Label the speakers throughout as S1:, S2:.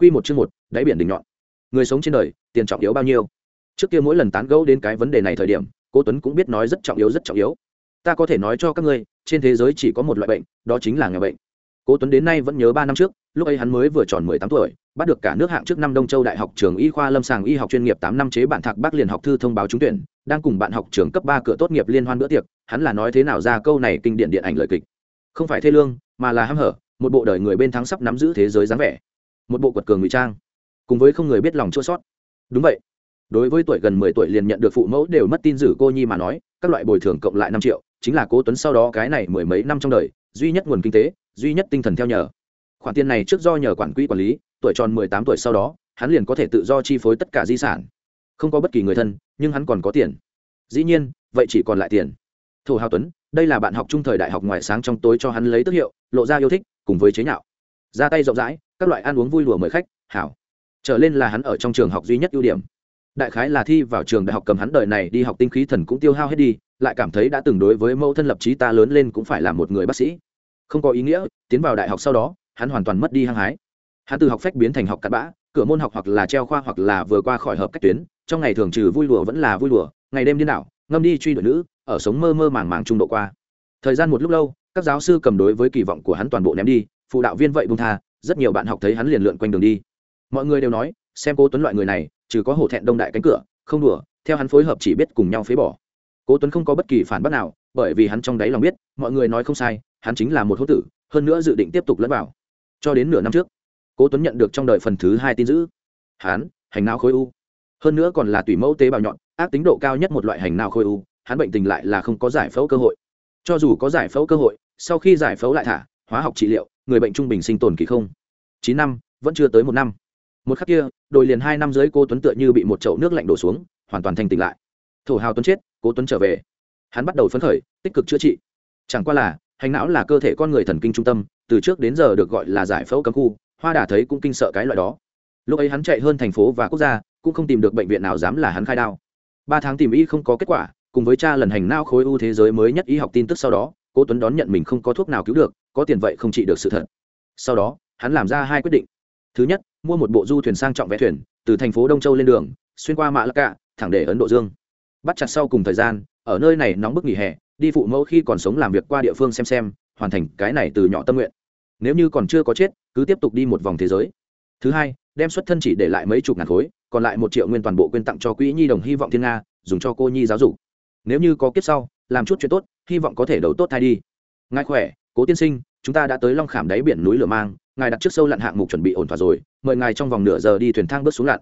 S1: Quy một chương một, đáy biển đỉnh nhọn. Người sống trên đời, tiền trọng yếu bao nhiêu? Trước kia mỗi lần tán gẫu đến cái vấn đề này thời điểm, Cố Tuấn cũng biết nói rất trọng yếu rất trọng yếu. Ta có thể nói cho các ngươi, trên thế giới chỉ có một loại bệnh, đó chính là nghèo bệnh. Cố Tuấn đến nay vẫn nhớ ba năm trước, lúc ấy hắn mới vừa tròn mười tám tuổi, bắt được cả nước hạng trước năm Đông Châu Đại học trường Y khoa Lâm sàng y học chuyên nghiệp tám năm chế bản thạc Bắc liền học thư thông báo trúng tuyển, đang cùng bạn học trường cấp ba cửa tốt nghiệp liên hoan bữa tiệc, hắn là nói thế nào ra câu này kinh điển điện ảnh lời kịch. Không phải thê lương, mà là hăm hở, một bộ đời người bên thắng sắp nắm giữ thế giới dáng vẻ một bộ quật cường ngụy trang, cùng với không người biết lòng chua sót. Đúng vậy. Đối với tuổi gần mười tuổi liền nhận được phụ mẫu đều mất tin giữ cô nhi mà nói, các loại bồi thường cộng lại năm triệu, chính là cố tuấn sau đó cái này mười mấy năm trong đời, duy nhất nguồn kinh tế, duy nhất tinh thần theo nhờ. Khoản tiền này trước do nhờ quản quỹ quản lý, tuổi tròn mười tám tuổi sau đó, hắn liền có thể tự do chi phối tất cả di sản. Không có bất kỳ người thân, nhưng hắn còn có tiền. Dĩ nhiên, vậy chỉ còn lại tiền. Thổ hào tuấn, đây là bạn học trung thời đại học ngoại sáng trong tối cho hắn lấy tước hiệu, lộ ra yêu thích, cùng với chế nhạo ra tay rộng rãi, các loại ăn uống vui lùa mời khách, hảo. Trở lên là hắn ở trong trường học duy nhất ưu điểm. Đại khái là thi vào trường đại học cầm hắn đời này đi học tinh khí thần cũng tiêu hao hết đi, lại cảm thấy đã từng đối với mẫu thân lập trí ta lớn lên cũng phải là một người bác sĩ. Không có ý nghĩa, tiến vào đại học sau đó, hắn hoàn toàn mất đi hăng hái. Hắn từ học phách biến thành học cặn bã, cửa môn học hoặc là treo khoa hoặc là vừa qua khỏi hợp cách tuyến, trong ngày thường trừ vui lùa vẫn là vui lùa, ngày đêm điên đảo, ngâm đi truy đuổi nữ, ở sống mơ mơ màng màng trung độ qua. Thời gian một lúc lâu, các giáo sư cầm đối với kỳ vọng của hắn toàn bộ ném đi phụ đạo viên vậy bung tha, rất nhiều bạn học thấy hắn liền lượn quanh đường đi. Mọi người đều nói, xem cố tuấn loại người này, trừ có hổ thẹn đông đại cánh cửa, không đùa, theo hắn phối hợp chỉ biết cùng nhau phế bỏ. Cố tuấn không có bất kỳ phản bác nào, bởi vì hắn trong đáy lòng biết, mọi người nói không sai, hắn chính là một hốt tử, hơn nữa dự định tiếp tục lẫn vào. Cho đến nửa năm trước, cố tuấn nhận được trong đời phần thứ hai tin dữ. Hắn, hành não khối u. Hơn nữa còn là tùy mẫu tế bào nhọn, ác tính độ cao nhất một loại hành não khối u, hắn bệnh tình lại là không có giải phẫu cơ hội. Cho dù có giải phẫu cơ hội, sau khi giải phẫu lại thả, hóa học trị liệu người bệnh trung bình sinh tồn kỳ không? Chín năm, vẫn chưa tới một năm. Một khắc kia đội liền hai năm dưới cô tuấn tựa như bị một chậu nước lạnh đổ xuống, hoàn toàn thanh tỉnh lại. Thổ hào tuấn chết cố tuấn trở về. Hắn bắt đầu phấn khởi, tích cực chữa trị. Chẳng qua là, hành não là cơ thể con người thần kinh trung tâm, từ trước đến giờ được gọi là giải phẫu cấm khu, hoa đà thấy cũng kinh sợ cái loại đó. Lúc ấy hắn chạy hơn thành phố và quốc gia, cũng không tìm được bệnh viện nào dám là hắn khai đao. Ba tháng tìm y không có kết quả, cùng với cha lần hành não khối u thế giới mới nhất y học tin tức sau đó cố tuấn đón nhận mình không có thuốc nào cứu được có tiền vậy không trị được sự thật. Sau đó, hắn làm ra hai quyết định. Thứ nhất, mua một bộ du thuyền sang trọng vẽ thuyền, từ thành phố đông châu lên đường, xuyên qua mã lắc cạ, thẳng để ấn độ dương. Bắt chặt sau cùng thời gian, ở nơi này nóng bức nghỉ hè, đi phụ mẫu khi còn sống làm việc qua địa phương xem xem, hoàn thành cái này từ nhỏ tâm nguyện. Nếu như còn chưa có chết, cứ tiếp tục đi một vòng thế giới. Thứ hai, đem xuất thân chỉ để lại mấy chục ngàn khối, còn lại một triệu nguyên toàn bộ quyên tặng cho quỹ nhi đồng hy vọng thiên nga, dùng cho cô nhi giáo dục. Nếu như có kiếp sau, làm chút chuyện tốt, hy vọng có thể đầu tốt thai đi. Ngài khỏe, cố tiên sinh chúng ta đã tới long khảm đáy biển núi lửa mang ngài đặt trước sâu lặn hạng mục chuẩn bị ổn thỏa rồi mời ngài trong vòng nửa giờ đi thuyền thang bước xuống lặn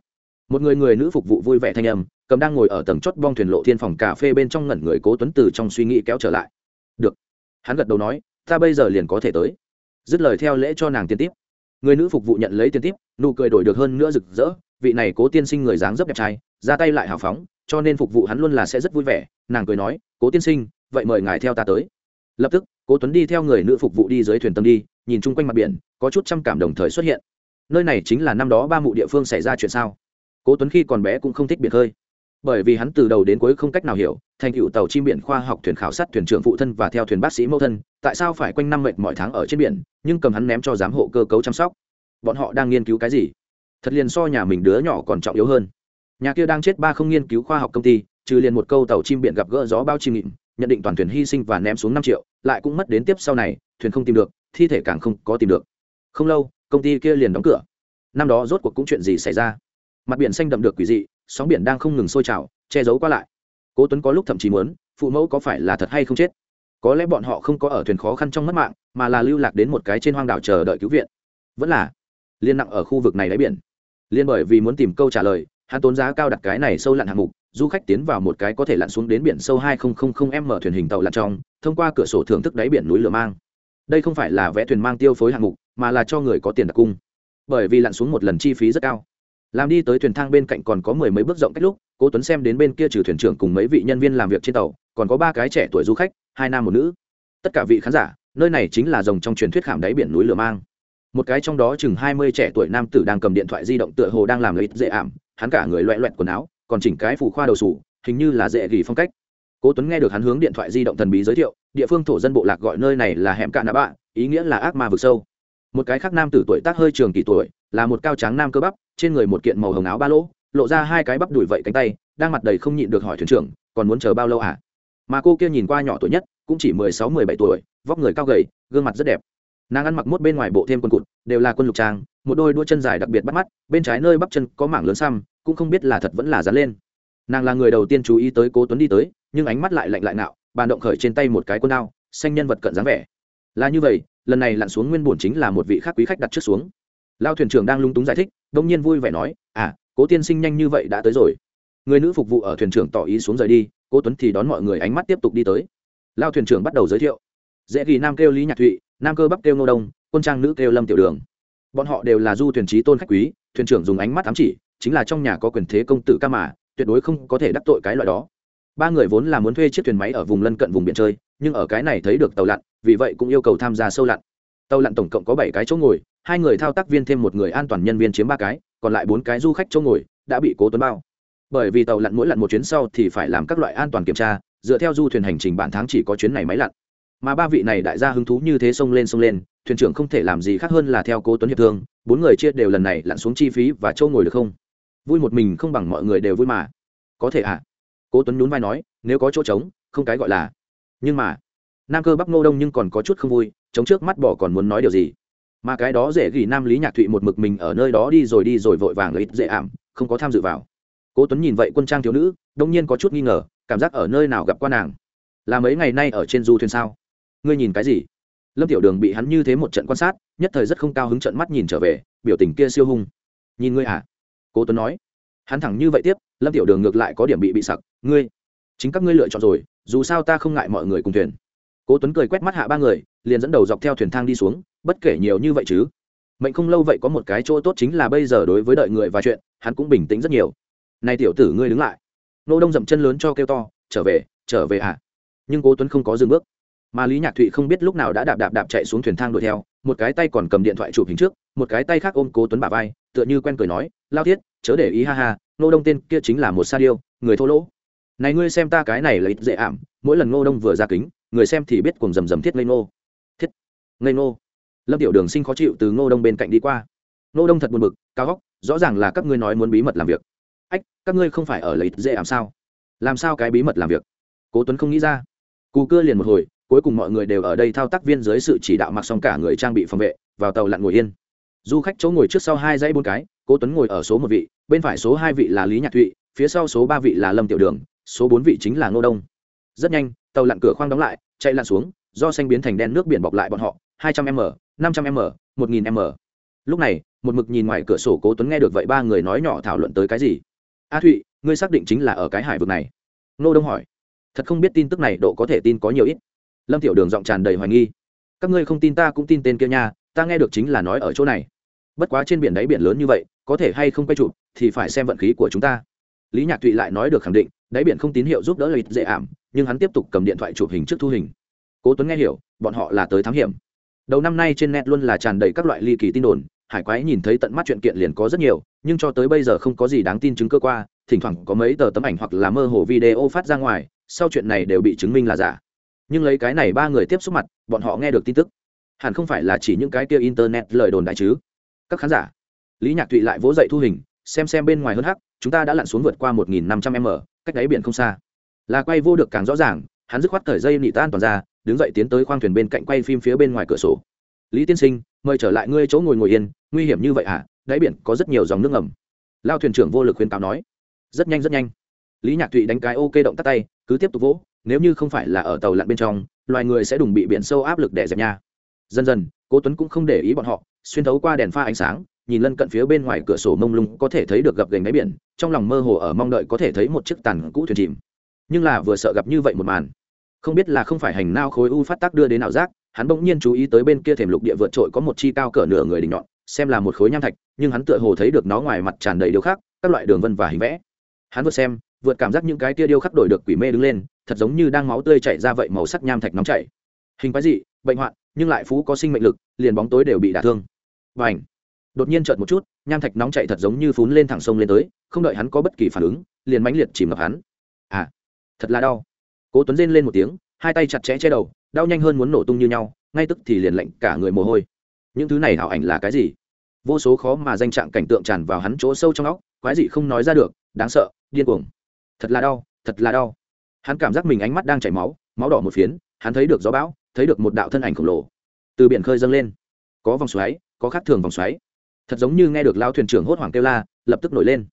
S1: một người người nữ phục vụ vui vẻ thanh âm cầm đang ngồi ở tầng chót bong thuyền lộ thiên phòng cà phê bên trong ngẩn người cố tuấn từ trong suy nghĩ kéo trở lại được hắn gật đầu nói ta bây giờ liền có thể tới dứt lời theo lễ cho nàng tiền tiếp người nữ phục vụ nhận lấy tiền tiếp nụ cười đổi được hơn nữa rực rỡ vị này cố tiên sinh người dáng dấp đẹp trai ra tay lại hào phóng cho nên phục vụ hắn luôn là sẽ rất vui vẻ nàng cười nói cố tiên sinh vậy mời ngài theo ta tới lập tức cố tuấn đi theo người nữ phục vụ đi dưới thuyền tâm đi, nhìn chung quanh mặt biển, có chút trăm cảm đồng thời xuất hiện. Nơi này chính là năm đó ba mụ địa phương xảy ra chuyện sao? Cố tuấn khi còn bé cũng không thích biển khơi. Bởi vì hắn từ đầu đến cuối không cách nào hiểu, thành tựu tàu chim biển khoa học thuyền khảo sát thuyền trưởng phụ thân và theo thuyền bác sĩ mẫu thân, tại sao phải quanh năm mệt mọi tháng ở trên biển, nhưng cầm hắn ném cho giám hộ cơ cấu chăm sóc. Bọn họ đang nghiên cứu cái gì? Thật liền so nhà mình đứa nhỏ còn trọng yếu hơn. Nhà kia đang chết ba không nghiên cứu khoa học công ty, trừ liền một câu tàu chim biển gặp gỡ gió bao chim nghịm nhận định toàn thuyền hy sinh và ném xuống năm triệu, lại cũng mất đến tiếp sau này, thuyền không tìm được, thi thể càng không có tìm được. Không lâu, công ty kia liền đóng cửa. Năm đó rốt cuộc cũng chuyện gì xảy ra? Mặt biển xanh đậm được quỷ dị, sóng biển đang không ngừng sôi trào, che giấu qua lại. Cố tuấn có lúc thậm chí muốn, phụ mẫu có phải là thật hay không chết? Có lẽ bọn họ không có ở thuyền khó khăn trong mất mạng, mà là lưu lạc đến một cái trên hoang đảo chờ đợi cứu viện. Vẫn là, liên nặng ở khu vực này đáy biển. Liên bởi vì muốn tìm câu trả lời, hắn tốn giá cao đặt cái này sâu lặn hạng mục du khách tiến vào một cái có thể lặn xuống đến biển sâu 2000 m thuyền hình tàu lặn trong, thông qua cửa sổ thưởng thức đáy biển núi lửa mang. Đây không phải là vẽ thuyền mang tiêu phối hạng mục, mà là cho người có tiền đặc cung. Bởi vì lặn xuống một lần chi phí rất cao. Làm đi tới thuyền thang bên cạnh còn có mười mấy bước rộng cách lúc, cố tuấn xem đến bên kia trừ thuyền trưởng cùng mấy vị nhân viên làm việc trên tàu, còn có ba cái trẻ tuổi du khách, hai nam một nữ. Tất cả vị khán giả, nơi này chính là rồng trong truyền thuyết khảm đáy biển núi lửa mang. Một cái trong đó chừng hai mươi trẻ tuổi nam tử đang cầm điện thoại di động tựa hồ đang làm lợi dễ ảm, hắn cả người loẹ loẹt quần áo còn chỉnh cái phủ khoa đầu sủ, hình như là dễ gỉ phong cách. Cố tuấn nghe được hắn hướng điện thoại di động thần bí giới thiệu, địa phương thổ dân bộ lạc gọi nơi này là hẻm cạn nã bạ, ý nghĩa là ác ma vực sâu. Một cái khác nam tử tuổi tác hơi trường kỳ tuổi, là một cao tráng nam cơ bắp, trên người một kiện màu hồng áo ba lỗ, lộ ra hai cái bắp đùi vậy cánh tay, đang mặt đầy không nhịn được hỏi thuyền trưởng, còn muốn chờ bao lâu à? Mà cô kia nhìn qua nhỏ tuổi nhất, cũng chỉ mười sáu, mười bảy tuổi, vóc người cao gầy, gương mặt rất đẹp nàng ăn mặc mốt bên ngoài bộ thêm quần cụt, đều là quân lục trang, một đôi đua chân dài đặc biệt bắt mắt, bên trái nơi bắp chân có mảng lớn xăm, cũng không biết là thật vẫn là dán lên. Nàng là người đầu tiên chú ý tới cố tuấn đi tới, nhưng ánh mắt lại lạnh lại nạo, bàn động khởi trên tay một cái quân đao, xanh nhân vật cận dáng vẻ. Là như vậy, lần này lặn xuống nguyên bổn chính là một vị khác quý khách đặt trước xuống. Lao thuyền trưởng đang lung túng giải thích, đông nhiên vui vẻ nói à cố tiên sinh nhanh như vậy đã tới rồi. Người nữ phục vụ ở thuyền trưởng tỏ ý xuống rời đi, cố tuấn thì đón mọi người ánh mắt tiếp tục đi tới. Lao thuyền trưởng bắt đầu giới thiệu. Dễ ghi nam kêu lý nhạc thụy nam cơ bắp kêu ngô đông, quân trang nữ kêu lâm tiểu đường. Bọn họ đều là du thuyền trí tôn khách quý, thuyền trưởng dùng ánh mắt ám chỉ, chính là trong nhà có quyền thế công tử ca mà, tuyệt đối không có thể đắc tội cái loại đó. Ba người vốn là muốn thuê chiếc thuyền máy ở vùng lân cận vùng biển chơi, nhưng ở cái này thấy được tàu lặn, vì vậy cũng yêu cầu tham gia sâu lặn. Tàu lặn tổng cộng có bảy cái chỗ ngồi, hai người thao tác viên thêm một người an toàn nhân viên chiếm ba cái, còn lại bốn cái du khách chỗ ngồi đã bị cố tuấn bao. Bởi vì tàu lặn mỗi lặn một chuyến sau thì phải làm các loại an toàn kiểm tra, dựa theo du thuyền hành trình bản tháng chỉ có chuyến này máy lặn mà ba vị này đại gia hứng thú như thế xông lên xông lên, thuyền trưởng không thể làm gì khác hơn là theo cố tuấn hiệp thương, bốn người chia đều lần này lặn xuống chi phí và châu ngồi được không? Vui một mình không bằng mọi người đều vui mà. Có thể ạ. À? cố tuấn nhún vai nói, nếu có chỗ trống, không cái gọi là. Nhưng mà, nam cơ bắc nô đông nhưng còn có chút không vui, chống trước mắt bỏ còn muốn nói điều gì? Mà cái đó dễ gỉ nam lý nhạc thụy một mực mình ở nơi đó đi rồi đi rồi vội vàng lấy dễ ảm, không có tham dự vào. Cố tuấn nhìn vậy quân trang thiếu nữ, đông nhiên có chút nghi ngờ, cảm giác ở nơi nào gặp qua nàng? Là mấy ngày nay ở trên du thuyền sao? Ngươi nhìn cái gì? Lâm tiểu đường bị hắn như thế một trận quan sát, nhất thời rất không cao hứng trận mắt nhìn trở về, biểu tình kia siêu hung. Nhìn ngươi à? Cố tuấn nói. Hắn thẳng như vậy tiếp, lâm tiểu đường ngược lại có điểm bị bị sặc. Ngươi, chính các ngươi lựa chọn rồi, dù sao ta không ngại mọi người cùng thuyền. Cố tuấn cười quét mắt hạ ba người, liền dẫn đầu dọc theo thuyền thang đi xuống, bất kể nhiều như vậy chứ. Mệnh không lâu vậy có một cái chỗ tốt chính là bây giờ đối với đợi người và chuyện, hắn cũng bình tĩnh rất nhiều. Này tiểu tử ngươi đứng lại. Nô đông dậm chân lớn cho kêu to, trở về trở về à? Nhưng cố tuấn không có dừng bước mà lý nhạc thụy không biết lúc nào đã đạp đạp đạp chạy xuống thuyền thang đuổi theo, một cái tay còn cầm điện thoại chụp hình trước, một cái tay khác ôm cố tuấn bà vai, tựa như quen cười nói, lao thiết, chớ để ý, ha ha nô đông tên kia chính là một sa điêu, người thô lỗ. Này ngươi xem ta cái này là ít dễ ảm, mỗi lần ngô đông vừa ra kính, người xem thì biết cùng rầm rầm thiết ngây ngô. Thiết ngây ngô. Lâm tiểu đường sinh khó chịu từ ngô đông bên cạnh đi qua. Ngô đông thật buồn bực, cao góc rõ ràng là các ngươi nói muốn bí mật làm việc. Ách, các ngươi không phải ở lấy dễ ảm sao? Làm sao cái bí mật làm việc? Cố tuấn không nghĩ ra. Cù cưa liền một hồi cuối cùng mọi người đều ở đây thao tác viên dưới sự chỉ đạo mặc xong cả người trang bị phòng vệ, vào tàu lặn ngồi yên. Du khách chỗ ngồi trước sau hai dãy bốn cái, cố tuấn ngồi ở số một vị, bên phải số hai vị là lý nhạc thụy, phía sau số ba vị là lâm tiểu đường, số bốn vị chính là ngô đông. Rất nhanh, tàu lặn cửa khoang đóng lại, chạy lặn xuống, do xanh biến thành đen nước biển bọc lại bọn họ, hai trăm m, năm trăm m, một nghìn m. Lúc này, một mực nhìn ngoài cửa sổ cố tuấn nghe được vậy ba người nói nhỏ thảo luận tới cái gì. A thụy, ngươi xác định chính là ở cái hải vực này? Ngô đông hỏi. Thật không biết tin tức này độ có thể tin có nhiều ít lâm tiểu đường giọng tràn đầy hoài nghi. Các ngươi không tin ta cũng tin tên kia nha, ta nghe được chính là nói ở chỗ này. Bất quá trên biển đáy biển lớn như vậy, có thể hay không quay chụp thì phải xem vận khí của chúng ta. Lý nhạc thụy lại nói được khẳng định, đáy biển không tín hiệu giúp đỡ lợi dễ ảm, nhưng hắn tiếp tục cầm điện thoại chụp hình trước thu hình. Cố tuấn nghe hiểu, bọn họ là tới thám hiểm. Đầu năm nay trên net luôn là tràn đầy các loại ly kỳ tin đồn, hải quái nhìn thấy tận mắt chuyện kiện liền có rất nhiều, nhưng cho tới bây giờ không có gì đáng tin chứng cơ qua, thỉnh thoảng có mấy tờ tấm ảnh hoặc là mơ hồ video phát ra ngoài, sau chuyện này đều bị chứng minh là giả nhưng lấy cái này ba người tiếp xúc mặt, bọn họ nghe được tin tức. Hẳn không phải là chỉ những cái kia internet lời đồn đại chứ? Các khán giả, lý nhạc thụy lại vỗ dậy thu hình, xem xem bên ngoài hơn hắc, chúng ta đã lặn xuống vượt qua một nghìn năm trăm m, cách đáy biển không xa. Là quay vô được càng rõ ràng, hắn dứt khoát thời dây nị tan toàn ra, đứng dậy tiến tới khoang thuyền bên cạnh quay phim phía bên ngoài cửa sổ. Lý tiên sinh, mời trở lại ngươi chỗ ngồi ngồi yên, nguy hiểm như vậy hả? Đáy biển có rất nhiều dòng nước ngầm. Lao thuyền trưởng vô lực khuyên cáo nói. Rất nhanh rất nhanh. Lý nhạc thụy đánh cái ok động tắt tay, cứ tiếp tục vỗ nếu như không phải là ở tàu lặn bên trong, loài người sẽ đùng bị biển sâu áp lực đè dẹp nha. Dần dần, cố tuấn cũng không để ý bọn họ, xuyên thấu qua đèn pha ánh sáng, nhìn lân cận phía bên ngoài cửa sổ mông lung có thể thấy được gập gành đáy biển, trong lòng mơ hồ ở mong đợi có thể thấy một chiếc tàn cũ thuyền chìm. Nhưng là vừa sợ gặp như vậy một màn. Không biết là không phải hành nao khối u phát tác đưa đến ảo giác, hắn bỗng nhiên chú ý tới bên kia thềm lục địa vượt trội có một chi cao cỡ nửa người đỉnh nhọn, xem là một khối nham thạch, nhưng hắn tựa hồ thấy được nó ngoài mặt tràn đầy điều khác các loại đường vân và hình vẽ. Hắn vượt xem vượt cảm giác những cái tia điêu khắc đổi được quỷ mê đứng lên, thật giống như đang máu tươi chảy ra vậy màu sắc nham thạch nóng chảy. Hình quái dị, bệnh hoạn, nhưng lại phú có sinh mệnh lực, liền bóng tối đều bị đả thương. Và ảnh đột nhiên chợt một chút, nham thạch nóng chảy thật giống như phún lên thẳng sông lên tới, không đợi hắn có bất kỳ phản ứng, liền mãnh liệt chìm ngập hắn. À! Thật là đau. Cố tuấn rên lên một tiếng, hai tay chặt chẽ che đầu, đau nhanh hơn muốn nổ tung như nhau, ngay tức thì liền lạnh cả người mồ hôi. Những thứ này hảo ảnh là cái gì? Vô số khó mà danh trạng cảnh tượng tràn vào hắn chỗ sâu trong óc, quái dị không nói ra được, đáng sợ, điên cuồng thật là đau, thật là đau. Hắn cảm giác mình ánh mắt đang chảy máu máu đỏ một phiến, hắn thấy được gió bão, thấy được một đạo thân ảnh khổng lồ. Từ biển khơi dâng lên. Có vòng xoáy, có khác thường vòng xoáy. Thật giống như nghe được lao thuyền trưởng hốt hoảng kêu la, lập tức nổi lên.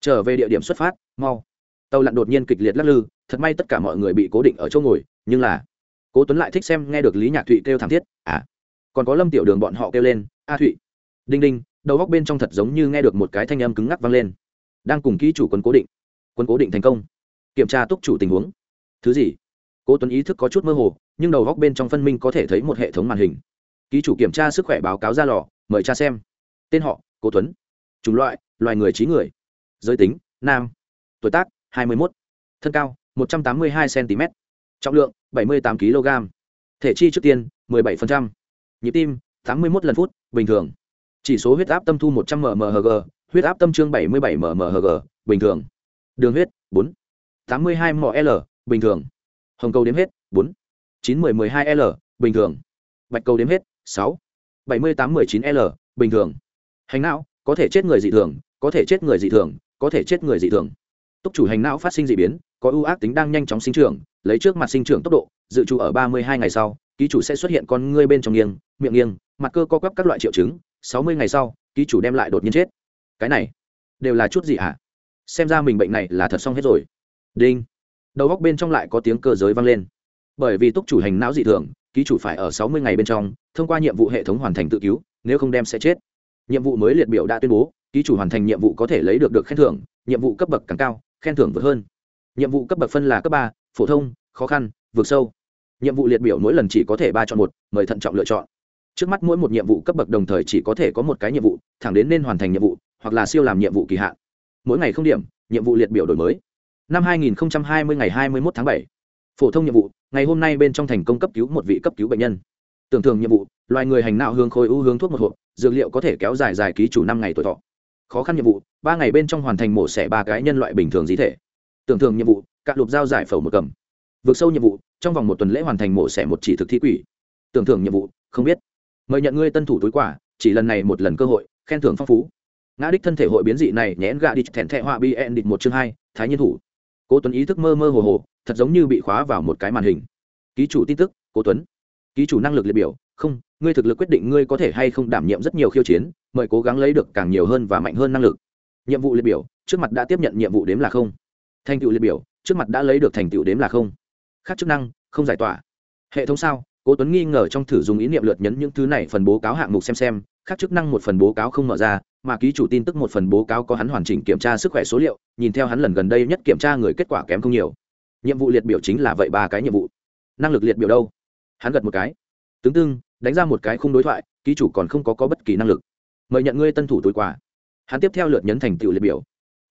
S1: Trở về địa điểm xuất phát, mau. Tàu lặn đột nhiên kịch liệt lắc lư, thật may tất cả mọi người bị cố định ở chỗ ngồi, nhưng là, cố tuấn lại thích xem nghe được lý nhạc thụy kêu thảm thiết à còn có lâm tiểu đường bọn họ kêu lên, a thụy. Đinh đinh, đầu góc bên trong thật giống như nghe được một cái thanh âm cứng ngắc vang lên. Đang cùng ký chủ quân cố định quân cố định thành công. Kiểm tra túc chủ tình huống. Thứ gì? Cố tuấn ý thức có chút mơ hồ, nhưng đầu góc bên trong phân minh có thể thấy một hệ thống màn hình. Ký chủ kiểm tra sức khỏe báo cáo ra lò, mời cha xem. Tên họ, cố tuấn. Chủng loại, loài người trí người. Giới tính, nam. Tuổi tác 21. thân cao 182 cm trọng lượng 78 kg thể chi trước tiên 17%. nhịp tim 81 lần phút, bình thường. Chỉ số huyết áp tâm thu 100 mmHg huyết áp tâm trương 77 mmHg bình thường đường huyết 4. 82 ml bình thường hồng cầu đếm hết 4. 9 10 12 l, bình thường bạch cầu đếm hết 6. 78 19 l, bình thường hành não, có thể chết người dị thường, có thể chết người dị thường, có thể chết người dị thường túc chủ hành não phát sinh d ị biến, có ưu ác tính đang nhanh chóng sinh trưởng, lấy trước mặt sinh trưởng tốc độ, dự trù ở ba mươi hai ngày sau, ký chủ sẽ xuất hiện con ngươi bên trong nghiêng, miệng nghiêng, mặt cơ co quắp các loại triệu chứng, sáu mươi ngày sau, ký chủ đem lại đột nhiên chết cái này, đều là chút gì hả xem ra mình bệnh này là thật xong hết rồi. Đinh. Đầu góc bên trong lại có tiếng cơ giới vang lên. Bởi vì túc chủ hành não dị thường, ký chủ phải ở sáu mươi ngày bên trong, thông qua nhiệm vụ hệ thống hoàn thành tự cứu, nếu không đem sẽ chết. Nhiệm vụ mới liệt biểu đã tuyên bố, ký chủ hoàn thành nhiệm vụ có thể lấy được được khen thưởng, nhiệm vụ cấp bậc càng cao, khen thưởng vượt hơn. Nhiệm vụ cấp bậc phân là cấp ba, phổ thông, khó khăn, vượt sâu. Nhiệm vụ liệt biểu mỗi lần chỉ có thể ba chọn một, mời thận trọng lựa chọn. Trước mắt mỗi một nhiệm vụ cấp bậc đồng thời chỉ có thể có một cái nhiệm vụ, thẳng đến nên hoàn thành nhiệm vụ, hoặc là siêu làm nhiệm vụ kỳ hạn mỗi ngày không điểm, nhiệm vụ liệt biểu đổi mới. Năm 2020 ngày 21 tháng 7. phổ thông nhiệm vụ, ngày hôm nay bên trong thành công cấp cứu một vị cấp cứu bệnh nhân. Tưởng thường nhiệm vụ, loài người hành nạo hướng khối ưu hướng thuốc một hộp, dược liệu có thể kéo dài dài ký chủ năm ngày tuổi thọ. Khó khăn nhiệm vụ, ba ngày bên trong hoàn thành mổ xẻ ba cái nhân loại bình thường dí thể. Tưởng thường nhiệm vụ, cạn lục dao giải phẫu một cầm. Vượt sâu nhiệm vụ, trong vòng một tuần lễ hoàn thành mổ xẻ một chỉ thực thi quỷ. Tưởng thưởng nhiệm vụ, không biết. Mời nhận ngươi tân thủ túi quả chỉ lần này một lần cơ hội, khen thưởng phong phú ngã đích thân thể hội biến dị này nhẽn gạ đi thẹn thẹ họa bi en địch một chương hai, thái nhiên thủ. Cố tuấn ý thức mơ mơ hồ hồ, thật giống như bị khóa vào một cái màn hình. Ký chủ tin tức, cố tuấn. Ký chủ năng lực liệt biểu, không, ngươi thực lực quyết định ngươi có thể hay không đảm nhiệm rất nhiều khiêu chiến, mời cố gắng lấy được càng nhiều hơn và mạnh hơn năng lực. Nhiệm vụ liệt biểu, trước mặt đã tiếp nhận nhiệm vụ đếm là không. Thành tựu liệt biểu, trước mặt đã lấy được thành tựu đếm là không. Khác chức năng, không giải tỏa. Hệ thống sao? Cố tuấn nghi ngờ trong thử dùng ý niệm lượt nhấn những thứ này phần bố cáo hạng mục xem xem, khác chức năng một phần bố cáo không mở ra mà ký chủ tin tức một phần bố cáo có hắn hoàn chỉnh kiểm tra sức khỏe số liệu nhìn theo hắn lần gần đây nhất kiểm tra người kết quả kém không nhiều. Nhiệm vụ liệt biểu chính là vậy ba cái nhiệm vụ. Năng lực liệt biểu đâu? Hắn gật một cái. Tướng tương đánh ra một cái khung đối thoại ký chủ còn không có, có bất kỳ năng lực. Mời nhận ngươi tân thủ tối quà hắn tiếp theo lượt nhấn thành tựu liệt biểu.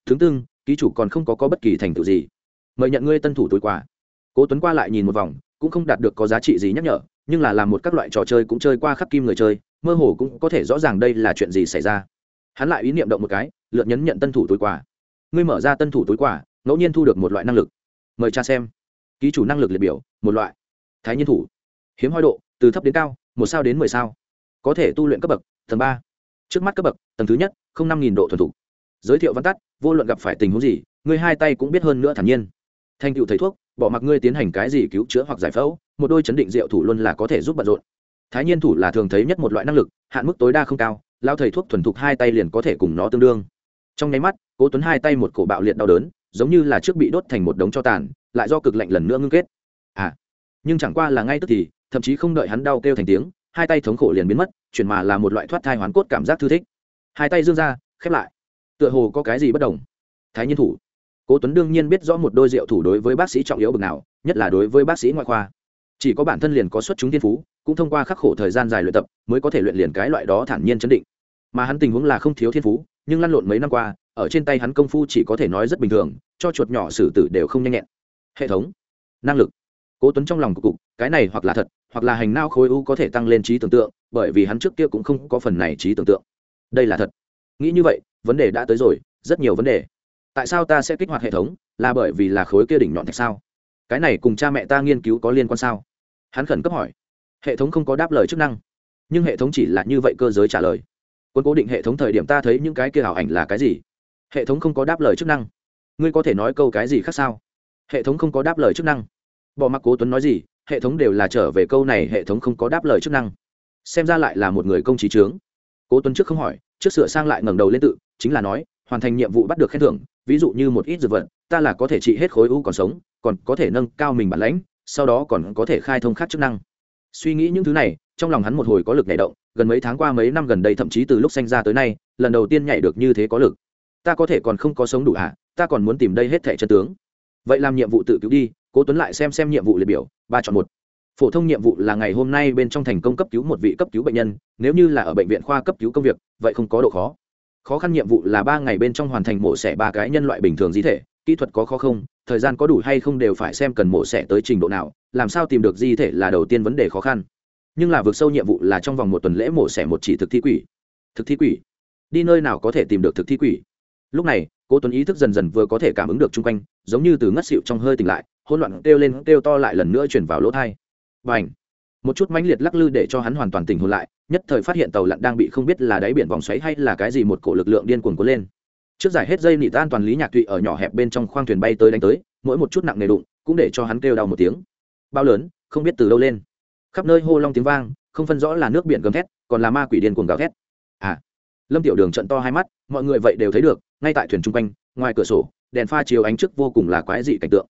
S1: Tướng tương ký chủ còn không có, có bất kỳ thành tựu gì. Mời nhận ngươi tân thủ tối quà cố tuấn qua lại nhìn một vòng cũng không đạt được có giá trị gì nhắc nhở nhưng là làm một các loại trò chơi cũng chơi qua khắc kim người chơi mơ hồ cũng có thể rõ ràng đây là chuyện gì xảy ra hắn lại ý niệm động một cái lượt nhấn nhận tân thủ túi quà. Ngươi mở ra tân thủ túi quà, ngẫu nhiên thu được một loại năng lực. Mời cha xem. Ký chủ năng lực liệt biểu, một loại. Thái nhiên thủ. Hiếm hoi độ, từ thấp đến cao, một sao đến mười sao. Có thể tu luyện cấp bậc, tầng ba. Trước mắt cấp bậc, tầng thứ nhất, không năm nghìn độ thuần thủ giới thiệu văn tắt, vô luận gặp phải tình huống gì, ngươi hai tay cũng biết hơn nữa thản nhiên. Thành cựu thầy thuốc, bỏ mặc ngươi tiến hành cái gì cứu chữa hoặc giải phẫu, một đôi chấn định diệu thủ luôn là có thể giúp bận rộn. Thái nhiên thủ là thường thấy nhất một loại năng lực, hạn mức tối đa không cao lao thầy thuốc thuần thục hai tay liền có thể cùng nó tương đương. Trong nháy mắt, cố tuấn hai tay một cổ bạo liệt đau đớn, giống như là trước bị đốt thành một đống cho tàn, lại do cực lạnh lần nữa ngưng kết. À nhưng chẳng qua là ngay tức thì, thậm chí không đợi hắn đau kêu thành tiếng, hai tay thống khổ liền biến mất, chuyển mà là một loại thoát thai hoán cốt cảm giác thư thích. Hai tay dương ra, khép lại. Tựa hồ có cái gì bất đồng. Thái nhiên thủ. Cố tuấn đương nhiên biết rõ một đôi rượu thủ đối với bác sĩ trọng yếu bực nào, nhất là đối với bác sĩ ngoại khoa chỉ có bản thân liền có xuất chúng thiên phú, cũng thông qua khắc khổ thời gian dài luyện tập mới có thể luyện liền cái loại đó thản nhiên chấn định. Mà hắn tình huống là không thiếu thiên phú, nhưng lăn lộn mấy năm qua, ở trên tay hắn công phu chỉ có thể nói rất bình thường, cho chuột nhỏ xử tử đều không nhanh nhẹn. Hệ thống, năng lực. Cố tuấn trong lòng của cục, cái này hoặc là thật, hoặc là hành nao khối u có thể tăng lên trí tưởng tượng, bởi vì hắn trước kia cũng không có phần này trí tưởng tượng. Đây là thật. Nghĩ như vậy, vấn đề đã tới rồi, rất nhiều vấn đề. Tại sao ta sẽ kích hoạt hệ thống? Là bởi vì là khối kia đỉnh nhọn thạch sao? Cái này cùng cha mẹ ta nghiên cứu có liên quan sao? Hắn khẩn cấp hỏi. Hệ thống không có đáp lời chức năng. Nhưng hệ thống chỉ là như vậy cơ giới trả lời. Quân cố định hệ thống thời điểm ta thấy những cái kia ảo ảnh là cái gì? Hệ thống không có đáp lời chức năng. Ngươi có thể nói câu cái gì khác sao? Hệ thống không có đáp lời chức năng. Bỏ mặc cố tuấn nói gì, hệ thống đều là trở về câu này, hệ thống không có đáp lời chức năng. Xem ra lại là một người công trí trướng cố tuấn trước không hỏi, trước sửa sang lại ngẩng đầu lên tự, chính là nói, hoàn thành nhiệm vụ bắt được khen thưởng, ví dụ như một ít dược vật, ta là có thể trị hết khối u còn sống, còn có thể nâng cao mình bản lãnh sau đó còn có thể khai thông khác chức năng. Suy nghĩ những thứ này, trong lòng hắn một hồi có lực nhảy động, gần mấy tháng qua mấy năm gần đây thậm chí từ lúc sinh ra tới nay, lần đầu tiên nhảy được như thế có lực. Ta có thể còn không có sống đủ hả? Ta còn muốn tìm đây hết thẻ chân tướng. Vậy làm nhiệm vụ tự cứu đi, cố tuấn lại xem xem nhiệm vụ liệt biểu, ba chọn một. Phổ thông nhiệm vụ là ngày hôm nay bên trong thành công cấp cứu một vị cấp cứu bệnh nhân, nếu như là ở bệnh viện khoa cấp cứu công việc, vậy không có độ khó. Khó khăn nhiệm vụ là ba ngày bên trong hoàn thành mổ xẻ ba cái nhân loại bình thường di thể, kỹ thuật có khó không thời gian có đủ hay không đều phải xem cần mổ xẻ tới trình độ nào, làm sao tìm được di thể là đầu tiên vấn đề khó khăn. Nhưng là vượt sâu nhiệm vụ là trong vòng một tuần lễ mổ xẻ một chỉ thực thi quỷ. Thực thi quỷ? Đi nơi nào có thể tìm được thực thi quỷ? Lúc này, cố tuấn ý thức dần dần vừa có thể cảm ứng được chung quanh, giống như từ ngất xịu trong hơi tỉnh lại, hỗn loạn kêu lên, kêu to lại lần nữa chuyển vào lỗ thai. Và ảnh một chút mãnh liệt lắc lư để cho hắn hoàn toàn tỉnh hồn lại, nhất thời phát hiện tàu lặn đang bị không biết là đáy biển vòng xoáy hay là cái gì một cổ lực lượng điên cuồng cuốn lên trước giải hết dây nị tan toàn lý nhạc thụy ở nhỏ hẹp bên trong khoang thuyền bay tới đánh tới, mỗi một chút nặng nề đụng, cũng để cho hắn kêu đau một tiếng. Bao lớn, không biết từ đâu lên. Khắp nơi hô long tiếng vang, không phân rõ là nước biển gầm thét, còn là ma quỷ điên cuồng gào thét. À lâm tiểu đường trận to hai mắt, mọi người vậy đều thấy được, ngay tại thuyền chung quanh, ngoài cửa sổ, đèn pha chiếu ánh trước vô cùng là quái dị cảnh tượng.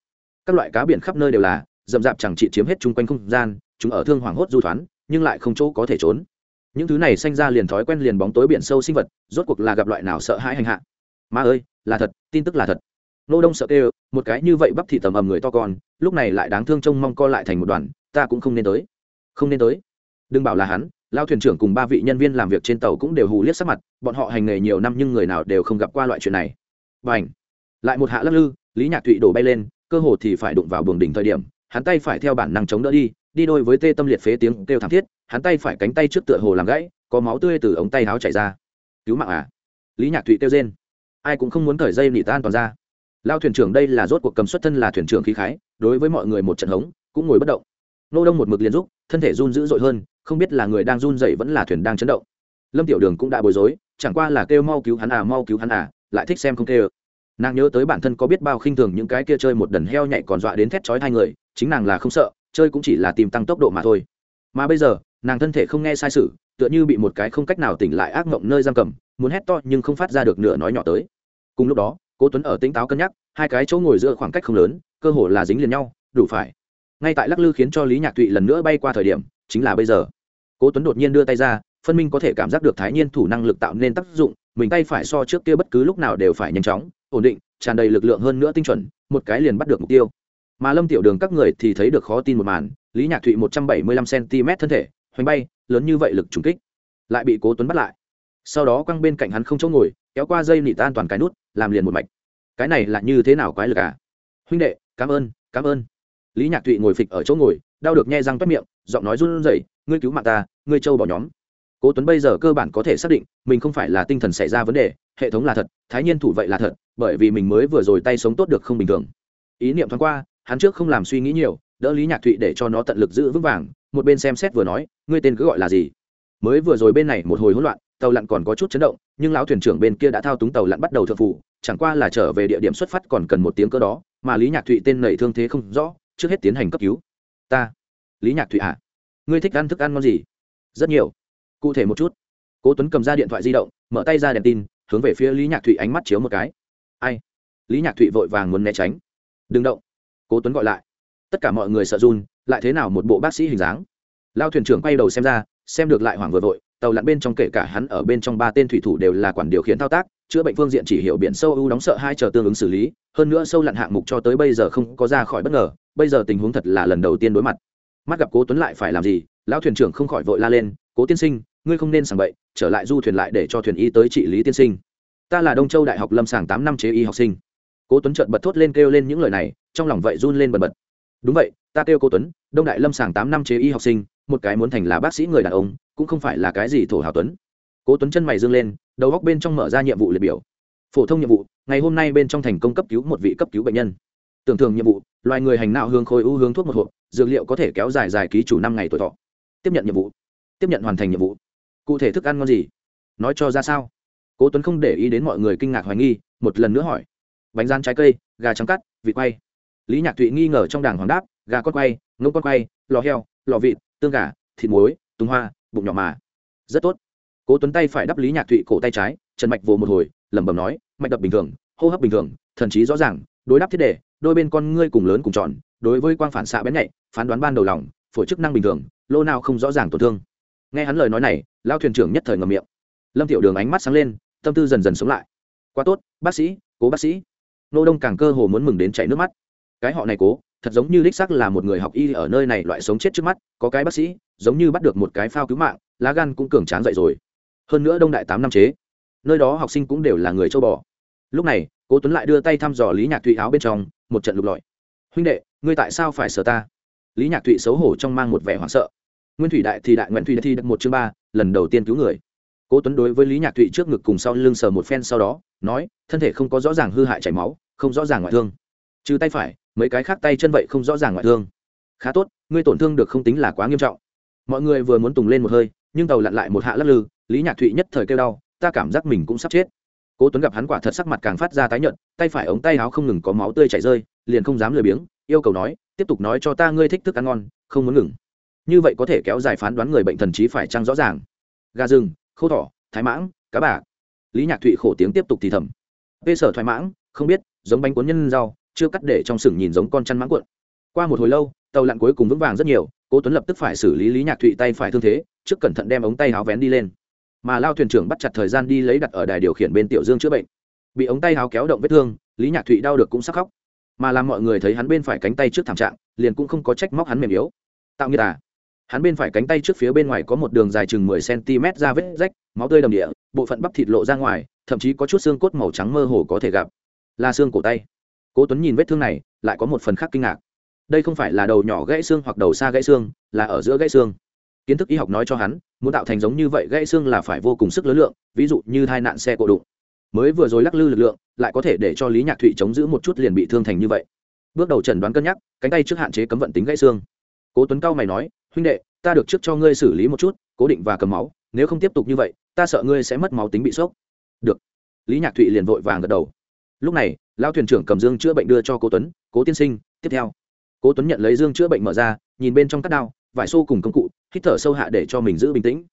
S1: Các loại cá biển khắp nơi đều là dầm dạp chẳng trị chiếm hết chung quanh không gian, chúng ở thương hoàng hốt du thoán, nhưng lại không chỗ có thể trốn. Những thứ này sanh ra liền thói quen liền bóng tối biển sâu sinh vật, rốt cuộc là gặp loại nào sợ hãi hành hạ ma ơi, là thật, tin tức là thật. Nô đông sợ kêu, một cái như vậy bắp thị tầm ầm người to con, lúc này lại đáng thương trông mong co lại thành một đoàn, ta cũng không nên tới. Không nên tới. Đừng bảo là hắn lao thuyền trưởng cùng ba vị nhân viên làm việc trên tàu cũng đều hù liếc sắc mặt, bọn họ hành nghề nhiều năm nhưng người nào đều không gặp qua loại chuyện này. Và ảnh lại một hạ lắc lư, lý nhạc thụy đổ bay lên, cơ hồ thì phải đụng vào buồng đỉnh thời điểm, hắn tay phải theo bản năng chống đỡ đi đi đôi với tê tâm liệt phế tiếng kêu thảm thiết, hắn tay phải cánh tay trước tựa hồ làm gãy, có máu tươi từ ống tay áo chảy ra. Cứu mạng à? Lý nhạc thụy kêu rên ai cũng không muốn thời dây nỉ tan toàn ra. Lao thuyền trưởng đây là rốt cuộc cầm xuất thân là thuyền trưởng khí khái, đối với mọi người một trận hống, cũng ngồi bất động. Nô đông một mực liền giúp, thân thể run dữ dội hơn, không biết là người đang run dậy vẫn là thuyền đang chấn động. Lâm tiểu đường cũng đã bối rối, chẳng qua là kêu mau cứu hắn à mau cứu hắn à lại thích xem không kêu. Nàng nhớ tới bản thân có biết bao khinh thường những cái kia chơi một đần heo nhảy còn dọa đến thét chói hai người, chính nàng là không sợ, chơi cũng chỉ là tìm tăng tốc độ mà thôi. Mà bây giờ, nàng thân thể không nghe sai sự tựa như bị một cái không cách nào tỉnh lại ác mộng nơi giam cầm, muốn hét to nhưng không phát ra được nửa nói nhỏ tới. Cùng lúc đó, cố tuấn ở tỉnh táo cân nhắc, hai cái chỗ ngồi giữa khoảng cách không lớn, cơ hồ là dính liền nhau, đủ phải. Ngay tại lắc lư khiến cho lý nhạc tụy lần nữa bay qua thời điểm, chính là bây giờ. Cố tuấn đột nhiên đưa tay ra, phân minh có thể cảm giác được thái nhiên thủ năng lực tạo nên tác dụng, mình tay phải so trước kia bất cứ lúc nào đều phải nhanh chóng, ổn định, tràn đầy lực lượng hơn nữa tinh chuẩn, một cái liền bắt được mục tiêu. Mà lâm tiểu đường các người thì thấy được khó tin một màn, lý nhạc thụy một trăm bảy mươi lăm cm thân thể hoành bay, lớn như vậy lực trùng kích, lại bị cố tuấn bắt lại. Sau đó quăng bên cạnh hắn không chỗ ngồi, kéo qua dây nịt an toàn cái nút, làm liền một mạch. Cái này là như thế nào quái lực à? Huynh đệ, cảm ơn cảm ơn. Lý nhạc thụy ngồi phịch ở chỗ ngồi, đau được nhe răng toét miệng, giọng nói run rẩy, ngươi cứu mạng ta, ngươi châu bỏ nhóm. Cố tuấn bây giờ cơ bản có thể xác định, mình không phải là tinh thần xảy ra vấn đề, hệ thống là thật, thái nhiên thủ vậy là thật, bởi vì mình mới vừa rồi tay sống tốt được không bình thường. Ý niệm thoáng qua, hắn trước không làm suy nghĩ nhiều, đỡ lý nhạc thụy để cho nó tận lực giữ vững vàng một bên xem xét vừa nói, ngươi tên cứ gọi là gì? Mới vừa rồi bên này một hồi hỗn loạn, tàu lặn còn có chút chấn động, nhưng lão thuyền trưởng bên kia đã thao túng tàu lặn bắt đầu thượng phủ, chẳng qua là trở về địa điểm xuất phát còn cần một tiếng cơ đó, mà lý nhạc thụy tên nảy thương thế không rõ, trước hết tiến hành cấp cứu. Ta. Lý nhạc thụy ạ à? ngươi thích ăn thức ăn ngon gì? Rất nhiều. Cụ thể một chút. Cố tuấn cầm ra điện thoại di động, mở tay ra đèn tin, hướng về phía lý nhạc thụy ánh mắt chiếu một cái. Ai? Lý nhạc thụy vội vàng muốn né tránh. Đừng động. Cố tuấn gọi lại. Tất cả mọi người sợ run lại thế nào một bộ bác sĩ hình dáng? Lao thuyền trưởng quay đầu xem ra, xem được lại hoảng vừa vội, tàu lặn bên trong kể cả hắn ở bên trong ba tên thủy thủ đều là quản điều khiển thao tác, chữa bệnh phương diện chỉ hiểu biển sâu ưu đóng sợ hai chờ tương ứng xử lý, hơn nữa sâu lặn hạng mục cho tới bây giờ không có ra khỏi bất ngờ, bây giờ tình huống thật là lần đầu tiên đối mặt. Mắt gặp cố tuấn lại phải làm gì? Lão thuyền trưởng không khỏi vội la lên, cố tiên sinh, ngươi không nên sảng bậy, trở lại du thuyền lại để cho thuyền y tới trị lý tiên sinh. Ta là đông châu đại học lâm sàng tám năm chế y học sinh. Cố tuấn trợn bật thốt lên kêu lên những lời này, trong lòng vậy run lên bần bật. Đúng vậy ta kêu cố tuấn, đông đại lâm sàng tám năm chế y học sinh, một cái muốn thành là bác sĩ người đàn ông, cũng không phải là cái gì thổ hào tuấn. Cố tuấn chân mày dương lên, đầu góc bên trong mở ra nhiệm vụ liệt biểu. Phổ thông nhiệm vụ, ngày hôm nay bên trong thành công cấp cứu một vị cấp cứu bệnh nhân. Tưởng thường nhiệm vụ, loài người hành nạo hướng khối ưu hướng thuốc một hộp, dược liệu có thể kéo dài dài ký chủ năm ngày tuổi thọ. Tiếp nhận nhiệm vụ. Tiếp nhận hoàn thành nhiệm vụ. Cụ thể thức ăn ngon gì? Nói cho ra sao? Cố tuấn không để ý đến mọi người kinh ngạc hoài nghi, một lần nữa hỏi. Bánh rán trái cây, gà trắng cắt, vịt quay. Lý nhạc thụy nghi ngờ trong đảng hoàng đáp gà con quay, ngỗng con quay, lò heo, lò vịt, tương gà, thịt muối, tùng hoa, bụng nhỏ mà. Rất tốt. Cố tuấn tay phải đắp lý nhạc thụy cổ tay trái, trần mạch vồ một hồi, lẩm bẩm nói, mạch đập bình thường, hô hấp bình thường, thần trí rõ ràng, đối đáp thiết đề, đôi bên con ngươi cùng lớn cùng tròn, đối với quang phản xạ bén nhạy, phán đoán ban đầu lòng, phổi chức năng bình thường lô nào không rõ ràng tổn thương. Nghe hắn lời nói này lao thuyền trưởng nhất thời ngầm miệng. Lâm tiểu đường ánh mắt sáng lên, tâm tư dần dần sống lại. Quá tốt, bác sĩ, cố bác sĩ. Nô đông càng cơ hồ muốn mừng đến chảy nước mắt. Cái họ này cố thật giống như đích xác là một người học y ở nơi này loại sống chết trước mắt, có cái bác sĩ, giống như bắt được một cái phao cứu mạng, lá gan cũng cường tráng dậy rồi. Hơn nữa đông đại tám năm chế, nơi đó học sinh cũng đều là người châu bò. Lúc này, cố tuấn lại đưa tay thăm dò lý nhạc thụy áo bên trong, một trận lục lọi. Huynh đệ, ngươi tại sao phải sợ ta? Lý nhạc thụy xấu hổ trong mang một vẻ hoảng sợ. Nguyên thủy đại thì đại nguyện thủy đã thi được một chương ba, lần đầu tiên cứu người. Cố tuấn đối với lý nhạc thụy trước ngực cùng sau lưng sờ một phen sau đó, nói, thân thể không có rõ ràng hư hại chảy máu, không rõ ràng ngoại thương. Trừ tay phải mấy cái khác tay chân vậy không rõ ràng ngoại thương. Khá tốt, ngươi tổn thương được không tính là quá nghiêm trọng. Mọi người vừa muốn tùng lên một hơi, nhưng tàu lặn lại một hạ lắc lư, lý nhạc thụy nhất thời kêu đau, ta cảm giác mình cũng sắp chết. Cố tuấn gặp hắn quả thật sắc mặt càng phát ra tái nhợt, tay phải ống tay áo không ngừng có máu tươi chảy rơi, liền không dám lười biếng, yêu cầu nói, tiếp tục nói cho ta ngươi thích thức ăn ngon, không muốn ngừng. Như vậy có thể kéo dài phán đoán người bệnh thần trí phải trăng rõ ràng. Gà rừng, khô thỏ, thái mãng, cá bạc. Lý nhạc thụy khổ tiếng tiếp tục thì thầm. Vê sở thoái mãng, không biết, giống bánh cuốn nhân rau chưa cắt để trong sừng nhìn giống con chăn mãng cuộn. Qua một hồi lâu, tàu lặn cuối cùng vững vàng rất nhiều, cố tuấn lập tức phải xử lý lý nhạc thụy tay phải thương thế, trước cẩn thận đem ống tay áo vén đi lên. Mà lao thuyền trưởng bắt chặt thời gian đi lấy đặt ở đài điều khiển bên tiểu dương chữa bệnh. Bị ống tay áo kéo động vết thương, lý nhạc thụy đau được cũng sắc khóc. Mà làm mọi người thấy hắn bên phải cánh tay trước thảm trạng, liền cũng không có trách móc hắn mềm yếu. Tạo nghiệt à? Hắn bên phải cánh tay trước phía bên ngoài có một đường dài chừng mười cm ra vết rách, máu tươi đầm địa, bộ phận bắp thịt lộ ra ngoài, thậm chí có chút xương cốt màu trắng mơ hồ có thể gặp. Là xương cổ tay cố tuấn nhìn vết thương này, lại có một phần khác kinh ngạc. Đây không phải là đầu nhỏ gãy xương hoặc đầu xa gãy xương, là ở giữa gãy xương. Kiến thức y học nói cho hắn, muốn tạo thành giống như vậy gãy xương là phải vô cùng sức lớn lượng, ví dụ như tai nạn xe cộ đụng. Mới vừa rồi lắc lư lực lượng, lại có thể để cho lý nhạc thụy chống giữ một chút liền bị thương thành như vậy. Bước đầu chẩn đoán cân nhắc, cánh tay trước hạn chế cấm vận tính gãy xương. Cố tuấn cao mày nói, huynh đệ, ta được trước cho ngươi xử lý một chút, cố định và cầm máu, nếu không tiếp tục như vậy, ta sợ ngươi sẽ mất máu tính bị sốc. Được. Lý nhạc thụy liền vội vàng gật đầu lúc này lao thuyền trưởng cầm dương chữa bệnh đưa cho cố tuấn, cố tiên sinh, tiếp theo. Cố tuấn nhận lấy dương chữa bệnh mở ra, nhìn bên trong các đao, vải xô cùng công cụ, hít thở sâu hạ để cho mình giữ bình tĩnh.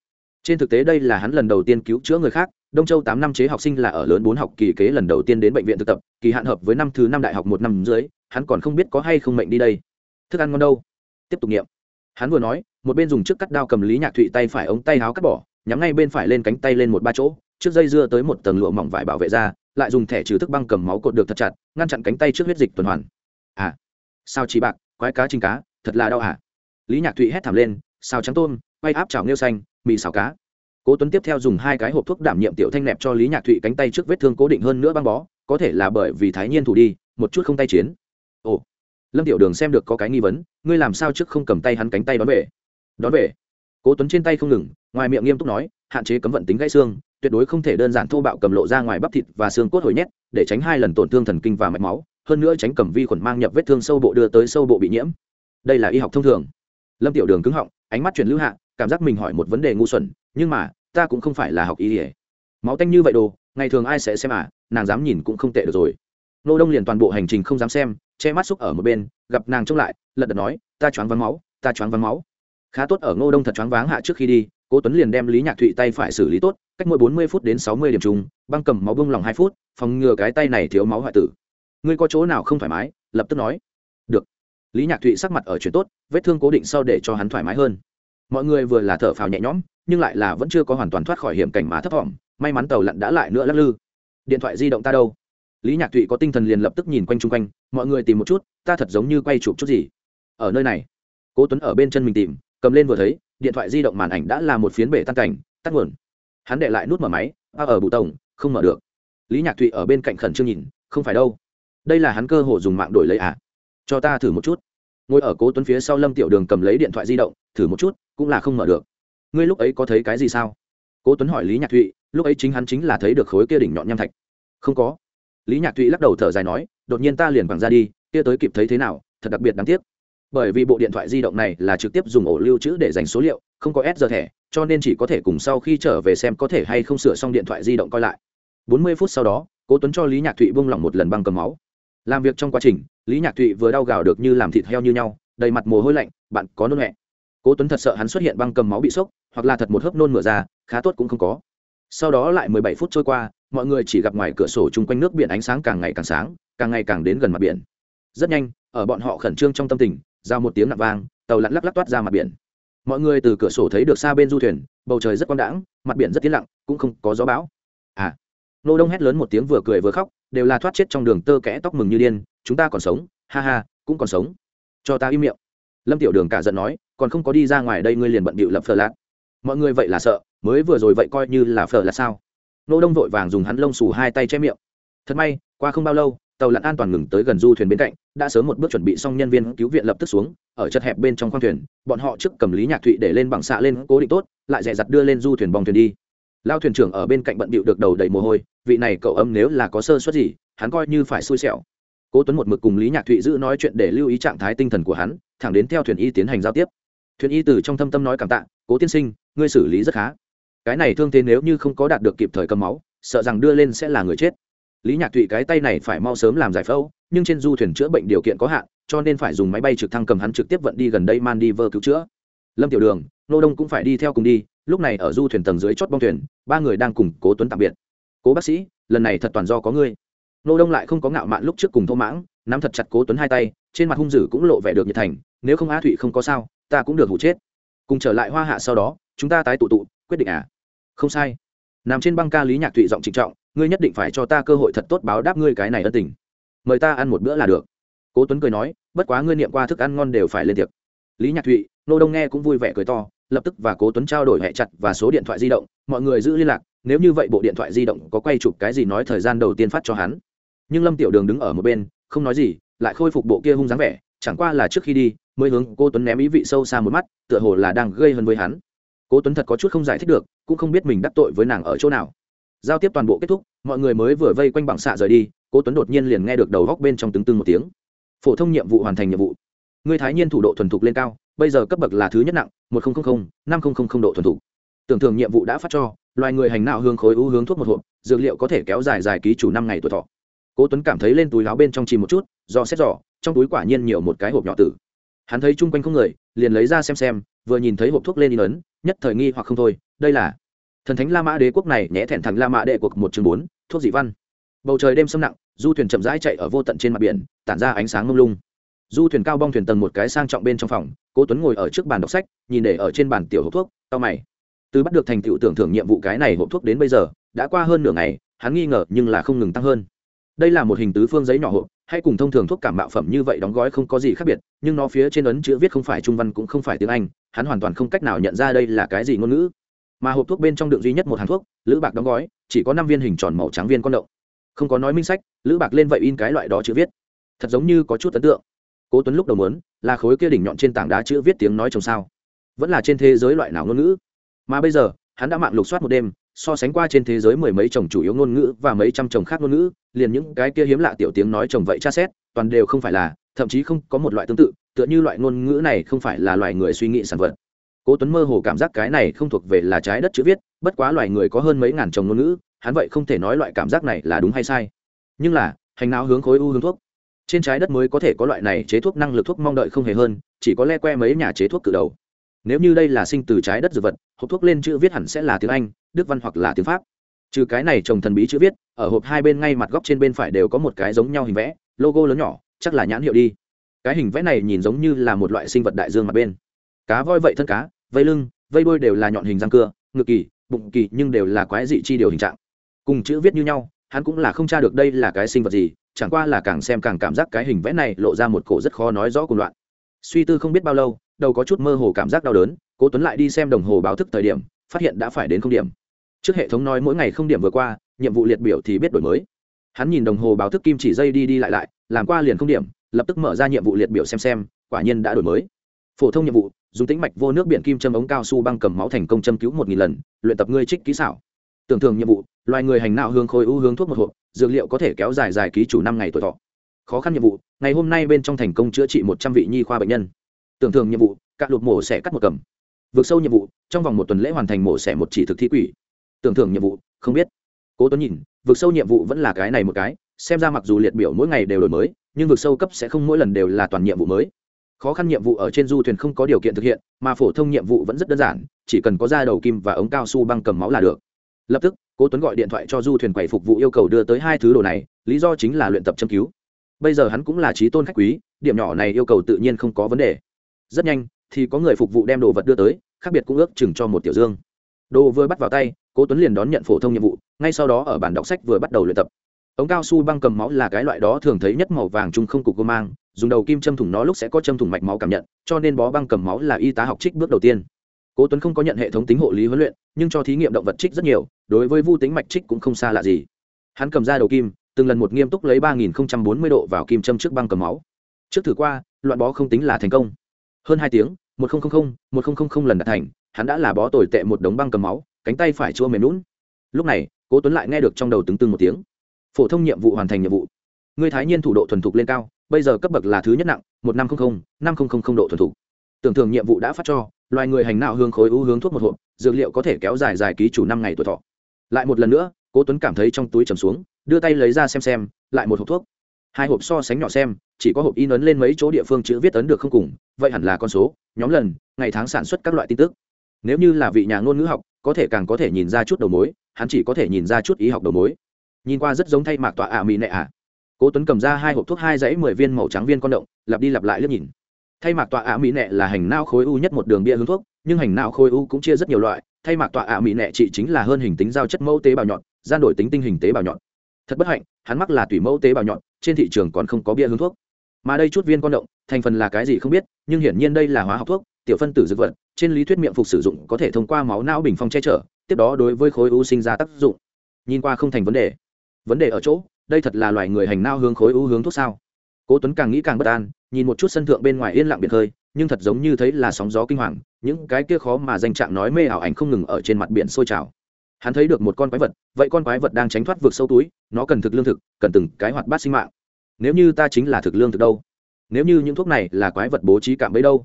S1: Trên thực tế đây là hắn lần đầu tiên cứu chữa người khác, đông châu tám năm chế học sinh là ở lớn bốn học kỳ kế lần đầu tiên đến bệnh viện thực tập, kỳ hạn hợp với năm thứ năm đại học một năm dưới, hắn còn không biết có hay không mệnh đi đây. Thức ăn ngon đâu? Tiếp tục nghiệm. Hắn vừa nói, một bên dùng trước cắt đao cầm lý nhạc thụy tay phải ống tay áo cắt bỏ, nhắm ngay bên phải lên cánh tay lên một ba chỗ, trước dây dưa tới một tầng lụa mỏng vải bảo vệ ra lại dùng thẻ trừ thức băng cầm máu cột được thật chặt, ngăn chặn cánh tay trước huyết dịch tuần hoàn. À sao chỉ bạc, quái cá trinh cá, thật là đau à lý nhạc thụy hét thảm lên, xào trắng tôm, quay áp chảo nghêu xanh, mì xào cá. Cố tuấn tiếp theo dùng hai cái hộp thuốc đảm nhiệm tiểu thanh nẹp cho lý nhạc thụy cánh tay trước vết thương cố định hơn nữa băng bó, có thể là bởi vì thái nhiên thủ đi, một chút không tay chiến. Ồ, lâm tiểu đường xem được có cái nghi vấn, ngươi làm sao trước không cầm tay hắn cánh tay đón về? Đón về? Cố tuấn trên tay không ngừng, ngoài miệng nghiêm túc nói, hạn chế cấm vận tính gãy xương tuyệt đối không thể đơn giản thô bạo cầm lộ ra ngoài bắp thịt và xương cốt hồi nhét, để tránh hai lần tổn thương thần kinh và mạch máu, hơn nữa tránh cầm vi khuẩn mang nhập vết thương sâu bộ đưa tới sâu bộ bị nhiễm. Đây là y học thông thường. Lâm tiểu đường cứng họng, ánh mắt chuyển lưu hạ, cảm giác mình hỏi một vấn đề ngu xuẩn, nhưng mà, ta cũng không phải là học y ỉa máu tanh như vậy đồ, ngày thường ai sẽ xem à nàng dám nhìn cũng không tệ được rồi. Nô đông liền toàn bộ hành trình không dám xem, che mắt xúc ở một bên, gặp nàng trông lại, lật đật nói, ta choáng vắng máu, ta choáng vắng máu. Khá tốt ở ngô đông thật choáng váng hạ trước khi đi, cố tuấn liền đem lý nhạc thụy tay phải xử lý tốt cách mỗi bốn mươi phút đến sáu mươi điểm trùng băng cầm máu bông lòng hai phút, phòng ngừa cái tay này thiếu máu hoại tử. Ngươi có chỗ nào không thoải mái? Lập tức nói. Được. Lý nhạc thụy sắc mặt ở chuyện tốt, vết thương cố định sau để cho hắn thoải mái hơn. Mọi người vừa là thở phào nhẹ nhõm, nhưng lại là vẫn chưa có hoàn toàn thoát khỏi hiểm cảnh mà thấp thỏm, may mắn tàu lặn đã lại nữa lắc lư. Điện thoại di động ta đâu? Lý nhạc thụy có tinh thần liền lập tức nhìn quanh chung quanh, mọi người tìm một chút, ta thật giống như quay chụp chút gì. Ở nơi này. Cố tuấn ở bên chân mình tìm, cầm lên vừa thấy, điện thoại di động màn ảnh đã là một phiến bể tan cảnh, tắt nguồn hắn để lại nút mở máy a ở bụ tổng, không mở được. Lý nhạc thụy ở bên cạnh khẩn trương nhìn, không phải đâu. Đây là hắn cơ hội dùng mạng đổi lấy à? Cho ta thử một chút. Ngồi ở cố tuấn phía sau lâm tiểu đường cầm lấy điện thoại di động, thử một chút, cũng là không mở được. Ngươi lúc ấy có thấy cái gì sao? Cố tuấn hỏi lý nhạc thụy, lúc ấy chính hắn chính là thấy được khối kia đỉnh nhọn nham thạch. Không có. Lý nhạc thụy lắc đầu thở dài nói, đột nhiên ta liền bằng ra đi, kia tới kịp thấy thế nào, thật đặc biệt đáng tiếc. Bởi vì bộ điện thoại di động này là trực tiếp dùng ổ lưu trữ để dành số liệu không có s giờ thẻ, cho nên chỉ có thể cùng sau khi trở về xem có thể hay không sửa xong điện thoại di động coi lại. Bốn mươi phút sau đó, cố tuấn cho lý nhạc thụy buông lỏng một lần băng cầm máu. Làm việc trong quá trình, lý nhạc thụy vừa đau gào được như làm thịt heo như nhau, đầy mặt mồ hôi lạnh, bạn có nôn mẹ. Cố tuấn thật sợ hắn xuất hiện băng cầm máu bị sốc, hoặc là thật một hớp nôn mửa ra, khá tốt cũng không có. Sau đó lại mười bảy phút trôi qua, mọi người chỉ gặp ngoài cửa sổ chung quanh nước biển ánh sáng càng ngày càng sáng, càng ngày càng đến gần mặt biển. Rất nhanh, ở bọn họ khẩn trương trong tâm tình ra một tiếng nặng vang, tàu lặn lắc lắc toát ra mặt biển mọi người từ cửa sổ thấy được xa bên du thuyền, bầu trời rất quang đãng, mặt biển rất tiến lặng, cũng không có gió bão. À nô đông hét lớn một tiếng vừa cười vừa khóc, đều là thoát chết trong đường tơ kẽ tóc mừng như điên, chúng ta còn sống, ha ha, cũng còn sống. Cho ta im miệng. Lâm tiểu đường cả giận nói, còn không có đi ra ngoài đây ngươi liền bận bịu lập phờ lạt. Mọi người vậy là sợ, mới vừa rồi vậy coi như là phờ là sao? Nô đông vội vàng dùng hắn lông xù hai tay che miệng. Thật may, qua không bao lâu tàu lặn an toàn ngừng tới gần du thuyền bên cạnh, đã sớm một bước chuẩn bị xong nhân viên cứu viện lập tức xuống, ở chật hẹp bên trong khoang thuyền, bọn họ trước cầm lý nhạc thụy để lên bằng xạ lên cố định tốt, lại dè dặt đưa lên du thuyền bong thuyền đi. Lao thuyền trưởng ở bên cạnh bận bịu được đầu đầy mồ hôi, vị này cậu âm nếu là có sơ suất gì, hắn coi như phải xui xẻo. Cố tuấn một mực cùng lý nhạc thụy giữ nói chuyện để lưu ý trạng thái tinh thần của hắn, thẳng đến theo thuyền y tiến hành giao tiếp. Thuyền y từ trong thâm tâm nói cảm tạ, cố tiên sinh, ngươi xử lý rất khá. Cái này thương thế nếu như không có đạt được kịp thời cầm máu, sợ rằng đưa lên sẽ là người chết lý nhạc thụy cái tay này phải mau sớm làm giải phẫu, nhưng trên du thuyền chữa bệnh điều kiện có hạn, cho nên phải dùng máy bay trực thăng cầm hắn trực tiếp vận đi gần đây man đi vơ cứu chữa. Lâm tiểu đường, nô đông cũng phải đi theo cùng đi, lúc này ở du thuyền tầng dưới chót bong thuyền, ba người đang cùng cố tuấn tạm biệt. Cố bác sĩ, lần này thật toàn do có ngươi. Nô đông lại không có ngạo mạn lúc trước cùng thô mãng, nắm thật chặt cố tuấn hai tay, trên mặt hung dữ cũng lộ vẻ được nhiệt thành, nếu không Á thụy không có sao, ta cũng được hụ chết. Cùng trở lại hoa hạ sau đó, chúng ta tái tụ tụ, quyết định à? Không sai. Nằm trên băng ca lý nhạc thụy giọng trịnh trọng ngươi nhất định phải cho ta cơ hội thật tốt báo đáp ngươi cái này ân tình. Mời ta ăn một bữa là được. Cố tuấn cười nói, bất quá ngươi niệm qua thức ăn ngon đều phải lên tiệc. Lý nhạc thụy, nô đông nghe cũng vui vẻ cười to, lập tức và cố tuấn trao đổi hẹ chặt và số điện thoại di động, mọi người giữ liên lạc, nếu như vậy bộ điện thoại di động có quay chụp cái gì nói thời gian đầu tiên phát cho hắn. Nhưng lâm tiểu đường đứng ở một bên, không nói gì, lại khôi phục bộ kia hung dáng vẻ, chẳng qua là trước khi đi, mới hướng cô tuấn ném ý vị sâu xa một mắt, tựa hồ là đang gây hơn với hắn. Cố tuấn thật có chút không giải thích được, cũng không biết mình đắc tội với nàng ở chỗ nào giao tiếp toàn bộ kết thúc, mọi người mới vừa vây quanh bảng xạ rời đi, cố tuấn đột nhiên liền nghe được đầu góc bên trong tướng tương một tiếng. Phổ thông nhiệm vụ hoàn thành nhiệm vụ. Người thái nhiên thủ độ thuần thục lên cao, bây giờ cấp bậc là thứ nhất nặng, một nghìn năm nghìn độ thuần thục. Tưởng thường nhiệm vụ đã phát cho, loài người hành nạo hướng khối ưu hướng thuốc một hộp, dược liệu có thể kéo dài dài ký chủ năm ngày tuổi thọ. Cố tuấn cảm thấy lên túi láo bên trong chìm một chút, do xét giỏ trong túi quả nhiên nhiều một cái hộp nhỏ tử. Hắn thấy chung quanh không người, liền lấy ra xem xem, vừa nhìn thấy hộp thuốc lên in ấn, nhất thời nghi hoặc không thôi, đây là thần thánh la mã đế quốc này nhẽ thẹn thằng la mã đệ cuộc một chương bốn, thuốc dị văn. Bầu trời đêm sâm nặng, du thuyền chậm rãi chạy ở vô tận trên mặt biển, tản ra ánh sáng mông lung. Du thuyền cao bong thuyền tầng một cái sang trọng bên trong phòng, cố tuấn ngồi ở trước bàn đọc sách, nhìn để ở trên bàn tiểu hộp thuốc tao mày. Từ bắt được thành tựu tưởng thưởng nhiệm vụ cái này hộp thuốc đến bây giờ, đã qua hơn nửa ngày, hắn nghi ngờ nhưng là không ngừng tăng hơn. Đây là một hình tứ phương giấy nhỏ hộp, hay cùng thông thường thuốc cảm mạo phẩm như vậy đóng gói không có gì khác biệt, nhưng nó phía trên ấn chữ viết không phải trung văn cũng không phải tiếng anh, hắn hoàn toàn không cách nào nhận ra đây là cái gì ngôn ngữ mà hộp thuốc bên trong đựng duy nhất một hàng thuốc lữ bạc đóng gói chỉ có năm viên hình tròn màu trắng viên con động. Không có nói minh sách lữ bạc lên vậy in cái loại đó chữ viết. Thật giống như có chút ấn tượng. Cố tuấn lúc đầu muốn, là khối kia đỉnh nhọn trên tảng đá chữ viết tiếng nói trồng sao. Vẫn là trên thế giới loại nào ngôn ngữ. Mà bây giờ hắn đã mạng lục soát một đêm so sánh qua trên thế giới mười mấy chồng chủ yếu ngôn ngữ và mấy trăm chồng khác ngôn ngữ liền những cái kia hiếm lạ tiểu tiếng nói chồng vậy tra xét toàn đều không phải là thậm chí không có một loại tương tự tựa như loại ngôn ngữ này không phải là loài người suy nghĩ sản vật cố tuấn mơ hồ cảm giác cái này không thuộc về là trái đất chữ viết, bất quá loài người có hơn mấy ngàn chồng ngôn ngữ, hắn vậy không thể nói loại cảm giác này là đúng hay sai. Nhưng là, hành não hướng khối u hướng thuốc. Trên trái đất mới có thể có loại này chế thuốc năng lực thuốc mong đợi không hề hơn, chỉ có le que mấy nhà chế thuốc cử đầu. Nếu như đây là sinh từ trái đất dược vật, hộp thuốc lên chữ viết hẳn sẽ là tiếng anh, đức văn hoặc là tiếng pháp. Trừ cái này trồng thần bí chữ viết, ở hộp hai bên ngay mặt góc trên bên phải đều có một cái giống nhau hình vẽ, logo lớn nhỏ, chắc là nhãn hiệu đi. Cái hình vẽ này nhìn giống như là một loại sinh vật đại dương mặt bên. Cá voi vậy thân cá vây lưng, vây đuôi đều là nhọn hình răng cưa, ngực kỳ, bụng kỳ nhưng đều là quái dị chi điều hình trạng. Cùng chữ viết như nhau, hắn cũng là không tra được đây là cái sinh vật gì, chẳng qua là càng xem càng cảm giác cái hình vẽ này lộ ra một cổ rất khó nói rõ cùng loạn. Suy tư không biết bao lâu, đầu có chút mơ hồ cảm giác đau đớn, cố tuấn lại đi xem đồng hồ báo thức thời điểm, phát hiện đã phải đến không điểm. Trước hệ thống nói mỗi ngày không điểm vừa qua, nhiệm vụ liệt biểu thì biết đổi mới. Hắn nhìn đồng hồ báo thức kim chỉ dây đi đi lại lại, làm qua liền không điểm, lập tức mở ra nhiệm vụ liệt biểu xem xem, quả nhiên đã đổi mới. Phổ thông nhiệm vụ dùng tĩnh mạch vô nước biển kim châm ống cao su băng cầm máu thành công châm cứu một nghìn lần, luyện tập ngươi trích kỹ xảo. Tưởng thường nhiệm vụ, loài người hành nạo hương khôi ưu hướng thuốc một hộp, dược liệu có thể kéo dài dài ký chủ năm ngày tuổi thọ. Khó khăn nhiệm vụ, ngày hôm nay bên trong thành công chữa trị một trăm vị nhi khoa bệnh nhân. Tưởng thường nhiệm vụ, cạn lụt mổ sẽ cắt một cầm. Vượt sâu nhiệm vụ, trong vòng một tuần lễ hoàn thành mổ xẻ một chỉ thực thi quỷ. Tưởng thưởng nhiệm vụ, không biết. Cố tuấn nhìn, vượt sâu nhiệm vụ vẫn là cái này một cái, xem ra mặc dù liệt biểu mỗi ngày đều đổi mới, nhưng vượt sâu cấp sẽ không mỗi lần đều là toàn nhiệm vụ mới khó khăn nhiệm vụ ở trên du thuyền không có điều kiện thực hiện, mà phổ thông nhiệm vụ vẫn rất đơn giản, chỉ cần có da đầu kim và ống cao su băng cầm máu là được. Lập tức, cố tuấn gọi điện thoại cho du thuyền quầy phục vụ yêu cầu đưa tới hai thứ đồ này, lý do chính là luyện tập châm cứu. Bây giờ hắn cũng là trí tôn khách quý, điểm nhỏ này yêu cầu tự nhiên không có vấn đề. Rất nhanh, thì có người phục vụ đem đồ vật đưa tới, khác biệt cũng ước chừng cho một tiểu dương. Đồ vừa bắt vào tay, cố tuấn liền đón nhận phổ thông nhiệm vụ, ngay sau đó ở bản đọc sách vừa bắt đầu luyện tập. Ống cao su băng cầm máu là cái loại đó thường thấy nhất màu vàng chung không cục cơ mang dùng đầu kim châm thủng nó lúc sẽ có châm thủng mạch máu cảm nhận, cho nên bó băng cầm máu là y tá học trích bước đầu tiên. Cố tuấn không có nhận hệ thống tính hộ lý huấn luyện, nhưng cho thí nghiệm động vật trích rất nhiều, đối với vu tính mạch trích cũng không xa lạ gì. Hắn cầm ra đầu kim, từng lần một nghiêm túc lấy ba nghìn bốn mươi độ vào kim châm trước băng cầm máu. Trước thử qua, loạn bó không tính là thành công. Hơn hai tiếng, một nghìn một nghìn lần đạt thành, hắn đã là bó tồi tệ một đống băng cầm máu, cánh tay phải chua mềm lún lúc này, cố tuấn lại nghe được trong đầu từng từng một tiếng. Phổ thông nhiệm vụ hoàn thành nhiệm vụ. Người thái nhiên thủ độ thuần thục lên cao bây giờ cấp bậc là thứ nhất nặng, một năm không năm không độ thuần thục tưởng thường nhiệm vụ đã phát cho, loài người hành não hướng khối u hướng thuốc một hộp, dược liệu có thể kéo dài dài ký chủ năm ngày tuổi thọ. Lại một lần nữa, cố tuấn cảm thấy trong túi trầm xuống, đưa tay lấy ra xem xem, lại một hộp thuốc. Hai hộp so sánh nhỏ xem, chỉ có hộp in ấn lên mấy chỗ địa phương chữ viết ấn được không cùng, vậy hẳn là con số, nhóm lần, ngày tháng sản xuất các loại tin tức. Nếu như là vị nhà ngôn ngữ học, có thể càng có thể nhìn ra chút đầu mối, hắn chỉ có thể nhìn ra chút ý học đầu mối. Nhìn qua rất giống thay mạc tọa ả mỹ nệ ả cố tuấn cầm ra hai hộp thuốc hai dãy mười viên màu trắng viên con động, lặp đi lặp lại liếc nhìn. Thay mạc tọa ạ mỹ nệ là hành não khối u nhất một đường bia hướng thuốc, nhưng hành não khối u cũng chia rất nhiều loại. Thay mạc tọa ạ mỹ nệ trị chính là hơn hình tính giao chất mẫu tế bào nhọn, gian đổi tính tinh hình tế bào nhọn. Thật bất hạnh, hắn mắc là tùy mẫu tế bào nhọn, trên thị trường còn không có bia hướng thuốc. Mà đây chút viên con động, thành phần là cái gì không biết, nhưng hiển nhiên đây là hóa học thuốc, tiểu phân tử dược vật, trên lý thuyết miệng phục sử dụng có thể thông qua máu não bình phong che chở, tiếp đó đối với khối u sinh ra tác dụng. Nhìn qua không thành vấn đề. Vấn đề ở chỗ đây thật là loài người hành nao hướng khối u hướng thuốc sao? Cố tuấn càng nghĩ càng bất an, nhìn một chút sân thượng bên ngoài yên lặng biệt hơi, nhưng thật giống như thấy là sóng gió kinh hoàng, những cái kia khó mà danh trạng nói mê ảo ảnh không ngừng ở trên mặt biển sôi trào. Hắn thấy được một con quái vật, vậy con quái vật đang tránh thoát vượt sâu túi, nó cần thực lương thực, cần từng cái hoạt bát sinh mạng. Nếu như ta chính là thực lương thực đâu? Nếu như những thuốc này là quái vật bố trí cạm bẫy đâu?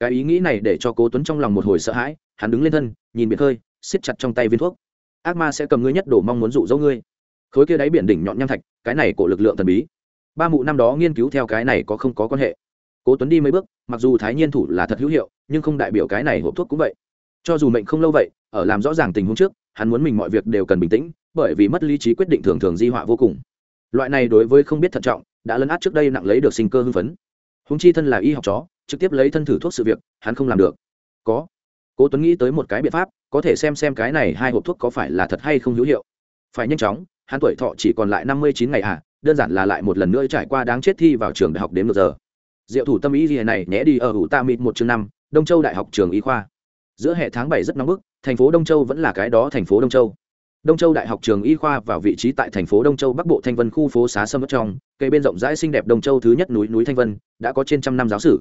S1: Cái ý nghĩ này để cho cố tuấn trong lòng một hồi sợ hãi, hắn đứng lên thân, nhìn biệt hơi siết chặt trong tay viên thuốc. Ác ma sẽ cầm ngươi nhất đổ mong muốn dụ dỗ ngươi khối kia đáy biển đỉnh nhọn nham thạch, cái này của lực lượng thần bí. Ba mụ năm đó nghiên cứu theo cái này có không có quan hệ. Cố tuấn đi mấy bước, mặc dù thái nhiên thủ là thật hữu hiệu, nhưng không đại biểu cái này hộp thuốc cũng vậy. Cho dù mệnh không lâu vậy, ở làm rõ ràng tình huống trước, hắn muốn mình mọi việc đều cần bình tĩnh, bởi vì mất lý trí quyết định thường thường di họa vô cùng. Loại này đối với không biết thận trọng, đã lấn át trước đây nặng lấy được sinh cơ hưng phấn. Húng chi thân là y học chó, trực tiếp lấy thân thử thuốc sự việc, hắn không làm được. Có. Cố tuấn nghĩ tới một cái biện pháp, có thể xem xem cái này hai hộp thuốc có phải là thật hay không hữu hiệu. Phải nhanh chóng hắn tuổi thọ chỉ còn lại năm mươi chín ngày à đơn giản là lại một lần nữa trải qua đáng chết thi vào trường đại học đến một giờ. Diệu thủ tâm ý gì này, nhé đi ở hủ ta mịt một chương năm, đông châu đại học trường y khoa. Giữa hệ tháng bảy rất nóng bức, thành phố đông châu vẫn là cái đó thành phố đông châu. Đông châu đại học trường y khoa vào vị trí tại thành phố đông châu bắc bộ thanh vân khu phố xá sâm trong cây bên rộng rãi xinh đẹp đông châu thứ nhất núi núi thanh vân, đã có trên trăm năm giáo sử.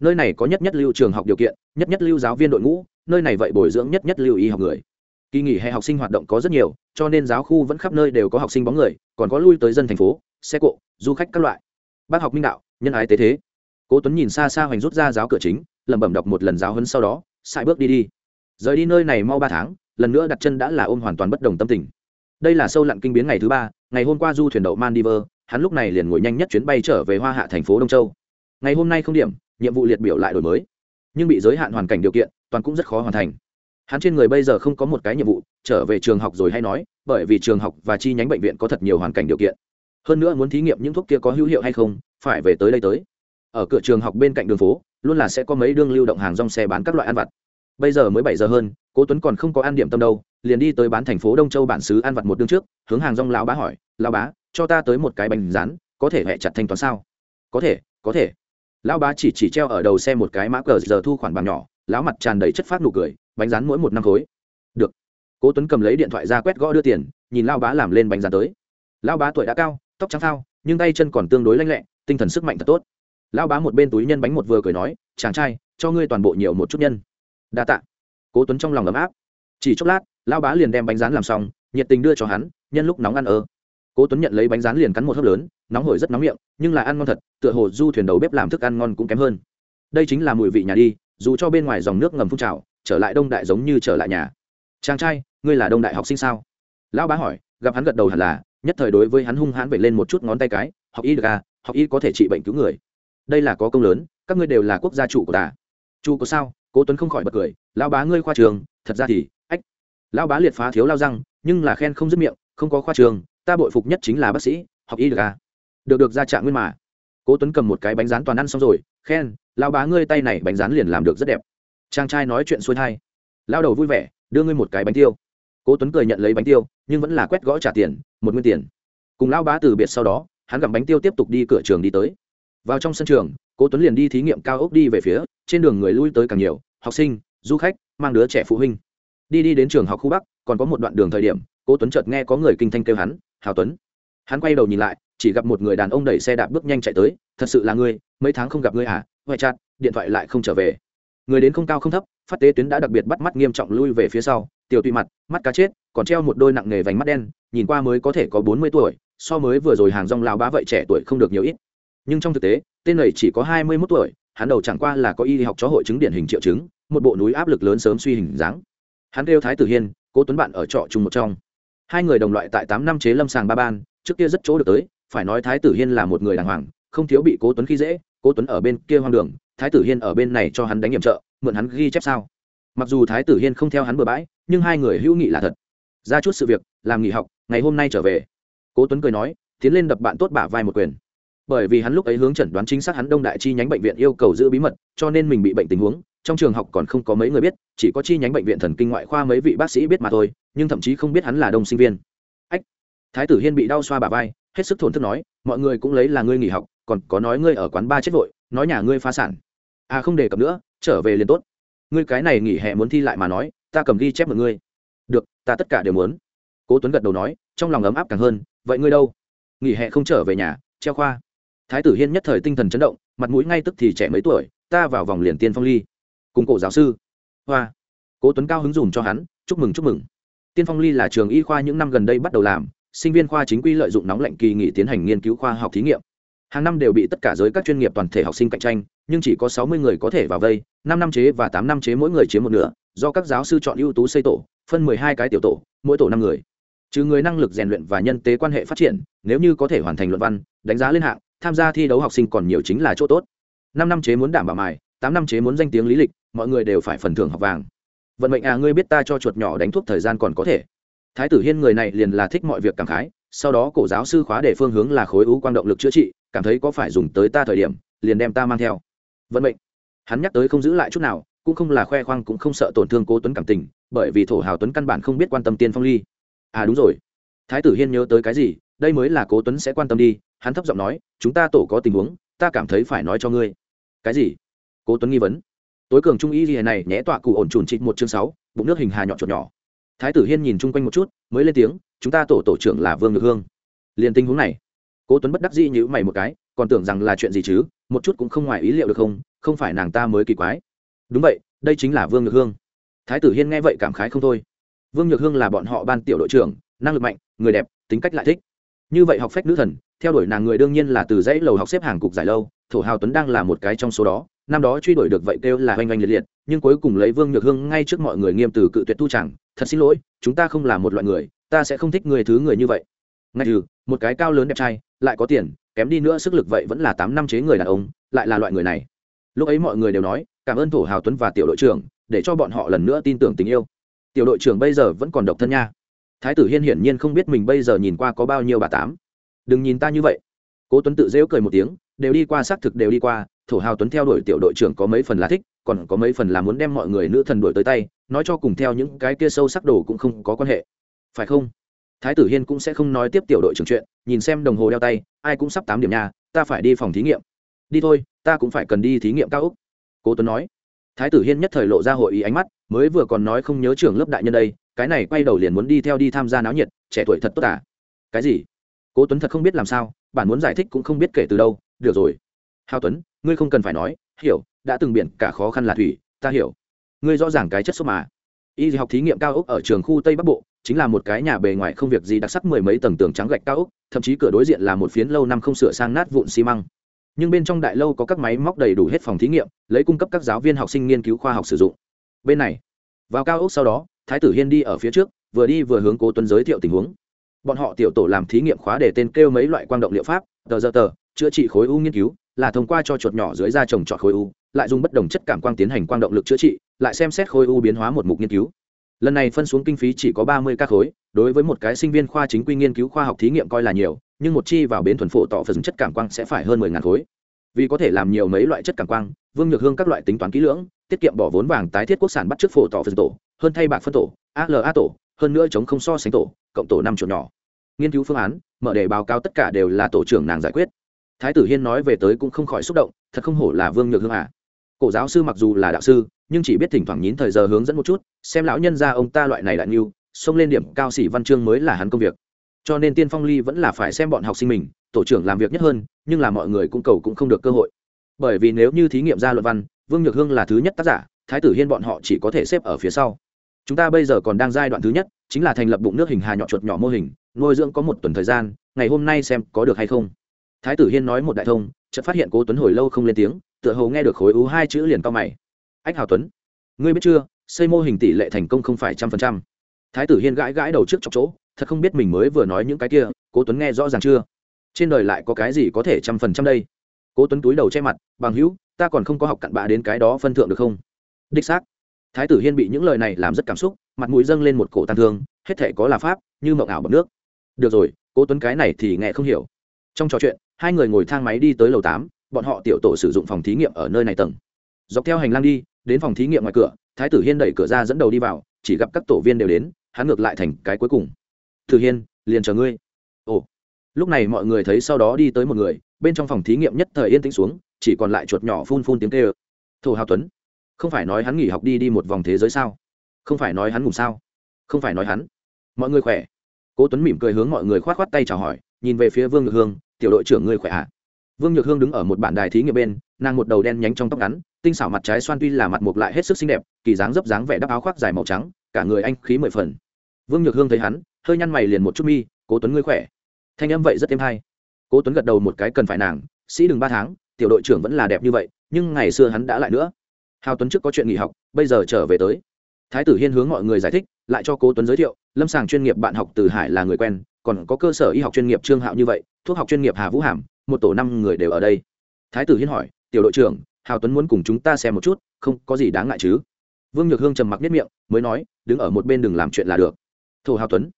S1: Nơi này có nhất nhất lưu trường học điều kiện, nhất nhất lưu giáo viên đội ngũ, nơi này vậy bồi dưỡng nhất nhất lưu y học người kỳ nghỉ hè học sinh hoạt động có rất nhiều cho nên giáo khu vẫn khắp nơi đều có học sinh bóng người còn có lui tới dân thành phố xe cộ du khách các loại. Bác học minh đạo nhân ái tế thế. Cố tuấn nhìn xa xa hoành rút ra giáo cửa chính lẩm bẩm đọc một lần giáo hấn sau đó sai bước đi đi. Rời đi nơi này mau ba tháng lần nữa đặt chân đã là ôm hoàn toàn bất đồng tâm tình. Đây là sâu lặn kinh biến ngày thứ ba ngày hôm qua du thuyền đậu Mandiver, hắn lúc này liền ngồi nhanh nhất chuyến bay trở về hoa hạ thành phố đông châu. Ngày hôm nay không điểm nhiệm vụ liệt biểu lại đổi mới. Nhưng bị giới hạn hoàn cảnh điều kiện toàn cũng rất khó hoàn thành hắn trên người bây giờ không có một cái nhiệm vụ, trở về trường học rồi hay nói, bởi vì trường học và chi nhánh bệnh viện có thật nhiều hoàn cảnh điều kiện. Hơn nữa muốn thí nghiệm những thuốc kia có hữu hiệu hay không, phải về tới đây tới. Ở cửa trường học bên cạnh đường phố, luôn là sẽ có mấy đương lưu động hàng rong xe bán các loại ăn vặt. Bây giờ mới bảy giờ hơn, cố tuấn còn không có ăn điểm tâm đâu, liền đi tới bán thành phố đông châu bản xứ ăn vặt một đương trước, hướng hàng rong lão bá hỏi, lão bá, cho ta tới một cái bánh rán, có thể hẹ chặt thanh toán sao? Có thể có thể. Lão bá chỉ chỉ treo ở đầu xe một cái mã cờ, giờ thu khoản bằng nhỏ, lão mặt tràn đầy chất phát nụ cười bánh rán mỗi một năm khối. Được. Cố tuấn cầm lấy điện thoại ra quét gõ đưa tiền, nhìn lão bá làm lên bánh rán tới. Lão bá tuổi đã cao, tóc trắng phao, nhưng tay chân còn tương đối lanh lẹ, tinh thần sức mạnh thật tốt. Lão bá một bên túi nhân bánh một vừa cười nói, chàng trai, cho ngươi toàn bộ nhiều một chút nhân. Đa tạ. Cố tuấn trong lòng ấm áp. Chỉ chốc lát lão bá liền đem bánh rán làm xong, nhiệt tình đưa cho hắn, nhân lúc nóng ăn ơ. Cố tuấn nhận lấy bánh rán liền cắn một hớp lớn, nóng hổi rất nóng miệng, nhưng là ăn ngon thật, tựa hồ du thuyền đầu bếp làm thức ăn ngon cũng kém hơn. Đây chính là mùi vị nhà đi, dù cho bên ngoài dòng nước ngầm phun trào trở lại đông đại giống như trở lại nhà. Chàng trai, ngươi là đông đại học sinh sao? Lão bá hỏi, gặp hắn gật đầu hẳn là, nhất thời đối với hắn hung hãn vẩy lên một chút ngón tay cái, học y được à học y có thể trị bệnh cứu người. Đây là có công lớn, các ngươi đều là quốc gia chủ của ta. Chủ có sao? Cố tuấn không khỏi bật cười, lão bá ngươi khoa trường, thật ra thì, ách. Lão bá liệt phá thiếu lao răng, nhưng là khen không dứt miệng, không có khoa trường, ta bội phục nhất chính là bác sĩ, học y được à. Được được, ra trạng nguyên mà. Cố tuấn cầm một cái bánh rán toàn ăn xong rồi, khen, lão bá ngươi tay này bánh rán liền làm được rất đẹp chàng trai nói chuyện xuôi thai. Lao đầu vui vẻ, đưa ngươi một cái bánh tiêu. Cố tuấn cười nhận lấy bánh tiêu, nhưng vẫn là quét gõ trả tiền, một nguyên tiền. Cùng lão bá từ biệt sau đó, hắn gặm bánh tiêu tiếp tục đi cửa trường đi tới. Vào trong sân trường, cố tuấn liền đi thí nghiệm cao ốc đi về phía, trên đường người lui tới càng nhiều, học sinh, du khách, mang đứa trẻ phụ huynh. Đi đi đến trường học khu bắc, còn có một đoạn đường thời điểm, cố tuấn chợt nghe có người kinh thanh kêu hắn, hào tuấn. Hắn quay đầu nhìn lại, chỉ gặp một người đàn ông đẩy xe đạp bước nhanh chạy tới, thật sự là ngươi, mấy tháng không gặp ngươi à? Ngoại chặt điện thoại lại không trở về người đến không cao không thấp, phát tế tuyến đã đặc biệt bắt mắt nghiêm trọng lui về phía sau, tiểu tùy mặt, mắt cá chết, còn treo một đôi nặng nghề vành mắt đen, nhìn qua mới có thể có bốn mươi tuổi, so mới vừa rồi hàng rong lao bá vậy trẻ tuổi không được nhiều ít. Nhưng trong thực tế, tên này chỉ có hai mươi mốt tuổi, hắn đầu chẳng qua là có y học chó hội chứng điển hình triệu chứng, một bộ núi áp lực lớn sớm suy hình dáng. Hắn kêu thái tử hiên, cố tuấn bạn ở trọ chung một trong. Hai người đồng loại tại tám năm chế lâm sàng ba ban, trước kia rất chỗ được tới, phải nói thái tử hiên là một người đàng hoàng, không thiếu bị cố tuấn khi dễ, cố tuấn ở bên kia hoang đường thái tử hiên ở bên này cho hắn đánh nhiệm trợ, mượn hắn ghi chép sao? Mặc dù thái tử hiên không theo hắn bừa bãi, nhưng hai người hữu nghị là thật. Ra chút sự việc, làm nghỉ học, ngày hôm nay trở về. Cố tuấn cười nói, tiến lên đập bạn tốt bả vai một quyền. Bởi vì hắn lúc ấy hướng chẩn đoán chính xác hắn đông đại chi nhánh bệnh viện yêu cầu giữ bí mật, cho nên mình bị bệnh tình huống, trong trường học còn không có mấy người biết, chỉ có chi nhánh bệnh viện thần kinh ngoại khoa mấy vị bác sĩ biết mà thôi, nhưng thậm chí không biết hắn là đông sinh viên. Ách! Thái tử hiên bị đau xoa bả vai, hết sức thổn thức nói, mọi người cũng lấy là ngươi nghỉ học, còn có nói ngươi ở quán ba chết vội, nói nhà ngươi phá sản à không đề cập nữa, trở về liền tốt. Ngươi cái này nghỉ hè muốn thi lại mà nói, ta cầm ghi chép một ngươi. Được, ta tất cả đều muốn. Cố tuấn gật đầu nói, trong lòng ấm áp càng hơn, vậy ngươi đâu? Nghỉ hè không trở về nhà, treo khoa. Thái tử hiên nhất thời tinh thần chấn động, mặt mũi ngay tức thì trẻ mấy tuổi, ta vào vòng liền tiên phong ly. Cùng cổ giáo sư. Hoa. Cố tuấn cao hứng dùm cho hắn, chúc mừng chúc mừng. Tiên phong ly là trường y khoa những năm gần đây bắt đầu làm, sinh viên khoa chính quy lợi dụng nóng lạnh kỳ nghỉ tiến hành nghiên cứu khoa học thí nghiệm hàng năm đều bị tất cả giới các chuyên nghiệp toàn thể học sinh cạnh tranh, nhưng chỉ có sáu mươi người có thể vào vây, năm năm chế và tám năm chế mỗi người chiếm một nửa, do các giáo sư chọn ưu tú xây tổ, phân mười hai cái tiểu tổ, mỗi tổ năm người. Trừ người năng lực rèn luyện và nhân tế quan hệ phát triển, nếu như có thể hoàn thành luận văn, đánh giá lên hạng, tham gia thi đấu học sinh còn nhiều chính là chỗ tốt. Năm năm chế muốn đảm bảo mài, tám năm chế muốn danh tiếng lý lịch, mọi người đều phải phần thưởng học vàng. Vận mệnh à ngươi biết ta cho chuột nhỏ đánh thuốc thời gian còn có thể. Thái tử hiên người này liền là thích mọi việc cảm khái, sau đó cổ giáo sư khóa để phương hướng là khối ưu quang động lực chữa trị cảm thấy có phải dùng tới ta thời điểm, liền đem ta mang theo. Vận mệnh. Hắn nhắc tới không giữ lại chút nào, cũng không là khoe khoang, cũng không sợ tổn thương cố tuấn cảm tình, bởi vì thổ hào tuấn căn bản không biết quan tâm tiên phong ly. À đúng rồi. Thái tử hiên nhớ tới cái gì, đây mới là cố tuấn sẽ quan tâm đi, hắn thấp giọng nói, chúng ta tổ có tình huống, ta cảm thấy phải nói cho ngươi. Cái gì? Cố tuấn nghi vấn. Tối cường trung y gì này nhẽ tọa cụ ổn trùn trịnh một chương sáu, bụng nước hình hà nhọn chuột nhỏ. Thái tử hiên nhìn chung quanh một chút, mới lên tiếng, chúng ta tổ tổ trưởng là vương ngự hương. Liền tình huống này cố tuấn bất đắc dĩ nhữ mày một cái, còn tưởng rằng là chuyện gì chứ, một chút cũng không ngoài ý liệu được không không phải nàng ta mới kỳ quái. Đúng vậy, đây chính là vương nhược hương. Thái tử hiên nghe vậy cảm khái không thôi. Vương nhược hương là bọn họ ban tiểu đội trưởng, năng lực mạnh, người đẹp, tính cách lại thích. Như vậy học phách nữ thần, theo đuổi nàng người đương nhiên là từ dãy lầu học xếp hàng cục giải lâu, thổ hào tuấn đang là một cái trong số đó, năm đó truy đuổi được vậy kêu là oanh oanh liệt liệt, nhưng cuối cùng lấy vương nhược hương ngay trước mọi người nghiêm từ cự tuyệt tu chẳng, thật xin lỗi, chúng ta không là một loại người, ta sẽ không thích người thứ người như vậy. Ngay từ một cái cao lớn đẹp trai, lại có tiền, kém đi nữa sức lực vậy vẫn là tám năm chế người đàn ông, lại là loại người này. Lúc ấy mọi người đều nói, cảm ơn thổ hào tuấn và tiểu đội trưởng, để cho bọn họ lần nữa tin tưởng tình yêu. Tiểu đội trưởng bây giờ vẫn còn độc thân nha. Thái tử hiên hiển nhiên không biết mình bây giờ nhìn qua có bao nhiêu bà tám. Đừng nhìn ta như vậy. Cố tuấn tự dễu cười một tiếng, đều đi qua, xác thực đều đi qua, thổ hào tuấn theo đuổi tiểu đội trưởng có mấy phần là thích, còn có mấy phần là muốn đem mọi người nữ thần đuổi tới tay, nói cho cùng theo những cái kia sâu sắc đồ cũng không có quan hệ. Phải không? Thái tử hiên cũng sẽ không nói tiếp tiểu đội trưởng chuyện, nhìn xem đồng hồ đeo tay, ai cũng sắp tám điểm nhà ta phải đi phòng thí nghiệm. Đi thôi, ta cũng phải cần đi thí nghiệm cao úc cố tuấn nói. Thái tử hiên nhất thời lộ ra hội ý ánh mắt, mới vừa còn nói không nhớ trưởng lớp đại nhân đây, cái này quay đầu liền muốn đi theo đi tham gia náo nhiệt, trẻ tuổi thật tốt à? Cái gì? Cố tuấn thật không biết làm sao, bản muốn giải thích cũng không biết kể từ đâu, được rồi. Hao tuấn, ngươi không cần phải nói, hiểu, đã từng biển cả khó khăn là thủy, ta hiểu. Ngươi rõ ràng cái chất số mà. Y học thí nghiệm cao ốc ở trường khu tây bắc bộ chính là một cái nhà bề ngoài không việc gì đặc sắc mười mấy tầng tường trắng gạch cao ốc, thậm chí cửa đối diện là một phiến lâu năm không sửa sang nát vụn xi măng. Nhưng bên trong đại lâu có các máy móc đầy đủ hết phòng thí nghiệm, lấy cung cấp các giáo viên học sinh nghiên cứu khoa học sử dụng. Bên này, vào cao ốc sau đó, thái tử hiên đi ở phía trước, vừa đi vừa hướng cố tuấn giới thiệu tình huống. Bọn họ tiểu tổ làm thí nghiệm khóa để tên kêu mấy loại quang động liệu pháp, tờ giờ tờ, chữa trị khối u nghiên cứu, là thông qua cho chuột nhỏ dưới da trồng trọt khối u, lại dùng bất đồng chất cảm quang tiến hành quang động lực chữa trị, lại xem xét khối u biến hóa một mục nghiên cứu lần này phân xuống kinh phí chỉ có ba mươi ca khối, đối với một cái sinh viên khoa chính quy nghiên cứu khoa học thí nghiệm coi là nhiều, nhưng một chi vào bến thuần phổ tỏ phần chất cảm quang sẽ phải hơn mười ngàn khối. Vì có thể làm nhiều mấy loại chất cảm quang, vương nhược hương các loại tính toán kỹ lưỡng, tiết kiệm bỏ vốn vàng tái thiết quốc sản bắt trước phổ tỏ phần tổ, hơn thay bạc phân tổ ala tổ, hơn nữa chống không so sánh tổ, cộng tổ năm chuột nhỏ. Nghiên cứu phương án, mở đề báo cáo tất cả đều là tổ trưởng nàng giải quyết. Thái tử hiên nói về tới cũng không khỏi xúc động, thật không hổ là vương nhược hương à cổ giáo sư mặc dù là đạo sư nhưng chỉ biết thỉnh thoảng nhín thời giờ hướng dẫn một chút xem lão nhân ra ông ta loại này đại nhiêu, xông lên điểm cao sĩ văn chương mới là hắn công việc. Cho nên tiên phong ly vẫn là phải xem bọn học sinh mình tổ trưởng làm việc nhất hơn nhưng là mọi người cũng cầu cũng không được cơ hội. Bởi vì nếu như thí nghiệm ra luận văn vương nhược hương là thứ nhất tác giả thái tử hiên bọn họ chỉ có thể xếp ở phía sau. Chúng ta bây giờ còn đang giai đoạn thứ nhất chính là thành lập bụng nước hình hà nhỏ chuột nhỏ mô hình nuôi dưỡng có một tuần thời gian ngày hôm nay xem có được hay không. Thái tử hiên nói một đại thông chợt phát hiện cố tuấn hồi lâu không lên tiếng tựa hồ nghe được khối ú hai chữ liền cao mày. Ách hào tuấn, ngươi biết chưa, xây mô hình tỷ lệ thành công không phải trăm phần trăm. Thái tử hiên gãi gãi đầu trước chọc chỗ, thật không biết mình mới vừa nói những cái kia, cố tuấn nghe rõ ràng chưa? Trên đời lại có cái gì có thể trăm phần trăm đây? Cố tuấn túi đầu che mặt, bằng hữu, ta còn không có học cặn bạ đến cái đó phân thượng được không? Đích xác. Thái tử hiên bị những lời này làm rất cảm xúc, mặt mũi dâng lên một cổ tàn thương, hết thể có là pháp, như mộng ảo bọc nước. Được rồi, cố tuấn cái này thì nghe không hiểu. Trong trò chuyện, hai người ngồi thang máy đi tới lầu tám bọn họ tiểu tổ sử dụng phòng thí nghiệm ở nơi này tầng. Dọc theo hành lang đi, đến phòng thí nghiệm ngoài cửa, thái tử hiên đẩy cửa ra dẫn đầu đi vào, chỉ gặp các tổ viên đều đến, hắn ngược lại thành cái cuối cùng. Tử hiên, liền chờ ngươi. Ồ. Lúc này mọi người thấy sau đó đi tới một người, bên trong phòng thí nghiệm nhất thời yên tĩnh xuống, chỉ còn lại chuột nhỏ phun phun tiếng kêu. Thổ hào tuấn, không phải nói hắn nghỉ học đi đi một vòng thế giới sao? Không phải nói hắn ngủ sao? Không phải nói hắn. Mọi người khỏe. Cố tuấn mỉm cười hướng mọi người khoát khoát tay chào hỏi, nhìn về phía vương ngự hương, tiểu đội trưởng ngươi khỏe ạ à? Vương nhược hương đứng ở một bản đài thí nghiệm bên, nàng một đầu đen nhánh trong tóc ngắn, tinh xảo mặt trái xoan tuy là mặt mục lại hết sức xinh đẹp, kỳ dáng dấp dáng vẻ đắp áo khoác dài màu trắng, cả người anh khí mười phần. Vương nhược hương thấy hắn, hơi nhăn mày liền một chút mi, cố tuấn ngươi khỏe? Thanh âm vậy rất êm hay. Cố tuấn gật đầu một cái, cần phải nàng, sĩ đừng ba tháng, tiểu đội trưởng vẫn là đẹp như vậy, nhưng ngày xưa hắn đã lại nữa. Hào tuấn trước có chuyện nghỉ học, bây giờ trở về tới. Thái tử hiên hướng mọi người giải thích, lại cho cố tuấn giới thiệu, lâm sàng chuyên nghiệp bạn học từ hải là người quen, còn có cơ sở y học chuyên nghiệp trương hạo như vậy, thuốc học chuyên nghiệp hà vũ hàm một tổ năm người đều ở đây. Thái tử hiên hỏi, tiểu đội trưởng, hào tuấn muốn cùng chúng ta xem một chút, không có gì đáng ngại chứ? Vương nhược hương trầm mặc nhất miệng, mới nói, đứng ở một bên đừng làm chuyện là được. Thổ hào tuấn.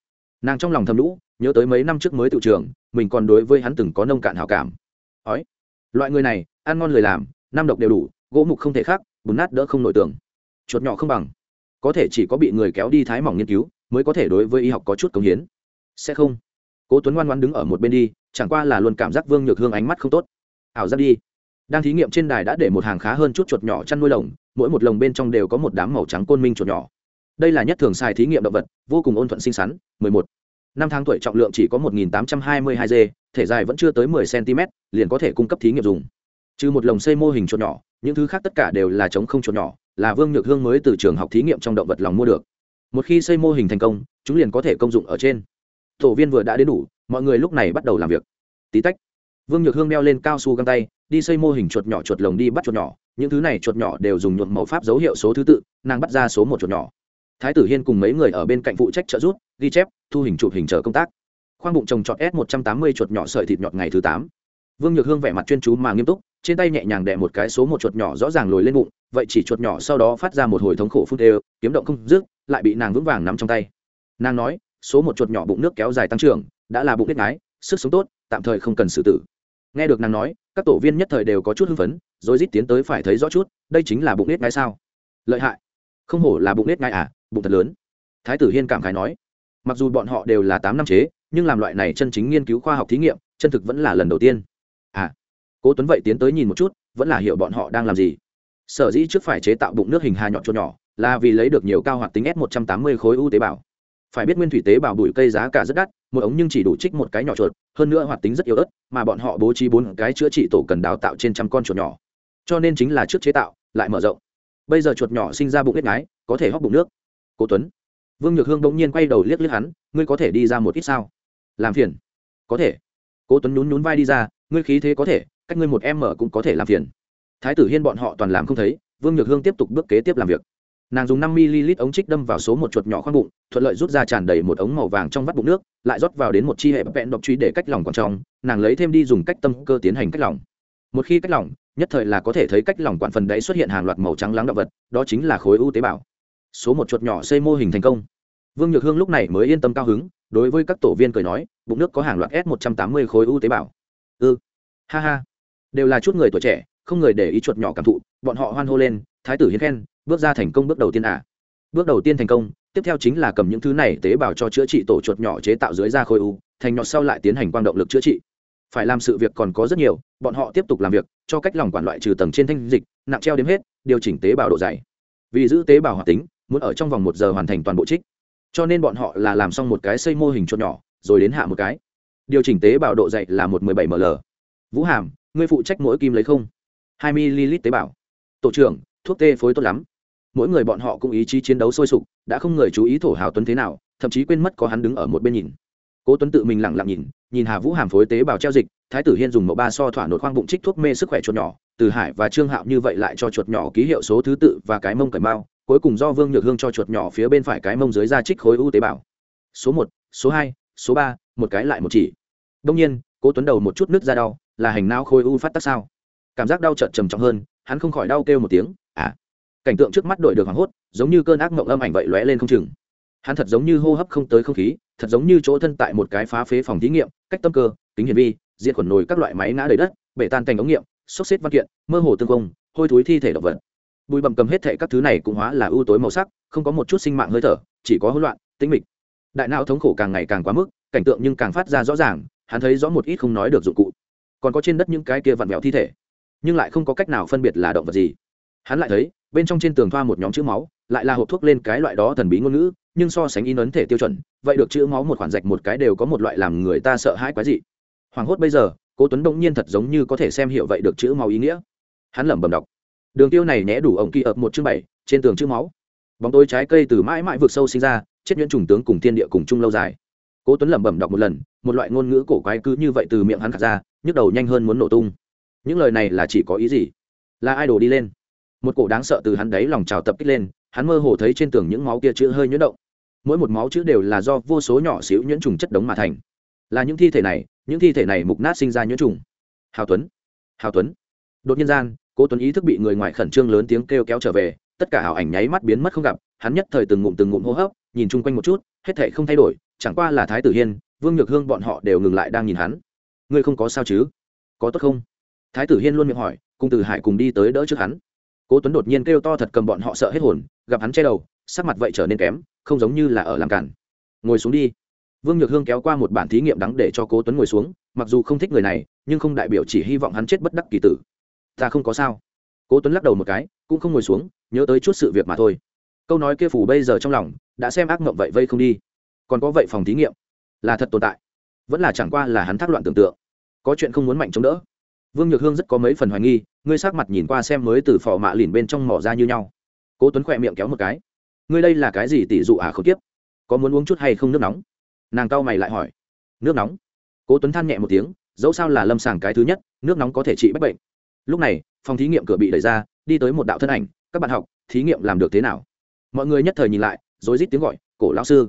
S1: Nàng trong lòng thầm lũ, nhớ tới mấy năm trước mới tự trường mình còn đối với hắn từng có nông cạn hào cảm. Ói loại người này, ăn ngon lời làm, năm độc đều đủ, gỗ mục không thể khác, bùn nát đỡ không nổi tưởng. Chuột nhỏ không bằng. Có thể chỉ có bị người kéo đi thái mỏng nghiên cứu, mới có thể đối với y học có chút công hiến. Sẽ không. Cố tuấn ngoan ngoan đứng ở một bên đi chẳng qua là luôn cảm giác vương nhược hương ánh mắt không tốt. Ảo giác đi. Đang thí nghiệm trên đài đã để một hàng khá hơn chút chuột nhỏ chăn nuôi lồng, mỗi một lồng bên trong đều có một đám màu trắng côn minh chuột nhỏ. Đây là nhất thường xài thí nghiệm động vật, vô cùng ôn thuận xinh xắn 11. năm tháng tuổi trọng lượng chỉ có 1.822 g, thể dài vẫn chưa tới 10 cm liền có thể cung cấp thí nghiệm dùng. Trừ một lồng xây mô hình chuột nhỏ, những thứ khác tất cả đều là chống không chuột nhỏ, là vương nhược hương mới từ trường học thí nghiệm trong động vật lòng mua được. Một khi xây mô hình thành công, chúng liền có thể công dụng ở trên. Tổ viên vừa đã đến đủ mọi người lúc này bắt đầu làm việc. Tí tách, vương nhược hương đeo lên cao su găng tay, đi xây mô hình chuột nhỏ chuột lồng đi bắt chuột nhỏ. Những thứ này chuột nhỏ đều dùng nhuộm màu pháp dấu hiệu số thứ tự, nàng bắt ra số một chuột nhỏ. Thái tử hiên cùng mấy người ở bên cạnh phụ trách trợ giúp, ghi chép, thu hình chụp hình chờ công tác. Khoang bụng trồng trọt s một trăm tám mươi chuột nhỏ sợi thịt nhọt ngày thứ tám. Vương nhược hương vẻ mặt chuyên chú mà nghiêm túc, trên tay nhẹ nhàng đẻ một cái số một chuột nhỏ rõ ràng lồi lên bụng, vậy chỉ chuột nhỏ sau đó phát ra một hồi thống khổ phút đều, kiếm động không dứt, lại bị nàng vững vàng nắm trong tay. Nàng nói, số một chuột nhỏ bụng nước kéo dài tăng trưởng đã là bụng biết ngái, sức sống tốt, tạm thời không cần xử tử. Nghe được nàng nói, các tổ viên nhất thời đều có chút hưng phấn, rồi rít tiến tới phải thấy rõ chút, đây chính là bụng nết ngái sao? Lợi hại. Không hổ là bụng nết ngái à bụng thật lớn. Thái tử hiên cảm khái nói. Mặc dù bọn họ đều là tám năm chế, nhưng làm loại này chân chính nghiên cứu khoa học thí nghiệm, chân thực vẫn là lần đầu tiên. À. Cố tuấn vậy tiến tới nhìn một chút, vẫn là hiểu bọn họ đang làm gì. Sở dĩ trước phải chế tạo bụng nước hình hà nhọn cho nhỏ, là vì lấy được nhiều cao hoạt tính s 180 khối u tế bào phải biết nguyên thủy tế bào bụi cây giá cả rất đắt, một ống nhưng chỉ đủ trích một cái nhỏ chuột, hơn nữa hoạt tính rất yếu ớt, mà bọn họ bố trí bốn cái chữa trị tổ cần đào tạo trên trăm con chuột nhỏ. Cho nên chính là trước chế tạo, lại mở rộng. Bây giờ chuột nhỏ sinh ra bụng huyết ngái có thể hóc bụng nước. Cố tuấn. Vương nhược hương bỗng nhiên quay đầu liếc liếc hắn, ngươi có thể đi ra một ít sao? Làm phiền. Có thể. Cố tuấn nhún nhún vai đi ra, ngươi khí thế có thể, cách ngươi một em mở cũng có thể làm phiền. Thái tử hiên bọn họ toàn làm không thấy, vương nhược hương tiếp tục bước kế tiếp làm việc nàng dùng năm ml ống trích đâm vào số một chuột nhỏ khoang bụng, thuận lợi rút ra tràn đầy một ống màu vàng trong vắt bụng nước, lại rót vào đến một chi hệ vẹn độc truy để cách lỏng còn trong nàng lấy thêm đi dùng cách tâm cơ tiến hành cách lỏng một khi cách lỏng nhất thời là có thể thấy cách lỏng quản phần đáy xuất hiện hàng loạt màu trắng lắng động vật, đó chính là khối u tế bào. Số một chuột nhỏ xây mô hình thành công. Vương nhược hương lúc này mới yên tâm cao hứng, đối với các tổ viên cười nói, bụng nước có hàng loạt s một trăm tám mươi khối u tế bào. Ư ừ. ha ha. Đều là chút người tuổi trẻ, không người để ý chuột nhỏ cảm thụ, bọn họ hoan hô lên thái tử hiến khen, bước ra thành công bước đầu tiên à. bước đầu tiên thành công, tiếp theo chính là cầm những thứ này tế bào cho chữa trị tổ chuột nhỏ chế tạo dưới da khối u, thành nhọt sau lại tiến hành quang động lực chữa trị. Phải làm sự việc còn có rất nhiều, bọn họ tiếp tục làm việc, cho cách lòng quản loại trừ tầng trên thanh dịch, nặng treo đếm hết, điều chỉnh tế bào độ dày. Vì giữ tế bào hoạt tính, muốn ở trong vòng một giờ hoàn thành toàn bộ trích. Cho nên bọn họ là làm xong một cái xây mô hình chuột nhỏ, rồi đến hạ một cái. Điều chỉnh tế bào độ dày là một mười bảy ml. Vũ hàm, ngươi phụ trách mỗi kim lấy không? Hai ml tế bào. Tổ trưởng thuốc tê phối tốt lắm. Mỗi người bọn họ cũng ý chí chiến đấu sôi sục, đã không người chú ý thổ hào tuấn thế nào, thậm chí quên mất có hắn đứng ở một bên nhìn. Cố tuấn tự mình lặng lặng nhìn nhìn hà vũ hàm phối tế bào treo dịch, thái tử hiên dùng mẫu ba so thỏa nốt khoang bụng trích thuốc mê sức khỏe chuột nhỏ, từ hải và trương hạo như vậy lại cho chuột nhỏ ký hiệu số thứ tự và cái mông cởi mao cuối cùng do vương nhược hương cho chuột nhỏ phía bên phải cái mông dưới ra trích khối u tế bào. Số một, số hai, số ba, một cái lại một chỉ. Đông nhiên, cố tuấn đầu một chút nước ra đau, là hành não khối u phát tác sao? Cảm giác đau chợt trầm trọng hơn, hắn không khỏi đau kêu một tiếng à cảnh tượng trước mắt đổi được hoảng hốt, giống như cơn ác mộng âm ảnh vậy lóe lên không chừng. Hắn thật giống như hô hấp không tới không khí, thật giống như chỗ thân tại một cái phá phế phòng thí nghiệm, cách tâm cơ tính hiển vi, diệt khuẩn nồi các loại máy ngã đầy đất, bể tan cành ống nghiệm, xốc xếp văn kiện, mơ hồ tương công hôi thối thi thể động vật. Bụi bầm cầm hết thệ các thứ này cũng hóa là ưu tối màu sắc, không có một chút sinh mạng hơi thở, chỉ có hỗn loạn, tĩnh mịch. Đại não thống khổ càng ngày càng quá mức, cảnh tượng nhưng càng phát ra rõ ràng, hắn thấy rõ một ít không nói được dụng cụ. Còn có trên đất những cái kia vặn vẹo thi thể, nhưng lại không có cách nào phân biệt là động vật gì hắn lại thấy, bên trong trên tường thoa một nhóm chữ máu, lại là hộp thuốc lên cái loại đó thần bí ngôn ngữ, nhưng so sánh in ấn thể tiêu chuẩn, vậy được chữ máu một khoản rạch một cái đều có một loại làm người ta sợ hãi quái dị. Hoảng hốt bây giờ, cố tuấn đông nhiên thật giống như có thể xem hiểu vậy được chữ máu ý nghĩa. Hắn lẩm bẩm đọc. Đường tiêu này nhẽ đủ ổng kỳ ập một chương bảy, trên tường chữ máu. Bóng tối trái cây từ mãi mãi vượt sâu sinh ra, chết nhuyễn trùng tướng cùng thiên địa cùng chung lâu dài. Cố tuấn lẩm bẩm đọc một lần, một loại ngôn ngữ cổ quái cứ như vậy từ miệng hắn khạc ra, nhức đầu nhanh hơn muốn nổ tung. Những lời này là chỉ có ý gì? Là ai đổ đi lên? Một cổ đáng sợ từ hắn đấy lòng trào tập kích lên, hắn mơ hồ thấy trên tường những máu kia chữ hơi nhuyễn động. Mỗi một máu chữ đều là do vô số nhỏ xíu nhuyễn trùng chất đống mà thành. Là những thi thể này, những thi thể này mục nát sinh ra nhuyễn trùng. Hào tuấn hào tuấn. Đột nhiên gian, cố tuấn ý thức bị người ngoài khẩn trương lớn tiếng kêu kéo trở về, tất cả hào ảnh nháy mắt biến mất không gặp, hắn nhất thời từng ngụm từng ngụm hô hấp, nhìn chung quanh một chút, hết thể không thay đổi, chẳng qua là thái tử hiên, vương nhược hương bọn họ đều ngừng lại đang nhìn hắn. Ngươi không có sao chứ? Có tốt không? Thái tử hiên luôn miệng hỏi, cùng từ hải cùng đi tới đỡ trước hắn cố tuấn đột nhiên kêu to thật cầm bọn họ sợ hết hồn, gặp hắn che đầu, sắc mặt vậy trở nên kém, không giống như là ở làm cản. Ngồi xuống đi. Vương nhược hương kéo qua một bản thí nghiệm đắng để cho cố tuấn ngồi xuống, mặc dù không thích người này, nhưng không đại biểu chỉ hy vọng hắn chết bất đắc kỳ tử. Ta không có sao. Cố tuấn lắc đầu một cái, cũng không ngồi xuống, nhớ tới chút sự việc mà thôi. Câu nói kia phủ bây giờ trong lòng, đã xem ác mộng vậy vây không đi. Còn có vậy phòng thí nghiệm, là thật tồn tại, vẫn là chẳng qua là hắn thác loạn tưởng tượng. Có chuyện không muốn mạnh chống đỡ. Vương nhược hương rất có mấy phần hoài nghi ngươi sắc mặt nhìn qua xem mới từ phò mạ lìn bên trong mỏ ra như nhau. Cố tuấn khỏe miệng kéo một cái. Ngươi đây là cái gì tỷ dụ à không tiếp có muốn uống chút hay không nước nóng? Nàng cau mày lại hỏi. Nước nóng? Cố tuấn than nhẹ một tiếng dẫu sao là lâm sàng cái thứ nhất nước nóng có thể trị bách bệnh. Lúc này phòng thí nghiệm cửa bị đẩy ra đi tới một đạo thân ảnh các bạn học thí nghiệm làm được thế nào? Mọi người nhất thời nhìn lại rối rít tiếng gọi cổ lão sư.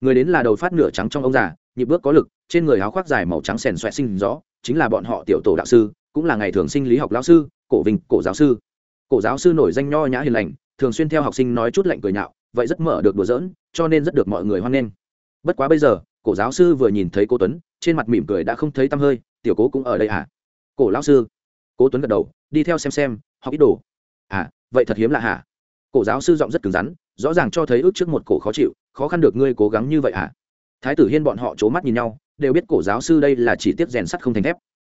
S1: Người đến là đầu phát nửa trắng trong ông già nhịp bước có lực trên người áo khoác dài màu trắng sền xoẹt sinh rõ, chính là bọn họ tiểu tổ đạo sư cũng là ngày thường sinh lý học lão sư, cổ vinh, cổ giáo sư. Cổ giáo sư nổi danh nho nhã hiền lành, thường xuyên theo học sinh nói chút lạnh cười nhạo, vậy rất mở được đùa giỡn, cho nên rất được mọi người hoan nghênh. Bất quá bây giờ, cổ giáo sư vừa nhìn thấy cô tuấn, trên mặt mỉm cười đã không thấy tăm hơi, tiểu cố cũng ở đây à? Cổ lão sư. Cố tuấn gật đầu, đi theo xem xem, học ít đồ. À vậy thật hiếm lạ hả? Cổ giáo sư giọng rất cứng rắn, rõ ràng cho thấy ước trước một cổ khó chịu, khó khăn được ngươi cố gắng như vậy hả thái tử hiên bọn họ c mắt nhìn nhau, đều biết cổ giáo sư đây là chỉ tiếp rèn sắt không thành thép.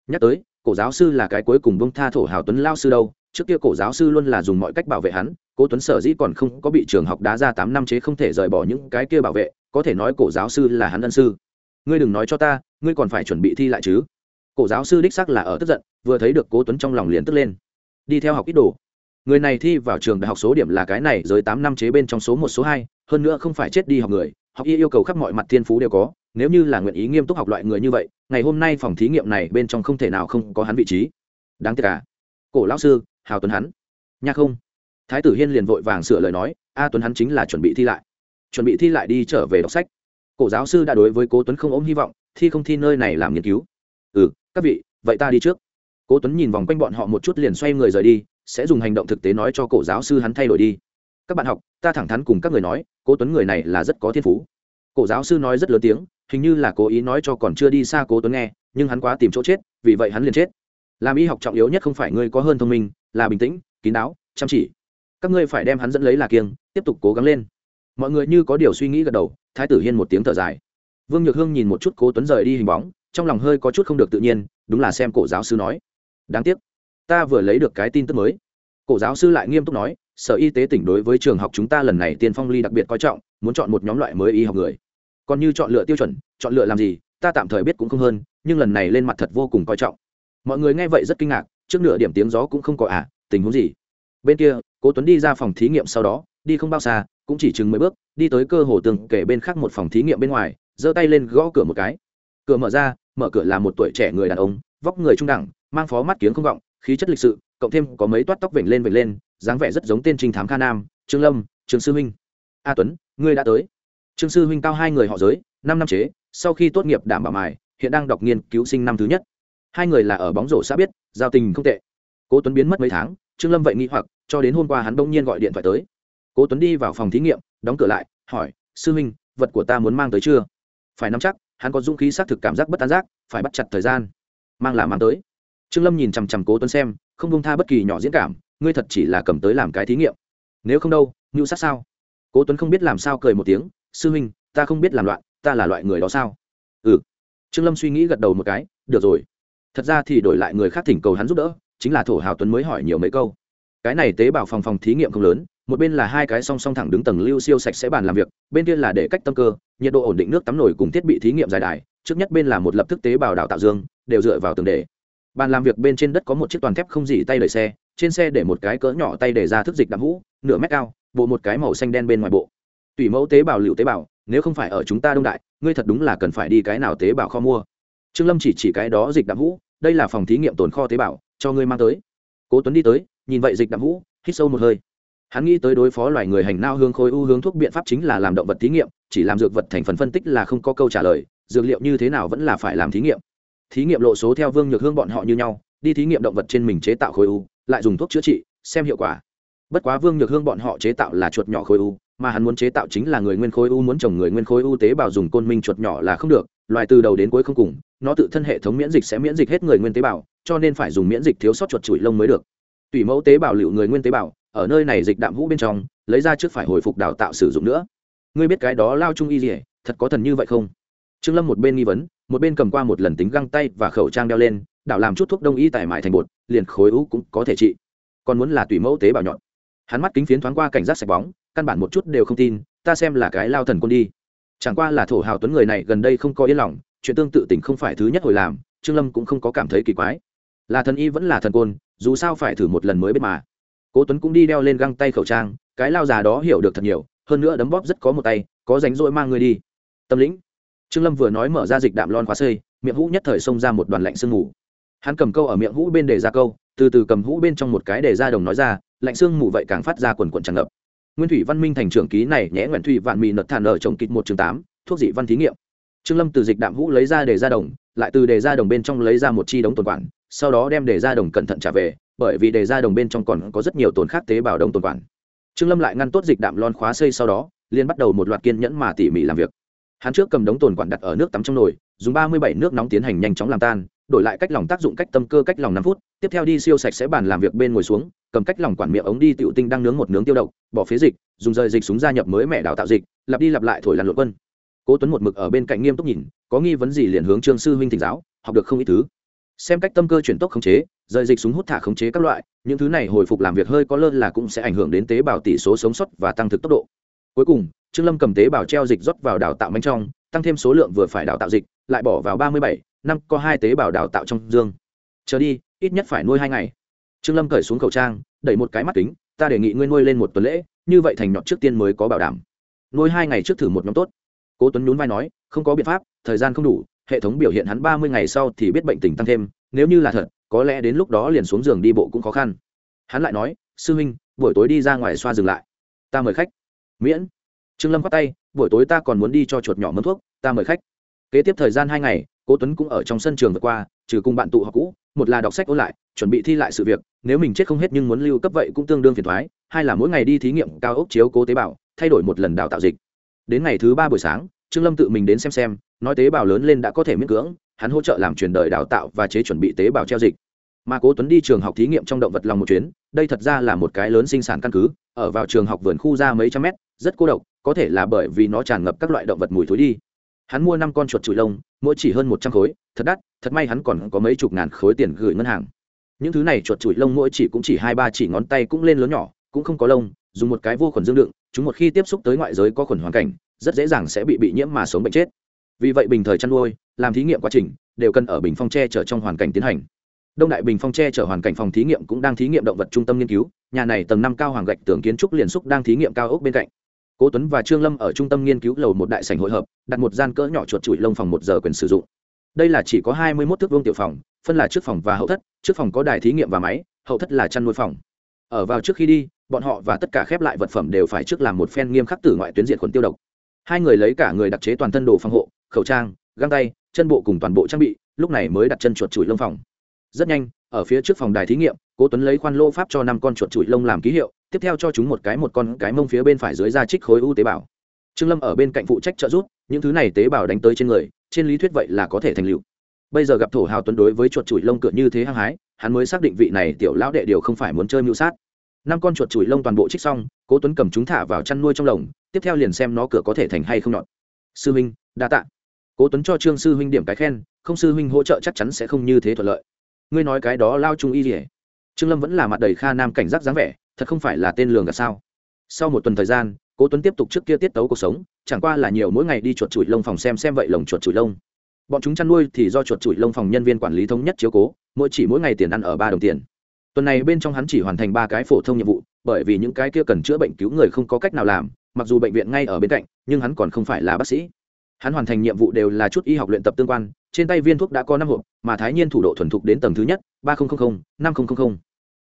S1: Nhắc tới cổ giáo sư là cái cuối cùng bông tha thổ hào tuấn lao sư đâu, trước kia cổ giáo sư luôn là dùng mọi cách bảo vệ hắn, cố tuấn sở dĩ còn không có bị trường học đá ra tám năm chế không thể rời bỏ những cái kia bảo vệ, có thể nói cổ giáo sư là hắn ân sư. Ngươi đừng nói cho ta, ngươi còn phải chuẩn bị thi lại chứ. Cổ giáo sư đích sắc là ở tức giận, vừa thấy được cố tuấn trong lòng liền tức lên. Đi theo học ít đồ. Người này thi vào trường đại học số điểm là cái này dưới tám năm chế bên trong số một, số hai, hơn nữa không phải chết đi học người, học y yêu cầu khắp mọi mặt thiên phú đều có nếu như là nguyện ý nghiêm túc học loại người như vậy, ngày hôm nay phòng thí nghiệm này bên trong không thể nào không có hắn vị trí. Đáng tiếc cả cổ lão sư, hào tuấn hắn. Nha không. Thái tử hiên liền vội vàng sửa lời nói, a tuấn hắn chính là chuẩn bị thi lại. Chuẩn bị thi lại đi trở về đọc sách. Cổ giáo sư đã đối với cố tuấn không ôm hy vọng, thi không thi nơi này làm nghiên cứu. Ừ các vị, vậy ta đi trước. Cố tuấn nhìn vòng quanh bọn họ một chút liền xoay người rời đi, sẽ dùng hành động thực tế nói cho cổ giáo sư hắn thay đổi đi. Các bạn học, ta thẳng thắn cùng các người nói, cố tuấn người này là rất có thiên phú cổ giáo sư nói rất lớn tiếng, hình như là cố ý nói cho còn chưa đi xa cố tuấn nghe, nhưng hắn quá tìm chỗ chết, vì vậy hắn liền chết. Làm y học trọng yếu nhất không phải ngươi có hơn thông minh, là bình tĩnh, kín đáo, chăm chỉ. Các ngươi phải đem hắn dẫn lấy là kiêng, tiếp tục cố gắng lên. Mọi người như có điều suy nghĩ gật đầu, thái tử hiên một tiếng thở dài. Vương nhược hương nhìn một chút cố tuấn rời đi hình bóng, trong lòng hơi có chút không được tự nhiên, đúng là xem cổ giáo sư nói. Đáng tiếc, ta vừa lấy được cái tin tức mới. Cổ giáo sư lại nghiêm túc nói, sở y tế tỉnh đối với trường học chúng ta lần này tiên phong ly đặc biệt coi trọng, muốn chọn một nhóm loại mới y học người còn như chọn lựa tiêu chuẩn chọn lựa làm gì ta tạm thời biết cũng không hơn nhưng lần này lên mặt thật vô cùng coi trọng. Mọi người nghe vậy rất kinh ngạc trước nửa điểm tiếng gió cũng không có à tình huống gì? Bên kia cố tuấn đi ra phòng thí nghiệm sau đó đi không bao xa cũng chỉ chừng mấy bước đi tới cơ hồ tường kể bên khác một phòng thí nghiệm bên ngoài giơ tay lên gõ cửa một cái. Cửa mở ra mở cửa là một tuổi trẻ người đàn ông vóc người trung đẳng mang phó mắt kiếng không vọng khí chất lịch sự cộng thêm có mấy toát tóc vểnh lên vểnh lên dáng vẻ rất giống tên trinh thám kha nam trương lâm trương sư Minh, a tuấn ngươi đã tới trương sư huynh cao hai người họ giới, năm năm chế, sau khi tốt nghiệp đảm bảo mài, hiện đang đọc nghiên cứu sinh năm thứ nhất. Hai người là ở bóng rổ xã biết, giao tình không tệ. Cố tuấn biến mất mấy tháng, trương lâm vậy nghĩ hoặc, cho đến hôm qua hắn bỗng nhiên gọi điện thoại tới. Cố tuấn đi vào phòng thí nghiệm, đóng cửa lại, hỏi, sư huynh, vật của ta muốn mang tới chưa? Phải nắm chắc, hắn có dũng khí xác thực cảm giác bất an giác, phải bắt chặt thời gian. Mang là mang tới. Trương lâm nhìn chằm chằm cố tuấn xem, không bông tha bất kỳ nhỏ diễn cảm, ngươi thật chỉ là cầm tới làm cái thí nghiệm. Nếu không đâu ngưu sát sao? Cố tuấn không biết làm sao cười một tiếng sư huynh, ta không biết làm loạn, ta là loại người đó sao? Ừ. Trương lâm suy nghĩ gật đầu một cái, được rồi. Thật ra thì đổi lại người khác thỉnh cầu hắn giúp đỡ, chính là thổ hào tuấn mới hỏi nhiều mấy câu. Cái này tế bào phòng phòng thí nghiệm không lớn, một bên là hai cái song song thẳng đứng tầng lưu siêu sạch sẽ bàn làm việc, bên kia là để cách tâm cơ, nhiệt độ ổn định nước tắm nổi cùng thiết bị thí nghiệm dài đài, trước nhất bên là một lập thức tế bào đào tạo dương, đều dựa vào tường đề bàn làm việc bên trên đất có một chiếc toàn thép không dỉ tay đẩy xe, trên xe để một cái cỡ nhỏ tay để ra thức dịch đạm hũ, nửa mét cao, bộ một cái màu xanh đen bên ngoài bộ tùy mẫu tế bào liệu tế bào, nếu không phải ở chúng ta đông đại, ngươi thật đúng là cần phải đi cái nào tế bào kho mua. Trương lâm chỉ chỉ cái đó dịch đạm hũ, đây là phòng thí nghiệm tồn kho tế bào, cho ngươi mang tới. Cố tuấn đi tới, nhìn vậy dịch đạm hũ, hít sâu một hơi. Hắn nghĩ tới đối phó loài người hành nao hương khối u hướng thuốc biện pháp chính là làm động vật thí nghiệm, chỉ làm dược vật thành phần phân tích là không có câu trả lời, dược liệu như thế nào vẫn là phải làm thí nghiệm. Thí nghiệm lộ số theo vương nhược hương bọn họ như nhau, đi thí nghiệm động vật trên mình chế tạo khối u, lại dùng thuốc chữa trị, xem hiệu quả. Bất quá vương nhược hương bọn họ chế tạo là chuột nhỏ khối u mà hắn muốn chế tạo chính là người nguyên khối u, muốn trồng người nguyên khối u tế bào dùng côn minh chuột nhỏ là không được, loài từ đầu đến cuối không cùng, nó tự thân hệ thống miễn dịch sẽ miễn dịch hết người nguyên tế bào, cho nên phải dùng miễn dịch thiếu sót chuột chuỗi lông mới được. Tùy mẫu tế bào liệu người nguyên tế bào, ở nơi này dịch đạm vũ bên trong, lấy ra trước phải hồi phục đào tạo sử dụng nữa. Ngươi biết cái đó lao trung y gì thật có thần như vậy không? Trương lâm một bên nghi vấn, một bên cầm qua một lần tính găng tay và khẩu trang đeo lên, đảo làm chút thuốc đông y tài mại thành bột, liền khối u cũng có thể trị. Còn muốn là tùy mẫu tế bào nhọn hắn mắt kính phiến thoáng qua cảnh giác sạch bóng, căn bản một chút đều không tin, ta xem là cái lao thần quân đi. Chẳng qua là thổ hào tuấn người này gần đây không có yên lòng, chuyện tương tự tình không phải thứ nhất hồi làm, trương lâm cũng không có cảm thấy kỳ quái. Là thần y vẫn là thần côn, dù sao phải thử một lần mới biết mà. Cố tuấn cũng đi đeo lên găng tay khẩu trang, cái lao già đó hiểu được thật nhiều, hơn nữa đấm bóp rất có một tay, có rảnh rỗi mang người đi. Tâm lĩnh. Trương lâm vừa nói mở ra dịch đạm lon khóa xây miệng hũ nhất thời xông ra một đoàn lạnh sương mù. Hắn cầm câu ở miệng hũ bên để ra câu từ từ cầm hũ bên trong một cái để ra đồng nói ra, lạnh xương mù vậy càng phát ra quần quần tràn ngập. Nguyên thủy văn minh thành trưởng ký này nhẽ nguyện thủy vạn mì nật thản ở trồng kịch một chương tám, thuốc dị văn thí nghiệm. Trương lâm từ dịch đạm hũ lấy ra để ra đồng, lại từ để ra đồng bên trong lấy ra một chi đống tồn quản, sau đó đem để ra đồng cẩn thận trả về, bởi vì để ra đồng bên trong còn có rất nhiều tồn khác tế bào đống tồn quản. Trương lâm lại ngăn tốt dịch đạm lon khóa xây sau đó liên bắt đầu một loạt kiên nhẫn mà tỉ mỉ làm việc. Hắn trước cầm đống tồn quản đặt ở nước tắm trong nồi, dùng ba mươi bảy nước nóng tiến hành nhanh chóng làm tan đổi lại cách lòng tác dụng cách tâm cơ cách lòng năm phút, tiếp theo đi siêu sạch sẽ bàn làm việc bên ngồi xuống, cầm cách lòng quản miệng ống đi tiểu tinh đang nướng một nướng tiêu độc, bỏ phế dịch, dùng rời dịch súng gia nhập mới mẹ đào tạo dịch, lặp đi lặp lại thổi làn luận quân. Cố tuấn một mực ở bên cạnh nghiêm túc nhìn, có nghi vấn gì liền hướng trương sư huynh thỉnh giáo, học được không ít thứ. Xem cách tâm cơ chuyển tốc khống chế, rời dịch súng hút thả khống chế các loại, những thứ này hồi phục làm việc hơi có lơ là cũng sẽ ảnh hưởng đến tế bào tỷ số sống sót và tăng thực tốc độ. Cuối cùng, trương lâm cầm tế bào treo dịch rót vào đào tạo bên trong, tăng thêm số lượng vừa phải đào tạo dịch, lại bỏ vào ba mươi bảy năm có hai tế bào đào tạo trong dương. Chờ đi, ít nhất phải nuôi hai ngày. Trương lâm cởi xuống khẩu trang, đẩy một cái mắt kính, ta đề nghị ngươi nuôi lên một tuần lễ, như vậy thành nhọt trước tiên mới có bảo đảm. Nuôi hai ngày trước thử một nhóm tốt. Cố tuấn nhún vai nói, không có biện pháp, thời gian không đủ, hệ thống biểu hiện hắn ba mươi ngày sau thì biết bệnh tình tăng thêm, nếu như là thật, có lẽ đến lúc đó liền xuống giường đi bộ cũng khó khăn. Hắn lại nói, sư huynh, buổi tối đi ra ngoài xoa dừng lại. Ta mời khách. Miễn. Trương lâm khoát tay, buổi tối ta còn muốn đi cho chuột nhỏ mâm thuốc, ta mời khách. Kế tiếp thời gian hai ngày cố tuấn cũng ở trong sân trường vượt qua, trừ cùng bạn tụ học cũ, một là đọc sách ôn lại, chuẩn bị thi lại sự việc, nếu mình chết không hết nhưng muốn lưu cấp vậy cũng tương đương phiền thoái hai là mỗi ngày đi thí nghiệm cao ốc chiếu cố tế bào, thay đổi một lần đào tạo dịch. Đến ngày thứ ba buổi sáng, trương lâm tự mình đến xem xem, nói tế bào lớn lên đã có thể miễn cưỡng, hắn hỗ trợ làm truyền đời đào tạo và chế chuẩn bị tế bào treo dịch. Mà cố tuấn đi trường học thí nghiệm trong động vật lòng một chuyến, đây thật ra là một cái lớn sinh sản căn cứ, ở vào trường học vườn khu ra mấy trăm mét, rất cô độc, có thể là bởi vì nó tràn ngập các loại động vật mùi thối đi hắn mua năm con chuột chùi lông, mỗi chỉ hơn một trăm khối, thật đắt, thật may hắn còn có mấy chục ngàn khối tiền gửi ngân hàng. Những thứ này chuột chùi lông mỗi chỉ cũng chỉ hai ba chỉ ngón tay cũng lên lớn nhỏ, cũng không có lông, dùng một cái vô khuẩn dương đựng, chúng một khi tiếp xúc tới ngoại giới có khuẩn hoàn cảnh, rất dễ dàng sẽ bị bị nhiễm mà sống bệnh chết. Vì vậy bình thời chăn nuôi, làm thí nghiệm quá trình, đều cần ở bình phong tre chở trong hoàn cảnh tiến hành. Đông đại bình phong tre chở hoàn cảnh phòng thí nghiệm cũng đang thí nghiệm động vật trung tâm nghiên cứu, nhà này tầng năm cao hoàng gạch tường kiến trúc liền xúc đang thí nghiệm cao ốc bên cạnh cố tuấn và trương lâm ở trung tâm nghiên cứu lầu một đại sảnh hội hợp, đặt một gian cỡ nhỏ chuột chuỗi lông phòng một giờ quyền sử dụng. Đây là chỉ có hai mươi một thước vuông tiểu phòng, phân là trước phòng và hậu thất, trước phòng có đài thí nghiệm và máy, hậu thất là chăn nuôi phòng. Ở vào trước khi đi, bọn họ và tất cả khép lại vật phẩm đều phải trước làm một phen nghiêm khắc tử ngoại tuyến diện khuẩn tiêu độc. Hai người lấy cả người đặc chế toàn thân đồ phòng hộ, khẩu trang, găng tay, chân bộ cùng toàn bộ trang bị, lúc này mới đặt chân chuột chuỗi lông phòng. Rất nhanh ở phía trước phòng đài thí nghiệm, cố tuấn lấy khoan lô pháp cho năm con chuột chuỗi lông làm ký hiệu, tiếp theo cho chúng một cái một con cái mông phía bên phải dưới da trích khối u tế bào. Trương lâm ở bên cạnh phụ trách trợ giúp, những thứ này tế bào đánh tới trên người, trên lý thuyết vậy là có thể thành liệu. bây giờ gặp thổ hào tuấn đối với chuột chuỗi lông cửa như thế hăng hái, hắn mới xác định vị này tiểu lão đệ điều không phải muốn chơi mưu sát. Năm con chuột chuỗi lông toàn bộ trích xong, cố tuấn cầm chúng thả vào chăn nuôi trong lồng, tiếp theo liền xem nó cửa có thể thành hay không nhọn sư huynh, đa tạ. Cố tuấn cho trương sư huynh điểm cái khen, không sư huynh hỗ trợ chắc chắn sẽ không như thế thuận lợi ngươi nói cái đó lao trung y rỉa trương lâm vẫn là mặt đầy kha nam cảnh giác dáng vẻ, thật không phải là tên lường gạt sao? Sau một tuần thời gian, cố tuấn tiếp tục trước kia tiết tấu cuộc sống, chẳng qua là nhiều mỗi ngày đi chuột chuỗi lông phòng xem xem vậy lồng chuột chuỗi lông. Bọn chúng chăn nuôi thì do chuột chuỗi lông phòng nhân viên quản lý thống nhất chiếu cố, mỗi chỉ mỗi ngày tiền ăn ở ba đồng tiền. Tuần này bên trong hắn chỉ hoàn thành ba cái phổ thông nhiệm vụ, bởi vì những cái kia cần chữa bệnh cứu người không có cách nào làm, mặc dù bệnh viện ngay ở bên cạnh, nhưng hắn còn không phải là bác sĩ. Hắn hoàn thành nhiệm vụ đều là chút y học luyện tập tương quan trên tay viên thuốc đã có năm hộp, mà thái nhiên thủ độ thuần thục đến tầng thứ nhất, ba nghìn năm nghìn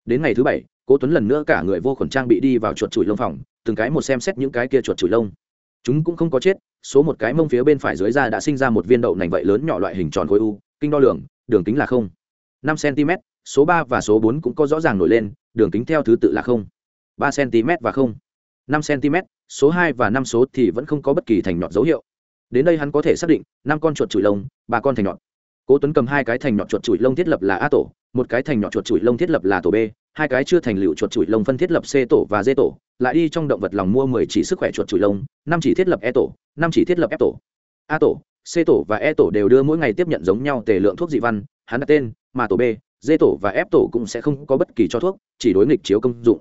S1: đến ngày thứ bảy, cố tuấn lần nữa cả người vô khuẩn trang bị đi vào chuột chùi lông phòng, từng cái một xem xét những cái kia chuột chùi lông. Chúng cũng không có chết, số một cái mông phía bên phải dưới da đã sinh ra một viên đậu nành vậy lớn nhỏ loại hình tròn khối u, kinh đo lường, đường kính là không. Năm cm số ba và số bốn cũng có rõ ràng nổi lên, đường kính theo thứ tự là không. Ba cm và không. Năm cm số hai và năm số thì vẫn không có bất kỳ thành nhọn dấu hiệu đến đây hắn có thể xác định, năm con chuột chùi lông, ba con thành nhọn. Cố tuấn cầm hai cái thành nhọn chuột chùi lông thiết lập là a tổ, một cái thành nhọn chuột chùi lông thiết lập là tổ b, hai cái chưa thành liệu chuột chùi lông phân thiết lập c tổ và d tổ, lại đi trong động vật lòng mua mười chỉ sức khỏe chuột chùi lông, năm chỉ thiết lập e tổ, năm chỉ thiết lập f tổ. A tổ, c tổ và e tổ đều đưa mỗi ngày tiếp nhận giống nhau tề lượng thuốc dị văn, hắn đặt tên, mà tổ b, d tổ và f tổ cũng sẽ không có bất kỳ cho thuốc, chỉ đối nghịch chiếu công dụng.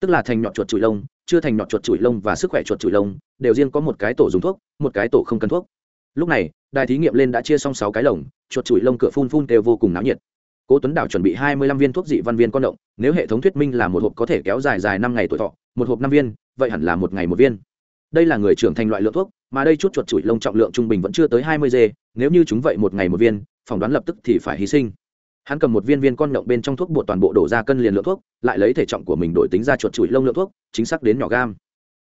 S1: Tức là thành nhọn chuột chùi lông chưa thành nhọt chuột chùi lông và sức khỏe chuột chùi lông, đều riêng có một cái tổ dùng thuốc, một cái tổ không cần thuốc. Lúc này, đài thí nghiệm lên đã chia xong sáu cái lồng, chuột chùi lông cửa phun phun đều vô cùng náo nhiệt. Cố tuấn đảo chuẩn bị hai mươi lăm viên thuốc dị văn viên con động, nếu hệ thống thuyết minh là một hộp có thể kéo dài dài năm ngày tuổi thọ, một hộp năm viên, vậy hẳn là một ngày một viên. Đây là người trưởng thành loại lượng thuốc, mà đây chút chuột chùi lông trọng lượng trung bình vẫn chưa tới hai mươi g nếu như chúng vậy một ngày một viên, phỏng đoán lập tức thì phải hy sinh hắn cầm một viên viên con động bên trong thuốc bột toàn bộ đổ ra cân liền lượng thuốc, lại lấy thể trọng của mình đổi tính ra chuột chuỗi lông lượng thuốc, chính xác đến nhỏ gam.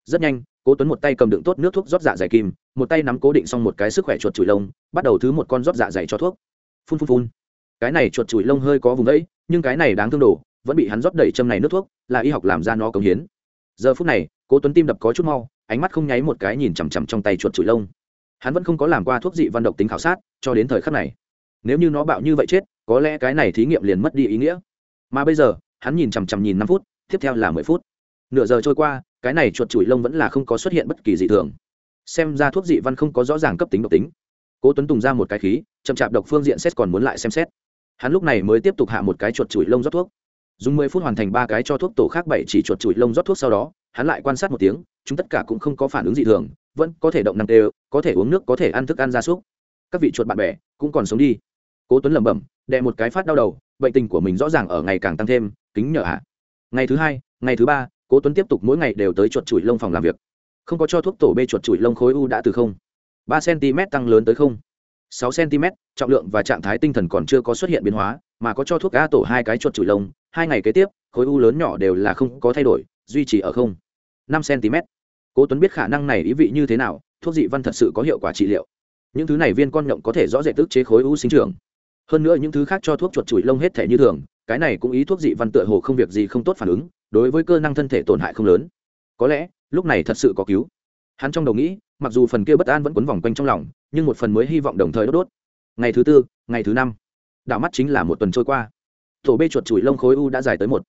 S1: Rất nhanh, cố tuấn một tay cầm đựng tốt nước thuốc rót dạ dày kim, một tay nắm cố định xong một cái sức khỏe chuột chuỗi lông, bắt đầu thứ một con rót dạ dày cho thuốc. Phun phun phun. Cái này chuột chuỗi lông hơi có vùng đấy nhưng cái này đáng thương đổ vẫn bị hắn rót đầy châm này nước thuốc, là y học làm ra nó cống hiến. Giờ phút này, cố tuấn tim đập có chút mau, ánh mắt không nháy một cái nhìn chằm chằm trong tay chuột chuỗi lông. Hắn vẫn không có làm qua thuốc dị văn độc tính khảo sát, cho đến thời khắc này. Nếu như nó bạo như vậy chết có lẽ cái này thí nghiệm liền mất đi ý nghĩa. Mà bây giờ, hắn nhìn chằm chằm nhìn năm phút, tiếp theo là mười phút. Nửa giờ trôi qua, cái này chuột chùi lông vẫn là không có xuất hiện bất kỳ dị thường. Xem ra thuốc dị văn không có rõ ràng cấp tính độc tính. Cố tuấn tùng ra một cái khí, chậm chạp độc phương diện xét còn muốn lại xem xét. Hắn lúc này mới tiếp tục hạ một cái chuột chùi lông rót thuốc. Dùng mười phút hoàn thành ba cái cho thuốc tổ khác bảy chỉ chuột chùi lông rót thuốc sau đó, hắn lại quan sát một tiếng, chúng tất cả cũng không có phản ứng dị thường, vẫn có thể động năng đều, có thể uống nước, có thể ăn thức ăn gia súc. Các vị chuột bạn bè, cũng còn sống đi. Cố tuấn lẩm bẩm đệ một cái phát đau đầu, bệnh tình của mình rõ ràng ở ngày càng tăng thêm, kính nhờ hạ ngày thứ hai, ngày thứ ba, cố tuấn tiếp tục mỗi ngày đều tới chuột chùi lông phòng làm việc. Không có cho thuốc tổ bê chuột chùi lông khối u đã từ không. Ba cm tăng lớn tới không. Sáu cm trọng lượng và trạng thái tinh thần còn chưa có xuất hiện biến hóa, mà có cho thuốc a tổ hai cái chuột chùi lông, hai ngày kế tiếp, khối u lớn nhỏ đều là không có thay đổi, duy trì ở không. Năm cm cố tuấn biết khả năng này ý vị như thế nào, thuốc dị văn thật sự có hiệu quả trị liệu. Những thứ này viên con nhộng có thể rõ rệt tức chế khối u sinh trưởng hơn nữa những thứ khác cho thuốc chuột chùi lông hết thể như thường, cái này cũng ý thuốc dị văn tựa hồ không việc gì không tốt phản ứng, đối với cơ năng thân thể tổn hại không lớn. Có lẽ, lúc này thật sự có cứu. Hắn trong đầu nghĩ, mặc dù phần kia bất an vẫn quấn vòng quanh trong lòng, nhưng một phần mới hy vọng đồng thời đốt đốt. Ngày thứ tư, ngày thứ năm. Đảo mắt chính là một tuần trôi qua. Tổ bê chuột chùi lông khối u đã dài tới một,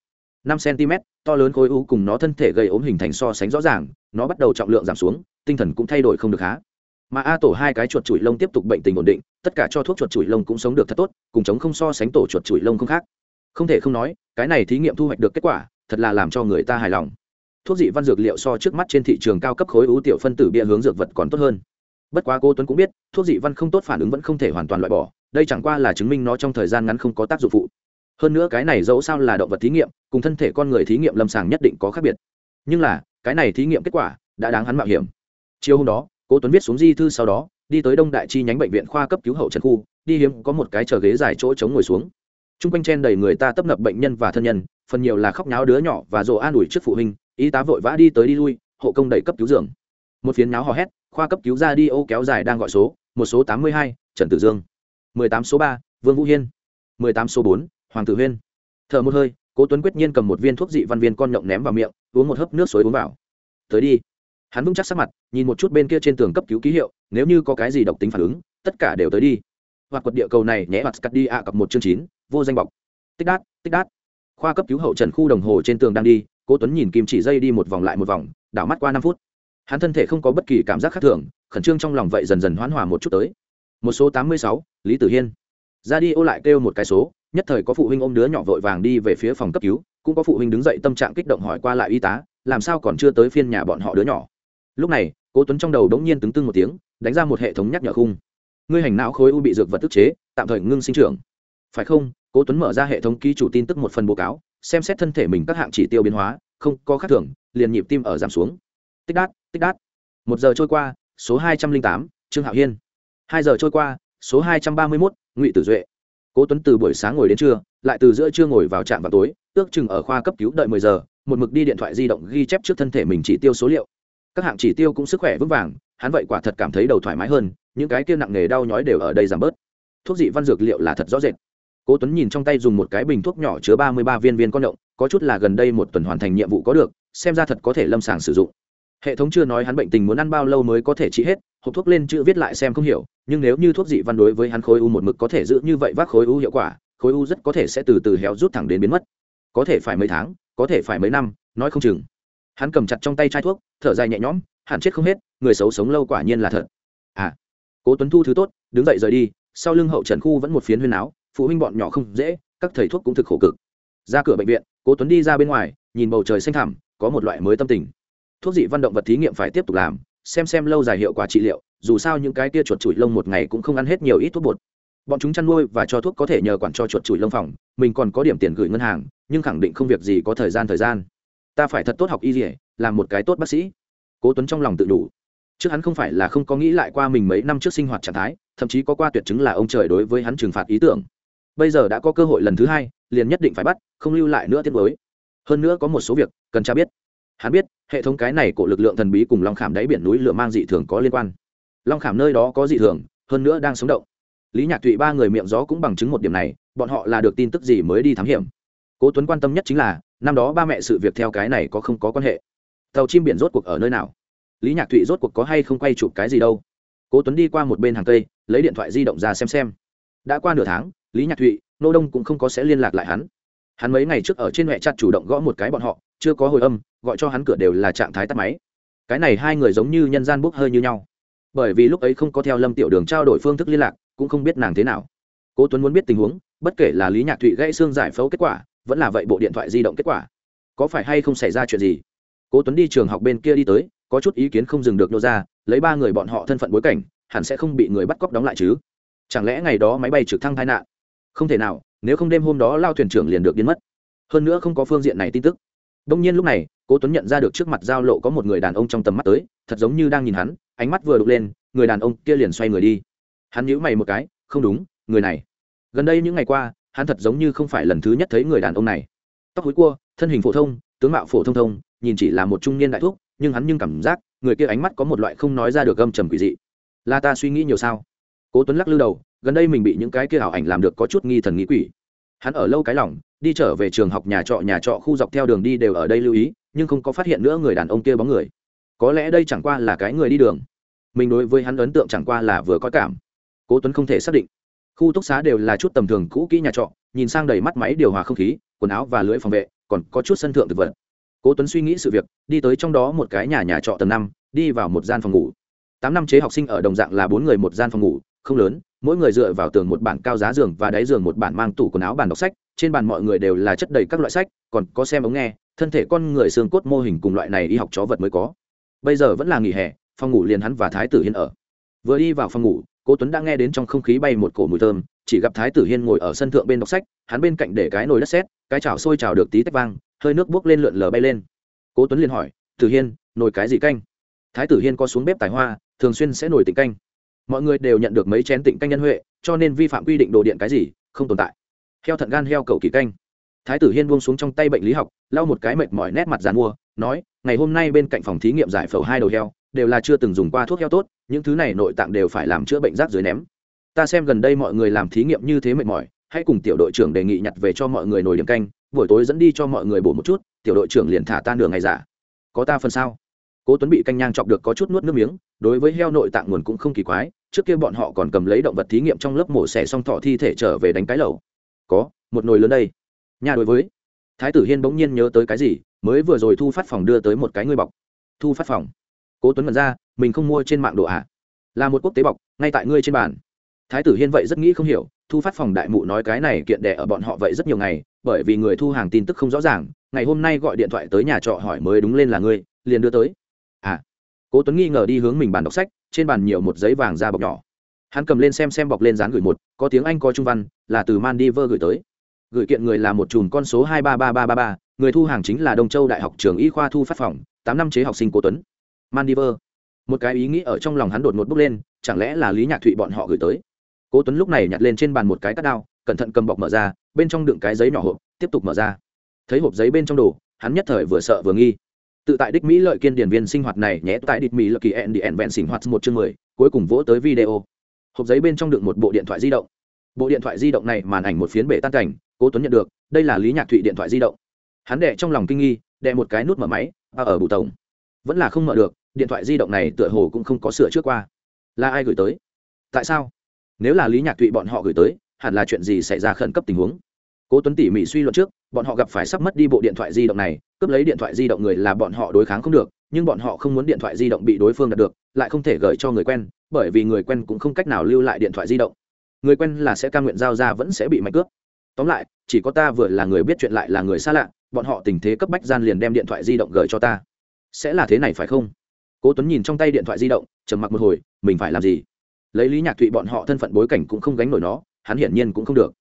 S1: năm cm to lớn khối u cùng nó thân thể gây ốm hình thành so sánh rõ ràng, nó bắt đầu trọng lượng giảm xuống, tinh thần cũng thay đổi không được há mà a tổ hai cái chuột chuỗi lông tiếp tục bệnh tình ổn định, tất cả cho thuốc chuột chuỗi lông cũng sống được thật tốt, cùng chống không so sánh tổ chuột chuỗi lông không khác. Không thể không nói, cái này thí nghiệm thu hoạch được kết quả, thật là làm cho người ta hài lòng. Thuốc dị văn dược liệu so trước mắt trên thị trường cao cấp khối ưu tiểu phân tử bia hướng dược vật còn tốt hơn. Bất quá cô tuấn cũng biết, thuốc dị văn không tốt phản ứng vẫn không thể hoàn toàn loại bỏ, đây chẳng qua là chứng minh nó trong thời gian ngắn không có tác dụng phụ. Hơn nữa cái này dẫu sao là động vật thí nghiệm, cùng thân thể con người thí nghiệm lâm sàng nhất định có khác biệt. Nhưng là, cái này thí nghiệm kết quả đã đáng hắn mạo hiểm. Chiều hôm đó cố tuấn viết xuống di thư sau đó, đi tới đông đại chi nhánh bệnh viện khoa cấp cứu hậu trần khu, đi hiếm có một cái chờ ghế dài chỗ chống ngồi xuống. T r u n g quanh chen đầy người ta tấp nập bệnh nhân và thân nhân, phần nhiều là khóc nháo đứa nhỏ và rồ an ủi trước phụ huynh, y tá vội vã đi tới đi lui, hộ công đẩy cấp cứu giường. Một phiến nháo hò hét, khoa cấp cứu ra đi ô kéo dài đang gọi số, một số tám mươi hai, trần tử dương. mười tám số ba, vương vũ hiên. mười tám số bốn, hoàng tử huyên. Thở một hơi, cố tuấn quyết nhiên cầm một viên thuốc dị văn viên con nhộng ném vào miệng, uống một hớp nước suối uống vào. Tới đi hắn vững chắc sắc mặt, nhìn một chút bên kia trên tường cấp cứu ký hiệu, nếu như có cái gì độc tính phản ứng, tất cả đều tới đi. Hoặc quật địa cầu này nhé, hoặc cắt đi ạ, cặp một chương chín, vô danh bọc. Tích đát tích đát. Khoa cấp cứu hậu trần khu đồng hồ trên tường đang đi, cố tuấn nhìn kim chỉ dây đi một vòng lại một vòng, đảo mắt qua năm phút. Hắn thân thể không có bất kỳ cảm giác khác thường, khẩn trương trong lòng vậy dần dần hoán hòa một chút tới. Một số tám mươi sáu, lý tử hiên. Ra đi ô lại kêu một cái số, nhất thời có phụ huynh ôm đứa nhỏ vội vàng đi về phía phòng cấp cứu, cũng có phụ huynh đứng dậy tâm trạng kích động hỏi qua lại y tá, làm sao còn chưa tới phiên nhà bọn họ đứa nhỏ lúc này, cố tuấn trong đầu đống nhiên tứng tưng một tiếng, đánh ra một hệ thống nhắc nhở khung. Ngươi hành não khối u bị dược vật tức chế, tạm thời ngưng sinh trưởng. Phải không? Cố tuấn mở ra hệ thống ký chủ tin tức một phần báo cáo, xem xét thân thể mình các hạng chỉ tiêu biến hóa, không có khác thường, liền nhịp tim ở giảm xuống. Tích đát tích đát. Một giờ trôi qua, số hai trăm linh tám, trương hạo hiên. Hai giờ trôi qua, số hai trăm ba mươi mốt, ngụy tử duệ. Cố tuấn từ buổi sáng ngồi đến trưa, lại từ giữa trưa ngồi vào trạm vào tối, ước chừng ở khoa cấp cứu đợi mười giờ, một mực đi điện thoại di động ghi chép trước thân thể mình chỉ tiêu số liệu các hạng chỉ tiêu cũng sức khỏe vững vàng, hắn vậy quả thật cảm thấy đầu thoải mái hơn, những cái kia nặng nề đau nhói đều ở đây giảm bớt. Thuốc dị văn dược liệu là thật rõ rệt. Cố tuấn nhìn trong tay dùng một cái bình thuốc nhỏ chứa ba mươi ba viên viên con động, có chút là gần đây một tuần hoàn thành nhiệm vụ có được, xem ra thật có thể lâm sàng sử dụng. Hệ thống chưa nói hắn bệnh tình muốn ăn bao lâu mới có thể trị hết, hộp thuốc lên chữ viết lại xem không hiểu, nhưng nếu như thuốc dị văn đối với hắn khối u một mực có thể giữ như vậy vác khối u hiệu quả, khối u rất có thể sẽ từ từ héo rút thẳng đến biến mất. Có thể phải mấy tháng, có thể phải mấy năm, nói không chừng hắn cầm chặt trong tay chai thuốc, thở dài nhẹ nhõm, hẳn chết không hết, người xấu sống lâu quả nhiên là thật. À cố tuấn thu thứ tốt, đứng dậy rời đi, sau lưng hậu trần khu vẫn một phiến huyên áo phụ huynh bọn nhỏ không dễ, các thầy thuốc cũng thực khổ cực. Ra cửa bệnh viện, cố tuấn đi ra bên ngoài, nhìn bầu trời xanh thẳm, có một loại mới tâm tình. Thuốc dị văn động vật thí nghiệm phải tiếp tục làm, xem xem lâu dài hiệu quả trị liệu, dù sao những cái kia chuột chuỗi lông một ngày cũng không ăn hết nhiều ít thuốc bột. Bọn chúng chăn nuôi và cho thuốc có thể nhờ quản cho chuột chuỗi lông phòng, mình còn có điểm tiền gửi ngân hàng, nhưng khẳng định không việc gì có thời gian thời gian ta phải thật tốt học y dỉa làm một cái tốt bác sĩ. Cố tuấn trong lòng tự đủ. Trước hắn không phải là không có nghĩ lại qua mình mấy năm trước sinh hoạt trạng thái, thậm chí có qua tuyệt chứng là ông trời đối với hắn trừng phạt ý tưởng. Bây giờ đã có cơ hội lần thứ hai, liền nhất định phải bắt, không lưu lại nữa tiết mới hơn nữa có một số việc, cần cha biết. Hắn biết, hệ thống cái này của lực lượng thần bí cùng long khảm đáy biển núi lửa mang dị thường có liên quan. Long khảm nơi đó có dị thường, hơn nữa đang sống động. Lý nhạc thụy ba người miệng gió cũng bằng chứng một điểm này, bọn họ là được tin tức gì mới đi thám hiểm. Cố tuấn quan tâm nhất chính là năm đó ba mẹ sự việc theo cái này có không có quan hệ. Tàu chim biển rốt cuộc ở nơi nào? Lý nhạc thụy rốt cuộc có hay không quay chụp cái gì đâu? Cố tuấn đi qua một bên hàng cây, lấy điện thoại di động ra xem xem. Đã qua nửa tháng, lý nhạc thụy, nô đông cũng không có sẽ liên lạc lại hắn. Hắn mấy ngày trước ở trên mẹ chặt chủ động gõ một cái bọn họ, chưa có hồi âm, gọi cho hắn cửa đều là trạng thái tắt máy. Cái này hai người giống như nhân gian bốc hơi như nhau. Bởi vì lúc ấy không có theo lâm tiểu đường trao đổi phương thức liên lạc, cũng không biết nàng thế nào. Cố tuấn muốn biết tình huống, bất kể là lý nhạc thụy gãy xương giải phẫu kết quả vẫn là vậy bộ điện thoại di động kết quả. Có phải hay không xảy ra chuyện gì? Cố tuấn đi trường học bên kia đi tới, có chút ý kiến không dừng được nô ra, lấy ba người bọn họ thân phận bối cảnh, hẳn sẽ không bị người bắt cóc đóng lại chứ? Chẳng lẽ ngày đó máy bay trực thăng tai nạn? Không thể nào, nếu không đêm hôm đó lao thuyền trưởng liền được biến mất. Hơn nữa không có phương diện này tin tức. Đông nhiên lúc này, cố tuấn nhận ra được trước mặt giao lộ có một người đàn ông trong tầm mắt tới, thật giống như đang nhìn hắn, ánh mắt vừa đục lên, người đàn ông kia liền xoay người đi. Hắn nhíu mày một cái, không đúng, người này. Gần đây những ngày qua hắn thật giống như không phải lần thứ nhất thấy người đàn ông này. Tóc hối cua thân hình phổ thông tướng mạo phổ thông thông nhìn chỉ là một trung niên đại thúc nhưng hắn nhưng cảm giác người kia ánh mắt có một loại không nói ra được gâm trầm quỷ dị. Là ta suy nghĩ nhiều sao? Cố tuấn lắc lư đầu gần đây mình bị những cái kia ảo ảnh làm được có chút nghi thần nghĩ quỷ. Hắn ở lâu cái lỏng, đi trở về trường học nhà trọ nhà trọ khu dọc theo đường đi đều ở đây lưu ý nhưng không có phát hiện nữa người đàn ông kia bóng người. Có lẽ đây chẳng qua là cái người đi đường. Mình đối với hắn ấn tượng chẳng qua là vừa có cảm. Cố tuấn không thể xác định khu túc xá đều là chút tầm thường cũ kỹ nhà trọ, nhìn sang đầy mắt máy điều hòa không khí, quần áo và lưỡi phòng vệ, còn có chút sân thượng thực vật. Cố tuấn suy nghĩ sự việc, đi tới trong đó một cái nhà nhà trọ tầng năm, đi vào một gian phòng ngủ. Tám năm chế học sinh ở đồng dạng là bốn người một gian phòng ngủ, không lớn, mỗi người dựa vào tường một bản cao giá giường và đáy giường một bản mang tủ quần áo bàn đọc sách, trên bàn mọi người đều là chất đầy các loại sách, còn có xem ống nghe, thân thể con người xương cốt mô hình cùng loại này y học chó vật mới có. Bây giờ vẫn là nghỉ hè, phòng ngủ liền hắn và thái tử hiên ở. Vừa đi vào phòng ngủ cố tuấn đã nghe đến trong không khí bay một cổ mùi thơm, chỉ gặp thái tử hiên ngồi ở sân thượng bên đọc sách, hắn bên cạnh để cái nồi đất sét, cái chảo sôi chảo được tí tách vang, hơi nước buốc lên lượn lờ bay lên. Cố tuấn liền hỏi, tử hiên, nồi cái gì canh? Thái tử hiên có xuống bếp tài hoa, thường xuyên sẽ nổi tịnh canh. Mọi người đều nhận được mấy chén tịnh canh nhân huệ, cho nên vi phạm quy định đồ điện cái gì không tồn tại. Heo thận gan heo cầu kỳ canh. Thái tử hiên buông xuống trong tay bệnh lý học, lau một cái mệt mỏi nét mặt dàn mua, nói, ngày hôm nay bên cạnh phòng thí nghiệm giải phẫu hai đầu heo đều là chưa từng dùng qua thuốc heo tốt, những thứ này nội tạng đều phải làm chữa bệnh rác dưới ném. Ta xem gần đây mọi người làm thí nghiệm như thế mệt mỏi, hãy cùng tiểu đội trưởng đề nghị nhặt về cho mọi người nồi điểm canh, buổi tối dẫn đi cho mọi người bổ một chút, tiểu đội trưởng liền thả ta nửa ngày giả. Có ta phần sao? Cố tuấn bị canh nhang chọc được có chút nuốt nước miếng, đối với heo nội tạng nguồn cũng không kỳ quái, trước kia bọn họ còn cầm lấy động vật thí nghiệm trong lớp mổ xẻ xong thọ thi thể trở về đánh cái lẩu. Có, một nồi lớn đây. Nhà đối với. Thái tử hiên bỗng nhiên nhớ tới cái gì, mới vừa rồi thu phát phòng đưa tới một cái ngươi bọc. Thu phát phòng cố tuấn mật ra, mình không mua trên mạng đồ ạ à. là một quốc tế bọc, ngay tại ngươi trên bàn. Thái tử hiên vậy rất nghĩ không hiểu, thu phát phòng đại mụ nói cái này kiện đẻ ở bọn họ vậy rất nhiều ngày, bởi vì người thu hàng tin tức không rõ ràng, ngày hôm nay gọi điện thoại tới nhà trọ hỏi mới đúng lên là ngươi, liền đưa tới. À. Cố tuấn nghi ngờ đi hướng mình bàn đọc sách, trên bàn nhiều một giấy vàng da bọc nhỏ. Hắn cầm lên xem xem bọc lên dán gửi một, có tiếng anh có trung văn, là từ Mandiver gửi tới. Gửi kiện người là một chùm con số hai ba ba ba ba ba, người thu hàng chính là đông châu đại học trường y khoa thu phát phòng, tám năm chế học sinh cố tuấn maldives một cái ý nghĩ ở trong lòng hắn đột ngột bốc lên, chẳng lẽ là lý nhạc thụy bọn họ gửi tới? Cố tuấn lúc này nhặt lên trên bàn một cái cắt đao, cẩn thận cầm bọc mở ra, bên trong đựng cái giấy nhỏ hộp, tiếp tục mở ra. Thấy hộp giấy bên trong đồ, hắn nhất thời vừa sợ vừa nghi. Tự tại đích mỹ lợi kiên điển viên sinh hoạt này nhé tại địch mỹ lợi kỳ end the ẹn vẹn sinh hoạt một chương mười, cuối cùng vỗ tới video. Hộp giấy bên trong đựng một bộ điện thoại di động. Bộ điện thoại di động này màn ảnh một phiến bể tan cảnh, cố tuấn nhận được, đây là lý nhạc thụy điện thoại di động. Hắn đệ trong lòng kinh nghi, đệ một cái nút mở máy và ở bù tổng vẫn là không mở được, điện thoại di động này tựa hồ cũng không có sửa trước qua. Là ai gửi tới? Tại sao? Nếu là lý nhạc thụy bọn họ gửi tới, hẳn là chuyện gì xảy ra khẩn cấp tình huống? Cố tuấn tỉ mỉ suy luận trước, bọn họ gặp phải sắp mất đi bộ điện thoại di động này, cướp lấy điện thoại di động người là bọn họ đối kháng không được, nhưng bọn họ không muốn điện thoại di động bị đối phương đạt được, lại không thể gửi cho người quen, bởi vì người quen cũng không cách nào lưu lại điện thoại di động. Người quen là sẽ cam nguyện giao ra vẫn sẽ bị mạnh cướp. Tóm lại, chỉ có ta vừa là người biết chuyện lại là người xa lạ, bọn họ tình thế cấp bách gian liền đem điện thoại di động gửi cho ta sẽ là thế này phải không? Cố tuấn nhìn trong tay điện thoại di động, trầm mặc một hồi, mình phải làm gì? Lấy lý nhạc thụy bọn họ thân phận bối cảnh cũng không gánh nổi nó, hắn hiển nhiên cũng không được.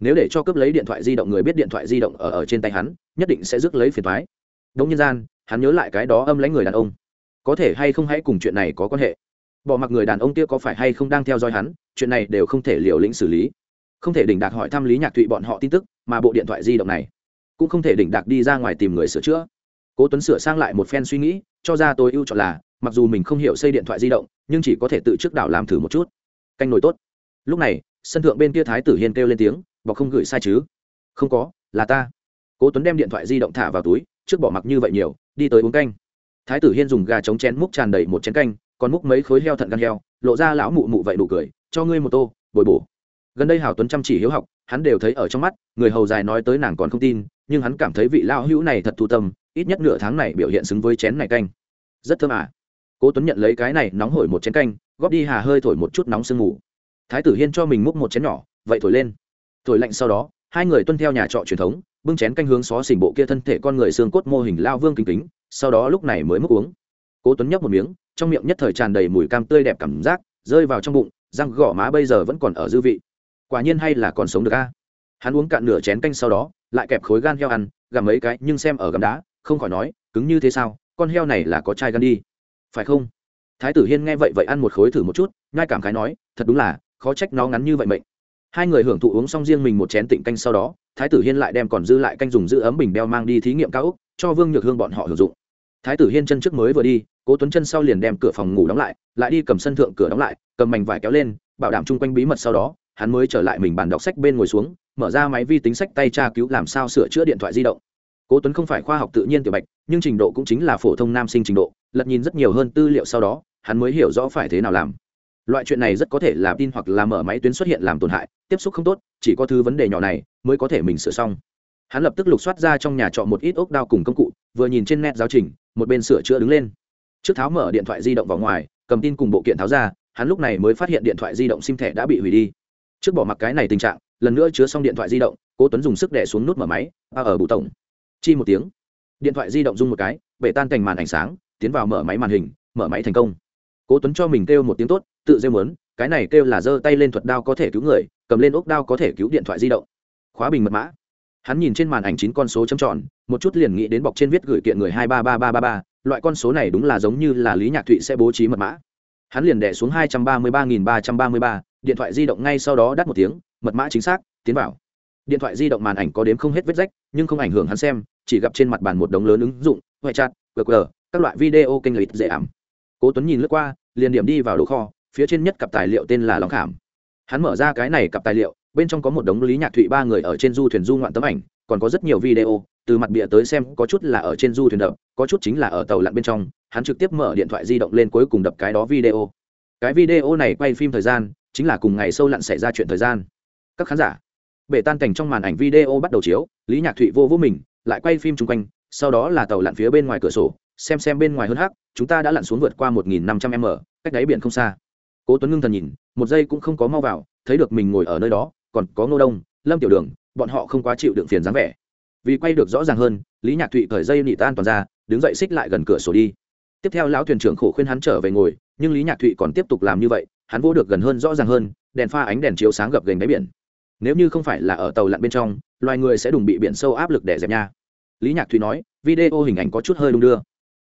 S1: Nếu để cho cướp lấy điện thoại di động người biết điện thoại di động ở ở trên tay hắn, nhất định sẽ rước lấy phiền thoái đông nhân gian, hắn nhớ lại cái đó âm lãnh người đàn ông. Có thể hay không hãy cùng chuyện này có quan hệ? Bỏ mặc người đàn ông kia có phải hay không đang theo dõi hắn, chuyện này đều không thể liều lĩnh xử lý. Không thể đỉnh đạc hỏi thăm lý nhạc thụy bọn họ tin tức, mà bộ điện thoại di động này cũng không thể đỉnh đạc đi ra ngoài tìm người sửa chữa cố tuấn sửa sang lại một phen suy nghĩ, cho ra tôi ưu chọn là, mặc dù mình không hiểu xây điện thoại di động, nhưng chỉ có thể tự trước đảo làm thử một chút. Canh nổi tốt. Lúc này, sân thượng bên kia thái tử hiên kêu lên tiếng bọc không gửi sai chứ? Không có, là ta. Cố tuấn đem điện thoại di động thả vào túi, trước bỏ mặc như vậy nhiều, đi tới uống canh. Thái tử hiên dùng gà chống chén múc tràn đầy một chén canh, còn múc mấy khối heo thận gan heo, lộ ra lão mụ mụ vậy đủ cười, cho ngươi một tô, bồi bổ. Gần đây hảo tuấn chăm chỉ hiếu học, hắn đều thấy ở trong mắt, người hầu dài nói tới nàng còn không tin, nhưng hắn cảm thấy vị lão hữu này thật thu tâm ít nhất nửa tháng này biểu hiện xứng với chén này canh. Rất thơm à. Cố tuấn nhận lấy cái này nóng hổi một chén canh, góp đi hà hơi thổi một chút nóng sương mù. Thái tử hiên cho mình múc một chén nhỏ, vậy thổi lên. Thổi lạnh sau đó, hai người tuân theo nhà trọ truyền thống, bưng chén canh hướng xó xỉnh bộ kia thân thể con người xương cốt mô hình lao vương kính kính, sau đó lúc này mới múc uống. Cố tuấn nhấp một miếng, trong miệng nhất thời tràn đầy mùi cam tươi đẹp cảm giác, rơi vào trong bụng, răng gõ má bây giờ vẫn còn ở dư vị. Quả nhiên hay là còn sống được a. Hắn uống cạn nửa chén canh sau đó, lại kẹp khối gan heo ăn, gặm mấy cái, nhưng xem ở gầm đá không khỏi nói, cứng như thế sao? Con heo này là có chai gan đi. Phải không? Thái tử hiên nghe vậy vậy ăn một khối thử một chút ngai cảm khái nói, thật đúng là, khó trách nó ngắn như vậy mệnh. Hai người hưởng thụ uống xong riêng mình một chén tịnh canh sau đó, thái tử hiên lại đem còn dư lại canh dùng giữ ấm bình đeo mang đi thí nghiệm cao úc cho vương nhược hương bọn họ hưởng dụng. Thái tử hiên chân trước mới vừa đi, cố tuấn chân sau liền đem cửa phòng ngủ đóng lại lại đi cầm sân thượng cửa đóng lại, cầm mảnh vải kéo lên, bảo đảm chung quanh bí mật sau đó, hắn mới trở lại mình bàn đọc sách bên ngồi xuống, mở ra máy vi tính sách tay tra cứu làm sao sửa chữa điện thoại di động cố tuấn không phải khoa học tự nhiên tiểu bạch, nhưng trình độ cũng chính là phổ thông nam sinh trình độ, lật nhìn rất nhiều hơn tư liệu sau đó, hắn mới hiểu rõ phải thế nào làm. Loại chuyện này rất có thể là tin hoặc là mở máy tuyến xuất hiện làm tổn hại, tiếp xúc không tốt, chỉ có thứ vấn đề nhỏ này mới có thể mình sửa xong. Hắn lập tức lục soát ra trong nhà trọ một ít ốc đao cùng công cụ, vừa nhìn trên net giáo trình, một bên sửa chữa đứng lên. Trước tháo mở điện thoại di động vào ngoài, cầm tin cùng bộ kiện tháo ra, hắn lúc này mới phát hiện điện thoại di động sim thẻ đã bị hủy đi. Trước bỏ mặc cái này tình trạng, lần nữa chứa xong điện thoại di động, cố tuấn dùng sức đè xuống nút mở máy ba ở bụ tổng chi một tiếng. Điện thoại di động rung một cái, bể tan cành màn ánh sáng, tiến vào mở máy màn hình, mở máy thành công. Cố tuấn cho mình kêu một tiếng tốt, tự rêu muốn, cái này kêu là giơ tay lên thuật đao có thể cứu người, cầm lên ốc đao có thể cứu điện thoại di động. Khóa bình mật mã. Hắn nhìn trên màn ảnh chín con số chấm tròn, một chút liền nghĩ đến bọc trên viết gửi kiện người hai ba ba ba ba ba, loại con số này đúng là giống như là lý nhạc thụy sẽ bố trí mật mã. Hắn liền đẻ xuống hai trăm ba mươi ba nghìn ba trăm ba mươi ba, điện thoại di động ngay sau đó đắt một tiếng, mật mã chính xác, tiến vào. Điện thoại di động màn ảnh có đếm không hết vết rách, nhưng không ảnh hưởng hắn xem chỉ gặp trên mặt bàn một đống lớn ứng dụng, ngoại chat gờ các loại video kênh lịch dễ ảm. Cố tuấn nhìn lướt qua, liền điểm đi vào đồ kho, phía trên nhất cặp tài liệu tên là lòng khảm. Hắn mở ra cái này cặp tài liệu, bên trong có một đống lý nhạc thụy ba người ở trên du thuyền du ngoạn tấm ảnh, còn có rất nhiều video, từ mặt bìa tới xem, có chút là ở trên du thuyền đập, có chút chính là ở tàu lặn bên trong. Hắn trực tiếp mở điện thoại di động lên cuối cùng đập cái đó video. Cái video này quay phim thời gian, chính là cùng ngày sâu lặn xảy ra chuyện thời gian. Các khán giả, bể tan cảnh trong màn ảnh video bắt đầu chiếu, lý nhạc thụy vô vô mình lại quay phim chung quanh, sau đó là tàu lặn phía bên ngoài cửa sổ, xem xem bên ngoài hơn hắc, chúng ta đã lặn xuống vượt qua một nghìn năm trăm m, cách đáy biển không xa. Cố tuấn ngưng thần nhìn, một giây cũng không có mau vào, thấy được mình ngồi ở nơi đó, còn có ngô đông, lâm tiểu đường, bọn họ không quá chịu đựng phiền dáng vẻ. Vì quay được rõ ràng hơn, lý nhạc thụy cởi dây nị tan toàn ra, đứng dậy xích lại gần cửa sổ đi. Tiếp theo lão thuyền trưởng khổ khuyên hắn trở về ngồi, nhưng lý nhạc thụy còn tiếp tục làm như vậy, hắn vô được gần hơn rõ ràng hơn, đèn pha ánh đèn chiếu sáng gập gành đáy biển. Nếu như không phải là ở tàu lặn bên trong, loài người sẽ đùng bị biển sâu áp lực để dẹp nha lý nhạc thụy nói, video hình ảnh có chút hơi đung đưa.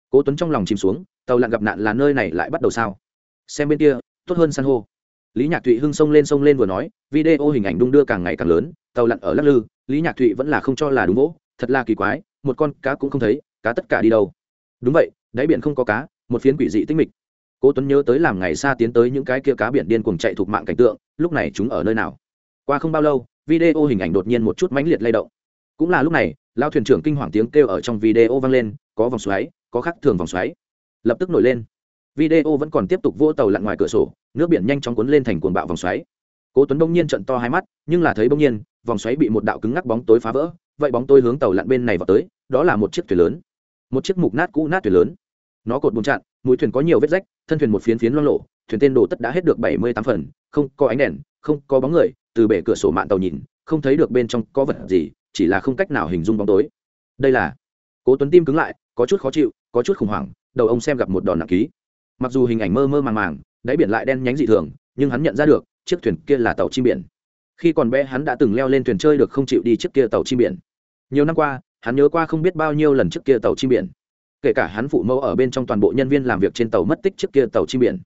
S1: Cố tuấn trong lòng chìm xuống, tàu lặn gặp nạn là nơi này lại bắt đầu sao? Xem bên kia, tốt hơn san hô. Lý nhạc thụy hưng sông lên sông lên vừa nói, video hình ảnh đung đưa càng ngày càng lớn, tàu lặn ở lắc lư, lý nhạc thụy vẫn là không cho là đúng gỗ thật là kỳ quái, một con cá cũng không thấy, cá tất cả đi đâu. Đúng vậy, đáy biển không có cá, một phiến quỷ dị tinh mịch. Cố tuấn nhớ tới làm ngày xa tiến tới những cái kia cá biển điên cuồng chạy thuộc mạng cảnh tượng, lúc này chúng ở nơi nào? Qua không bao lâu, video hình ảnh đột nhiên một chút mãnh liệt lay động. Cũng là lúc này lao thuyền trưởng kinh hoàng tiếng kêu ở trong video vang lên, có vòng xoáy, có khác thường vòng xoáy. Lập tức nổi lên. Video vẫn còn tiếp tục vỗ tàu lặn ngoài cửa sổ, nước biển nhanh chóng cuốn lên thành cuồng bạo vòng xoáy. Cố tuấn bỗng nhiên trận to hai mắt, nhưng là thấy bỗng nhiên, vòng xoáy bị một đạo cứng ngắc bóng tối phá vỡ, vậy bóng tối hướng tàu lặn bên này vào tới, đó là một chiếc thuyền lớn. Một chiếc mục nát cũ nát thuyền lớn. Nó cột bùn chặn, mũi thuyền có nhiều vết rách, thân thuyền một phiến phiến loang lộ thuyền tên đồ tất đã hết được bảy mươi tám phần, không có ánh đèn, không có bóng người, từ bể cửa sổ mạn tàu nhìn, không thấy được bên trong có vật gì chỉ là không cách nào hình dung bóng tối. Đây là, cố tuấn tim cứng lại, có chút khó chịu, có chút khủng hoảng, đầu ông xem gặp một đòn nặng ký. Mặc dù hình ảnh mơ mơ màng màng, đáy biển lại đen nhánh dị thường, nhưng hắn nhận ra được, chiếc thuyền kia là tàu chim biển. Khi còn bé hắn đã từng leo lên thuyền chơi được không chịu đi chiếc kia tàu chim biển. Nhiều năm qua, hắn nhớ qua không biết bao nhiêu lần chiếc kia tàu chim biển. Kể cả hắn phụ mẫu ở bên trong toàn bộ nhân viên làm việc trên tàu mất tích chiếc kia tàu chim biển.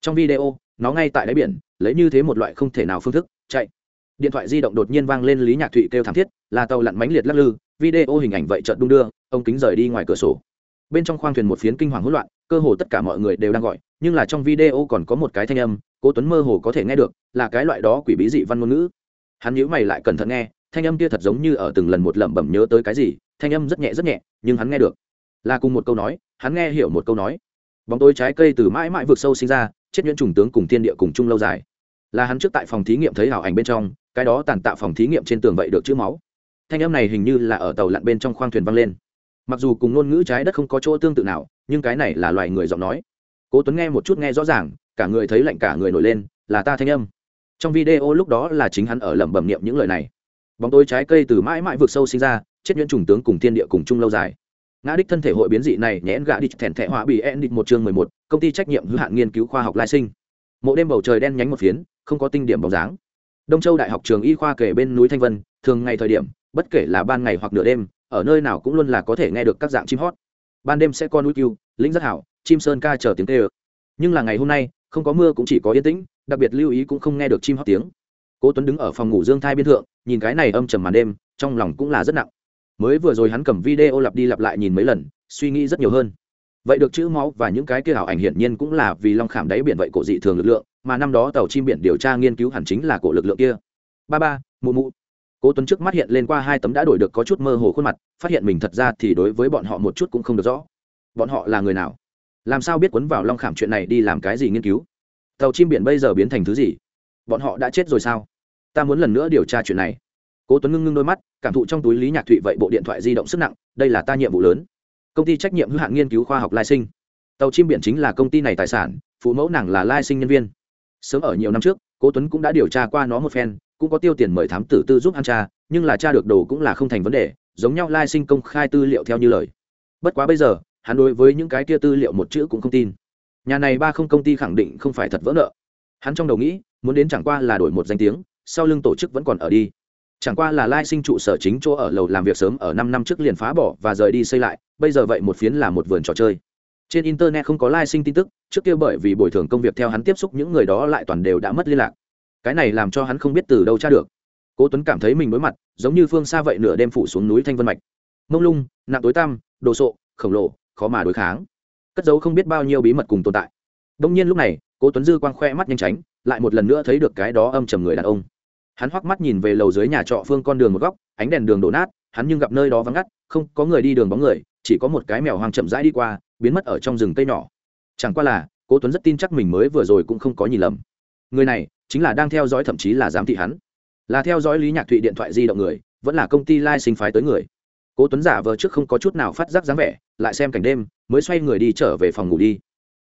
S1: Trong video, nó ngay tại đáy biển, lấy như thế một loại không thể nào phương thức, chạy điện thoại di động đột nhiên vang lên lý nhạc thụy kêu thảm thiết, là tàu lặn mánh liệt lắc lư, video hình ảnh vậy chợt đung đưa, ông kính rời đi ngoài cửa sổ. Bên trong khoang thuyền một phiến kinh hoàng hỗn loạn, cơ hồ tất cả mọi người đều đang gọi, nhưng là trong video còn có một cái thanh âm, cố tuấn mơ hồ có thể nghe được, là cái loại đó quỷ bí dị văn ngôn ngữ. Hắn nhíu mày lại cẩn thận nghe, thanh âm kia thật giống như ở từng lần một lẩm bẩm nhớ tới cái gì, thanh âm rất nhẹ rất nhẹ, nhưng hắn nghe được. Là cùng một câu nói, hắn nghe hiểu một câu nói. Bóng tối trái cây từ mãi mãi vượt sâu sinh ra, chết nhuyễn trùng tướng cùng thiên địa cùng chung lâu dài. Là hắn trước tại phòng thí nghiệm thấy hảo ảnh bên trong cái đó tàn tạo phòng thí nghiệm trên tường vậy được chữ máu. Thanh âm này hình như là ở tàu lặn bên trong khoang thuyền văng lên. Mặc dù cùng ngôn ngữ trái đất không có chỗ tương tự nào, nhưng cái này là loài người giọng nói. Cố tuấn nghe một chút nghe rõ ràng, cả người thấy lạnh cả người nổi lên, là ta thanh âm. Trong video lúc đó là chính hắn ở lẩm bẩm niệm những lời này. Bóng tối trái cây từ mãi mãi vượt sâu sinh ra, chết nhuyễn trùng tướng cùng thiên địa cùng chung lâu dài. Ngã đích thân thể hội biến dị này nhẽn gã đi thẹn thẹ họa bị en địch một chương mười một, công ty trách nhiệm hữu hạn nghiên cứu khoa học lai sinh. Mộ đêm bầu trời đen nhánh một phiến, không có tinh điểm bóng dáng đông châu đại học trường y khoa kể bên núi thanh vân, thường ngày thời điểm, bất kể là ban ngày hoặc nửa đêm, ở nơi nào cũng luôn là có thể nghe được các dạng chim hót. Ban đêm sẽ có núi kiêu lĩnh rất hảo, chim sơn ca chờ tiếng tê ơ nhưng là ngày hôm nay, không có mưa cũng chỉ có yên tĩnh, đặc biệt lưu ý cũng không nghe được chim hót tiếng. Cố tuấn đứng ở phòng ngủ dương thai biên thượng, nhìn cái này âm trầm màn đêm, trong lòng cũng là rất nặng. Mới vừa rồi hắn cầm video lặp đi lặp lại nhìn mấy lần, suy nghĩ rất nhiều hơn vậy được chữ máu và những cái kia ảo ảnh hiển nhiên cũng là vì long khảm đáy biển vậy cổ dị thường lực lượng, mà năm đó tàu chim biển điều tra nghiên cứu hẳn chính là cổ lực lượng kia. Ba ba, mụ mụ. Cố tuấn trước mắt hiện lên qua hai tấm đã đổi được có chút mơ hồ khuôn mặt, phát hiện mình thật ra thì đối với bọn họ một chút cũng không được rõ. Bọn họ là người nào? Làm sao biết quấn vào long khảm chuyện này đi làm cái gì nghiên cứu? Tàu chim biển bây giờ biến thành thứ gì? Bọn họ đã chết rồi sao? Ta muốn lần nữa điều tra chuyện này. Cố tuấn ngưng ngưng đôi mắt, cảm thụ trong túi lý nhạc thụy vậy bộ điện thoại di động sức nặng, đây là ta nhiệm vụ lớn công ty trách nhiệm hữu hạn nghiên cứu khoa học lai sinh. Tàu chim biển chính là công ty này tài sản, phụ mẫu nàng là lai sinh nhân viên. Sớm ở nhiều năm trước, cố tuấn cũng đã điều tra qua nó một phen, cũng có tiêu tiền mời thám tử tư giúp ăn cha nhưng là cha được đồ cũng là không thành vấn đề, giống nhau lai sinh công khai tư liệu theo như lời. Bất quá bây giờ, hắn đối với những cái kia tư liệu một chữ cũng không tin. Nhà này ba không công ty khẳng định không phải thật vỡ nợ. Hắn trong đầu nghĩ, muốn đến chẳng qua là đổi một danh tiếng, sau lưng tổ chức vẫn còn ở đi chẳng qua là lai sinh trụ sở chính chỗ ở lầu làm việc sớm ở năm năm trước liền phá bỏ và rời đi xây lại, bây giờ vậy một phiến là một vườn trò chơi. Trên internet không có lai sinh tin tức, trước kia bởi vì bồi thường công việc theo hắn tiếp xúc những người đó lại toàn đều đã mất liên lạc. Cái này làm cho hắn không biết từ đâu tra được. Cố tuấn cảm thấy mình đối mặt, giống như phương xa vậy nửa đêm phủ xuống núi thanh vân mạch. Mông lung, nặng tối tăm, đồ sộ, khổng lồ, khó mà đối kháng. Cất dấu không biết bao nhiêu bí mật cùng tồn tại. Đông nhiên lúc này, cố tuấn dư quang khoe mắt nhanh tránh lại một lần nữa thấy được cái đó âm trầm người đàn ông hắn hoắc mắt nhìn về lầu dưới nhà trọ phương con đường một góc, ánh đèn đường đổ nát, hắn nhưng gặp nơi đó vắng ngắt, không có người đi đường bóng người, chỉ có một cái mèo hoang chậm rãi đi qua, biến mất ở trong rừng cây nhỏ. Chẳng qua là, cố tuấn rất tin chắc mình mới vừa rồi cũng không có nhìn lầm. Người này, chính là đang theo dõi thậm chí là giám thị hắn. Là theo dõi lý nhạc thụy điện thoại di động người, vẫn là công ty lai sinh phái tới người. Cố tuấn giả vờ trước không có chút nào phát giác dáng vẻ, lại xem cảnh đêm, mới xoay người đi trở về phòng ngủ đi.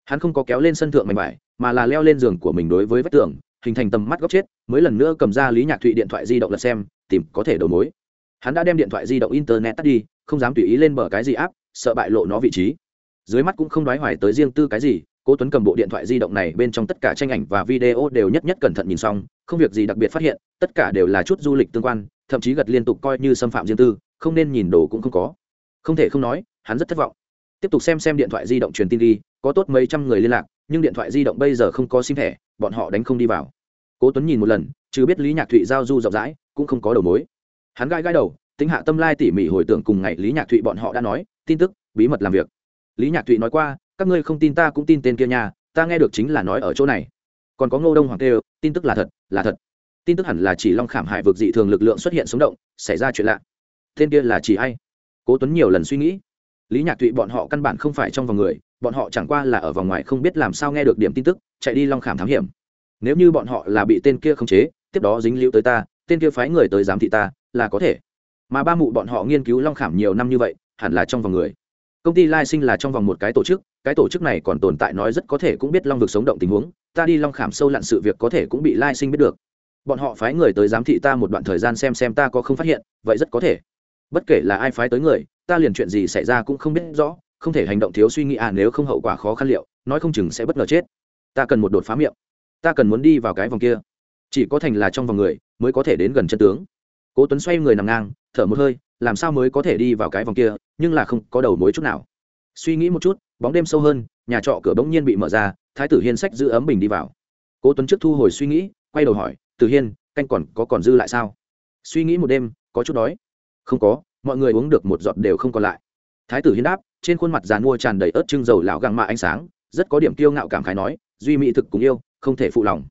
S1: Hắn không có kéo lên sân thượng mạnh vải, mà là leo lên giường của mình đối với vách tường hình thành tầm mắt góc chết, mới lần nữa cầm ra lý nhạc thụy điện thoại di động lật xem, tìm có thể đầu mối. Hắn đã đem điện thoại di động internet tắt đi, không dám tùy ý lên bờ cái gì áp, sợ bại lộ nó vị trí. Dưới mắt cũng không đoái hoài tới riêng tư cái gì, cố tuấn cầm bộ điện thoại di động này bên trong tất cả tranh ảnh và video đều nhất nhất cẩn thận nhìn xong, không việc gì đặc biệt phát hiện, tất cả đều là chút du lịch tương quan, thậm chí gật liên tục coi như xâm phạm riêng tư, không nên nhìn đồ cũng không có. Không thể không nói, hắn rất thất vọng tiếp tục xem xem điện thoại di động truyền tin đi có tốt mấy trăm người liên lạc, nhưng điện thoại di động bây giờ không có sim thẻ, bọn họ đánh không đi vào. Cố tuấn nhìn một lần chứ biết lý nhạc thụy giao du rộng rãi, cũng không có đầu mối. Hắn gai gai đầu tính hạ tâm lai tỉ mỉ hồi tưởng cùng ngày lý nhạc thụy bọn họ đã nói, tin tức, bí mật làm việc. Lý nhạc thụy nói qua, các ngươi không tin ta cũng tin tên kia nhà ta nghe được chính là nói ở chỗ này. Còn có ngô đông hoàng tê tin tức là thật là thật. Tin tức hẳn là chỉ long khảm hại vực dị thường lực lượng xuất hiện sống động, xảy ra chuyện lạ. Tên kia là chỉ ai? Cố tuấn nhiều lần suy nghĩ lý nhạc thụy bọn họ căn bản không phải trong vòng người, bọn họ chẳng qua là ở vòng ngoài không biết làm sao nghe được điểm tin tức, chạy đi long khảm thám hiểm. Nếu như bọn họ là bị tên kia khống chế, tiếp đó dính liễu tới ta, tên kia phái người tới giám thị ta, là có thể. Mà ba mụ bọn họ nghiên cứu long khảm nhiều năm như vậy, hẳn là trong vòng người. Công ty lai sinh là trong vòng một cái tổ chức, cái tổ chức này còn tồn tại nói rất có thể cũng biết long vực sống động tình huống, ta đi long khảm sâu lặn sự việc có thể cũng bị lai sinh biết được. Bọn họ phái người tới giám thị ta một đoạn thời gian xem xem ta có không phát hiện, vậy rất có thể. Bất kể là ai phái tới người ta liền chuyện gì xảy ra cũng không biết rõ, không thể hành động thiếu suy nghĩ à nếu không hậu quả khó khăn liệu, nói không chừng sẽ bất ngờ chết. Ta cần một đột phá miệng. Ta cần muốn đi vào cái vòng kia. Chỉ có thành là trong vòng người, mới có thể đến gần chân tướng. Cố tuấn xoay người nằm ngang, thở một hơi, làm sao mới có thể đi vào cái vòng kia, nhưng là không có đầu mối chút nào. Suy nghĩ một chút, bóng đêm sâu hơn, nhà trọ cửa bỗng nhiên bị mở ra, thái tử hiên sách giữ ấm bình đi vào. Cố tuấn trước thu hồi suy nghĩ, quay đầu hỏi, tử hiên, canh còn có còn dư lại sao? Suy nghĩ một đêm, có chút đói. Không có mọi người uống được một giọt đều không còn lại. Thái tử hiên đáp, trên khuôn mặt dàn mua tràn đầy ớt trưng dầu lão găng mạ ánh sáng, rất có điểm kiêu ngạo cảm khái nói, duy mỹ thực cùng yêu, không thể phụ lòng.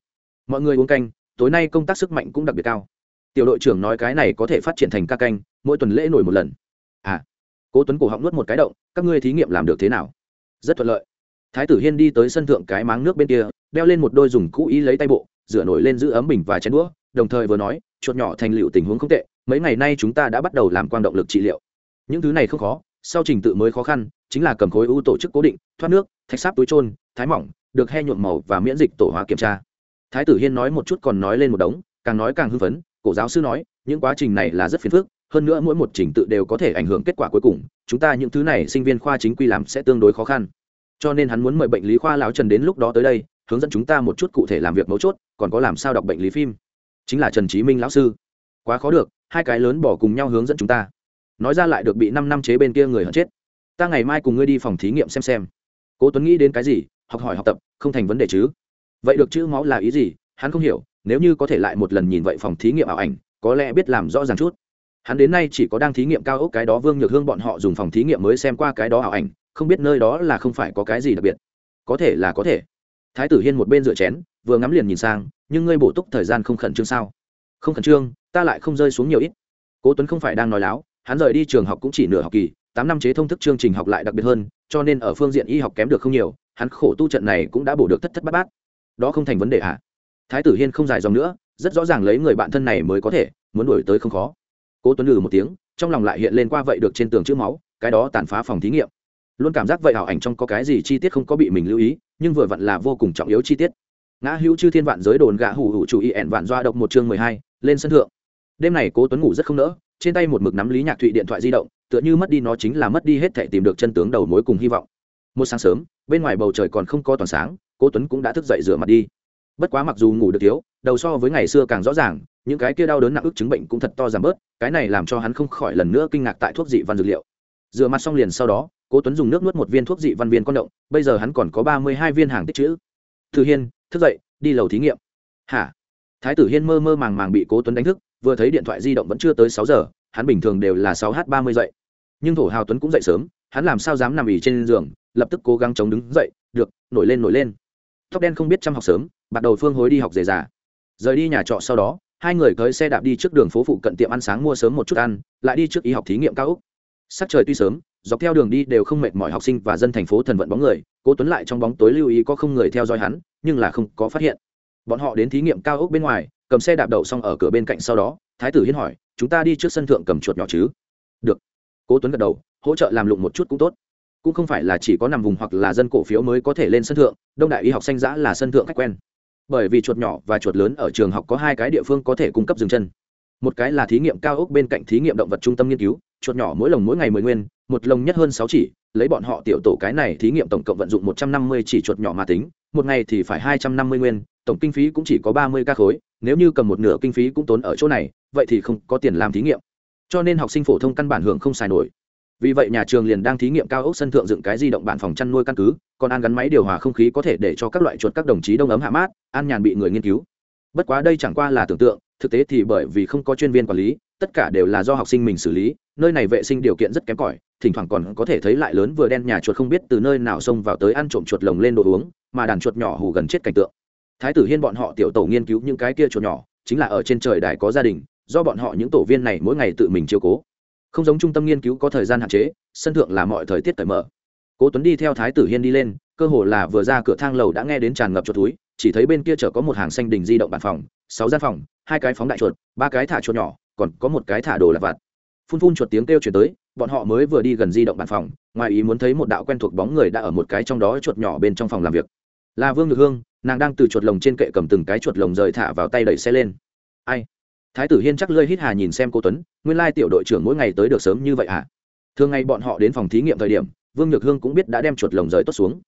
S1: Mọi người uống canh, tối nay công tác sức mạnh cũng đặc biệt cao. Tiểu đội trưởng nói cái này có thể phát triển thành ca canh, mỗi tuần lễ nổi một lần. À cố tuấn cổ họng nuốt một cái động, các ngươi thí nghiệm làm được thế nào? Rất thuận lợi. Thái tử hiên đi tới sân thượng cái máng nước bên kia, đeo lên một đôi dùng cũ ý lấy tay bộ, rửa nổi lên giữ ấm bình và chén đũa, đồng thời vừa nói, chuột nhỏ thành liệu tình huống không tệ mấy ngày nay chúng ta đã bắt đầu làm quan động lực trị liệu. Những thứ này không khó, sau trình tự mới khó khăn, chính là cầm khối u tổ chức cố định, thoát nước, thạch sáp túi trôn thái mỏng, được he nhuộm màu và miễn dịch tổ hóa kiểm tra. Thái tử hiên nói một chút còn nói lên một đống, càng nói càng hưng phấn, cổ giáo sư nói, những quá trình này là rất phiền phức, hơn nữa mỗi một trình tự đều có thể ảnh hưởng kết quả cuối cùng, chúng ta những thứ này sinh viên khoa chính quy làm sẽ tương đối khó khăn. Cho nên hắn muốn mời bệnh lý khoa lão trần đến lúc đó tới đây, hướng dẫn chúng ta một chút cụ thể làm việc mấu chốt, còn có làm sao đọc bệnh lý phim. Chính là trần trí minh lão sư. Quá khó được hai cái lớn bỏ cùng nhau hướng dẫn chúng ta. Nói ra lại được bị năm năm chế bên kia người hận chết. Ta ngày mai cùng ngươi đi phòng thí nghiệm xem xem. Cố tuấn nghĩ đến cái gì, học hỏi học tập, không thành vấn đề chứ. Vậy được chữ máu là ý gì, hắn không hiểu, nếu như có thể lại một lần nhìn vậy phòng thí nghiệm ảo ảnh, có lẽ biết làm rõ ràng chút. Hắn đến nay chỉ có đang thí nghiệm cao ốc cái đó vương nhược hương bọn họ dùng phòng thí nghiệm mới xem qua cái đó ảo ảnh, không biết nơi đó là không phải có cái gì đặc biệt. Có thể là có thể. Thái tử hiên một bên rửa chén, vừa ngắm liền nhìn sang, nhưng ngươi bổ túc thời gian không khẩn trương sao? Không khẩn trương, ta lại không rơi xuống nhiều ít. Cố tuấn không phải đang nói láo, hắn rời đi trường học cũng chỉ nửa học kỳ, tám năm chế thông thức chương trình học lại đặc biệt hơn, cho nên ở phương diện y học kém được không nhiều, hắn khổ tu trận này cũng đã bổ được thất thất bát bát. Đó không thành vấn đề hả thái tử hiên không dài dòng nữa, rất rõ ràng lấy người bạn thân này mới có thể, muốn đuổi tới không khó. Cố tuấn lừ một tiếng, trong lòng lại hiện lên qua vậy được trên tường chữ máu, cái đó tàn phá phòng thí nghiệm. Luôn cảm giác vậy ảo ảnh trong có cái gì chi tiết không có bị mình lưu ý, nhưng vừa vặn là vô cùng trọng yếu chi tiết. Ngã hữu chư thiên vạn giới đồn gạ hủ hủ chủ y ẹn vạn doa độc một chương mười hai lên sân thượng. Đêm này cố tuấn ngủ rất không nỡ, trên tay một mực nắm lý nhạc thụy điện thoại di động, tựa như mất đi nó chính là mất đi hết thể tìm được chân tướng đầu mối cùng hy vọng. Một sáng sớm, bên ngoài bầu trời còn không có toàn sáng, cố tuấn cũng đã thức dậy rửa mặt đi. Bất quá mặc dù ngủ được thiếu, đầu so với ngày xưa càng rõ ràng, những cái kia đau đớn nặng ức chứng bệnh cũng thật to giảm bớt, cái này làm cho hắn không khỏi lần nữa kinh ngạc tại thuốc dị văn dược liệu. Rửa mặt xong liền sau đó, cố tuấn dùng nước nuốt một viên thuốc dị văn viên con động, bây giờ hắn còn có ba mươi hai viên hàng tích chữ. Thư hiên, thức dậy, đi lầu thí nghiệm. Hả? Thái tử hiên mơ mơ màng màng bị cố tuấn đánh thức, vừa thấy điện thoại di động vẫn chưa tới sáu giờ, hắn bình thường đều là sáu h ba mươi dậy. Nhưng thổ hào tuấn cũng dậy sớm, hắn làm sao dám nằm ỉ trên giường, lập tức cố gắng chống đứng dậy, được, nổi lên nổi lên. Tóc đen không biết chăm học sớm, bắt đầu phương hối đi học dề già rời đi nhà trọ sau đó, hai người cưới xe đạp đi trước đường phố phụ cận tiệm ăn sáng mua sớm một chút ăn, lại đi trước y học thí nghiệm cao úc. Sắc trời tuy sớm, dọc theo đường đi đều không mệt mỏi học sinh và dân thành phố thần vận bóng người, cố tuấn lại trong bóng tối lưu ý có không người theo dõi hắn, nhưng là không có phát hiện bọn họ đến thí nghiệm cao ốc bên ngoài, cầm xe đạp đậu xong ở cửa bên cạnh sau đó, thái tử hiên hỏi, chúng ta đi trước sân thượng cầm chuột nhỏ chứ? Được. Cố tuấn gật đầu, hỗ trợ làm lụng một chút cũng tốt. Cũng không phải là chỉ có nằm vùng hoặc là dân cổ phiếu mới có thể lên sân thượng, đông đại y học xanh giã là sân thượng khách quen. Bởi vì chuột nhỏ và chuột lớn ở trường học có hai cái địa phương có thể cung cấp dừng chân. Một cái là thí nghiệm cao ốc bên cạnh thí nghiệm động vật trung tâm nghiên cứu, chuột nhỏ mỗi lồng mỗi ngày mười nguyên, một lồng nhất hơn sáu chỉ, lấy bọn họ tiểu tổ cái này thí nghiệm tổng cộng vận dụng một trăm năm mươi chỉ chuột nhỏ mà tính một ngày thì phải hai trăm năm mươi nguyên, tổng kinh phí cũng chỉ có ba mươi ca khối, nếu như cầm một nửa kinh phí cũng tốn ở chỗ này, vậy thì không có tiền làm thí nghiệm. Cho nên học sinh phổ thông căn bản hưởng không xài nổi. Vì vậy nhà trường liền đang thí nghiệm cao ốc sân thượng dựng cái di động bản phòng chăn nuôi căn cứ, còn an gắn máy điều hòa không khí có thể để cho các loại chuột các đồng chí đông ấm hạ mát, an nhàn bị người nghiên cứu. Bất quá đây chẳng qua là tưởng tượng, thực tế thì bởi vì không có chuyên viên quản lý, tất cả đều là do học sinh mình xử lý, nơi này vệ sinh điều kiện rất kém cỏi, thỉnh thoảng còn có thể thấy lại lớn vừa đen nhà chuột không biết từ nơi nào xông vào tới ăn trộm chuột lồng lên đồ uống mà đàn chuột nhỏ hù gần chết cảnh tượng. Thái tử hiên bọn họ tiểu tổ nghiên cứu những cái kia chuột nhỏ, chính là ở trên trời đài có gia đình, do bọn họ những tổ viên này mỗi ngày tự mình chiếu cố. Không giống trung tâm nghiên cứu có thời gian hạn chế, sân thượng là mọi thời tiết cởi mở. Cố tuấn đi theo thái tử hiên đi lên, cơ hồ là vừa ra cửa thang lầu đã nghe đến tràn ngập chuột túi chỉ thấy bên kia chở có một hàng xanh đình di động bàn phòng, sáu gian phòng, hai cái phóng đại chuột, ba cái thả chuột nhỏ, còn có một cái thả đồ lặt vặt. Phun phun chuột tiếng kêu chuyển tới, bọn họ mới vừa đi gần di động bàn phòng, ngoài ý muốn thấy một đạo quen thuộc bóng người đã ở một cái trong đó chuột nhỏ bên trong phòng làm việc là vương Nhược hương, nàng đang từ chuột lồng trên kệ cầm từng cái chuột lồng rời thả vào tay đẩy xe lên. Ai? Thái tử hiên chắc lơi hít hà nhìn xem cô tuấn, nguyên lai tiểu đội trưởng mỗi ngày tới được sớm như vậy à thường ngày bọn họ đến phòng thí nghiệm thời điểm, vương nhược hương cũng biết đã đem chuột lồng rời tốt xuống.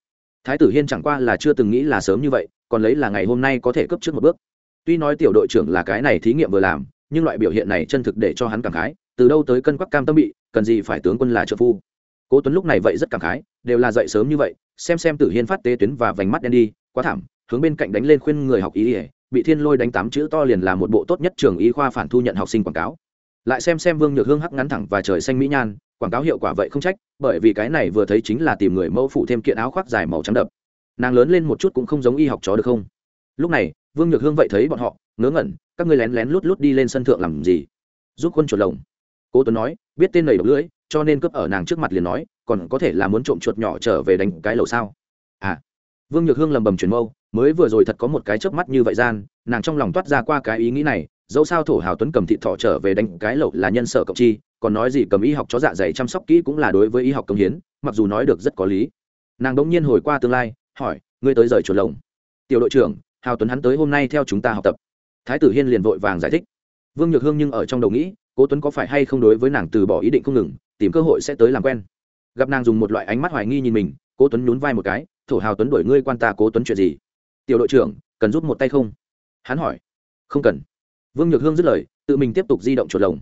S1: Thái tử hiên chẳng qua là chưa từng nghĩ là sớm như vậy, còn lấy là ngày hôm nay có thể cấp trước một bước. Tuy nói tiểu đội trưởng là cái này thí nghiệm vừa làm, nhưng loại biểu hiện này chân thực để cho hắn cảm khái, từ đâu tới cân quắc cam tâm bị, cần gì phải tướng quân là trợ phu? Cố tuấn lúc này vậy rất cảm khái, đều là dậy sớm như vậy, xem xem tử hiên phát tế tuyến và vành mắt đen đi, quá thảm, hướng bên cạnh đánh lên khuyên người học ý ỉa bị thiên lôi đánh tám chữ to liền là một bộ tốt nhất trường y khoa phản thu nhận học sinh quảng cáo. Lại xem xem vương nhược hương hắc ngắn thẳng và trời xanh mỹ nhan, quảng cáo hiệu quả vậy không trách, bởi vì cái này vừa thấy chính là tìm người mẫu phụ thêm kiện áo khoác dài màu trắng đập nàng lớn lên một chút cũng không giống y học chó được không? Lúc này, vương nhược hương vậy thấy bọn họ, ngớ ngẩn, các ngươi lén lén lút lút đi lên sân thượng làm gì? Giúp quân chuột lồng. Cố tuấn nói, biết tên này độc lưỡi cho nên cướp ở nàng trước mặt liền nói, còn có thể là muốn trộm chuột nhỏ trở về đánh cái lầu sao? À vương nhược hương lầm bầm chuyển mâu, mới vừa rồi thật có một cái chớp mắt như vậy gian, nàng trong lòng toát ra qua cái ý nghĩ này, dẫu sao thổ hào tuấn cầm thị thọ trở về đánh cái lậu là nhân sở cộng chi, còn nói gì cầm y học chó dạ dày chăm sóc kỹ cũng là đối với y học công hiến, mặc dù nói được rất có lý. Nàng đống nhiên hồi qua tương lai, hỏi, ngươi tới rời chuột lồng? Tiểu đội trưởng, hào tuấn hắn tới hôm nay theo chúng ta học tập. Thái tử hiên liền vội vàng giải thích. Vương nhược hương nhưng ở trong đầu nghĩ, cố tuấn có phải hay không đối với nàng từ bỏ ý định không ngừng tìm cơ hội sẽ tới làm quen. Gặp nàng dùng một loại ánh mắt hoài nghi nhìn mình, cố tuấn nhún vai một cái, thổ hào tuấn đổi ngươi quan ta cố tuấn chuyện gì? Tiểu đội trưởng, cần giúp một tay không? Hắn hỏi. Không cần. Vương nhược hương dứt lời, tự mình tiếp tục di động chuột lồng.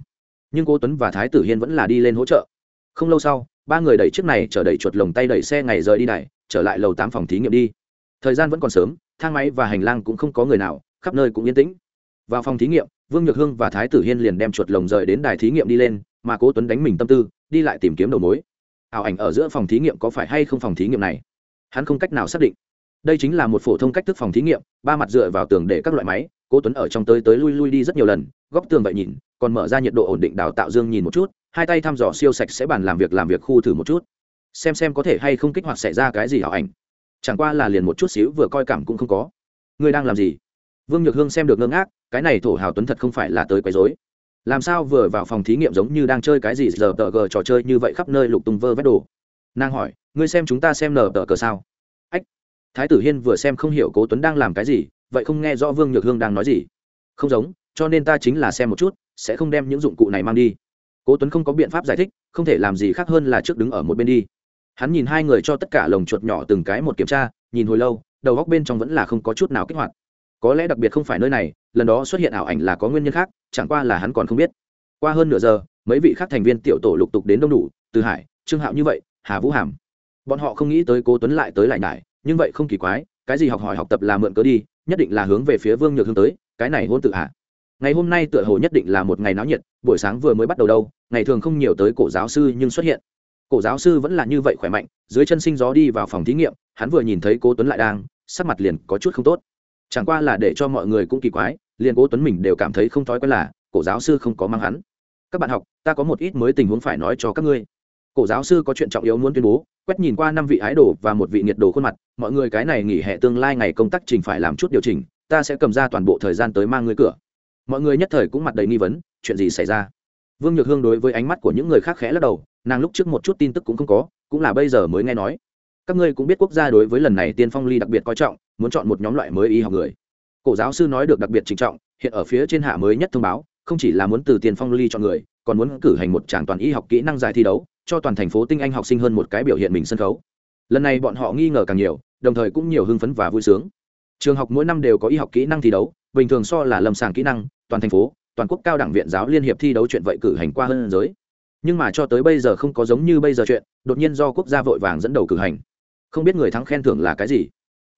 S1: Nhưng cố tuấn và thái tử hiên vẫn là đi lên hỗ trợ. Không lâu sau, ba người đẩy chiếc này chở đẩy chuột lồng tay đẩy xe ngày rời đi đài, trở lại lầu tám phòng thí nghiệm đi. Thời gian vẫn còn sớm, thang máy và hành lang cũng không có người nào, khắp nơi cũng yên tĩnh. Vào phòng thí nghiệm, vương nhược hương và thái tử hiên liền đem chuột lồng rời đến đài thí nghiệm đi lên mà cố tuấn đánh mình tâm tư, đi lại tìm kiếm đầu mối. Ảo ảnh ở giữa phòng thí nghiệm có phải hay không phòng thí nghiệm này? Hắn không cách nào xác định. Đây chính là một phổ thông cách thức phòng thí nghiệm, ba mặt dựa vào tường để các loại máy, cố tuấn ở trong tới tới lui lui đi rất nhiều lần, góc tường vậy nhìn, còn mở ra nhiệt độ ổn định đào tạo dương nhìn một chút, hai tay thăm dò siêu sạch sẽ bàn làm việc làm việc khu thử một chút. Xem xem có thể hay không kích hoạt xảy ra cái gì ảo ảnh. Chẳng qua là liền một chút xíu vừa coi cảm cũng không có. Ngươi đang làm gì? Vương nhược hương xem được ngơ ngác, cái này thổ hào tuấn thật không phải là tới quấy rối làm sao vừa vào phòng thí nghiệm giống như đang chơi cái gì, giờ tờ gờ trò chơi như vậy khắp nơi lục tung vơ vét đồ? Nàng hỏi, ngươi xem chúng ta xem nở tờ cờ sao? Ách, thái tử hiên vừa xem không hiểu cố tuấn đang làm cái gì, vậy không nghe rõ vương nhược hương đang nói gì. Không giống, cho nên ta chính là xem một chút, sẽ không đem những dụng cụ này mang đi. Cố tuấn không có biện pháp giải thích, không thể làm gì khác hơn là trước đứng ở một bên đi. Hắn nhìn hai người cho tất cả lồng chuột nhỏ từng cái một kiểm tra, nhìn hồi lâu, đầu góc bên trong vẫn là không có chút nào kích hoạt có lẽ đặc biệt không phải nơi này, lần đó xuất hiện ảo ảnh là có nguyên nhân khác, chẳng qua là hắn còn không biết. Qua hơn nửa giờ, mấy vị khác thành viên tiểu tổ lục tục đến đông đủ, từ hải, trương hạo như vậy, hà vũ hàm. Bọn họ không nghĩ tới cố tuấn lại tới lại nhải, nhưng vậy không kỳ quái, cái gì học hỏi học tập là mượn cớ đi, nhất định là hướng về phía vương nhược hướng tới, cái này hôn tự hạ. Ngày hôm nay tựa hồ nhất định là một ngày náo nhiệt, buổi sáng vừa mới bắt đầu đâu, ngày thường không nhiều tới cổ giáo sư nhưng xuất hiện. Cổ giáo sư vẫn là như vậy khỏe mạnh, dưới chân sinh gió đi vào phòng thí nghiệm, hắn vừa nhìn thấy cố tuấn lại đang, sắc mặt liền có chút không tốt chẳng qua là để cho mọi người cũng kỳ quái, liền cố tuấn mình đều cảm thấy không thói quen là cổ giáo sư không có mang hắn. Các bạn học, ta có một ít mới tình huống phải nói cho các ngươi. Cổ giáo sư có chuyện trọng yếu muốn tuyên bố, quét nhìn qua năm vị ái đồ và một vị nhiệt đồ khuôn mặt, mọi người cái này nghỉ hè tương lai ngày công tác trình phải làm chút điều chỉnh, ta sẽ cầm ra toàn bộ thời gian tới mang ngươi cửa. Mọi người nhất thời cũng mặt đầy nghi vấn, chuyện gì xảy ra? Vương nhược hương đối với ánh mắt của những người khác khẽ lắc đầu, nàng lúc trước một chút tin tức cũng không có, cũng là bây giờ mới nghe nói các ngươi cũng biết quốc gia đối với lần này tiên phong ly đặc biệt coi trọng, muốn chọn một nhóm loại mới y học người. Cổ giáo sư nói được đặc biệt trịnh trọng, hiện ở phía trên hạ mới nhất thông báo, không chỉ là muốn từ tiên phong ly chọn người, còn muốn cử hành một tràng toàn y học kỹ năng giải thi đấu, cho toàn thành phố tinh anh học sinh hơn một cái biểu hiện mình sân khấu. Lần này bọn họ nghi ngờ càng nhiều, đồng thời cũng nhiều hưng phấn và vui sướng. Trường học mỗi năm đều có y học kỹ năng thi đấu, bình thường so là lâm sàng kỹ năng, toàn thành phố, toàn quốc cao đẳng viện giáo liên hiệp thi đấu chuyện vậy cử hành qua hơn giới. Nhưng mà cho tới bây giờ không có giống như bây giờ chuyện, đột nhiên do quốc gia vội vàng dẫn đầu cử hành không biết người thắng khen thưởng là cái gì.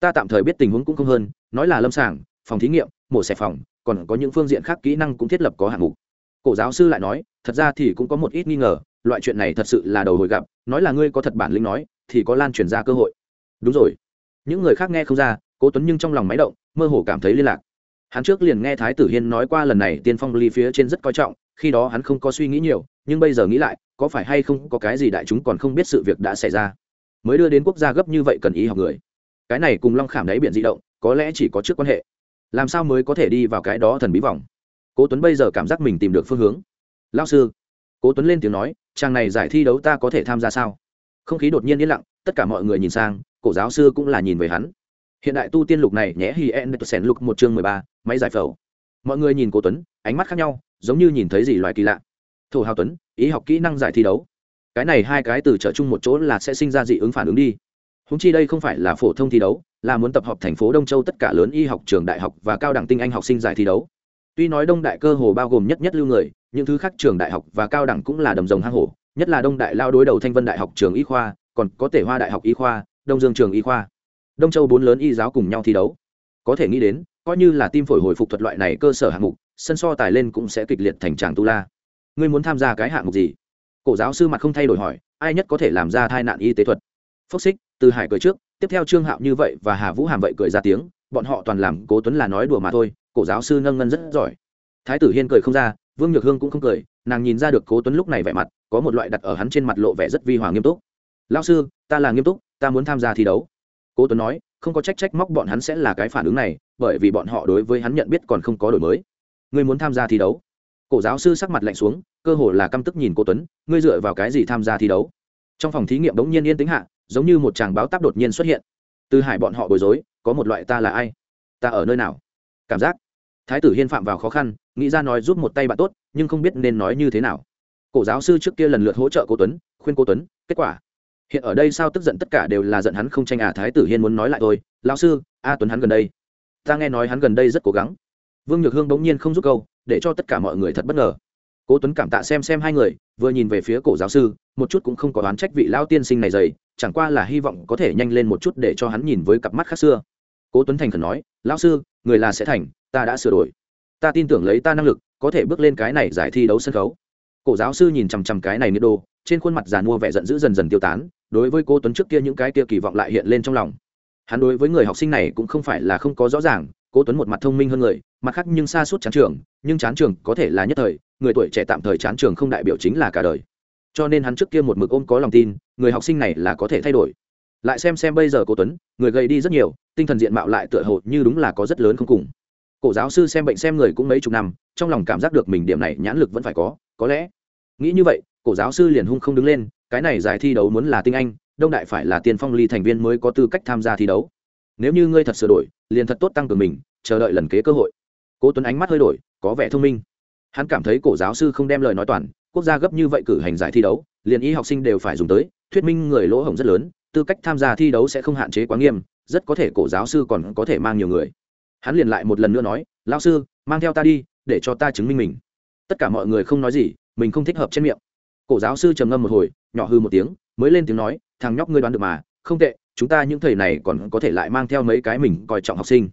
S1: Ta tạm thời biết tình huống cũng không hơn, nói là lâm sàng, phòng thí nghiệm, mổ xẻ phòng, còn có những phương diện khác kỹ năng cũng thiết lập có hạng mục. Cổ giáo sư lại nói, thật ra thì cũng có một ít nghi ngờ, loại chuyện này thật sự là đầu hồi gặp, nói là ngươi có thật bản lĩnh nói, thì có lan truyền ra cơ hội. Đúng rồi. Những người khác nghe không ra, cố tuấn nhưng trong lòng máy động, mơ hồ cảm thấy liên lạc. Hắn trước liền nghe thái tử hiên nói qua lần này tiên phong ly phía trên rất coi trọng, khi đó hắn không có suy nghĩ nhiều, nhưng bây giờ nghĩ lại, có phải hay không có cái gì đại chúng còn không biết sự việc đã xảy ra mới đưa đến quốc gia gấp như vậy cần ý học người. Cái này cùng long khảm đáy biển di động, có lẽ chỉ có trước quan hệ. Làm sao mới có thể đi vào cái đó thần bí vòng? Cố tuấn bây giờ cảm giác mình tìm được phương hướng. Lao sư. Cố tuấn lên tiếng nói, chàng này giải thi đấu ta có thể tham gia sao? Không khí đột nhiên yên lặng, tất cả mọi người nhìn sang, cổ giáo sư cũng là nhìn về hắn. Hiện đại tu tiên lục này nhé hi en sen lục một chương mười ba, máy giải phẫu. Mọi người nhìn cố tuấn, ánh mắt khác nhau, giống như nhìn thấy gì loài kỳ lạ. Thổ hào tuấn, ý học kỹ năng giải thi đấu cái này hai cái từ trở chung một chỗ là sẽ sinh ra dị ứng phản ứng đi. Húng chi đây không phải là phổ thông thi đấu, là muốn tập hợp thành phố đông châu tất cả lớn y học trường đại học và cao đẳng tinh anh học sinh giải thi đấu. Tuy nói đông đại cơ hồ bao gồm nhất nhất lưu người, những thứ khác trường đại học và cao đẳng cũng là đầm rồng hang hổ, nhất là đông đại lao đối đầu thanh vân đại học trường y khoa, còn có thể hoa đại học y khoa, đông dương trường y khoa. Đông châu bốn lớn y giáo cùng nhau thi đấu. Có thể nghĩ đến, coi như là tim phổi hồi phục thuật loại này cơ sở hạng mục, sân so tài lên cũng sẽ kịch liệt thành tràng tu la. Ngươi muốn tham gia cái hạng mục gì? Cổ giáo sư mặt không thay đổi hỏi, ai nhất có thể làm ra tai nạn y tế thuật? Phúc xích, từ hải cười trước, tiếp theo trương hạo như vậy và hà vũ hàm vậy cười ra tiếng, bọn họ toàn làm cố tuấn là nói đùa mà thôi, cổ giáo sư nâng ngân rất giỏi. Thái tử hiên cười không ra, vương nhược hương cũng không cười, nàng nhìn ra được cố tuấn lúc này vẻ mặt, có một loại đặt ở hắn trên mặt lộ vẻ rất vi hòa nghiêm túc. Lao sư, ta là nghiêm túc, ta muốn tham gia thi đấu. Cố tuấn nói, không có trách trách móc bọn hắn sẽ là cái phản ứng này, bởi vì bọn họ đối với hắn nhận biết còn không có đổi mới. Ngươi muốn tham gia thi đấu? Cổ giáo sư sắc mặt lạnh xuống cơ hồ là căm tức nhìn cô tuấn, ngươi dựa vào cái gì tham gia thi đấu? Trong phòng thí nghiệm bỗng nhiên yên tĩnh hạ, giống như một chàng báo táp đột nhiên xuất hiện. Từ hải bọn họ bối rối, có một loại ta là ai? Ta ở nơi nào? Cảm giác. Thái tử hiên phạm vào khó khăn, nghĩ ra nói giúp một tay bạn tốt, nhưng không biết nên nói như thế nào. Cổ giáo sư trước kia lần lượt hỗ trợ cô tuấn, khuyên cô tuấn, kết quả. Hiện ở đây sao tức giận tất cả đều là giận hắn không tranh à thái tử hiên muốn nói lại thôi. Lão sư, a tuấn hắn gần đây. Ta nghe nói hắn gần đây rất cố gắng. Vương nhược hương bỗng nhiên không giúp câu, để cho tất cả mọi người thật bất ngờ cố tuấn cảm tạ xem xem hai người, vừa nhìn về phía cổ giáo sư, một chút cũng không có đoán trách vị Lão tiên sinh này dày chẳng qua là hy vọng có thể nhanh lên một chút để cho hắn nhìn với cặp mắt khác xưa. Cố tuấn thành khẩn nói, lão sư, người là sẽ thành, ta đã sửa đổi. Ta tin tưởng lấy ta năng lực, có thể bước lên cái này giải thi đấu sân khấu. Cổ giáo sư nhìn chằm chằm cái này nghĩa đồ, trên khuôn mặt giàn mua vẻ giận dữ dần dần tiêu tán, đối với cô tuấn trước kia những cái kia kỳ vọng lại hiện lên trong lòng. Hắn đối với người học sinh này cũng không phải là không có rõ ràng Cố tuấn một mặt thông minh hơn người, mặt khác nhưng xa suốt chán trường, nhưng chán trường có thể là nhất thời, người tuổi trẻ tạm thời chán trường không đại biểu chính là cả đời. Cho nên hắn trước kia một mực ôm có lòng tin, người học sinh này là có thể thay đổi. Lại xem xem bây giờ Cố tuấn, người gầy đi rất nhiều, tinh thần diện mạo lại tựa hồ như đúng là có rất lớn không cùng. Cổ giáo sư xem bệnh xem người cũng mấy chục năm, trong lòng cảm giác được mình điểm này nhãn lực vẫn phải có có lẽ. Nghĩ như vậy, cổ giáo sư liền hung không đứng lên, cái này giải thi đấu muốn là tinh anh, đông đại phải là tiên phong ly thành viên mới có tư cách tham gia thi đấu nếu như ngươi thật sửa đổi, liền thật tốt tăng cường mình, chờ đợi lần kế cơ hội. Cố tuấn ánh mắt hơi đổi, có vẻ thông minh. Hắn cảm thấy cổ giáo sư không đem lời nói toàn, quốc gia gấp như vậy cử hành giải thi đấu, liền y học sinh đều phải dùng tới, thuyết minh người lỗ hổng rất lớn, tư cách tham gia thi đấu sẽ không hạn chế quá nghiêm, rất có thể cổ giáo sư còn có thể mang nhiều người. Hắn liền lại một lần nữa nói lao sư, mang theo ta đi, để cho ta chứng minh mình. Tất cả mọi người không nói gì, mình không thích hợp trên miệng. Cổ giáo sư trầm ngâm một hồi, nhỏ hư một tiếng, mới lên tiếng nói, thằng nhóc ngươi đoán được mà, không tệ chúng ta những thầy này còn có thể lại mang theo mấy cái mình coi trọng học sinh.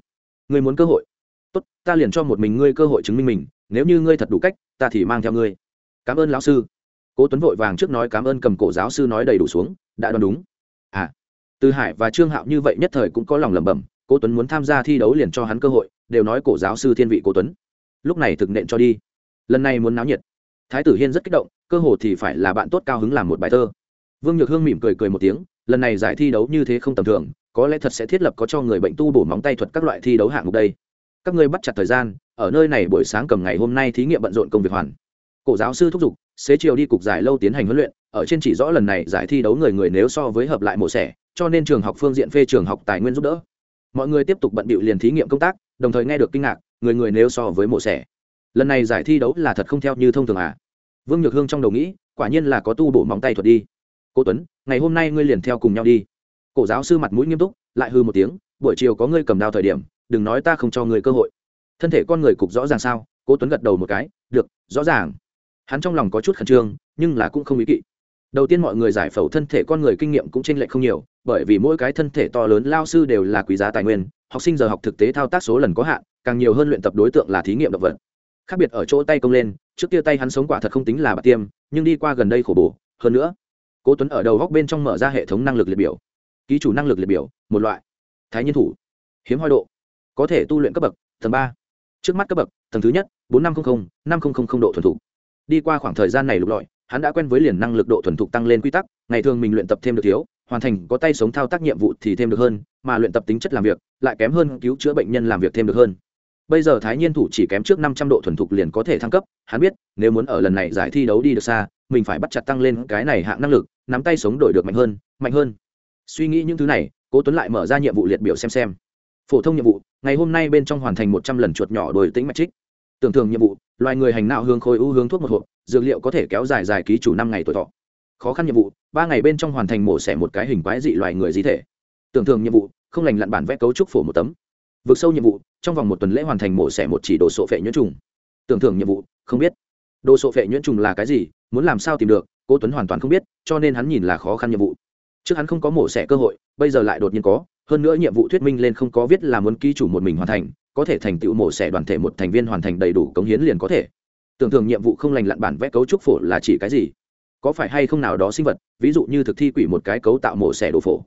S1: Ngươi muốn cơ hội? Tốt, ta liền cho một mình ngươi cơ hội chứng minh mình, nếu như ngươi thật đủ cách, ta thì mang theo ngươi. Cảm ơn lão sư. Cố tuấn vội vàng trước nói cảm ơn cầm cổ giáo sư nói đầy đủ xuống, đã đoán đúng. À từ hải và trương hạo như vậy nhất thời cũng có lòng lẩm bẩm, cố tuấn muốn tham gia thi đấu liền cho hắn cơ hội, đều nói cổ giáo sư thiên vị cố tuấn. Lúc này thực nện cho đi. Lần này muốn náo nhiệt. Thái tử hiên rất kích động, cơ hội thì phải là bạn tốt cao hứng làm một bài thơ. Vương nhược hương mỉm cười cười một tiếng lần này giải thi đấu như thế không tầm thường, có lẽ thật sẽ thiết lập có cho người bệnh tu bổ móng tay thuật các loại thi đấu hạng mục đây. Các ngươi bắt chặt thời gian, ở nơi này buổi sáng cầm ngày hôm nay thí nghiệm bận rộn công việc hoàn. Cổ giáo sư thúc giục, xế chiều đi cục giải lâu tiến hành huấn luyện, ở trên chỉ rõ lần này giải thi đấu người người nếu so với hợp lại mổ xẻ, cho nên trường học phương diện phê trường học tài nguyên giúp đỡ. Mọi người tiếp tục bận bịu liền thí nghiệm công tác, đồng thời nghe được kinh ngạc, người người nếu so với mổ xẻ. Lần này giải thi đấu là thật không theo như thông thường à? Vương nhược hương trong đầu nghĩ, quả nhiên là có tu bổ móng tay thuật đi cô tuấn, ngày hôm nay ngươi liền theo cùng nhau đi. Cổ giáo sư mặt mũi nghiêm túc, lại hư một tiếng, buổi chiều có ngươi cầm đao thời điểm, đừng nói ta không cho ngươi cơ hội. Thân thể con người cục rõ ràng sao? Cô tuấn gật đầu một cái, được, rõ ràng. Hắn trong lòng có chút khẩn trương, nhưng là cũng không ý kỵ. Đầu tiên mọi người giải phẫu thân thể con người kinh nghiệm cũng chênh lệch không nhiều, bởi vì mỗi cái thân thể to lớn lao sư đều là quý giá tài nguyên, học sinh giờ học thực tế thao tác số lần có hạn, càng nhiều hơn luyện tập đối tượng là thí nghiệm động vật. Khác biệt ở chỗ tay công lên, trước kia tay hắn sống quả thật không tính là bạc tiêm, nhưng đi qua gần đây khổ bổ, hơn nữa cố tuấn ở đầu góc bên trong mở ra hệ thống năng lực liệt biểu. Ký chủ năng lực liệt biểu, một loại. Thái nhân thủ. Hiếm hoi độ. Có thể tu luyện cấp bậc, tầng ba. Trước mắt cấp bậc, tầng thứ nhất, bốn năm trăm linh năm nghìn độ thuần thục. Đi qua khoảng thời gian này lục lọi, hắn đã quen với liền năng lực độ thuần thục tăng lên quy tắc, ngày thường mình luyện tập thêm được thiếu, hoàn thành có tay sống thao tác nhiệm vụ thì thêm được hơn, mà luyện tập tính chất làm việc lại kém hơn cứu chữa bệnh nhân làm việc thêm được hơn. Bây giờ thái nhiên thủ chỉ kém trước năm trăm độ thuần thục liền có thể thăng cấp, hắn biết, nếu muốn ở lần này giải thi đấu đi được xa mình phải bắt chặt tăng lên cái này hạng năng lực, nắm tay sống đổi được mạnh hơn mạnh hơn. Suy nghĩ những thứ này, cố tuấn lại mở ra nhiệm vụ liệt biểu xem xem. Phổ thông nhiệm vụ, ngày hôm nay bên trong hoàn thành một trăm lần chuột nhỏ đổi tính mạch trích tưởng thường nhiệm vụ, loài người hành nạo hướng khối ưu hướng thuốc một hộp, dược liệu có thể kéo dài dài ký chủ năm ngày tuổi thọ. Khó khăn nhiệm vụ, ba ngày bên trong hoàn thành mổ xẻ một cái hình quái dị loài người di thể. Tưởng thường nhiệm vụ, không lành lặn bản vẽ cấu trúc phổ một tấm. Vượt sâu nhiệm vụ, trong vòng một tuần lễ hoàn thành mổ xẻ một chỉ đồ sộ phệ nhuyễn trùng. Tưởng thưởng nhiệm vụ, không biết. Đồ sộ phệ nhuyễn trùng là cái gì muốn làm sao tìm được, cố tuấn hoàn toàn không biết, cho nên hắn nhìn là khó khăn nhiệm vụ. Trước hắn không có mổ xẻ cơ hội, bây giờ lại đột nhiên có, hơn nữa nhiệm vụ thuyết minh lên không có viết là muốn ký chủ một mình hoàn thành, có thể thành tựu mổ xẻ đoàn thể một thành viên hoàn thành đầy đủ cống hiến liền có thể. Tưởng tượng nhiệm vụ không lành lặn bản vẽ cấu trúc phổ là chỉ cái gì? Có phải hay không nào đó sinh vật, ví dụ như thực thi quỷ một cái cấu tạo mổ xẻ đồ phổ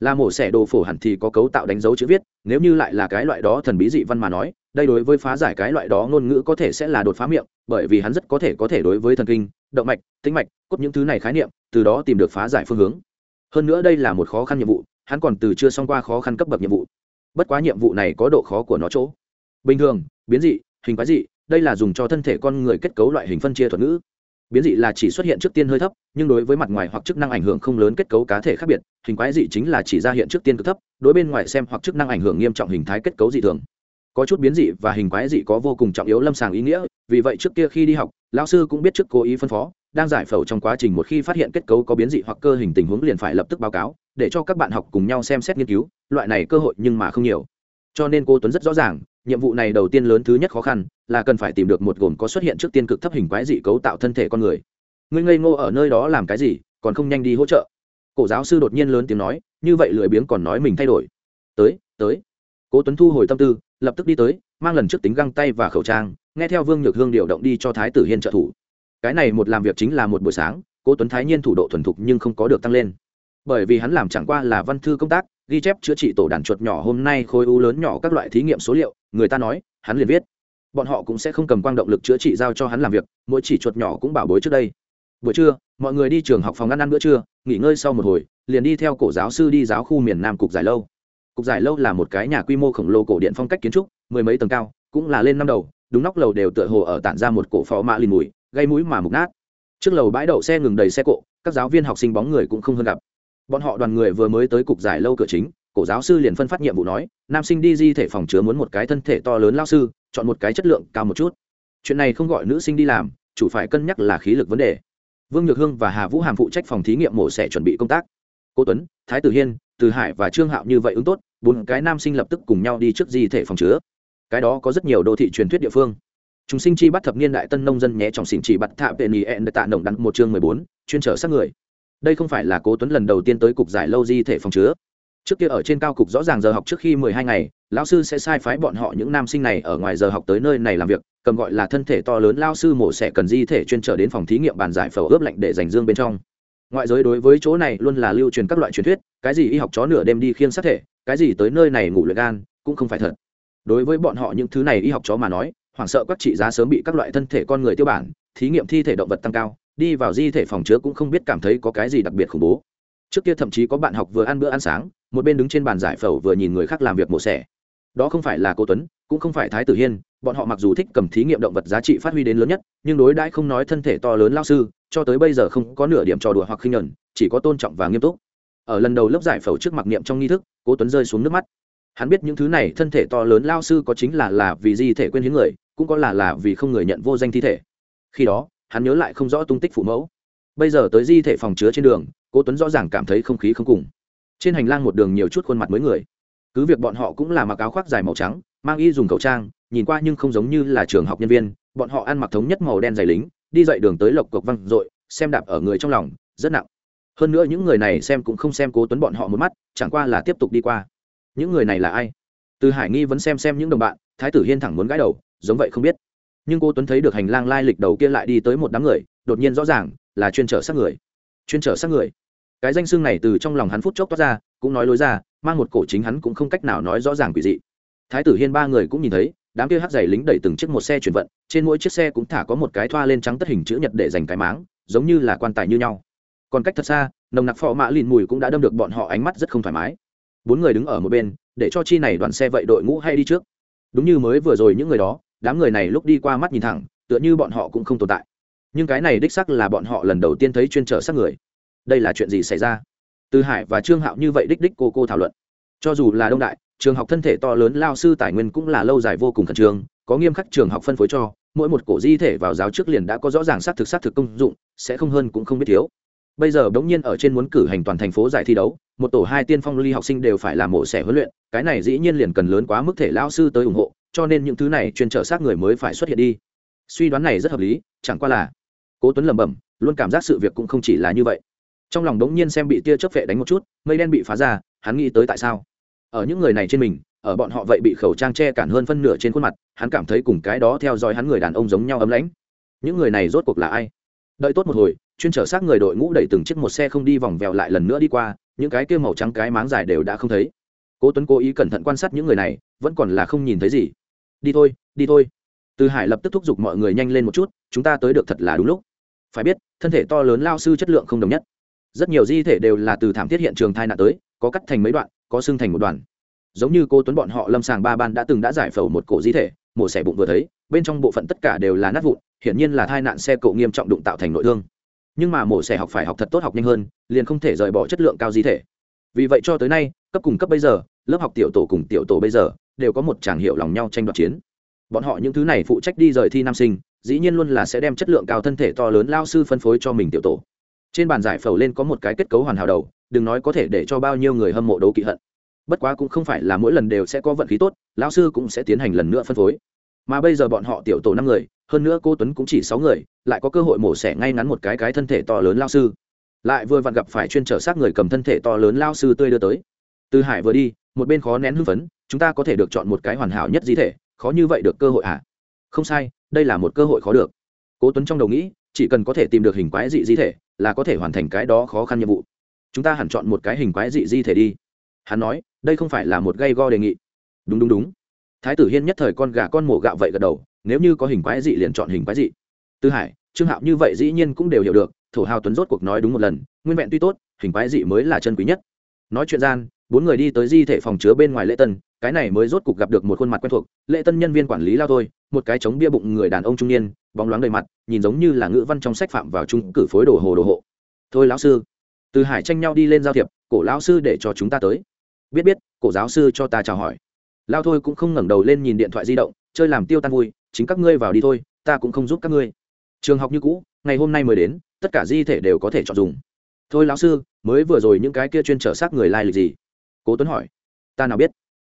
S1: là mổ xẻ đồ phổ hẳn thì có cấu tạo đánh dấu chữ viết, nếu như lại là cái loại đó thần bí dị văn mà nói, đây đối với phá giải cái loại đó ngôn ngữ có thể sẽ là đột phá miệng, bởi vì hắn rất có thể có thể đối với thần kinh, động mạch, tĩnh mạch, cốt những thứ này khái niệm, từ đó tìm được phá giải phương hướng. Hơn nữa đây là một khó khăn nhiệm vụ, hắn còn từ chưa xong qua khó khăn cấp bậc nhiệm vụ. Bất quá nhiệm vụ này có độ khó của nó chỗ. Bình thường, biến dị, hình quái dị, đây là dùng cho thân thể con người kết cấu loại hình phân chia thuật ngữ biến dị là chỉ xuất hiện trước tiên hơi thấp, nhưng đối với mặt ngoài hoặc chức năng ảnh hưởng không lớn kết cấu cá thể khác biệt, hình quái dị chính là chỉ ra hiện trước tiên cực thấp, đối bên ngoài xem hoặc chức năng ảnh hưởng nghiêm trọng hình thái kết cấu dị thường. Có chút biến dị và hình quái dị có vô cùng trọng yếu lâm sàng ý nghĩa, vì vậy trước kia khi đi học, lão sư cũng biết trước cố ý phân phó, đang giải phẫu trong quá trình một khi phát hiện kết cấu có biến dị hoặc cơ hình tình huống liền phải lập tức báo cáo, để cho các bạn học cùng nhau xem xét nghiên cứu, loại này cơ hội nhưng mà không nhiều cho nên cô tuấn rất rõ ràng, nhiệm vụ này đầu tiên lớn thứ nhất khó khăn là cần phải tìm được một gồm có xuất hiện trước tiên cực thấp hình quái dị cấu tạo thân thể con người. Ngươi ngây ngô ở nơi đó làm cái gì, còn không nhanh đi hỗ trợ. Cổ giáo sư đột nhiên lớn tiếng nói, như vậy lười biếng còn nói mình thay đổi. Tới tới. Cố tuấn thu hồi tâm tư, lập tức đi tới, mang lần trước tính găng tay và khẩu trang, nghe theo vương nhược hương điều động đi cho thái tử hiên trợ thủ. Cái này một làm việc chính là một buổi sáng, cố tuấn thái nhiên thủ độ thuần thục nhưng không có được tăng lên. Bởi vì hắn làm chẳng qua là văn thư công tác ghi chép chữa trị tổ đàn chuột nhỏ hôm nay khối u lớn nhỏ các loại thí nghiệm số liệu, người ta nói, hắn liền viết. Bọn họ cũng sẽ không cầm quang động lực chữa trị giao cho hắn làm việc, mỗi chỉ chuột nhỏ cũng bảo bối trước đây. Buổi trưa, mọi người đi trường học phòng ăn ăn bữa trưa, nghỉ ngơi sau một hồi, liền đi theo cổ giáo sư đi giáo khu miền nam cục giải lâu. Cục giải lâu là một cái nhà quy mô khổng lồ cổ điện phong cách kiến trúc, mười mấy tầng cao, cũng là lên năm đầu, đúng nóc lầu đều tựa hồ ở tản ra một cổ phó mạ lìn mùi, gây mũi mà mục nát. Trước lầu bãi đậu xe ngừng đầy xe cộ, các giáo viên học sinh bóng người cũng không hơn gặp bọn họ đoàn người vừa mới tới cục giải lâu cửa chính, cổ giáo sư liền phân phát nhiệm vụ nói, nam sinh đi di thể phòng chứa muốn một cái thân thể to lớn lao sư, chọn một cái chất lượng cao một chút. Chuyện này không gọi nữ sinh đi làm, chủ phải cân nhắc là khí lực vấn đề. Vương nhược hương và hà vũ hàm phụ trách phòng thí nghiệm mổ sẽ chuẩn bị công tác. Cô tuấn, thái tử hiên, từ hải và trương hạo như vậy ứng tốt, bốn cái nam sinh lập tức cùng nhau đi trước di thể phòng chứa. Cái đó có rất nhiều đô thị truyền thuyết địa phương. Chúng sinh chi bắt thập niên đại tân nông dân nhé trong xỉn chỉ bắt thạ vệ nỉ ẹn tạ nồng đắn một chương mười bốn, chuyên trở sát người đây không phải là cố tuấn lần đầu tiên tới cục giải lâu di thể phòng chứa. Trước kia ở trên cao cục rõ ràng giờ học trước khi mười hai ngày, lão sư sẽ sai phái bọn họ những nam sinh này ở ngoài giờ học tới nơi này làm việc, cầm gọi là thân thể to lớn lao sư mổ sẽ cần di thể chuyên trở đến phòng thí nghiệm bàn giải phẫu ướp lạnh để dành dương bên trong. Ngoại giới đối với chỗ này luôn là lưu truyền các loại truyền thuyết, cái gì y học chó nửa đêm đi khiêng sát thể, cái gì tới nơi này ngủ luyện gan, cũng không phải thật. Đối với bọn họ những thứ này y học chó mà nói, hoảng sợ các trị giá sớm bị các loại thân thể con người tiêu bản, thí nghiệm thi thể động vật tăng cao đi vào di thể phòng chứa cũng không biết cảm thấy có cái gì đặc biệt khủng bố. Trước kia thậm chí có bạn học vừa ăn bữa ăn sáng, một bên đứng trên bàn giải phẫu vừa nhìn người khác làm việc mổ xẻ. Đó không phải là cô tuấn, cũng không phải thái tử hiên, bọn họ mặc dù thích cầm thí nghiệm động vật giá trị phát huy đến lớn nhất, nhưng đối đãi không nói thân thể to lớn lao sư, cho tới bây giờ không có nửa điểm trò đùa hoặc khinh nhẫn, chỉ có tôn trọng và nghiêm túc. Ở lần đầu lớp giải phẫu trước mặc niệm trong nghi thức cố tuấn rơi xuống nước mắt. Hắn biết những thứ này thân thể to lớn lao sư có chính là là vì di thể quên hiến người, cũng có là là vì không người nhận vô danh thi thể. Khi đó hắn nhớ lại không rõ tung tích phụ mẫu. Bây giờ tới di thể phòng chứa trên đường, cố tuấn rõ ràng cảm thấy không khí không cùng. Trên hành lang một đường nhiều chút khuôn mặt mới người. Cứ việc bọn họ cũng là mặc áo khoác dài màu trắng, mang y dùng khẩu trang, nhìn qua nhưng không giống như là trường học nhân viên, bọn họ ăn mặc thống nhất màu đen dày lính, đi dậy đường tới lộc cộc văng r xem đạp ở người trong lòng, rất nặng. Hơn nữa những người này xem cũng không xem cố tuấn bọn họ một mắt, chẳng qua là tiếp tục đi qua. Những người này là ai? Từ hải nghi vẫn xem xem những đồng bạn, thái tử hiên thẳng muốn gãi đầu, giống vậy không biết nhưng cô tuấn thấy được hành lang lai lịch đầu kia lại đi tới một đám người, đột nhiên rõ ràng là chuyên trở sát người. Chuyên trở sát người. Cái danh xưng này từ trong lòng hắn phút chốc toát ra, cũng nói lối ra, mang một cổ chính hắn cũng không cách nào nói rõ ràng quỷ dị. Thái tử hiên ba người cũng nhìn thấy, đám kia hắc giày lính đẩy từng chiếc một xe chuyển vận, trên mỗi chiếc xe cũng thả có một cái thoa lên trắng tất hình chữ nhật để dành cái máng, giống như là quan tài như nhau. Còn cách thật xa, nồng nặc phò mã lìn mùi cũng đã đâm được bọn họ ánh mắt rất không thoải mái. Bốn người đứng ở một bên, để cho chi này đoàn xe vậy đội ngũ hay đi trước. Đúng như mới vừa rồi những người đó đám người này lúc đi qua mắt nhìn thẳng, tựa như bọn họ cũng không tồn tại. Nhưng cái này đích sắc là bọn họ lần đầu tiên thấy chuyên trở sát người. Đây là chuyện gì xảy ra? Từ hải và trương hạo như vậy đích đích cô cô thảo luận. Cho dù là đông đại, trường học thân thể to lớn, lao sư tài nguyên cũng là lâu dài vô cùng khẩn trương, có nghiêm khắc trường học phân phối cho, mỗi một cổ di thể vào giáo trước liền đã có rõ ràng xác thực xác thực công dụng, sẽ không hơn cũng không biết thiếu. Bây giờ bỗng nhiên ở trên muốn cử hành toàn thành phố giải thi đấu, một tổ hai tiên phong ly học sinh đều phải làm mổ xẻ huấn luyện, cái này dĩ nhiên liền cần lớn quá mức thể lao sư tới ủng hộ cho nên những thứ này chuyên trở xác người mới phải xuất hiện đi. Suy đoán này rất hợp lý, chẳng qua là cố tuấn lẩm bẩm, luôn cảm giác sự việc cũng không chỉ là như vậy. Trong lòng đống nhiên xem bị tia chớp vệ đánh một chút, mây đen bị phá ra, hắn nghĩ tới tại sao? Ở những người này trên mình, ở bọn họ vậy bị khẩu trang che cản hơn phân nửa trên khuôn mặt, hắn cảm thấy cùng cái đó theo dõi hắn người đàn ông giống nhau ấm lãnh. Những người này rốt cuộc là ai? Đợi tốt một hồi, chuyên trở xác người đội ngũ đẩy từng chiếc một xe không đi vòng vèo lại lần nữa đi qua, những cái kia màu trắng cái máng dài đều đã không thấy. Cố tuấn cố ý cẩn thận quan sát những người này, vẫn còn là không nhìn thấy gì đi thôi đi thôi. Từ hải lập tức thúc giục mọi người nhanh lên một chút, chúng ta tới được thật là đúng lúc. Phải biết, thân thể to lớn lao sư chất lượng không đồng nhất. Rất nhiều di thể đều là từ thảm thiết hiện trường thai nạn tới, có cắt thành mấy đoạn, có xương thành một đoàn giống như cô tuấn bọn họ lâm sàng ba ban đã từng đã giải phẫu một cổ di thể, mổ xẻ bụng vừa thấy, bên trong bộ phận tất cả đều là nát vụn, hiển nhiên là thai nạn xe cộ nghiêm trọng đụng tạo thành nội thương. Nhưng mà mổ xẻ học phải học thật tốt học nhanh hơn, liền không thể rời bỏ chất lượng cao di thể. Vì vậy cho tới nay, cấp cùng cấp bây giờ, lớp học tiểu tổ cùng tiểu tổ bây giờ đều có một chàng hiệu lòng nhau tranh đoạt chiến. Bọn họ những thứ này phụ trách đi rời thi nam sinh, dĩ nhiên luôn là sẽ đem chất lượng cao thân thể to lớn lao sư phân phối cho mình tiểu tổ. Trên bàn giải phẫu lên có một cái kết cấu hoàn hảo đầu, đừng nói có thể để cho bao nhiêu người hâm mộ đấu kỵ hận. Bất quá cũng không phải là mỗi lần đều sẽ có vận khí tốt lão sư cũng sẽ tiến hành lần nữa phân phối. Mà bây giờ bọn họ tiểu tổ năm người, hơn nữa cô tuấn cũng chỉ sáu người, lại có cơ hội mổ xẻ ngay ngắn một cái cái thân thể to lớn lao sư. Lại vừa vặn gặp phải chuyên trở sát người cầm thân thể to lớn lao sư tươi đưa tới. Từ hải vừa đi, một bên khó nén hưng phấn chúng ta có thể được chọn một cái hoàn hảo nhất di thể, khó như vậy được cơ hội à? Không sai, đây là một cơ hội khó được. Cố tuấn trong đầu nghĩ, chỉ cần có thể tìm được hình quái dị di thể, là có thể hoàn thành cái đó khó khăn nhiệm vụ. Chúng ta hẳn chọn một cái hình quái dị di thể đi. Hắn nói, đây không phải là một gây go đề nghị. Đúng đúng đúng. Thái tử hiên nhất thời con gà con mổ gạo vậy gật đầu, nếu như có hình quái dị liền chọn hình quái dị. Tư hải, trương hạo như vậy dĩ nhiên cũng đều hiểu được, thổ hào tuấn rốt cuộc nói đúng một lần, nguyên vẹn tuy tốt, hình quái dị mới là chân quý nhất. Nói chuyện gian, bốn người đi tới di thể phòng chứa bên ngoài lễ tân cái này mới rốt cục gặp được một khuôn mặt quen thuộc lệ tân nhân viên quản lý lao thôi, một cái chống bia bụng người đàn ông trung niên, bóng loáng đầy mặt, nhìn giống như là ngữ văn trong sách phạm vào trung cử phối đồ hồ đồ hộ. Thôi lão sư, từ hải tranh nhau đi lên giao thiệp, cổ lão sư để cho chúng ta tới. Biết biết, cổ giáo sư cho ta chào hỏi. Lao thôi cũng không ngẩng đầu lên nhìn điện thoại di động, chơi làm tiêu tan vui, chính các ngươi vào đi thôi, ta cũng không giúp các ngươi. Trường học như cũ, ngày hôm nay mới đến, tất cả di thể đều có thể chọn dùng. Thôi lão sư, mới vừa rồi những cái kia chuyên trở xác người lai lịch gì? Cố tuấn hỏi. Ta nào biết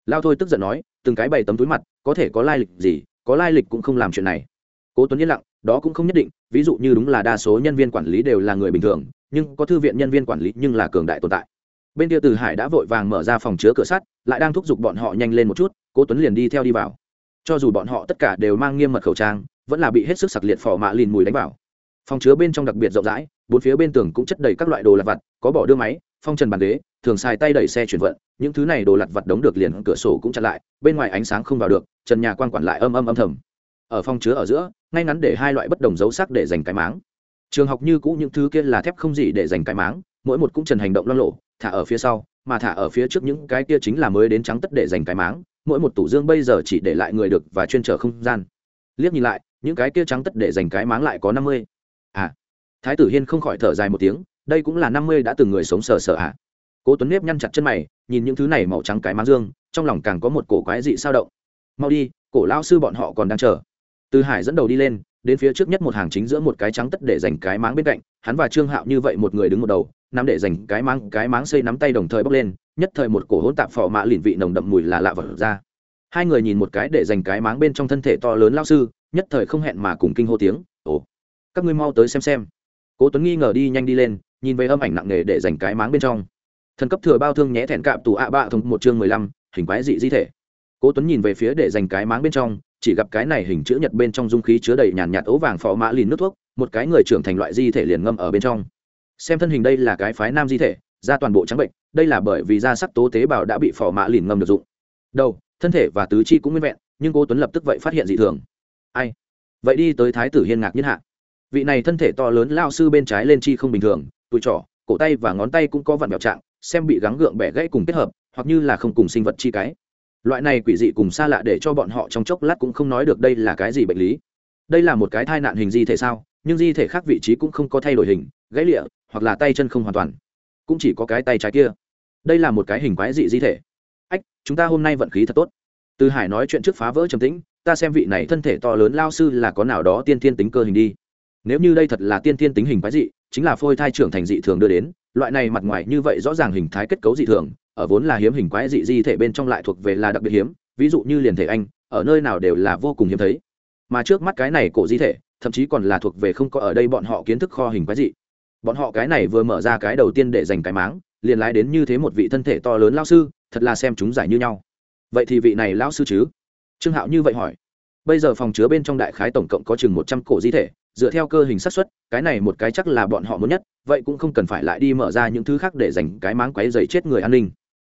S1: lao thôi tức giận nói, từng cái bày tấm túi mặt, có thể có lai lịch gì, có lai lịch cũng không làm chuyện này. Cố tuấn yên lặng, đó cũng không nhất định, ví dụ như đúng là đa số nhân viên quản lý đều là người bình thường, nhưng có thư viện nhân viên quản lý nhưng là cường đại tồn tại. Bên kia từ hải đã vội vàng mở ra phòng chứa cửa sắt, lại đang thúc giục bọn họ nhanh lên một chút, cố tuấn liền đi theo đi vào. Cho dù bọn họ tất cả đều mang nghiêm mật khẩu trang, vẫn là bị hết sức sặc liệt phò mạ lìn mùi đánh vào. Phòng chứa bên trong đặc biệt rộng rãi, bốn phía bên tường cũng chất đầy các loại đồ lặt vặt, có bỏ đưa máy, phong trần bàn ghế thường xài tay đẩy xe chuyển vận, những thứ này đồ lặt vặt đống được liền cửa sổ cũng chặn lại, bên ngoài ánh sáng không vào được, trần nhà quan quản lại âm âm âm thầm. Ở phòng chứa ở giữa, ngay ngắn để hai loại bất đồng dấu sắc để dành cái máng. Trường học như cũ những thứ kia là thép không gì để dành cái máng, mỗi một cũng trần hành động lo lộ thả ở phía sau, mà thả ở phía trước những cái kia chính là mới đến trắng tất để dành cái máng, mỗi một tủ dương bây giờ chỉ để lại người được và chuyên trở không gian. Liếc nhìn lại, những cái kia trắng tất để dành cái máng lại có năm mươi. À thái tử hiên không khỏi thở dài một tiếng, đây cũng là năm mươi đã từng người sống sờ sờ à cố tuấn nếp nhăn chặt chân mày, nhìn những thứ này màu trắng cái máng dương, trong lòng càng có một cổ quái dị sao động. Mau đi, cổ lao sư bọn họ còn đang chờ. Từ hải dẫn đầu đi lên, đến phía trước nhất một hàng chính giữa một cái trắng tất để dành cái máng bên cạnh, hắn và trương hạo như vậy một người đứng một đầu, nắm để dành cái máng cái máng xây nắm tay đồng thời bốc lên, nhất thời một cổ hỗn tạp phò mạ lìn vị nồng đậm mùi là lạ vật ra. Hai người nhìn một cái để dành cái máng bên trong thân thể to lớn lao sư, nhất thời không hẹn mà cùng kinh hô tiếng, ồ, các ngươi mau tới xem xem. Cố tuấn nghi ngờ đi nhanh đi lên, nhìn về âm ảnh nặng nề để dành cái máng bên trong thần cấp thừa bao thương nhé thẹn cạm tù ạ bạ thông một chương mười lăm, hình quái dị di thể. Cố tuấn nhìn về phía để dành cái máng bên trong, chỉ gặp cái này hình chữ nhật bên trong dung khí chứa đầy nhàn nhạt ấu vàng phò mã lìn nước thuốc, một cái người trưởng thành loại di thể liền ngâm ở bên trong. Xem thân hình đây là cái phái nam di thể, da toàn bộ trắng bệnh, đây là bởi vì da sắc tố tế bào đã bị phò mã lìn ngâm được dụng. Đầu, thân thể và tứ chi cũng nguyên vẹn, nhưng cố tuấn lập tức vậy phát hiện dị thường. Ai? Vậy đi tới thái tử hiên ngạc nhiên hạ. Vị này thân thể to lớn lao sư bên trái lên chi không bình thường, tụi trỏ, cổ tay và ngón tay cũng có vặn vẹo trạng xem bị gắng gượng bẻ gãy cùng kết hợp, hoặc như là không cùng sinh vật chi cái. Loại này quỷ dị cùng xa lạ để cho bọn họ trong chốc lát cũng không nói được đây là cái gì bệnh lý. Đây là một cái thai nạn hình di thể sao, nhưng di thể khác vị trí cũng không có thay đổi hình, gãy lịa, hoặc là tay chân không hoàn toàn. Cũng chỉ có cái tay trái kia. Đây là một cái hình quái dị di thể. Ách, chúng ta hôm nay vận khí thật tốt. Từ hải nói chuyện trước phá vỡ trầm tĩnh, ta xem vị này thân thể to lớn lao sư là có nào đó tiên thiên tính cơ hình đi. Nếu như đây thật là tiên thiên tính hình quái dị, chính là phôi thai trưởng thành dị thường đưa đến loại này mặt ngoài như vậy rõ ràng hình thái kết cấu dị thường, ở vốn là hiếm hình quái dị di thể bên trong lại thuộc về là đặc biệt hiếm, ví dụ như liền thể anh, ở nơi nào đều là vô cùng hiếm thấy. Mà trước mắt cái này cổ di thể, thậm chí còn là thuộc về không có ở đây bọn họ kiến thức kho hình quái dị. Bọn họ cái này vừa mở ra cái đầu tiên để dành cái máng, liền lái đến như thế một vị thân thể to lớn lao sư, thật là xem chúng giải như nhau. Vậy thì vị này lao sư chứ? Trương hạo như vậy hỏi. Bây giờ phòng chứa bên trong đại khái tổng cộng có chừng một trăm cổ di thể dựa theo cơ hình xác suất, cái này một cái chắc là bọn họ muốn nhất, vậy cũng không cần phải lại đi mở ra những thứ khác để dành cái máng quáy dày chết người an ninh.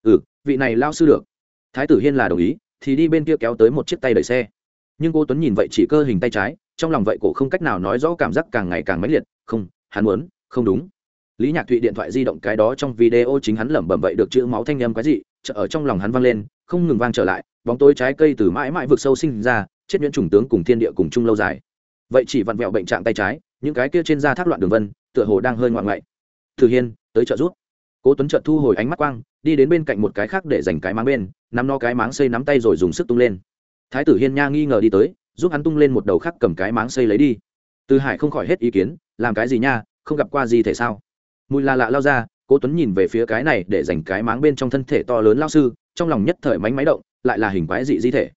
S1: Ừ vị này lao sư được. Thái tử hiên là đồng ý, thì đi bên kia kéo tới một chiếc tay đẩy xe. Nhưng cô tuấn nhìn vậy chỉ cơ hình tay trái, trong lòng vậy cổ không cách nào nói rõ cảm giác càng ngày càng mãnh liệt, không, hắn muốn, không đúng. Lý nhạc thụy điện thoại di động cái đó trong video chính hắn lẩm bẩm vậy được chữ máu thanh âm cái gì chợ ở trong lòng hắn vang lên, không ngừng vang trở lại, bóng tối trái cây từ mãi mãi vực sâu sinh ra, chết nhuyễn trùng tướng cùng thiên địa cùng chung lâu dài vậy chỉ vặn vẹo bệnh trạng tay trái, những cái kia trên da thác loạn đường vân, tựa hồ đang hơi ngoạn ngậy thử hiên, tới trợ giúp. cố tuấn trợt thu hồi ánh mắt quang, đi đến bên cạnh một cái khác để dành cái máng bên, nắm no cái máng xây nắm tay rồi dùng sức tung lên. Thái tử hiên nha nghi ngờ đi tới, giúp hắn tung lên một đầu khác cầm cái máng xây lấy đi. Từ hải không khỏi hết ý kiến, làm cái gì nha, không gặp qua gì thể sao? Mùi là lạ lao ra, cố tuấn nhìn về phía cái này để dành cái máng bên trong thân thể to lớn lao sư, trong lòng nhất thời mánh máy động, lại là hình quái dị di thể.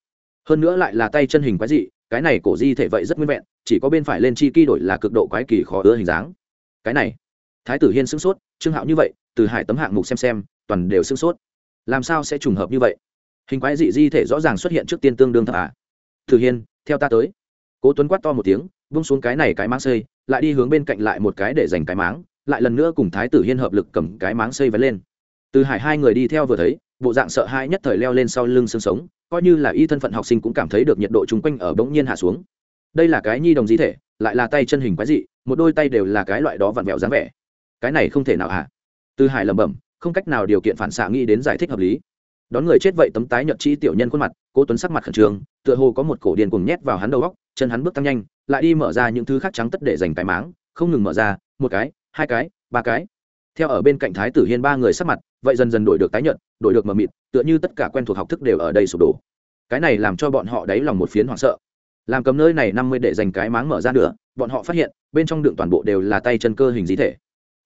S1: Hơn nữa lại là tay chân hình quái dị, cái này cổ di thể vậy rất nguyên vẹn chỉ có bên phải lên chi kỳ đổi là cực độ quái kỳ khó ưa hình dáng. Cái này, thái tử hiên sững sốt, trương hạo như vậy, từ hải tấm hạng mục xem xem, toàn đều sững sốt. Làm sao sẽ trùng hợp như vậy? Hình quái dị di thể rõ ràng xuất hiện trước tiên tương đương thật à? Thử hiên, theo ta tới. Cố tuấn quát to một tiếng vung xuống cái này cái máng xây, lại đi hướng bên cạnh lại một cái để dành cái máng, lại lần nữa cùng thái tử hiên hợp lực cầm cái máng xây vén lên. Từ hải hai người đi theo vừa thấy, bộ dạng sợ hãi nhất thời leo lên sau lưng xương sống, coi như là y thân phận học sinh cũng cảm thấy được nhiệt độ chung quanh ở bỗng nhiên hạ xuống đây là cái nhi đồng di thể, lại là tay chân hình quái dị, một đôi tay đều là cái loại đó vặn vẹo dáng vẻ. Cái này không thể nào hả? Từ hải lẩm bẩm, không cách nào điều kiện phản xạ nghĩ đến giải thích hợp lý. Đón người chết vậy tấm tái nhợt chi tiểu nhân khuôn mặt, cố tuấn sắc mặt khẩn trương, tựa hồ có một cổ điền cùng nhét vào hắn đầu góc chân hắn bước tăng nhanh, lại đi mở ra những thứ khác trắng tất để dành cái máng, không ngừng mở ra, một cái, hai cái, ba cái. Theo ở bên cạnh thái tử hiên ba người sắc mặt, vậy dần dần đổi được tái nhợt, đổi được mờ mịt, tựa như tất cả quen thuộc học thức đều ở đây sụp đổ. Cái này làm cho bọn họ đáy lòng một phiến hoảng sợ làm cầm nơi này năm mươi để dành cái máng mở ra nữa bọn họ phát hiện, bên trong đựng toàn bộ đều là tay chân cơ hình dí thể.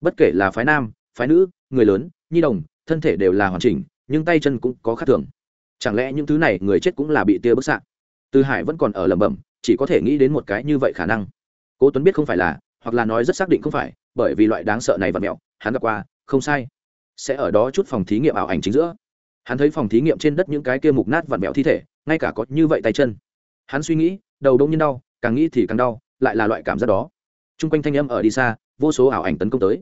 S1: Bất kể là phái nam, phái nữ, người lớn, nhi đồng, thân thể đều là hoàn chỉnh, nhưng tay chân cũng có khác thường. Chẳng lẽ những thứ này người chết cũng là bị tia bức xạ? Từ hải vẫn còn ở lẩm bẩm, chỉ có thể nghĩ đến một cái như vậy khả năng. Cố tuấn biết không phải là, hoặc là nói rất xác định không phải, bởi vì loại đáng sợ này và mẹo, hắn gặp qua, không sai. Sẽ ở đó chút phòng thí nghiệm ảo ảnh chính giữa. Hắn thấy phòng thí nghiệm trên đất những cái kia mục nát vặn mẹo thi thể, ngay cả có như vậy tay chân. Hắn suy nghĩ đầu đông như đau, càng nghĩ thì càng đau, lại là loại cảm giác đó. T r u n g quanh thanh âm ở đi xa, vô số ảo ảnh tấn công tới.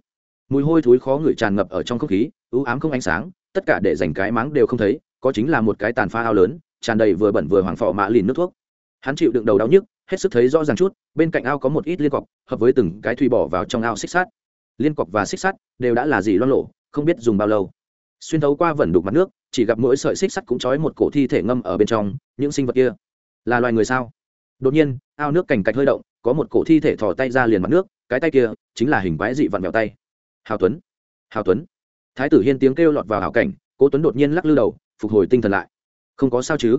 S1: Mùi hôi thối khó ngửi tràn ngập ở trong không khí, ưu ám không ánh sáng, tất cả để dành cái máng đều không thấy, có chính là một cái tàn pha ao lớn, tràn đầy vừa bẩn vừa hoàng phọ mạ lìn nước thuốc. Hắn chịu đựng đầu đau nhức, hết sức thấy rõ ràng chút, bên cạnh ao có một ít liên cọc, hợp với từng cái thùy bỏ vào trong ao xích sắt. Liên cọc và xích sắt đều đã là gì loan lộ không biết dùng bao lâu. Xuyên thấu qua vẩn đục mặt nước, chỉ gặp mỗi sợi xích sắt cũng trói một cổ thi thể ngâm ở bên trong, những sinh vật kia là loài người sao? Đột nhiên, ao nước cành cạch hơi động, có một cổ thi thể thò tay ra liền mặt nước, cái tay kia chính là hình quái dị vặn vẹo tay. Hào tuấn! Hào tuấn! Thái tử hiên tiếng kêu lọt vào hào cảnh, cố tuấn đột nhiên lắc lư đầu, phục hồi tinh thần lại. Không có sao chứ?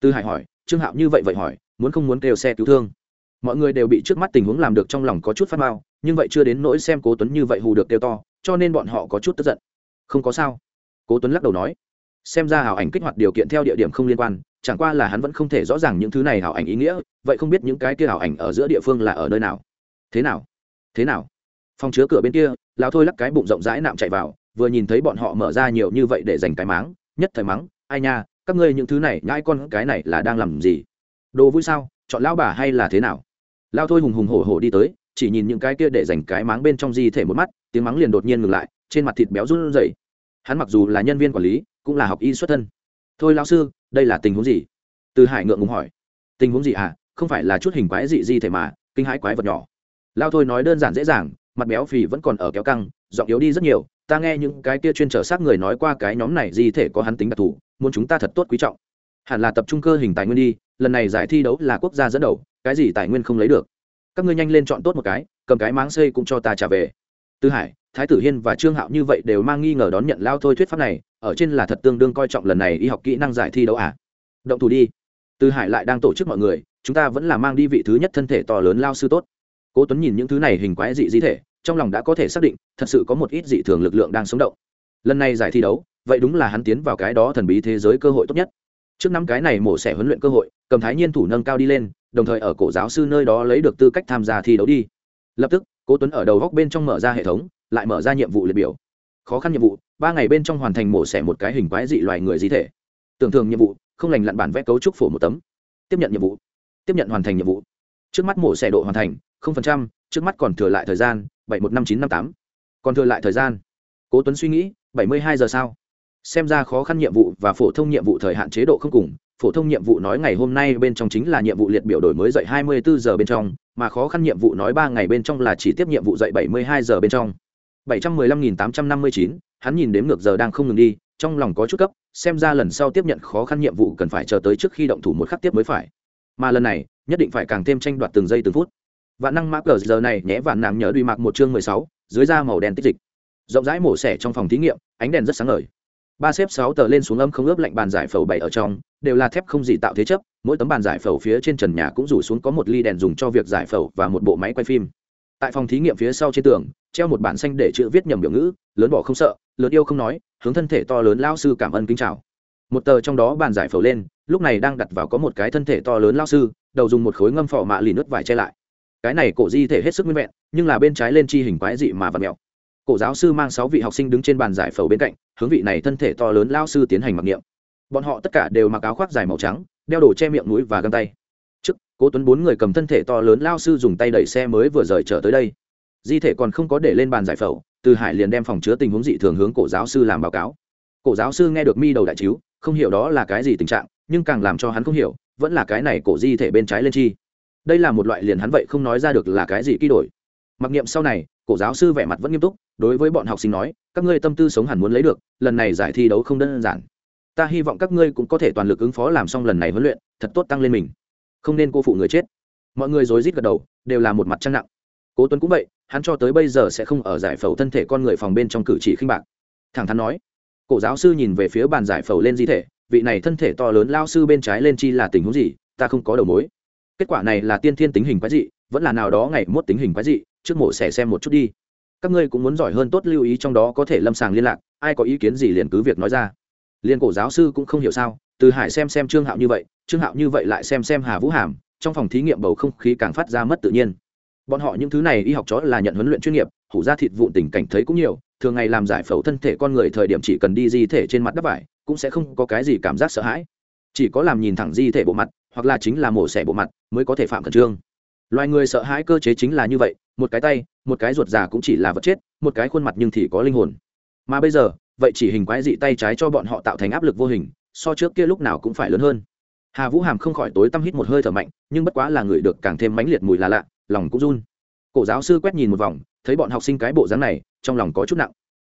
S1: Tư hải hỏi, trương hạo như vậy vậy hỏi, muốn không muốn kêu xe cứu thương? Mọi người đều bị trước mắt tình huống làm được trong lòng có chút phát mao nhưng vậy chưa đến nỗi xem cố tuấn như vậy hù được kêu to, cho nên bọn họ có chút tức giận. Không có sao. Cố tuấn lắc đầu nói xem ra hảo ảnh kích hoạt điều kiện theo địa điểm không liên quan, chẳng qua là hắn vẫn không thể rõ ràng những thứ này hảo ảnh ý nghĩa, vậy không biết những cái kia hảo ảnh ở giữa địa phương là ở nơi nào. Thế nào? Thế nào? Phòng chứa cửa bên kia, lão thôi lắc cái bụng rộng rãi nạm chạy vào, vừa nhìn thấy bọn họ mở ra nhiều như vậy để dành cái máng, nhất thời mắng, ai nha, các ngươi những thứ này, nhãi con, cái này là đang làm gì? Đồ vui sao? Chọn lão bà hay là thế nào? Lao thôi hùng hùng hổ hổ đi tới, chỉ nhìn những cái kia để dành cái máng bên trong di thể một mắt, tiếng mắng liền đột nhiên ngừng lại, trên mặt thịt béo run rẩy. Hắn mặc dù là nhân viên quản lý cũng là học y xuất thân. Thôi lão sư, đây là tình huống gì? Từ hải ngượng ngùng hỏi. Tình huống gì à? Không phải là chút hình quái dị di thể mà, kinh hãi quái vật nhỏ. Lao thôi nói đơn giản dễ dàng, mặt béo phì vẫn còn ở kéo căng, giọng yếu đi rất nhiều. Ta nghe những cái kia chuyên trở xác người nói qua cái nhóm này di thể có hắn tính đặc thù, muốn chúng ta thật tốt quý trọng. Hẳn là tập trung cơ hình tài nguyên đi, lần này giải thi đấu là quốc gia dẫn đầu, cái gì tài nguyên không lấy được. Các ngươi nhanh lên chọn tốt một cái, cầm cái máng xây cũng cho ta trả về. Tư hải thái tử hiên và trương hạo như vậy đều mang nghi ngờ đón nhận lao thôi thuyết pháp này, ở trên là thật tương đương coi trọng lần này y học kỹ năng giải thi đấu à? Động thủ đi. Tư hải lại đang tổ chức mọi người, chúng ta vẫn là mang đi vị thứ nhất thân thể to lớn lao sư tốt. Cố tuấn nhìn những thứ này hình quái dị di thể, trong lòng đã có thể xác định, thật sự có một ít dị thường lực lượng đang sống động. Lần này giải thi đấu, vậy đúng là hắn tiến vào cái đó thần bí thế giới cơ hội tốt nhất. Trước năm cái này mổ xẻ huấn luyện cơ hội, cầm thái nhiên thủ nâng cao đi lên, đồng thời ở cổ giáo sư nơi đó lấy được tư cách tham gia thi đấu đi. Lập tức, cố tuấn ở đầu góc bên trong mở ra hệ thống lại mở ra nhiệm vụ liệt biểu. Khó khăn nhiệm vụ, ba ngày bên trong hoàn thành mổ xẻ một cái hình quái dị loài người di thể. Tưởng thường nhiệm vụ, không lành lặn bản vẽ cấu trúc phổ một tấm. Tiếp nhận nhiệm vụ. Tiếp nhận hoàn thành nhiệm vụ. Trước mắt mổ xẻ độ hoàn thành, không phần trăm, trước mắt còn thừa lại thời gian, bảy một năm chín năm tám. Còn thừa lại thời gian. Cố tuấn suy nghĩ, bảy mươi hai giờ sao xem ra khó khăn nhiệm vụ và phổ thông nhiệm vụ thời hạn chế độ không cùng. Phổ thông nhiệm vụ nói ngày hôm nay bên trong chính là nhiệm vụ liệt biểu đổi mới dậy 24 giờ bên trong, mà khó khăn nhiệm vụ nói ba ngày bên trong là chỉ tiếp nhiệm vụ dậy 72 giờ bên trong. 715.859, hắn nhìn đếm ngược giờ đang không ngừng đi trong lòng có chút cấp xem ra lần sau tiếp nhận khó khăn nhiệm vụ cần phải chờ tới trước khi động thủ một khắc tiếp mới phải. Mà lần này nhất định phải càng thêm tranh đoạt từng giây từng phút. Vạn năng mã cờ giờ này nhé vạn nàng nhớ đuôi mặc một chương 16, dưới da màu đen tích dịch. Rộng rãi mổ xẻ trong phòng thí nghiệm ánh đèn rất sáng ngời. Ba xếp sáu tờ lên xuống âm không ướp lạnh bàn giải phẫu bảy ở trong đều là thép không gì tạo thế chấp mỗi tấm bàn giải phẫu phía trên trần nhà cũng rủ xuống có một ly đèn dùng cho việc giải phẫu và một bộ máy quay phim. Tại phòng thí nghiệm phía sau trên tường treo một bản xanh để chữ viết nhầm biểu ngữ, lớn bỏ không sợ, lớn yêu không nói, hướng thân thể to lớn lao sư cảm ơn kính chào. Một tờ trong đó bàn giải phẫu lên, lúc này đang đặt vào có một cái thân thể to lớn lao sư, đầu dùng một khối ngâm phỏ mạ lì nước vải che lại. Cái này cổ di thể hết sức nguyên vẹn, nhưng là bên trái lên chi hình quái dị mà vật mèo. Cổ giáo sư mang sáu vị học sinh đứng trên bàn giải phẫu bên cạnh, hướng vị này thân thể to lớn lao sư tiến hành mặc niệm. Bọn họ tất cả đều mặc áo khoác dài màu trắng, đeo đồ che miệng mũi và găng tay. Trước, cố tuấn bốn người cầm thân thể to lớn lao sư dùng tay đẩy xe mới vừa rời trở tới đây di thể còn không có để lên bàn giải phẫu, từ hải liền đem phòng chứa tình huống dị thường hướng cổ giáo sư làm báo cáo. Cổ giáo sư nghe được mi đầu đại chiếu, không hiểu đó là cái gì tình trạng, nhưng càng làm cho hắn không hiểu, vẫn là cái này cổ di thể bên trái lên chi. Đây là một loại liền hắn vậy không nói ra được là cái gì ký đổi. Mặc niệm sau này, cổ giáo sư vẻ mặt vẫn nghiêm túc, đối với bọn học sinh nói, các ngươi tâm tư sống hẳn muốn lấy được, lần này giải thi đấu không đơn giản. Ta hy vọng các ngươi cũng có thể toàn lực ứng phó làm xong lần này huấn luyện, thật tốt tăng lên mình. Không nên cô phụ người chết. Mọi người rối rít gật đầu, đều là một mặt trăng nặng. Cố tuấn cũng vậy hắn cho tới bây giờ sẽ không ở giải phẫu thân thể con người phòng bên trong cử chỉ khinh bạc. Thẳng thắn nói, cổ giáo sư nhìn về phía bàn giải phẫu lên di thể, vị này thân thể to lớn lao sư bên trái lên chi là tình huống gì, ta không có đầu mối. Kết quả này là tiên thiên tính hình quái dị, vẫn là nào đó ngày mốt tính hình quái dị, trước mổ xẻ xem một chút đi. Các ngươi cũng muốn giỏi hơn tốt lưu ý trong đó có thể lâm sàng liên lạc, ai có ý kiến gì liền cứ việc nói ra. Liên cổ giáo sư cũng không hiểu sao, từ hải xem xem trương hạo như vậy, trương hạo như vậy lại xem xem hà vũ hàm, trong phòng thí nghiệm bầu không khí càng phát ra mất tự nhiên bọn họ những thứ này y học chó là nhận huấn luyện chuyên nghiệp, hủ ra thịt vụn tình cảnh thấy cũng nhiều, thường ngày làm giải phẫu thân thể con người thời điểm chỉ cần đi di thể trên mặt đất vải, cũng sẽ không có cái gì cảm giác sợ hãi. Chỉ có làm nhìn thẳng di thể bộ mặt, hoặc là chính là mổ xẻ bộ mặt, mới có thể phạm khẩn trương. Loài người sợ hãi cơ chế chính là như vậy, một cái tay, một cái ruột già cũng chỉ là vật chết, một cái khuôn mặt nhưng thì có linh hồn. Mà bây giờ, vậy chỉ hình quái dị tay trái cho bọn họ tạo thành áp lực vô hình, so trước kia lúc nào cũng phải lớn hơn. Hà vũ hàm không khỏi tối tăm hít một hơi thở mạnh, nhưng bất quá là người được càng thêm mãnh liệt mùi là lạ lòng cũng run. Cổ giáo sư quét nhìn một vòng, thấy bọn học sinh cái bộ dáng này, trong lòng có chút nặng.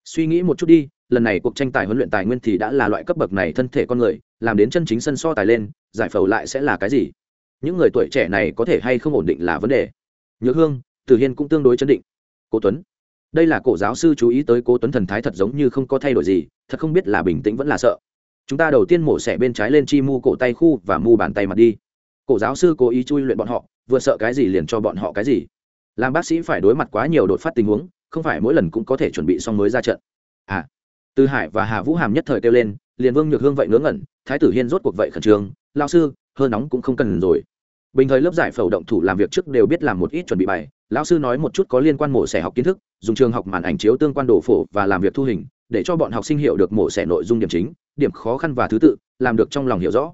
S1: Suy nghĩ một chút đi, lần này cuộc tranh tài huấn luyện tài nguyên thì đã là loại cấp bậc này thân thể con người, làm đến chân chính sân so tài lên, giải phẫu lại sẽ là cái gì? Những người tuổi trẻ này có thể hay không ổn định là vấn đề. Nhược hương, Từ hiên cũng tương đối chấn định. Cố tuấn, đây là cổ giáo sư chú ý tới cố tuấn thần thái thật giống như không có thay đổi gì, thật không biết là bình tĩnh vẫn là sợ. Chúng ta đầu tiên mổ xẻ bên trái lên chi mu cổ tay khu và mu bàn tay mặt đi. Cổ giáo sư cố ý chui luyện bọn họ vừa sợ cái gì liền cho bọn họ cái gì. Làm bác sĩ phải đối mặt quá nhiều đột phát tình huống, không phải mỗi lần cũng có thể chuẩn bị xong mới ra trận. À từ hải và hà vũ hàm nhất thời kêu lên, liền vương nhược hương vậy ngớ ngẩn, thái tử hiên rốt cuộc vậy khẩn trương lao sư hơi nóng cũng không cần rồi. Bình thời lớp giải phẫu động thủ làm việc trước đều biết làm một ít chuẩn bị bài, lão sư nói một chút có liên quan mổ xẻ học kiến thức, dùng trường học màn ảnh chiếu tương quan đồ phổ và làm việc thu hình, để cho bọn học sinh hiểu được mổ xẻ nội dung điểm chính, điểm khó khăn và thứ tự, làm được trong lòng hiểu rõ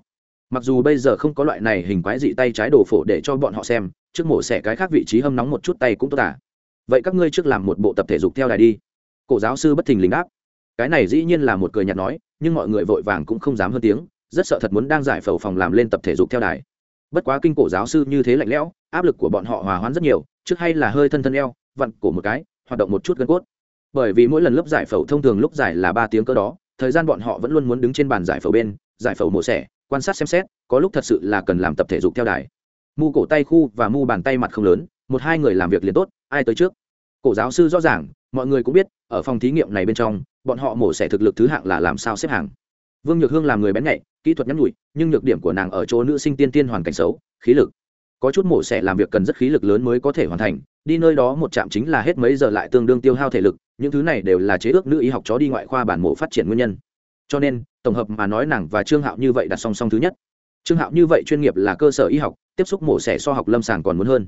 S1: mặc dù bây giờ không có loại này hình quái dị tay trái đồ phổ để cho bọn họ xem, trước mổ xẻ cái khác vị trí hâm nóng một chút tay cũng tốt à. Vậy các ngươi trước làm một bộ tập thể dục theo đài đi. Cổ giáo sư bất thình lình áp cái này dĩ nhiên là một cười nhạt nói, nhưng mọi người vội vàng cũng không dám hơn tiếng, rất sợ thật muốn đang giải phẫu phòng làm lên tập thể dục theo đài. Bất quá kinh cổ giáo sư như thế lạnh lẽo, áp lực của bọn họ hòa hoãn rất nhiều, trước hay là hơi thân thân eo, vặn cổ một cái, hoạt động một chút gân cốt. Bởi vì mỗi lần lớp giải phẫu thông thường lúc giải là ba tiếng cơ đó, thời gian bọn họ vẫn luôn muốn đứng trên bàn giải phẫu bên, giải phẫu mổ xẻ quan sát xem xét, có lúc thật sự là cần làm tập thể dục theo đài. Mu cổ tay khu và mu bàn tay mặt không lớn, một hai người làm việc liền tốt, ai tới trước? Cổ giáo sư rõ ràng, mọi người cũng biết, ở phòng thí nghiệm này bên trong, bọn họ mổ xẻ thực lực thứ hạng là làm sao xếp hàng. Vương nhược hương làm người bén nhạy, kỹ thuật nhắn nhủi, nhưng nhược điểm của nàng ở chỗ nữ sinh tiên tiên hoàn cảnh xấu, khí lực. Có chút mổ xẻ làm việc cần rất khí lực lớn mới có thể hoàn thành, đi nơi đó một trạm chính là hết mấy giờ lại tương đương tiêu hao thể lực, những thứ này đều là chế ước nữ y học chó đi ngoại khoa bản mổ phát triển nguyên nhân. Cho nên tổng hợp mà nói nàng và trương hạo như vậy đặt song song thứ nhất. Trương hạo như vậy chuyên nghiệp là cơ sở y học, tiếp xúc mổ xẻ so học lâm sàng còn muốn hơn.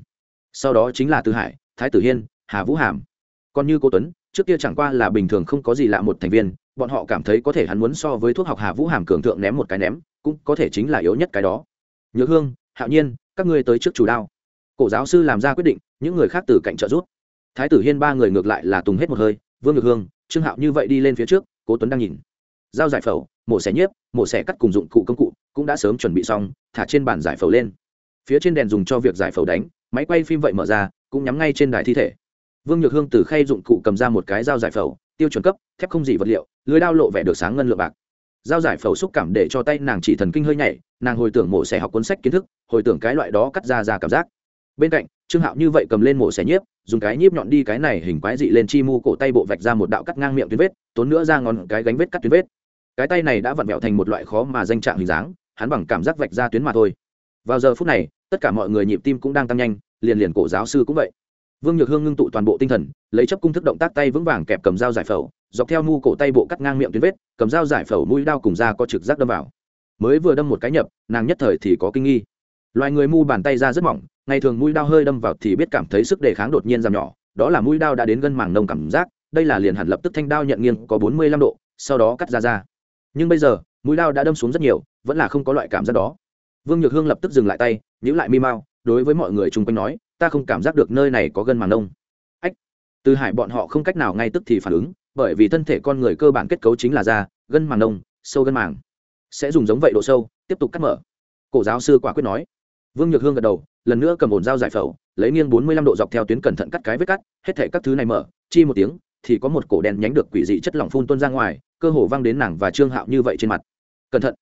S1: Sau đó chính là tư hải, thái tử hiên, hà vũ hàm. Còn như cô tuấn, trước kia chẳng qua là bình thường không có gì lạ một thành viên, bọn họ cảm thấy có thể hắn muốn so với thuốc học hà vũ hàm cường thượng ném một cái ném, cũng có thể chính là yếu nhất cái đó. Nhược hương, hạo nhiên, các ngươi tới trước chủ đao. Cổ giáo sư làm ra quyết định, những người khác từ cạnh trợ giúp. Thái tử hiên ba người ngược lại là tùng hết một hơi, vương nhược hương, trương hạo như vậy đi lên phía trước, cố tuấn đang nhìn dao giải phẫu, mổ xẻ nhiếp, mổ xẻ cắt cùng dụng cụ công cụ cũng đã sớm chuẩn bị xong, thả trên bàn giải phẫu lên. Phía trên đèn dùng cho việc giải phẫu đánh, máy quay phim vậy mở ra, cũng nhắm ngay trên đài thi thể. Vương nhược hương từ khay dụng cụ cầm ra một cái dao giải phẫu, tiêu chuẩn cấp, thép không gì vật liệu, lưới đao lộ vẻ được sáng ngân lượng bạc. Dao giải phẫu xúc cảm để cho tay nàng chỉ thần kinh hơi nhảy nàng hồi tưởng mổ xẻ học cuốn sách kiến thức, hồi tưởng cái loại đó cắt ra ra cảm giác. Bên cạnh, trương hạo như vậy cầm lên mổ xẻ nhiếp, dùng cái nhiếp nhọn đi cái này hình quái dị lên chi mu cổ tay bộ vạch ra một đạo cắt ngang miệng tuyến vết, tốn nữa ra ngón cái gánh vết cắt tuyến vết cái tay này đã vặn vẹo thành một loại khó mà danh trạng hình dáng, hắn bằng cảm giác vạch ra tuyến mà thôi. Vào giờ phút này, tất cả mọi người nhịp tim cũng đang tăng nhanh, liền liền cổ giáo sư cũng vậy. Vương nhược hương ngưng tụ toàn bộ tinh thần, lấy chấp cung thức động tác tay vững vàng kẹp cầm dao giải phẫu, dọc theo mu cổ tay bộ cắt ngang miệng tuyến vết, cầm dao giải phẫu mũi đao cùng da có trực giác đâm vào. Mới vừa đâm một cái nhập, nàng nhất thời thì có kinh nghi. Loài người mu bàn tay ra rất mỏng, ngày thường mũi đao hơi đâm vào thì biết cảm thấy sức đề kháng đột nhiên giảm nhỏ, đó là mũi đao đã đến gân màng nông cảm giác, đây là liền hẳn lập tức thanh đao nhận nghiêng có bốn mươi lăm độ, sau đó cắt ra ra nhưng bây giờ, mũi lao đã đâm xuống rất nhiều, vẫn là không có loại cảm giác đó. Vương nhược hương lập tức dừng lại tay nhữ lại mi mau, đối với mọi người chung quanh nói, ta không cảm giác được nơi này có gân màng nông. Ách. Từ hải bọn họ không cách nào ngay tức thì phản ứng, bởi vì thân thể con người cơ bản kết cấu chính là da, gân màng nông, sâu gân màng. Sẽ dùng giống vậy độ sâu, tiếp tục cắt mở. Cổ giáo sư quả quyết nói. Vương nhược hương gật đầu, lần nữa cầm ổn dao giải phẫu, lấy nghiêng bốn mươi lăm độ dọc theo tuyến cẩn thận cắt cái vết cắt, hết thể các thứ này mở, chi một tiếng, thì có một cổ đèn nhánh được quỷ dị chất lỏng phun tuôn ra ngoài cơ hồ văng đến nàng và trương hạo như vậy trên mặt. Cẩn thận.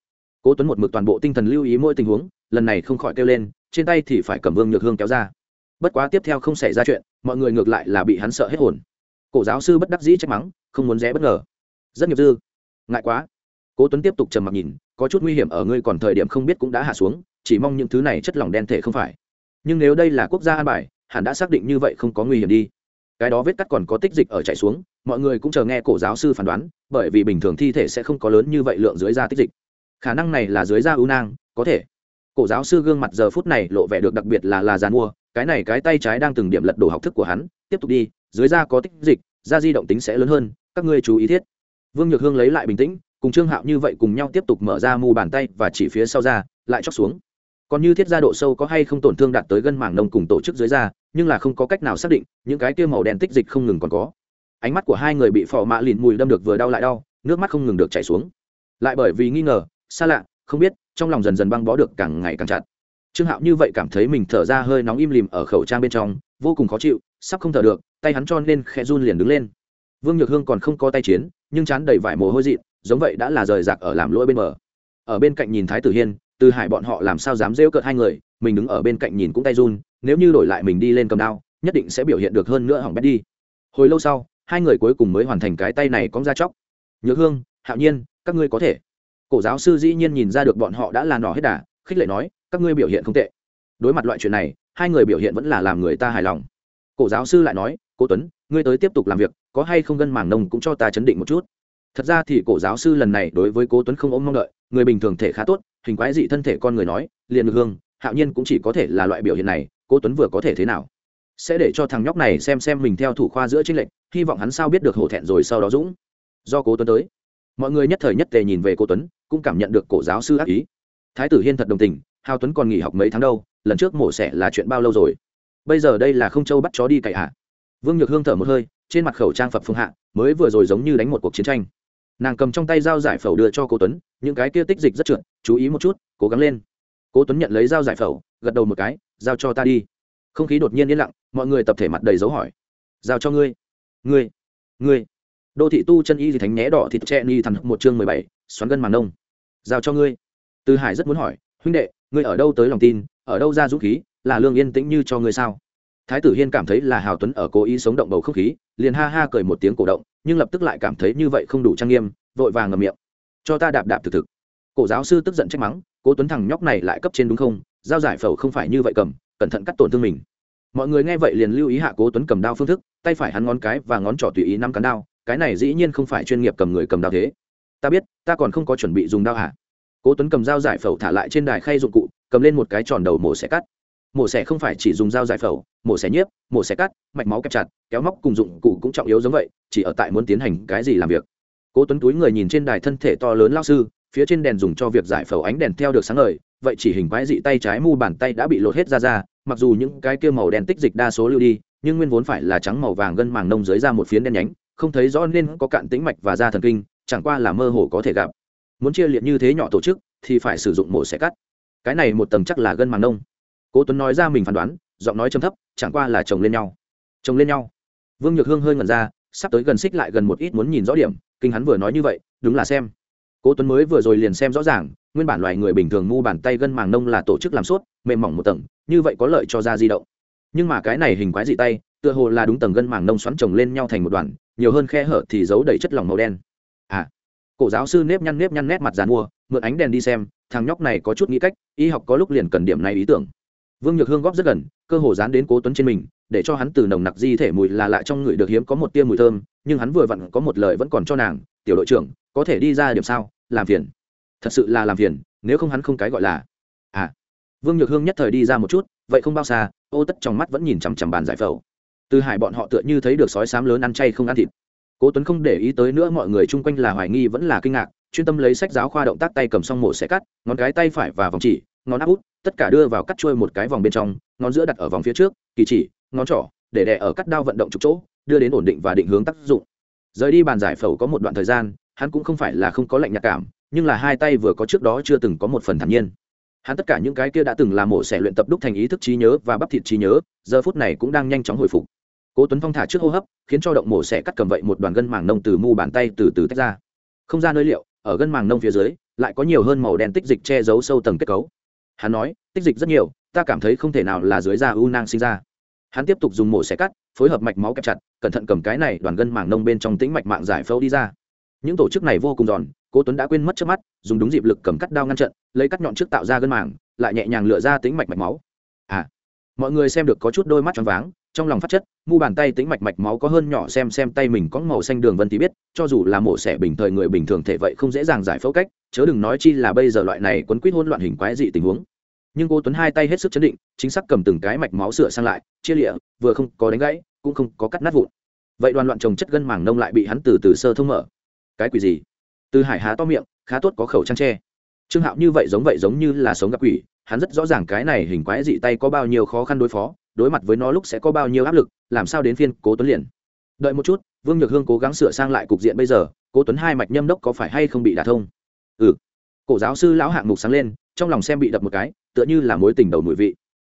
S1: Cố tuấn một mực toàn bộ tinh thần lưu ý mỗi tình huống, lần này không khỏi kêu lên, trên tay thì phải cầm vương nhược hương kéo ra. Bất quá tiếp theo không xảy ra chuyện, mọi người ngược lại là bị hắn sợ hết hồn. Cổ giáo sư bất đắc dĩ trách mắng, không muốn rẽ bất ngờ. Rất nghiệp dư. Ngại quá. Cố tuấn tiếp tục trầm mặc nhìn, có chút nguy hiểm ở ngươi còn thời điểm không biết cũng đã hạ xuống, chỉ mong những thứ này chất lỏng đen thể không phải. Nhưng nếu đây là quốc gia an bài, hẳn đã xác định như vậy không có nguy hiểm đi cái đó vết cắt còn có tích dịch ở chảy xuống, mọi người cũng chờ nghe cổ giáo sư phán đoán, bởi vì bình thường thi thể sẽ không có lớn như vậy lượng dưới da tích dịch. Khả năng này là dưới da ưu nang, có thể. Cổ giáo sư gương mặt giờ phút này lộ vẻ được đặc biệt là là giàn mua, cái này cái tay trái đang từng điểm lật đổ học thức của hắn, tiếp tục đi, dưới da có tích dịch, da di động tính sẽ lớn hơn, các ngươi chú ý thiết. Vương nhược hương lấy lại bình tĩnh, cùng trương hạo như vậy cùng nhau tiếp tục mở ra mu bàn tay và chỉ phía sau ra lại chóc xuống còn như thiết gia độ sâu có hay không tổn thương đạt tới gân mảng nông cùng tổ chức dưới da, nhưng là không có cách nào xác định, những cái kia màu đen tích dịch không ngừng còn có. Ánh mắt của hai người bị phò mạ lìn mùi đâm được vừa đau lại đau, nước mắt không ngừng được chảy xuống. Lại bởi vì nghi ngờ, xa lạ, không biết, trong lòng dần dần băng bó được càng ngày càng chặt. Trương hạo như vậy cảm thấy mình thở ra hơi nóng im lìm ở khẩu trang bên trong, vô cùng khó chịu, sắp không thở được, tay hắn cho nên khẽ run liền đứng lên. Vương nhược hương còn không có tay chiến, nhưng chán đầy vải mồ hôi dị giống vậy đã là rời rạc ở làm lỗi bên bờ. Ở bên cạnh nhìn thái tử hiên từ hải bọn họ làm sao dám rêu cợt hai người, mình đứng ở bên cạnh nhìn cũng tay run, nếu như đổi lại mình đi lên cầm đao, nhất định sẽ biểu hiện được hơn nữa hỏng bét đi. Hồi lâu sau, hai người cuối cùng mới hoàn thành cái tay này cóng ra chóc. Nhược hương, hạo nhiên, các ngươi có thể. Cổ giáo sư dĩ nhiên nhìn ra được bọn họ đã là nỏ hết đà, khích lệ nói, các ngươi biểu hiện không tệ. Đối mặt loại chuyện này, hai người biểu hiện vẫn là làm người ta hài lòng. Cổ giáo sư lại nói, cố tuấn, ngươi tới tiếp tục làm việc, có hay không gân màng nông cũng cho ta chấn định một chút thật ra thì cổ giáo sư lần này đối với cố tuấn không ôm mong đợi, người bình thường thể khá tốt, hình quái dị thân thể con người nói, liền hương, hạo nhiên cũng chỉ có thể là loại biểu hiện này, cố tuấn vừa có thể thế nào? Sẽ để cho thằng nhóc này xem xem mình theo thủ khoa giữa trinh lệnh hy vọng hắn sao biết được hổ thẹn rồi sau đó dũng. Do cố tuấn tới, mọi người nhất thời nhất tề nhìn về cô tuấn, cũng cảm nhận được cổ giáo sư ác ý. Thái tử hiên thật đồng tình hao tuấn còn nghỉ học mấy tháng đâu, lần trước mổ xẻ là chuyện bao lâu rồi? Bây giờ đây là không châu bắt chó đi cậy hạ vương nhược hương thở một hơi, trên mặt khẩu trang phập phương hạ, mới vừa rồi giống như đánh một cuộc chiến tranh nàng cầm trong tay dao giải phẫu đưa cho cô tuấn những cái kia tích dịch rất trượt chú ý một chút cố gắng lên cố tuấn nhận lấy dao giải phẫu gật đầu một cái giao cho ta đi không khí đột nhiên yên lặng mọi người tập thể mặt đầy dấu hỏi giao cho ngươi ngươi ngươi đô thị tu chân y thì thánh nhé đỏ thịt tre ni thần một chương mười bảy xoắn gân màn nông giao cho ngươi từ hải rất muốn hỏi huynh đệ ngươi ở đâu tới lòng tin ở đâu ra dũng khí là lương yên tĩnh như cho ngươi sao thái tử hiên cảm thấy là hào tuấn ở cố ý sống động bầu không khí liền ha ha cười một tiếng cổ động nhưng lập tức lại cảm thấy như vậy không đủ trang nghiêm, vội vàng ngầm miệng. Cho ta đạp đạp thực thực. Cổ giáo sư tức giận trách mắng, cố tuấn thằng nhóc này lại cấp trên đúng không? Giao giải phẫu không phải như vậy cầm, cẩn thận cắt tổn thương mình. Mọi người nghe vậy liền lưu ý hạ cố tuấn cầm đao phương thức, tay phải hắn ngón cái và ngón trỏ tùy ý năm cán đao, cái này dĩ nhiên không phải chuyên nghiệp cầm người cầm đao thế. Ta biết, ta còn không có chuẩn bị dùng đao hả? Cố tuấn cầm dao giải phẫu thả lại trên đài khay dụng cụ, cầm lên một cái tròn đầu mổ sẽ cắt mổ xẻ không phải chỉ dùng dao giải phẫu, mổ xẻ nhiếp, mổ xẻ cắt, mạch máu kẹp chặt, kéo móc cùng dụng cụ cũng trọng yếu giống vậy, chỉ ở tại muốn tiến hành cái gì làm việc. Cố tuấn túi người nhìn trên đài thân thể to lớn lao sư, phía trên đèn dùng cho việc giải phẫu ánh đèn theo được sáng ngời, vậy chỉ hình quái dị tay trái mu bàn tay đã bị lột hết ra ra, mặc dù những cái kia màu đen tích dịch đa số lưu đi, nhưng nguyên vốn phải là trắng màu vàng gân màng nông dưới ra một phiến đen nhánh, không thấy rõ nên có cạn tĩnh mạch và da thần kinh, chẳng qua là mơ hồ có thể gặp. Muốn chia liệt như thế nhỏ tổ chức thì phải sử dụng mổ xẻ cắt. Cái này một tầng chắc là gân màng nông cố tuấn nói ra mình phán đoán giọng nói trầm thấp chẳng qua là chồng lên nhau. Chồng lên nhau. Vương nhược hương hơi ngẩn ra sắp tới gần xích lại gần một ít muốn nhìn rõ điểm kinh hắn vừa nói như vậy đúng là xem. Cố tuấn mới vừa rồi liền xem rõ ràng nguyên bản loài người bình thường mu bàn tay gân màng nông là tổ chức làm suốt, mềm mỏng một tầng như vậy có lợi cho da di động. Nhưng mà cái này hình quái dị tay tựa hồ là đúng tầng gân màng nông xoắn chồng lên nhau thành một đoàn nhiều hơn khe hở thì giấu đầy chất lỏng màu đen. À cổ giáo sư nếp nhăn nếp nhăn nét mặt dàn mua mượn ánh đèn đi xem thằng nhóc này có chút nghĩ cách y học có lúc liền cần điểm này ý tưởng vương nhược hương góp rất gần, cơ hồ dán đến cố tuấn trên mình, để cho hắn từ nồng nặc di thể mùi là lại trong người được hiếm có một tia mùi thơm, nhưng hắn vừa vặn có một lời vẫn còn cho nàng, tiểu đội trưởng, có thể đi ra điểm sao? Làm phiền. Thật sự là làm phiền, nếu không hắn không cái gọi là. À. Vương nhược hương nhất thời đi ra một chút, vậy không bao xa, ô tất trong mắt vẫn nhìn chằm chằm bàn giải phẫu. Từ hải bọn họ tựa như thấy được sói sám lớn ăn chay không ăn thịt. Cố tuấn không để ý tới nữa, mọi người chung quanh là hoài nghi vẫn là kinh ngạc, chuyên tâm lấy sách giáo khoa động tác tay cầm xong mổ sẽ cắt, ngón cái tay phải và vòng chỉ ngón áp út, tất cả đưa vào cắt trôi một cái vòng bên trong, ngón giữa đặt ở vòng phía trước, kỳ chỉ, ngón trỏ, để đè ở cắt đao vận động trục chỗ, đưa đến ổn định và định hướng tác dụng. Rời đi bàn giải phẫu có một đoạn thời gian, hắn cũng không phải là không có lạnh nhạc cảm, nhưng là hai tay vừa có trước đó chưa từng có một phần thản nhiên. Hắn tất cả những cái kia đã từng làm mổ xẻ luyện tập đúc thành ý thức trí nhớ và bắp thịt trí nhớ, giờ phút này cũng đang nhanh chóng hồi phục. Cố tuấn phong thả trước hô hấp, khiến cho động mổ xẻ cắt cầm vậy một đoàn gân màng nông từ mu bàn tay từ từ tách ra. Không ra nơi liệu, ở gân màng nông phía dưới, lại có nhiều hơn màu đen tích dịch che giấu sâu tầng kết cấu hắn nói, tích dịch rất nhiều, ta cảm thấy không thể nào là dưới da u nang sinh ra. Hắn tiếp tục dùng mổ xẻ cắt, phối hợp mạch máu kẹp chặt, cẩn thận cầm cái này đoàn gân màng nông bên trong tĩnh mạch mạng giải phẫu đi ra. Những tổ chức này vô cùng giòn, cố tuấn đã quên mất trước mắt, dùng đúng dịp lực cầm cắt đao ngăn trận, lấy cắt nhọn trước tạo ra gân màng lại nhẹ nhàng lựa ra tĩnh mạch mạch máu mọi người xem được có chút đôi mắt choáng váng, trong lòng phát chất, mu bàn tay tính mạch mạch máu có hơn nhỏ xem xem tay mình có màu xanh đường vân thì biết, cho dù là mổ xẻ bình thời người bình thường thể vậy không dễ dàng giải phẫu cách, chớ đừng nói chi là bây giờ loại này quấn quýt hỗn loạn hình quái dị tình huống. Nhưng cô tuấn hai tay hết sức chấn định, chính xác cầm từng cái mạch máu sửa sang lại, chia lịa, vừa không có đánh gãy, cũng không có cắt nát vụn. Vậy đoàn loạn trồng chất gân màng nông lại bị hắn từ từ sơ thông mở. Cái quỷ gì? Từ hải há to miệng, khá tốt có khẩu trang tre trương hạo như vậy giống vậy giống như là sống gặp quỷ, hắn rất rõ ràng cái này hình quái dị tay có bao nhiêu khó khăn đối phó, đối mặt với nó lúc sẽ có bao nhiêu áp lực, làm sao đến phiên cố tuấn liền. Đợi một chút, vương nhược hương cố gắng sửa sang lại cục diện bây giờ, cố tuấn hai mạch nhâm đốc có phải hay không bị đả thông? Ừ. Cổ giáo sư lão hạng mục sáng lên, trong lòng xem bị đập một cái, tựa như là mối tình đầu mùi vị.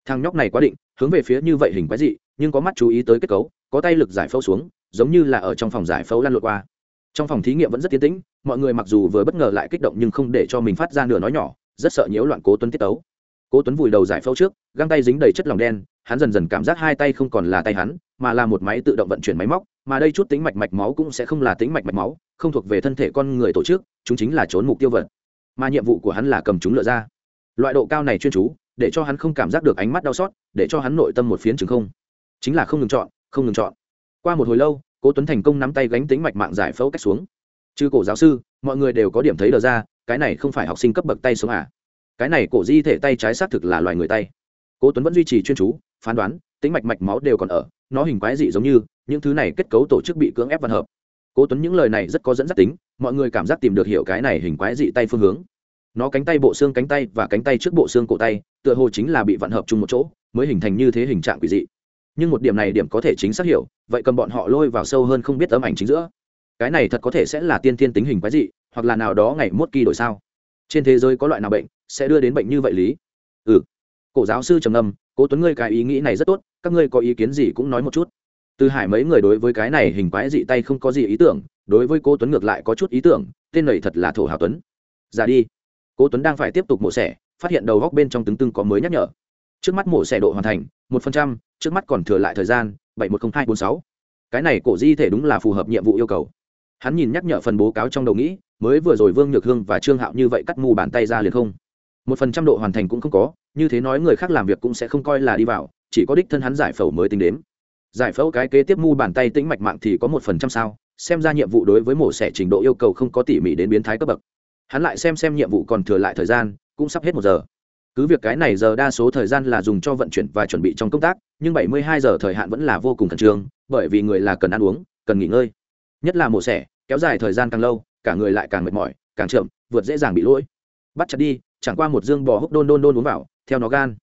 S1: Thằng nhóc này quá định, hướng về phía như vậy hình quái dị, nhưng có mắt chú ý tới kết cấu, có tay lực giải phẫu xuống, giống như là ở trong phòng giải phẫu lăn lộn qua trong phòng thí nghiệm vẫn rất tiến tĩnh, mọi người mặc dù vừa bất ngờ lại kích động nhưng không để cho mình phát ra nửa nói nhỏ, rất sợ nhiễu loạn cố tuấn tiết tấu. Cố tuấn vùi đầu giải phẫu trước, găng tay dính đầy chất lòng đen, hắn dần dần cảm giác hai tay không còn là tay hắn, mà là một máy tự động vận chuyển máy móc, mà đây chút tính mạch mạch máu cũng sẽ không là tính mạch mạch máu, không thuộc về thân thể con người tổ chức, chúng chính là trốn mục tiêu vật. Mà nhiệm vụ của hắn là cầm chúng lựa ra. Loại độ cao này chuyên chú, để cho hắn không cảm giác được ánh mắt đau xót, để cho hắn nội tâm một phiến chứng không. Chính là không ngừng chọn, không ngừng chọn. Qua một hồi lâu cố tuấn thành công nắm tay gánh tính mạch mạng giải phẫu cách xuống. Chứ cổ giáo sư, mọi người đều có điểm thấy đờ ra, cái này không phải học sinh cấp bậc tay xuống à? Cái này cổ di thể tay trái xác thực là loài người tay. Cố tuấn vẫn duy trì chuyên chú, phán đoán, tính mạch mạch máu đều còn ở, nó hình quái dị giống như, những thứ này kết cấu tổ chức bị cưỡng ép văn hợp. Cố tuấn những lời này rất có dẫn dắt tính, mọi người cảm giác tìm được hiểu cái này hình quái dị tay phương hướng. Nó cánh tay bộ xương cánh tay và cánh tay trước bộ xương cổ tay, tựa hồ chính là bị vạn hợp chung một chỗ, mới hình thành như thế hình trạng quỷ dị nhưng một điểm này điểm có thể chính xác hiểu, vậy cầm bọn họ lôi vào sâu hơn không biết tấm ảnh chính giữa. Cái này thật có thể sẽ là tiên thiên tính hình quái dị, hoặc là nào đó ngày mốt kỳ đổi sao. Trên thế giới có loại nào bệnh sẽ đưa đến bệnh như vậy lý? Ừ. Cổ giáo sư trầm ngâm, cố tuấn ngươi cái ý nghĩ này rất tốt, các ngươi có ý kiến gì cũng nói một chút. Từ hải mấy người đối với cái này hình quái dị tay không có gì ý tưởng, đối với cô tuấn ngược lại có chút ý tưởng, tên này thật là thổ hào tuấn. Ra đi. Cố tuấn đang phải tiếp tục mổ xẻ, phát hiện đầu góc bên trong tướng tưng có mới nhắc nhở trước mắt mổ xẻ độ hoàn thành, một phần trăm, trước mắt còn thừa lại thời gian, bảy một không hai bốn sáu. Cái này cổ di thể đúng là phù hợp nhiệm vụ yêu cầu. Hắn nhìn nhắc nhở phần bố cáo trong đầu nghĩ, mới vừa rồi vương nhược hương và trương hạo như vậy cắt mù bàn tay ra liền không. Một phần trăm độ hoàn thành cũng không có, như thế nói người khác làm việc cũng sẽ không coi là đi vào, chỉ có đích thân hắn giải phẫu mới tính đến giải phẫu cái kế tiếp mu bàn tay tĩnh mạch mạng thì có một phần trăm sao, xem ra nhiệm vụ đối với mổ xẻ trình độ yêu cầu không có tỉ mỉ đến biến thái cấp bậc. Hắn lại xem xem nhiệm vụ còn thừa lại thời gian, cũng sắp hết một giờ cứ việc cái này giờ đa số thời gian là dùng cho vận chuyển và chuẩn bị trong công tác, nhưng 72 giờ thời hạn vẫn là vô cùng khẩn trương, bởi vì người là cần ăn uống, cần nghỉ ngơi. Nhất là mổ xẻ, kéo dài thời gian càng lâu, cả người lại càng mệt mỏi, càng chậm, vượt dễ dàng bị lỗi. Bắt chặt đi, chẳng qua một dương bò húc đôn đôn đôn uống vào, theo nó gan.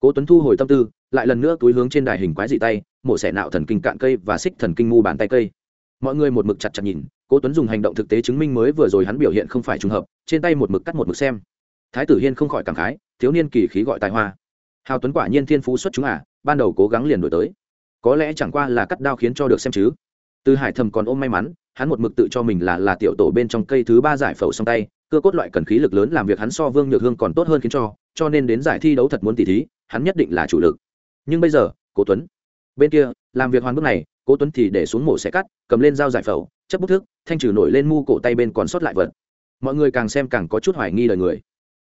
S1: Cố tuấn thu hồi tâm tư, lại lần nữa túi hướng trên đài hình quái dị tay, mổ xẻ nạo thần kinh cạn cây và xích thần kinh mu bàn tay cây. Mọi người một mực chặt chặt nhìn, cố tuấn dùng hành động thực tế chứng minh mới vừa rồi hắn biểu hiện không phải trùng hợp, trên tay một mực cắt một mực xem thái tử hiên không khỏi cảm khái thiếu niên kỳ khí gọi tài hoa. Hào tuấn quả nhiên thiên phú xuất chúng à ban đầu cố gắng liền đổi tới. Có lẽ chẳng qua là cắt đao khiến cho được xem chứ. Từ hải thầm còn ôm may mắn hắn một mực tự cho mình là là tiểu tổ bên trong cây thứ ba giải phẫu song tay cơ cốt loại cần khí lực lớn làm việc hắn so vương nhược hương còn tốt hơn khiến cho cho nên đến giải thi đấu thật muốn tỉ thí hắn nhất định là chủ lực. Nhưng bây giờ cố tuấn bên kia làm việc hoàn bước này cố tuấn thì để xuống mổ sẽ cắt cầm lên dao giải phẫu chấp bút thước, thanh trừ nổi lên mu cổ tay bên còn sót lại vật. Mọi người càng xem càng có chút hoài nghi lời người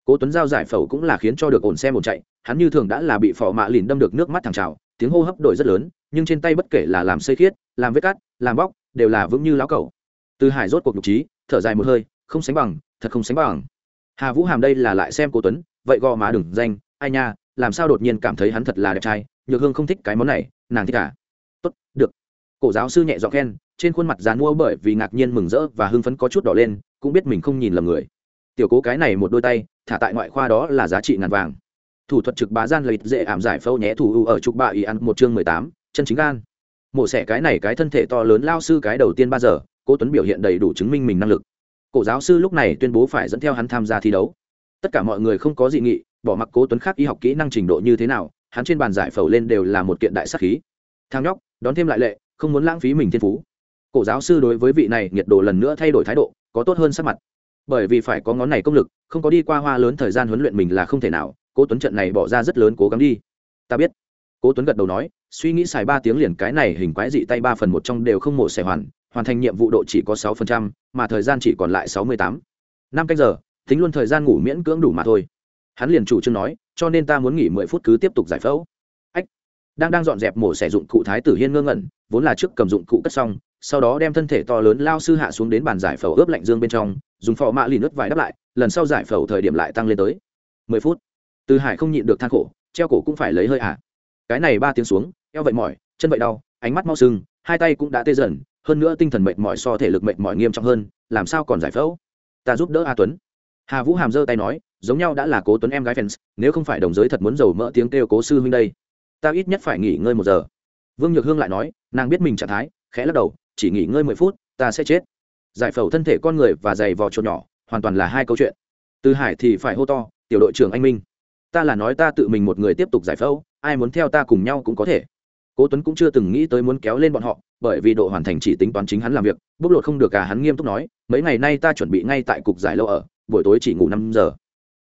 S1: cố tuấn giao giải phẫu cũng là khiến cho được ổn xem ổn chạy, hắn như thường đã là bị phò mạ lìn đâm được nước mắt thẳng trào, tiếng hô hấp đổi rất lớn, nhưng trên tay bất kể là làm xây khiết, làm vết cắt, làm bóc, đều là vững như lão cẩu. từ hải rốt cuộc nhục trí, thở dài một hơi, không sánh bằng, thật không sánh bằng hà vũ hàm đây là lại xem cố tuấn, vậy gò má đừng danh ai nha, làm sao đột nhiên cảm thấy hắn thật là đẹp trai, nhược hương không thích cái món này, nàng thích cả à? tốt, được cổ giáo sư nhẹ giọng khen, trên khuôn mặt dán mua bởi vì ngạc nhiên mừng rỡ và hưng phấn có chút đỏ lên, cũng biết mình không nhìn lầm người tiểu cố cái này một đôi tay, thả tại ngoại khoa đó là giá trị ngàn vàng. Thủ thuật trực bá gian lợi dễ ảm giải phâu nhé, thủ ở trục bạ ý ăn một chương mười tám, chân chính gan. Mổ xẻ cái này cái thân thể to lớn lao sư cái đầu tiên ba giờ, cố tuấn biểu hiện đầy đủ chứng minh mình năng lực. Cổ giáo sư lúc này tuyên bố phải dẫn theo hắn tham gia thi đấu. Tất cả mọi người không có dị nghị, bỏ mặc cố tuấn khác y học kỹ năng trình độ như thế nào, hắn trên bàn giải phẫu lên đều là một kiện đại sắc khí. Thang nhóc, đón thêm lại lệ, không muốn lãng phí mình thiên phú. Cổ giáo sư đối với vị này nhiệt độ lần nữa thay đổi thái độ, có tốt hơn sắc mặt bởi vì phải có ngón này công lực, không có đi qua hoa lớn thời gian huấn luyện mình là không thể nào, cố tuấn trận này bỏ ra rất lớn cố gắng đi. Ta biết. Cố tuấn gật đầu nói, suy nghĩ xài ba tiếng liền cái này hình quái dị tay ba phần một trong đều không mổ xẻ hoàn hoàn thành nhiệm vụ độ chỉ có sáu phần trăm, mà thời gian chỉ còn lại sáu mươi tám. Năm cách giờ, tính luôn thời gian ngủ miễn cưỡng đủ mà thôi. Hắn liền chủ trương nói, cho nên ta muốn nghỉ mười phút cứ tiếp tục giải phẫu. Ách. Đang đang dọn dẹp mổ xẻ dụng cụ thái tử hiên ngơ ngẩn, vốn là trước cầm dụng cụ cất xong sau đó đem thân thể to lớn lao sư hạ xuống đến bàn giải phẫu ướp lạnh dương bên trong, dùng phò mạ lì nước vải đắp lại, lần sau giải phẫu thời điểm lại tăng lên tới mười phút. Từ hải không nhịn được than khổ, treo cổ cũng phải lấy hơi ả à. cái này ba tiếng xuống, eo vậy mỏi, chân vậy đau, ánh mắt mau sưng, hai tay cũng đã tê dần, hơn nữa tinh thần mệt mỏi so thể lực mệt mỏi nghiêm trọng hơn, làm sao còn giải phẫu? Ta giúp đỡ a tuấn. Hà vũ hàm giơ tay nói, giống nhau đã là cố tuấn em gái fans, nếu không phải đồng giới thật muốn giàu mỡ tiếng kêu cố sư huynh đây, ta ít nhất phải nghỉ ngơi một giờ. Vương nhược hương lại nói, nàng biết mình trạng thái, khẽ lắc đầu chỉ nghỉ ngơi mười phút, ta sẽ chết. Giải phẫu thân thể con người và giày vò chuột nhỏ, hoàn toàn là hai câu chuyện. Từ hải thì phải hô to, tiểu đội trưởng anh minh, ta là nói ta tự mình một người tiếp tục giải phẫu, ai muốn theo ta cùng nhau cũng có thể. Cố tuấn cũng chưa từng nghĩ tới muốn kéo lên bọn họ, bởi vì độ hoàn thành chỉ tính toán chính hắn làm việc, bốc lột không được cả, hắn nghiêm túc nói, mấy ngày nay ta chuẩn bị ngay tại cục giải lâu ở, buổi tối chỉ ngủ năm giờ.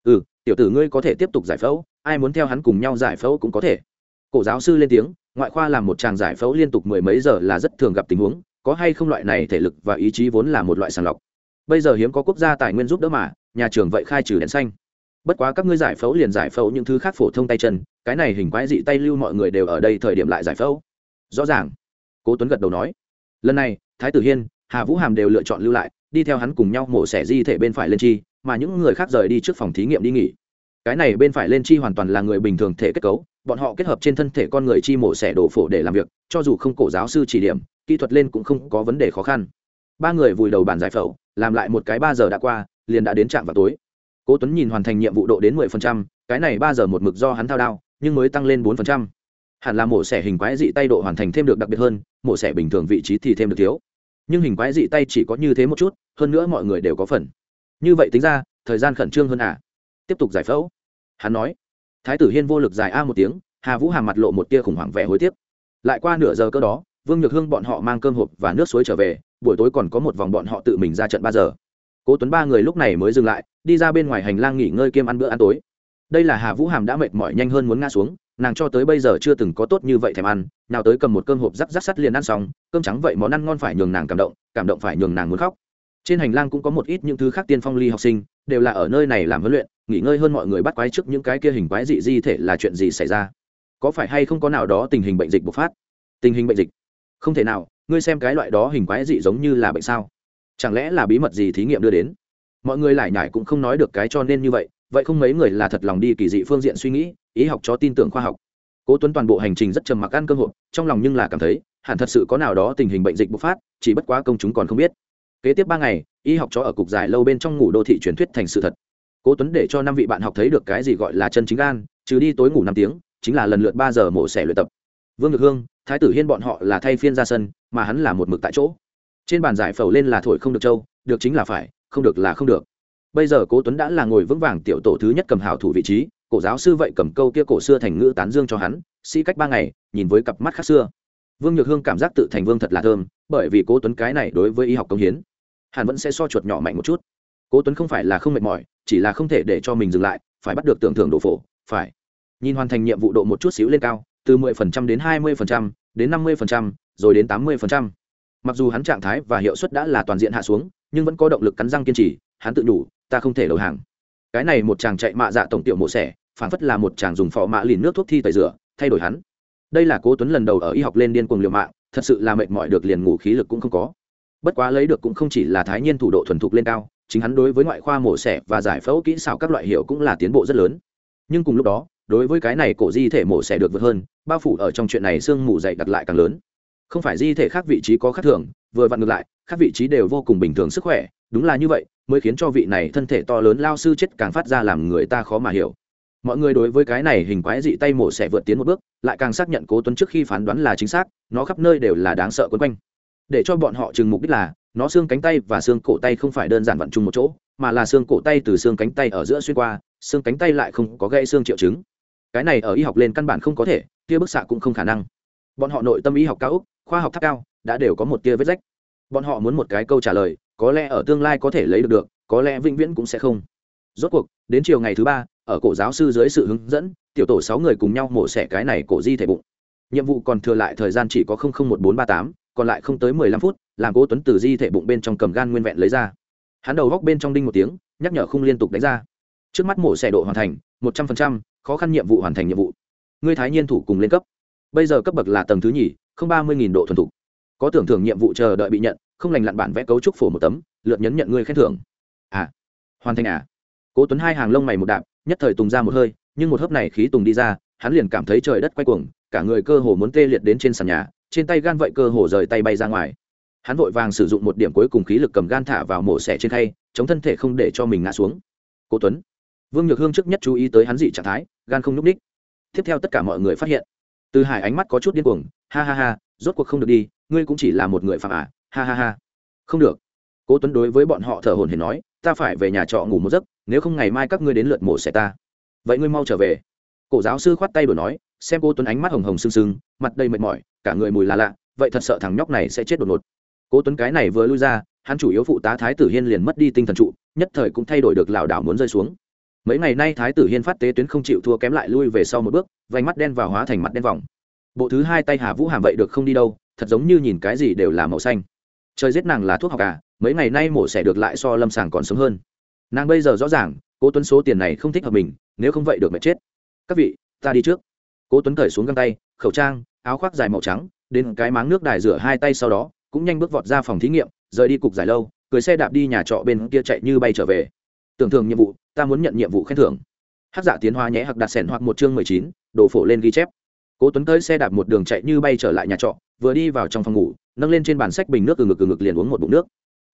S1: Ừ tiểu tử ngươi có thể tiếp tục giải phẫu, ai muốn theo hắn cùng nhau giải phẫu cũng có thể. Cổ giáo sư lên tiếng, ngoại khoa làm một tràng giải phẫu liên tục mười mấy giờ là rất thường gặp tình huống có hay không loại này thể lực và ý chí vốn là một loại sàng lọc. Bây giờ hiếm có quốc gia tài nguyên giúp đỡ mà, nhà trường vậy khai trừ đèn xanh. Bất quá các ngươi giải phẫu liền giải phẫu những thứ khác phổ thông tay chân, cái này hình quái dị tay lưu mọi người đều ở đây thời điểm lại giải phẫu. Rõ ràng. Cố tuấn gật đầu nói. Lần này, thái tử hiên, hà vũ hàm đều lựa chọn lưu lại, đi theo hắn cùng nhau mổ xẻ di thể bên phải lên chi, mà những người khác rời đi trước phòng thí nghiệm đi nghỉ. Cái này bên phải lên chi hoàn toàn là người bình thường thể kết cấu, bọn họ kết hợp trên thân thể con người chi mổ xẻ đổ phổ để làm việc, cho dù không cổ giáo sư chỉ điểm kỹ thuật lên cũng không có vấn đề khó khăn. Ba người vùi đầu bàn giải phẫu làm lại một cái ba giờ đã qua liền đã đến trạm vào tối. Cố tuấn nhìn hoàn thành nhiệm vụ độ đến mười phần trăm, cái này ba giờ một mực do hắn thao đao nhưng mới tăng lên bốn phần trăm. hẳn là mổ xẻ hình quái dị tay độ hoàn thành thêm được đặc biệt hơn mổ xẻ bình thường vị trí thì thêm được thiếu. Nhưng hình quái dị tay chỉ có như thế một chút hơn nữa mọi người đều có phần. Như vậy tính ra thời gian khẩn trương hơn à? Tiếp tục giải phẫu. Hắn nói. Thái tử hiên vô lực dài a một tiếng hà vũ hàm mặt lộ một tia khủng hoảng vẻ hối tiếc. Lại qua nửa giờ cơ đó vương nhược hương bọn họ mang cơm hộp và nước suối trở về, buổi tối còn có một vòng bọn họ tự mình ra trận ba giờ. Cố tuấn ba người lúc này mới dừng lại, đi ra bên ngoài hành lang nghỉ ngơi kiêm ăn bữa ăn tối. Đây là hà vũ hàm đã mệt mỏi nhanh hơn muốn ngã xuống, nàng cho tới bây giờ chưa từng có tốt như vậy thèm ăn, nào tới cầm một cơm hộp rắc rắc sắt liền ăn xong, cơm trắng vậy món ăn ngon phải nhường nàng cảm động cảm động phải nhường nàng muốn khóc. Trên hành lang cũng có một ít những thứ khác tiên phong ly học sinh, đều là ở nơi này làm huấn luyện, nghỉ ngơi hơn mọi người bắt quái trước những cái kia hình quái dị di thể là chuyện gì xảy ra? Có phải hay không có nào đó tình hình bệnh dịch bộc phát? Tình hình bệnh dịch không thể nào, ngươi xem cái loại đó hình quái dị giống như là bệnh sao? Chẳng lẽ là bí mật gì thí nghiệm đưa đến? Mọi người lại nhải cũng không nói được cái cho nên như vậy vậy không mấy người là thật lòng đi kỳ dị phương diện suy nghĩ, ý học cho tin tưởng khoa học. Cố tuấn toàn bộ hành trình rất trầm mặc ăn cơm hộp, trong lòng nhưng là cảm thấy, hẳn thật sự có nào đó tình hình bệnh dịch bùng phát, chỉ bất quá công chúng còn không biết. Kế tiếp ba ngày, y học chó ở cục giải lâu bên trong ngủ đô thị truyền thuyết thành sự thật. Cố tuấn để cho năm vị bạn học thấy được cái gì gọi là chân chính gan, trừ đi tối ngủ năm tiếng, chính là lần lượt ba giờ mổ xẻ luyện tập. Vương ngực hương thái tử hiên bọn họ là thay phiên ra sân, mà hắn là một mực tại chỗ. Trên bàn giải phẫu lên là thổi không được châu, được chính là phải, không được là không được. Bây giờ cố tuấn đã là ngồi vững vàng tiểu tổ thứ nhất cầm hảo thủ vị trí, cổ giáo sư vậy cầm câu kia cổ xưa thành ngữ tán dương cho hắn, sĩ cách ba ngày, nhìn với cặp mắt khác xưa. Vương nhược hương cảm giác tự thành vương thật là thơm, bởi vì cố tuấn cái này đối với y học công hiến hàn vẫn sẽ so chuột nhỏ mạnh một chút. Cố tuấn không phải là không mệt mỏi, chỉ là không thể để cho mình dừng lại, phải bắt được tưởng thưởng độ phổ, phải. Nhìn hoàn thành nhiệm vụ độ một chút xíu lên cao từ 10% đến 20%, đến 50%, rồi đến 80%. mặc dù hắn trạng thái và hiệu suất đã là toàn diện hạ xuống nhưng vẫn có động lực cắn răng kiên trì hắn tự đủ ta không thể đầu hàng. Cái này một chàng chạy mạ dạ tổng tiểu mộ xẻ phản phất là một chàng dùng phò mạ lìn nước thuốc thi tẩy rửa thay đổi hắn. Đây là cố tuấn lần đầu ở y học lên điên cuồng liều mạng thật sự là mệt mỏi được liền ngủ khí lực cũng không có. Bất quá lấy được cũng không chỉ là thái nhiên thủ độ thuần thục lên cao chính hắn đối với ngoại khoa mổ xẻ và giải phẫu kỹ xảo các loại hiệu cũng là tiến bộ rất lớn. Nhưng cùng lúc đó đối với cái này cổ di thể mổ xẻ được vượt hơn, bao phủ ở trong chuyện này xương mù dày đặt lại càng lớn. Không phải di thể khác vị trí có khác thường, vừa vặn ngược lại các vị trí đều vô cùng bình thường sức khỏe, đúng là như vậy, mới khiến cho vị này thân thể to lớn lao sư chết càng phát ra làm người ta khó mà hiểu. Mọi người đối với cái này hình quái dị tay mổ sẽ vượt tiến một bước, lại càng xác nhận cố tuấn trước khi phán đoán là chính xác, nó khắp nơi đều là đáng sợ quấn quanh. Để cho bọn họ chừng mục đích là, nó xương cánh tay và xương cổ tay không phải đơn giản vặn chung một chỗ, mà là xương cổ tay từ xương cánh tay ở giữa xuyên qua, xương cánh tay lại không có gây xương triệu chứng cái này ở y học lên căn bản không có thể tia bức xạ cũng không khả năng. Bọn họ nội tâm y học cao úc khoa học tháp cao, đã đều có một tia vết rách. Bọn họ muốn một cái câu trả lời, có lẽ ở tương lai có thể lấy được được, có lẽ vĩnh viễn cũng sẽ không. Rốt cuộc, đến chiều ngày thứ ba, ở cổ giáo sư dưới sự hướng dẫn, tiểu tổ sáu người cùng nhau mổ xẻ cái này cổ di thể bụng. Nhiệm vụ còn thừa lại thời gian chỉ có một bốn ba tám, còn lại không tới mười lăm phút, làm cố tuấn từ di thể bụng bên trong cầm gan nguyên vẹn lấy ra. Hắn đầu góc bên trong đinh một tiếng, nhắc nhở không liên tục đánh ra. Trước mắt mổ xẻ độ hoàn thành, một trăm phần trăm khó khăn nhiệm vụ hoàn thành nhiệm vụ. Ngươi thái nhiên thủ cùng lên cấp. Bây giờ cấp bậc là tầng thứ nhì, không ba mươi độ thuần thục. Có tưởng thưởng nhiệm vụ chờ đợi bị nhận, không lành lặn bản vẽ cấu trúc phổ một tấm, lượt nhấn nhận ngươi khen thưởng. À hoàn thành à? Cố tuấn hai hàng lông mày một đạm nhất thời tùng ra một hơi, nhưng một hớp này khí tùng đi ra, hắn liền cảm thấy trời đất quay cuồng, cả người cơ hồ muốn tê liệt đến trên sàn nhà, trên tay gan vậy cơ hồ rời tay bay ra ngoài. Hắn vội vàng sử dụng một điểm cuối cùng khí lực cầm gan thả vào mổ xẻ trên khay, chống thân thể không để cho mình ngã xuống. Cố tuấn vương nhược hương trước nhất chú ý tới hắn dị trạng thái, gan không nhúc ních tiếp theo tất cả mọi người phát hiện, từ hải ánh mắt có chút điên cuồng, ha ha ha, rốt cuộc không được đi, ngươi cũng chỉ là một người phạm à ha ha ha. Không được. Cố tuấn đối với bọn họ thở hổn hển nói, ta phải về nhà trọ ngủ một giấc, nếu không ngày mai các ngươi đến lượt mổ xẻ ta. Vậy ngươi mau trở về. Cổ giáo sư khoát tay đổi nói, xem cô tuấn ánh mắt hồng hồng sưng sưng, mặt đầy mệt mỏi, cả người mùi là lạ, vậy thật sợ thằng nhóc này sẽ chết đột ngột. Cố tuấn cái này vừa lui ra, hắn chủ yếu phụ tá thái tử hiên liền mất đi tinh thần trụ, nhất thời cũng thay đổi được lảo đảo muốn rơi xuống mấy ngày nay thái tử hiên phát tế tuyến không chịu thua kém lại lui về sau một bước, vành mắt đen và hóa thành mặt đen vòng. Bộ thứ hai tay hà vũ hàm vậy được không đi đâu, thật giống như nhìn cái gì đều là màu xanh. Trời giết nàng là thuốc học à mấy ngày nay mổ xẻ được lại so lâm sàng còn sớm hơn. Nàng bây giờ rõ ràng, cố tuấn số tiền này không thích hợp mình, nếu không vậy được mẹ chết. Các vị, ta đi trước. Cố tuấn cởi xuống găng tay, khẩu trang, áo khoác dài màu trắng, đến cái máng nước đài rửa hai tay sau đó, cũng nhanh bước vọt ra phòng thí nghiệm, rời đi cục giải lâu cười xe đạp đi nhà trọ bên kia chạy như bay trở về tưởng thường nhiệm vụ, ta muốn nhận nhiệm vụ khen thưởng. Hát dạ tiến hóa nhé hoặc đặt sẻn hoặc một chương mười chín đổ phổ lên ghi chép. Cố tuấn tới xe đạp một đường chạy như bay trở lại nhà trọ, vừa đi vào trong phòng ngủ, nâng lên trên bàn sách bình nước từ ngực từ ngực liền uống một bụng nước.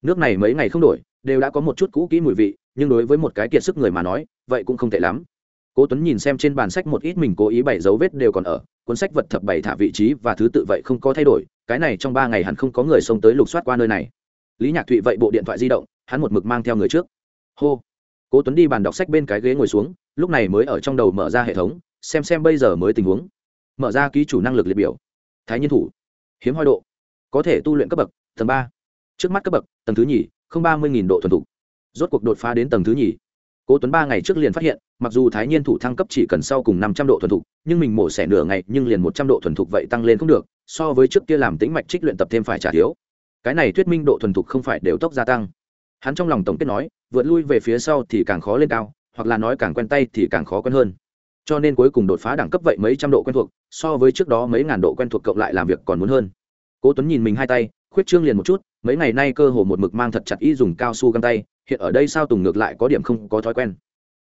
S1: Nước này mấy ngày không đổi, đều đã có một chút cũ kỹ mùi vị, nhưng đối với một cái kiệt sức người mà nói, vậy cũng không tệ lắm. Cố tuấn nhìn xem trên bàn sách một ít mình cố ý bày dấu vết đều còn ở, cuốn sách vật thập bảy thả vị trí và thứ tự vậy không có thay đổi, cái này trong ba ngày hẳn không có người xông tới lục soát qua nơi này. Lý nhạc thụy vậy bộ điện thoại di động, hắn một mực mang theo người trước. Hô cố tuấn đi bàn đọc sách bên cái ghế ngồi xuống, lúc này mới ở trong đầu mở ra hệ thống, xem xem bây giờ mới tình huống. Mở ra ký chủ năng lực liệt biểu. Thái nhiên thủ. Hiếm hoi độ. Có thể tu luyện cấp bậc, tầng ba. Trước mắt cấp bậc, tầng thứ nhì, không ba mươi độ thuần thục. Rốt cuộc đột phá đến tầng thứ nhì. Cố tuấn ba ngày trước liền phát hiện, mặc dù thái nhiên thủ thăng cấp chỉ cần sau cùng năm trăm độ thuần thục, nhưng mình mổ xẻ nửa ngày nhưng liền một trăm độ thuần thục vậy tăng lên không được, so với trước kia làm tính mạch trích luyện tập thêm phải trả thiếu. Cái này thuyết minh độ thuần thục không phải đều tốc gia tăng hắn trong lòng tổng kết nói, vượt lui về phía sau thì càng khó lên cao, hoặc là nói càng quen tay thì càng khó quen hơn. Cho nên cuối cùng đột phá đẳng cấp vậy mấy trăm độ quen thuộc, so với trước đó mấy ngàn độ quen thuộc cộng lại làm việc còn muốn hơn. Cố tuấn nhìn mình hai tay, khuyết trương liền một chút, mấy ngày nay cơ hồ một mực mang thật chặt y dùng cao su găng tay, hiện ở đây sao tùng ngược lại có điểm không có thói quen.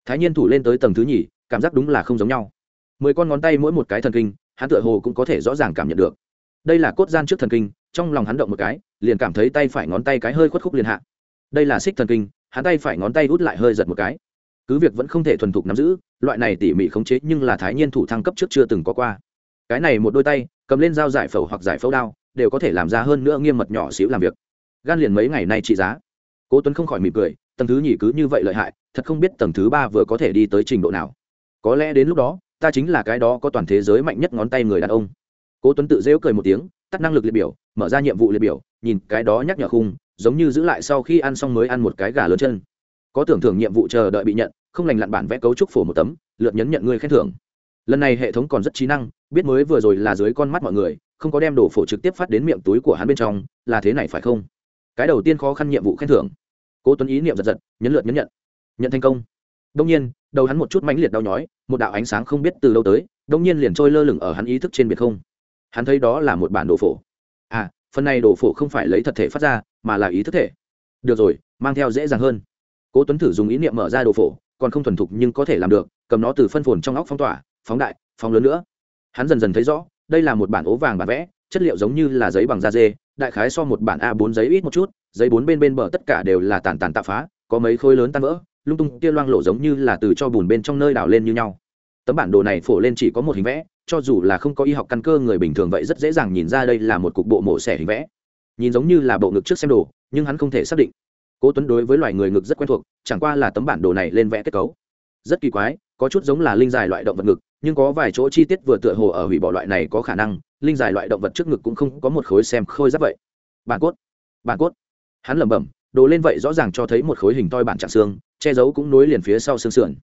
S1: Thái nhiên thủ lên tới tầng thứ nhì, cảm giác đúng là không giống nhau. Mười con ngón tay mỗi một cái thần kinh, hắn tựa hồ cũng có thể rõ ràng cảm nhận được. Đây là cốt gian trước thần kinh, trong lòng hắn động một cái, liền cảm thấy tay phải ngón tay cái hơi khuất khúc liền hạ đây là xích thần kinh, hắn tay phải ngón tay út lại hơi giật một cái. Cứ việc vẫn không thể thuần thục nắm giữ, loại này tỉ mỉ khống chế nhưng là thái nhiên thủ thăng cấp trước chưa từng có qua. Cái này một đôi tay, cầm lên dao giải phẫu hoặc giải phẫu đao, đều có thể làm ra hơn nữa nghiêm mật nhỏ xíu làm việc. Gan liền mấy ngày nay trị giá. Cố tuấn không khỏi mỉm cười, tầng thứ nhì cứ như vậy lợi hại, thật không biết tầng thứ ba vừa có thể đi tới trình độ nào. Có lẽ đến lúc đó, ta chính là cái đó có toàn thế giới mạnh nhất ngón tay người đàn ông. Cố tuấn tự dễu cười một tiếng, tắt năng lực liệt biểu, mở ra nhiệm vụ liệt biểu, nhìn cái đó nhắc nhở khung giống như giữ lại sau khi ăn xong mới ăn một cái gà lớn chân. Có tưởng thưởng nhiệm vụ chờ đợi bị nhận, không lành lặn bản vẽ cấu trúc phổ một tấm, lượt nhấn nhận người khen thưởng. Lần này hệ thống còn rất trí năng, biết mới vừa rồi là dưới con mắt mọi người, không có đem đồ phổ trực tiếp phát đến miệng túi của hắn bên trong, là thế này phải không? Cái đầu tiên khó khăn nhiệm vụ khen thưởng. Cố tuấn ý niệm giật giật, nhấn lượt nhấn nhận. Nhận thành công. Đông nhiên, đầu hắn một chút mãnh liệt đau nhói, một đạo ánh sáng không biết từ đâu tới đông nhiên liền trôi lơ lửng ở hắn ý thức trên biệt không. Hắn thấy đó là một bản đồ phổ phần này đồ phổ không phải lấy thật thể phát ra, mà là ý thức thể. Được rồi, mang theo dễ dàng hơn. Cố tuấn thử dùng ý niệm mở ra đồ phổ, còn không thuần thục nhưng có thể làm được, cầm nó từ phân phồn trong óc phong tỏa, phóng đại, phóng lớn nữa. Hắn dần dần thấy rõ, đây là một bản ố vàng bản vẽ, chất liệu giống như là giấy bằng da dê, đại khái so một bản a 4 giấy ít một chút, giấy bốn bên bên bờ tất cả đều là tàn tàn tạ phá, có mấy khối lớn tan vỡ, lung tung kia loang lộ giống như là từ cho bùn bên trong nơi đào lên như nhau. Tấm bản đồ này phổ lên chỉ có một hình vẽ cho dù là không có y học căn cơ người bình thường vậy rất dễ dàng nhìn ra đây là một cục bộ mổ xẻ hình vẽ. Nhìn giống như là bộ ngực trước xem đồ, nhưng hắn không thể xác định. Cố tuấn đối với loài người ngực rất quen thuộc, chẳng qua là tấm bản đồ này lên vẽ kết cấu. Rất kỳ quái, có chút giống là linh dài loại động vật ngực, nhưng có vài chỗ chi tiết vừa tựa hồ ở hủy bỏ loại này có khả năng, linh dài loại động vật trước ngực cũng không có một khối xem khôi giáp vậy. Bản cốt bản cốt. Hắn lẩm bẩm, đồ lên vậy rõ ràng cho thấy một khối hình toi bản trạng xương, che giấu cũng nối liền phía sau xương sườn.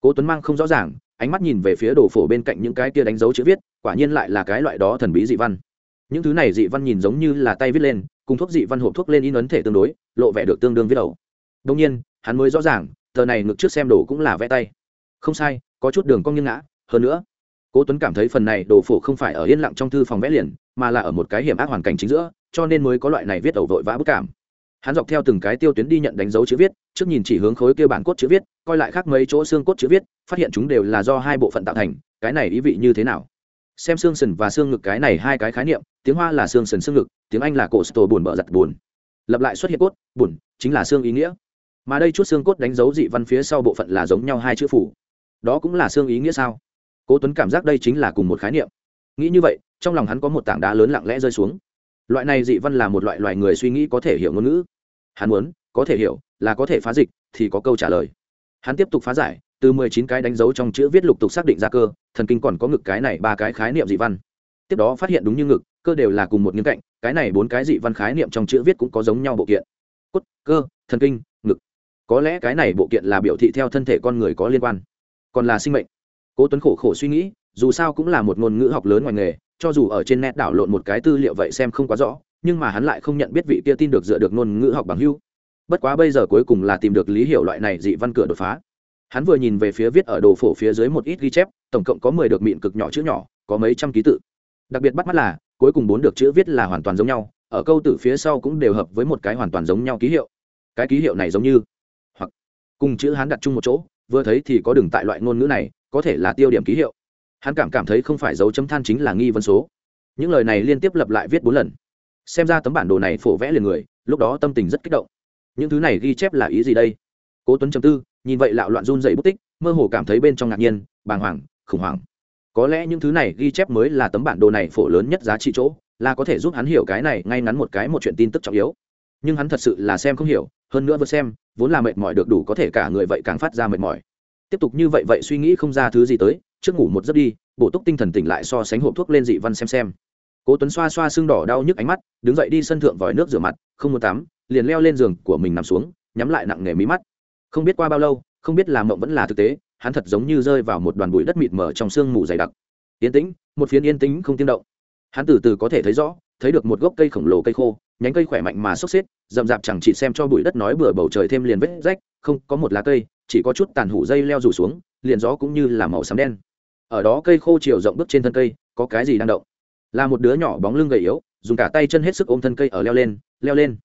S1: Cố tuấn mang không rõ ràng ánh mắt nhìn về phía đồ phổ bên cạnh những cái kia đánh dấu chữ viết, quả nhiên lại là cái loại đó thần bí dị văn. Những thứ này dị văn nhìn giống như là tay viết lên, cùng thuốc dị văn hộp thuốc lên in ấn thể tương đối, lộ vẻ được tương đương viết đầu. Đông nhiên, hắn mới rõ ràng, tờ này ngược trước xem đồ cũng là vẽ tay. Không sai, có chút đường cong nghiêng ngã, hơn nữa, cố tuấn cảm thấy phần này đồ phổ không phải ở yên lặng trong thư phòng vẽ liền, mà là ở một cái hiểm ác hoàn cảnh chính giữa, cho nên mới có loại này viết đầu vội vã bức cảm hắn dọc theo từng cái tiêu tuyến đi nhận đánh dấu chữ viết, trước nhìn chỉ hướng khối kia bản cốt chữ viết, coi lại khác mấy chỗ xương cốt chữ viết, phát hiện chúng đều là do hai bộ phận tạo thành, cái này ý vị như thế nào? Xem xương sần và xương ngực cái này hai cái khái niệm, tiếng hoa là xương sần xương ngực, tiếng anh là cổ sto buồn bở giặt buồn. Lập lại xuất hiện cốt, buồn, chính là xương ý nghĩa. Mà đây chút xương cốt đánh dấu dị văn phía sau bộ phận là giống nhau hai chữ phủ. Đó cũng là xương ý nghĩa sao? Cố tuấn cảm giác đây chính là cùng một khái niệm. Nghĩ như vậy, trong lòng hắn có một tảng đá lớn lặng lẽ rơi xuống loại này dị văn là một loại loài người suy nghĩ có thể hiểu ngôn ngữ. Hắn muốn, có thể hiểu, là có thể phá dịch, thì có câu trả lời. Hắn tiếp tục phá giải, từ mười chín cái đánh dấu trong chữ viết lục tục xác định ra cơ, thần kinh còn có ngực cái này ba cái khái niệm dị văn. Tiếp đó phát hiện đúng như ngực, cơ đều là cùng một nghiêng cạnh, cái này bốn cái dị văn khái niệm trong chữ viết cũng có giống nhau bộ kiện. Cốt, cơ, thần kinh, ngực. Có lẽ cái này bộ kiện là biểu thị theo thân thể con người có liên quan, còn là sinh mệnh. Cố tuấn khổ khổ suy nghĩ, dù sao cũng là một ngôn ngữ học lớn ngoài nghề cho dù ở trên net đảo lộn một cái tư liệu vậy xem không quá rõ, nhưng mà hắn lại không nhận biết vị kia tin được dựa được ngôn ngữ học bằng hưu bất quá bây giờ cuối cùng là tìm được lý hiểu loại này dị văn cửa đột phá. Hắn vừa nhìn về phía viết ở đồ phổ phía dưới một ít ghi chép, tổng cộng có mười được mịn cực nhỏ chữ nhỏ, có mấy trăm ký tự. Đặc biệt bắt mắt là, cuối cùng bốn được chữ viết là hoàn toàn giống nhau, ở câu tử phía sau cũng đều hợp với một cái hoàn toàn giống nhau ký hiệu. Cái ký hiệu này giống như, hoặc, cùng chữ hắn đặt chung một chỗ, vừa thấy thì có đừng tại loại ngôn ngữ này, có thể là tiêu điểm ký hiệu hắn cảm cảm thấy không phải dấu chấm than chính là nghi vấn số. Những lời này liên tiếp lặp lại viết bốn lần. Xem ra tấm bản đồ này phổ vẽ liền người, lúc đó tâm tình rất kích động. Những thứ này ghi chép là ý gì đây? Cố tuấn chấm tư, nhìn vậy lạo loạn run dậy bút tích, mơ hồ cảm thấy bên trong ngạc nhiên, bàng hoàng, khủng hoảng. Có lẽ những thứ này ghi chép mới là tấm bản đồ này phổ lớn nhất giá trị chỗ, là có thể giúp hắn hiểu cái này ngay ngắn một cái một chuyện tin tức trọng yếu. Nhưng hắn thật sự là xem không hiểu, hơn nữa vừa xem, vốn là mệt mỏi được đủ có thể cả người vậy càng phát ra mệt mỏi. Tiếp tục như vậy vậy suy nghĩ không ra thứ gì tới trước ngủ một giấc đi, bổ túc tinh thần tỉnh lại so sánh hộp thuốc lên dị văn xem xem. Cố tuấn xoa xoa xương đỏ đau nhức ánh mắt, đứng dậy đi sân thượng vòi nước rửa mặt, không muốn tắm, liền leo lên giường của mình nằm xuống, nhắm lại nặng nề mí mắt. Không biết qua bao lâu, không biết làm mộng vẫn là thực tế, hắn thật giống như rơi vào một đoàn bụi đất mịt mờ trong sương mù dày đặc. Yên tĩnh, một phiến yên tĩnh không tiếng động. Hắn từ từ có thể thấy rõ, thấy được một gốc cây khổng lồ cây khô, nhánh cây khỏe mạnh mà sốc xếp rậm rạp chẳng chỉ xem cho bụi đất nói bừa bầu trời thêm liền vết rách, không có một lá cây, chỉ có chút tàn hủ dây leo rủ xuống, liền gió cũng như là màu xám đen ở đó cây khô chiều rộng bước trên thân cây, có cái gì đang động? Là một đứa nhỏ bóng lưng gầy yếu, dùng cả tay chân hết sức ôm thân cây ở leo lên leo lên.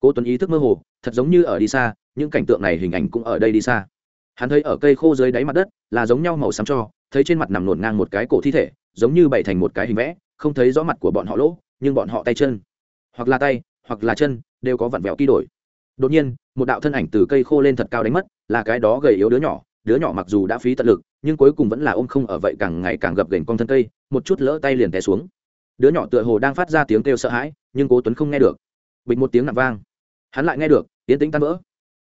S1: Cố tuấn ý thức mơ hồ, thật giống như ở đi xa, những cảnh tượng này hình ảnh cũng ở đây đi xa. Hắn thấy ở cây khô dưới đáy mặt đất, là giống nhau màu xám cho, thấy trên mặt nằm nổn ngang một cái cổ thi thể, giống như bày thành một cái hình vẽ, không thấy rõ mặt của bọn họ lỗ, nhưng bọn họ tay chân, hoặc là tay, hoặc là chân, đều có vặn vẹo ký đổi. Đột nhiên, một đạo thân ảnh từ cây khô lên thật cao đánh mất, là cái đó gầy yếu đứa nhỏ đứa nhỏ mặc dù đã phí tận lực, nhưng cuối cùng vẫn là ôm không ở vậy càng ngày càng gập gành con thân cây, một chút lỡ tay liền té xuống. Đứa nhỏ tựa hồ đang phát ra tiếng kêu sợ hãi, nhưng cố tuấn không nghe được. Bịch một tiếng nặng vang. Hắn lại nghe được, tiến tĩnh tan vỡ.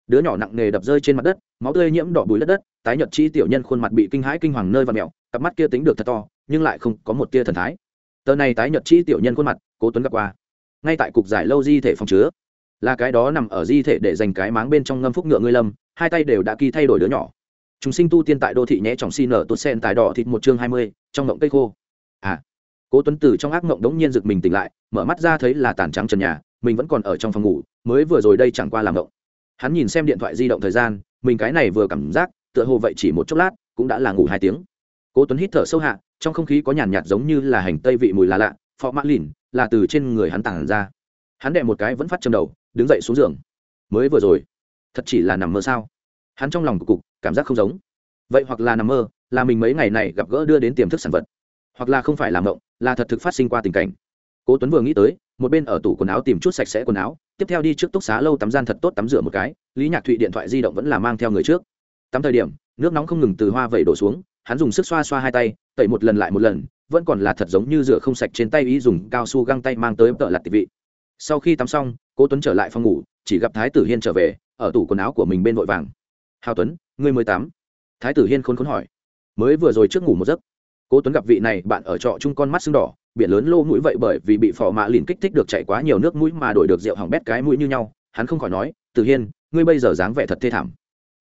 S1: Đứa nhỏ nặng nề đập rơi trên mặt đất, máu tươi nhiễm đỏ bùi đất đất, tái nhợt chi tiểu nhân khuôn mặt bị kinh hãi kinh hoàng nơi và mèo, cặp mắt kia tính được thật to, nhưng lại không có một tia thần thái. Tờ này tái nhợt chi tiểu nhân khuôn mặt, cố tuấn gặp qua. Ngay tại cục giải lâu di thể phòng chứa. Là cái đó nằm ở di thể để dành cái máng bên trong ngâm phúc ngựa ngươi lâm, hai tay đều đã kỳ thay đổi đứa nhỏ chúng sinh tu tiên tại đô thị nhé, trọng xin ở tốt sen tài đỏ thịt một chương hai mươi, trong ngộng cây khô. À cố tuấn từ trong ác ngộng đống nhiên giật mình tỉnh lại, mở mắt ra thấy là tàn trắng trần nhà, mình vẫn còn ở trong phòng ngủ, mới vừa rồi đây chẳng qua làm ngộng hắn nhìn xem điện thoại di động thời gian, mình cái này vừa cảm giác, tựa hồ vậy chỉ một chốc lát, cũng đã là ngủ hai tiếng. Cố tuấn hít thở sâu hạ, trong không khí có nhàn nhạt giống như là hành tây vị mùi là lạ, phọ mã lìn là từ trên người hắn tản ra. Hắn đệ một cái vẫn phát châm đầu, đứng dậy xuống giường. Mới vừa rồi, thật chỉ là nằm mơ sao? Hắn trong lòng cục cục cảm giác không giống. Vậy hoặc là nằm mơ, là mình mấy ngày này gặp gỡ đưa đến tiềm thức sản vật. Hoặc là không phải làm động là thật thực phát sinh qua tình cảnh. Cố tuấn vừa nghĩ tới, một bên ở tủ quần áo tìm chút sạch sẽ quần áo, tiếp theo đi trước túc xá lâu tắm gian thật tốt tắm rửa một cái, lý nhạc thụy điện thoại di động vẫn là mang theo người trước. Tắm thời điểm, nước nóng không ngừng từ hoa vẩy đổ xuống, hắn dùng sức xoa xoa hai tay, tẩy một lần lại một lần, vẫn còn là thật giống như rửa không sạch trên tay ý dùng cao su găng tay mang tới tợ lặt tịch vị. Sau khi tắm xong, cố tuấn trở lại phòng ngủ, chỉ gặp thái tử hiên trở về, ở tủ quần áo của mình bên vội vàng. Hào tuấn người mới tắm thái tử hiên khốn khốn hỏi. Mới vừa rồi trước ngủ một giấc. Cố tuấn gặp vị này, bạn ở trọ chung con mắt sưng đỏ, biển lớn lô mũi vậy bởi vì bị phò mã lìn kích thích được chảy quá nhiều nước mũi mà đổi được rượu hỏng bét cái mũi như nhau. Hắn không khỏi nói, tử hiên, ngươi bây giờ dáng vẻ thật thê thảm.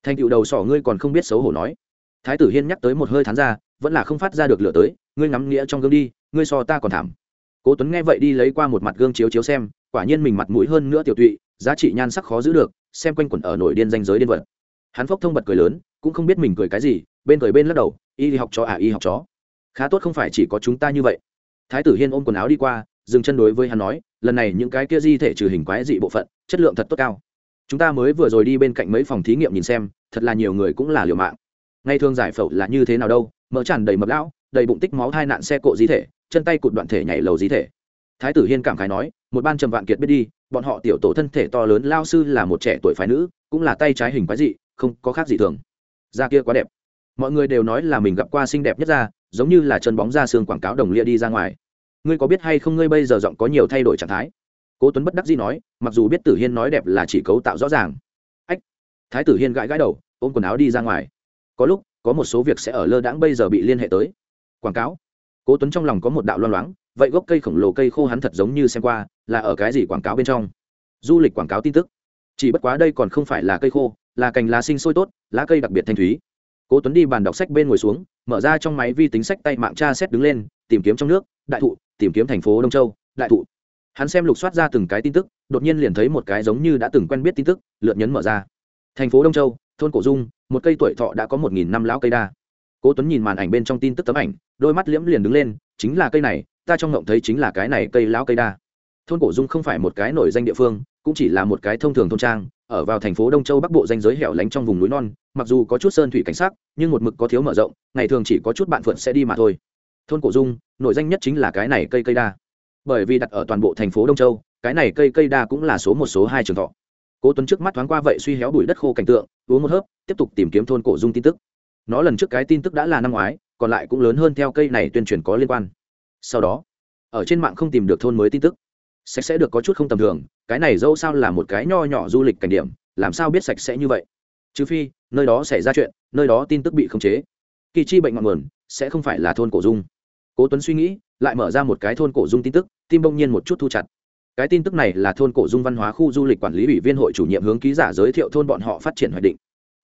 S1: Thành tựu đầu sỏ ngươi còn không biết xấu hổ nói. Thái tử hiên nhắc tới một hơi thán ra, vẫn là không phát ra được lửa tới, ngươi ngắm nghĩa trong gương đi, ngươi so ta còn thảm. Cố tuấn nghe vậy đi lấy qua một mặt gương chiếu chiếu xem, quả nhiên mình mặt mũi hơn nữa tiểu tụy, giá trị nhan sắc khó giữ được, xem quanh quẩn ở nổi điên danh giới điên vật hắn phốc thông bật cười lớn, cũng không biết mình cười cái gì, bên cười bên lắc đầu, y học chó à y học chó. Khá tốt không phải chỉ có chúng ta như vậy. Thái tử hiên ôm quần áo đi qua, dừng chân đối với hắn nói, lần này những cái kia di thể trừ hình quái dị bộ phận, chất lượng thật tốt cao. Chúng ta mới vừa rồi đi bên cạnh mấy phòng thí nghiệm nhìn xem, thật là nhiều người cũng là liều mạng. Ngay thường giải phẫu là như thế nào đâu mỡ tràn đầy mập lão, đầy bụng tích máu hai nạn xe cộ di thể, chân tay cụt đoạn thể nhảy lầu di thể. Thái tử hiên cảm khái nói, một ban trầm vạn kiệt biết đi, bọn họ tiểu tổ thân thể to lớn, lao sư là một trẻ tuổi phái nữ, cũng là tay trái hình quái dị không có khác gì thường. Da kia quá đẹp. Mọi người đều nói là mình gặp qua xinh đẹp nhất da, giống như là chân bóng da xương quảng cáo đồng lia đi ra ngoài. Ngươi có biết hay không ngươi bây giờ giọng có nhiều thay đổi trạng thái? Cố tuấn bất đắc dĩ nói mặc dù biết tử hiên nói đẹp là chỉ cấu tạo rõ ràng. Ách thái tử hiên gãi gãi đầu ôm quần áo đi ra ngoài. Có lúc có một số việc sẽ ở lơ đãng bây giờ bị liên hệ tới. Quảng cáo. Cố tuấn trong lòng có một đạo loan loáng vậy gốc cây khổng lồ cây khô hắn thật giống như xem qua là ở cái gì quảng cáo bên trong? Du lịch quảng cáo tin tức. Chỉ bất quá đây còn không phải là cây khô là cành lá sinh sôi tốt, lá cây đặc biệt thanh thúy. Cố tuấn đi bàn đọc sách bên ngồi xuống, mở ra trong máy vi tính sách tay mạng tra xét đứng lên, tìm kiếm trong nước, đại thụ, tìm kiếm thành phố đông châu, đại thụ. Hắn xem lục soát ra từng cái tin tức, đột nhiên liền thấy một cái giống như đã từng quen biết tin tức, lượn nhấn mở ra. Thành phố đông châu, thôn cổ dung, một cây tuổi thọ đã có một nghìn năm lão cây đa. Cố tuấn nhìn màn ảnh bên trong tin tức tấm ảnh, đôi mắt liễm liền đứng lên, chính là cây này, ta trong ngộng thấy chính là cái này cây lão cây đa. Thôn cổ dung không phải một cái nổi danh địa phương, cũng chỉ là một cái thông thường thôn trang ở vào thành phố đông châu bắc bộ danh giới hẻo lánh trong vùng núi non, mặc dù có chút sơn thủy cảnh sắc, nhưng một mực có thiếu mở rộng, ngày thường chỉ có chút bạn phượt sẽ đi mà thôi. Thôn cổ dung, nổi danh nhất chính là cái này cây cây đa. Bởi vì đặt ở toàn bộ thành phố đông châu, cái này cây cây đa cũng là số một số hai trường thọ. Cố tuấn trước mắt thoáng qua vậy suy héo bụi đất khô cảnh tượng, uống một hớp, tiếp tục tìm kiếm thôn cổ dung tin tức. Nó lần trước cái tin tức đã là năm ngoái, còn lại cũng lớn hơn theo cây này tuyên truyền có liên quan. Sau đó, ở trên mạng không tìm được thôn mới tin tức sạch sẽ được có chút không tầm thường, cái này dẫu sao là một cái nho nhỏ du lịch cảnh điểm, làm sao biết sạch sẽ như vậy? Trừ phi, nơi đó xảy ra chuyện, nơi đó tin tức bị khống chế. Kỳ chi bệnh ngọn nguồn sẽ không phải là thôn cổ dung. Cố tuấn suy nghĩ, lại mở ra một cái thôn cổ dung tin tức, tim bỗng nhiên một chút thu chặt. Cái tin tức này là thôn cổ dung văn hóa khu du lịch quản lý ủy viên hội chủ nhiệm hướng ký giả giới thiệu thôn bọn họ phát triển hoạch định.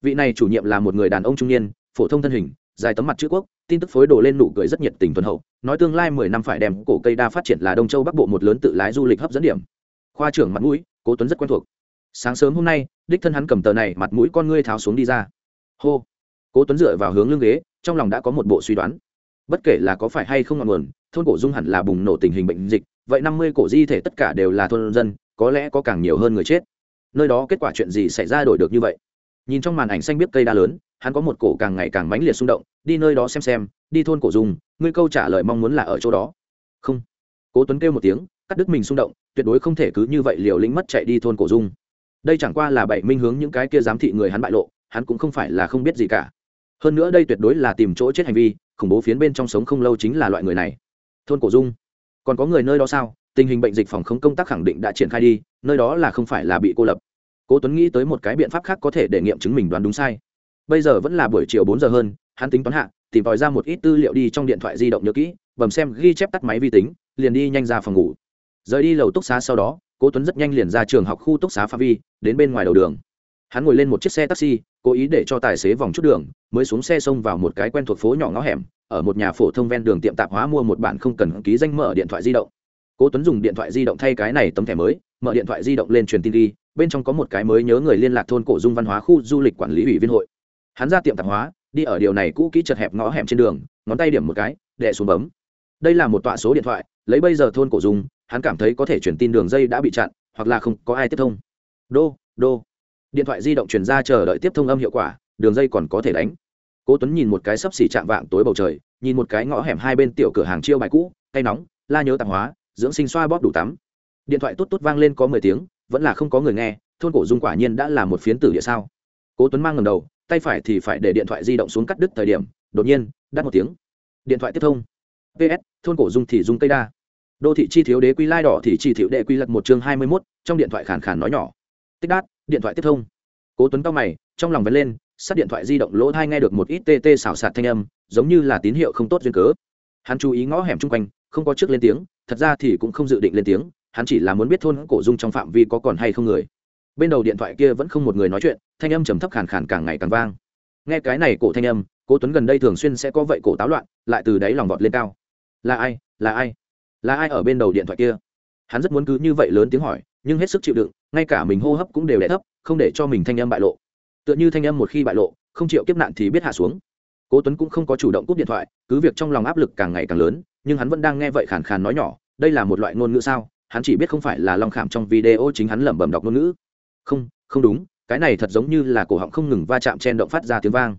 S1: Vị này chủ nhiệm là một người đàn ông trung niên, phổ thông thân hình dài tấm mặt chữ quốc, tin tức phối đồ lên nụ cười rất nhiệt tình tuần hậu, nói tương lai mười năm phải đem cổ cây đa phát triển là đông châu bắc bộ một lớn tự lái du lịch hấp dẫn điểm. Khoa trưởng mặt mũi, cố tuấn rất quen thuộc. Sáng sớm hôm nay, đích thân hắn cầm tờ này, mặt mũi con ngươi tháo xuống đi ra. Hô. Cố tuấn dựa vào hướng lưng ghế, trong lòng đã có một bộ suy đoán. Bất kể là có phải hay không ngọn nguồn, thôn cổ dung hẳn là bùng nổ tình hình bệnh dịch, vậy năm mươi cổ di thể tất cả đều là thôn dân, có lẽ có càng nhiều hơn người chết. Nơi đó kết quả chuyện gì xảy ra đổi được như vậy? Nhìn trong màn ảnh xanh biết cây đa lớn hắn có một cổ càng ngày càng mãnh liệt xung động, đi nơi đó xem xem, đi thôn cổ dung ngươi câu trả lời mong muốn là ở chỗ đó. Không. Cố tuấn kêu một tiếng, cắt đứt mình xung động, tuyệt đối không thể cứ như vậy liều lĩnh mất chạy đi thôn cổ dung đây chẳng qua là bảy minh hướng những cái kia giám thị người hắn bại lộ, hắn cũng không phải là không biết gì cả. Hơn nữa đây tuyệt đối là tìm chỗ chết hành vi, khủng bố phiến bên trong sống không lâu chính là loại người này. Thôn cổ dung còn có người nơi đó sao? Tình hình bệnh dịch phòng không công tác khẳng định đã triển khai đi, nơi đó là không phải là bị cô lập. Cố tuấn nghĩ tới một cái biện pháp khác có thể để nghiệm chứng mình đoán đúng sai bây giờ vẫn là buổi chiều bốn giờ hơn, hắn tính toán hạ, tìm tòi ra một ít tư liệu đi trong điện thoại di động nhớ kỹ bấm xem ghi chép tắt máy vi tính, liền đi nhanh ra phòng ngủ. Rời đi lầu túc xá sau đó, cố tuấn rất nhanh liền ra trường học khu túc xá pha vi, đến bên ngoài đầu đường. Hắn ngồi lên một chiếc xe taxi, cố ý để cho tài xế vòng chút đường, mới xuống xe xông vào một cái quen thuộc phố nhỏ ngõ hẻm, ở một nhà phổ thông ven đường tiệm tạp hóa mua một bản không cần ký danh mở điện thoại di động. Cố tuấn dùng điện thoại di động thay cái này tấm thẻ mới, mở điện thoại di động lên truyền tin đi bên trong có một cái mới nhớ người liên lạc thôn cổ dung văn hóa khu du lịch quản lý ủy viên hội hắn ra tiệm tạp hóa, đi ở điều này cũ kỹ chật hẹp ngõ hẻm trên đường, ngón tay điểm một cái đệ xuống bấm. Đây là một tọa số điện thoại, lấy bây giờ thôn cổ dung hắn cảm thấy có thể truyền tin đường dây đã bị chặn, hoặc là không có ai tiếp thông. Đô đô. Điện thoại di động truyền ra chờ đợi tiếp thông âm hiệu quả, đường dây còn có thể đánh. Cố tuấn nhìn một cái sấp xỉ chạm vạng tối bầu trời, nhìn một cái ngõ hẻm hai bên tiểu cửa hàng chiêu bài cũ tay nóng, la nhớ tạp hóa, dưỡng sinh xoa bóp đủ tắm. Điện thoại tốt tốt vang lên có mười tiếng, vẫn là không có người nghe, thôn cổ dung quả nhiên đã là một phiến tử địa sao. Cố tuấn mang ngầm đầu tay phải thì phải để điện thoại di động xuống cắt đứt thời điểm, đột nhiên, đắt một tiếng. Điện thoại tiếp thông. Ps thôn cổ dung thì dung cây đa. Đô thị chi thiếu đế quy lai đỏ thì chi thiếu đệ quy lật một chương hai mươi mốt, trong điện thoại khàn khàn nói nhỏ. Tích đát, điện thoại tiếp thông. Cố tuấn cao mày, trong lòng vén lên sát điện thoại di động lỗ thai nghe được một ít tê tê xào xạc thanh âm, giống như là tín hiệu không tốt duyên cớ. Hắn chú ý ngõ hẻm chung quanh, không có trước lên tiếng, thật ra thì cũng không dự định lên tiếng, hắn chỉ là muốn biết thôn cổ dung trong phạm vi có còn hay không người bên đầu điện thoại kia vẫn không một người nói chuyện, thanh âm trầm thấp khàn khàn càng ngày càng vang. Nghe cái này cổ thanh âm, cố tuấn gần đây thường xuyên sẽ có vậy cổ táo loạn, lại từ đáy lòng vọt lên cao. Là ai? Là ai? Là ai ở bên đầu điện thoại kia? Hắn rất muốn cứ như vậy lớn tiếng hỏi, nhưng hết sức chịu đựng, ngay cả mình hô hấp cũng đều đẻ thấp, không để cho mình thanh âm bại lộ. Tựa như thanh âm một khi bại lộ, không chịu kiếp nạn thì biết hạ xuống. Cố tuấn cũng không có chủ động cúp điện thoại, cứ việc trong lòng áp lực càng ngày càng lớn, nhưng hắn vẫn đang nghe vậy khàn khàn nói nhỏ, đây là một loại ngôn ngữ sao? Hắn chỉ biết không phải là long khảm trong video chính hắn lẩm bẩm đọc ngôn ngữ không không đúng, cái này thật giống như là cổ họng không ngừng va chạm chen động phát ra tiếng vang.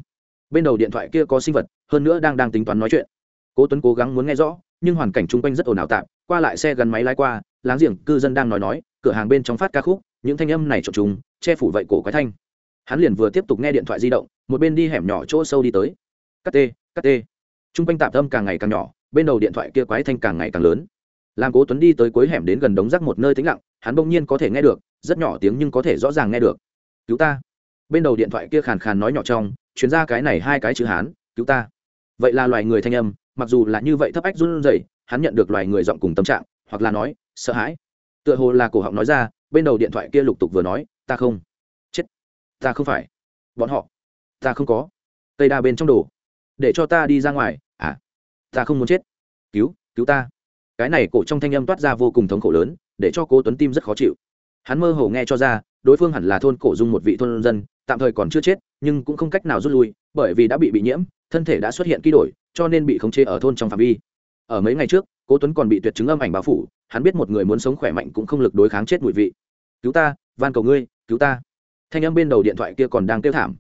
S1: Bên đầu điện thoại kia có sinh vật, hơn nữa đang đang tính toán nói chuyện. Cố tuấn cố gắng muốn nghe rõ, nhưng hoàn cảnh chung quanh rất ồn ào tạm. qua lại xe gắn máy lái qua, láng giềng cư dân đang nói nói, cửa hàng bên trong phát ca khúc, những thanh âm này trộn trùng, che phủ vậy cổ quái thanh. Hắn liền vừa tiếp tục nghe điện thoại di động, một bên đi hẻm nhỏ chỗ sâu đi tới. Cắt tê cắt tê. Chung quanh tạp âm càng ngày càng nhỏ, bên đầu điện thoại kia quái thanh càng ngày càng lớn làm cố tuấn đi tới cuối hẻm đến gần đống rác một nơi tĩnh lặng, hắn bỗng nhiên có thể nghe được, rất nhỏ tiếng nhưng có thể rõ ràng nghe được. Cứu ta. Bên đầu điện thoại kia khàn khàn nói nhỏ trong chuyến ra cái này hai cái chữ hán, cứu ta. Vậy là loài người thanh âm, mặc dù là như vậy thấp ách run rẩy, hắn nhận được loài người giọng cùng tâm trạng, hoặc là nói, sợ hãi. Tựa hồ là cổ họng nói ra, bên đầu điện thoại kia lục tục vừa nói, ta không. Chết, ta không phải. Bọn họ, ta không có. Tây đa bên trong đồ, để cho ta đi ra ngoài. À ta không muốn chết. Cứu cứu ta cái này cổ trong thanh âm toát ra vô cùng thống khổ lớn, để cho cố tuấn tim rất khó chịu. Hắn mơ hồ nghe cho ra, đối phương hẳn là thôn cổ dung một vị thôn dân, tạm thời còn chưa chết, nhưng cũng không cách nào rút lui, bởi vì đã bị bị nhiễm, thân thể đã xuất hiện ký đổi, cho nên bị khống chế ở thôn trong phạm vi. Ở mấy ngày trước, cố tuấn còn bị tuyệt chứng âm ảnh bao phủ, hắn biết một người muốn sống khỏe mạnh cũng không lực đối kháng chết mùi vị. Cứu ta, van cầu ngươi, cứu ta. Thanh âm bên đầu điện thoại kia còn đang kêu thảm.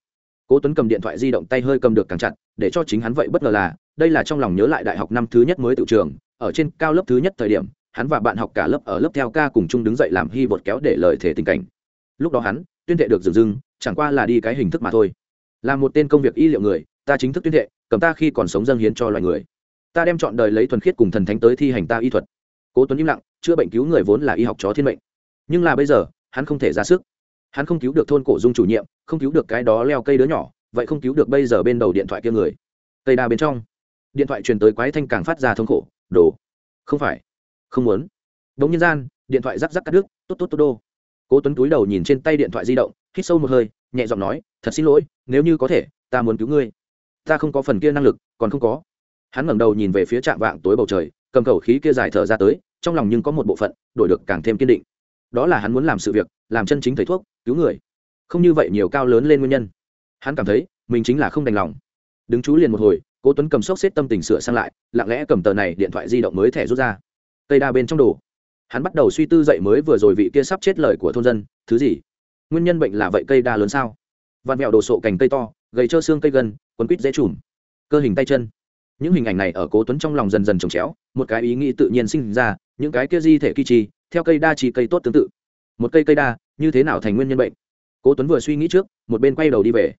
S1: Cố tuấn cầm điện thoại di động tay hơi cầm được càng chặt, để cho chính hắn vậy bất ngờ là, đây là trong lòng nhớ lại đại học năm thứ nhất mới tự trường ở trên cao lớp thứ nhất thời điểm, hắn và bạn học cả lớp ở lớp theo ca cùng chung đứng dậy làm hy bột kéo để lời thể tình cảnh. Lúc đó hắn, tuyên thệ được dừng dưng, chẳng qua là đi cái hình thức mà thôi. Là một tên công việc y liệu người, ta chính thức tuyên thệ, cầm ta khi còn sống dâng hiến cho loài người. Ta đem chọn đời lấy thuần khiết cùng thần thánh tới thi hành ta y thuật. Cố tuấn im lặng, chữa bệnh cứu người vốn là y học chó thiên mệnh. Nhưng là bây giờ, hắn không thể ra sức. Hắn không cứu được thôn cổ dung chủ nhiệm, không cứu được cái đó leo cây đứa nhỏ, vậy không cứu được bây giờ bên đầu điện thoại kia người. Cây đa bên trong, điện thoại truyền tới quái thanh càng phát ra thống khổ đồ. Không phải. Không muốn. Đống nhân gian, điện thoại rắc rắc cắt đứt, tốt tốt tốt đô. Cố tuấn túi đầu nhìn trên tay điện thoại di động, hít sâu một hơi, nhẹ giọng nói, thật xin lỗi, nếu như có thể, ta muốn cứu ngươi. Ta không có phần kia năng lực, còn không có. Hắn ngẩng đầu nhìn về phía trạm vạng tối bầu trời, cầm khẩu khí kia dài thở ra tới, trong lòng nhưng có một bộ phận, đổi được càng thêm kiên định. Đó là hắn muốn làm sự việc, làm chân chính thầy thuốc, cứu người. Không như vậy nhiều cao lớn lên nguyên nhân. Hắn cảm thấy, mình chính là không đành lòng. Đứng chú liền một hồi cố tuấn cầm sốc xếp tâm tình sửa sang lại, lặng lẽ cầm tờ này điện thoại di động mới thẻ rút ra. Cây đa bên trong đồ. Hắn bắt đầu suy tư dậy mới vừa rồi vị kia sắp chết lời của thôn dân, thứ gì? Nguyên nhân bệnh là vậy cây đa lớn sao? Vạt mẹo đồ sộ cành cây to, gầy trơ xương cây gân, quấn quýt dễ trùm. Cơ hình tay chân. Những hình ảnh này ở cố tuấn trong lòng dần dần trồng chéo, một cái ý nghĩ tự nhiên sinh ra, những cái kia di thể kỳ trì, theo cây đa chỉ cây tốt tương tự. Một cây cây đa, như thế nào thành nguyên nhân bệnh? Cố tuấn vừa suy nghĩ trước, một bên quay đầu đi về.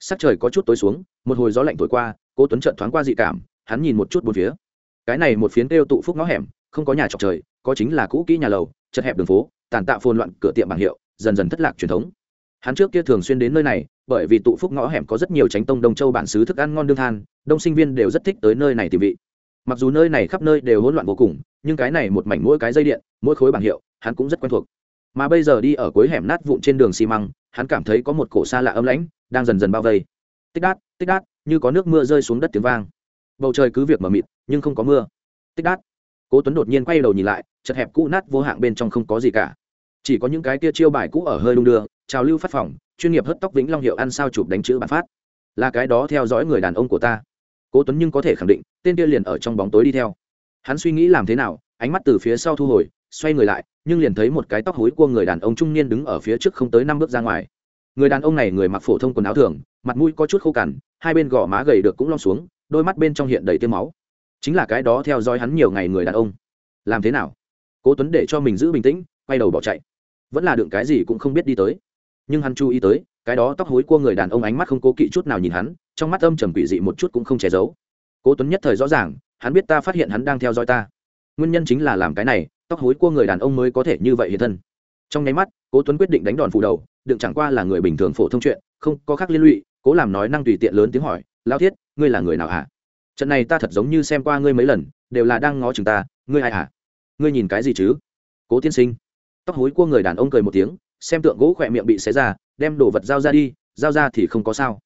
S1: Sắc trời có chút tối xuống, một hồi gió lạnh thổi qua cố tuấn chợt thoáng qua dị cảm, hắn nhìn một chút bốn phía. Cái này một phiến kêu tụ phúc ngõ hẻm, không có nhà trọc trời, có chính là cũ kỹ nhà lầu, chật hẹp đường phố, tàn tạ phồn loạn, cửa tiệm bảng hiệu, dần dần thất lạc truyền thống. Hắn trước kia thường xuyên đến nơi này, bởi vì tụ phúc ngõ hẻm có rất nhiều tránh tông đông châu bản xứ thức ăn ngon đương than, đông sinh viên đều rất thích tới nơi này tìm vị. Mặc dù nơi này khắp nơi đều hỗn loạn vô cùng, nhưng cái này một mảnh mỗi cái dây điện, mỗi khối bảng hiệu, hắn cũng rất quen thuộc. Mà bây giờ đi ở cuối hẻm nát vụn trên đường xi măng, hắn cảm thấy có một cổ xa lạ ấm lãnh, đang dần dần bao vây. Tích đát tích đát như có nước mưa rơi xuống đất tiếng vang. Bầu trời cứ việc mờ mịt, nhưng không có mưa. Tích đát. Cố tuấn đột nhiên quay đầu nhìn lại chật hẹp cũ nát vô hạng bên trong không có gì cả. Chỉ có những cái kia chiêu bài cũ ở hơi đung đưa, trào lưu phát phỏng, chuyên nghiệp hớt tóc vĩnh long hiệu ăn sao chụp đánh chữ bản phát. Là cái đó theo dõi người đàn ông của ta. Cố tuấn nhưng có thể khẳng định, tên kia liền ở trong bóng tối đi theo. Hắn suy nghĩ làm thế nào, ánh mắt từ phía sau thu hồi, xoay người lại, nhưng liền thấy một cái tóc hối của người đàn ông trung niên đứng ở phía trước không tới năm bước ra ngoài. Người đàn ông này người mặc phổ thông quần áo thường, mặt mũi có chút khô cằn hai bên gò má gầy được cũng lom xuống, đôi mắt bên trong hiện đầy tiêu máu. Chính là cái đó theo dõi hắn nhiều ngày người đàn ông. Làm thế nào? Cố tuấn để cho mình giữ bình tĩnh, quay đầu bỏ chạy. Vẫn là đựng cái gì cũng không biết đi tới. Nhưng hắn chú ý tới, cái đó tóc hối cua người đàn ông ánh mắt không cố kỵ chút nào nhìn hắn, trong mắt âm trầm quỷ dị một chút cũng không che giấu. Cố tuấn nhất thời rõ ràng, hắn biết ta phát hiện hắn đang theo dõi ta. Nguyên nhân chính là làm cái này, tóc hối cua người đàn ông mới có thể như vậy hiện thân. Trong nháy mắt, cố tuấn quyết định đánh đòn phủ đầu đừng chẳng qua là người bình thường phổ thông chuyện, không có khác liên lụy cố làm nói năng tùy tiện lớn tiếng hỏi lao thiết, ngươi là người nào hả? Trận này ta thật giống như xem qua ngươi mấy lần, đều là đang ngó chừng ta, ngươi ai hả? Ngươi nhìn cái gì chứ? Cố tiên sinh. Tóc hối của người đàn ông cười một tiếng, xem tượng gỗ khỏe miệng bị xé ra, đem đồ vật giao ra đi, giao ra thì không có sao.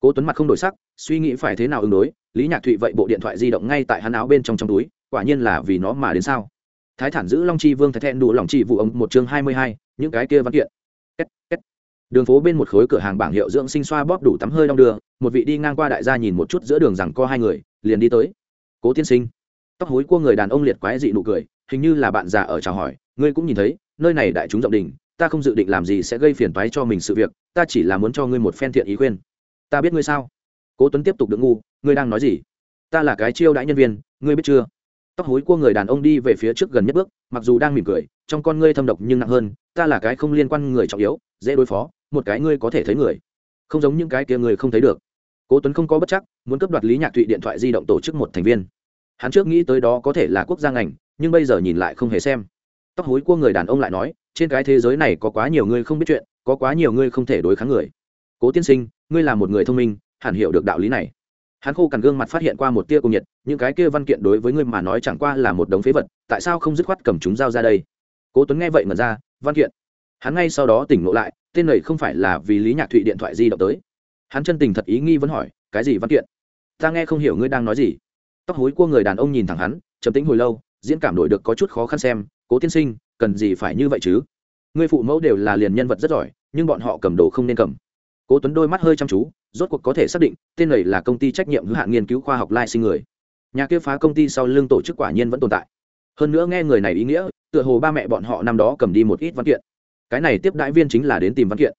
S1: Cố tuấn mặt không đổi sắc, suy nghĩ phải thế nào ứng đối, lý nhạc thụy vậy bộ điện thoại di động ngay tại hắn áo bên trong trong túi, quả nhiên là vì nó mà đến sao? Thái thản giữ long chi vương thái thẹn đủ lòng chi vụ ông một chương hai mươi hai, những cái kia văn kiện. Kết kết đường phố bên một khối cửa hàng bảng hiệu dưỡng sinh xoa bóp đủ tắm hơi đong đưa, một vị đi ngang qua đại gia nhìn một chút giữa đường rằng co hai người, liền đi tới. Cố tiên sinh. Tóc hối của người đàn ông liệt quái dị nụ cười, hình như là bạn già ở chào hỏi, ngươi cũng nhìn thấy, nơi này đại chúng rộng đình, ta không dự định làm gì sẽ gây phiền toái cho mình sự việc, ta chỉ là muốn cho ngươi một phen thiện ý khuyên. Ta biết ngươi sao? Cố tuấn tiếp tục đứng ngu, ngươi đang nói gì? Ta là cái chiêu đãi nhân viên, ngươi biết chưa? Tóc hối của người đàn ông đi về phía trước gần nhất bước, mặc dù đang mỉm cười, trong con ngươi thâm độc nhưng nặng hơn, ta là cái không liên quan người trọng yếu, dễ đối phó một cái ngươi có thể thấy người. Không giống những cái kia người không thấy được. Cố tuấn không có bất chắc, muốn cấp đoạt lý nhạc thụy điện thoại di động tổ chức một thành viên. Hắn trước nghĩ tới đó có thể là quốc gia ngành, nhưng bây giờ nhìn lại không hề xem. Tóc hối của người đàn ông lại nói, trên cái thế giới này có quá nhiều người không biết chuyện, có quá nhiều người không thể đối kháng người. Cố tiên sinh, ngươi là một người thông minh, hẳn hiểu được đạo lý này. Hắn khô cằn gương mặt phát hiện qua một tia cung nhiệt, những cái kia văn kiện đối với ngươi mà nói chẳng qua là một đống phế vật, tại sao không dứt khoát cầm chúng giao ra đây? Cố tuấn nghe vậy mà ra, văn kiện. Hắn ngay sau đó tỉnh ngộ lại tên này không phải là vì lý nhạc thụy điện thoại di động tới. Hắn chân tình thật ý nghi vẫn hỏi, cái gì văn kiện? Ta nghe không hiểu ngươi đang nói gì. Tóc hối của người đàn ông nhìn thẳng hắn, trầm tĩnh hồi lâu, diễn cảm đổi được có chút khó khăn xem, cố tiên sinh, cần gì phải như vậy chứ? Ngươi phụ mẫu đều là liền nhân vật rất giỏi, nhưng bọn họ cầm đồ không nên cầm. Cố tuấn đôi mắt hơi chăm chú, rốt cuộc có thể xác định, tên này là công ty trách nhiệm hữu hạn nghiên cứu khoa học lai sinh người. Nhà kia phá công ty sau lưng tổ chức quả nhiên vẫn tồn tại. Hơn nữa nghe người này ý nghĩa, tựa hồ ba mẹ bọn họ năm đó cầm đi một ít văn kiện cái này tiếp đại viên chính là đến tìm văn kiện.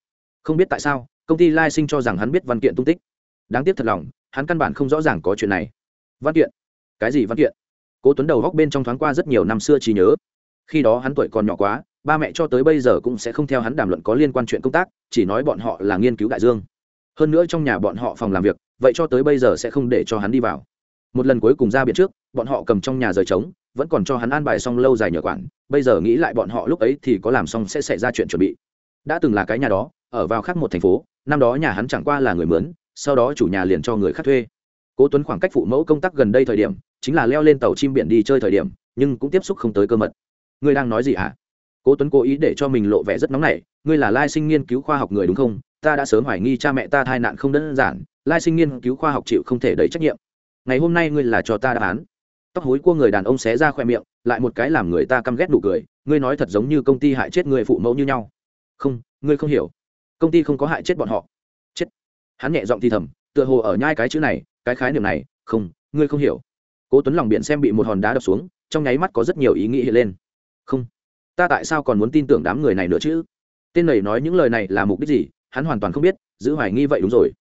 S1: Không biết tại sao, công ty lai sinh cho rằng hắn biết văn kiện tung tích. Đáng tiếc thật lòng, hắn căn bản không rõ ràng có chuyện này. Văn kiện? Cái gì văn kiện? Cố tuấn đầu góc bên trong thoáng qua rất nhiều năm xưa trí nhớ. Khi đó hắn tuổi còn nhỏ quá, ba mẹ cho tới bây giờ cũng sẽ không theo hắn đàm luận có liên quan chuyện công tác, chỉ nói bọn họ là nghiên cứu đại dương. Hơn nữa trong nhà bọn họ phòng làm việc, vậy cho tới bây giờ sẽ không để cho hắn đi vào. Một lần cuối cùng ra biển trước, bọn họ cầm trong nhà rời trống vẫn còn cho hắn an bài xong lâu dài nhờ quản, bây giờ nghĩ lại bọn họ lúc ấy thì có làm xong sẽ xảy ra chuyện chuẩn bị. Đã từng là cái nhà đó, ở vào khác một thành phố, năm đó nhà hắn chẳng qua là người mướn, sau đó chủ nhà liền cho người khác thuê. Cố tuấn khoảng cách phụ mẫu công tác gần đây thời điểm, chính là leo lên tàu chim biển đi chơi thời điểm, nhưng cũng tiếp xúc không tới cơ mật. Ngươi đang nói gì hả? Cố tuấn cố ý để cho mình lộ vẻ rất nóng nảy, ngươi là lai sinh nghiên cứu khoa học người đúng không? Ta đã sớm hoài nghi cha mẹ ta thai nạn không đơn giản, lai sinh nghiên cứu khoa học chịu không thể đẩy trách nhiệm. Ngày hôm nay ngươi là cho ta đáp án tóc hối của người đàn ông xé ra khoe miệng, lại một cái làm người ta căm ghét nụ cười, ngươi nói thật giống như công ty hại chết người phụ mẫu như nhau. Không, ngươi không hiểu. Công ty không có hại chết bọn họ. Chết. Hắn nhẹ giọng thì thầm, tựa hồ ở nhai cái chữ này, cái khái niệm này, không, ngươi không hiểu. Cố tuấn lòng biển xem bị một hòn đá đập xuống, trong nháy mắt có rất nhiều ý nghĩ hiện lên. Không, ta tại sao còn muốn tin tưởng đám người này nữa chứ? Tên này nói những lời này là mục đích gì? Hắn hoàn toàn không biết, giữ hoài nghi vậy đúng rồi.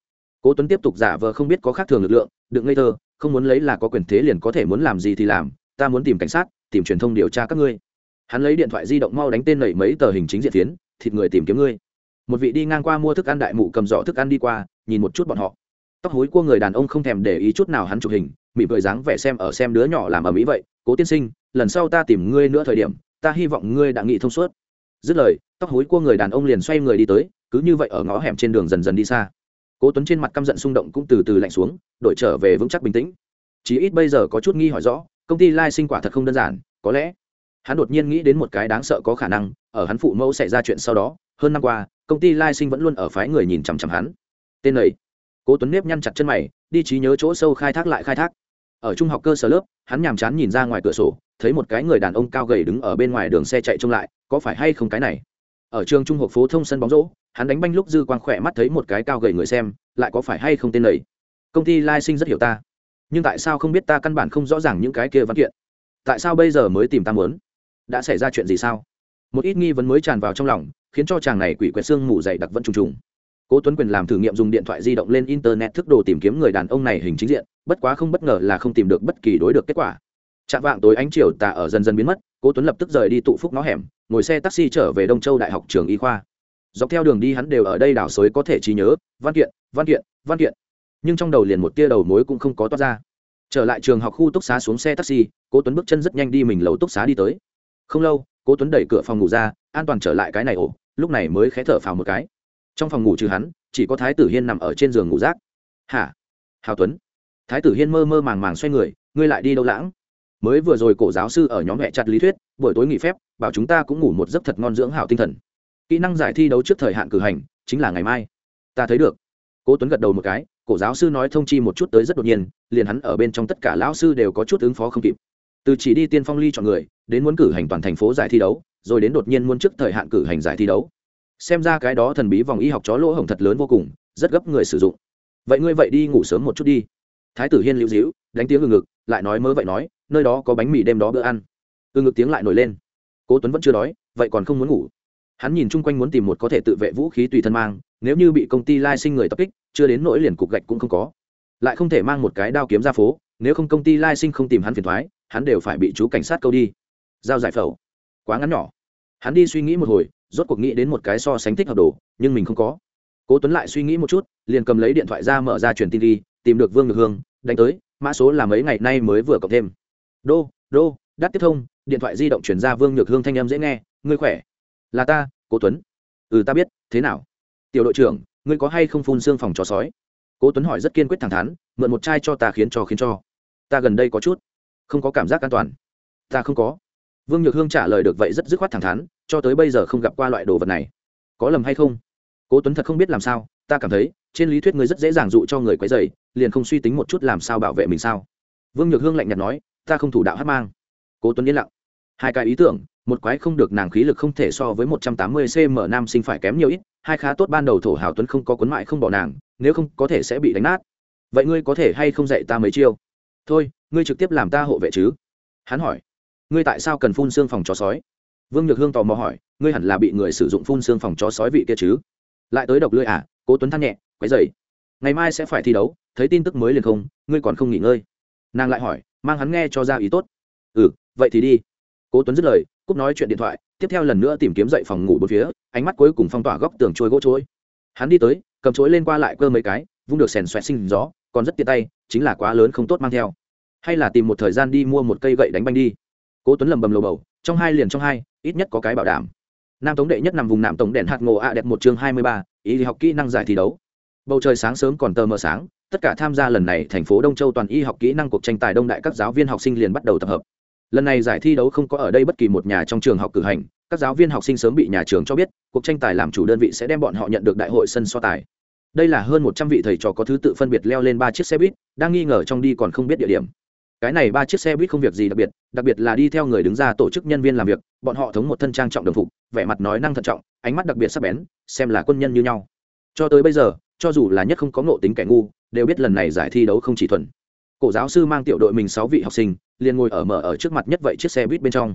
S1: Cố tuấn tiếp tục giả vờ không biết có khác thường lực lượng đừng ngây thơ không muốn lấy là có quyền thế liền có thể muốn làm gì thì làm, ta muốn tìm cảnh sát, tìm truyền thông điều tra các ngươi. Hắn lấy điện thoại di động mau đánh tên nảy mấy tờ hình chính diện phiến, thịt người tìm kiếm ngươi. Một vị đi ngang qua mua thức ăn đại mụ cầm giỏ thức ăn đi qua, nhìn một chút bọn họ. Tóc hối của người đàn ông không thèm để ý chút nào hắn chụp hình, mỉm cười dáng vẻ xem ở xem đứa nhỏ làm ở mỹ vậy, cố tiên sinh, lần sau ta tìm ngươi nữa thời điểm, ta hy vọng ngươi đã nghĩ thông suốt. Dứt lời, tóc hối của người đàn ông liền xoay người đi tới, cứ như vậy ở ngõ hẻm trên đường dần dần đi xa cố tuấn trên mặt căm giận xung động cũng từ từ lạnh xuống, đổi trở về vững chắc bình tĩnh. Chí ít bây giờ có chút nghi hỏi rõ, công ty lai sinh quả thật không đơn giản, có lẽ hắn đột nhiên nghĩ đến một cái đáng sợ có khả năng, ở hắn phụ mẫu xảy ra chuyện sau đó, hơn năm qua, công ty lai sinh vẫn luôn ở phái người nhìn chằm chằm hắn. Tên ấy cố tuấn nếp nhăn chặt chân mày, đi trí nhớ chỗ sâu khai thác lại khai thác. Ở trung học cơ sở lớp, hắn nhàm chán nhìn ra ngoài cửa sổ, thấy một cái người đàn ông cao gầy đứng ở bên ngoài đường xe chạy trông lại, có phải hay không cái này? Ở trường trung học phố thông sân bóng rổ hắn đánh banh lúc dư quang khỏe mắt thấy một cái cao gầy người xem, lại có phải hay không tên lầy công ty lai sinh rất hiểu ta. Nhưng tại sao không biết ta căn bản không rõ ràng những cái kia văn kiện? Tại sao bây giờ mới tìm ta muốn? Đã xảy ra chuyện gì sao? Một ít nghi vấn mới tràn vào trong lòng, khiến cho chàng này quỷ quyệt xương mù dày đặc vẫn trùng trùng. Cố tuấn quyền làm thử nghiệm dùng điện thoại di động lên internet thức đồ tìm kiếm người đàn ông này hình chính diện, bất quá không bất ngờ là không tìm được bất kỳ đối được kết quả. Chạm vạng tối ánh chiều tà ở dần dần biến mất, cố tuấn lập tức rời đi tụ phúc nó hẻm, ngồi xe taxi trở về đông châu đại học trường y khoa dọc theo đường đi hắn đều ở đây đảo xối có thể trí nhớ, văn kiện văn kiện văn kiện. Nhưng trong đầu liền một tia đầu mối cũng không có toát ra. Trở lại trường học khu túc xá xuống xe taxi, cố tuấn bước chân rất nhanh đi mình lầu túc xá đi tới. Không lâu, cố tuấn đẩy cửa phòng ngủ ra, an toàn trở lại cái này ổ, lúc này mới khé thở phào một cái. Trong phòng ngủ trừ hắn, chỉ có thái tử hiên nằm ở trên giường ngủ rác. Hả? Hào tuấn. Thái tử hiên mơ mơ màng màng xoay người, ngươi lại đi đâu lãng? Mới vừa rồi cổ giáo sư ở nhóm mẹ chặt lý thuyết, buổi tối nghỉ phép, bảo chúng ta cũng ngủ một giấc thật ngon dưỡng hảo tinh thần kỹ năng giải thi đấu trước thời hạn cử hành, chính là ngày mai. Ta thấy được. Cố tuấn gật đầu một cái, cổ giáo sư nói thông chi một chút tới rất đột nhiên, liền hắn ở bên trong tất cả lão sư đều có chút ứng phó không kịp. Từ chỉ đi tiên phong ly chọn người, đến muốn cử hành toàn thành phố giải thi đấu, rồi đến đột nhiên muốn trước thời hạn cử hành giải thi đấu. Xem ra cái đó thần bí vòng y học chó lỗ hổng thật lớn vô cùng, rất gấp người sử dụng. Vậy ngươi vậy đi ngủ sớm một chút đi. Thái tử hiên lưu dĩu đánh tiếng ngực, lại nói mớ vậy nói, nơi đó có bánh mì đêm đó bữa ăn. Từ ngực tiếng lại nổi lên. Cố tuấn vẫn chưa đói vậy còn không muốn ngủ hắn nhìn chung quanh muốn tìm một có thể tự vệ vũ khí tùy thân mang, nếu như bị công ty lai sinh người tập kích, chưa đến nỗi liền cục gạch cũng không có. Lại không thể mang một cái đao kiếm ra phố, nếu không công ty lai sinh không tìm hắn phiền thoái, hắn đều phải bị chú cảnh sát câu đi. Giao giải phẫu. Quá ngắn nhỏ. Hắn đi suy nghĩ một hồi, rốt cuộc nghĩ đến một cái so sánh thích hợp đồ, nhưng mình không có. Cố tuấn lại suy nghĩ một chút, liền cầm lấy điện thoại ra mở ra truyền tin đi, tìm được vương ngược hương, đánh tới, mã số là mấy ngày nay mới vừa cộng thêm. Đô đô, đắt tiếp thông, điện thoại di động chuyển ra vương nhược hương thanh âm dễ nghe, ngươi khỏe? Là ta, cố tuấn. Ừ ta biết, thế nào? Tiểu đội trưởng, ngươi có hay không phun xương phòng chó sói? Cố tuấn hỏi rất kiên quyết thẳng thắn, mượn một chai cho ta khiến cho khiến cho. Ta gần đây có chút không có cảm giác an toàn. Ta không có. Vương nhược hương trả lời được vậy rất dứt khoát thẳng thắn, cho tới bây giờ không gặp qua loại đồ vật này. Có lầm hay không? Cố tuấn thật không biết làm sao, ta cảm thấy, trên lý thuyết ngươi rất dễ dàng dụ cho người quấy dày liền không suy tính một chút làm sao bảo vệ mình sao? Vương nhược hương lạnh nhạt nói, ta không thủ đạo hát mang. Cố tuấn yên lặng. Hai cái ý tưởng một quái không được nàng khí lực không thể so với một trăm tám mươi cm nam sinh phải kém nhiều ít, hai khá tốt ban đầu thổ hào tuấn không có cuốn mại không bỏ nàng, nếu không có thể sẽ bị đánh nát. Vậy ngươi có thể hay không dạy ta mấy chiêu? Thôi, ngươi trực tiếp làm ta hộ vệ chứ? Hắn hỏi. Ngươi tại sao cần phun xương phòng chó sói? Vương nhược hương tò mò hỏi. Ngươi hẳn là bị người sử dụng phun xương phòng chó sói vị kia chứ? Lại tới độc lưỡi à? Cố tuấn than nhẹ, quấy dày ngày mai sẽ phải thi đấu, thấy tin tức mới liền không, ngươi còn không nghỉ ngơi. Nàng lại hỏi, mang hắn nghe cho ra ý tốt. Ừ vậy thì đi. Cố tuấn dứt lời cúp nói chuyện điện thoại, tiếp theo lần nữa tìm kiếm dậy phòng ngủ bốn phía, ánh mắt cuối cùng phong tỏa góc tường trôi gỗ trôi. Hắn đi tới, cầm chối lên qua lại cơ mấy cái, vung được sèn xoẹt sinh gió, còn rất tiện tay, chính là quá lớn không tốt mang theo. Hay là tìm một thời gian đi mua một cây gậy đánh banh đi. Cố tuấn lầm bầm lầu bầu, trong hai liền trong hai, ít nhất có cái bảo đảm. Nam tống đệ nhất nằm vùng nạm tổng đèn hạt ngộ ạ đẹp một chương hai mươi ba, ý học kỹ năng giải thi đấu. Bầu trời sáng sớm còn tờ mờ sáng, tất cả tham gia lần này thành phố đông châu toàn y học kỹ năng cuộc tranh tài đông đại các giáo viên học sinh liền bắt đầu tập hợp lần này giải thi đấu không có ở đây bất kỳ một nhà trong trường học cử hành, các giáo viên học sinh sớm bị nhà trường cho biết, cuộc tranh tài làm chủ đơn vị sẽ đem bọn họ nhận được đại hội sân so tài. Đây là hơn một trăm vị thầy trò có thứ tự phân biệt leo lên ba chiếc xe buýt, đang nghi ngờ trong đi còn không biết địa điểm. Cái này ba chiếc xe buýt không việc gì đặc biệt đặc biệt là đi theo người đứng ra tổ chức nhân viên làm việc, bọn họ thống một thân trang trọng đồng phục, vẻ mặt nói năng thận trọng, ánh mắt đặc biệt sắc bén, xem là quân nhân như nhau. Cho tới bây giờ, cho dù là nhất không có ngộ tính kẻ ngu, đều biết lần này giải thi đấu không chỉ thuần cổ giáo sư mang tiểu đội mình sáu vị học sinh, liền ngồi ở mở ở trước mặt nhất vậy chiếc xe buýt bên trong.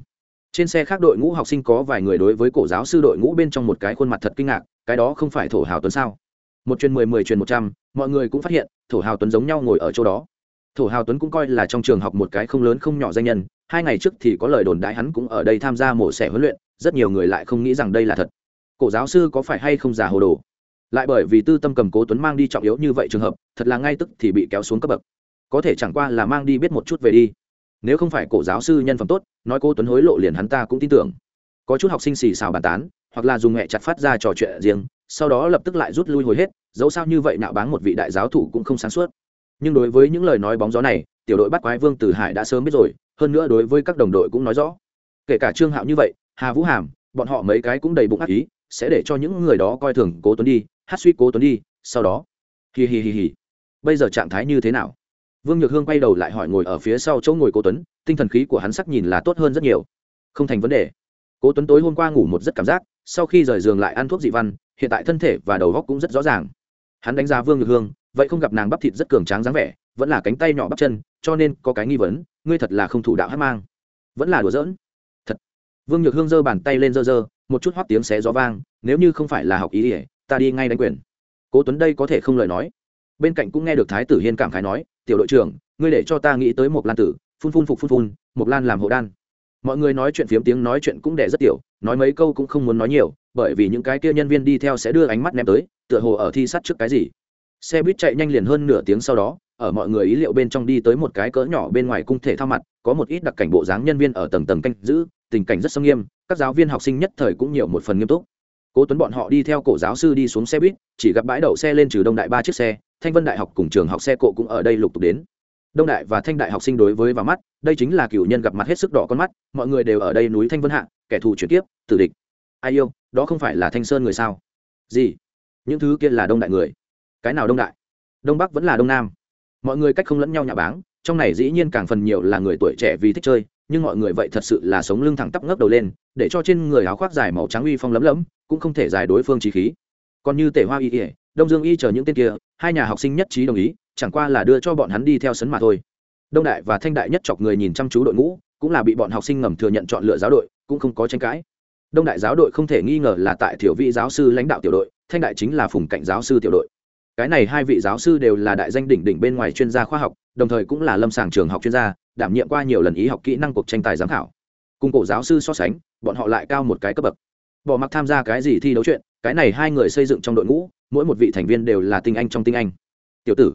S1: Trên xe khác đội ngũ học sinh có vài người đối với cổ giáo sư đội ngũ bên trong một cái khuôn mặt thật kinh ngạc, cái đó không phải thổ hào tuấn sao? Một chuyên mười mười chuyên một trăm, mọi người cũng phát hiện, thổ hào tuấn giống nhau ngồi ở chỗ đó. Thổ hào tuấn cũng coi là trong trường học một cái không lớn không nhỏ danh nhân, hai ngày trước thì có lời đồn đại hắn cũng ở đây tham gia mổ xẻ huấn luyện, rất nhiều người lại không nghĩ rằng đây là thật. Cổ giáo sư có phải hay không già hồ đồ? Lại bởi vì tư tâm cầm cố tuấn mang đi trọng yếu như vậy trường hợp, thật là ngay tức thì bị kéo xuống cấp bậc có thể chẳng qua là mang đi biết một chút về đi. Nếu không phải cổ giáo sư nhân phẩm tốt, nói cô tuấn hối lộ liền hắn ta cũng tin tưởng. Có chút học sinh xì xào bàn tán, hoặc là dùng mẹ chặt phát ra trò chuyện riêng, sau đó lập tức lại rút lui hồi hết, dẫu sao như vậy nạo báng một vị đại giáo thủ cũng không sáng suốt. Nhưng đối với những lời nói bóng gió này, tiểu đội bắt quái vương từ hải đã sớm biết rồi, hơn nữa đối với các đồng đội cũng nói rõ. Kể cả trương hạo như vậy, hà vũ hàm, bọn họ mấy cái cũng đầy bụng ác ý, sẽ để cho những người đó coi thường cố tuấn đi, hát suy cố tuấn đi, sau đó. Hì hì hì hì bây giờ trạng thái như thế nào? Vương nhược hương quay đầu lại hỏi ngồi ở phía sau chỗ ngồi cố tuấn, tinh thần khí của hắn sắc nhìn là tốt hơn rất nhiều. Không thành vấn đề. Cố tuấn tối hôm qua ngủ một rất cảm giác, sau khi rời giường lại ăn thuốc dị văn, hiện tại thân thể và đầu góc cũng rất rõ ràng. Hắn đánh giá vương nhược hương, vậy không gặp nàng bắp thịt rất cường tráng dáng vẻ, vẫn là cánh tay nhỏ bắp chân, cho nên có cái nghi vấn, ngươi thật là không thủ đạo hát mang. Vẫn là đùa giỡn. Thật. Vương nhược hương giơ bàn tay lên giơ giơ, một chút hót tiếng xé gió vang, nếu như không phải là học ý ỉa ta đi ngay đánh quyền. Cố tuấn đây có thể không lời nói. Bên cạnh cũng nghe được thái tử hiên cảm khái nói tiểu đội trưởng, ngươi để cho ta nghĩ tới một lan tử, phun phun phục phun phun một lan làm hộ đan. Mọi người nói chuyện phiếm tiếng nói chuyện cũng đẻ rất tiểu, nói mấy câu cũng không muốn nói nhiều, bởi vì những cái kia nhân viên đi theo sẽ đưa ánh mắt ném tới, tựa hồ ở thi sát trước cái gì. Xe buýt chạy nhanh liền hơn nửa tiếng sau đó, ở mọi người ý liệu bên trong đi tới một cái cỡ nhỏ bên ngoài cung thể thao mặt, có một ít đặc cảnh bộ dáng nhân viên ở tầng tầng canh giữ, tình cảnh rất sâm nghiêm, các giáo viên học sinh nhất thời cũng nhiều một phần nghiêm túc. Cố tuấn bọn họ đi theo cổ giáo sư đi xuống xe buýt, chỉ gặp bãi đậu xe lên trừ đông đại ba chiếc xe thanh vân đại học cùng trường học xe cộ cũng ở đây lục tục đến. Đông đại và thanh đại học sinh đối với vào mắt, đây chính là cựu nhân gặp mặt hết sức đỏ con mắt, mọi người đều ở đây núi thanh vân hạ, kẻ thù chuyển tiếp tử địch. Ai yêu, đó không phải là thanh sơn người sao? Gì? Những thứ kia là đông đại người. Cái nào đông đại? Đông bắc vẫn là đông nam. Mọi người cách không lẫn nhau nhà báng, trong này dĩ nhiên càng phần nhiều là người tuổi trẻ vì thích chơi, nhưng mọi người vậy thật sự là sống lưng thẳng tắp ngấp đầu lên, để cho trên người áo khoác dài màu trắng uy phong lấm lấm, cũng không thể giải đối phương trí khí. Còn như tể hoa y ỉa đông dương y chờ những tên kia, hai nhà học sinh nhất trí đồng ý, chẳng qua là đưa cho bọn hắn đi theo sấn mà thôi. Đông đại và thanh đại nhất chọc người nhìn chăm chú đội ngũ, cũng là bị bọn học sinh ngầm thừa nhận chọn lựa giáo đội, cũng không có tranh cãi. Đông đại giáo đội không thể nghi ngờ là tại thiểu vị giáo sư lãnh đạo tiểu đội, thanh đại chính là phùng cạnh giáo sư tiểu đội. Cái này hai vị giáo sư đều là đại danh đỉnh đỉnh bên ngoài chuyên gia khoa học, đồng thời cũng là lâm sàng trường học chuyên gia, đảm nhiệm qua nhiều lần ý học kỹ năng cuộc tranh tài giám khảo. Cùng cổ giáo sư so sánh, bọn họ lại cao một cái cấp bậc. Bỏ mặc tham gia cái gì thi đấu chuyện, cái này hai người xây dựng trong đội ngũ mỗi một vị thành viên đều là tinh anh trong tinh anh. Tiểu tử,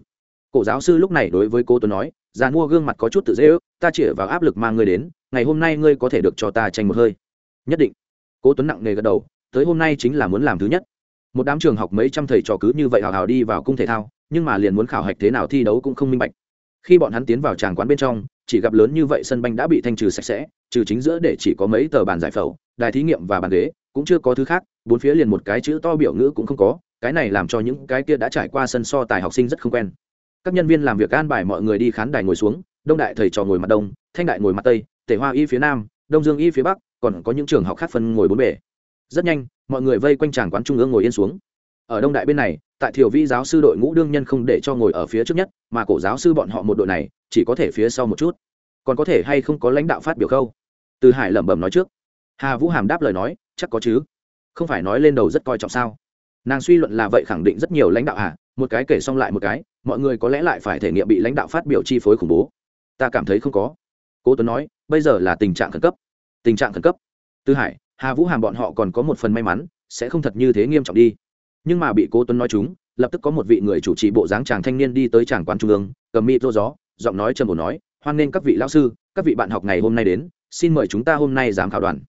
S1: cổ giáo sư lúc này đối với cô tuấn nói, già mua gương mặt có chút tự dễ ước, ta chĩa vào áp lực mang ngươi đến, ngày hôm nay ngươi có thể được cho ta tranh một hơi. Nhất định. Cố tuấn nặng nề gật đầu, tới hôm nay chính là muốn làm thứ nhất. Một đám trường học mấy trăm thầy trò cứ như vậy hào hào đi vào cung thể thao, nhưng mà liền muốn khảo hạch thế nào thi đấu cũng không minh bạch. Khi bọn hắn tiến vào tràng quán bên trong, chỉ gặp lớn như vậy sân banh đã bị thanh trừ sạch sẽ, trừ chính giữa để chỉ có mấy tờ bàn giải phẫu, đài thí nghiệm và bàn ghế, cũng chưa có thứ khác, bốn phía liền một cái chữ to biểu ngữ cũng không có cái này làm cho những cái kia đã trải qua sân so tài học sinh rất không quen. Các nhân viên làm việc an bài mọi người đi khán đài ngồi xuống, đông đại thầy trò ngồi mặt đông, thanh đại ngồi mặt tây, tể hoa y phía nam, đông dương y phía bắc, còn có những trường học khác phân ngồi bốn bể rất nhanh, mọi người vây quanh tràng quán trung ương ngồi yên xuống. Ở đông đại bên này, tại thiểu vi giáo sư đội ngũ đương nhân không để cho ngồi ở phía trước nhất, mà cổ giáo sư bọn họ một đội này, chỉ có thể phía sau một chút. Còn có thể hay không có lãnh đạo phát biểu khâu từ hải lẩm bẩm nói trước. Hà vũ hàm đáp lời nói, chắc có chứ. Không phải nói lên đầu rất coi trọng sao? Nàng suy luận là vậy khẳng định rất nhiều lãnh đạo à một cái kể xong lại một cái, mọi người có lẽ lại phải thể nghiệm bị lãnh đạo phát biểu chi phối khủng bố. Ta cảm thấy không có. Cố tuấn nói, bây giờ là tình trạng khẩn cấp. Tình trạng khẩn cấp. Tư hải, hà vũ hàm bọn họ còn có một phần may mắn, sẽ không thật như thế nghiêm trọng đi. Nhưng mà bị cố tuấn nói chúng, lập tức có một vị người chủ trì bộ dáng chàng thanh niên đi tới tràng quán trung ương, cầm mịt rô gió, giọng nói trầm ổn nói, hoan nghênh các vị lão sư, các vị bạn học ngày hôm nay đến, xin mời chúng ta hôm nay giám khảo đoàn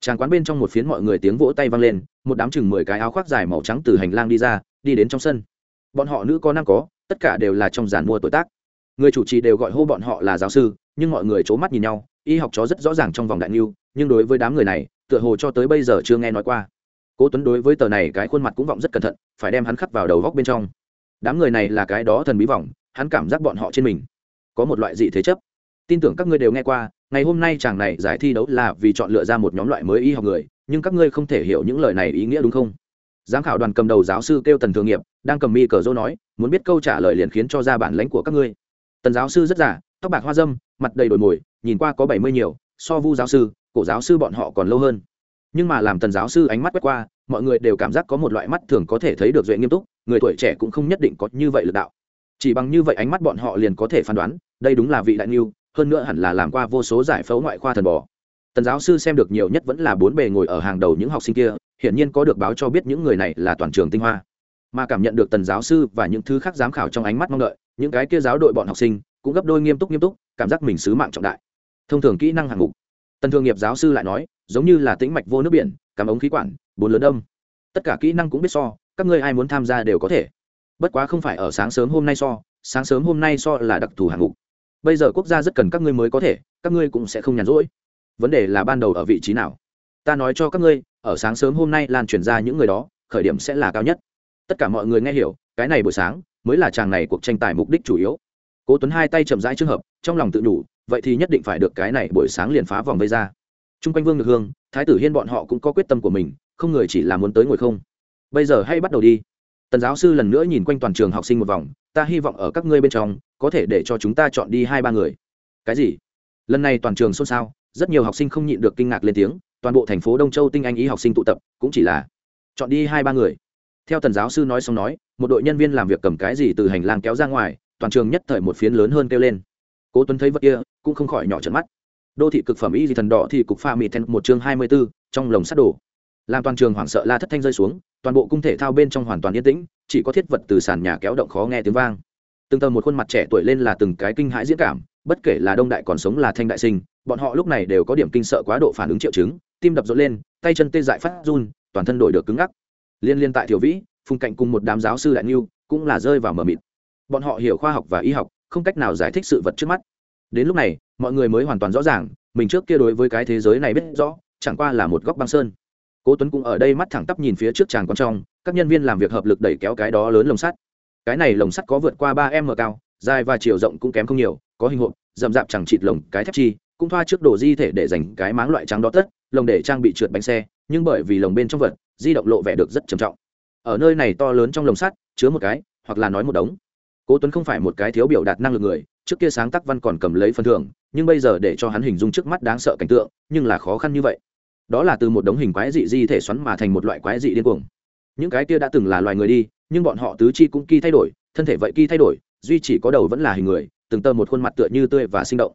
S1: tràng quán bên trong một phiến mọi người tiếng vỗ tay vang lên, một đám chừng mười cái áo khoác dài màu trắng từ hành lang đi ra, đi đến trong sân. Bọn họ nữ có nam có, tất cả đều là trong giàn mua tuổi tác. Người chủ trì đều gọi hô bọn họ là giáo sư, nhưng mọi người c h ố mắt nhìn nhau, y học chó rất rõ ràng trong vòng đại n nhưng đối với đám người này, tựa hồ cho tới bây giờ chưa nghe nói qua. Cố tuấn đối với tờ này cái khuôn mặt cũng vọng rất cẩn thận, phải đem hắn khắc vào đầu góc bên trong. Đám người này là cái đó thần bí vọng, hắn cảm giác bọn họ trên mình có một loại dị thế chấp tin tưởng các ngươi đều nghe qua, ngày hôm nay chàng này giải thi đấu là vì chọn lựa ra một nhóm loại mới y học người, nhưng các ngươi không thể hiểu những lời này ý nghĩa đúng không? Giám khảo đoàn cầm đầu giáo sư kêu tần thường nghiệp, đang cầm mi cờ dô nói, muốn biết câu trả lời liền khiến cho ra bản lãnh của các ngươi. Tần giáo sư rất giả tóc bạc hoa dâm, mặt đầy đồi mồi, nhìn qua có bảy mươi nhiều, so vu giáo sư, cổ giáo sư bọn họ còn lâu hơn. Nhưng mà làm tần giáo sư ánh mắt quét qua, mọi người đều cảm giác có một loại mắt thường có thể thấy được duệ nghiêm túc, người tuổi trẻ cũng không nhất định có như vậy lực đạo. Chỉ bằng như vậy ánh mắt bọn họ liền có thể phán đoán, đây đúng là vị đại niu hơn nữa hẳn là làm qua vô số giải phẫu ngoại khoa thần bò. Tần giáo sư xem được nhiều nhất vẫn là bốn bề ngồi ở hàng đầu những học sinh kia, hiển nhiên có được báo cho biết những người này là toàn trường tinh hoa. Mà cảm nhận được tần giáo sư và những thứ khác giám khảo trong ánh mắt mong đợi, những cái kia giáo đội bọn học sinh cũng gấp đôi nghiêm túc nghiêm túc, cảm giác mình sứ mạng trọng đại. Thông thường kỹ năng hạng mục. Tần thường nghiệp giáo sư lại nói, giống như là tĩnh mạch vô nước biển cảm ống khí quản, bốn lớn đông. Tất cả kỹ năng cũng biết so, các ngươi ai muốn tham gia đều có thể. Bất quá không phải ở sáng sớm hôm nay so, sáng sớm hôm nay so là đặc thù hạng mục bây giờ quốc gia rất cần các ngươi mới có thể, các ngươi cũng sẽ không nhàn rỗi. Vấn đề là ban đầu ở vị trí nào? Ta nói cho các ngươi, ở sáng sớm hôm nay lan truyền ra những người đó, khởi điểm sẽ là cao nhất. Tất cả mọi người nghe hiểu, cái này buổi sáng mới là chàng này cuộc tranh tài mục đích chủ yếu. Cố tuấn hai tay chậm rãi trường hợp, trong lòng tự đủ vậy thì nhất định phải được cái này buổi sáng liền phá vòng vây ra. Trung quanh vương được hương, thái tử hiên bọn họ cũng có quyết tâm của mình, không người chỉ là muốn tới ngồi không. Bây giờ hay bắt đầu đi tần giáo sư lần nữa nhìn quanh toàn trường học sinh một vòng ta hy vọng ở các ngươi bên trong có thể để cho chúng ta chọn đi hai ba người. Cái gì? Lần này toàn trường xôn xao rất nhiều học sinh không nhịn được kinh ngạc lên tiếng toàn bộ thành phố đông châu tinh anh ý học sinh tụ tập cũng chỉ là chọn đi hai ba người. Theo tần giáo sư nói xong nói một đội nhân viên làm việc cầm cái gì từ hành lang kéo ra ngoài toàn trường nhất thời một phiến lớn hơn kêu lên. Cố tuấn thấy vật kia cũng không khỏi nhỏ trận mắt. Đô thị cực phẩm y di thần đỏ thì cục pha mì ten một chương hai mươi 24, trong lồng sắt đổ. Làm toàn trường hoảng sợ la thất thanh rơi xuống toàn bộ cung thể thao bên trong hoàn toàn yên tĩnh, chỉ có thiết vật từ sàn nhà kéo động khó nghe tiếng vang. Từng tờ một khuôn mặt trẻ tuổi lên là từng cái kinh hãi diễn cảm, bất kể là đông đại còn sống là thanh đại sinh, bọn họ lúc này đều có điểm kinh sợ quá độ phản ứng triệu chứng, tim đập rộn lên, tay chân tê dại phát run, toàn thân đổi được cứng ngắc. Liên liên tại thiểu vĩ, phùng cạnh cùng một đám giáo sư đại niu cũng là rơi vào mờ mịt. Bọn họ hiểu khoa học và y học, không cách nào giải thích sự vật trước mắt. Đến lúc này, mọi người mới hoàn toàn rõ ràng, mình trước kia đối với cái thế giới này biết rõ, chẳng qua là một góc băng sơn cố tuấn cũng ở đây mắt thẳng tắp nhìn phía trước tràng quan trong, các nhân viên làm việc hợp lực đẩy kéo cái đó lớn lồng sắt. Cái này lồng sắt có vượt qua ba m cao, dài và chiều rộng cũng kém không nhiều, có hình hộp, rậm rạp chẳng chịt lồng, cái thép chi, cũng thoa trước đồ di thể để dành cái máng loại trắng đó tất, lồng để trang bị trượt bánh xe, nhưng bởi vì lồng bên trong vật, di động lộ vẻ được rất trầm trọng. Ở nơi này to lớn trong lồng sắt, chứa một cái, hoặc là nói một đống. Cố tuấn không phải một cái thiếu biểu đạt năng lực người, trước kia sáng tác văn còn cầm lấy phần thưởng, nhưng bây giờ để cho hắn hình dung trước mắt đáng sợ cảnh tượng, nhưng là khó khăn như vậy đó là từ một đống hình quái dị di thể xoắn mà thành một loại quái dị điên cuồng. Những cái kia đã từng là loài người đi, nhưng bọn họ tứ chi cũng kỳ thay đổi, thân thể vậy kỳ thay đổi, duy chỉ có đầu vẫn là hình người, từng tơ một khuôn mặt tựa như tươi và sinh động.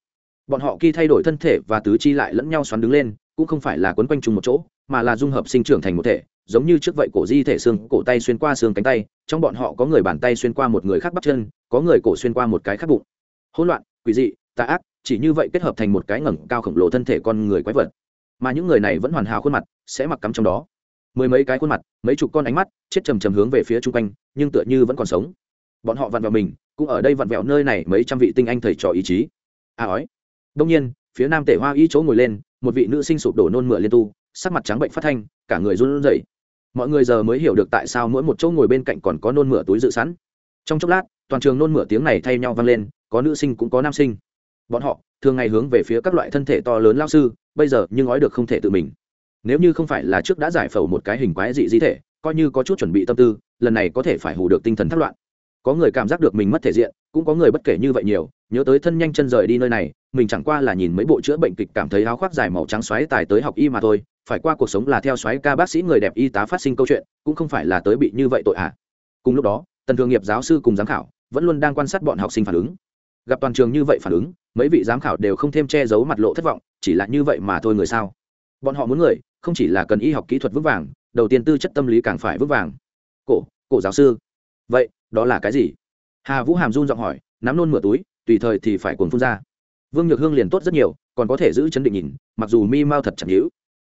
S1: Bọn họ kỳ thay đổi thân thể và tứ chi lại lẫn nhau xoắn đứng lên, cũng không phải là quấn quanh chung một chỗ, mà là dung hợp sinh trưởng thành một thể, giống như trước vậy cổ di thể xương, cổ tay xuyên qua xương cánh tay, trong bọn họ có người bàn tay xuyên qua một người khác bắp chân, có người cổ xuyên qua một cái khác bụng. Hỗn loạn, quỷ dị, tà ác, chỉ như vậy kết hợp thành một cái ngẩng cao khổng lồ thân thể con người quái vật mà những người này vẫn hoàn hảo khuôn mặt, sẽ mặc cắm trong đó. Mười mấy cái khuôn mặt, mấy chục con ánh mắt, chết trầm trầm hướng về phía chung quanh, nhưng tựa như vẫn còn sống. Bọn họ vặn vẹo mình, cũng ở đây vặn vẹo nơi này mấy trăm vị tinh anh thầy trò ý chí. À ói. Đông nhiên, phía nam tể hoa y chỗ ngồi lên, một vị nữ sinh sụp đổ nôn mửa liên tu, sắc mặt trắng bệnh phát thanh, cả người run rẩy. Mọi người giờ mới hiểu được tại sao mỗi một chỗ ngồi bên cạnh còn có nôn mửa túi dự sẵn. Trong chốc lát, toàn trường nôn mửa tiếng này thay nhau vang lên, có nữ sinh cũng có nam sinh. Bọn họ thường ngày hướng về phía các loại thân thể to lớn lao sư bây giờ nhưng nói được không thể tự mình. Nếu như không phải là trước đã giải phẫu một cái hình quái dị di thể, coi như có chút chuẩn bị tâm tư, lần này có thể phải hù được tinh thần thất loạn. Có người cảm giác được mình mất thể diện, cũng có người bất kể như vậy nhiều, nhớ tới thân nhanh chân rời đi nơi này, mình chẳng qua là nhìn mấy bộ chữa bệnh kịch cảm thấy áo khoác dài màu trắng xoáy tài tới học y mà thôi, phải qua cuộc sống là theo xoáy ca bác sĩ người đẹp y tá phát sinh câu chuyện, cũng không phải là tới bị như vậy tội ạ. À. cùng lúc đó, tần thường nghiệp giáo sư cùng giám khảo vẫn luôn đang quan sát bọn học sinh phản ứng gặp toàn trường như vậy phản ứng, mấy vị giám khảo đều không thêm che giấu mặt lộ thất vọng, chỉ là như vậy mà thôi người sao? Bọn họ muốn người, không chỉ là cần y học kỹ thuật vững vàng, đầu tiên tư chất tâm lý càng phải vững vàng. Cổ cổ giáo sư. Vậy, đó là cái gì? Hà vũ hàm run giọng hỏi, nắm nôn mửa túi, tùy thời thì phải cuồng phun ra. Vương nhược hương liền tốt rất nhiều, còn có thể giữ chấn định nhìn, mặc dù mi mau thật chặt nhữ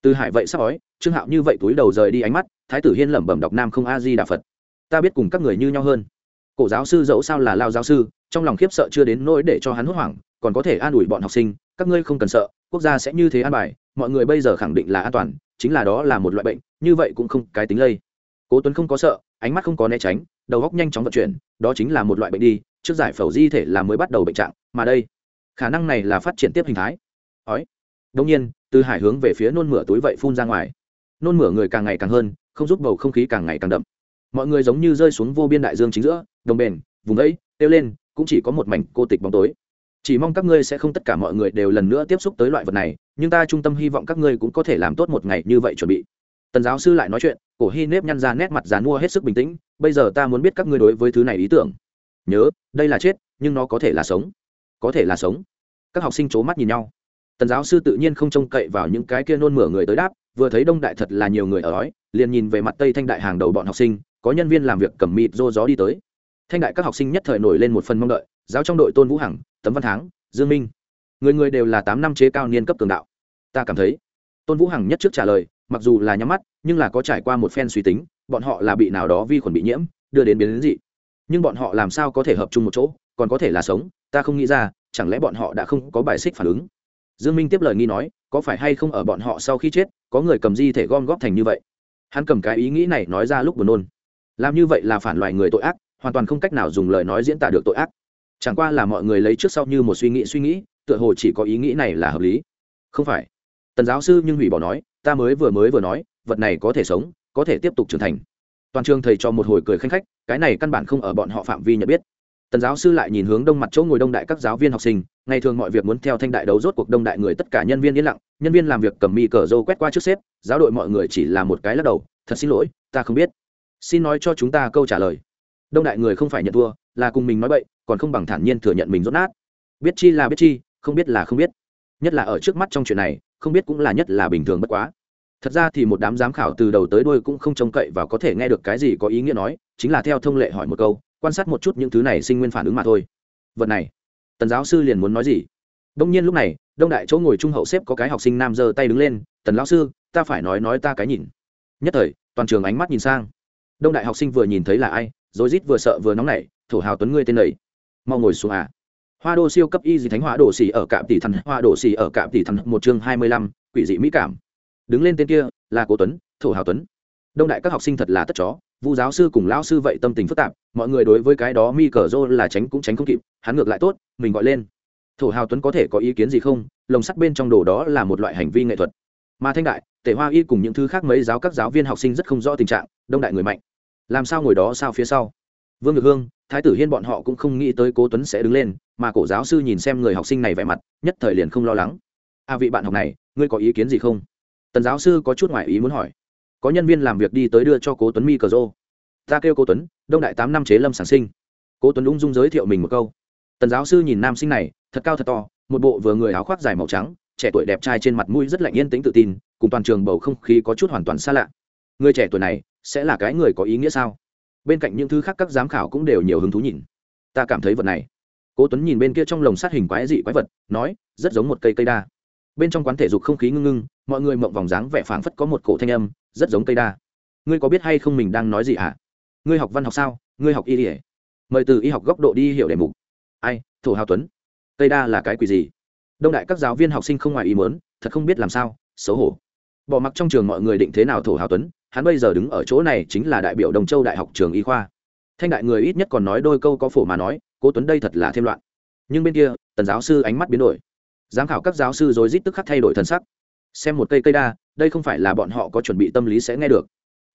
S1: từ hải vậy sắp ói, trương hạo như vậy túi đầu rời đi ánh mắt, thái tử hiên lẩm bẩm đọc nam không a di đà phật. Ta biết cùng các người như nhau hơn. Cổ giáo sư dẫu sao là lao giáo sư trong lòng khiếp sợ chưa đến nỗi để cho hắn hốt hoảng, còn có thể an ủi bọn học sinh, các ngươi không cần sợ, quốc gia sẽ như thế an bài, mọi người bây giờ khẳng định là an toàn, chính là đó là một loại bệnh, như vậy cũng không cái tính lây. Cố tuấn không có sợ, ánh mắt không có né tránh, đầu góc nhanh chóng vận chuyển, đó chính là một loại bệnh đi, trước giải phẫu di thể là mới bắt đầu bệnh trạng, mà đây, khả năng này là phát triển tiếp hình thái. Ói. Đông nhiên, từ hải hướng về phía nôn mửa túi vậy phun ra ngoài. Nôn mửa người càng ngày càng hơn, không giúp bầu không khí càng ngày càng đậm. Mọi người giống như rơi xuống vô biên đại dương chính giữa, đồng bền, vùng ấy tiêu lên cũng chỉ có một mảnh cô tịch bóng tối. Chỉ mong các ngươi sẽ không tất cả mọi người đều lần nữa tiếp xúc tới loại vật này, nhưng ta trung tâm hy vọng các ngươi cũng có thể làm tốt một ngày như vậy chuẩn bị. Tần giáo sư lại nói chuyện, cổ hy nếp nhăn ra nét mặt dán mua hết sức bình tĩnh, bây giờ ta muốn biết các ngươi đối với thứ này ý tưởng. Nhớ, đây là chết, nhưng nó có thể là sống. Có thể là sống. Các học sinh c h ố mắt nhìn nhau. Tần giáo sư tự nhiên không trông cậy vào những cái kia nôn mửa người tới đáp, vừa thấy đông đại thật là nhiều người ở đói, liền nhìn về mặt tây thanh đại hàng đầu bọn học sinh, có nhân viên làm việc cầm mịt rô gió đi tới thanh đại các học sinh nhất thời nổi lên một phần mong đợi giáo trong đội tôn vũ hằng tấm văn thắng, dương minh. Người người đều là tám năm chế cao niên cấp cường đạo. Ta cảm thấy tôn vũ hằng nhất trước trả lời mặc dù là nhắm mắt nhưng là có trải qua một phen suy tính bọn họ là bị nào đó vi khuẩn bị nhiễm đưa đến biến đến dị. Nhưng bọn họ làm sao có thể hợp chung một chỗ còn có thể là sống ta không nghĩ ra chẳng lẽ bọn họ đã không có bài xích phản ứng? Dương minh tiếp lời nghi nói có phải hay không ở bọn họ sau khi chết có người cầm di thể gom góp thành như vậy? Hắn cầm cái ý nghĩ này nói ra lúc buồn nôn làm như vậy là phản loại người tội ác, hoàn toàn không cách nào dùng lời nói diễn tả được tội ác. Chẳng qua là mọi người lấy trước sau như một suy nghĩ suy nghĩ, tựa hồ chỉ có ý nghĩ này là hợp lý. Không phải. Tần giáo sư nhưng hủy bỏ nói, ta mới vừa mới vừa nói, vật này có thể sống, có thể tiếp tục trưởng thành. Toàn trường thầy cho một hồi cười khanh khách, cái này căn bản không ở bọn họ phạm vi nhận biết. Tần giáo sư lại nhìn hướng đông mặt chỗ ngồi đông đại các giáo viên học sinh, ngày thường mọi việc muốn theo thanh đại đấu rốt cuộc đông đại người tất cả nhân viên yên lặng, nhân viên làm việc cầm mi cờ dâu quét qua trước xếp, giáo đội mọi người chỉ là một cái lắc đầu, thật xin lỗi, ta không biết xin nói cho chúng ta câu trả lời. Đông đại người không phải nhận thua, là cùng mình nói bậy, còn không bằng thản nhiên thừa nhận mình rốt nát. Biết chi là biết chi, không biết là không biết. Nhất là ở trước mắt trong chuyện này, không biết cũng là nhất là bình thường bất quá. Thật ra thì một đám giám khảo từ đầu tới đuôi cũng không trông cậy và có thể nghe được cái gì có ý nghĩa nói, chính là theo thông lệ hỏi một câu, quan sát một chút những thứ này sinh nguyên phản ứng mà thôi. Vật này, tần giáo sư liền muốn nói gì? Đông nhiên lúc này, đông đại chỗ ngồi trung hậu xếp có cái học sinh nam giơ tay đứng lên, tần lão sư, ta phải nói nói ta cái nhìn. Nhất thời, toàn trường ánh mắt nhìn sang đông đại học sinh vừa nhìn thấy là ai rồi rít vừa sợ vừa nóng nảy, thổ hào tuấn ngươi tên này, mau ngồi xuống à. Hoa đô siêu cấp y dị thánh hoa đổ xỉ ở cạm tỷ thần, hoa đổ xỉ ở cạm tỷ thần, một chương hai mươi lăm, quỷ dị mỹ cảm. Đứng lên tên kia, là cố tuấn, thổ hào tuấn. Đông đại các học sinh thật là tất chó, vu giáo sư cùng lão sư vậy tâm tình phức tạp, mọi người đối với cái đó mi cờ rô là tránh cũng tránh không kịp, hắn ngược lại tốt, mình gọi lên. Thổ hào tuấn có thể có ý kiến gì không? Lồng sắt bên trong đồ đó là một loại hành vi nghệ thuật mà thanh đại tể hoa y cùng những thứ khác mấy giáo các giáo viên học sinh rất không rõ tình trạng đông đại người mạnh. Làm sao ngồi đó sao phía sau? Vương ngược hương thái tử hiên bọn họ cũng không nghĩ tới cố tuấn sẽ đứng lên mà cổ giáo sư nhìn xem người học sinh này vẻ mặt nhất thời liền không lo lắng. A à, vị bạn học này ngươi có ý kiến gì không? Tần giáo sư có chút ngoại ý muốn hỏi. Có nhân viên làm việc đi tới đưa cho cố tuấn mi cờ rô. Ta kêu cố tuấn đông đại tám năm chế lâm sản sinh. Cố tuấn ung dung giới thiệu mình một câu. Tần giáo sư nhìn nam sinh này thật cao thật to một bộ vừa người áo khoác dài màu trắng trẻ tuổi đẹp trai trên mặt mũi rất lạnh yên tĩnh tự tin, cùng toàn trường bầu không khí có chút hoàn toàn xa lạ. Người trẻ tuổi này sẽ là cái người có ý nghĩa sao? Bên cạnh những thứ khác các giám khảo cũng đều nhiều hứng thú nhìn. Ta cảm thấy vật này. Cố tuấn nhìn bên kia trong lồng sát hình quái dị quái vật, nói, rất giống một cây cây đa. Bên trong quán thể dục không khí ngưng ngưng, mọi người mộng vòng dáng vẻ phảng phất có một cổ thanh âm, rất giống cây đa. Ngươi có biết hay không mình đang nói gì hả? Ngươi học văn học sao? Ngươi học y ỉa mời từ y học góc độ đi hiểu đề mục. Ai? Thổ hào tuấn. Cây đa là cái quỷ gì? Đông đại các giáo viên học sinh không ngoài ý muốn, thật không biết làm sao xấu hổ. Bỏ mặc trong trường mọi người định thế nào thổ hào tuấn hắn bây giờ đứng ở chỗ này chính là đại biểu đồng châu đại học trường y khoa. Thanh đại người ít nhất còn nói đôi câu có phổ mà nói cố tuấn đây thật là thêm loạn. Nhưng bên kia tần giáo sư ánh mắt biến đổi. Giám khảo các giáo sư rồi rít tức khắc thay đổi thân sắc. Xem một cây cây đa đây không phải là bọn họ có chuẩn bị tâm lý sẽ nghe được.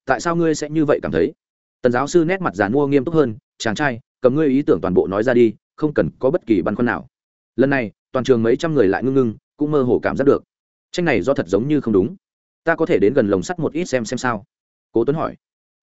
S1: Tại sao ngươi sẽ như vậy cảm thấy? Tần giáo sư nét mặt giàn mua nghiêm túc hơn chàng trai cầm ngươi ý tưởng toàn bộ nói ra đi không cần có bất kỳ băn khoăn nào. Lần này toàn trường mấy trăm người lại ngưng ngưng, cũng mơ hồ cảm giác được. Tranh này do thật giống như không đúng. Ta có thể đến gần lồng sắt một ít xem xem sao? Cố tuấn hỏi.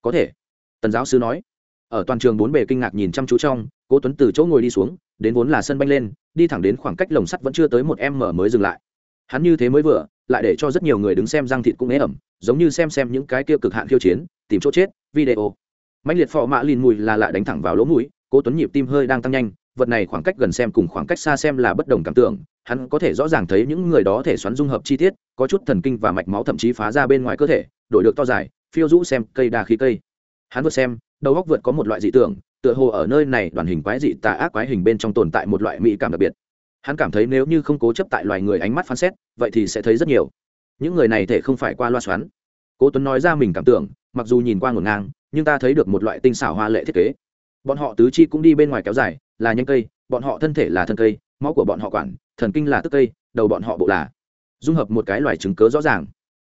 S1: Có thể. Tần giáo sư nói. Ở toàn trường bốn bề kinh ngạc nhìn chăm chú trong, cố tuấn từ chỗ ngồi đi xuống, đến vốn là sân banh lên, đi thẳng đến khoảng cách lồng sắt vẫn chưa tới một em mở mới dừng lại. Hắn như thế mới vừa, lại để cho rất nhiều người đứng xem răng thịt cũng ế ẩm, giống như xem xem những cái kia cực hạn khiêu chiến, tìm chỗ chết, video. Mạnh liệt phò mã lìn mùi là lại đánh thẳng vào lỗ mũi, cố tuấn nhịp tim hơi đang tăng nhanh vật này khoảng cách gần xem cùng khoảng cách xa xem là bất đồng cảm tưởng, hắn có thể rõ ràng thấy những người đó thể xoắn dung hợp chi tiết, có chút thần kinh và mạch máu thậm chí phá ra bên ngoài cơ thể, đổi được to dài, phiêu rũ xem cây đa khí cây. Hắn vượt xem, đầu góc vượt có một loại dị tưởng, tựa hồ ở nơi này đoàn hình quái dị tà ác quái hình bên trong tồn tại một loại mỹ cảm đặc biệt. Hắn cảm thấy nếu như không cố chấp tại loài người ánh mắt phán xét, vậy thì sẽ thấy rất nhiều. Những người này thể không phải qua loa xoắn. Cố tuấn nói ra mình cảm tưởng, mặc dù nhìn qua ngổn ngang, nhưng ta thấy được một loại tinh xảo hoa lệ thiết kế. Bọn họ tứ chi cũng đi bên ngoài kéo dài là nhanh cây, bọn họ thân thể là thân cây, máu của bọn họ quản, thần kinh là tức cây, đầu bọn họ bộ là. Dung hợp một cái loài chứng cớ rõ ràng.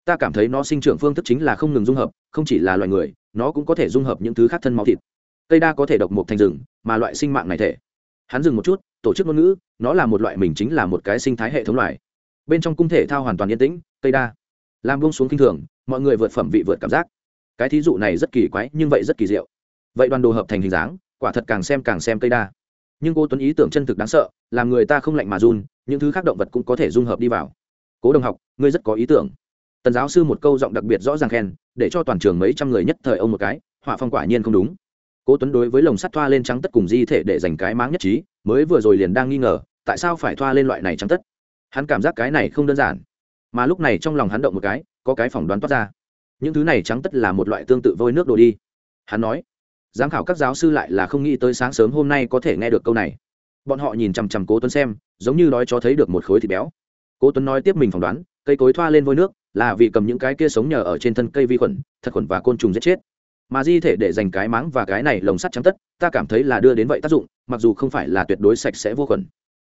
S1: Ta cảm thấy nó sinh trưởng phương thức chính là không ngừng dung hợp, không chỉ là loài người, nó cũng có thể dung hợp những thứ khác thân máu thịt. Cây đa có thể độc một thành rừng, mà loại sinh mạng này thể. Hắn dừng một chút, tổ chức ngôn ngữ, nó là một loại mình chính là một cái sinh thái hệ thống loài. Bên trong cung thể thao hoàn toàn yên tĩnh, cây đa. Làm bông xuống kinh thường, mọi người vượt phẩm vị vượt cảm giác. Cái thí dụ này rất kỳ quái, nhưng vậy rất kỳ diệu. Vậy đoàn đồ hợp thành hình dáng, quả thật càng xem càng xem cây đa nhưng cô tuấn ý tưởng chân thực đáng sợ, làm người ta không lạnh mà run, những thứ khác động vật cũng có thể dung hợp đi vào. Cố đồng học, ngươi rất có ý tưởng. Tần giáo sư một câu giọng đặc biệt rõ ràng khen, để cho toàn trường mấy trăm người nhất thời ông một cái, họa phong quả nhiên không đúng. Cố tuấn đối với lồng sắt thoa lên trắng tất cùng di thể để dành cái máng nhất trí, mới vừa rồi liền đang nghi ngờ, tại sao phải thoa lên loại này trắng tất? Hắn cảm giác cái này không đơn giản. Mà lúc này trong lòng hắn động một cái, có cái phỏng đoán toát ra. Những thứ này trắng tất là một loại tương tự vôi nước đổ đi. Hắn nói giám khảo các giáo sư lại là không nghĩ tới sáng sớm hôm nay có thể nghe được câu này. Bọn họ nhìn chằm chằm cố tuấn xem, giống như đói cho thấy được một khối thịt béo. Cố tuấn nói tiếp mình phỏng đoán, cây cối thoa lên vôi nước, là vì cầm những cái kia sống nhờ ở trên thân cây vi khuẩn, thật khuẩn và côn trùng giết chết. Mà di thể để dành cái máng và cái này lồng sắt trắng tất, ta cảm thấy là đưa đến vậy tác dụng, mặc dù không phải là tuyệt đối sạch sẽ vô khuẩn.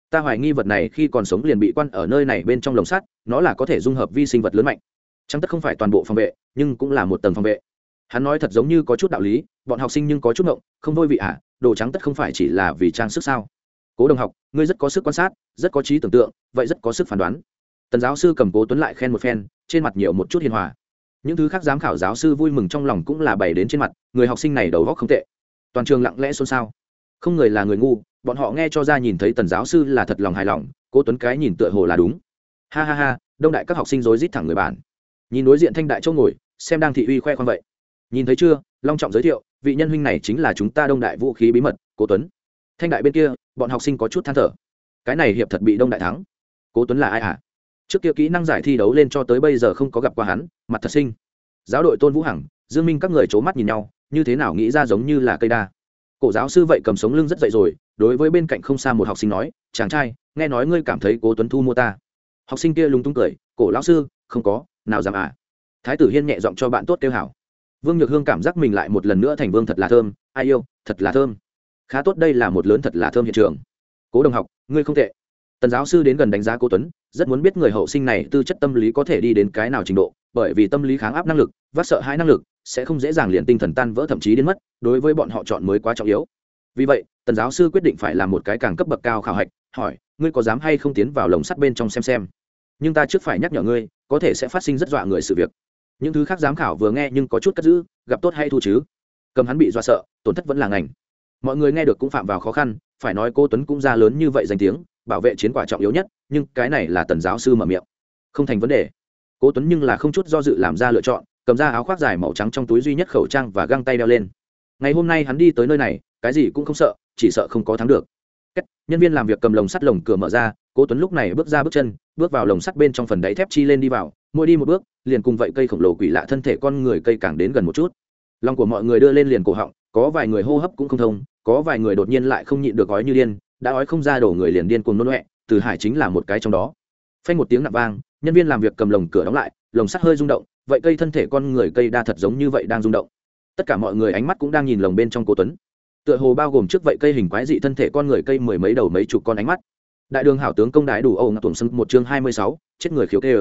S1: Ta hoài nghi vật này khi còn sống liền bị quan ở nơi này bên trong lồng sắt, nó là có thể dung hợp vi sinh vật lớn mạnh. Trắng tất không phải toàn bộ phòng vệ, nhưng cũng là một tầng phòng vệ hắn nói thật giống như có chút đạo lý bọn học sinh nhưng có chút ngộng không vôi vị ạ à, đồ trắng tất không phải chỉ là vì trang sức sao? Cố đồng học ngươi rất có sức quan sát rất có trí tưởng tượng vậy rất có sức phán đoán. Tần giáo sư cầm cố tuấn lại khen một phen trên mặt nhiều một chút hiền hòa. Những thứ khác giám khảo giáo sư vui mừng trong lòng cũng là bày đến trên mặt người học sinh này đầu góc không tệ. Toàn trường lặng lẽ xôn xao. Không người là người ngu bọn họ nghe cho ra nhìn thấy tần giáo sư là thật lòng hài lòng cố tuấn cái nhìn tựa hồ là đúng. Ha ha ha đông đại các học sinh rối rít thẳng người bản nhìn đối diện thanh đại châu ngồi xem đang thị uy khoe khoang vậy nhìn thấy chưa? Long trọng giới thiệu, vị nhân huynh này chính là chúng ta đông đại vũ khí bí mật, cố tuấn. Thanh đại bên kia, bọn học sinh có chút than thở. Cái này hiệp thật bị đông đại thắng. Cố tuấn là ai hả? Trước kia kỹ năng giải thi đấu lên cho tới bây giờ không có gặp qua hắn, mặt thật sinh giáo đội tôn vũ hằng, dương minh các người c mắt nhìn nhau, như thế nào nghĩ ra giống như là cây đa. Cổ giáo sư vậy cầm sống lưng rất dậy rồi, đối với bên cạnh không xa một học sinh nói, chàng trai, nghe nói ngươi cảm thấy cố tuấn thu mua ta. Học sinh kia lúng túng cười, cổ lão sư, không có, nào dám à? Thái tử hiên nhẹ giọng cho bạn tốt tiêu hảo vương nhược hương cảm giác mình lại một lần nữa thành vương thật là thơm, ai yêu, thật là thơm. Khá tốt đây là một lớn thật là thơm hiện trường. Cố đồng học, ngươi không tệ. Tần giáo sư đến gần đánh giá cố tuấn, rất muốn biết người hậu sinh này tư chất tâm lý có thể đi đến cái nào trình độ, bởi vì tâm lý kháng áp năng lực, vác sợ hai năng lực, sẽ không dễ dàng liền tinh thần tan vỡ thậm chí đến mất, đối với bọn họ chọn mới quá trọng yếu. Vì vậy, tần giáo sư quyết định phải làm một cái càng cấp bậc cao khảo hạch, hỏi, ngươi có dám hay không tiến vào lồng sắt bên trong xem xem? Nhưng ta trước phải nhắc nhở ngươi, có thể sẽ phát sinh rất dọa người sự việc những thứ khác giám khảo vừa nghe nhưng có chút cất giữ, gặp tốt hay thu chứ? Cầm hắn bị do sợ, tổn thất vẫn là ngành. Mọi người nghe được cũng phạm vào khó khăn, phải nói cô tuấn cũng ra lớn như vậy danh tiếng, bảo vệ chiến quả trọng yếu nhất, nhưng cái này là tần giáo sư mở miệng. Không thành vấn đề. Cố tuấn nhưng là không chút do dự làm ra lựa chọn, cầm ra áo khoác dài màu trắng trong túi duy nhất khẩu trang và găng tay đeo lên. Ngày hôm nay hắn đi tới nơi này, cái gì cũng không sợ, chỉ sợ không có thắng được. Nhân viên làm việc cầm lồng sắt lồng cửa mở ra cố tuấn lúc này bước ra bước chân, bước vào lồng sắt bên trong phần đáy thép chi lên đi vào mỗi đi một bước, liền cùng vậy cây khổng lồ quỷ lạ thân thể con người cây càng đến gần một chút. Lòng của mọi người đưa lên liền cổ họng, có vài người hô hấp cũng không thông, có vài người đột nhiên lại không nhịn được gói như điên, đã ói không ra đổ người liền điên cuồng nôn huệ, từ hải chính là một cái trong đó. Phanh một tiếng nặng vang, nhân viên làm việc cầm lồng cửa đóng lại, lồng sắt hơi rung động, vậy cây thân thể con người cây đa thật giống như vậy đang rung động. Tất cả mọi người ánh mắt cũng đang nhìn lồng bên trong cố tuấn. Tựa hồ bao gồm trước vậy cây hình quái dị thân thể con người cây mười mấy đầu mấy chục con ánh mắt. Đại đường hảo tướng công đại đủ âu ngọc tuồng sưng một chương hai mươi sáu, chết người khiếu kê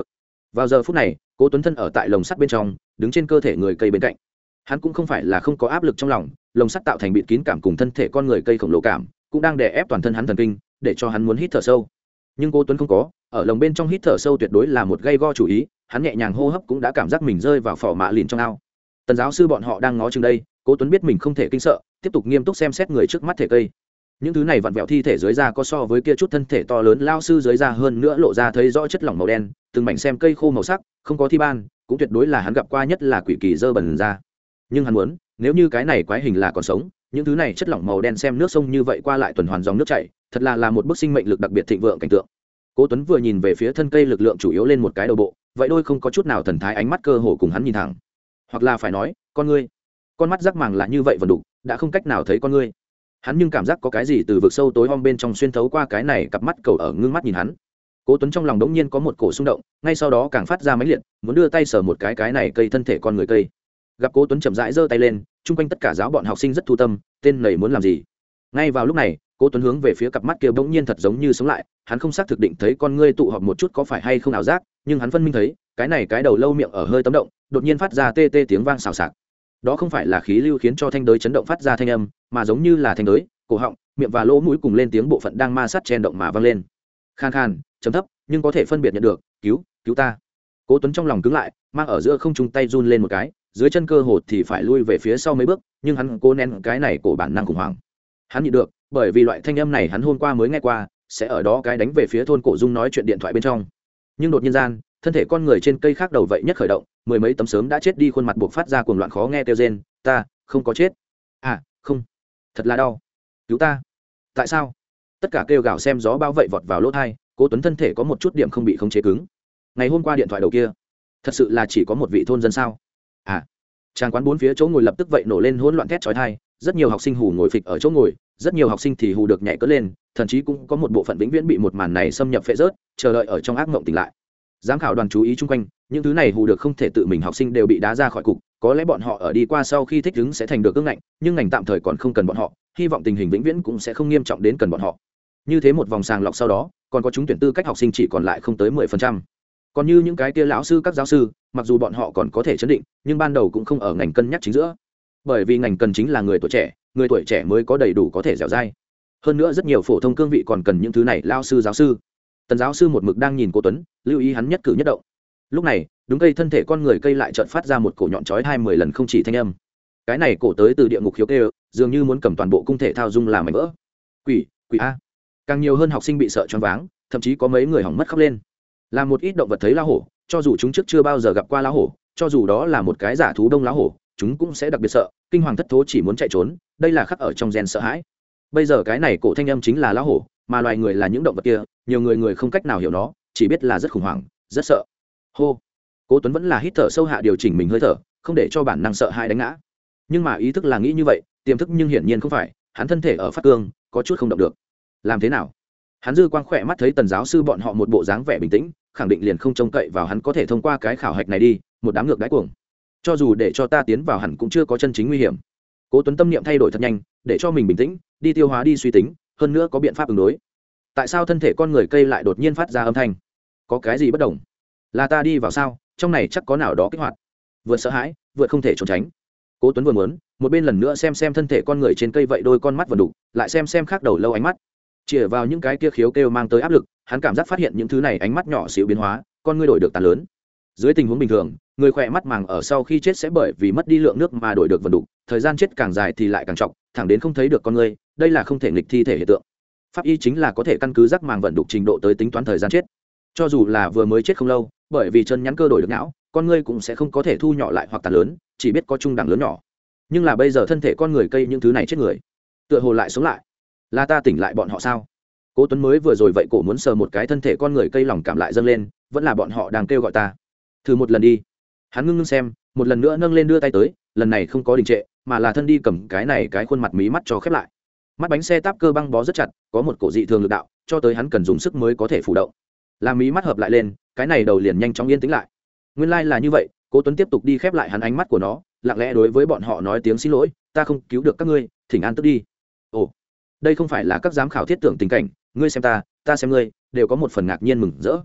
S1: vào giờ phút này, cố tuấn thân ở tại lồng sắt bên trong, đứng trên cơ thể người cây bên cạnh. Hắn cũng không phải là không có áp lực trong lòng, lồng sắt tạo thành bịt kín cảm cùng thân thể con người cây khổng lồ cảm, cũng đang đè ép toàn thân hắn thần kinh, để cho hắn muốn hít thở sâu. Nhưng cô tuấn không có, ở lồng bên trong hít thở sâu tuyệt đối là một gây go chủ ý, hắn nhẹ nhàng hô hấp cũng đã cảm giác mình rơi vào phò mạ lìn trong ao. Tần giáo sư bọn họ đang ngó chừng đây, cố tuấn biết mình không thể kinh sợ, tiếp tục nghiêm túc xem xét người trước mắt thể cây những thứ này vặn vẹo thi thể dưới da có so với kia chút thân thể to lớn lao sư dưới da hơn nữa lộ ra thấy rõ chất lỏng màu đen, từng mảnh xem cây khô màu sắc, không có thi ban, cũng tuyệt đối là hắn gặp qua nhất là quỷ kỳ dơ bẩn ra nhưng hắn muốn, nếu như cái này quái hình là còn sống, những thứ này chất lỏng màu đen xem nước sông như vậy qua lại tuần hoàn dòng nước chảy, thật là là một bức sinh mệnh lực đặc biệt thịnh vượng cảnh tượng. Cố tuấn vừa nhìn về phía thân cây lực lượng chủ yếu lên một cái đầu bộ, vậy đôi không có chút nào thần thái ánh mắt cơ hồ cùng hắn nhìn thẳng. Hoặc là phải nói, con ngươi, con mắt rắc màng là như vậy vẫn đủ, đã không cách nào thấy con ngươi hắn nhưng cảm giác có cái gì từ vực sâu tối om bên trong xuyên thấu qua cái này cặp mắt cầu ở ngưng mắt nhìn hắn. Cố tuấn trong lòng đống nhiên có một cổ xung động, ngay sau đó càng phát ra máy liệt, muốn đưa tay sờ một cái cái này cây thân thể con người cây. Gặp cố tuấn chậm rãi giơ tay lên, chung quanh tất cả giáo bọn học sinh rất thu tâm, tên này muốn làm gì? Ngay vào lúc này, cố tuấn hướng về phía cặp mắt kia bỗng nhiên thật giống như sống lại, hắn không xác thực định thấy con ngươi tụ họp một chút có phải hay không ảo giác, nhưng hắn phân minh thấy, cái này cái đầu lâu miệng ở hơi tấm động, đột nhiên phát ra tê tê tiếng vang xào xạc. Đó không phải là khí lưu khiến cho thanh đới chấn động phát ra thanh âm mà giống như là thanh đới, cổ họng, miệng và lỗ mũi cùng lên tiếng bộ phận đang ma sát chen động mà vang lên. Khan khan chấm thấp, nhưng có thể phân biệt nhận được, cứu cứu ta. Cố tuấn trong lòng cứng lại, mang ở giữa không trung tay run lên một cái, dưới chân cơ hồ thì phải lui về phía sau mấy bước, nhưng hắn cố nén cái này cổ bản năng khủng hoảng. Hắn nhịn được, bởi vì loại thanh âm này hắn hôm qua mới nghe qua, sẽ ở đó cái đánh về phía thôn cổ dung nói chuyện điện thoại bên trong. Nhưng đột nhiên gian, thân thể con người trên cây khác đầu vậy nhất khởi động, mười mấy tấm sớm đã chết đi khuôn mặt buộc phát ra cuồng loạn khó nghe kêu rên, ta, không có chết. À không thật là đau. Cứu ta. Tại sao? Tất cả kêu gào xem gió bao vậy vọt vào lỗ thai, cố tuấn thân thể có một chút điểm không bị khống chế cứng. Ngày hôm qua điện thoại đầu kia, thật sự là chỉ có một vị thôn dân sao? À trang quán bốn phía chỗ ngồi lập tức vậy nổ lên hỗn loạn thét chói thai rất nhiều học sinh hù ngồi phịch ở chỗ ngồi, rất nhiều học sinh thì hù được nhảy cất lên, thậm chí cũng có một bộ phận vĩnh viễn bị một màn này xâm nhập phệ rớt, chờ đợi ở trong ác mộng tỉnh lại giám khảo đoàn chú ý chung quanh, những thứ này hù được không thể tự mình học sinh đều bị đá ra khỏi cục, có lẽ bọn họ ở đi qua sau khi thích ứng sẽ thành được ương ngạnh, nhưng ngành tạm thời còn không cần bọn họ, hy vọng tình hình vĩnh viễn cũng sẽ không nghiêm trọng đến cần bọn họ. Như thế một vòng sàng lọc sau đó, còn có chúng tuyển tư cách học sinh chỉ còn lại không tới mười phần trăm. Còn như những cái kia lão sư, các giáo sư, mặc dù bọn họ còn có thể chấn định, nhưng ban đầu cũng không ở ngành cân nhắc chính giữa. Bởi vì ngành cần chính là người tuổi trẻ, người tuổi trẻ mới có đầy đủ có thể dẻo dai. Hơn nữa rất nhiều phổ thông cương vị còn cần những thứ này lao sư, giáo sư tần giáo sư một mực đang nhìn cô tuấn lưu ý hắn nhất cử nhất động lúc này đúng cây thân thể con người cây lại trợn phát ra một cổ nhọn chói hai mười lần không chỉ thanh âm cái này cổ tới từ địa ngục khiếu kêu dường như muốn cầm toàn bộ cung thể thao dung làm mảnh vỡ. Quỷ quỷ a. Càng nhiều hơn học sinh bị sợ choáng váng, thậm chí có mấy người hỏng mất khóc lên. Là một ít động vật thấy lá hổ, cho dù chúng trước chưa bao giờ gặp qua lá hổ, cho dù đó là một cái giả thú đông lá hổ, chúng cũng sẽ đặc biệt sợ, kinh hoàng thất thố chỉ muốn chạy trốn, đây là khắc ở trong gen sợ hãi. Bây giờ cái này cổ thanh âm chính là lá hổ mà loài người là những động vật kia, nhiều người người không cách nào hiểu nó, chỉ biết là rất khủng hoảng, rất sợ. Hô. Cố tuấn vẫn là hít thở sâu hạ điều chỉnh mình hơi thở, không để cho bản năng sợ hãi đánh ngã. Nhưng mà ý thức là nghĩ như vậy, tiềm thức nhưng hiển nhiên không phải, hắn thân thể ở phát cương, có chút không động được. Làm thế nào? Hắn dư quang khỏe mắt thấy tần giáo sư bọn họ một bộ dáng vẻ bình tĩnh, khẳng định liền không trông cậy vào hắn có thể thông qua cái khảo hạch này đi, một đám ngược đáy cuồng. Cho dù để cho ta tiến vào hẳn cũng chưa có chân chính nguy hiểm. Cố tuấn tâm niệm thay đổi thật nhanh, để cho mình bình tĩnh, đi tiêu hóa đi suy tính hơn nữa có biện pháp ứng đối. Tại sao thân thể con người cây lại đột nhiên phát ra âm thanh? Có cái gì bất đồng? Là ta đi vào sao? Trong này chắc có nào đó kích hoạt. Vượt sợ hãi, vượt không thể trốn tránh. Cố tuấn vừa muốn, một bên lần nữa xem xem thân thể con người trên cây vậy đôi con mắt vần đục lại xem xem khác đầu lâu ánh mắt. Chĩa vào những cái kia khiếu kêu mang tới áp lực, hắn cảm giác phát hiện những thứ này ánh mắt nhỏ xíu biến hóa, con ngươi đổi được tàn lớn. Dưới tình huống bình thường, người khỏe mắt màng ở sau khi chết sẽ bởi vì mất đi lượng nước mà đổi được vần đục thời gian chết càng dài thì lại càng trọng, thẳng đến không thấy được con ngươi đây là không thể nghịch thi thể hiện tượng. Pháp y chính là có thể căn cứ rắc màng vận đục trình độ tới tính toán thời gian chết. Cho dù là vừa mới chết không lâu, bởi vì chân nhắn cơ đổi được não, con ngươi cũng sẽ không có thể thu nhỏ lại hoặc tàn lớn, chỉ biết có trung đẳng lớn nhỏ. Nhưng là bây giờ thân thể con người cây những thứ này chết người, tựa hồ lại sống lại. Là ta tỉnh lại bọn họ sao? Cố tuấn mới vừa rồi vậy cổ muốn sờ một cái thân thể con người cây lòng cảm lại dâng lên, vẫn là bọn họ đang kêu gọi ta. Thử một lần đi. Hắn ngưng ngưng xem, một lần nữa nâng lên đưa tay tới, lần này không có đình trệ, mà là thân đi cầm cái này cái khuôn mặt mí mắt cho khép lại mắt bánh xe táp cơ băng bó rất chặt, có một cổ dị thường lực đạo, cho tới hắn cần dùng sức mới có thể phủ động. Làm mí mắt hợp lại lên, cái này đầu liền nhanh chóng yên tĩnh lại. Nguyên lai、like、là như vậy, cố tuấn tiếp tục đi khép lại hắn ánh mắt của nó, lặng lẽ đối với bọn họ nói tiếng xin lỗi, ta không cứu được các ngươi, thỉnh an tức đi. Ồ, đây không phải là các giám khảo thiết tưởng tình cảnh, ngươi xem ta ta xem ngươi, đều có một phần ngạc nhiên mừng rỡ.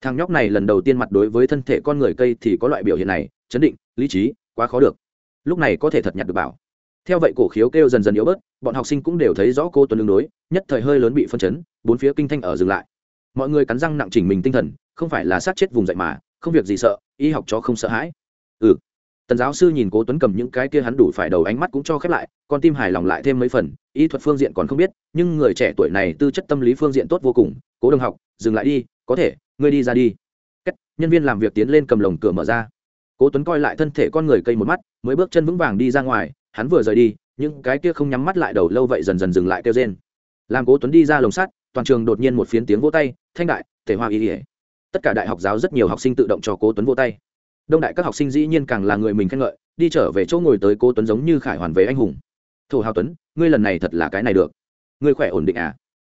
S1: Thằng nhóc này lần đầu tiên mặt đối với thân thể con người cây thì có loại biểu hiện này, chấn định, lý trí, quá khó được. Lúc này có thể thật nhặt được bảo theo vậy cổ khiếu kêu dần dần yếu bớt bọn học sinh cũng đều thấy rõ cô tuấn lương đối nhất thời hơi lớn bị phân chấn bốn phía kinh thanh ở dừng lại. Mọi người cắn răng nặng chỉnh mình tinh thần không phải là sát chết vùng dậy mà không việc gì sợ y học cho không sợ hãi. Ừ. Tần giáo sư nhìn cố tuấn cầm những cái kia hắn đủ phải đầu ánh mắt cũng cho khép lại con tim hài lòng lại thêm mấy phần y thuật phương diện còn không biết nhưng người trẻ tuổi này tư chất tâm lý phương diện tốt vô cùng cố đồng học dừng lại đi có thể ngươi đi ra đi. Cách, nhân viên làm việc tiến lên cầm lồng cửa mở ra. Cố tuấn coi lại thân thể con người cây một mắt mới bước chân vững vàng đi ra ngoài hắn vừa rời đi, những cái kia không nhắm mắt lại đầu lâu vậy dần dần dừng lại kêu rên. Làm cố tuấn đi ra lồng sắt, toàn trường đột nhiên một phiến tiếng vỗ tay, thanh đại thể hoa ý ỉa tất cả đại học giáo rất nhiều học sinh tự động cho cố tuấn vỗ tay. Đông đại các học sinh dĩ nhiên càng là người mình khen ngợi, đi trở về chỗ ngồi tới cố tuấn giống như khải hoàn về anh hùng. Thổ hào tuấn, ngươi lần này thật là cái này được. Ngươi khỏe ổn định à?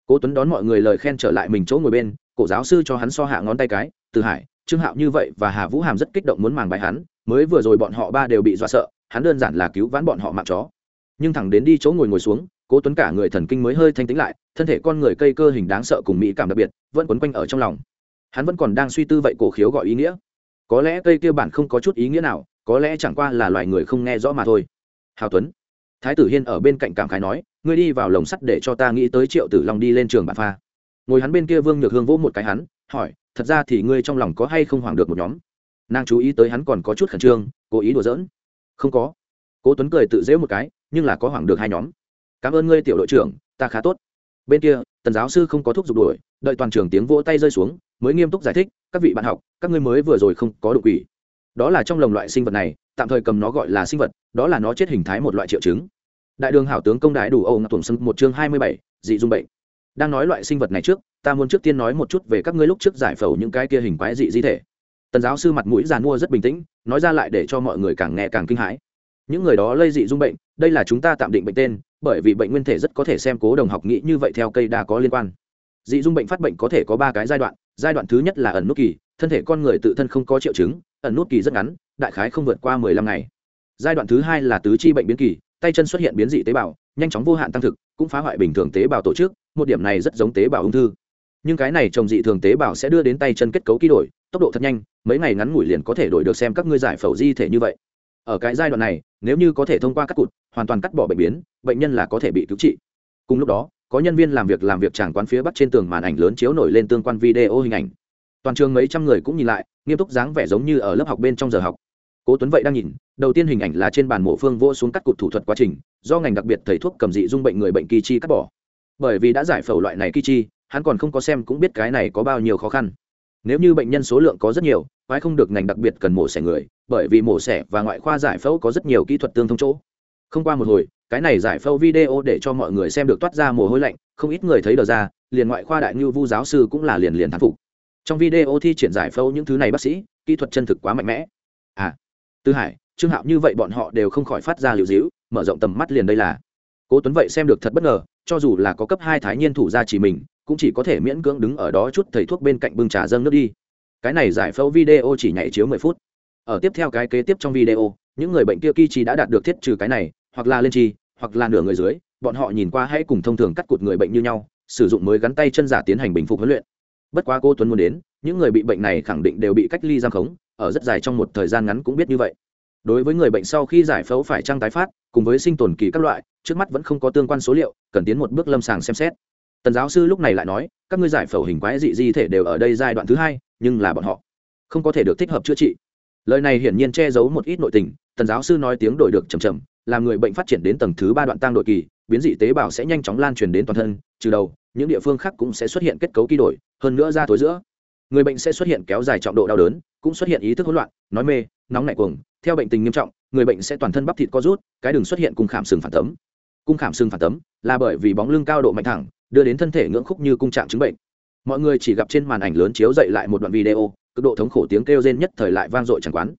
S1: Cố tuấn đón mọi người lời khen trở lại mình chỗ ngồi bên, cổ giáo sư cho hắn so hạ ngón tay cái, từ hải, trương hạo như vậy và hà vũ hàm rất kích động muốn màng bài hắn, mới vừa rồi bọn họ ba đều bị dọa sợ hắn đơn giản là cứu vãn bọn họ mạng chó. Nhưng thẳng đến đi chỗ ngồi ngồi xuống, cố tuấn cả người thần kinh mới hơi thanh tĩnh lại, thân thể con người cây cơ hình đáng sợ cùng mỹ cảm đặc biệt, vẫn quấn quanh ở trong lòng. Hắn vẫn còn đang suy tư vậy cổ khiếu gọi ý nghĩa. Có lẽ cây kia bản không có chút ý nghĩa nào, có lẽ chẳng qua là loài người không nghe rõ mà thôi. Hào tuấn, thái tử hiên ở bên cạnh cảm khái nói, ngươi đi vào lồng sắt để cho ta nghĩ tới triệu tử long đi lên trường bản pha. Ngồi hắn bên kia vương nhược hương vỗ một cái hắn, hỏi, thật ra thì ngươi trong lòng có hay không hoảng được một nhóm? Nàng chú ý tới hắn còn có chút khẩn trương, cố ý đùa giỡn không có. Cố tuấn cười tự dễu một cái, nhưng là có hoảng được hai nhóm. Cảm ơn ngươi, tiểu đội trưởng, ta khá tốt. Bên kia, tần giáo sư không có thuốc giục đuổi, đợi toàn trường tiếng vỗ tay rơi xuống, mới nghiêm túc giải thích, các vị bạn học, các ngươi mới vừa rồi không có đột quỷ. Đó là trong lồng loại sinh vật này, tạm thời cầm nó gọi là sinh vật, đó là nó chết hình thái một loại triệu chứng. Đại đường hảo tướng công đại đủ âu ngọc tuần sưng một chương hai mươi bảy, dị dung bệnh. Đang nói loại sinh vật này trước, ta muốn trước tiên nói một chút về các ngươi lúc trước giải phẫu những cái kia hình quái dị di thể tần giáo sư mặt mũi giàn mua rất bình tĩnh, nói ra lại để cho mọi người càng nghe càng kinh hãi. Những người đó lây dị dung bệnh, đây là chúng ta tạm định bệnh tên, bởi vì bệnh nguyên thể rất có thể xem cố đồng học nghĩ như vậy theo cây đa có liên quan. Dị dung bệnh phát bệnh có thể có ba cái giai đoạn giai đoạn thứ nhất là ẩn nút kỳ, thân thể con người tự thân không có triệu chứng, ẩn nút kỳ rất ngắn, đại khái không vượt qua mười lăm ngày. Giai đoạn thứ hai là tứ chi bệnh biến kỳ, tay chân xuất hiện biến dị tế bào, nhanh chóng vô hạn tăng thực, cũng phá hoại bình thường tế bào tổ chức, một điểm này rất giống tế bào ung thư nhưng cái này trồng dị thường tế bào sẽ đưa đến tay chân kết cấu ký đổi, tốc độ thật nhanh, mấy ngày ngắn ngủi liền có thể đổi được xem các ngươi giải phẫu di thể như vậy. Ở cái giai đoạn này, nếu như có thể thông qua cắt cụt, hoàn toàn cắt bỏ bệnh biến, bệnh nhân là có thể bị cứu trị. Cùng lúc đó, có nhân viên làm việc làm việc tràng quán phía bắc trên tường màn ảnh lớn chiếu nổi lên tương quan video hình ảnh. Toàn trường mấy trăm người cũng nhìn lại, nghiêm túc dáng vẻ giống như ở lớp học bên trong giờ học. Cố tuấn vậy đang nhìn, đầu tiên hình ảnh là trên bàn mổ phương vô xuống cắt cụt thủ thuật quá trình, do ngành đặc biệt thầy thuốc cầm dị dung bệnh người bệnh kỳ chi cắt bỏ. Bởi vì đã giải phẫu loại này kỳ chi hắn còn không có xem cũng biết cái này có bao nhiêu khó khăn. Nếu như bệnh nhân số lượng có rất nhiều, quái không được ngành đặc biệt cần mổ xẻ người, bởi vì mổ xẻ và ngoại khoa giải phẫu có rất nhiều kỹ thuật tương thông chỗ. Không qua một hồi, cái này giải phẫu video để cho mọi người xem được toát ra mồ hôi lạnh, không ít người thấy đờ ra, liền ngoại khoa đại ngưu vu giáo sư cũng là liền liền thán phục. Trong video thi triển giải phẫu những thứ này bác sĩ, kỹ thuật chân thực quá mạnh mẽ. À tư hải, trương hạo như vậy bọn họ đều không khỏi phát ra liều dĩu, mở rộng tầm mắt liền đây là. Cố tuấn vậy xem được thật bất ngờ, cho dù là có cấp hai thái nhiên thủ ra chỉ mình cũng chỉ có thể miễn cưỡng đứng ở đó chút thầy thuốc bên cạnh bưng trà dâng nước đi. Cái này giải phẫu video chỉ nhảy chiếu mười phút. Ở tiếp theo cái kế tiếp trong video, những người bệnh kia kỳ chi đã đạt được thiết trừ cái này, hoặc là lên chi, hoặc là nửa người dưới, bọn họ nhìn qua hãy cùng thông thường cắt cụt người bệnh như nhau, sử dụng mới gắn tay chân giả tiến hành bình phục huấn luyện. Bất quá cô tuấn muốn đến, những người bị bệnh này khẳng định đều bị cách ly giam khống, ở rất dài trong một thời gian ngắn cũng biết như vậy. Đối với người bệnh sau khi giải phẫu phải trăng tái phát, cùng với sinh tồn kỳ các loại, trước mắt vẫn không có tương quan số liệu, cần tiến một bước lâm sàng xem xét tần giáo sư lúc này lại nói, các ngươi giải phẫu hình quái dị di thể đều ở đây giai đoạn thứ hai, nhưng là bọn họ không có thể được thích hợp chữa trị. Lời này hiển nhiên che giấu một ít nội tình, tần giáo sư nói tiếng đổi được chầm chầm làm người bệnh phát triển đến tầng thứ ba đoạn tăng đội kỳ, biến dị tế bào sẽ nhanh chóng lan truyền đến toàn thân, trừ đầu, những địa phương khác cũng sẽ xuất hiện kết cấu kỳ đổi, hơn nữa ra tối giữa. Người bệnh sẽ xuất hiện kéo dài trọng độ đau đớn, cũng xuất hiện ý thức hỗn loạn, nói mê, nóng nảy cuồng, theo bệnh tình nghiêm trọng, người bệnh sẽ toàn thân bắp thịt co rút, cái đường xuất hiện cung khảm sừng phản tấm. Cung khảm sừng phản tấm là bởi vì bóng lưng cao độ mạnh thẳng đưa đến thân thể ngưỡng khúc như cung trạng chứng bệnh. Mọi người chỉ gặp trên màn ảnh lớn chiếu dậy lại một đoạn video, cực độ thống khổ tiếng kêu rên nhất thời lại vang dội chẳng quán.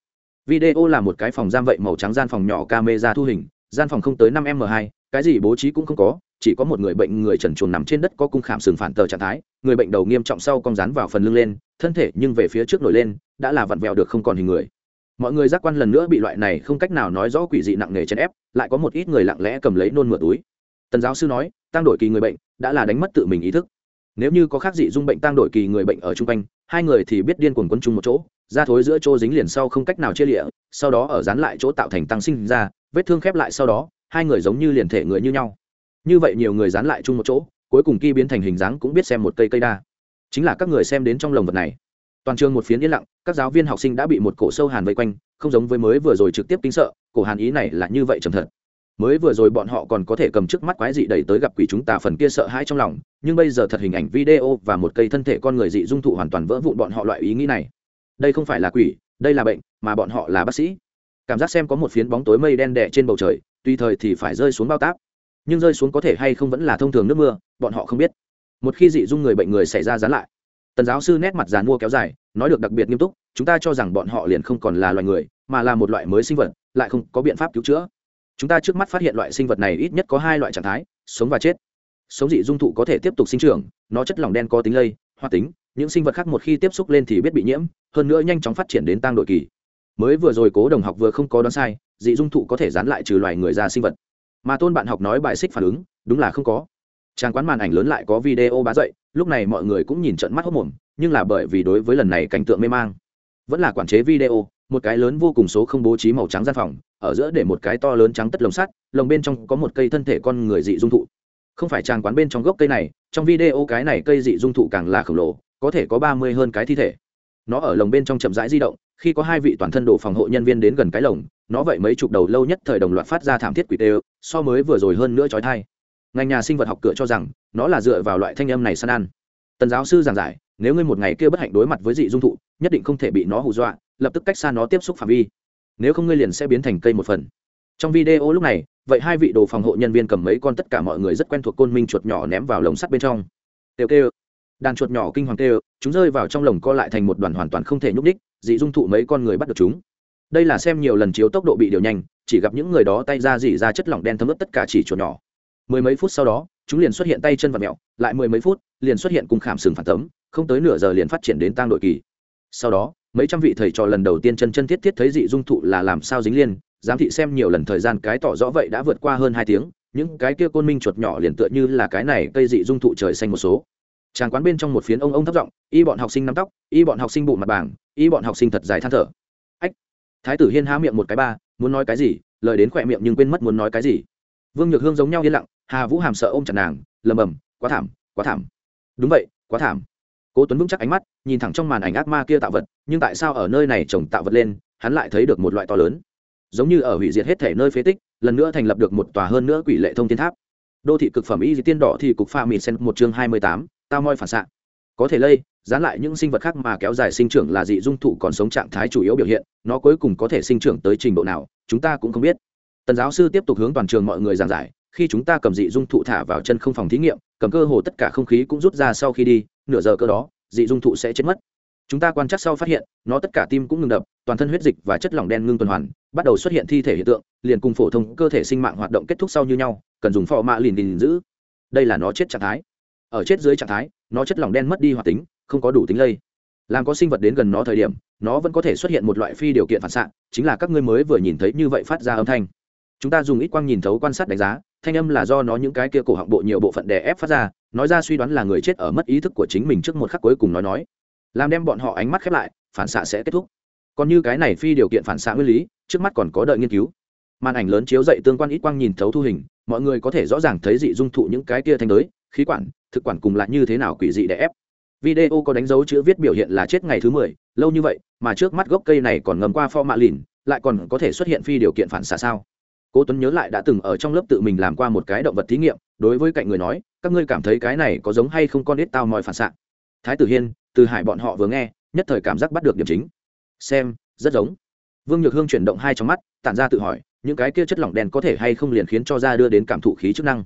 S1: Video là một cái phòng giam vậy màu trắng gian phòng nhỏ camera thu hình, gian phòng không tới năm m hai, cái gì bố trí cũng không có, chỉ có một người bệnh người trần truồng nằm trên đất có cung khảm sừng phản tờ trạng thái, người bệnh đầu nghiêm trọng sau cong rán vào phần lưng lên, thân thể nhưng về phía trước nổi lên, đã là vặn vẹo được không còn hình người. Mọi người giác quan lần nữa bị loại này không cách nào nói rõ quỷ dị nặng nề chèn ép, lại có một ít người lặng lẽ cầm lấy nôn mửa túi tần giáo sư nói tăng đổi kỳ người bệnh, đã là đánh mất tự mình ý thức. Nếu như có khác dị dung bệnh tăng đổi kỳ người bệnh ở chung quanh, hai người thì biết điên cuồng quấn chung một chỗ da thối giữa chỗ dính liền sau không cách nào chia lịa, sau đó ở dán lại chỗ tạo thành tăng sinh ra, vết thương khép lại sau đó, hai người giống như liền thể người như nhau. Như vậy nhiều người dán lại chung một chỗ, cuối cùng khi biến thành hình dáng cũng biết xem một cây cây đa. Chính là các người xem đến trong lồng vật này. Toàn trường một phiến yên lặng, các giáo viên học sinh đã bị một cổ sâu hàn vây quanh, không giống với mới vừa rồi trực tiếp kinh sợ, cổ hàn ý này là như vậy trầm thật mới vừa rồi bọn họ còn có thể cầm trước mắt quái dị đẩy tới gặp quỷ chúng ta phần kia sợ hãi trong lòng, nhưng bây giờ thật hình ảnh video và một cây thân thể con người dị dung thụ hoàn toàn vỡ vụn bọn họ loại ý nghĩ này. Đây không phải là quỷ, đây là bệnh, mà bọn họ là bác sĩ. Cảm giác xem có một phiến bóng tối mây đen đẻ trên bầu trời tùy thời thì phải rơi xuống bao táp, nhưng rơi xuống có thể hay không vẫn là thông thường nước mưa, bọn họ không biết. Một khi dị dung người bệnh người xảy ra dán lại, tần giáo sư nét mặt dàn mua kéo dài, nói được đặc biệt nghiêm túc, chúng ta cho rằng bọn họ liền không còn là loài người, mà là một loại mới sinh vật, lại không có biện pháp cứu chữa chúng ta trước mắt phát hiện loại sinh vật này ít nhất có hai loại trạng thái, sống và chết. Sống dị dung thụ có thể tiếp tục sinh trưởng, nó chất lỏng đen có tính lây, hoạt tính, những sinh vật khác một khi tiếp xúc lên thì biết bị nhiễm, hơn nữa nhanh chóng phát triển đến tăng đội kỳ. Mới vừa rồi cố đồng học vừa không có đoán sai, dị dung thụ có thể dán lại trừ loài người ra sinh vật. Mà tôn bạn học nói bài xích phản ứng, đúng là không có. Trang quán màn ảnh lớn lại có video bá dậy lúc này mọi người cũng nhìn trận mắt hốc mồm, nhưng là bởi vì đối với lần này cảnh tượng mê mang. Vẫn là quản chế video một cái lớn vô cùng số không bố trí màu trắng gian phòng, ở giữa để một cái to lớn trắng tất lồng sắt, lồng bên trong có một cây thân thể con người dị dung thụ. Không phải tràng quán bên trong gốc cây này, trong video cái này cây dị dung thụ càng là khổng lồ, có thể có ba mươi hơn cái thi thể. Nó ở lồng bên trong chậm rãi di động, khi có hai vị toàn thân đồ phòng hộ nhân viên đến gần cái lồng, nó vậy mấy chục đầu lâu nhất thời đồng loạt phát ra thảm thiết quỷ tê so mới vừa rồi hơn nữa trói thai ngành nhà sinh vật học cửa cho rằng, nó là dựa vào loại thanh âm này săn ăn. Tần giáo sư giảng giải nếu ngươi một ngày kia bất hạnh đối mặt với dị dung thụ, nhất định không thể bị nó hù dọa, lập tức cách xa nó tiếp xúc phạm vi. Nếu không ngươi liền sẽ biến thành cây một phần. Trong video lúc này, vậy hai vị đồ phòng hộ nhân viên cầm mấy con tất cả mọi người rất quen thuộc côn minh chuột nhỏ ném vào lồng sắt bên trong. Tiêu kêu đàn chuột nhỏ kinh hoàng kêu, chúng rơi vào trong lồng co lại thành một đoàn hoàn toàn không thể nhúc ních dị dung thụ mấy con người bắt được chúng. Đây là xem nhiều lần chiếu tốc độ bị điều nhanh, chỉ gặp những người đó tay ra dỉ ra chất lỏng đen thấm ướt tất cả chỉ chuột nhỏ. Mười mấy phút sau đó, chúng liền xuất hiện tay chân và mẹo, lại mười mấy phút, liền xuất hiện cùng khảm sừng phản tấm không tới nửa giờ liền phát triển đến tang đội kỳ. Sau đó, mấy trăm vị thầy trò lần đầu tiên chân chân thiết thiết thấy dị dung thụ là làm sao dính liên, giám thị xem nhiều lần thời gian cái tỏ rõ vậy đã vượt qua hơn hai tiếng, những cái kia côn minh chuột nhỏ liền tựa như là cái này cây dị dung thụ trời xanh một số. Tràng quán bên trong một phiến ông ông thấp giọng, y bọn học sinh nắm tóc, y bọn học sinh bụng mặt bảng, y bọn học sinh thật dài than thở. Ách. Thái tử hiên há miệng một cái ba, muốn nói cái gì? Lời đến khỏe miệng nhưng quên mất muốn nói cái gì. Vương nhược hương giống nhau yên lặng, hà vũ hàm sợ ôm chặt nàng, lầm bầm, quá thảm quá thảm. Đúng vậy, quá thảm cố tuấn vững chắc ánh mắt, nhìn thẳng trong màn ảnh ác ma kia tạo vật, nhưng tại sao ở nơi này trồng tạo vật lên, hắn lại thấy được một loại to lớn. Giống như ở hủy diệt hết thể nơi phế tích, lần nữa thành lập được một tòa hơn nữa quỷ lệ thông thiên tháp. Đô thị cực phẩm y tiên đỏ thì cục pha mịt sen một chương hai mươi tám, tao moi phản xạ. Có thể lây, dán lại những sinh vật khác mà kéo dài sinh trưởng là dị dung thụ còn sống trạng thái chủ yếu biểu hiện, nó cuối cùng có thể sinh trưởng tới trình độ nào, chúng ta cũng không biết. Tần giáo sư tiếp tục hướng toàn trường mọi người giảng giải, khi chúng ta cầm dị dung thụ thả vào chân không phòng thí nghiệm, cầm cơ hồ tất cả không khí cũng rút ra sau khi đi nửa giờ cơ đó, dị dung thụ sẽ chết mất. Chúng ta quan trắc sau phát hiện, nó tất cả tim cũng ngừng đập, toàn thân huyết dịch và chất lỏng đen ngưng tuần hoàn, bắt đầu xuất hiện thi thể hiện tượng, liền cùng phổ thông cơ thể sinh mạng hoạt động kết thúc sau như nhau, cần dùng phò mạ lìn lìn giữ. Đây là nó chết trạng thái. Ở chết dưới trạng thái, nó chất lỏng đen mất đi hoạt tính, không có đủ tính lây. Làm có sinh vật đến gần nó thời điểm, nó vẫn có thể xuất hiện một loại phi điều kiện phản xạ, chính là các ngươi mới vừa nhìn thấy như vậy phát ra âm thanh. Chúng ta dùng ít quang nhìn thấu quan sát đánh giá thanh âm là do nó những cái kia cổ họng bộ nhiều bộ phận đè ép phát ra, nói ra suy đoán là người chết ở mất ý thức của chính mình trước một khắc cuối cùng nói nói. Làm đem bọn họ ánh mắt khép lại, phản xạ sẽ kết thúc. Còn như cái này phi điều kiện phản xạ nguyên lý, trước mắt còn có đợi nghiên cứu. Màn ảnh lớn chiếu dậy tương quan ít quang nhìn thấu thu hình, mọi người có thể rõ ràng thấy dị dung thụ những cái kia thanh đới, khí quản, thực quản cùng lại như thế nào quỷ dị đè ép. Video có đánh dấu chữ viết biểu hiện là chết ngày thứ mười, lâu như vậy, mà trước mắt gốc cây này còn ngầm qua pho mạ lìn, lại còn có thể xuất hiện phi điều kiện phản xạ sao? Cố tuấn nhớ lại đã từng ở trong lớp tự mình làm qua một cái động vật thí nghiệm, đối với cạnh người nói, các ngươi cảm thấy cái này có giống hay không con ít tao mọi phản xạ? Thái tử hiên, từ hải bọn họ vừa nghe, nhất thời cảm giác bắt được điểm chính. Xem, rất giống. Vương nhược hương chuyển động hai trong mắt, tản ra tự hỏi, những cái kia chất lỏng đen có thể hay không liền khiến cho da đưa đến cảm thụ khí chức năng?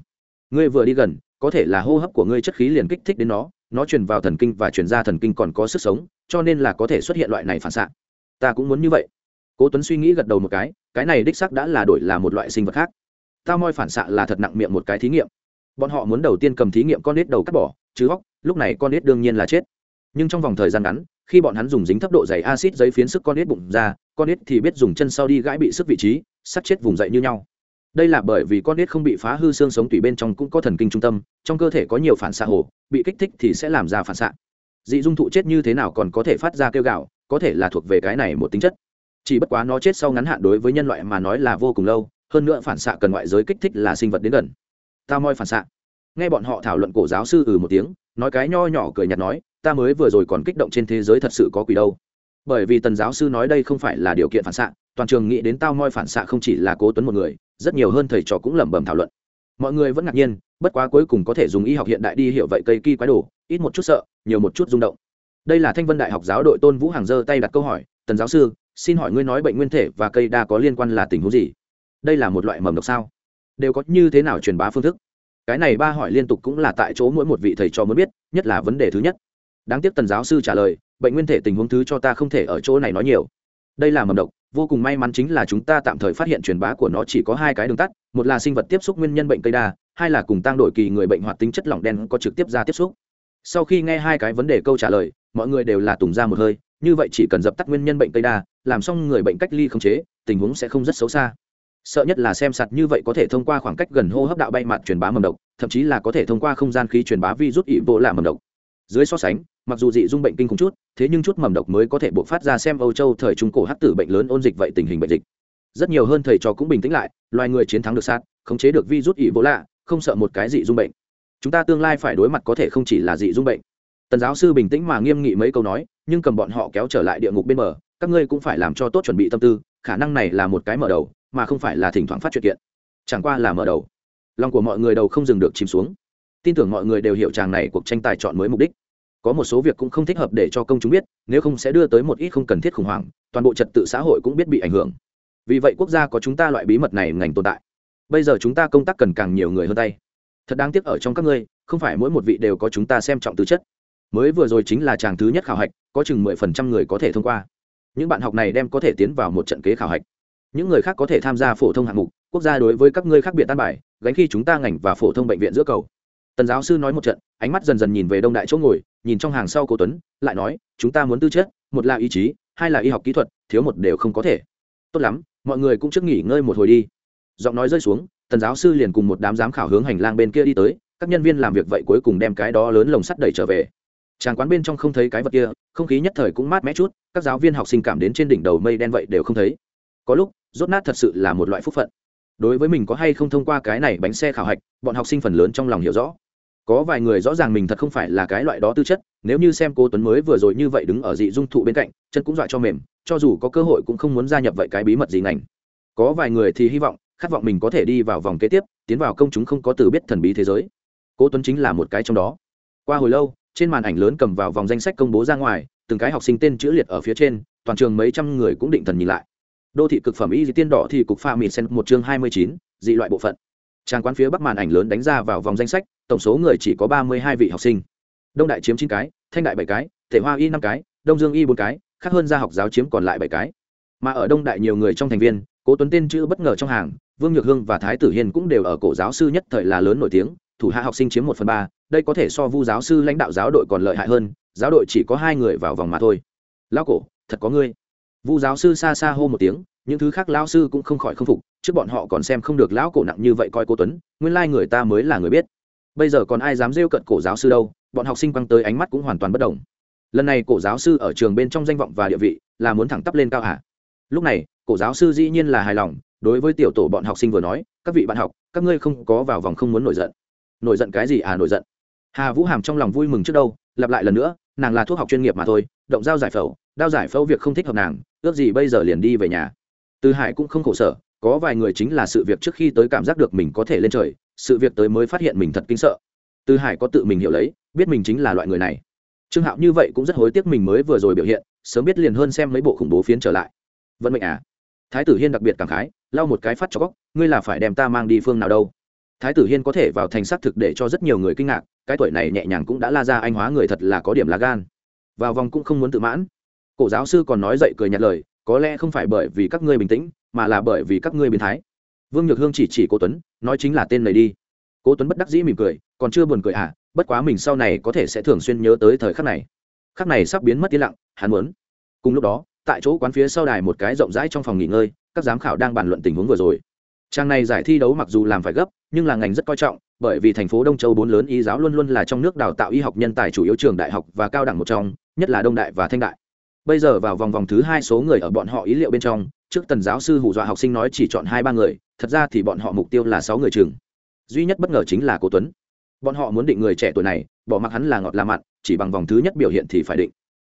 S1: Ngươi vừa đi gần, có thể là hô hấp của ngươi chất khí liền kích thích đến nó nó truyền vào thần kinh và truyền ra thần kinh còn có sức sống, cho nên là có thể xuất hiện loại này phản xạ. Ta cũng muốn như vậy. Cố tuấn suy nghĩ gật đầu một cái cái này đích sắc đã là đổi là một loại sinh vật khác. Tao moi phản xạ là thật nặng miệng một cái thí nghiệm. Bọn họ muốn đầu tiên cầm thí nghiệm con nết đầu cắt bỏ, chứ góc, lúc này con nết đương nhiên là chết. Nhưng trong vòng thời gian ngắn, khi bọn hắn dùng dính thấp độ dày acid giấy phiến sức con nết bụng ra, con nết thì biết dùng chân sau đi gãi bị sức vị trí, sắt chết vùng dậy như nhau. Đây là bởi vì con nết không bị phá hư xương sống tủy bên trong cũng có thần kinh trung tâm, trong cơ thể có nhiều phản xạ hồ, bị kích thích thì sẽ làm ra phản xạ. Dị dung thụ chết như thế nào còn có thể phát ra kêu gạo có thể là thuộc về cái này một tính chất chỉ bất quá nó chết sau ngắn hạn đối với nhân loại mà nói là vô cùng lâu, hơn nữa phản xạ cần ngoại giới kích thích là sinh vật đến gần. Ta moi phản xạ. Nghe bọn họ thảo luận cổ giáo sư ừ một tiếng, nói cái nho nhỏ cười nhạt nói, ta mới vừa rồi còn kích động trên thế giới thật sự có quỷ đâu. Bởi vì tần giáo sư nói đây không phải là điều kiện phản xạ, toàn trường nghĩ đến tao moi phản xạ không chỉ là cố tuấn một người, rất nhiều hơn thầy trò cũng lẩm bẩm thảo luận. Mọi người vẫn ngạc nhiên, bất quá cuối cùng có thể dùng y học hiện đại đi hiểu vậy cây kỳ quái đồ, ít một chút sợ, nhiều một chút rung động. Đây là thanh vân đại học giáo đội tôn vũ hàng giơ tay đặt câu hỏi, tần giáo sư xin hỏi ngươi nói bệnh nguyên thể và cây đa có liên quan là tình huống gì? Đây là một loại mầm độc sao? Đều có như thế nào truyền bá phương thức? Cái này ba hỏi liên tục cũng là tại chỗ mỗi một vị thầy cho mới biết, nhất là vấn đề thứ nhất. Đáng tiếc tần giáo sư trả lời, bệnh nguyên thể tình huống thứ cho ta không thể ở chỗ này nói nhiều. Đây là mầm độc, vô cùng may mắn chính là chúng ta tạm thời phát hiện truyền bá của nó chỉ có hai cái đường tắt, một là sinh vật tiếp xúc nguyên nhân bệnh cây đa, hai là cùng tăng đổi kỳ người bệnh hoạt tính chất lỏng đen có trực tiếp ra tiếp xúc. Sau khi nghe hai cái vấn đề câu trả lời, mọi người đều là tùng ra một hơi, như vậy chỉ cần dập tắt nguyên nhân bệnh cây đa làm xong người bệnh cách ly không chế, tình huống sẽ không rất xấu xa. Sợ nhất là xem sạt như vậy có thể thông qua khoảng cách gần hô hấp đạo bay mặt truyền bá mầm độc, thậm chí là có thể thông qua không gian khí truyền bá virus ị bộ làm mầm độc. Dưới so sánh, mặc dù dị dung bệnh kinh khủng chút, thế nhưng chút mầm độc mới có thể buộc phát ra xem âu châu thời trung cổ hắc tử bệnh lớn ôn dịch vậy tình hình bệnh dịch. Rất nhiều hơn thầy trò cũng bình tĩnh lại, loài người chiến thắng được sát khống chế được virus ị bộ lạ không sợ một cái dị dung bệnh. Chúng ta tương lai phải đối mặt có thể không chỉ là dị dung bệnh. Tần giáo sư bình tĩnh mà nghiêm nghị mấy câu nói, nhưng cầm bọn họ kéo trở lại địa ngục bên bờ các ngươi cũng phải làm cho tốt chuẩn bị tâm tư, khả năng này là một cái mở đầu, mà không phải là thỉnh thoảng phát chuyện kiện. Chẳng qua là mở đầu. Lòng của mọi người đầu không dừng được chìm xuống. Tin tưởng mọi người đều hiểu chàng này cuộc tranh tài chọn mới mục đích. Có một số việc cũng không thích hợp để cho công chúng biết, nếu không sẽ đưa tới một ít không cần thiết khủng hoảng, toàn bộ trật tự xã hội cũng biết bị ảnh hưởng. Vì vậy quốc gia có chúng ta loại bí mật này ngành tồn tại. Bây giờ chúng ta công tác cần càng nhiều người hơn tay. Thật đáng tiếc ở trong các ngươi, không phải mỗi một vị đều có chúng ta xem trọng tư chất. Mới vừa rồi chính là chàng thứ nhất khảo hạch, có chừng mười phần trăm người có thể thông qua những bạn học này đem có thể tiến vào một trận kế khảo hạch. Những người khác có thể tham gia phổ thông hạng mục, quốc gia đối với các ngươi khác biệt tan bài, gánh khi chúng ta ngành và phổ thông bệnh viện giữa cầu. Tần giáo sư nói một trận, ánh mắt dần dần nhìn về đông đại chỗ ngồi, nhìn trong hàng sau cô tuấn, lại nói, chúng ta muốn tư chất, một là ý chí, hai là y học kỹ thuật, thiếu một đều không có thể. Tốt lắm, mọi người cũng trước nghỉ ngơi một hồi đi. Giọng nói rơi xuống, tần giáo sư liền cùng một đám giám khảo hướng hành lang bên kia đi tới, các nhân viên làm việc vậy cuối cùng đem cái đó lớn lồng sắt đẩy trở về tràng quán bên trong không thấy cái vật kia, không khí nhất thời cũng mát mẻ chút, các giáo viên học sinh cảm đến trên đỉnh đầu mây đen vậy đều không thấy. Có lúc, rốt nát thật sự là một loại phúc phận. Đối với mình có hay không thông qua cái này bánh xe khảo hạch, bọn học sinh phần lớn trong lòng hiểu rõ. Có vài người rõ ràng mình thật không phải là cái loại đó tư chất, nếu như xem cô tuấn mới vừa rồi như vậy đứng ở dị dung thụ bên cạnh, chân cũng dọa cho mềm, cho dù có cơ hội cũng không muốn gia nhập vậy cái bí mật gì ngành. Có vài người thì hy vọng, khát vọng mình có thể đi vào vòng kế tiếp, tiến vào công chúng không có từ biết thần bí thế giới. Cô tuấn chính là một cái trong đó. Qua hồi lâu trên màn ảnh lớn cầm vào vòng danh sách công bố ra ngoài, từng cái học sinh tên chữ liệt ở phía trên, toàn trường mấy trăm người cũng định thần nhìn lại. Đô thị cực phẩm y di tiên đỏ thì cục pha mịt sen một chương hai mươi chín, dị loại bộ phận. Trang quán phía bắc màn ảnh lớn đánh ra vào vòng danh sách, tổng số người chỉ có ba mươi hai vị học sinh. Đông đại chiếm chín cái, thanh đại bảy cái, thể hoa y năm cái, đông dương y bốn cái, khác hơn gia học giáo chiếm còn lại bảy cái. Mà ở đông đại nhiều người trong thành viên, cố tuấn tên chữ bất ngờ trong hàng, vương nhược hương và thái tử hiên cũng đều ở cổ giáo sư nhất thời là lớn nổi tiếng thủ hạ học sinh chiếm một phần ba, đây có thể so vu giáo sư lãnh đạo giáo đội còn lợi hại hơn, giáo đội chỉ có hai người vào vòng mà thôi. Lão cổ, thật có ngươi. Vu giáo sư xa xa hô một tiếng, những thứ khác lão sư cũng không khỏi không phục, trước bọn họ còn xem không được lão cổ nặng như vậy coi cô tuấn, nguyên lai người ta mới là người biết. Bây giờ còn ai dám rêu cận cổ giáo sư đâu, bọn học sinh quăng tới ánh mắt cũng hoàn toàn bất đồng lần này cổ giáo sư ở trường bên trong danh vọng và địa vị là muốn thẳng tắp lên cao hạ lúc này, cổ giáo sư dĩ nhiên là hài lòng, đối với tiểu tổ bọn học sinh vừa nói, các vị bạn học, các ngươi không có vào vòng không muốn nổi giận nổi giận cái gì à nổi giận. Hà vũ hàm trong lòng vui mừng trước đâu, lặp lại lần nữa, nàng là thuốc học chuyên nghiệp mà thôi, động dao giải phẫu, đao giải phẫu việc không thích hợp nàng, ước gì bây giờ liền đi về nhà. Từ hải cũng không khổ sở, có vài người chính là sự việc trước khi tới cảm giác được mình có thể lên trời, sự việc tới mới phát hiện mình thật kinh sợ. Từ hải có tự mình hiểu lấy, biết mình chính là loại người này. Trương hạo như vậy cũng rất hối tiếc mình mới vừa rồi biểu hiện, sớm biết liền hơn xem mấy bộ khủng bố phiến trở lại. Vận mệnh à? Thái tử hiên đặc biệt cảm khái, lau một cái phát cho góc, ngươi là phải đem ta mang đi phương nào đâu? Thái tử hiên có thể vào thành xác thực để cho rất nhiều người kinh ngạc, cái tuổi này nhẹ nhàng cũng đã la ra anh hóa người thật là có điểm lá gan. Vào vòng cũng không muốn tự mãn. Cổ giáo sư còn nói dậy cười nhạt lời, có lẽ không phải bởi vì các ngươi bình tĩnh, mà là bởi vì các ngươi biến thái. Vương nhược hương chỉ chỉ cố tuấn, nói chính là tên này đi. Cố tuấn bất đắc dĩ mỉm cười, còn chưa buồn cười à bất quá mình sau này có thể sẽ thường xuyên nhớ tới thời khắc này. Khắc này sắp biến mất yên lặng, hắn muốn. Cùng lúc đó, tại chỗ quán phía sau đài một cái rộng rãi trong phòng nghỉ ngơi, các giám khảo đang bàn luận tình huống vừa rồi trang này giải thi đấu mặc dù làm phải gấp, nhưng là ngành rất coi trọng, bởi vì thành phố đông châu bốn lớn y giáo luôn luôn là trong nước đào tạo y học nhân tài chủ yếu trường đại học và cao đẳng một trong, nhất là đông đại và thanh đại. Bây giờ vào vòng vòng thứ hai số người ở bọn họ ý liệu bên trong, trước tần giáo sư hù dọa học sinh nói chỉ chọn hai ba người, thật ra thì bọn họ mục tiêu là sáu người trường. duy nhất bất ngờ chính là cố tuấn. Bọn họ muốn định người trẻ tuổi này, bỏ mặc hắn là ngọt là mặn, chỉ bằng vòng thứ nhất biểu hiện thì phải định.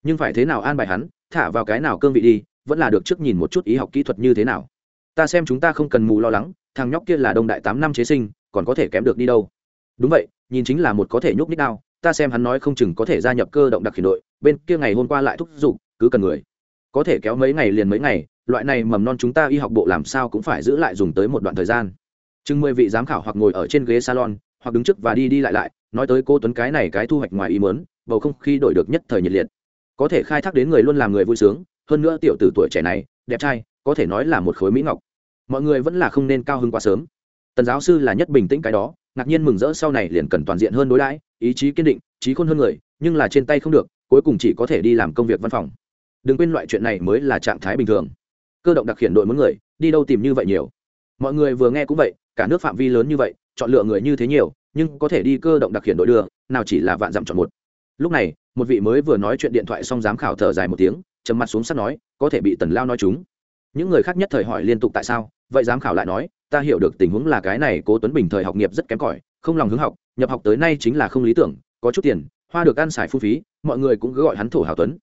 S1: Nhưng phải thế nào an bài hắn, thả vào cái nào cương vị đi, vẫn là được trước nhìn một chút ý học kỹ thuật như thế nào ta xem chúng ta không cần mù lo lắng, thằng nhóc kia là đông đại tám năm chế sinh, còn có thể kém được đi đâu. Đúng vậy, nhìn chính là một có thể nhúc nít đao, ta xem hắn nói không chừng có thể gia nhập cơ động đặc khiển đội, bên kia ngày hôm qua lại thúc giục, cứ cần người. Có thể kéo mấy ngày liền mấy ngày, loại này mầm non chúng ta y học bộ làm sao cũng phải giữ lại dùng tới một đoạn thời gian. Chừng mười vị giám khảo hoặc ngồi ở trên ghế salon, hoặc đứng trước và đi đi lại lại, nói tới cô tuấn cái này cái thu hoạch ngoài ý mớn bầu không khí đổi được nhất thời nhiệt liệt. Có thể khai thác đến người luôn làm người vui sướng, hơn nữa tiểu tử tuổi trẻ này, đẹp trai có thể nói là một khối mỹ ngọc. Mọi người vẫn là không nên cao hứng quá sớm. Tần giáo sư là nhất bình tĩnh cái đó, ngạc nhiên mừng rỡ sau này liền cần toàn diện hơn đối đãi, ý chí kiên định, trí khôn hơn người, nhưng là trên tay không được, cuối cùng chỉ có thể đi làm công việc văn phòng. Đừng quên loại chuyện này mới là trạng thái bình thường. Cơ động đặc khiển đội muốn người, đi đâu tìm như vậy nhiều. Mọi người vừa nghe cũng vậy, cả nước phạm vi lớn như vậy, chọn lựa người như thế nhiều, nhưng có thể đi cơ động đặc khiển đội đưa, nào chỉ là vạn dặm chọn một. Lúc này, một vị mới vừa nói chuyện điện thoại xong giám khảo thở dài một tiếng, trầm mặt xuống sắt nói, có thể bị tần lao nói chúng những người khác nhất thời hỏi liên tục tại sao, vậy giám khảo lại nói, ta hiểu được tình huống là cái này cố tuấn bình thời học nghiệp rất kém cỏi, không lòng hướng học, nhập học tới nay chính là không lý tưởng, có chút tiền, hoa được ăn xài phung phí, mọi người cũng cứ gọi hắn thổ hào tuấn.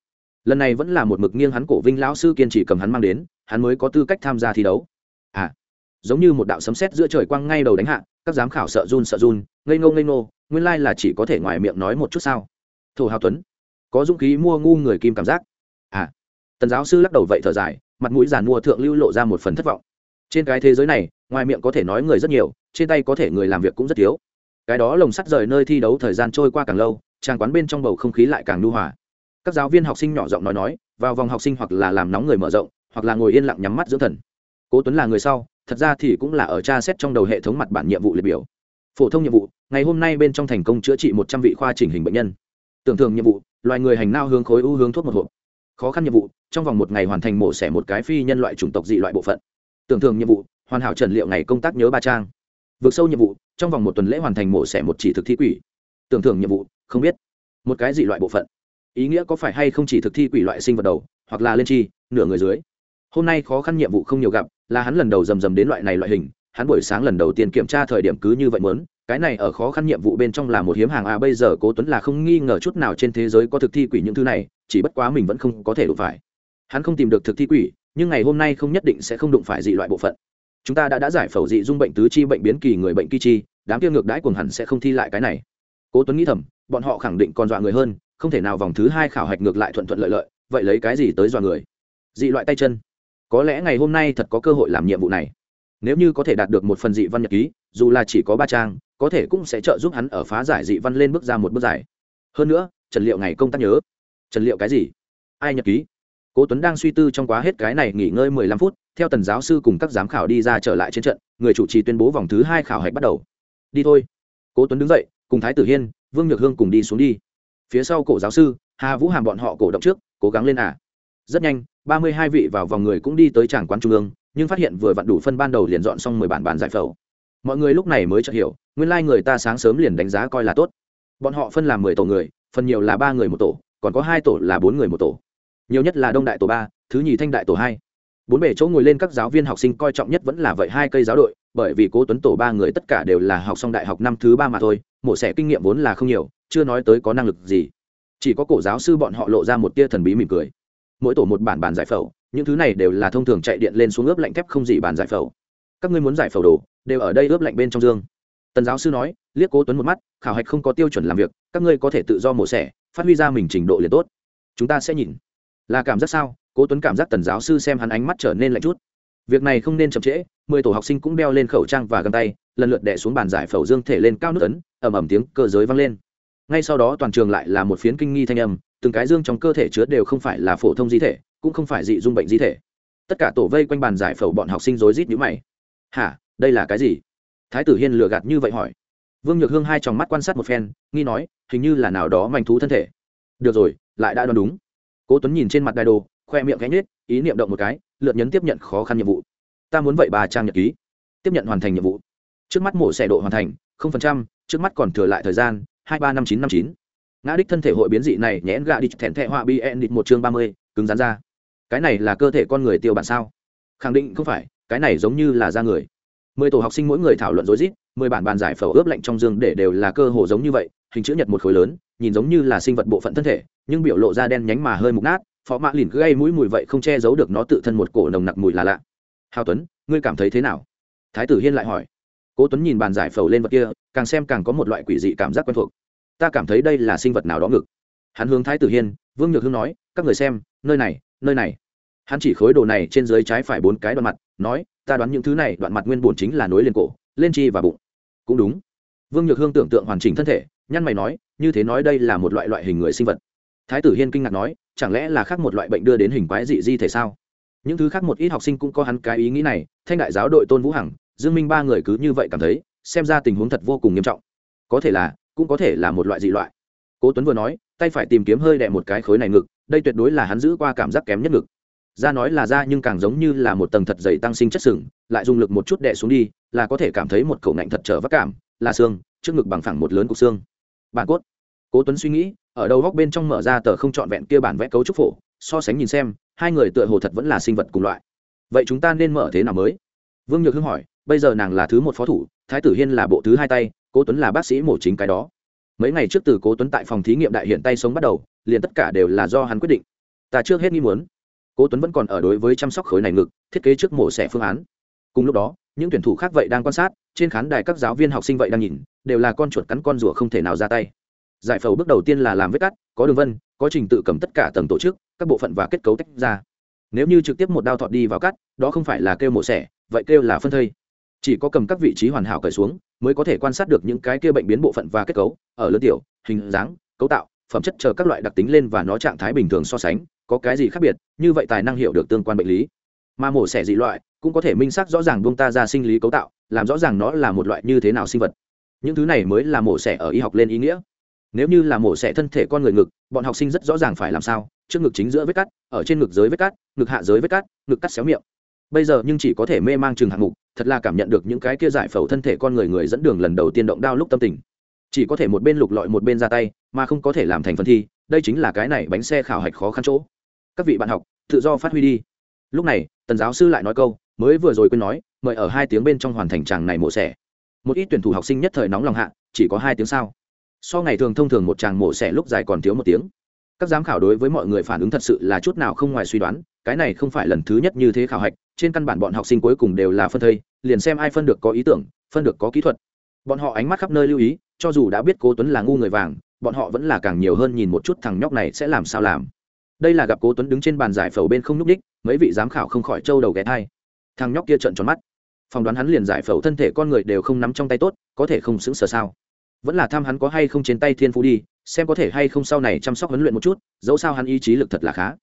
S1: Lần này vẫn là một mực nghiêng hắn cổ vinh lão sư kiên trì cầm hắn mang đến, hắn mới có tư cách tham gia thi đấu. À giống như một đạo sấm sét giữa trời quang ngay đầu đánh hạ, các giám khảo sợ run sợ run, ngây ngô ngây ngô, nguyên lai là chỉ có thể ngoài miệng nói một chút sao. Thổ hào tuấn, có dũng khí mua ngu người kim cảm giác. À tần giáo sư lắc đầu vậy thở dài mặt mũi giàn mua thượng lưu lộ ra một phần thất vọng. Trên cái thế giới này, ngoài miệng có thể nói người rất nhiều, trên tay có thể người làm việc cũng rất thiếu. Cái đó lồng sắt rời nơi thi đấu thời gian trôi qua càng lâu tràng quán bên trong bầu không khí lại càng nu hòa. Các giáo viên học sinh nhỏ giọng nói nói, vào vòng học sinh hoặc là làm nóng người mở rộng, hoặc là ngồi yên lặng nhắm mắt dưỡng thần. Cố tuấn là người sau, thật ra thì cũng là ở tra xét trong đầu hệ thống mặt bản nhiệm vụ liệt biểu. Phổ thông nhiệm vụ, ngày hôm nay bên trong thành công chữa trị một trăm vị khoa chỉnh hình bệnh nhân. Tưởng thường nhiệm vụ, loài người hành nao hướng khối u hướng thuốc một hộp khó khăn nhiệm vụ, trong vòng một ngày hoàn thành mổ xẻ một cái phi nhân loại chủng tộc dị loại bộ phận. Tưởng thường nhiệm vụ, hoàn hảo trần liệu ngày công tác nhớ ba trang. Vượt sâu nhiệm vụ, trong vòng một tuần lễ hoàn thành mổ xẻ một chỉ thực thi quỷ. Tưởng thưởng nhiệm vụ, không biết. Một cái dị loại bộ phận. Ý nghĩa có phải hay không chỉ thực thi quỷ loại sinh vật đầu, hoặc là lên chi, nửa người dưới. Hôm nay khó khăn nhiệm vụ không nhiều gặp, là hắn lần đầu dầm dầm đến loại này loại hình. Hắn buổi sáng lần đầu tiên kiểm tra thời điểm cứ như vậy mớn cái này ở khó khăn nhiệm vụ bên trong là một hiếm hàng à bây giờ cố tuấn là không nghi ngờ chút nào trên thế giới có thực thi quỷ những thứ này chỉ bất quá mình vẫn không có thể đụng phải. Hắn không tìm được thực thi quỷ, nhưng ngày hôm nay không nhất định sẽ không đụng phải dị loại bộ phận. Chúng ta đã đã giải phẫu dị dung bệnh tứ chi bệnh biến kỳ người bệnh kỳ chi, đám kia ngược đãi cuồng hẳn sẽ không thi lại cái này. Cố tuấn nghĩ thầm, bọn họ khẳng định còn dọa người hơn, không thể nào vòng thứ hai khảo hạch ngược lại thuận thuận lợi lợi, vậy lấy cái gì tới dọa người? Dị loại tay chân. Có lẽ ngày hôm nay thật có cơ hội làm nhiệm vụ này. Nếu như có thể đạt được một phần dị văn nhật ký, dù là chỉ có ba trang, có thể cũng sẽ trợ giúp hắn ở phá giải dị văn lên bước ra một bước giải hơn nữa, trần liệu ngày công tác nhớ trần liệu cái gì? Ai nhật ký? Cố tuấn đang suy tư trong quá hết cái này nghỉ ngơi mười lăm phút, theo tần giáo sư cùng các giám khảo đi ra trở lại trên trận, người chủ trì tuyên bố vòng thứ hai khảo hạch bắt đầu. Đi thôi. Cố tuấn đứng dậy, cùng thái tử hiên, vương nhược hương cùng đi xuống đi. Phía sau cổ giáo sư, hà vũ hàm bọn họ cổ động trước, cố gắng lên à. Rất nhanh, ba mươi hai vị vào vòng người cũng đi tới tràng quán trung ương, nhưng phát hiện vừa vặn đủ phân ban đầu liền dọn xong mười bản bàn giải phẫu. Mọi người lúc này mới chợt hiểu, nguyên lai người ta sáng sớm liền đánh giá coi là tốt. Bọn họ phân làm mười tổ người, phần nhiều là ba người một tổ còn có hai tổ là bốn người một tổ. Nhiều nhất là đông đại tổ ba, thứ nhì thanh đại tổ hai. Bốn bể chỗ ngồi lên các giáo viên học sinh coi trọng nhất vẫn là vậy hai cây giáo đội, bởi vì cố tuấn tổ ba người tất cả đều là học xong đại học năm thứ ba mà thôi, mổ xẻ kinh nghiệm vốn là không nhiều, chưa nói tới có năng lực gì. Chỉ có cổ giáo sư bọn họ lộ ra một tia thần bí mỉm cười. Mỗi tổ một bản bàn giải phẫu, những thứ này đều là thông thường chạy điện lên xuống ướp lạnh thép không gì bàn giải phẫu. Các ngươi muốn giải phẫu đồ, đều ở đây ướp lạnh bên trong dương. Tần giáo sư nói, liếc cố tuấn một mắt, khảo hạch không có tiêu chuẩn làm việc, các ngươi có thể tự do mổ xẻ phát huy ra mình trình độ liền tốt. Chúng ta sẽ nhìn. Là cảm giác sao? Cố tuấn cảm giác tần giáo sư xem hắn ánh mắt trở nên lạnh chút. Việc này không nên chậm trễ, mười tổ học sinh cũng đeo lên khẩu trang và găng tay, lần lượt đè xuống bàn giải phẫu dương thể lên cao nước ấn, ầm ầm tiếng cơ giới vang lên. Ngay sau đó toàn trường lại là một phiến kinh nghi thanh âm, từng cái dương trong cơ thể chứa đều không phải là phổ thông di thể, cũng không phải dị dung bệnh di thể. Tất cả tổ vây quanh bàn giải phẫu bọn học sinh rối rít nhíu mày. Hả? Đây là cái gì? Thái tử hiên lừa gạt như vậy hỏi vương nhược hương hai tròng mắt quan sát một phen, nghi nói, hình như là nào đó manh thú thân thể. Được rồi, lại đã đoán đúng. Cố tuấn nhìn trên mặt đài đồ, khoe miệng gánh nết ý niệm động một cái lượt nhấn tiếp nhận khó khăn nhiệm vụ. Ta muốn vậy bà trang nhật ký. Tiếp nhận hoàn thành nhiệm vụ. Trước mắt mổ xẻ độ hoàn thành, không phần trăm, trước mắt còn thừa lại thời gian, hai ba năm chín năm chín. Ngã đích thân thể hội biến dị này, nhẽn gạ đi thẹn thẹ họa bn địch một chương ba mươi, cứng rắn ra. Cái này là cơ thể con người tiêu bản sao? Khẳng định không phải, cái này giống như là da người. Mười tổ học sinh mỗi người thảo luận rối rít mười bản bàn giải phẫu ướp lạnh trong dương để đều là cơ hồ giống như vậy, hình chữ nhật một khối lớn, nhìn giống như là sinh vật bộ phận thân thể, nhưng biểu lộ da đen nhánh mà hơi mục nát, phó mã lìn gây mũi mùi vậy không che giấu được nó tự thân một cổ nồng nặc mùi là lạ. Hào tuấn, ngươi cảm thấy thế nào? Thái tử hiên lại hỏi. Cố tuấn nhìn bàn giải phẫu lên vật kia, càng xem càng có một loại quỷ dị cảm giác quen thuộc. Ta cảm thấy đây là sinh vật nào đó ngực. Hắn hướng thái tử hiên, vương nhược hương nói, các người xem, nơi này nơi này. Hắn chỉ khối đồ này trên dưới trái phải bốn cái đoạn mặt, nói, ta đoán những thứ này đoạn mặt nguyên bổn chính là nối liền cổ lên chi và bụng. Cũng đúng. Vương nhược hương tưởng tượng hoàn chỉnh thân thể, nhăn mày nói, như thế nói đây là một loại loại hình người sinh vật. Thái tử hiên kinh ngạc nói, chẳng lẽ là khác một loại bệnh đưa đến hình quái dị di thể sao? Những thứ khác một ít học sinh cũng có hắn cái ý nghĩ này, thanh đại giáo đội tôn vũ hằng, dương minh ba người cứ như vậy cảm thấy, xem ra tình huống thật vô cùng nghiêm trọng. Có thể là, cũng có thể là một loại dị loại. Cố tuấn vừa nói, tay phải tìm kiếm hơi đè một cái khối này ngực, đây tuyệt đối là hắn giữ qua cảm giác kém nhất ngực da nói là da nhưng càng giống như là một tầng thật dày tăng sinh chất sừng, lại dùng lực một chút đè xuống đi, là có thể cảm thấy một khẩu nạnh thật trở vắc cảm, là xương, trước ngực bằng phẳng một lớn cục xương. Bản cốt. Cố tuấn suy nghĩ, ở đầu góc bên trong mở ra tờ không trọn vẹn kia bản vẽ cấu trúc phổ, so sánh nhìn xem, hai người tựa hồ thật vẫn là sinh vật cùng loại. Vậy chúng ta nên mở thế nào mới? Vương nhược hưng hỏi, bây giờ nàng là thứ một phó thủ, thái tử hiên là bộ thứ hai tay, cố tuấn là bác sĩ mổ chính cái đó. Mấy ngày trước từ cố tuấn tại phòng thí nghiệm đại hiện tay sống bắt đầu, liền tất cả đều là do hắn quyết định. Ta trước hết nghi muốn cố tuấn vẫn còn ở đối với chăm sóc khối này ngực, thiết kế trước mổ xẻ phương án. Cùng lúc đó, những tuyển thủ khác vậy đang quan sát, trên khán đài các giáo viên học sinh vậy đang nhìn, đều là con chuột cắn con rùa không thể nào ra tay. Giải phẫu bước đầu tiên là làm vết cắt, có đường vân, có trình tự cầm tất cả tầng tổ chức, các bộ phận và kết cấu tách ra. Nếu như trực tiếp một đao thọt đi vào cắt, đó không phải là kêu mổ xẻ, vậy kêu là phân thây. Chỉ có cầm các vị trí hoàn hảo cởi xuống, mới có thể quan sát được những cái kia bệnh biến bộ phận và kết cấu, ở lớn tiểu, hình dáng, cấu tạo phẩm chất chờ các loại đặc tính lên và nó trạng thái bình thường so sánh, có cái gì khác biệt, như vậy tài năng hiểu được tương quan bệnh lý. Mà mổ xẻ dị loại, cũng có thể minh xác rõ ràng buông ta ra sinh lý cấu tạo, làm rõ ràng nó là một loại như thế nào sinh vật. Những thứ này mới là mổ xẻ ở y học lên ý nghĩa. Nếu như là mổ xẻ thân thể con người ngực, bọn học sinh rất rõ ràng phải làm sao, trước ngực chính giữa vết cắt, ở trên ngực dưới vết cắt, ngực hạ dưới vết cắt, ngực cắt xéo miệng. Bây giờ nhưng chỉ có thể mê mang chừng hạng mục, thật là cảm nhận được những cái kia giải phẫu thân thể con người người dẫn đường lần đầu tiên động đao lúc tâm tình. Chỉ có thể một bên lục lọi một bên ra tay mà không có thể làm thành phần thi, đây chính là cái này bánh xe khảo hạch khó khăn chỗ. Các vị bạn học, tự do phát huy đi. Lúc này, tần giáo sư lại nói câu, mới vừa rồi quên nói, mời ở hai tiếng bên trong hoàn thành chàng này mổ xẻ. Một ít tuyển thủ học sinh nhất thời nóng lòng hạ, chỉ có hai tiếng sao? so ngày thường thông thường một chàng mổ xẻ lúc dài còn thiếu một tiếng. Các giám khảo đối với mọi người phản ứng thật sự là chút nào không ngoài suy đoán, cái này không phải lần thứ nhất như thế khảo hạch, trên căn bản bọn học sinh cuối cùng đều là phân thây, liền xem ai phân được có ý tưởng, phân được có kỹ thuật. Bọn họ ánh mắt khắp nơi lưu ý, cho dù đã biết cố tuấn là ngu người vàng bọn họ vẫn là càng nhiều hơn nhìn một chút thằng nhóc này sẽ làm sao làm. Đây là gặp cố tuấn đứng trên bàn giải phẫu bên không nhúc đích mấy vị giám khảo không khỏi trâu đầu ghé thai thằng nhóc kia trợn tròn mắt. Phỏng đoán hắn liền giải phẫu thân thể con người đều không nắm trong tay tốt, có thể không xứng sở sao? Vẫn là tham hắn có hay không trên tay thiên phú đi, xem có thể hay không sau này chăm sóc huấn luyện một chút, dẫu sao hắn ý chí lực thật là khá.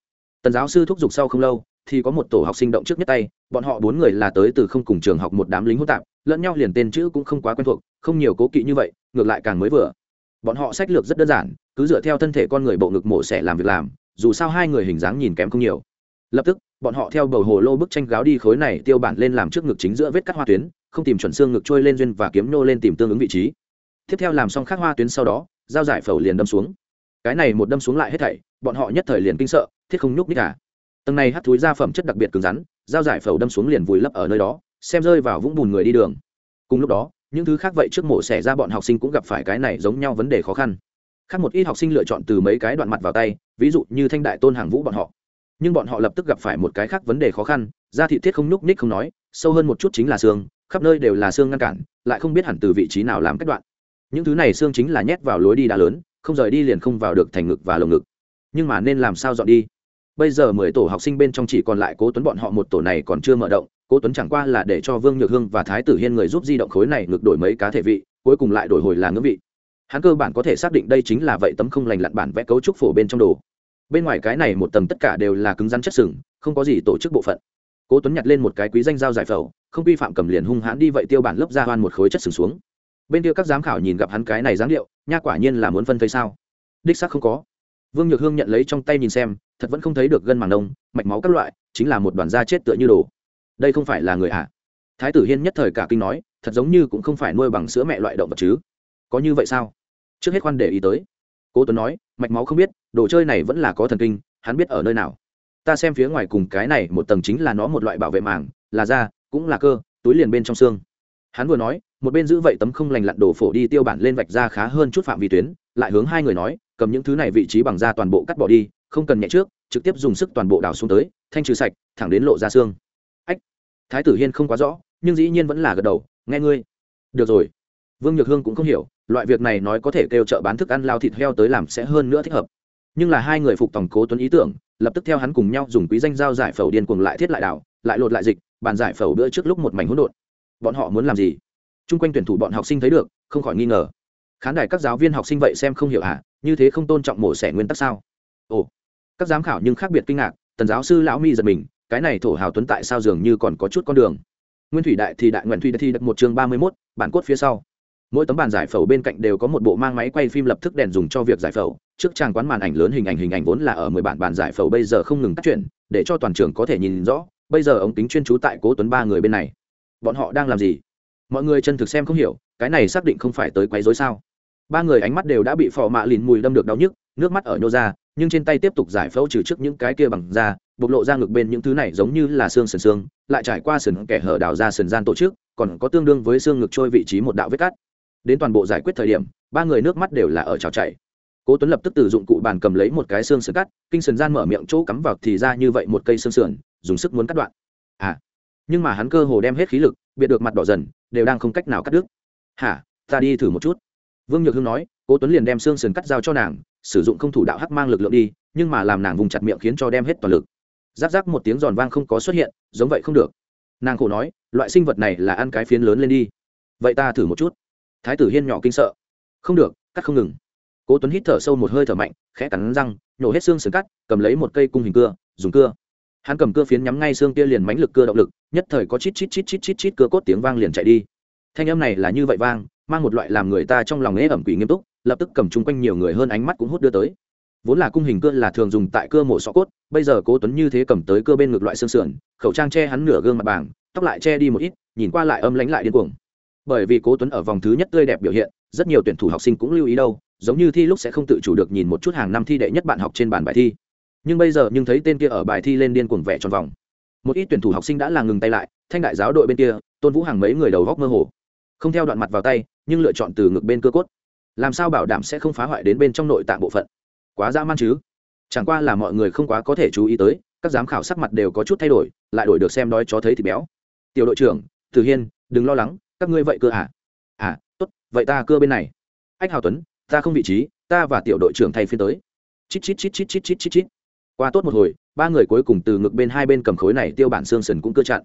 S1: Tần giáo sư thúc giục sau không lâu, thì có một tổ học sinh động trước nhất tay, bọn họ bốn người là tới từ không cùng trường học một đám lính hỗn tạp, lẫn nhau liền tên chữ cũng không quá quen thuộc, không nhiều cố kỵ như vậy, ngược lại càng mới vừa bọn họ sách lược rất đơn giản, cứ dựa theo thân thể con người bộ ngực mổ xẻ làm việc làm, dù sao hai người hình dáng nhìn kém không nhiều. Lập tức, bọn họ theo bầu hồ lô bức tranh gáo đi khối này tiêu bản lên làm trước ngực chính giữa vết cắt hoa tuyến, không tìm chuẩn xương ngực trôi lên duyên và kiếm nô lên tìm tương ứng vị trí. Tiếp theo làm xong khắc hoa tuyến sau đó, dao giải phẩu liền đâm xuống. Cái này một đâm xuống lại hết thảy, bọn họ nhất thời liền kinh sợ, thiết không nhúc nhích cả tầng này hắt túi ra phẩm chất đặc biệt cứng rắn, dao giải phẩu đâm xuống liền vùi lấp ở nơi đó, xem rơi vào vũng bùn người đi đường. Cùng lúc đó những thứ khác vậy trước mổ xẻ ra bọn học sinh cũng gặp phải cái này giống nhau vấn đề khó khăn. Khác một ít học sinh lựa chọn từ mấy cái đoạn mặt vào tay, ví dụ như thanh đại tôn hàng vũ bọn họ. Nhưng bọn họ lập tức gặp phải một cái khác vấn đề khó khăn da thị thiết không nhúc ních không nói, sâu hơn một chút chính là xương, khắp nơi đều là xương ngăn cản, lại không biết hẳn từ vị trí nào làm cách đoạn. Những thứ này xương chính là nhét vào lối đi đá lớn, không rời đi liền không vào được thành ngực và lồng ngực. Nhưng mà nên làm sao dọn đi? Bây giờ mười tổ học sinh bên trong chỉ còn lại cố tuấn bọn họ một tổ này còn chưa mở động cố tuấn chẳng qua là để cho vương nhược hương và thái tử hiên người giúp di động khối này ngược đổi mấy cá thể vị, cuối cùng lại đổi hồi là ngưỡng vị. Hắn cơ bản có thể xác định đây chính là vậy tấm không lành lặn bản vẽ cấu trúc phổ bên trong đồ. Bên ngoài cái này một tầng tất cả đều là cứng rắn chất sừng, không có gì tổ chức bộ phận. Cố tuấn nhặt lên một cái quý danh dao giải phẫu, không vi phạm cầm liền hung hãn đi vậy tiêu bản lớp ra hoan một khối chất sừng xuống. Bên kia các giám khảo nhìn gặp hắn cái này dáng điệu, nha quả nhiên là muốn phân thấy sao. Đích xác không có. Vương nhược hương nhận lấy trong tay nhìn xem, thật vẫn không thấy được gân màng nông, mạch máu các loại, chính là một đoàn da chết tựa như đồ đây không phải là người ạ. À. thái tử hiên nhất thời cả kinh nói, thật giống như cũng không phải nuôi bằng sữa mẹ loại động vật chứ. Có như vậy sao? Trước hết khoan để ý tới. Cố tuấn nói, mạch máu không biết, đồ chơi này vẫn là có thần kinh, hắn biết ở nơi nào. Ta xem phía ngoài cùng cái này một tầng chính là nó một loại bảo vệ màng, là da, cũng là cơ, túi liền bên trong xương. Hắn vừa nói, một bên giữ vậy tấm không lành lặn đổ phổ đi tiêu bản lên vạch ra khá hơn chút phạm vi tuyến, lại hướng hai người nói, cầm những thứ này vị trí bằng da toàn bộ cắt bỏ đi, không cần nhẹ trước, trực tiếp dùng sức toàn bộ đào xuống tới, thanh trừ sạch, thẳng đến lộ ra xương thái tử hiên không quá rõ, nhưng dĩ nhiên vẫn là gật đầu, nghe ngươi. Được rồi. Vương nhược hương cũng không hiểu, loại việc này nói có thể kêu chợ bán thức ăn lao thịt heo tới làm sẽ hơn nữa thích hợp. Nhưng là hai người phục tòng cố tuấn ý tưởng, lập tức theo hắn cùng nhau dùng quý danh dao giải phẫu điên cuồng lại thiết lại đảo, lại lột lại dịch, bàn giải phẫu bữa trước lúc một mảnh hỗn độn. Bọn họ muốn làm gì? Chung quanh tuyển thủ bọn học sinh thấy được, không khỏi nghi ngờ. Khán đài các giáo viên học sinh vậy xem không hiểu hả? Như thế không tôn trọng mổ xẻ nguyên tắc sao? Ồ. Các giám khảo nhưng khác biệt kinh ngạc, tần giáo sư lão mi giật mình cái này thổ hào tuấn tại sao dường như còn có chút con đường? Nguyên thủy đại thì đại nguyện thủy đã thi được một chương ba mươi mốt, bản cốt phía sau. Mỗi tấm bàn giải phẫu bên cạnh đều có một bộ mang máy quay phim lập tức đèn dùng cho việc giải phẫu. Trước trang quán màn ảnh lớn hình ảnh hình ảnh vốn là ở mười bản bàn giải phẫu, bây giờ không ngừng cắt chuyển để cho toàn trường có thể nhìn rõ. Bây giờ ống kính chuyên trú tại cố tuấn ba người bên này. Bọn họ đang làm gì? Mọi người chân thực xem không hiểu, cái này xác định không phải tới quấy rối sao? Ba người ánh mắt đều đã bị phò mạ lìn mùi đâm được đau nhức, nước mắt ở nhô ra, nhưng trên tay tiếp tục giải phẫu trừ trước những cái kia bằng da bộc lộ ra ngực bên những thứ này giống như là xương sườn xương, lại trải qua sườn kẻ hở đào ra sườn gian tổ chức, còn có tương đương với xương ngực trôi vị trí một đạo vết cắt. Đến toàn bộ giải quyết thời điểm, ba người nước mắt đều là ở trào chảy. Cố tuấn lập tức từ dụng cụ bàn cầm lấy một cái xương sườn cắt, kinh sườn gian mở miệng chỗ cắm vào thì ra như vậy một cây xương sườn, dùng sức muốn cắt đoạn. À nhưng mà hắn cơ hồ đem hết khí lực, biệt được mặt đỏ dần, đều đang không cách nào cắt đứt. Hả, ta đi thử một chút. Vương nhược hương nói, cố tuấn liền đem xương sườn cắt dao cho nàng, sử dụng không thủ đạo hắc mang lực lượng đi, nhưng mà làm nàng vùng chặt miệng khiến cho đem hết toàn lực giáp giáp một tiếng giòn vang không có xuất hiện, giống vậy không được. Nàng khổ nói, loại sinh vật này là ăn cái phiến lớn lên đi. Vậy ta thử một chút. Thái tử hiên nhỏ kinh sợ. Không được, cắt không ngừng. Cố tuấn hít thở sâu một hơi thở mạnh, khẽ cắn răng, nhổ hết xương sườn cắt, cầm lấy một cây cung hình cưa, dùng cưa. Hắn cầm cưa phiến nhắm ngay xương kia liền mánh lực cưa động lực, nhất thời có chít chít chít chít chít chít cưa cốt tiếng vang liền chạy đi. Thanh âm này là như vậy vang, mang một loại làm người ta trong lòng ế ẩm quỷ nghiêm túc, lập tức cầm chung quanh nhiều người hơn ánh mắt cũng hút đưa tới vốn là cung hình cưa là thường dùng tại cưa mổ sọ cốt, bây giờ cố tuấn như thế cầm tới cưa bên ngược loại xương sườn, khẩu trang che hắn nửa gương mặt bảng, tóc lại che đi một ít, nhìn qua lại âm lánh lại điên cuồng. Bởi vì cố tuấn ở vòng thứ nhất tươi đẹp biểu hiện, rất nhiều tuyển thủ học sinh cũng lưu ý đâu, giống như thi lúc sẽ không tự chủ được nhìn một chút hàng năm thi đệ nhất bạn học trên bàn bài thi. Nhưng bây giờ nhưng thấy tên kia ở bài thi lên điên cuồng vẽ tròn vòng. Một ít tuyển thủ học sinh đã là ngừng tay lại, thanh đại giáo đội bên kia, tôn vũ hàng mấy người đầu góc mơ hồ. Không theo đoạn mặt vào tay, nhưng lựa chọn từ ngực bên cơ cốt. Làm sao bảo đảm sẽ không phá hoại đến bên trong nội tạng bộ phận? Quá dã man chứ? Chẳng qua là mọi người không quá có thể chú ý tới, các giám khảo sắc mặt đều có chút thay đổi, lại đổi được xem đói cho thấy thì béo. Tiểu đội trưởng từ hiên, đừng lo lắng, các ngươi vậy cơ à à tốt, vậy ta cưa bên này. Ách hào tuấn, ta không vị trí, ta và tiểu đội trưởng thay phiên tới. Chít chít chít chít chít chít chít chít. Qua tốt một hồi, ba người cuối cùng từ ngực bên hai bên cầm khối này tiêu bản xương sần cũng cưa chặn.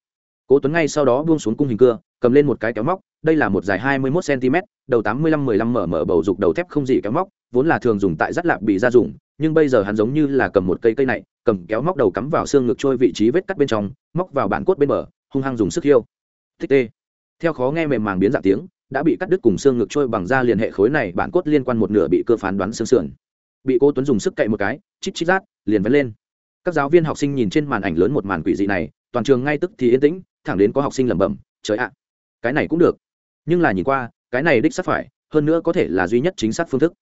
S1: Cố tuấn ngay sau đó buông xuống cung hình cưa, cầm lên một cái kéo móc, đây là một dài hai mươi 21 cm đầu tám mươi lăm mười lăm mở mở bầu dục đầu thép không gì kéo móc vốn là thường dùng tại rất lạp bị ra dùng, nhưng bây giờ hắn giống như là cầm một cây cây này cầm kéo móc đầu cắm vào xương ngực trôi vị trí vết cắt bên trong móc vào bản cốt bên bờ hung hăng dùng sức hiêu thích tê. Theo khó nghe mềm màng biến dạng tiếng đã bị cắt đứt cùng xương ngực trôi bằng da liền hệ khối này bản cốt liên quan một nửa bị cơ phán đoán xương sườn. Bị cô tuấn dùng sức cậy một cái chít chít rát liền vén lên. Các giáo viên học sinh nhìn trên màn ảnh lớn một màn quỷ dị này toàn trường ngay tức thì yên tĩnh thẳng đến có học sinh lẩm bẩm trời ạ cái này cũng được. Nhưng là nhìn qua cái này đích xác phải hơn nữa có thể là duy nhất chính xác phương thức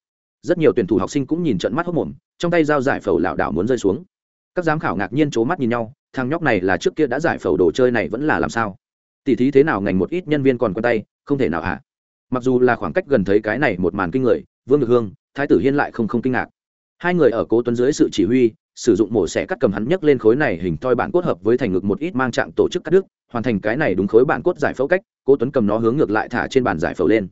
S1: rất nhiều tuyển thủ học sinh cũng nhìn trận mắt hốc mồm, trong tay dao giải phẫu lảo đảo muốn rơi xuống. Các giám khảo ngạc nhiên c mắt nhìn nhau, thằng nhóc này là trước kia đã giải phẫu đồ chơi này vẫn là làm sao? Tỉ thí thế nào ngành một ít nhân viên còn quen tay, không thể nào ạ. Mặc dù là khoảng cách gần thấy cái này một màn kinh người, vương được hương, thái tử hiên lại không không kinh ngạc. Hai người ở cố tuấn dưới sự chỉ huy, sử dụng mổ xẻ cắt cầm hắn nhấc lên khối này hình toi bản cốt hợp với thành ngực một ít mang trạng tổ chức cắt đứt, hoàn thành cái này đúng khối bản cốt giải phẫu cách, cố tuấn cầm nó hướng ngược lại thả trên bàn giải phẫu lên.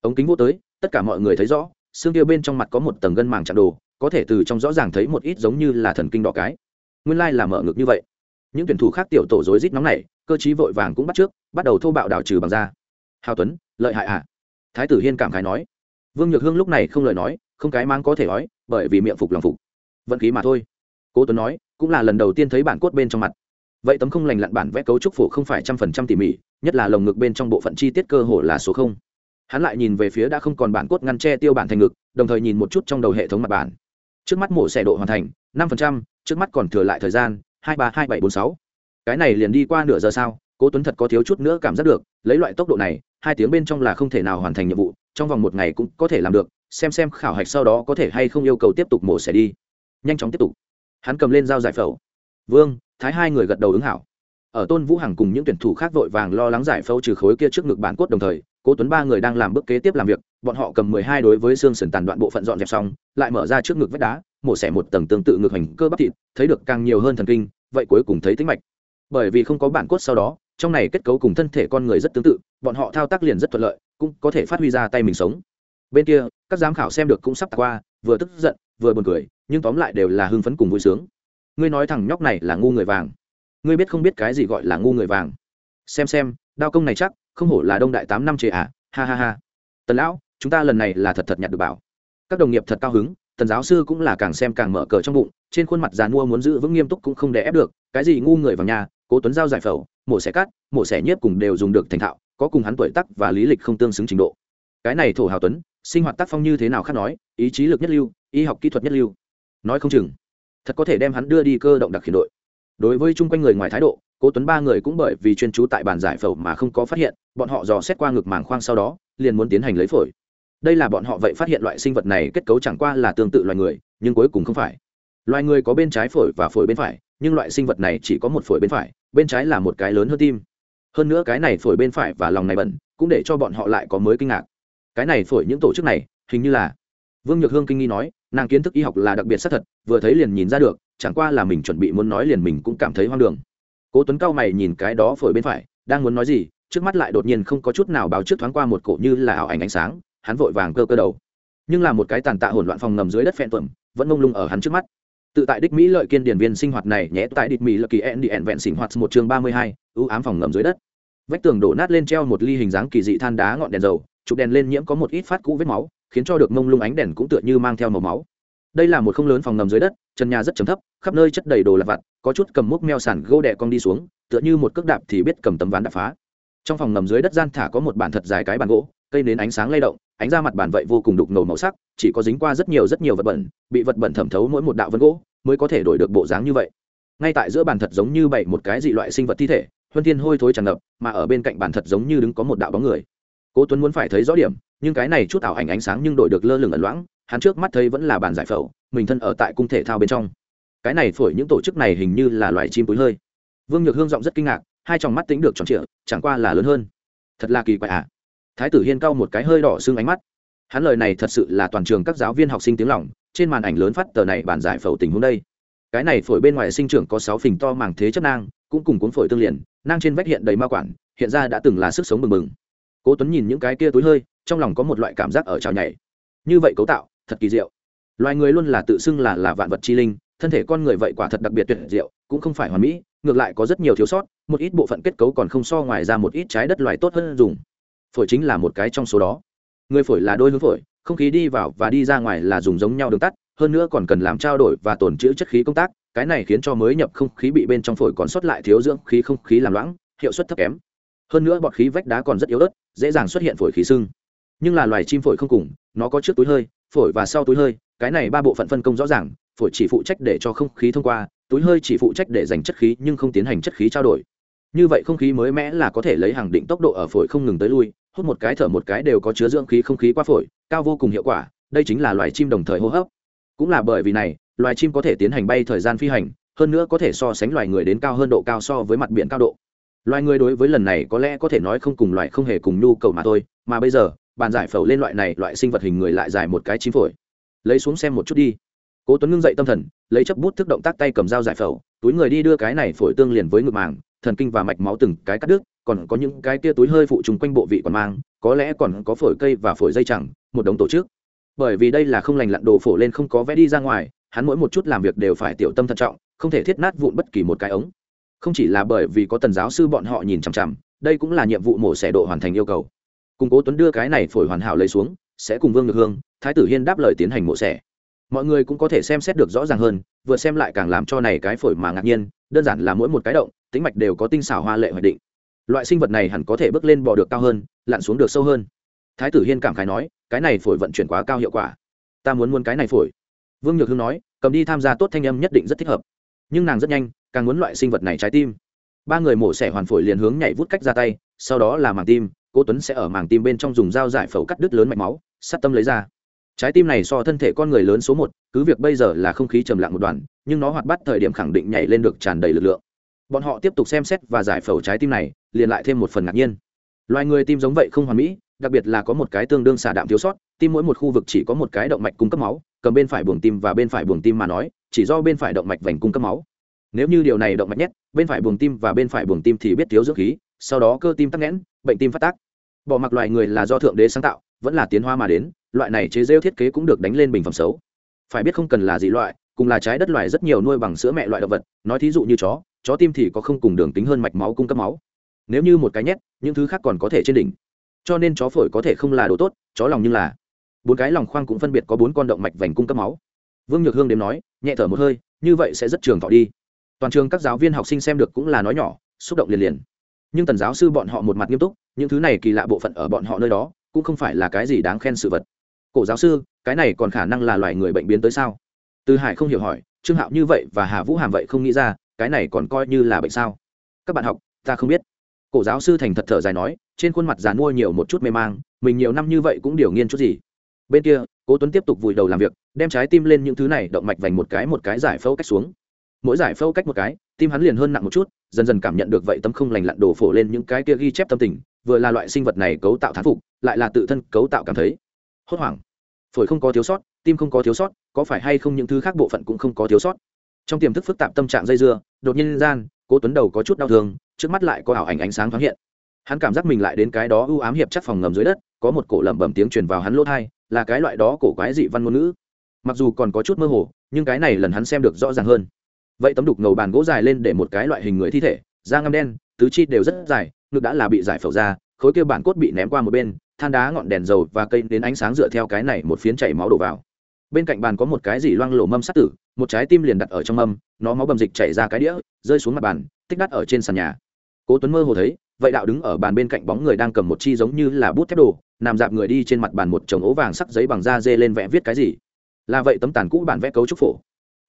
S1: Ống kính vô tới, tất cả mọi người thấy rõ xương tiêu bên trong mặt có một tầng gân màng chạm đồ, có thể từ trong rõ ràng thấy một ít giống như là thần kinh đỏ cái. Nguyên lai là mở ngực như vậy. Những tuyển thủ khác tiểu tổ rối rít nóng này cơ chí vội vàng cũng bắt trước, bắt đầu thô bạo đảo trừ bằng da. Hào tuấn, lợi hại ạ à. thái tử hiên cảm khái nói. Vương nhược hương lúc này không lời nói, không cái mang có thể nói, bởi vì miệng phục lòng phục. Vận khí mà thôi. Cố tuấn nói, cũng là lần đầu tiên thấy bản cốt bên trong mặt. Vậy tấm không lành lặn bản vẽ cấu trúc phổ không phải trăm phần trăm tỉ mỉ, nhất là lồng ngực bên trong bộ phận chi tiết cơ hồ là số không hắn lại nhìn về phía đã không còn bản cốt ngăn che tiêu bản thành ngực, đồng thời nhìn một chút trong đầu hệ thống mặt bản. Trước mắt mổ xẻ độ hoàn thành, năm phần trăm, trước mắt còn thừa lại thời gian, hai ba hai bảy bốn sáu. Cái này liền đi qua nửa giờ sau cố tuấn thật có thiếu chút nữa cảm giác được, lấy loại tốc độ này, hai tiếng bên trong là không thể nào hoàn thành nhiệm vụ, trong vòng một ngày cũng có thể làm được, xem xem khảo hạch sau đó có thể hay không yêu cầu tiếp tục mổ xẻ đi. Nhanh chóng tiếp tục. Hắn cầm lên dao giải phẫu. Vương, thái hai người gật đầu ứng hảo. Ở tôn vũ hằng cùng những tuyển thủ khác vội vàng lo lắng giải phẫu trừ khối kia trước ngực bản cốt đồng thời cố tuấn ba người đang làm bước kế tiếp làm việc, bọn họ cầm mười hai đối với xương sườn tàn đoạn bộ phận dọn dẹp xong, lại mở ra trước ngực vách đá, mổ xẻ một tầng tương tự ngực hành cơ bắp thịt, thấy được càng nhiều hơn thần kinh, vậy cuối cùng thấy tính mạch. Bởi vì không có bản cốt sau đó, trong này kết cấu cùng thân thể con người rất tương tự, bọn họ thao tác liền rất thuận lợi, cũng có thể phát huy ra tay mình sống. Bên kia, các giám khảo xem được cũng sắp qua, vừa tức giận, vừa buồn cười, nhưng tóm lại đều là hưng phấn cùng vui sướng. Ngươi nói thằng nhóc này là ngu người vàng. Ngươi biết không biết cái gì gọi là ngu người vàng. Xem xem, đao công này chắc không hổ là đông đại tám năm chế à ha ha ha. Tần lão, chúng ta lần này là thật thật nhặt được bảo. Các đồng nghiệp thật cao hứng, tần giáo sư cũng là càng xem càng mở cờ trong bụng, trên khuôn mặt dàn mua muốn giữ vững nghiêm túc cũng không để ép được, cái gì ngu người vào nhà, cố tuấn giao giải phẫu, mổ xẻ cắt mổ xẻ nhiếp cùng đều dùng được thành thạo, có cùng hắn tuổi tắc và lý lịch không tương xứng trình độ. Cái này thổ hào tuấn, sinh hoạt tác phong như thế nào khác nói, ý chí lực nhất lưu, y học kỹ thuật nhất lưu. Nói không chừng, thật có thể đem hắn đưa đi cơ động đặc khiển đội. Đối với chung quanh người ngoài thái độ, cố tuấn ba người cũng bởi vì chuyên trú tại bàn giải phẫu mà không có phát hiện bọn họ dò xét qua ngực màng khoang sau đó, liền muốn tiến hành lấy phổi. Đây là bọn họ vậy phát hiện loại sinh vật này kết cấu chẳng qua là tương tự loài người, nhưng cuối cùng không phải. Loài người có bên trái phổi và phổi bên phải, nhưng loại sinh vật này chỉ có một phổi bên phải, bên trái là một cái lớn hơn tim. Hơn nữa cái này phổi bên phải và lòng này bẩn, cũng để cho bọn họ lại có mới kinh ngạc. Cái này phổi những tổ chức này, hình như là vương nhược hương kinh nghi nói, nàng kiến thức y học là đặc biệt xác thật, vừa thấy liền nhìn ra được, chẳng qua là mình chuẩn bị muốn nói liền mình cũng cảm thấy hoang đường. Cố tuấn cao mày nhìn cái đó phổi bên phải, đang muốn nói gì trước mắt lại đột nhiên không có chút nào báo trước thoáng qua một cổ như là ảo ảnh ánh sáng, hắn vội vàng cơ cơ đầu. Nhưng là một cái tàn tạ hỗn loạn phòng ngầm dưới đất phèn tuẩm vẫn mông lung ở hắn trước mắt. Tự tại đích mỹ lợi kiên điển viên sinh hoạt này nhé tại địch mỹ lợi kỳ ẹn đi vẹn sinh hoạt một chương ba mươi hai, ưu ám phòng ngầm dưới đất. Vách tường đổ nát lên treo một ly hình dáng kỳ dị than đá ngọn đèn dầu, chụp đèn lên nhiễm có một ít phát cũ vết máu, khiến cho được mông lung ánh đèn cũng tựa như mang theo màu máu. Đây là một không lớn phòng ngầm dưới đất, trần nhà rất chấm thấp, khắp nơi chất đầy đồ lặt vặt, có chút cầm múc meo sàn gô đẻ cong đi xuống, tựa như một cước đạp thì biết cầm tấm ván đạp phá trong phòng ngầm dưới đất gian thả có một bản thật dài cái bàn gỗ, cây nến ánh sáng lay động, ánh ra mặt bàn vậy vô cùng đục ngầu màu sắc, chỉ có dính qua rất nhiều rất nhiều vật bẩn, bị vật bẩn thẩm thấu mỗi một đạo vân gỗ mới có thể đổi được bộ dáng như vậy. Ngay tại giữa bàn thật giống như bảy một cái dị loại sinh vật thi thể, huân thiên hôi thối tràn ngập, mà ở bên cạnh bàn thật giống như đứng có một đạo bóng người. Cố tuấn muốn phải thấy rõ điểm, nhưng cái này chút ảo ảnh ánh sáng nhưng đổi được lơ lửng ẩn loãng, hắn trước mắt thấy vẫn là bàn giải phẫu, mình thân ở tại cung thể thao bên trong. Cái này phổi những tổ chức này hình như là loài chim túi hơi. Vương nhược hương giọng rất kinh ngạc hai tròng mắt tính được tròn trịa, chẳng qua là lớn hơn. Thật là kỳ quái à? Thái tử hiên cau một cái hơi đỏ xương ánh mắt. Hắn lời này thật sự là toàn trường các giáo viên học sinh tiếng lỏng trên màn ảnh lớn phát tờ này bàn giải phẫu tình huống đây. Cái này phổi bên ngoài sinh trưởng có sáu phình to màng thế chất nang, cũng cùng cuốn phổi tương liền, nang trên vách hiện đầy ma quản, hiện ra đã từng là sức sống bừng bừng. Cố tuấn nhìn những cái kia túi hơi, trong lòng có một loại cảm giác ở trào nhảy. Như vậy cấu tạo, thật kỳ diệu. Loài người luôn là tự xưng là là vạn vật chi linh, thân thể con người vậy quả thật đặc biệt tuyệt diệu, cũng không phải hoàn mỹ, ngược lại có rất nhiều thiếu sót một ít bộ phận kết cấu còn không so ngoài ra một ít trái đất loài tốt hơn dùng. Phổi chính là một cái trong số đó. Người phổi là đôi hướng phổi, không khí đi vào và đi ra ngoài là dùng giống nhau đường tắt, hơn nữa còn cần làm trao đổi và tồn trữ chất khí công tác, cái này khiến cho mới nhập không khí bị bên trong phổi còn sót lại thiếu dưỡng khí không khí làm loãng, hiệu suất thấp kém. Hơn nữa bọt khí vách đá còn rất yếu ớt, dễ dàng xuất hiện phổi khí sưng. Nhưng là loài chim phổi không cùng, nó có trước túi hơi, phổi và sau túi hơi, cái này ba bộ phận phân công rõ ràng, phổi chỉ phụ trách để cho không khí thông qua, túi hơi chỉ phụ trách để dành chất khí nhưng không tiến hành chất khí trao đổi như vậy không khí mới mẽ là có thể lấy hàng định tốc độ ở phổi không ngừng tới lui, hút một cái thở một cái đều có chứa dưỡng khí không khí qua phổi, cao vô cùng hiệu quả, đây chính là loài chim đồng thời hô hấp. Cũng là bởi vì này, loài chim có thể tiến hành bay thời gian phi hành, hơn nữa có thể so sánh loài người đến cao hơn độ cao so với mặt biển cao độ. Loài người đối với lần này có lẽ có thể nói không cùng loài không hề cùng nhu cầu mà thôi, mà bây giờ, bàn giải phẫu lên loại này, loại sinh vật hình người lại giải một cái chim phổi. Lấy xuống xem một chút đi. Cố tuấn ngưng dậy tâm thần, lấy chấp bút thức động tác tay cầm dao giải phẫu, túi người đi đưa cái này phổi tương liền với ngực màng thần kinh và mạch máu từng cái cắt đứt, còn có những cái kia túi hơi phụ trùng quanh bộ vị còn mang, có lẽ còn có phổi cây và phổi dây chẳng, một đống tổ chức. Bởi vì đây là không lành lặn đồ phổ lên không có vẽ đi ra ngoài, hắn mỗi một chút làm việc đều phải tiểu tâm thận trọng, không thể thiết nát vụn bất kỳ một cái ống. Không chỉ là bởi vì có tần giáo sư bọn họ nhìn chằm chằm, đây cũng là nhiệm vụ mổ xẻ độ hoàn thành yêu cầu. Cùng cố tuấn đưa cái này phổi hoàn hảo lấy xuống, sẽ cùng vương được hương, thái tử hiên đáp lời tiến hành mổ xẻ. Mọi người cũng có thể xem xét được rõ ràng hơn, vừa xem lại càng làm cho này cái phổi mà ngạc nhiên, đơn giản là mỗi một cái động tính mạch đều có tinh xảo hoa lệ hoạch định. Loại sinh vật này hẳn có thể bước lên bò được cao hơn, lặn xuống được sâu hơn. Thái tử hiên cảm khái nói, cái này phổi vận chuyển quá cao hiệu quả. Ta muốn muốn cái này phổi. Vương nhược hương nói, cầm đi tham gia tốt thanh âm nhất định rất thích hợp. Nhưng nàng rất nhanh, càng muốn loại sinh vật này trái tim. Ba người mổ xẻ hoàn phổi liền hướng nhảy vút cách ra tay, sau đó là màng tim cô tuấn sẽ ở màng tim bên trong dùng dao giải phẫu cắt đứt lớn mạch máu, sát tâm lấy ra. Trái tim này so thân thể con người lớn số một, cứ việc bây giờ là không khí trầm lặng một đoàn nhưng nó hoạt bắt thời điểm khẳng định nhảy lên được tràn đầy lực lượng bọn họ tiếp tục xem xét và giải phẫu trái tim này, liền lại thêm một phần ngạc nhiên. Loài người tim giống vậy không hoàn mỹ, đặc biệt là có một cái tương đương xả đạm thiếu sót, tim mỗi một khu vực chỉ có một cái động mạch cung cấp máu, cầm bên phải buồng tim và bên phải buồng tim mà nói, chỉ do bên phải động mạch vành cung cấp máu. Nếu như điều này động mạch nhét, bên phải buồng tim và bên phải buồng tim thì biết thiếu dưỡng khí, sau đó cơ tim tắc nghẽn, bệnh tim phát tác. Bỏ mặc loài người là do thượng đế sáng tạo, vẫn là tiến hóa mà đến, loại này chế rêu thiết kế cũng được đánh lên bình phẩm xấu. Phải biết không cần là gì loại, cùng là trái đất loài rất nhiều nuôi bằng sữa mẹ loại động vật, nói thí dụ như chó chó tim thì có không cùng đường tính hơn mạch máu cung cấp máu. Nếu như một cái nhét, những thứ khác còn có thể trên đỉnh. Cho nên chó phổi có thể không là đồ tốt, chó lòng nhưng là. Bốn cái lòng khoang cũng phân biệt có bốn con động mạch vành cung cấp máu. Vương nhược hương đếm nói, nhẹ thở một hơi, như vậy sẽ rất trường thọ đi. Toàn trường các giáo viên học sinh xem được cũng là nói nhỏ, xúc động liền liền. Nhưng tần giáo sư bọn họ một mặt nghiêm túc, những thứ này kỳ lạ bộ phận ở bọn họ nơi đó, cũng không phải là cái gì đáng khen sự vật. Cổ giáo sư, cái này còn khả năng là loài người bệnh biến tới sao? Từ hải không hiểu hỏi, trương hạo như vậy và hà vũ hàm vậy không nghĩ ra cái này còn coi như là bệnh sao? Các bạn học, ta không biết. Cổ giáo sư thành thật thở dài nói, trên khuôn mặt dàn mua nhiều một chút mê mang, mình nhiều năm như vậy cũng điều nghiên chút gì. Bên kia, cố tuấn tiếp tục vùi đầu làm việc, đem trái tim lên những thứ này, động mạch vành một cái một cái giải phẫu cách xuống. Mỗi giải phẫu cách một cái, tim hắn liền hơn nặng một chút, dần dần cảm nhận được vậy tâm không lành lặn đổ phổ lên những cái kia ghi chép tâm tình, vừa là loại sinh vật này cấu tạo thán phục, lại là tự thân cấu tạo cảm thấy. Hốt hoảng. Phổi không có thiếu sót, tim không có thiếu sót, có phải hay không những thứ khác bộ phận cũng không có thiếu sót. Trong tiềm thức phức tạp tâm trạng dây dưa đột nhiên gian, cố tuấn đầu có chút đau thương, trước mắt lại có ảo ảnh ánh sáng thoáng hiện. Hắn cảm giác mình lại đến cái đó ưu ám hiệp chắc phòng ngầm dưới đất, có một cổ lẩm bẩm tiếng truyền vào hắn lỗ thai là cái loại đó cổ quái dị văn ngôn ngữ. Mặc dù còn có chút mơ hồ, nhưng cái này lần hắn xem được rõ ràng hơn. Vậy tấm đục ngầu bàn gỗ dài lên để một cái loại hình người thi thể, da ngâm đen, tứ chi đều rất dài, ngực đã là bị giải phẫu ra, khối kia bản cốt bị ném qua một bên, than đá ngọn đèn dầu và cây đến ánh sáng dựa theo cái này một phiến chảy máu đổ vào bên cạnh bàn có một cái gì loang lổ mâm sát tử, một trái tim liền đặt ở trong mâm, nó máu bầm dịch chảy ra cái đĩa, rơi xuống mặt bàn, tích đắt ở trên sàn nhà. Cố tuấn mơ hồ thấy, vậy đạo đứng ở bàn bên cạnh bóng người đang cầm một chi giống như là bút thép đồ, nằm dạp người đi trên mặt bàn một chồng ố vàng sắc giấy bằng da dê lên vẽ viết cái gì. Là vậy tấm tàn cũ bản vẽ cấu trúc phổ.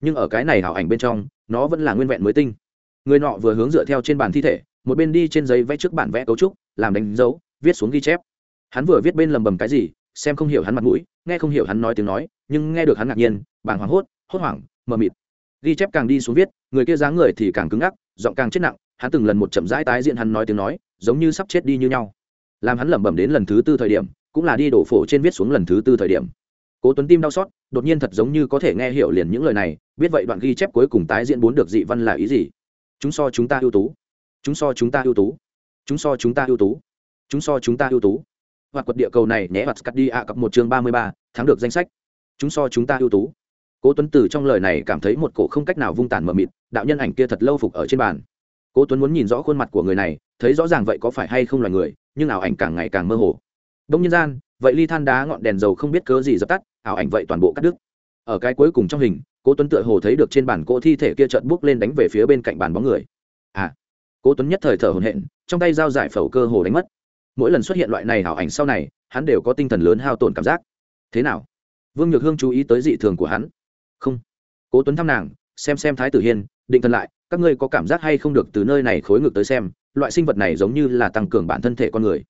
S1: Nhưng ở cái này hảo ảnh bên trong, nó vẫn là nguyên vẹn mới tinh. Người nọ vừa hướng dựa theo trên bàn thi thể, một bên đi trên giấy vẽ trước bản vẽ cấu trúc, làm đánh dấu, viết xuống ghi chép. Hắn vừa viết bên lầm bầm cái gì, xem không hiểu hắn mặt mũi nghe không hiểu hắn nói tiếng nói, nhưng nghe được hắn ngạc nhiên, bàng hoàng hốt hốt hoảng, mờ mịt. Ghi chép càng đi xuống viết, người kia dáng người thì càng cứng ngắc, giọng càng chết nặng, hắn từng lần một chậm rãi tái diện hắn nói tiếng nói, giống như sắp chết đi như nhau. Làm hắn lẩm bẩm đến lần thứ tư thời điểm, cũng là đi đổ phổ trên viết xuống lần thứ tư thời điểm. Cố tuấn tim đau xót, đột nhiên thật giống như có thể nghe hiểu liền những lời này, biết vậy đoạn ghi chép cuối cùng tái diễn bốn được dị văn là ý gì? Chúng so chúng ta ưu tú. Chúng so chúng ta ưu tú. Chúng so chúng ta ưu tú. Chúng so chúng ta ưu tú hoặc quật địa cầu này nhé, hoặc cắt đi ạ, cặp một chương ba mươi ba, thắng được danh sách. Chúng so chúng ta ưu tú. Cố tuấn từ trong lời này cảm thấy một cổ không cách nào vung tàn mờ mịt, đạo nhân ảnh kia thật lâu phục ở trên bàn. Cố tuấn muốn nhìn rõ khuôn mặt của người này, thấy rõ ràng vậy có phải hay không là người, nhưng ảo ảnh càng ngày càng mơ hồ. Đông nhân gian, vậy ly than đá ngọn đèn dầu không biết cớ gì dập tắt, ảo ảnh vậy toàn bộ cắt đứt. Ở cái cuối cùng trong hình, cố tuấn tựa hồ thấy được trên bàn cỗ thi thể kia trợn bước lên đánh về phía bên cạnh bàn bóng người. À. Cố tuấn nhất thời thở hổn hển, trong tay dao giải phẫu cơ hồ đánh mất mỗi lần xuất hiện loại này hảo ảnh sau này, hắn đều có tinh thần lớn hao tổn cảm giác. Thế nào? Vương nhược hương chú ý tới dị thường của hắn. Không. Cố tuấn thăm nàng, xem xem thái tử hiên, định thần lại, các ngươi có cảm giác hay không được từ nơi này khối ngược tới xem, loại sinh vật này giống như là tăng cường bản thân thể con người.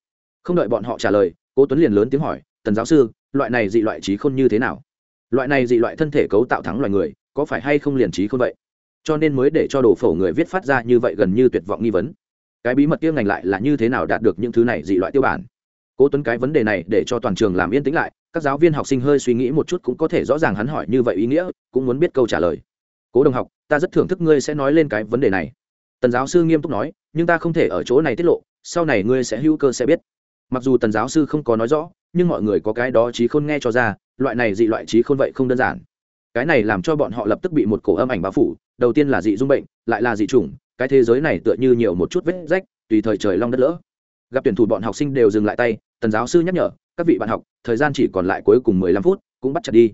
S1: Không đợi bọn họ trả lời, cố tuấn liền lớn tiếng hỏi, tần giáo sư, loại này dị loại trí khôn như thế nào? Loại này dị loại thân thể cấu tạo thắng loài người, có phải hay không liền trí khôn vậy? Cho nên mới để cho đồ phổ người viết phát ra như vậy gần như tuyệt vọng nghi vấn cái bí mật kia ngành lại là như thế nào đạt được những thứ này dị loại tiêu bản? Cố tuấn cái vấn đề này để cho toàn trường làm yên tĩnh lại, các giáo viên học sinh hơi suy nghĩ một chút cũng có thể rõ ràng hắn hỏi như vậy ý nghĩa, cũng muốn biết câu trả lời. Cố đồng học, ta rất thưởng thức ngươi sẽ nói lên cái vấn đề này. Tần giáo sư nghiêm túc nói, nhưng ta không thể ở chỗ này tiết lộ, sau này ngươi sẽ hữu cơ sẽ biết. Mặc dù tần giáo sư không có nói rõ, nhưng mọi người có cái đó trí khôn nghe cho ra, loại này dị loại trí khôn vậy không đơn giản. Cái này làm cho bọn họ lập tức bị một cổ âm ảnh bao phủ, đầu tiên là dị dung bệnh lại là dị chủng, cái thế giới này tựa như nhiều một chút vết rách, tùy thời trời long đất lỡ. Gặp tuyển thủ bọn học sinh đều dừng lại tay, tần giáo sư nhắc nhở, các vị bạn học, thời gian chỉ còn lại cuối cùng mười lăm phút, cũng bắt chặt đi.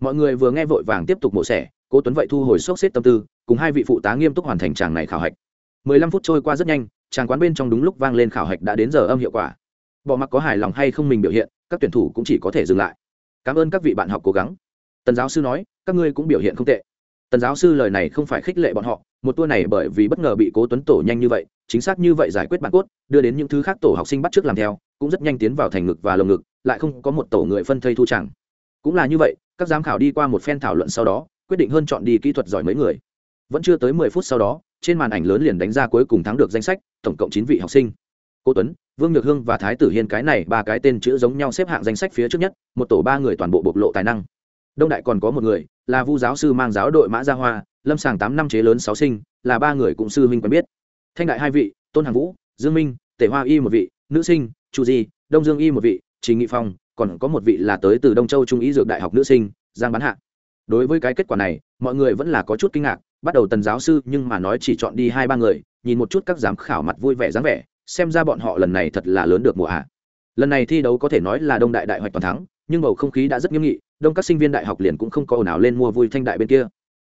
S1: Mọi người vừa nghe vội vàng tiếp tục mổ xẻ, cố tuấn vậy thu hồi sốc xếp tâm tư, cùng hai vị phụ tá nghiêm túc hoàn thành tràng này khảo hạch. Mười lăm phút trôi qua rất nhanh, tràng quán bên trong đúng lúc vang lên khảo hạch đã đến giờ âm hiệu quả. Bỏ mặc có hài lòng hay không mình biểu hiện, các tuyển thủ cũng chỉ có thể dừng lại. Cảm ơn các vị bạn học cố gắng. Tần giáo sư nói, các ngươi cũng biểu hiện không tệ tần giáo sư lời này không phải khích lệ bọn họ, một tour này bởi vì bất ngờ bị cố tuấn tổ nhanh như vậy, chính xác như vậy giải quyết bản cốt, đưa đến những thứ khác tổ học sinh bắt trước làm theo, cũng rất nhanh tiến vào thành ngực và lồng ngực, lại không có một tổ người phân thây thu chẳng. Cũng là như vậy, các giám khảo đi qua một phen thảo luận sau đó, quyết định hơn chọn đi kỹ thuật giỏi mấy người. Vẫn chưa tới mười phút sau đó, trên màn ảnh lớn liền đánh ra cuối cùng thắng được danh sách, tổng cộng chín vị học sinh. Cô tuấn, vương nhược hương và thái tử hiên cái này ba cái tên chữ giống nhau xếp hạng danh sách phía trước nhất, một tổ ba người toàn bộ bộc lộ tài năng đông đại còn có một người, là vu giáo sư mang giáo đội mã gia hoa, lâm sàng tám năm chế lớn sáu sinh, là ba người cũng sư huynh quen biết. Thanh đại hai vị, tôn hàng vũ, dương minh, tể hoa y một vị, nữ sinh, chu di, đông dương y một vị, trình nghị phong, còn có một vị là tới từ đông châu trung ý dược đại học nữ sinh, giang bán hạ. Đối với cái kết quả này, mọi người vẫn là có chút kinh ngạc, bắt đầu tần giáo sư nhưng mà nói chỉ chọn đi hai ba người, nhìn một chút các giám khảo mặt vui vẻ dáng vẻ, xem ra bọn họ lần này thật là lớn được mùa hạ. Lần này thi đấu có thể nói là đông đại đại hoạch toàn thắng nhưng bầu không khí đã rất nghiêm nghị, đông các sinh viên đại học liền cũng không có ồn ào lên mua vui thanh đại bên kia.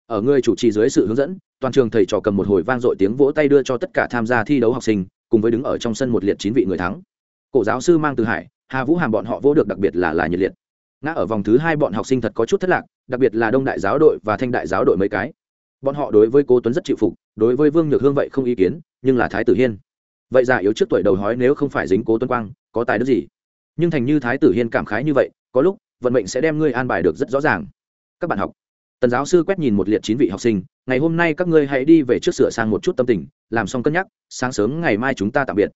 S1: Ở người chủ trì dưới sự hướng dẫn, toàn trường thầy trò cầm một hồi vang dội tiếng vỗ tay đưa cho tất cả tham gia thi đấu học sinh, cùng với đứng ở trong sân một liệt chín vị người thắng. Cổ giáo sư mang từ hải, hà vũ hàm bọn họ vỗ được đặc biệt là là nhiệt liệt. Ngã ở vòng thứ hai bọn học sinh thật có chút thất lạc, đặc biệt là đông đại giáo đội và thanh đại giáo đội mấy cái. Bọn họ đối với cô tuấn rất chịu phục, đối với vương nhược hương vậy không ý kiến, nhưng là thái tử hiên. Vậy già yếu trước tuổi đầu hói nếu không phải dính cố tuấn quang, có tài đức gì? Nhưng thành như thái tử hiên cảm khái như vậy có lúc vận mệnh sẽ đem ngươi an bài được rất rõ ràng. Các bạn học tần giáo sư quét nhìn một liệt chín vị học sinh ngày hôm nay các ngươi hãy đi về trước sửa sang một chút tâm tình làm xong cân nhắc sáng sớm ngày mai chúng ta tạm biệt.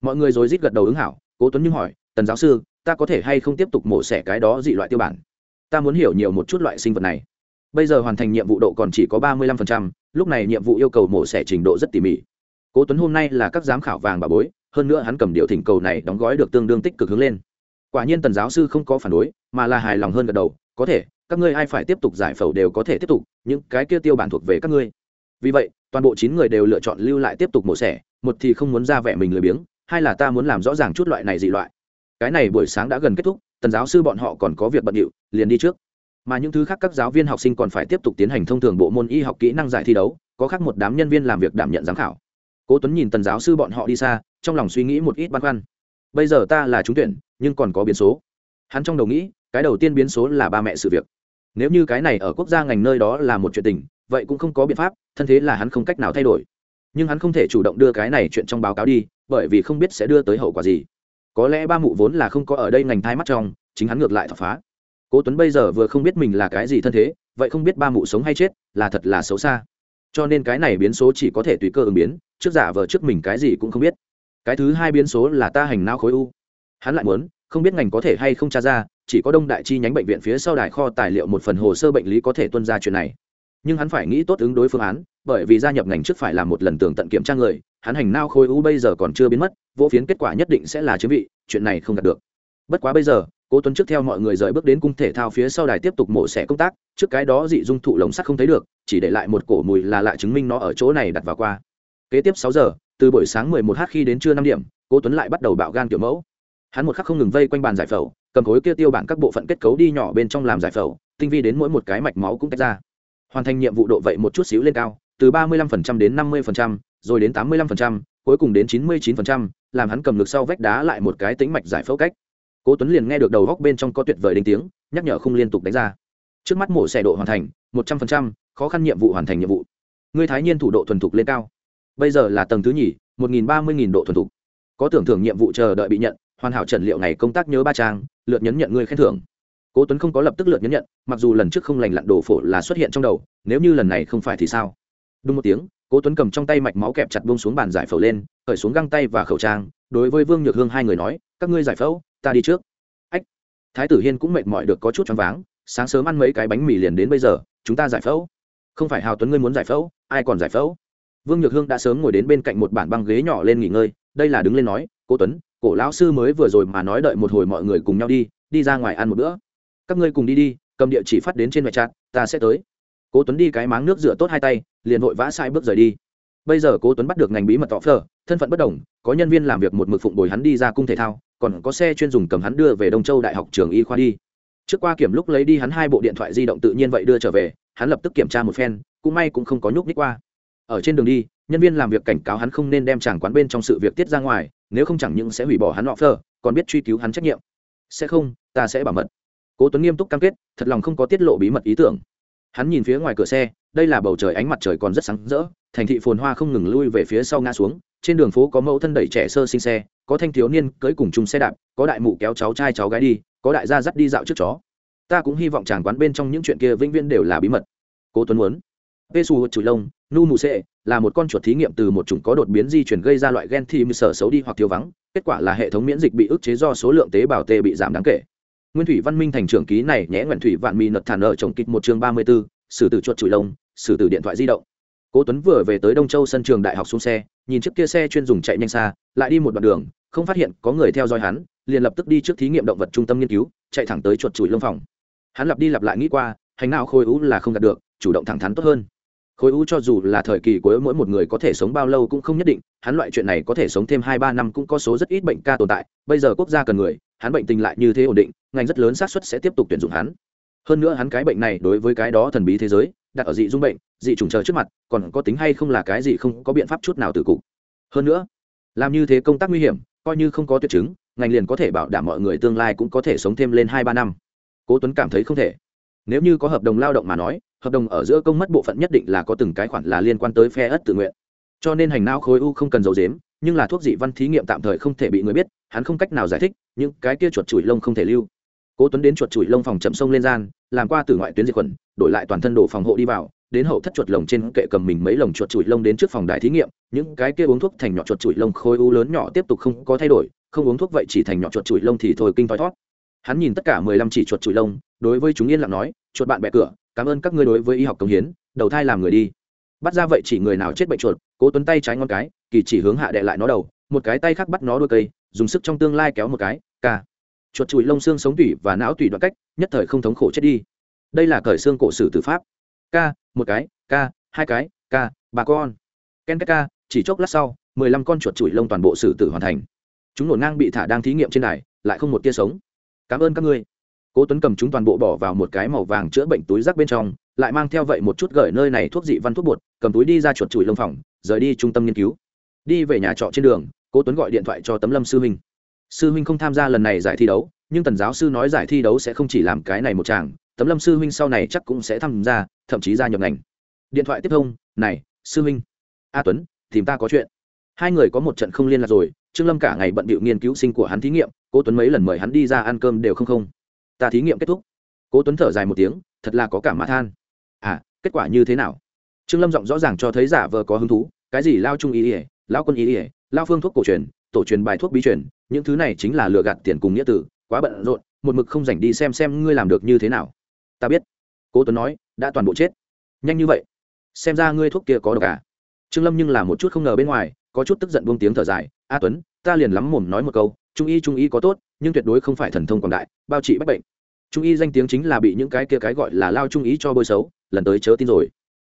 S1: Mọi người rồi rít gật đầu ứng hảo cố tuấn nhưng hỏi tần giáo sư ta có thể hay không tiếp tục mổ xẻ cái đó dị loại tiêu bản? Ta muốn hiểu nhiều một chút loại sinh vật này. Bây giờ hoàn thành nhiệm vụ độ còn chỉ có ba mươi lăm phần trăm, lúc này nhiệm vụ yêu cầu mổ xẻ trình độ rất tỉ mỉ. Cố tuấn hôm nay là các giám khảo vàng bà bối hơn nữa hắn cầm điều thỉnh cầu này đóng gói được tương đương tích cực hướng lên. Quả nhiên tần giáo sư không có phản đối, mà là hài lòng hơn gật đầu, có thể, các ngươi ai phải tiếp tục giải phẫu đều có thể tiếp tục, những cái kia tiêu bản thuộc về các ngươi. Vì vậy, toàn bộ chín người đều lựa chọn lưu lại tiếp tục mổ xẻ, một thì không muốn ra vẻ mình lười biếng, hai là ta muốn làm rõ ràng chút loại này dị loại. Cái này buổi sáng đã gần kết thúc, tần giáo sư bọn họ còn có việc bận điệu, liền đi trước. Mà những thứ khác các giáo viên học sinh còn phải tiếp tục tiến hành thông thường bộ môn y học kỹ năng giải thi đấu, có khác một đám nhân viên làm việc đảm nhận giám khảo. Cố tuấn nhìn tần giáo sư bọn họ đi xa trong lòng suy nghĩ một ít băn khoăn. Bây giờ ta là trúng tuyển, nhưng còn có biến số. Hắn trong đầu nghĩ, cái đầu tiên biến số là ba mẹ sự việc. Nếu như cái này ở quốc gia ngành nơi đó là một chuyện tình, vậy cũng không có biện pháp, thân thế là hắn không cách nào thay đổi. Nhưng hắn không thể chủ động đưa cái này chuyện trong báo cáo đi, bởi vì không biết sẽ đưa tới hậu quả gì. Có lẽ ba mụ vốn là không có ở đây ngành thai mắt trong, chính hắn ngược lại thọc phá. Cố tuấn bây giờ vừa không biết mình là cái gì thân thế, vậy không biết ba mụ sống hay chết, là thật là xấu xa. Cho nên cái này biến số chỉ có thể tùy cơ ứng biến, trước giả vờ trước mình cái gì cũng không biết cái thứ hai biến số là ta hành não khối u. Hắn lại muốn, không biết ngành có thể hay không tra ra, chỉ có đông đại chi nhánh bệnh viện phía sau đài kho tài liệu một phần hồ sơ bệnh lý có thể tuân ra chuyện này. Nhưng hắn phải nghĩ tốt ứng đối phương án, bởi vì gia nhập ngành trước phải làm một lần tường tận kiểm tra người, hắn hành nao khối u bây giờ còn chưa biến mất, vô phiến kết quả nhất định sẽ là chứng vị, chuyện này không đạt được. Bất quá bây giờ, cố tuấn trước theo mọi người rời bước đến cung thể thao phía sau đài tiếp tục mổ xẻ công tác, trước cái đó dị dung thụ lồng sắt không thấy được, chỉ để lại một cổ mùi là lại chứng minh nó ở chỗ này đặt vào qua. Kế tiếp sáu giờ từ buổi sáng 11 h khi đến trưa năm điểm cố tuấn lại bắt đầu bạo gan kiểu mẫu. Hắn một khắc không ngừng vây quanh bàn giải phẫu cầm khối kia tiêu bản các bộ phận kết cấu đi nhỏ bên trong làm giải phẫu tinh vi đến mỗi một cái mạch máu cũng tách ra. Hoàn thành nhiệm vụ độ vậy một chút xíu lên cao từ 35% đến 50%, rồi đến 85%, cuối cùng đến 99%, làm hắn cầm lực sau vách đá lại một cái tính mạch giải phẫu cách. Cố tuấn liền nghe được đầu góc bên trong có tuyệt vời đinh tiếng nhắc nhở không liên tục đánh ra. Trước mắt mổ xẻ độ hoàn thành 100%, khó khăn nhiệm vụ hoàn thành nhiệm vụ. Ngươi thái nhiên thủ độ thuần thục lên cao bây giờ là tầng thứ nhì, một nghìn ba mươi nghìn độ thuần thục. Có tưởng thưởng nhiệm vụ chờ đợi bị nhận, hoàn hảo trần liệu ngày công tác nhớ ba trang, lượt nhấn nhận người khen thưởng. Cố tuấn không có lập tức lượt nhấn nhận, mặc dù lần trước không lành lặn đồ phổ là xuất hiện trong đầu, nếu như lần này không phải thì sao? Đúng một tiếng, cố tuấn cầm trong tay mạch máu kẹp chặt buông xuống bàn giải phẫu lên khởi xuống găng tay và khẩu trang, đối với vương nhược hương hai người nói, các ngươi giải phẫu, ta đi trước. Ách, thái tử hiên cũng mệt mỏi được có chút choáng váng, sáng sớm ăn mấy cái bánh mì liền đến bây giờ, chúng ta giải phẫu. Không phải hào tuấn ngươi muốn giải phẫu, ai còn giải phẫu? Vương nhược hương đã sớm ngồi đến bên cạnh một bản băng ghế nhỏ lên nghỉ ngơi, đây là đứng lên nói Cô tuấn, cổ lão sư mới vừa rồi mà nói đợi một hồi mọi người cùng nhau đi đi ra ngoài ăn một bữa. Các ngươi cùng đi đi, cầm địa chỉ phát đến trên mẹ chặt ta sẽ tới. Cố tuấn đi cái máng nước rửa tốt hai tay, liền vội vã sai bước rời đi. Bây giờ cố tuấn bắt được ngành bí mật tọ phở, thân phận bất đồng, có nhân viên làm việc một mực phụng bồi hắn đi ra cung thể thao, còn có xe chuyên dùng cầm hắn đưa về đông châu đại học trường y khoa đi. Trước qua kiểm lúc lấy đi hắn hai bộ điện thoại di động tự nhiên vậy đưa trở về, hắn lập tức kiểm tra một phen, cũng may cũng không có nhúc nhích qua ở trên đường đi nhân viên làm việc cảnh cáo hắn không nên đem chàng quán bên trong sự việc tiết ra ngoài nếu không chẳng những sẽ hủy bỏ hắn họ phờ, còn biết truy cứu hắn trách nhiệm. Sẽ không ta sẽ bảo mật. Cố tuấn nghiêm túc cam kết thật lòng không có tiết lộ bí mật ý tưởng. Hắn nhìn phía ngoài cửa xe đây là bầu trời ánh mặt trời còn rất sáng rỡ thành thị phồn hoa không ngừng lui về phía sau ngã xuống trên đường phố có mẫu thân đẩy trẻ sơ sinh xe có thanh thiếu niên cưỡi cùng chung xe đạp có đại mụ kéo cháu trai cháu gái đi có đại gia dắt đi dạo trước chó. Ta cũng hy vọng chàng quán bên trong những chuyện kia vĩnh viễn đều là bí mật. Cố tuấn muốn. Pê hụt chùi lông, nu mù sệ là một con chuột thí nghiệm từ một chủng có đột biến di chuyển gây ra loại gen thì sở xấu đi hoặc thiếu vắng, kết quả là hệ thống miễn dịch bị ức chế do số lượng tế bào T bị giảm đáng kể. Nguyên thủy văn minh thành trưởng ký này nhẽ nguyện thủy vạn mi nật thản ở trồng kịch một chương ba mươi 34, sử tử chuột chùi lông, sử tử điện thoại di động. Cố Tuấn vừa về tới Đông Châu sân trường đại học xuống xe, nhìn chiếc kia xe chuyên dùng chạy nhanh xa, lại đi một đoạn đường, không phát hiện có người theo dõi hắn, liền lập tức đi trước thí nghiệm động vật trung tâm nghiên cứu, chạy thẳng tới chuột chùi lông phòng. Hắn lặp đi lặp lại nghĩ qua, hành nào khôi ú là không đạt được, chủ động thẳng thắn tốt hơn khối u cho dù là thời kỳ cuối mỗi một người có thể sống bao lâu cũng không nhất định, hắn loại chuyện này có thể sống thêm hai ba năm cũng có số rất ít bệnh ca tồn tại, bây giờ quốc gia cần người, hắn bệnh tình lại như thế ổn định, ngành rất lớn xác suất sẽ tiếp tục tuyển dụng hắn. Hơn nữa hắn cái bệnh này đối với cái đó thần bí thế giới, đặt ở dị dung bệnh, dị trùng chờ trước mặt, còn có tính hay không là cái gì không có biện pháp chút nào từ cục. Hơn nữa, làm như thế công tác nguy hiểm, coi như không có tuyệt chứng, ngành liền có thể bảo đảm mọi người tương lai cũng có thể sống thêm lên hai ba năm. Cố tuấn cảm thấy không thể. Nếu như có hợp đồng lao động mà nói hợp đồng ở giữa công mất bộ phận nhất định là có từng cái khoản là liên quan tới phe ất tự nguyện. Cho nên hành não khối u không cần dầu dếm nhưng là thuốc dị văn thí nghiệm tạm thời không thể bị người biết, hắn không cách nào giải thích, những cái kia chuột chùi lông không thể lưu. Cố tuấn đến chuột chùi lông phòng chậm sông lên gian, làm qua từ ngoại tuyến diệt khuẩn, đổi lại toàn thân đồ phòng hộ đi vào, đến hậu thất chuột lồng trên kệ cầm mình mấy lồng chuột chùi lông đến trước phòng đại thí nghiệm, những cái kia uống thuốc thành nhỏ chuột chùi lông khối u lớn nhỏ tiếp tục không có thay đổi, không uống thuốc vậy chỉ thành nhỏ chuột chùi lông thì thôi kinh thoi thoát. Hắn nhìn tất cả mười lăm chỉ chuột chùi lông, đối với chúng yên lặng nói, chuột bạn bè cửa cảm ơn các ngươi đối với y học công hiến, đầu thai làm người đi. Bắt ra vậy chỉ người nào chết bệnh chuột, cố tuấn tay trái ngón cái, kỳ chỉ hướng hạ đệ lại nó đầu, một cái tay khác bắt nó đôi cây, dùng sức trong tương lai kéo một cái, ca. Chuột chùi lông xương sống tủy và não tủy đoạn cách, nhất thời không thống khổ chết đi. Đây là cởi xương cổ sử tử pháp. Ca, một cái, ca, hai cái, ca bà con. Ken ca chỉ chốc lát sau, mười lăm con chuột chùi lông toàn bộ sử tử hoàn thành. Chúng nổ ngang bị thả đang thí nghiệm trên này lại không một tia sống. Cảm ơn các ngươi cố tuấn cầm chúng toàn bộ bỏ vào một cái màu vàng chữa bệnh túi rác bên trong, lại mang theo vậy một chút gửi nơi này thuốc dị văn thuốc bột, cầm túi đi ra chuột chùi lông phòng, rời đi trung tâm nghiên cứu. Đi về nhà trọ trên đường, cố tuấn gọi điện thoại cho tấm lâm sư huynh. Sư huynh không tham gia lần này giải thi đấu, nhưng tần giáo sư nói giải thi đấu sẽ không chỉ làm cái này một chàng tấm lâm sư huynh sau này chắc cũng sẽ tham gia, thậm chí gia nhập ngành. Điện thoại tiếp thông, này, sư huynh. A tuấn, tìm ta có chuyện. Hai người có một trận không liên lạc rồi, trương lâm cả ngày bận bịu nghiên cứu sinh của hắn thí nghiệm, cố tuấn mấy lần mời hắn đi ra ăn cơm đều không không ta thí nghiệm kết thúc. Cố tuấn thở dài một tiếng, thật là có cảm mã than. À kết quả như thế nào? Trương lâm giọng rõ ràng cho thấy giả vờ có hứng thú, cái gì lao trung ý ỉa lao quân ý ỉa lao phương thuốc cổ truyền, tổ truyền bài thuốc bí truyền, những thứ này chính là lừa gạt tiền cùng nghĩa tử, quá bận rộn, một mực không dành đi xem xem ngươi làm được như thế nào. Ta biết. Cố tuấn nói, đã toàn bộ chết. Nhanh như vậy? Xem ra ngươi thuốc kia có độc à? Trương lâm nhưng là một chút không ngờ bên ngoài, có chút tức giận buông tiếng thở dài. A tuấn, ta liền lắm mồm nói một câu trung y trung y có tốt, nhưng tuyệt đối không phải thần thông quảng đại, bao trị bách bệnh. Trung y danh tiếng chính là bị những cái kia cái gọi là lao trung y cho bôi xấu, lần tới chớ tin rồi.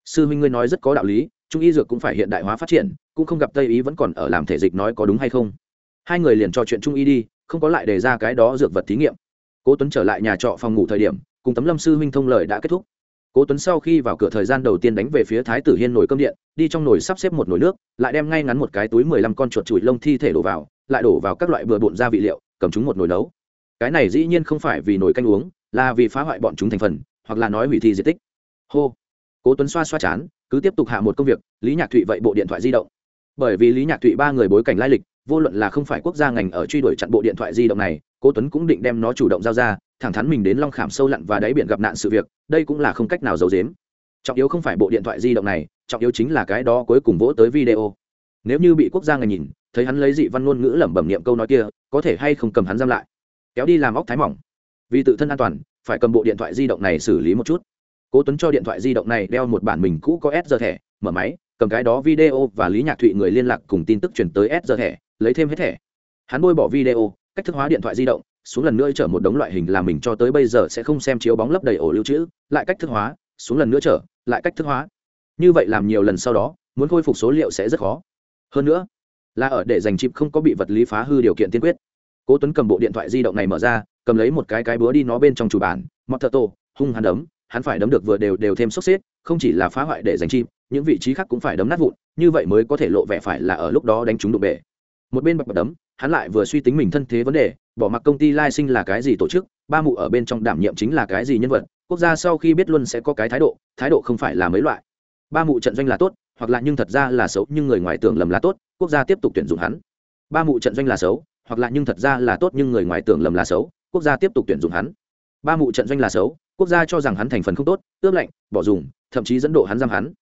S1: Sư huynh ngươi nói rất có đạo lý, trung y dược cũng phải hiện đại hóa phát triển, cũng không gặp tây y vẫn còn ở làm thể dịch nói có đúng hay không. Hai người liền trò chuyện trung y đi, không có lại đề ra cái đó dược vật thí nghiệm. Cố tuấn trở lại nhà trọ phòng ngủ thời điểm, cùng tấm lâm sư huynh thông lời đã kết thúc. Cố tuấn sau khi vào cửa thời gian đầu tiên đánh về phía thái tử hiên nồi cơm điện, đi trong nồi sắp xếp một nồi nước, lại đem ngay ngắn một cái túi mười lăm con chuột chùi lông thi thể đổ vào lại đổ vào các loại bừa bộn gia vị liệu, cầm chúng một nồi nấu. Cái này dĩ nhiên không phải vì nồi canh uống, là vì phá hoại bọn chúng thành phần, hoặc là nói hủy thi di tích. Hô. Cố tuấn xoa xoa chán, cứ tiếp tục hạ một công việc, lý nhạc thụy vậy bộ điện thoại di động. Bởi vì lý nhạc thụy ba người bối cảnh lai lịch, vô luận là không phải quốc gia ngành ở truy đuổi chặn bộ điện thoại di động này, cố tuấn cũng định đem nó chủ động giao ra, thẳng thắn mình đến long khảm sâu lặn và đáy biển gặp nạn sự việc, đây cũng là không cách nào giấu giếm. Trọng yếu không phải bộ điện thoại di động này, trọng yếu chính là cái đó cuối cùng vỗ tới video. Nếu như bị quốc gia ngành nhìn thấy hắn lấy dị văn ngôn ngữ lẩm bẩm niệm câu nói kia, có thể hay không cầm hắn giam lại? Kéo đi làm óc thái mỏng. Vì tự thân an toàn, phải cầm bộ điện thoại di động này xử lý một chút. Cố tuấn cho điện thoại di động này đeo một bản mình cũ có s giờ thẻ, mở máy, cầm cái đó video và lý nhạc thụy người liên lạc cùng tin tức chuyển tới s giờ thẻ, lấy thêm hết thẻ. Hắn bôi bỏ video, cách thức hóa điện thoại di động, xuống lần nữa chở một đống loại hình là mình cho tới bây giờ sẽ không xem chiếu bóng lấp đầy ổ lưu trữ, lại cách thức hóa, xuống lần nữa chở, lại cách thức hóa. Như vậy làm nhiều lần sau đó, muốn khôi phục số liệu sẽ rất khó. Hơn nữa là ở để dành chip không có bị vật lý phá hư điều kiện tiên quyết. Cố tuấn cầm bộ điện thoại di động này mở ra, cầm lấy một cái cái búa đi nó bên trong chủ bản, mọt thợ tổ, hung hắn đấm, hắn phải đấm được vừa đều đều thêm sốc xếp, không chỉ là phá hoại để dành chim những vị trí khác cũng phải đấm nát vụn, như vậy mới có thể lộ vẻ phải là ở lúc đó đánh trúng đụng bể. Một bên bập bập đấm, hắn lại vừa suy tính mình thân thế vấn đề, bỏ mặc công ty lai sinh là cái gì tổ chức, ba mụ ở bên trong đảm nhiệm chính là cái gì nhân vật, quốc gia sau khi biết luôn sẽ có cái thái độ thái độ không phải là mấy loại. Ba mụ trận doanh là tốt, hoặc là nhưng thật ra là xấu, nhưng người ngoài tưởng lầm là tốt quốc gia tiếp tục tuyển dụng hắn. Ba mụ trận doanh là xấu, hoặc là nhưng thật ra là tốt nhưng người ngoài tưởng lầm là xấu, quốc gia tiếp tục tuyển dụng hắn. Ba mụ trận doanh là xấu, quốc gia cho rằng hắn thành phần không tốt, ướp lạnh, bỏ dùng, thậm chí dẫn độ hắn giam hắn.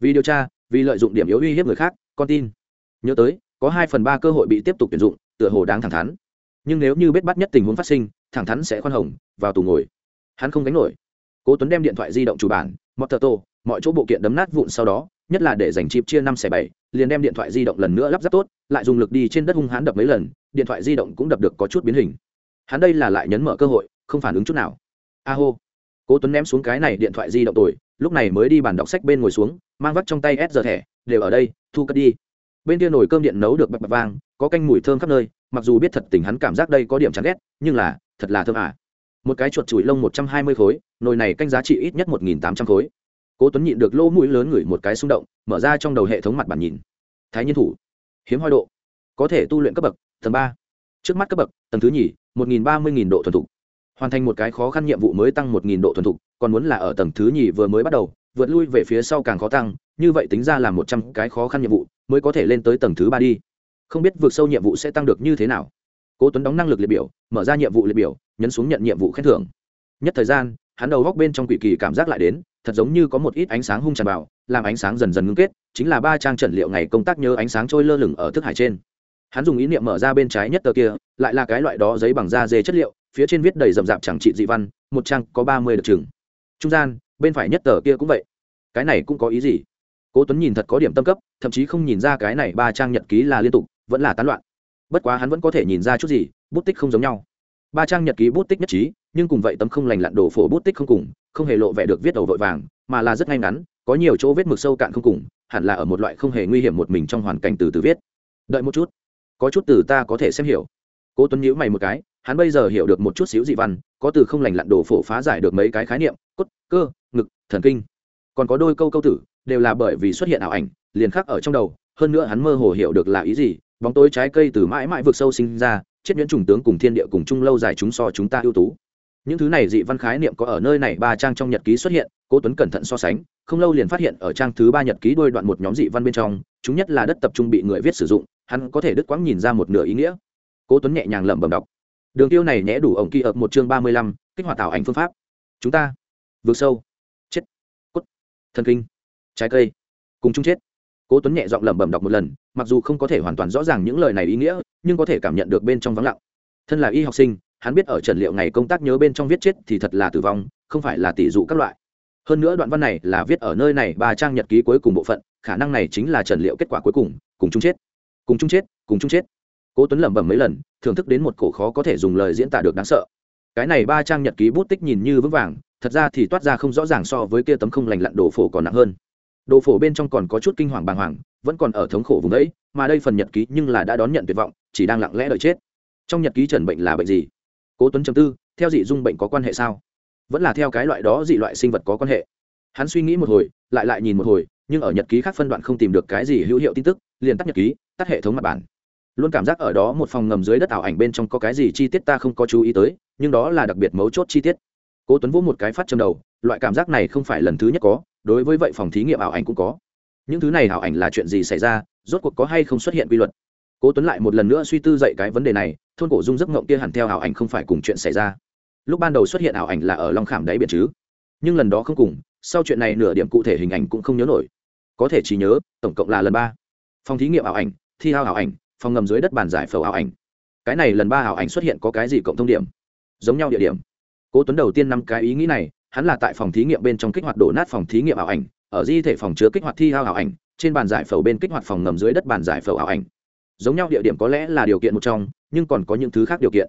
S1: Vì điều tra, vì lợi dụng điểm yếu uy hiếp người khác, con tin. Nhớ tới, có hai phần ba cơ hội bị tiếp tục tuyển dụng, tựa hồ đáng thẳng thắn. Nhưng nếu như biết bắt nhất tình huống phát sinh, thẳng thắn sẽ khoan hồng, vào tù ngồi. Hắn không gánh nổi. Cố tuấn đem điện thoại di động chủ bản motor tô mọi chỗ bộ kiện đấm nát vụn sau đó, nhất là để dành chịp chia năm xẻ bảy liền đem điện thoại di động lần nữa lắp ráp tốt, lại dùng lực đi trên đất hung hãn đập mấy lần, điện thoại di động cũng đập được có chút biến hình. Hắn đây là lại nhấn mở cơ hội, không phản ứng chút nào. A hô. Cố tuấn ném xuống cái này điện thoại di động tuổi lúc này mới đi bàn đọc sách bên ngồi xuống, mang vắt trong tay s giờ thẻ, đều ở đây, thu cất đi. Bên kia nồi cơm điện nấu được bập bập vang có canh mùi thơm khắp nơi, mặc dù biết thật tình hắn cảm giác đây có điểm chán ghét, nhưng là, thật là thơm à. một cái chuột chùi lông một trăm hai mươi khối, nồi này canh giá trị ít nhất một nghìn tám trăm khối cố tuấn nhịn được lỗ mũi lớn ngửi một cái xung động, mở ra trong đầu hệ thống mặt bản nhìn. Thái nhân thủ. Hiếm hoi độ. Có thể tu luyện cấp bậc, tầng ba. Trước mắt cấp bậc, tầng thứ nhì, một nghìn ba mươi nghìn độ thuần thục. Hoàn thành một cái khó khăn nhiệm vụ mới tăng một nghìn độ thuần thục, còn muốn là ở tầng thứ nhì vừa mới bắt đầu, vượt lui về phía sau càng khó tăng, như vậy tính ra là một trăm cái khó khăn nhiệm vụ mới có thể lên tới tầng thứ ba đi. Không biết vượt sâu nhiệm vụ sẽ tăng được như thế nào. Cố tuấn đóng năng lực liệt biểu, mở ra nhiệm vụ liệt biểu, nhấn xuống nhận nhiệm vụ khen thưởng. Nhất thời gian, hắn đầu góc bên trong quỷ kỳ cảm giác lại đến thật giống như có một ít ánh sáng hung tràn vào, làm ánh sáng dần dần ngưng kết, chính là ba trang trần liệu ngày công tác nhớ ánh sáng trôi lơ lửng ở thức hải trên. Hắn dùng ý niệm mở ra bên trái nhất tờ kia, lại là cái loại đó giấy bằng da dê chất liệu, phía trên viết đầy rậm rạp chẳng trị dị văn, một trang có ba mươi được chừng. Trung gian, bên phải nhất tờ kia cũng vậy. Cái này cũng có ý gì? Cố tuấn nhìn thật có điểm tâm cấp, thậm chí không nhìn ra cái này ba trang nhật ký là liên tục, vẫn là tán loạn. Bất quá hắn vẫn có thể nhìn ra chút gì, bút tích không giống nhau. Ba trang nhật ký bút tích nhất trí, nhưng cùng vậy tấm không lành lặn đổ phổ bút tích không cùng không hề lộ vẻ được viết đầu vội vàng, mà là rất ngay ngắn, có nhiều chỗ vết mực sâu cạn không cùng, hẳn là ở một loại không hề nguy hiểm một mình trong hoàn cảnh từ từ viết. Đợi một chút. Có chút từ ta có thể xem hiểu. Cố tuấn nhíu mày một cái, hắn bây giờ hiểu được một chút xíu dị văn, có từ không lành lặn đổ phổ phá giải được mấy cái khái niệm, cốt, cơ, ngực, thần kinh. Còn có đôi câu câu tử, đều là bởi vì xuất hiện ảo ảnh, liền khắc ở trong đầu, hơn nữa hắn mơ hồ hiểu được là ý gì, bóng tối trái cây từ mãi mãi vực sâu sinh ra, chết nhuyễn trùng tướng cùng thiên địa cùng chung lâu dài chúng so chúng ta ưu tú những thứ này dị văn khái niệm có ở nơi này ba trang trong nhật ký xuất hiện, cố tuấn cẩn thận so sánh, không lâu liền phát hiện ở trang thứ ba nhật ký đôi đoạn một nhóm dị văn bên trong, chúng nhất là đất tập trung bị người viết sử dụng, hắn có thể đứt quãng nhìn ra một nửa ý nghĩa. Cố tuấn nhẹ nhàng lẩm bẩm đọc. Đường tiêu này nhẽ đủ ổng kỳ ập một chương ba mươi lăm, kích hoạt tạo ảnh phương pháp. Chúng ta vượt sâu. Chết. Cốt thần kinh. Trái cây. Cùng chung chết. Cố tuấn nhẹ giọng lẩm bẩm đọc một lần, mặc dù không có thể hoàn toàn rõ ràng những lời này ý nghĩa, nhưng có thể cảm nhận được bên trong vắng lặng. Thân là y học sinh hắn biết ở trần liệu ngày công tác nhớ bên trong viết chết thì thật là tử vong, không phải là tỷ dụ các loại. Hơn nữa đoạn văn này là viết ở nơi này, ba trang nhật ký cuối cùng bộ phận, khả năng này chính là trần liệu kết quả cuối cùng cùng chung chết. Cùng chung chết, cùng chung chết. Cố tuấn lẩm bẩm mấy lần, thưởng thức đến một cổ khó có thể dùng lời diễn tả được đáng sợ. Cái này ba trang nhật ký bút tích nhìn như vững vàng, thật ra thì toát ra không rõ ràng so với kia tấm không lành lặn đồ phổ còn nặng hơn. Đồ phổ bên trong còn có chút kinh hoàng bàng hoàng, vẫn còn ở thống khổ vùng ấy, mà đây phần nhật ký nhưng là đã đón nhận tuyệt vọng, chỉ đang lặng lẽ đợi chết. Trong nhật ký trần bệnh là bệnh gì? Cố tuấn chấm tư, theo dị dung bệnh có quan hệ sao? Vẫn là theo cái loại đó dị loại sinh vật có quan hệ. Hắn suy nghĩ một hồi, lại lại nhìn một hồi, nhưng ở nhật ký khác phân đoạn không tìm được cái gì hữu hiệu tin tức, liền tắt nhật ký, tắt hệ thống mặt bản. Luôn cảm giác ở đó một phòng ngầm dưới đất ảo ảnh bên trong có cái gì chi tiết ta không có chú ý tới, nhưng đó là đặc biệt mấu chốt chi tiết. Cố tuấn vỗ một cái phát trong đầu, loại cảm giác này không phải lần thứ nhất có, đối với vậy phòng thí nghiệm ảo ảnh cũng có. Những thứ này ảo ảnh là chuyện gì xảy ra, rốt cuộc có hay không xuất hiện quy luật? Cố tuấn lại một lần nữa suy tư dậy cái vấn đề này, thôn cổ dung giấc ngộng kia hẳn theo ảo ảnh không phải cùng chuyện xảy ra. Lúc ban đầu xuất hiện ảo ảnh là ở long khảm đáy biển chứ. Nhưng lần đó không cùng, sau chuyện này nửa điểm cụ thể hình ảnh cũng không nhớ nổi. Có thể chỉ nhớ, tổng cộng là lần ba. Phòng thí nghiệm ảo ảnh, thi hao ảo ảnh, phòng ngầm dưới đất bàn giải phẫu ảo ảnh. Cái này lần ba ảo ảnh xuất hiện có cái gì cộng thông điểm? Giống nhau địa điểm. Cố tuấn đầu tiên năm cái ý nghĩ này, hắn là tại phòng thí nghiệm bên trong kích hoạt đổ nát phòng thí nghiệm ảo ảnh, ở di thể phòng chứa kích hoạt thi hao ảo ảnh, trên bàn giải phẫu bên kích hoạt phòng ngầm dưới đất bàn giải phẫu ảo ảnh giống nhau địa điểm có lẽ là điều kiện một trong, nhưng còn có những thứ khác điều kiện.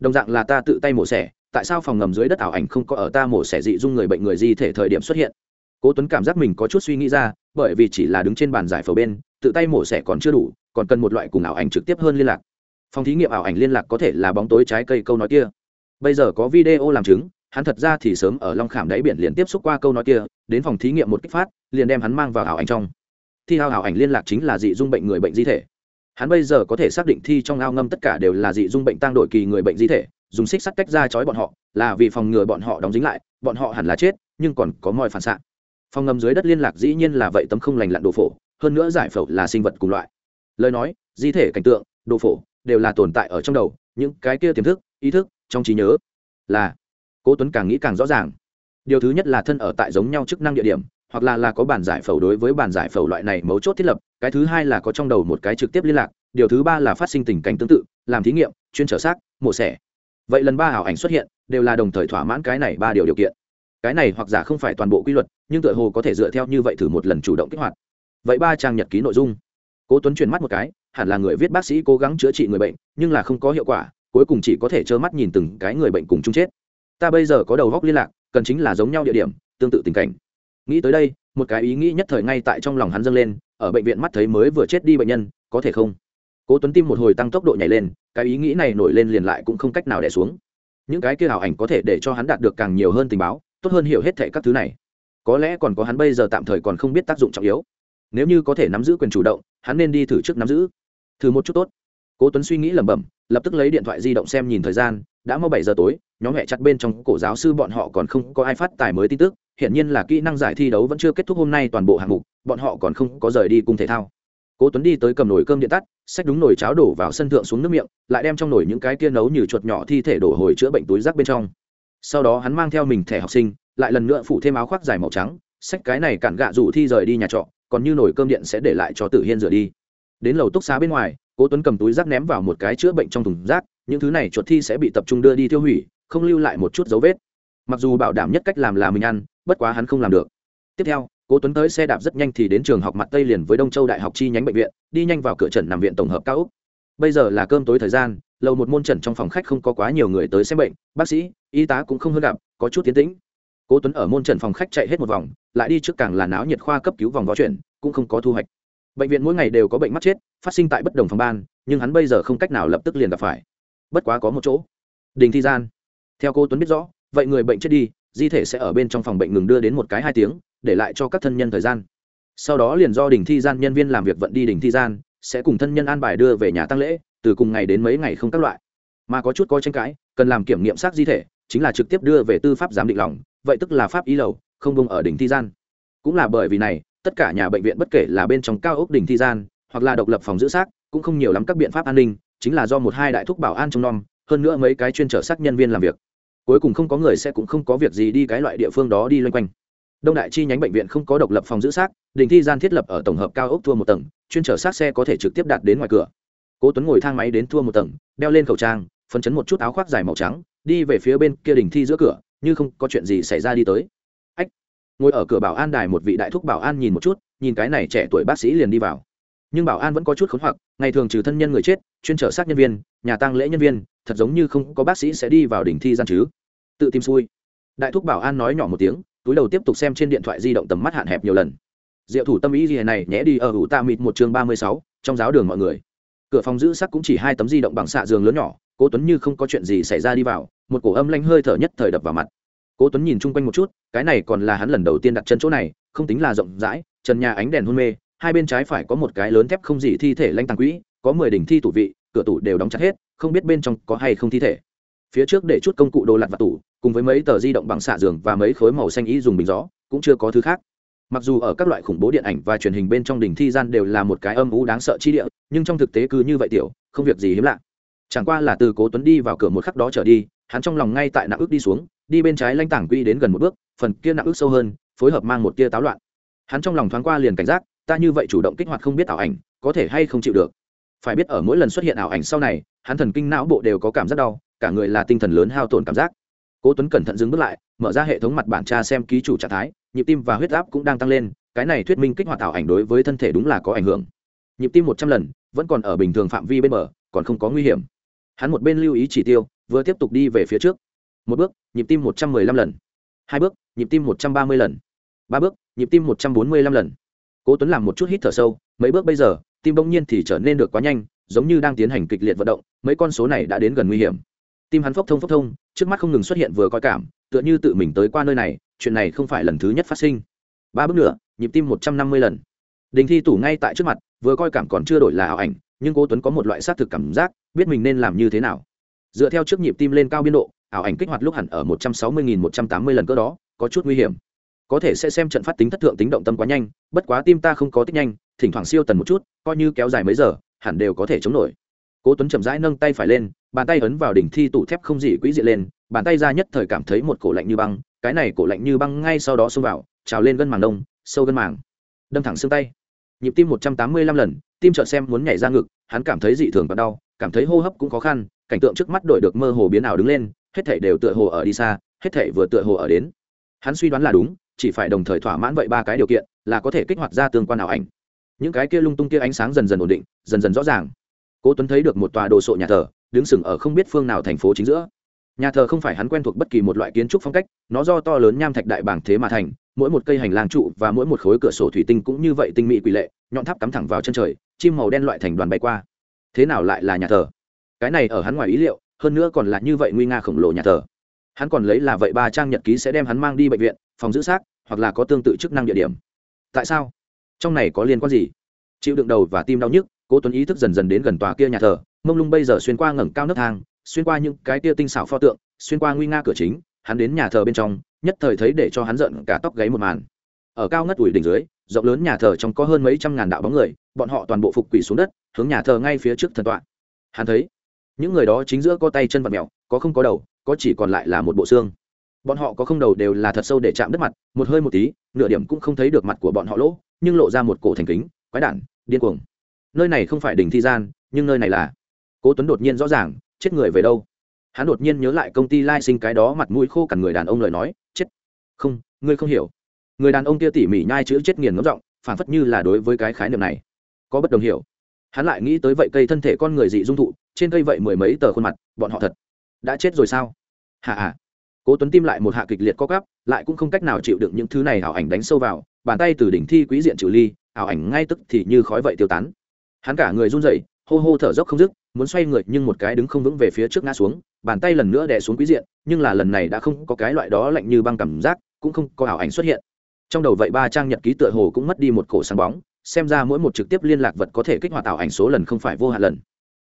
S1: Đồng dạng là ta tự tay mổ xẻ, tại sao phòng ngầm dưới đất ảo ảnh không có ở ta mổ xẻ dị dung người bệnh người di thể thời điểm xuất hiện? Cố tuấn cảm giác mình có chút suy nghĩ ra, bởi vì chỉ là đứng trên bàn giải phẫu bên, tự tay mổ xẻ còn chưa đủ, còn cần một loại cùng ảo ảnh trực tiếp hơn liên lạc. Phòng thí nghiệm ảo ảnh liên lạc có thể là bóng tối trái cây câu nói kia. Bây giờ có video làm chứng, hắn thật ra thì sớm ở long khảm đáy biển liền tiếp xúc qua câu nói kia, đến phòng thí nghiệm một kích phát, liền đem hắn mang vào ảo ảnh trong. Thi hao ảo ảnh liên lạc chính là dị dung bệnh người bệnh di thể hắn bây giờ có thể xác định thi trong ao ngâm tất cả đều là dị dung bệnh tăng đổi kỳ người bệnh di thể, dùng xích sắt cách ra chói bọn họ, là vì phòng ngừa bọn họ đóng dính lại, bọn họ hẳn là chết, nhưng còn có mọi phản xạ. Phòng ngầm dưới đất liên lạc dĩ nhiên là vậy tấm không lành lặn đồ phổ, hơn nữa giải phẫu là sinh vật cùng loại. Lời nói, di thể cảnh tượng, đồ phổ đều là tồn tại ở trong đầu, những cái kia tiềm thức, ý thức, trong trí nhớ là cố tuấn càng nghĩ càng rõ ràng. Điều thứ nhất là thân ở tại giống nhau chức năng địa điểm, hoặc là là có bản giải phẫu đối với bản giải phẫu loại này mấu chốt thiết lập cái thứ hai là có trong đầu một cái trực tiếp liên lạc, điều thứ ba là phát sinh tình cảnh tương tự, làm thí nghiệm, chuyên trở xác, mổ xẻ. Vậy lần ba ảo ảnh xuất hiện, đều là đồng thời thỏa mãn cái này ba điều điều kiện. Cái này hoặc giả không phải toàn bộ quy luật, nhưng tựa hồ có thể dựa theo như vậy thử một lần chủ động kích hoạt. Vậy ba trang nhật ký nội dung. Cố tuấn chuyển mắt một cái, hẳn là người viết bác sĩ cố gắng chữa trị người bệnh, nhưng là không có hiệu quả, cuối cùng chỉ có thể trơ mắt nhìn từng cái người bệnh cùng chung chết. Ta bây giờ có đầu góc liên lạc, cần chính là giống nhau địa điểm, tương tự tình cảnh. Nghĩ tới đây, một cái ý nghĩ nhất thời ngay tại trong lòng hắn dâng lên ở bệnh viện mắt thấy mới vừa chết đi bệnh nhân, có thể không? Cố tuấn tim một hồi tăng tốc độ nhảy lên, cái ý nghĩ này nổi lên liền lại cũng không cách nào đẻ xuống. Những cái kia ảo ảnh có thể để cho hắn đạt được càng nhiều hơn tình báo, tốt hơn hiểu hết thệ các thứ này. Có lẽ còn có hắn bây giờ tạm thời còn không biết tác dụng trọng yếu. Nếu như có thể nắm giữ quyền chủ động, hắn nên đi thử trước nắm giữ. Thử một chút tốt. Cố tuấn suy nghĩ lẩm bẩm, lập tức lấy điện thoại di động xem nhìn thời gian, đã mau bảy giờ tối, nhóm mẹ chặt bên trong cổ giáo sư bọn họ còn không có ai phát tài mới tin tức hiện nhiên là kỹ năng giải thi đấu vẫn chưa kết thúc hôm nay toàn bộ hạng mục, bọn họ còn không có rời đi cùng thể thao. Cố tuấn đi tới cầm nồi cơm điện tắt, xách đúng nồi cháo đổ vào sân thượng xuống nước miệng, lại đem trong nồi những cái kia nấu như chuột nhỏ thi thể đổ hồi chữa bệnh túi rác bên trong. Sau đó hắn mang theo mình thẻ học sinh, lại lần nữa phủ thêm áo khoác dài màu trắng, xách cái này cản gạ rủ thi rời đi nhà trọ, còn như nồi cơm điện sẽ để lại cho tử hiên rửa đi. Đến lầu túc xá bên ngoài, cố tuấn cầm túi rác ném vào một cái chữa bệnh trong thùng rác, những thứ này chuột thi sẽ bị tập trung đưa đi tiêu hủy, không lưu lại một chút dấu vết. Mặc dù bảo đảm nhất cách làm là mình ăn bất quá hắn không làm được. Tiếp theo, cố tuấn tới xe đạp rất nhanh thì đến trường học mặt tây liền với đông châu đại học chi nhánh bệnh viện, đi nhanh vào cửa trần nằm viện tổng hợp cao úc. Bây giờ là cơm tối thời gian, lầu một môn trần trong phòng khách không có quá nhiều người tới xem bệnh, bác sĩ, y tá cũng không hơn gặp, có chút tiến tĩnh. Cố tuấn ở môn trần phòng khách chạy hết một vòng, lại đi trước càng là náo nhiệt khoa cấp cứu vòng võ chuyển, cũng không có thu hoạch. Bệnh viện mỗi ngày đều có bệnh mắc chết, phát sinh tại bất đồng phòng ban, nhưng hắn bây giờ không cách nào lập tức liền gặp phải. Bất quá có một chỗ. Đình thi gian. Theo cô tuấn biết rõ, vậy người bệnh chết đi di thể sẽ ở bên trong phòng bệnh ngừng đưa đến một cái hai tiếng, để lại cho các thân nhân thời gian. Sau đó liền do đình thi gian nhân viên làm việc vận đi đình thi gian, sẽ cùng thân nhân an bài đưa về nhà tăng lễ, từ cùng ngày đến mấy ngày không các loại. Mà có chút có tranh cãi, cần làm kiểm nghiệm xác di thể, chính là trực tiếp đưa về tư pháp giám định lòng, vậy tức là pháp y lầu, không bông ở đỉnh thi gian. Cũng là bởi vì này, tất cả nhà bệnh viện bất kể là bên trong cao ốc đỉnh thi gian, hoặc là độc lập phòng giữ xác, cũng không nhiều lắm các biện pháp an ninh, chính là do một hai đại thúc bảo an trong nom hơn nữa mấy cái chuyên trở xác nhân viên làm việc cuối cùng không có người sẽ cũng không có việc gì đi cái loại địa phương đó đi loanh quanh. Đông đại chi nhánh bệnh viện không có độc lập phòng giữ xác, đình thi gian thiết lập ở tổng hợp cao ốc thua một tầng, chuyên trở xác xe có thể trực tiếp đạt đến ngoài cửa. Cố tuấn ngồi thang máy đến thua một tầng, đeo lên khẩu trang, phấn chấn một chút áo khoác dài màu trắng, đi về phía bên kia đình thi giữa cửa, như không có chuyện gì xảy ra đi tới. Ách! Ngồi ở cửa bảo an đài một vị đại thúc bảo an nhìn một chút, nhìn cái này trẻ tuổi bác sĩ liền đi vào nhưng bảo an vẫn có chút khốn hoặc, ngày thường trừ thân nhân người chết, chuyên trở xác nhân viên, nhà tăng lễ nhân viên, thật giống như không có bác sĩ sẽ đi vào đỉnh thi gian chứ. Tự tìm xui. Đại thúc bảo an nói nhỏ một tiếng, túi đầu tiếp tục xem trên điện thoại di động tầm mắt hạn hẹp nhiều lần. Diệu thủ tâm ý gì này, nhẽ đi ở hữu tạ mịt một chương ba mươi sáu, trong giáo đường mọi người. Cửa phòng giữ sắc cũng chỉ hai tấm di động bằng xạ giường lớn nhỏ, cố tuấn như không có chuyện gì xảy ra đi vào, một cổ âm lanh hơi thở nhất thời đập vào mặt. Cố tuấn nhìn chung quanh một chút, cái này còn là hắn lần đầu tiên đặt chân chỗ này, không tính là rộng rãi, trần nhà ánh đèn hôn mê hai bên trái phải có một cái lớn thép không gì thi thể lanh tàng quỹ, có mười đỉnh thi tủ vị, cửa tủ đều đóng chặt hết, không biết bên trong có hay không thi thể. Phía trước để chút công cụ đồ lặt và tủ, cùng với mấy tờ di động bằng xạ giường và mấy khối màu xanh ý dùng bình gió, cũng chưa có thứ khác. Mặc dù ở các loại khủng bố điện ảnh và truyền hình bên trong đỉnh thi gian đều là một cái âm u đáng sợ chi địa, nhưng trong thực tế cứ như vậy tiểu, không việc gì hiếm lạ. Chẳng qua là từ cố tuấn đi vào cửa một khắc đó trở đi, hắn trong lòng ngay tại nặng ước đi xuống, đi bên trái lanh tảng quy đến gần một bước, phần kia nặng ước sâu hơn, phối hợp mang một tia táo loạn. Hắn trong lòng thoáng qua liền cảnh giác ta như vậy chủ động kích hoạt không biết ảo ảnh, có thể hay không chịu được? Phải biết ở mỗi lần xuất hiện ảo ảnh sau này, hắn thần kinh não bộ đều có cảm giác đau, cả người là tinh thần lớn hao tổn cảm giác. Cố tuấn cẩn thận dừng bước lại, mở ra hệ thống mặt bản tra xem ký chủ trạng thái, nhịp tim và huyết áp cũng đang tăng lên, cái này thuyết minh kích hoạt ảo ảnh đối với thân thể đúng là có ảnh hưởng. Nhịp tim một trăm lần, vẫn còn ở bình thường phạm vi bên bờ, còn không có nguy hiểm. Hắn một bên lưu ý chỉ tiêu, vừa tiếp tục đi về phía trước. Một bước, nhịp tim một trăm mười lăm lần. Hai bước, nhịp tim một trăm ba mươi lần. Ba bước, nhịp tim một trăm bốn mươi lăm lần cố tuấn làm một chút hít thở sâu, mấy bước bây giờ, tim bỗng nhiên thì trở nên được quá nhanh, giống như đang tiến hành kịch liệt vận động, mấy con số này đã đến gần nguy hiểm. Tim hắn phốc thông phốc thông, trước mắt không ngừng xuất hiện vừa coi cảm, tựa như tự mình tới qua nơi này, chuyện này không phải lần thứ nhất phát sinh. Ba bước nữa, nhịp tim một trăm năm mươi lần. Đình thi tủ ngay tại trước mặt, vừa coi cảm còn chưa đổi là ảo ảnh, nhưng cố tuấn có một loại xác thực cảm giác, biết mình nên làm như thế nào. Dựa theo trước nhịp tim lên cao biên độ, ảo ảnh kích hoạt lúc hẳn ở một trăm sáu mươi nghìn một trăm tám mươi lần cỡ đó, có chút nguy hiểm có thể sẽ xem trận phát tính thất thượng tính động tâm quá nhanh, bất quá tim ta không có tích nhanh, thỉnh thoảng siêu tần một chút, coi như kéo dài mấy giờ, hẳn đều có thể chống nổi. Cố tuấn chậm rãi nâng tay phải lên, bàn tay ấn vào đỉnh thi tủ thép không gì quỹ diện lên, bàn tay ra nhất thời cảm thấy một cổ lạnh như băng, cái này cổ lạnh như băng ngay sau đó xông vào, trào lên gân màng đông, sâu gân màng. Đâm thẳng xương tay. Nhịp tim một trăm tám mươi lăm lần, tim chợt xem muốn nhảy ra ngực, hắn cảm thấy dị thường và đau, cảm thấy hô hấp cũng khó khăn, cảnh tượng trước mắt đổi được mơ hồ biến ảo đứng lên, hết thảy đều tựa hồ ở đi xa, hết thảy vừa tựa hồ ở đến. Hắn suy đoán là đúng chỉ phải đồng thời thỏa mãn vậy ba cái điều kiện, là có thể kích hoạt ra tương quan ảo ảnh. Những cái kia lung tung kia ánh sáng dần dần ổn định, dần dần rõ ràng. Cố tuấn thấy được một tòa đồ sộ nhà thờ, đứng sừng ở không biết phương nào thành phố chính giữa. Nhà thờ không phải hắn quen thuộc bất kỳ một loại kiến trúc phong cách, nó do to lớn nham thạch đại bảng thế mà thành, mỗi một cây hành lang trụ và mỗi một khối cửa sổ thủy tinh cũng như vậy tinh mỹ quỷ lệ, nhọn tháp cắm thẳng vào chân trời, chim màu đen loại thành đoàn bay qua. Thế nào lại là nhà thờ? Cái này ở hắn ngoài ý liệu, hơn nữa còn là như vậy nguy nga khổng lồ nhà thờ. Hắn còn lấy là vậy ba trang nhật ký sẽ đem hắn mang đi bệnh viện, phòng giữ xác hoặc là có tương tự chức năng địa điểm. Tại sao? Trong này có liên quan gì? Chịu đựng đầu và tim đau nhức, cố tuấn ý thức dần dần đến gần tòa kia nhà thờ, mông lung bây giờ xuyên qua ngẩng cao nấc thang, xuyên qua những cái kia tinh xảo pho tượng, xuyên qua nguy nga cửa chính, hắn đến nhà thờ bên trong, nhất thời thấy để cho hắn giận cả tóc gáy một màn. Ở cao ngất ủi đỉnh dưới, rộng lớn nhà thờ trong có hơn mấy trăm ngàn đạo bóng người, bọn họ toàn bộ phục quỷ xuống đất, hướng nhà thờ ngay phía trước thần tọa. Hắn thấy, những người đó chính giữa có tay chân vật mèo, có không có đầu, có chỉ còn lại là một bộ xương bọn họ có không đầu đều là thật sâu để chạm đất mặt, một hơi một tí, nửa điểm cũng không thấy được mặt của bọn họ lỗ, nhưng lộ ra một cổ thành kính, quái đản, điên cuồng. Nơi này không phải đỉnh thi gian, nhưng nơi này là. Cố tuấn đột nhiên rõ ràng, chết người về đâu? Hắn đột nhiên nhớ lại công ty lai sinh cái đó mặt mũi khô cằn người đàn ông lời nói, chết. Không, ngươi không hiểu. Người đàn ông kia tỉ mỉ nhai chữ chết nghiền ngấm giọng, phản phất như là đối với cái khái niệm này. Có bất đồng hiểu. Hắn lại nghĩ tới vậy cây thân thể con người dị dung thụ, trên cây vậy mười mấy tờ khuôn mặt, bọn họ thật đã chết rồi sao? Hả hả cố tuấn tim lại một hạ kịch liệt co cắp lại cũng không cách nào chịu đựng những thứ này ảo ảnh đánh sâu vào, bàn tay từ đỉnh thi quý diện trừ ly, ảo ảnh ngay tức thì như khói vậy tiêu tán. Hắn cả người run rẩy, hô hô thở dốc không dứt, muốn xoay người nhưng một cái đứng không vững về phía trước ngã xuống, bàn tay lần nữa đè xuống quý diện, nhưng là lần này đã không có cái loại đó lạnh như băng cảm giác, cũng không có ảo ảnh xuất hiện. Trong đầu vậy ba trang nhật ký tựa hồ cũng mất đi một cổ sáng bóng, xem ra mỗi một trực tiếp liên lạc vật có thể kích hoạt ảo ảnh số lần không phải vô hạn lần.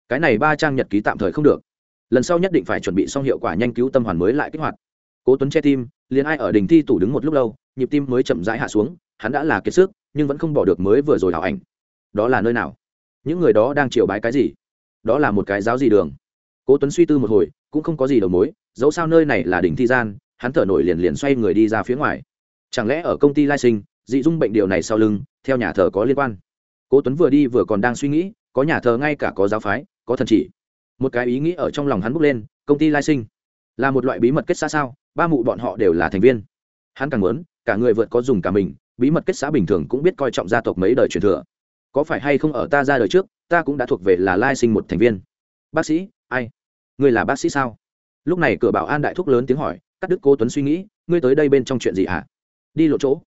S1: Cái này ba trang nhật ký tạm thời không được. Lần sau nhất định phải chuẩn bị xong hiệu quả nhanh cứu tâm hoàn mới lại kích hoạt cố tuấn che tim, liền ai ở đỉnh thi tủ đứng một lúc lâu, nhịp tim mới chậm rãi hạ xuống, hắn đã là kiệt sức, nhưng vẫn không bỏ được mới vừa rồi hảo ảnh. Đó là nơi nào? Những người đó đang chiều bái cái gì? Đó là một cái giáo gì đường? Cố tuấn suy tư một hồi, cũng không có gì đầu mối, dẫu sao nơi này là đỉnh thi gian, hắn thở nổi liền liền xoay người đi ra phía ngoài. Chẳng lẽ ở công ty lai sinh, dị dung bệnh điều này sau lưng, theo nhà thờ có liên quan? Cố tuấn vừa đi vừa còn đang suy nghĩ, có nhà thờ ngay cả có giáo phái, có thần chỉ. Một cái ý nghĩ ở trong lòng hắn bốc lên, công ty lai sinh là một loại bí mật kết xa sao? Ba mụ bọn họ đều là thành viên. Hắn càng muốn, cả người vượt có dùng cả mình, bí mật kết xã bình thường cũng biết coi trọng gia tộc mấy đời truyền thừa. Có phải hay không ở ta ra đời trước, ta cũng đã thuộc về là lai sinh một thành viên. Bác sĩ, ai? Ngươi là bác sĩ sao? Lúc này cửa bảo an đại thúc lớn tiếng hỏi, cắt Đức cố tuấn suy nghĩ, ngươi tới đây bên trong chuyện gì hả? Đi lộ chỗ.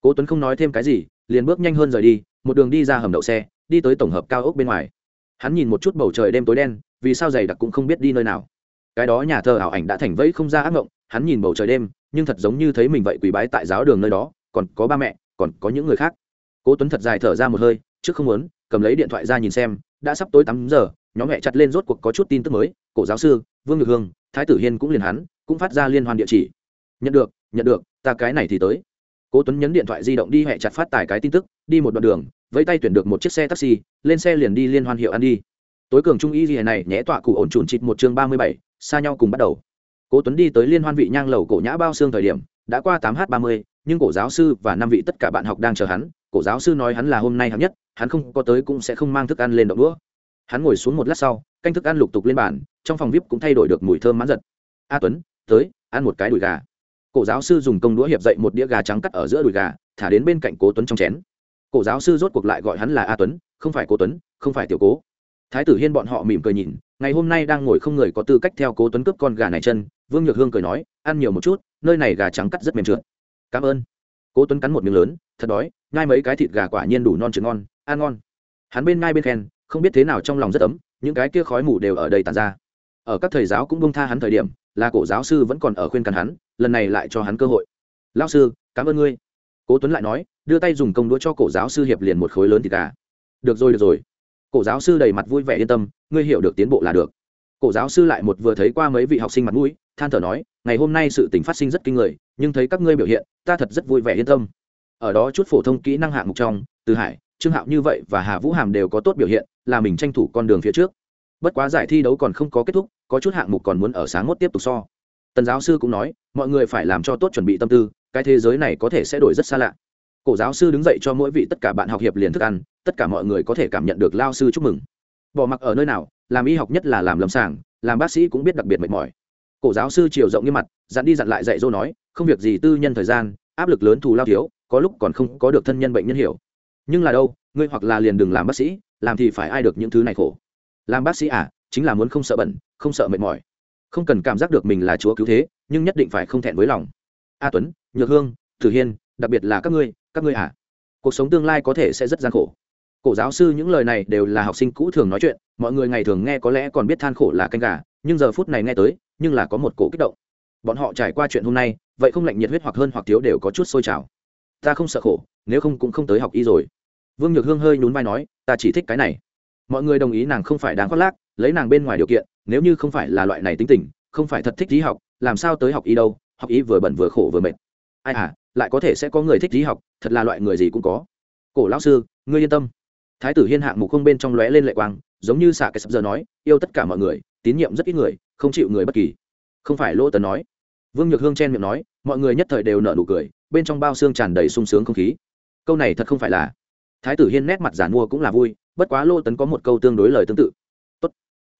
S1: Cố tuấn không nói thêm cái gì, liền bước nhanh hơn rời đi, một đường đi ra hầm đậu xe, đi tới tổng hợp cao ốc bên ngoài. Hắn nhìn một chút bầu trời đêm tối đen, vì sao dày đặc cũng không biết đi nơi nào. Cái đó nhà thờ ảo ảnh đã thành vẫy không ra ác mộng hắn nhìn bầu trời đêm, nhưng thật giống như thấy mình vậy quỳ bái tại giáo đường nơi đó, còn có ba mẹ, còn có những người khác. Cố tuấn thật dài thở ra một hơi, trước không muốn, cầm lấy điện thoại ra nhìn xem, đã sắp tối tám giờ, nhóm mẹ chặt lên rốt cuộc có chút tin tức mới, cổ giáo sư, vương ngược hương, thái tử hiên cũng liền hắn, cũng phát ra liên hoan địa chỉ. Nhận được nhận được, ta cái này thì tới. Cố tuấn nhấn điện thoại di động đi hẹ chặt phát tài cái tin tức, đi một đoạn đường, vẫy tay tuyển được một chiếc xe taxi, lên xe liền đi liên hoan hiệu ăn đi. Tối cường trung y gì này nhẽ tọa cụ ổn trùn chịt một chương ba mươi bảy, xa nhau cùng bắt đầu cố tuấn đi tới liên hoan vị nhang lầu cổ nhã bao xương thời điểm, đã qua tám h ba mươi, nhưng cổ giáo sư và năm vị tất cả bạn học đang chờ hắn. Cổ giáo sư nói hắn là hôm nay hạng nhất, hắn không có tới cũng sẽ không mang thức ăn lên động đũa. Hắn ngồi xuống một lát sau, canh thức ăn lục tục lên bàn, trong phòng vip cũng thay đổi được mùi thơm mãn giật. A tuấn, tới, ăn một cái đùi gà. Cổ giáo sư dùng công đũa hiệp dậy một đĩa gà trắng cắt ở giữa đùi gà, thả đến bên cạnh cố tuấn trong chén. Cổ giáo sư rốt cuộc lại gọi hắn là a tuấn, không phải cố tuấn, không phải tiểu cố. Thái tử hiên bọn họ mỉm cười nhìn, ngày hôm nay đang ngồi không người có tư cách theo cố tuấn cướp con gà này chân vương nhược hương cười nói, ăn nhiều một chút, nơi này gà trắng cắt rất mềm trượt. Cảm ơn. Cố tuấn cắn một miếng lớn, thật đói ngay mấy cái thịt gà quả nhiên đủ non trứng ngon, ăn ngon. Hắn bên ngay bên khen, không biết thế nào trong lòng rất ấm, những cái kia khói mù đều ở đây tàn ra. Ở các thầy giáo cũng bông tha hắn thời điểm, là cổ giáo sư vẫn còn ở khuyên cằn hắn, lần này lại cho hắn cơ hội. Lao sư, cảm ơn ngươi. Cố tuấn lại nói, đưa tay dùng công đũa cho cổ giáo sư hiệp liền một khối lớn thịt gà. Được rồi được rồi. Cổ giáo sư đầy mặt vui vẻ yên tâm, ngươi hiểu được tiến bộ là được. Cổ giáo sư lại một vừa thấy qua mấy vị học sinh mặt mũi than thở nói, ngày hôm nay sự tình phát sinh rất kinh người, nhưng thấy các ngươi biểu hiện, ta thật rất vui vẻ yên tâm. Ở đó chút phổ thông kỹ năng hạng mục trong, từ hải, trương hạo như vậy và hà vũ hàm đều có tốt biểu hiện, là mình tranh thủ con đường phía trước. Bất quá giải thi đấu còn không có kết thúc, có chút hạng mục còn muốn ở sáng mốt tiếp tục so. Tần giáo sư cũng nói, mọi người phải làm cho tốt chuẩn bị tâm tư, cái thế giới này có thể sẽ đổi rất xa lạ. Cổ giáo sư đứng dậy cho mỗi vị tất cả bạn học hiệp liền thức ăn, tất cả mọi người có thể cảm nhận được lao sư chúc mừng. Bỏ mặc ở nơi nào, làm y học nhất là làm lâm sàng, làm bác sĩ cũng biết đặc biệt mệt mỏi cổ giáo sư chiều rộng như mặt, dặn đi dặn lại dạy dỗ nói, không việc gì tư nhân thời gian, áp lực lớn thù lao thiếu, có lúc còn không có được thân nhân bệnh nhân hiểu. Nhưng là đâu, ngươi hoặc là liền đừng làm bác sĩ, làm thì phải ai được những thứ này khổ. Làm bác sĩ à chính là muốn không sợ bẩn, không sợ mệt mỏi. Không cần cảm giác được mình là chúa cứu thế, nhưng nhất định phải không thẹn với lòng. A tuấn, nhược hương thử hiên, đặc biệt là các ngươi các ngươi à. Cuộc sống tương lai có thể sẽ rất gian khổ cổ giáo sư những lời này đều là học sinh cũ thường nói chuyện, mọi người ngày thường nghe có lẽ còn biết than khổ là canh gà, nhưng giờ phút này nghe tới, nhưng là có một cổ kích động. Bọn họ trải qua chuyện hôm nay, vậy không lạnh nhiệt huyết hoặc hơn hoặc thiếu đều có chút sôi trào. Ta không sợ khổ, nếu không cũng không tới học y rồi. Vương nhược hương hơi nhún vai nói, ta chỉ thích cái này. Mọi người đồng ý nàng không phải đáng khoác lác, lấy nàng bên ngoài điều kiện, nếu như không phải là loại này tính tình, không phải thật thích lý học, làm sao tới học y đâu, học y vừa bận vừa khổ vừa mệt. Ai à lại có thể sẽ có người thích lý học, thật là loại người gì cũng có. Cổ lão sư, ngươi yên tâm thái tử hiên hạng mục không bên trong lóe lên lệ quang, giống như xạ cái sập giờ nói, yêu tất cả mọi người, tín nhiệm rất ít người, không chịu người bất kỳ. Không phải lỗ tần nói. Vương nhược hương chen miệng nói, mọi người nhất thời đều nở nụ cười, bên trong bao xương tràn đầy sung sướng không khí. Câu này thật không phải là. Thái tử hiên nét mặt giản mua cũng là vui, bất quá lô tấn có một câu tương đối lời tương tự. Tốt.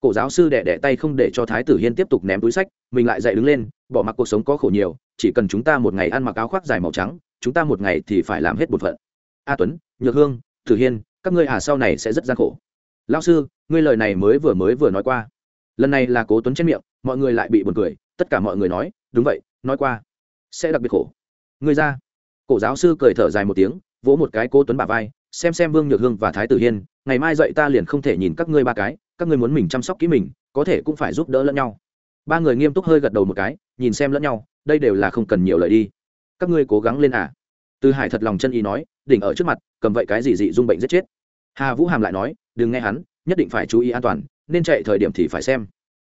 S1: cổ giáo sư đẻ đẻ tay không để cho thái tử hiên tiếp tục ném túi sách, mình lại dậy đứng lên, bỏ mặc cuộc sống có khổ nhiều, chỉ cần chúng ta một ngày ăn mặc áo khoác dài màu trắng, chúng ta một ngày thì phải làm hết bột phận. A tuấn, nhược hương, tử hiên các ngươi à sau này sẽ rất gian khổ. Lao sư, ngươi lời này mới vừa mới vừa nói qua. Lần này là cố tuấn trên miệng, mọi người lại bị buồn cười, tất cả mọi người nói, đúng vậy, nói qua, sẽ đặc biệt khổ. Ngươi ra. Cổ giáo sư cười thở dài một tiếng, vỗ một cái cố tuấn bả vai, xem xem vương nhược hương và thái tử hiên, ngày mai dậy ta liền không thể nhìn các ngươi ba cái, các ngươi muốn mình chăm sóc kỹ mình, có thể cũng phải giúp đỡ lẫn nhau. Ba người nghiêm túc hơi gật đầu một cái, nhìn xem lẫn nhau, đây đều là không cần nhiều lời đi. Các ngươi cố gắng lên à từ hải thật lòng chân ý nói, đỉnh ở trước mặt, cầm vậy cái gì dị dung bệnh giết chết? Hà vũ hàm lại nói, đừng nghe hắn, nhất định phải chú ý an toàn, nên chạy thời điểm thì phải xem.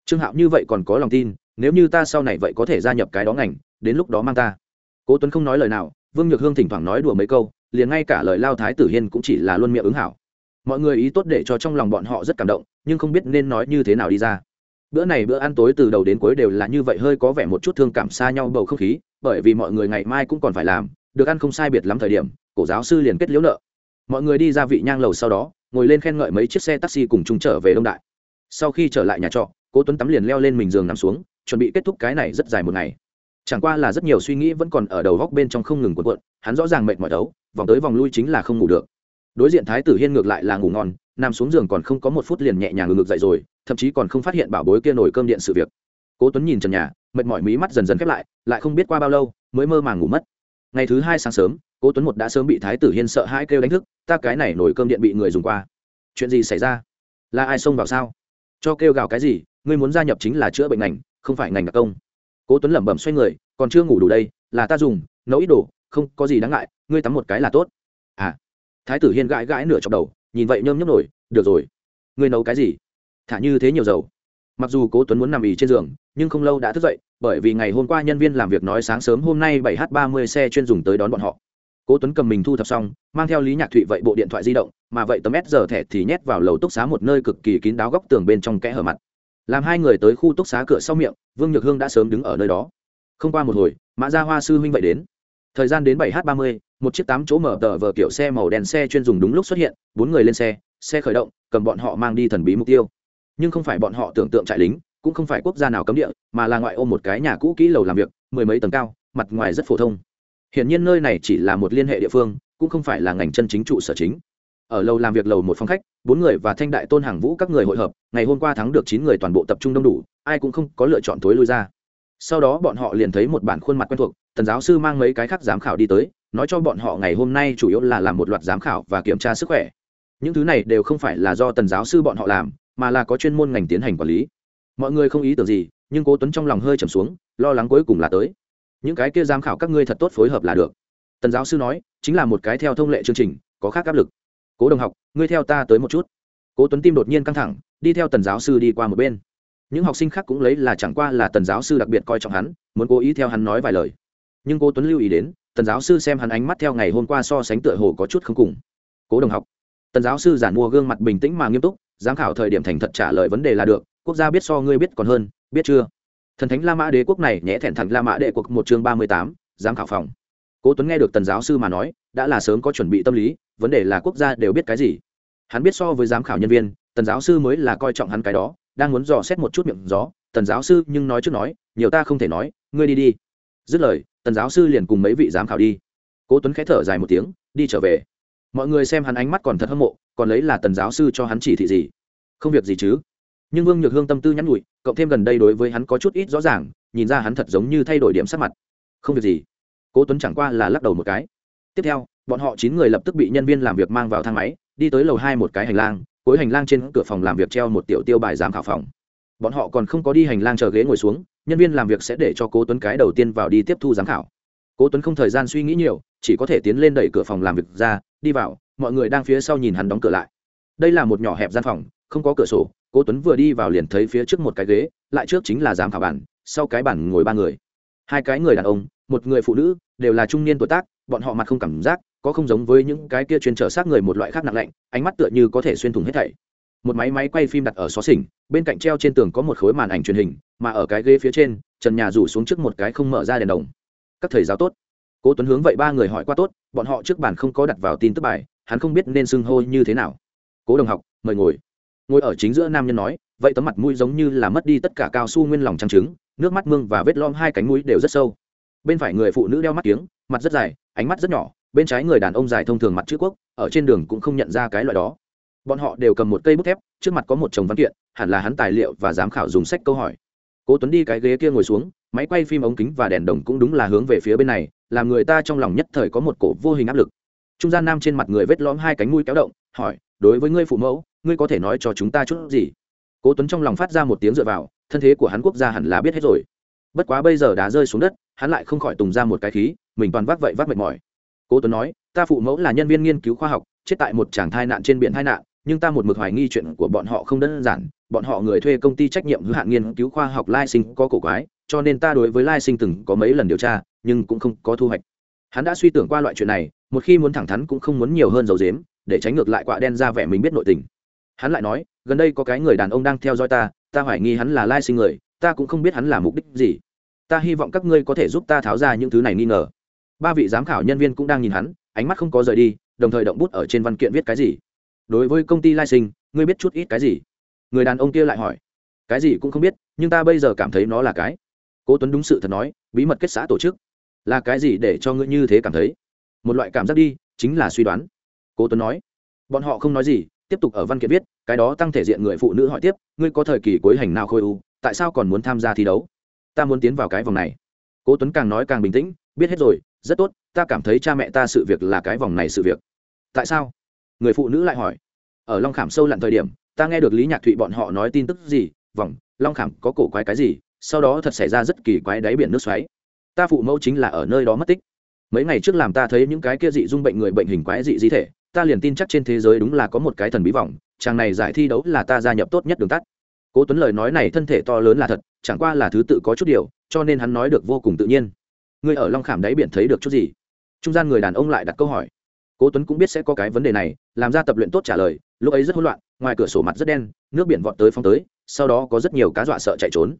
S1: Trương hạo như vậy còn có lòng tin, nếu như ta sau này vậy có thể gia nhập cái đó ngành, đến lúc đó mang ta. Cố tuấn không nói lời nào, vương nhược hương thỉnh thoảng nói đùa mấy câu, liền ngay cả lời lao thái tử hiên cũng chỉ là luôn miệng ứng hảo. Mọi người ý tốt để cho trong lòng bọn họ rất cảm động, nhưng không biết nên nói như thế nào đi ra. Bữa này bữa ăn tối từ đầu đến cuối đều là như vậy, hơi có vẻ một chút thương cảm xa nhau bầu không khí, bởi vì mọi người ngày mai cũng còn phải làm được ăn không sai biệt lắm thời điểm, cổ giáo sư liền kết liễu nợ. Mọi người đi ra vị nhang lầu sau đó, ngồi lên khen ngợi mấy chiếc xe taxi cùng chung trở về đông đại. Sau khi trở lại nhà trọ, cố tuấn tắm liền leo lên mình giường nằm xuống, chuẩn bị kết thúc cái này rất dài một ngày. Chẳng qua là rất nhiều suy nghĩ vẫn còn ở đầu góc bên trong không ngừng cuộn cuộn, hắn rõ ràng mệt mỏi đấu, vòng tới vòng lui chính là không ngủ được. Đối diện thái tử hiên ngược lại là ngủ ngon, nằm xuống giường còn không có một phút liền nhẹ nhàng ngừng ngực dậy rồi, thậm chí còn không phát hiện bảo bối kia nổi cơm điện sự việc. Cố tuấn nhìn trần nhà, mệt mỏi mí mắt dần dần khép lại lại không biết qua bao lâu, mới mơ màng ngủ mất ngày thứ hai sáng sớm, cố tuấn một đã sớm bị thái tử hiên sợ hãi kêu đánh thức, ta cái này nổi cơm điện bị người dùng qua. Chuyện gì xảy ra? Là ai xông vào sao? Cho kêu gào cái gì, ngươi muốn gia nhập chính là chữa bệnh ngành, không phải ngành đặc công. Cố tuấn lẩm bẩm xoay người, còn chưa ngủ đủ đây, là ta dùng, nấu ít đồ, không có gì đáng ngại, ngươi tắm một cái là tốt. À thái tử hiên gãi gãi nửa trong đầu, nhìn vậy nhơm nhấp nổi, được rồi. Ngươi nấu cái gì? Thả như thế nhiều dầu. Mặc dù cố tuấn muốn nằm ì trên giường, nhưng không lâu đã thức dậy bởi vì ngày hôm qua nhân viên làm việc nói sáng sớm hôm nay 7 h 30 xe chuyên dùng tới đón bọn họ. Cố tuấn cầm mình thu thập xong, mang theo lý nhạc thụy vậy bộ điện thoại di động, mà vậy tấm s giờ thẻ thì nhét vào lầu túc xá một nơi cực kỳ kín đáo góc tường bên trong kẽ hở mặt. Làm hai người tới khu túc xá cửa sau miệng, vương nhược hương đã sớm đứng ở nơi đó. Không qua một hồi, mã gia hoa sư huynh vậy đến. Thời gian đến 7 h 30 một chiếc tám chỗ mở tờ vờ kiểu xe màu đen xe chuyên dùng đúng lúc xuất hiện, bốn người lên xe xe khởi động, cầm bọn họ mang đi thần bí mục tiêu. Nhưng không phải bọn họ tưởng tượng trại lính cũng không phải quốc gia nào cấm địa, mà là ngoại ô một cái nhà cũ kỹ lầu làm việc, mười mấy tầng cao, mặt ngoài rất phổ thông. Hiển nhiên nơi này chỉ là một liên hệ địa phương, cũng không phải là ngành chân chính trụ sở chính. Ở lầu làm việc lầu một phòng khách, bốn người và thanh đại tôn hàng vũ các người hội hợp, ngày hôm qua thắng được chín người toàn bộ tập trung đông đủ, ai cũng không có lựa chọn tối lui ra. Sau đó bọn họ liền thấy một bản khuôn mặt quen thuộc, tần giáo sư mang mấy cái khác giám khảo đi tới, nói cho bọn họ ngày hôm nay chủ yếu là làm một loạt giám khảo và kiểm tra sức khỏe. Những thứ này đều không phải là do tần giáo sư bọn họ làm, mà là có chuyên môn ngành tiến hành quản lý mọi người không ý tưởng gì, nhưng cố tuấn trong lòng hơi trầm xuống, lo lắng cuối cùng là tới. Những cái kia giám khảo các ngươi thật tốt phối hợp là được. Tần giáo sư nói, chính là một cái theo thông lệ chương trình, có khác áp lực. Cố đồng học, ngươi theo ta tới một chút. Cố tuấn tim đột nhiên căng thẳng, đi theo tần giáo sư đi qua một bên. Những học sinh khác cũng lấy là chẳng qua là tần giáo sư đặc biệt coi trọng hắn, muốn cố ý theo hắn nói vài lời. Nhưng cố tuấn lưu ý đến, tần giáo sư xem hắn ánh mắt theo ngày hôm qua so sánh tựa hồ có chút không cùng. Cố đồng học, tần giáo sư giản mua gương mặt bình tĩnh mà nghiêm túc, giám khảo thời điểm thành thật trả lời vấn đề là được quốc gia biết so ngươi biết còn hơn, biết chưa? Thần thánh la mã đế quốc này nhẽ thẹn thẳng la mã đệ quốc một chương ba mươi tám, giám khảo phòng. Cố tuấn nghe được tần giáo sư mà nói, đã là sớm có chuẩn bị tâm lý, vấn đề là quốc gia đều biết cái gì. Hắn biết so với giám khảo nhân viên, tần giáo sư mới là coi trọng hắn cái đó, đang muốn dò xét một chút miệng gió. Tần giáo sư nhưng nói trước nói, nhiều ta không thể nói, ngươi đi đi. Dứt lời, tần giáo sư liền cùng mấy vị giám khảo đi. Cố tuấn khẽ thở dài một tiếng, đi trở về. Mọi người xem hắn ánh mắt còn thật hâm mộ, còn lấy là tần giáo sư cho hắn chỉ thị gì? Không việc gì chứ? Nhưng vương nhược hương tâm tư nhắn nhủi, cộng thêm gần đây đối với hắn có chút ít rõ ràng, nhìn ra hắn thật giống như thay đổi điểm sắc mặt. Không việc gì. Cố tuấn chẳng qua là lắc đầu một cái. Tiếp theo, bọn họ chín người lập tức bị nhân viên làm việc mang vào thang máy, đi tới lầu hai một cái hành lang, cuối hành lang trên cửa phòng làm việc treo một tiểu tiêu bài giám khảo phòng. Bọn họ còn không có đi hành lang chờ ghế ngồi xuống, nhân viên làm việc sẽ để cho cố tuấn cái đầu tiên vào đi tiếp thu giám khảo. Cố tuấn không thời gian suy nghĩ nhiều, chỉ có thể tiến lên đẩy cửa phòng làm việc ra, đi vào, mọi người đang phía sau nhìn hắn đóng cửa lại. Đây là một nhỏ hẹp gian phòng, không có cửa sổ cố tuấn vừa đi vào liền thấy phía trước một cái ghế, lại trước chính là giám khảo bản sau cái bản ngồi ba người. Hai cái người đàn ông, một người phụ nữ, đều là trung niên tuổi tác, bọn họ mặt không cảm giác, có không giống với những cái kia chuyên trở sát người một loại khác nặng lạnh, ánh mắt tựa như có thể xuyên thủng hết thảy. Một máy máy quay phim đặt ở xó xỉnh, bên cạnh treo trên tường có một khối màn ảnh truyền hình, mà ở cái ghế phía trên, trần nhà rủ xuống trước một cái không mở ra đèn đồng. Các thầy giáo tốt. Cố tuấn hướng vậy ba người hỏi qua tốt, bọn họ trước bàn không có đặt vào tin tức bài, hắn không biết nên xưng hô như thế nào. Cố đồng học, mời ngồi ngồi ở chính giữa nam nhân nói, vậy tấm mặt mũi giống như là mất đi tất cả cao su nguyên lòng trang trứng, nước mắt mương và vết lom hai cánh mũi đều rất sâu. Bên phải người phụ nữ đeo mắt kiếng, mặt rất dài, ánh mắt rất nhỏ, bên trái người đàn ông dài thông thường mặt chữ quốc, ở trên đường cũng không nhận ra cái loại đó. Bọn họ đều cầm một cây bút thép, trước mặt có một chồng văn kiện, hẳn là hắn tài liệu và giám khảo dùng sách câu hỏi. Cố tuấn đi cái ghế kia ngồi xuống, máy quay phim ống kính và đèn đồng cũng đúng là hướng về phía bên này, làm người ta trong lòng nhất thời có một cổ vô hình áp lực. Trung gian nam trên mặt người vết lõm hai cánh mũi kéo động, hỏi, đối với ngươi phụ mẫu ngươi có thể nói cho chúng ta chút gì? Cố tuấn trong lòng phát ra một tiếng dựa vào, thân thế của hắn quốc gia hẳn là biết hết rồi. Bất quá bây giờ đã rơi xuống đất, hắn lại không khỏi tùng ra một cái khí, mình toàn vác vậy vác mệt mỏi. Cố tuấn nói, ta phụ mẫu là nhân viên nghiên cứu khoa học, chết tại một tràng thai nạn trên biển thai nạn, nhưng ta một mực hoài nghi chuyện của bọn họ không đơn giản. Bọn họ người thuê công ty trách nhiệm hữu hạn nghiên cứu khoa học lai sinh có cổ quái, cho nên ta đối với lai sinh từng có mấy lần điều tra, nhưng cũng không có thu hoạch. Hắn đã suy tưởng qua loại chuyện này, một khi muốn thẳng thắn cũng không muốn nhiều hơn dầu dếm, để tránh ngược lại quạ đen ra vẻ mình biết nội tình hắn lại nói, gần đây có cái người đàn ông đang theo dõi ta ta hoài nghi hắn là lai sinh người, ta cũng không biết hắn là mục đích gì. Ta hy vọng các ngươi có thể giúp ta tháo ra những thứ này nghi ngờ. Ba vị giám khảo nhân viên cũng đang nhìn hắn, ánh mắt không có rời đi, đồng thời động bút ở trên văn kiện viết cái gì. Đối với công ty lai sinh, ngươi biết chút ít cái gì? Người đàn ông kia lại hỏi. Cái gì cũng không biết, nhưng ta bây giờ cảm thấy nó là cái. Cố tuấn đúng sự thật nói, bí mật kết xã tổ chức. Là cái gì để cho ngươi như thế cảm thấy? Một loại cảm giác đi, chính là suy đoán. Cố tuấn nói. Bọn họ không nói gì tiếp tục ở văn kiện viết, cái đó tăng thể diện người phụ nữ hỏi tiếp, ngươi có thời kỳ cuối hành nào khôi u, tại sao còn muốn tham gia thi đấu? Ta muốn tiến vào cái vòng này. Cố tuấn càng nói càng bình tĩnh, biết hết rồi, rất tốt, ta cảm thấy cha mẹ ta sự việc là cái vòng này sự việc. Tại sao? Người phụ nữ lại hỏi. Ở long khảm sâu lặn thời điểm, ta nghe được lý nhạc thụy bọn họ nói tin tức gì, vòng, long khảm có cổ quái cái gì, sau đó thật xảy ra rất kỳ quái đáy biển nước xoáy. Ta phụ mẫu chính là ở nơi đó mất tích. Mấy ngày trước làm ta thấy những cái kia dị dung bệnh người bệnh hình quái dị di thể ta liền tin chắc trên thế giới đúng là có một cái thần bí vọng, chàng này giải thi đấu là ta gia nhập tốt nhất đường tắt. Cố tuấn lời nói này thân thể to lớn là thật, chẳng qua là thứ tự có chút điều, cho nên hắn nói được vô cùng tự nhiên. Ngươi ở long khảm đáy biển thấy được chút gì? Trung gian người đàn ông lại đặt câu hỏi. Cố tuấn cũng biết sẽ có cái vấn đề này, làm ra tập luyện tốt trả lời, lúc ấy rất hỗn loạn, ngoài cửa sổ mặt rất đen, nước biển vọt tới phong tới, sau đó có rất nhiều cá dọa sợ chạy trốn.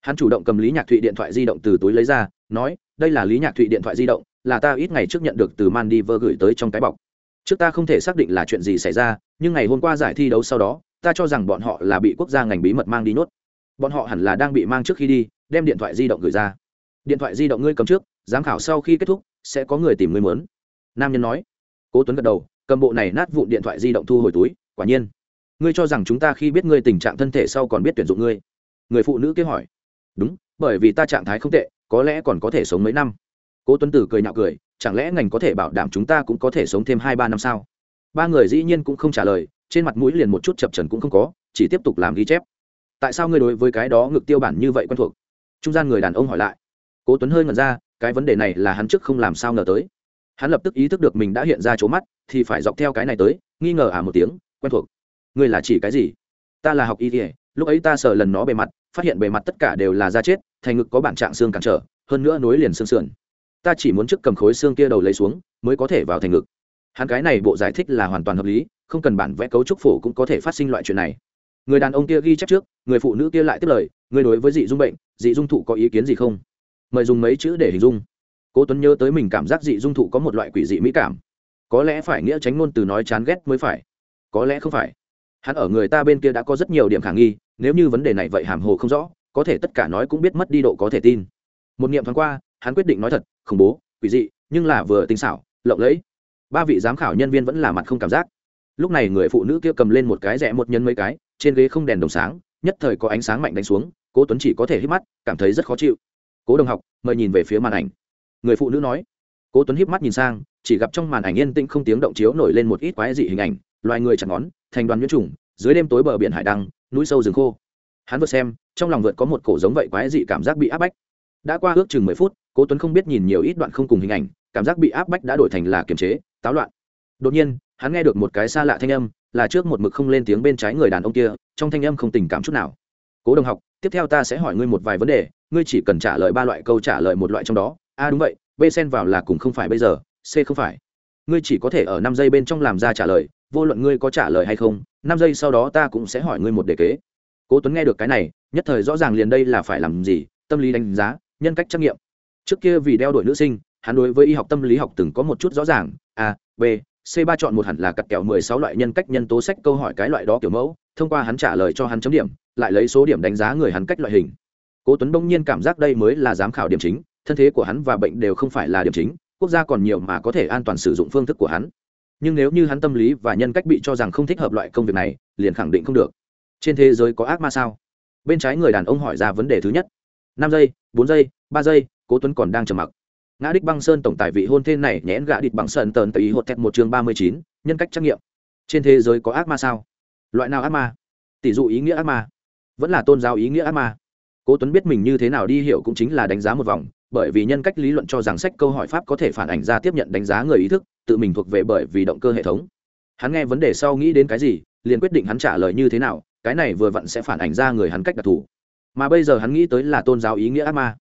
S1: Hắn chủ động cầm lý nhạc thụy điện thoại di động từ túi lấy ra, nói, đây là lý nhạc thụy điện thoại di động, là ta ít ngày trước nhận được từ maldives gửi tới trong cái bọc trước ta không thể xác định là chuyện gì xảy ra, nhưng ngày hôm qua giải thi đấu sau đó, ta cho rằng bọn họ là bị quốc gia ngành bí mật mang đi nhốt bọn họ hẳn là đang bị mang trước khi đi, đem điện thoại di động gửi ra. Điện thoại di động ngươi cầm trước, giám khảo sau khi kết thúc, sẽ có người tìm ngươi mớn nam nhân nói. Cố tuấn gật đầu, cầm bộ này nát vụn điện thoại di động thu hồi túi, quả nhiên. Ngươi cho rằng chúng ta khi biết ngươi tình trạng thân thể sau còn biết tuyển dụng ngươi? Người phụ nữ kia hỏi. Đúng, bởi vì ta trạng thái không tệ, có lẽ còn có thể sống mấy năm. Cố tuấn tử cười nhạo cười chẳng lẽ ngành có thể bảo đảm chúng ta cũng có thể sống thêm hai ba năm sao? Ba người dĩ nhiên cũng không trả lời, trên mặt mũi liền một chút chập trần cũng không có, chỉ tiếp tục làm ghi chép. Tại sao ngươi đối với cái đó ngực tiêu bản như vậy quen thuộc? Trung gian người đàn ông hỏi lại. Cố tuấn hơi ngẩn ra, cái vấn đề này là hắn trước không làm sao ngờ tới. Hắn lập tức ý thức được mình đã hiện ra chỗ mắt, thì phải dọc theo cái này tới, nghi ngờ à một tiếng, quen thuộc. Ngươi là chỉ cái gì? Ta là học y kỉa lúc ấy ta sờ lần nó bề mặt, phát hiện bề mặt tất cả đều là da chết, thành ngực có bản trạng xương cản trở, hơn nữa nối liền xương sườn ta chỉ muốn trước cầm khối xương kia đầu lấy xuống, mới có thể vào thành ngực. Hắn cái này bộ giải thích là hoàn toàn hợp lý, không cần bản vẽ cấu trúc phổ cũng có thể phát sinh loại chuyện này. Người đàn ông kia ghi chép trước, người phụ nữ kia lại tiếp lời người đối với dị dung bệnh, dị dung thụ có ý kiến gì không? Mời dùng mấy chữ để hình dung. Cố tuấn nhớ tới mình cảm giác dị dung thụ có một loại quỷ dị mỹ cảm. Có lẽ phải nghĩa tránh ngôn từ nói chán ghét mới phải. Có lẽ không phải. Hắn ở người ta bên kia đã có rất nhiều điểm khả nghi, nếu như vấn đề này vậy hàm hồ không rõ, có thể tất cả nói cũng biết mất đi độ có thể tin. Một niệm thoáng qua, hắn quyết định nói thật khủng bố, quỷ dị, nhưng là vừa tinh xảo, lộng lẫy. Ba vị giám khảo nhân viên vẫn là mặt không cảm giác. Lúc này người phụ nữ kia cầm lên một cái rẽ một nhân mấy cái, trên ghế không đèn đồng sáng, nhất thời có ánh sáng mạnh đánh xuống, cố tuấn chỉ có thể hít mắt, cảm thấy rất khó chịu. Cố đồng học, mời nhìn về phía màn ảnh. Người phụ nữ nói. Cố tuấn híp mắt nhìn sang, chỉ gặp trong màn ảnh yên tĩnh không tiếng động chiếu nổi lên một ít quái dị hình ảnh, loài người chặt ngón, thành đoàn nhuyễn trùng, dưới đêm tối bờ biển hải đăng, núi sâu rừng khô. Hắn vượt xem, trong lòng vượt có một cổ giống vậy quái dị cảm giác bị áp bách. Đã qua ước chừng mười phút cố tuấn không biết nhìn nhiều ít đoạn không cùng hình ảnh, cảm giác bị áp bách đã đổi thành là kiềm chế, táo loạn. Đột nhiên, hắn nghe được một cái xa lạ thanh âm, là trước một mực không lên tiếng bên trái người đàn ông kia, trong thanh âm không tình cảm chút nào. Cố đồng học, tiếp theo ta sẽ hỏi ngươi một vài vấn đề, ngươi chỉ cần trả lời ba loại câu trả lời một loại trong đó. A, đúng vậy, b xen vào là cùng không phải bây giờ, c không phải. Ngươi chỉ có thể ở năm giây bên trong làm ra trả lời, vô luận ngươi có trả lời hay không, năm giây sau đó ta cũng sẽ hỏi ngươi một đề kế. Cố tuấn nghe được cái này, nhất thời rõ ràng liền đây là phải làm gì, tâm lý đánh giá, nhân cách trắc nghiệm trước kia vì đeo đuổi nữ sinh, hắn đối với y học tâm lý học từng có một chút rõ ràng. A, b, c ba chọn một hẳn là cặt kẹo mười sáu loại nhân cách nhân tố sách câu hỏi cái loại đó kiểu mẫu, thông qua hắn trả lời cho hắn chấm điểm, lại lấy số điểm đánh giá người hắn cách loại hình. Cố tuấn đông nhiên cảm giác đây mới là giám khảo điểm chính, thân thế của hắn và bệnh đều không phải là điểm chính, quốc gia còn nhiều mà có thể an toàn sử dụng phương thức của hắn. Nhưng nếu như hắn tâm lý và nhân cách bị cho rằng không thích hợp loại công việc này, liền khẳng định không được. Trên thế giới có ác ma sao? Bên trái người đàn ông hỏi ra vấn đề thứ nhất. Năm giây, bốn giây, ba giây cố tuấn còn đang trầm mặc. Ngã đích băng sơn tổng tài vị hôn thê này nhẽn gã địch bằng sơn tờn tùy hột thẹt một chương ba mươi chín, nhân cách trắc nghiệm. Trên thế giới có ác ma sao? Loại nào ác ma? Tỷ dụ ý nghĩa ác ma. Vẫn là tôn giáo ý nghĩa ác ma. Cố tuấn biết mình như thế nào đi hiểu cũng chính là đánh giá một vòng, bởi vì nhân cách lý luận cho rằng sách câu hỏi pháp có thể phản ảnh ra tiếp nhận đánh giá người ý thức, tự mình thuộc về bởi vì động cơ hệ thống. Hắn nghe vấn đề sau nghĩ đến cái gì, liền quyết định hắn trả lời như thế nào, cái này vừa vặn sẽ phản ảnh ra người hắn cách đặc thù. Mà bây giờ hắn nghĩ tới là tôn giáo ý nghĩa ác ma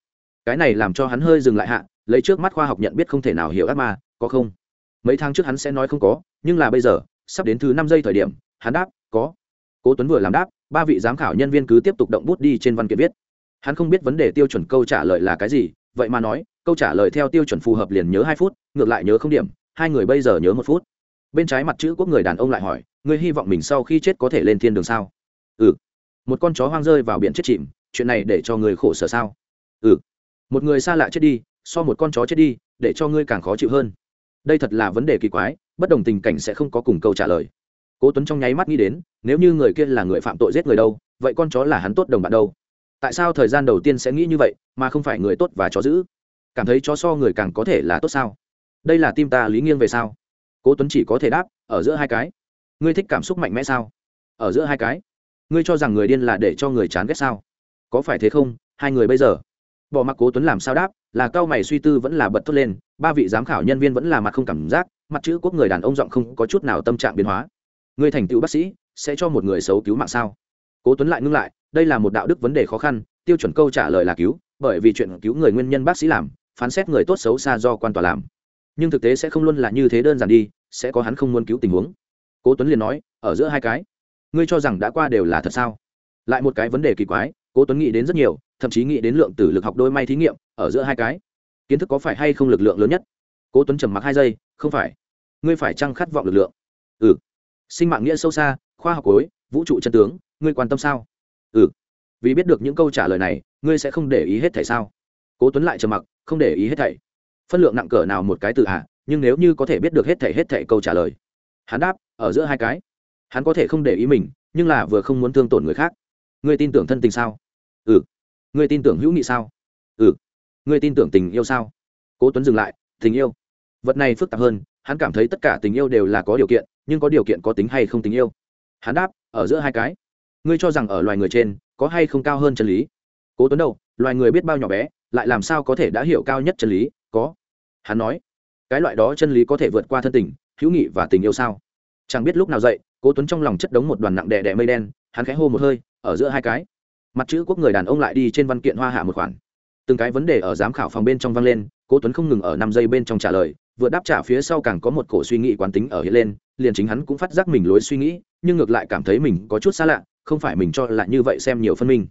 S1: cái này làm cho hắn hơi dừng lại hạ, lấy trước mắt khoa học nhận biết không thể nào hiểu ác ma, có không? Mấy tháng trước hắn sẽ nói không có, nhưng là bây giờ, sắp đến thứ năm giây thời điểm, hắn đáp, có. Cố tuấn vừa làm đáp, ba vị giám khảo nhân viên cứ tiếp tục động bút đi trên văn kiện viết. Hắn không biết vấn đề tiêu chuẩn câu trả lời là cái gì, vậy mà nói, câu trả lời theo tiêu chuẩn phù hợp liền nhớ hai phút, ngược lại nhớ không điểm, hai người bây giờ nhớ một phút. Bên trái mặt chữ quốc người đàn ông lại hỏi người hy vọng mình sau khi chết có thể lên thiên đường sao? Ừ. Một con chó hoang rơi vào biển chết chìm, chuyện này để cho người khổ sở sao? Ừ một người xa lạ chết đi, so một con chó chết đi, để cho ngươi càng khó chịu hơn. Đây thật là vấn đề kỳ quái, bất đồng tình cảnh sẽ không có cùng câu trả lời. Cố tuấn trong nháy mắt nghĩ đến, nếu như người kia là người phạm tội giết người đâu, vậy con chó là hắn tốt đồng bạn đâu? Tại sao thời gian đầu tiên sẽ nghĩ như vậy, mà không phải người tốt và chó giữ? Cảm thấy chó so người càng có thể là tốt sao? Đây là tim ta lý nghiêng về sao? Cố tuấn chỉ có thể đáp, ở giữa hai cái. Ngươi thích cảm xúc mạnh mẽ sao? Ở giữa hai cái. Ngươi cho rằng người điên là để cho người chán ghét sao? Có phải thế không? Hai người bây giờ bỏ mặc cố tuấn làm sao đáp, là cao mày suy tư vẫn là bật thốt lên, ba vị giám khảo nhân viên vẫn là mặt không cảm giác, mặt chữ quốc người đàn ông giọng không có chút nào tâm trạng biến hóa. Ngươi thành tựu bác sĩ, sẽ cho một người xấu cứu mạng sao? Cố tuấn lại ngưng lại, đây là một đạo đức vấn đề khó khăn, tiêu chuẩn câu trả lời là cứu, bởi vì chuyện cứu người nguyên nhân bác sĩ làm, phán xét người tốt xấu xa do quan tòa làm. Nhưng thực tế sẽ không luôn là như thế đơn giản đi, sẽ có hắn không muốn cứu tình huống. Cố tuấn liền nói, ở giữa hai cái, ngươi cho rằng đã qua đều là thật sao? Lại một cái vấn đề kỳ quái, cố tuấn nghĩ đến rất nhiều thậm chí nghĩ đến lượng tử lực học đôi may thí nghiệm ở giữa hai cái. Kiến thức có phải hay không lực lượng lớn nhất? Cố tuấn trầm mặc hai giây, không phải. Ngươi phải chăng khát vọng lực lượng. Ừ. Sinh mạng nghĩa sâu xa, khoa học cối vũ trụ chân tướng, ngươi quan tâm sao? Ừ. Vì biết được những câu trả lời này, ngươi sẽ không để ý hết thảy sao? Cố tuấn lại trầm mặc, không để ý hết thảy. Phân lượng nặng cỡ nào một cái từ hạ, nhưng nếu như có thể biết được hết thảy hết thảy câu trả lời. Hắn đáp, ở giữa hai cái. Hắn có thể không để ý mình, nhưng là vừa không muốn thương tổn người khác. Ngươi tin tưởng thân tình sao? Ừ ngươi tin tưởng hữu nghị sao? Ừ. Ngươi tin tưởng tình yêu sao? Cố tuấn dừng lại, tình yêu. Vật này phức tạp hơn, hắn cảm thấy tất cả tình yêu đều là có điều kiện, nhưng có điều kiện có tính hay không tình yêu? Hắn đáp, ở giữa hai cái. Ngươi cho rằng ở loài người trên, có hay không cao hơn chân lý? Cố tuấn đâu, loài người biết bao nhỏ bé, lại làm sao có thể đã hiểu cao nhất chân lý? Có. Hắn nói, cái loại đó chân lý có thể vượt qua thân tình, hữu nghị và tình yêu sao? Chẳng biết lúc nào dậy, cố tuấn trong lòng chất đống một đoàn nặng đè đè mây đen, hắn khẽ hô một hơi, ở giữa hai cái mặt chữ quốc người đàn ông lại đi trên văn kiện hoa hạ một khoản. Từng cái vấn đề ở giám khảo phòng bên trong vang lên, cố tuấn không ngừng ở năm giây bên trong trả lời, vừa đáp trả phía sau càng có một cổ suy nghĩ quán tính ở hiện lên, liền chính hắn cũng phát giác mình lối suy nghĩ, nhưng ngược lại cảm thấy mình có chút xa lạ, không phải mình cho là như vậy xem nhiều phân minh.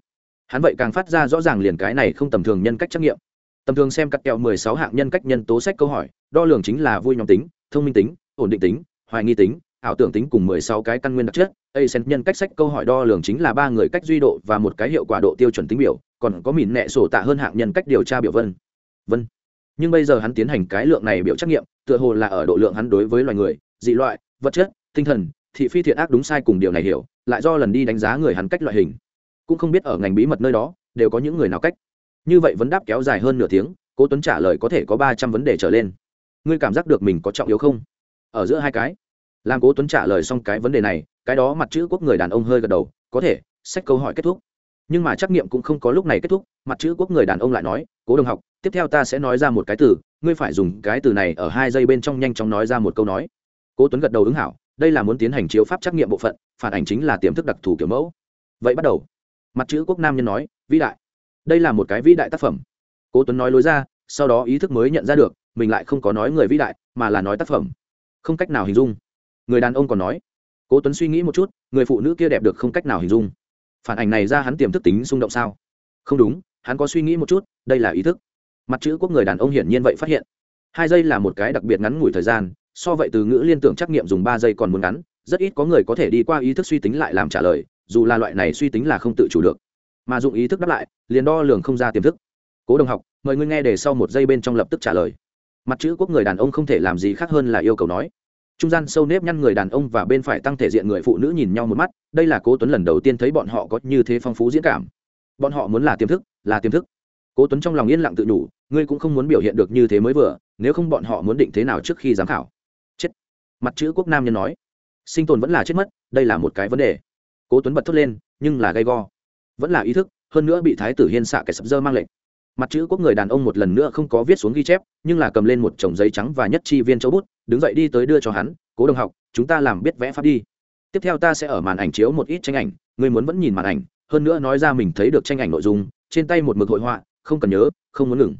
S1: Hắn vậy càng phát ra rõ ràng liền cái này không tầm thường nhân cách trắc nghiệm. Tầm thường xem cắt kẹo mười sáu hạng nhân cách nhân tố sách câu hỏi, đo lường chính là vui nhóm tính, thông minh tính, ổn định tính, hoài nghi tính, ảo tưởng tính cùng mười sáu cái căn nguyên đặc chất. Ascent nhân cách sách câu hỏi đo lường chính là ba người cách duy độ và một cái hiệu quả độ tiêu chuẩn tính biểu, còn có mìn nẹ sổ tạ hơn hạng nhân cách điều tra biểu vân. Vân. Nhưng bây giờ hắn tiến hành cái lượng này biểu trắc nghiệm, tựa hồ là ở độ lượng hắn đối với loài người, dị loại, vật chất, tinh thần, thị phi thiện ác đúng sai cùng điều này hiểu, lại do lần đi đánh giá người hắn cách loại hình. Cũng không biết ở ngành bí mật nơi đó, đều có những người nào cách. Như vậy vấn đáp kéo dài hơn nửa tiếng, Cố Tuấn trả lời có thể có ba trăm vấn đề trở lên. Ngươi cảm giác được mình có trọng yếu không? Ở giữa hai cái. Làm Cố Tuấn trả lời xong cái vấn đề này, cái đó mặt chữ quốc người đàn ông hơi gật đầu có thể sách câu hỏi kết thúc. Nhưng mà trắc nghiệm cũng không có lúc này kết thúc mặt chữ quốc người đàn ông lại nói cố đồng học tiếp theo ta sẽ nói ra một cái từ ngươi phải dùng cái từ này ở hai giây bên trong nhanh chóng nói ra một câu nói. Cố tuấn gật đầu ứng hảo đây là muốn tiến hành chiếu pháp trắc nghiệm bộ phận phản ảnh chính là tiềm thức đặc thù kiểu mẫu. Vậy bắt đầu. Mặt chữ quốc nam nhân nói vĩ đại đây là một cái vĩ đại tác phẩm. Cố tuấn nói lối ra sau đó ý thức mới nhận ra được mình lại không có nói người vĩ đại mà là nói tác phẩm. Không cách nào hình dung người đàn ông còn nói, cố tuấn suy nghĩ một chút, người phụ nữ kia đẹp được không cách nào hình dung. Phản ảnh này ra hắn tiềm thức tính xung động sao? Không đúng, hắn có suy nghĩ một chút, đây là ý thức. Mặt chữ quốc người đàn ông hiển nhiên vậy phát hiện. Hai giây là một cái đặc biệt ngắn ngủi thời gian, so vậy từ ngữ liên tưởng trắc nghiệm dùng ba giây còn muốn ngắn, rất ít có người có thể đi qua ý thức suy tính lại làm trả lời, dù là loại này suy tính là không tự chủ được. Mà dụng ý thức đáp lại, liền đo lường không ra tiềm thức. Cố đồng học, mời ngươi nghe để sau một giây bên trong lập tức trả lời. Mặt chữ quốc người đàn ông không thể làm gì khác hơn là yêu cầu nói trung gian sâu nếp nhăn người đàn ông và bên phải tăng thể diện người phụ nữ nhìn nhau một mắt, đây là cố tuấn lần đầu tiên thấy bọn họ có như thế phong phú diễn cảm. Bọn họ muốn là tiềm thức, là tiềm thức. Cố tuấn trong lòng yên lặng tự đủ ngươi cũng không muốn biểu hiện được như thế mới vừa, nếu không bọn họ muốn định thế nào trước khi giám khảo? Chết. Mặt chữ quốc nam nhân nói. Sinh tồn vẫn là chết mất, đây là một cái vấn đề. Cố tuấn bật thốt lên, nhưng là gay go. Vẫn là ý thức, hơn nữa bị thái tử hiên xạ kẻ sập dơ mang lệnh mặt chữ quốc người đàn ông một lần nữa không có viết xuống ghi chép, nhưng là cầm lên một chồng giấy trắng và nhất chi viên châu bút, đứng dậy đi tới đưa cho hắn, cố đồng học, chúng ta làm biết vẽ pháp đi. Tiếp theo ta sẽ ở màn ảnh chiếu một ít tranh ảnh người muốn vẫn nhìn màn ảnh, hơn nữa nói ra mình thấy được tranh ảnh nội dung, trên tay một mực hội họa, không cần nhớ, không muốn ngừng.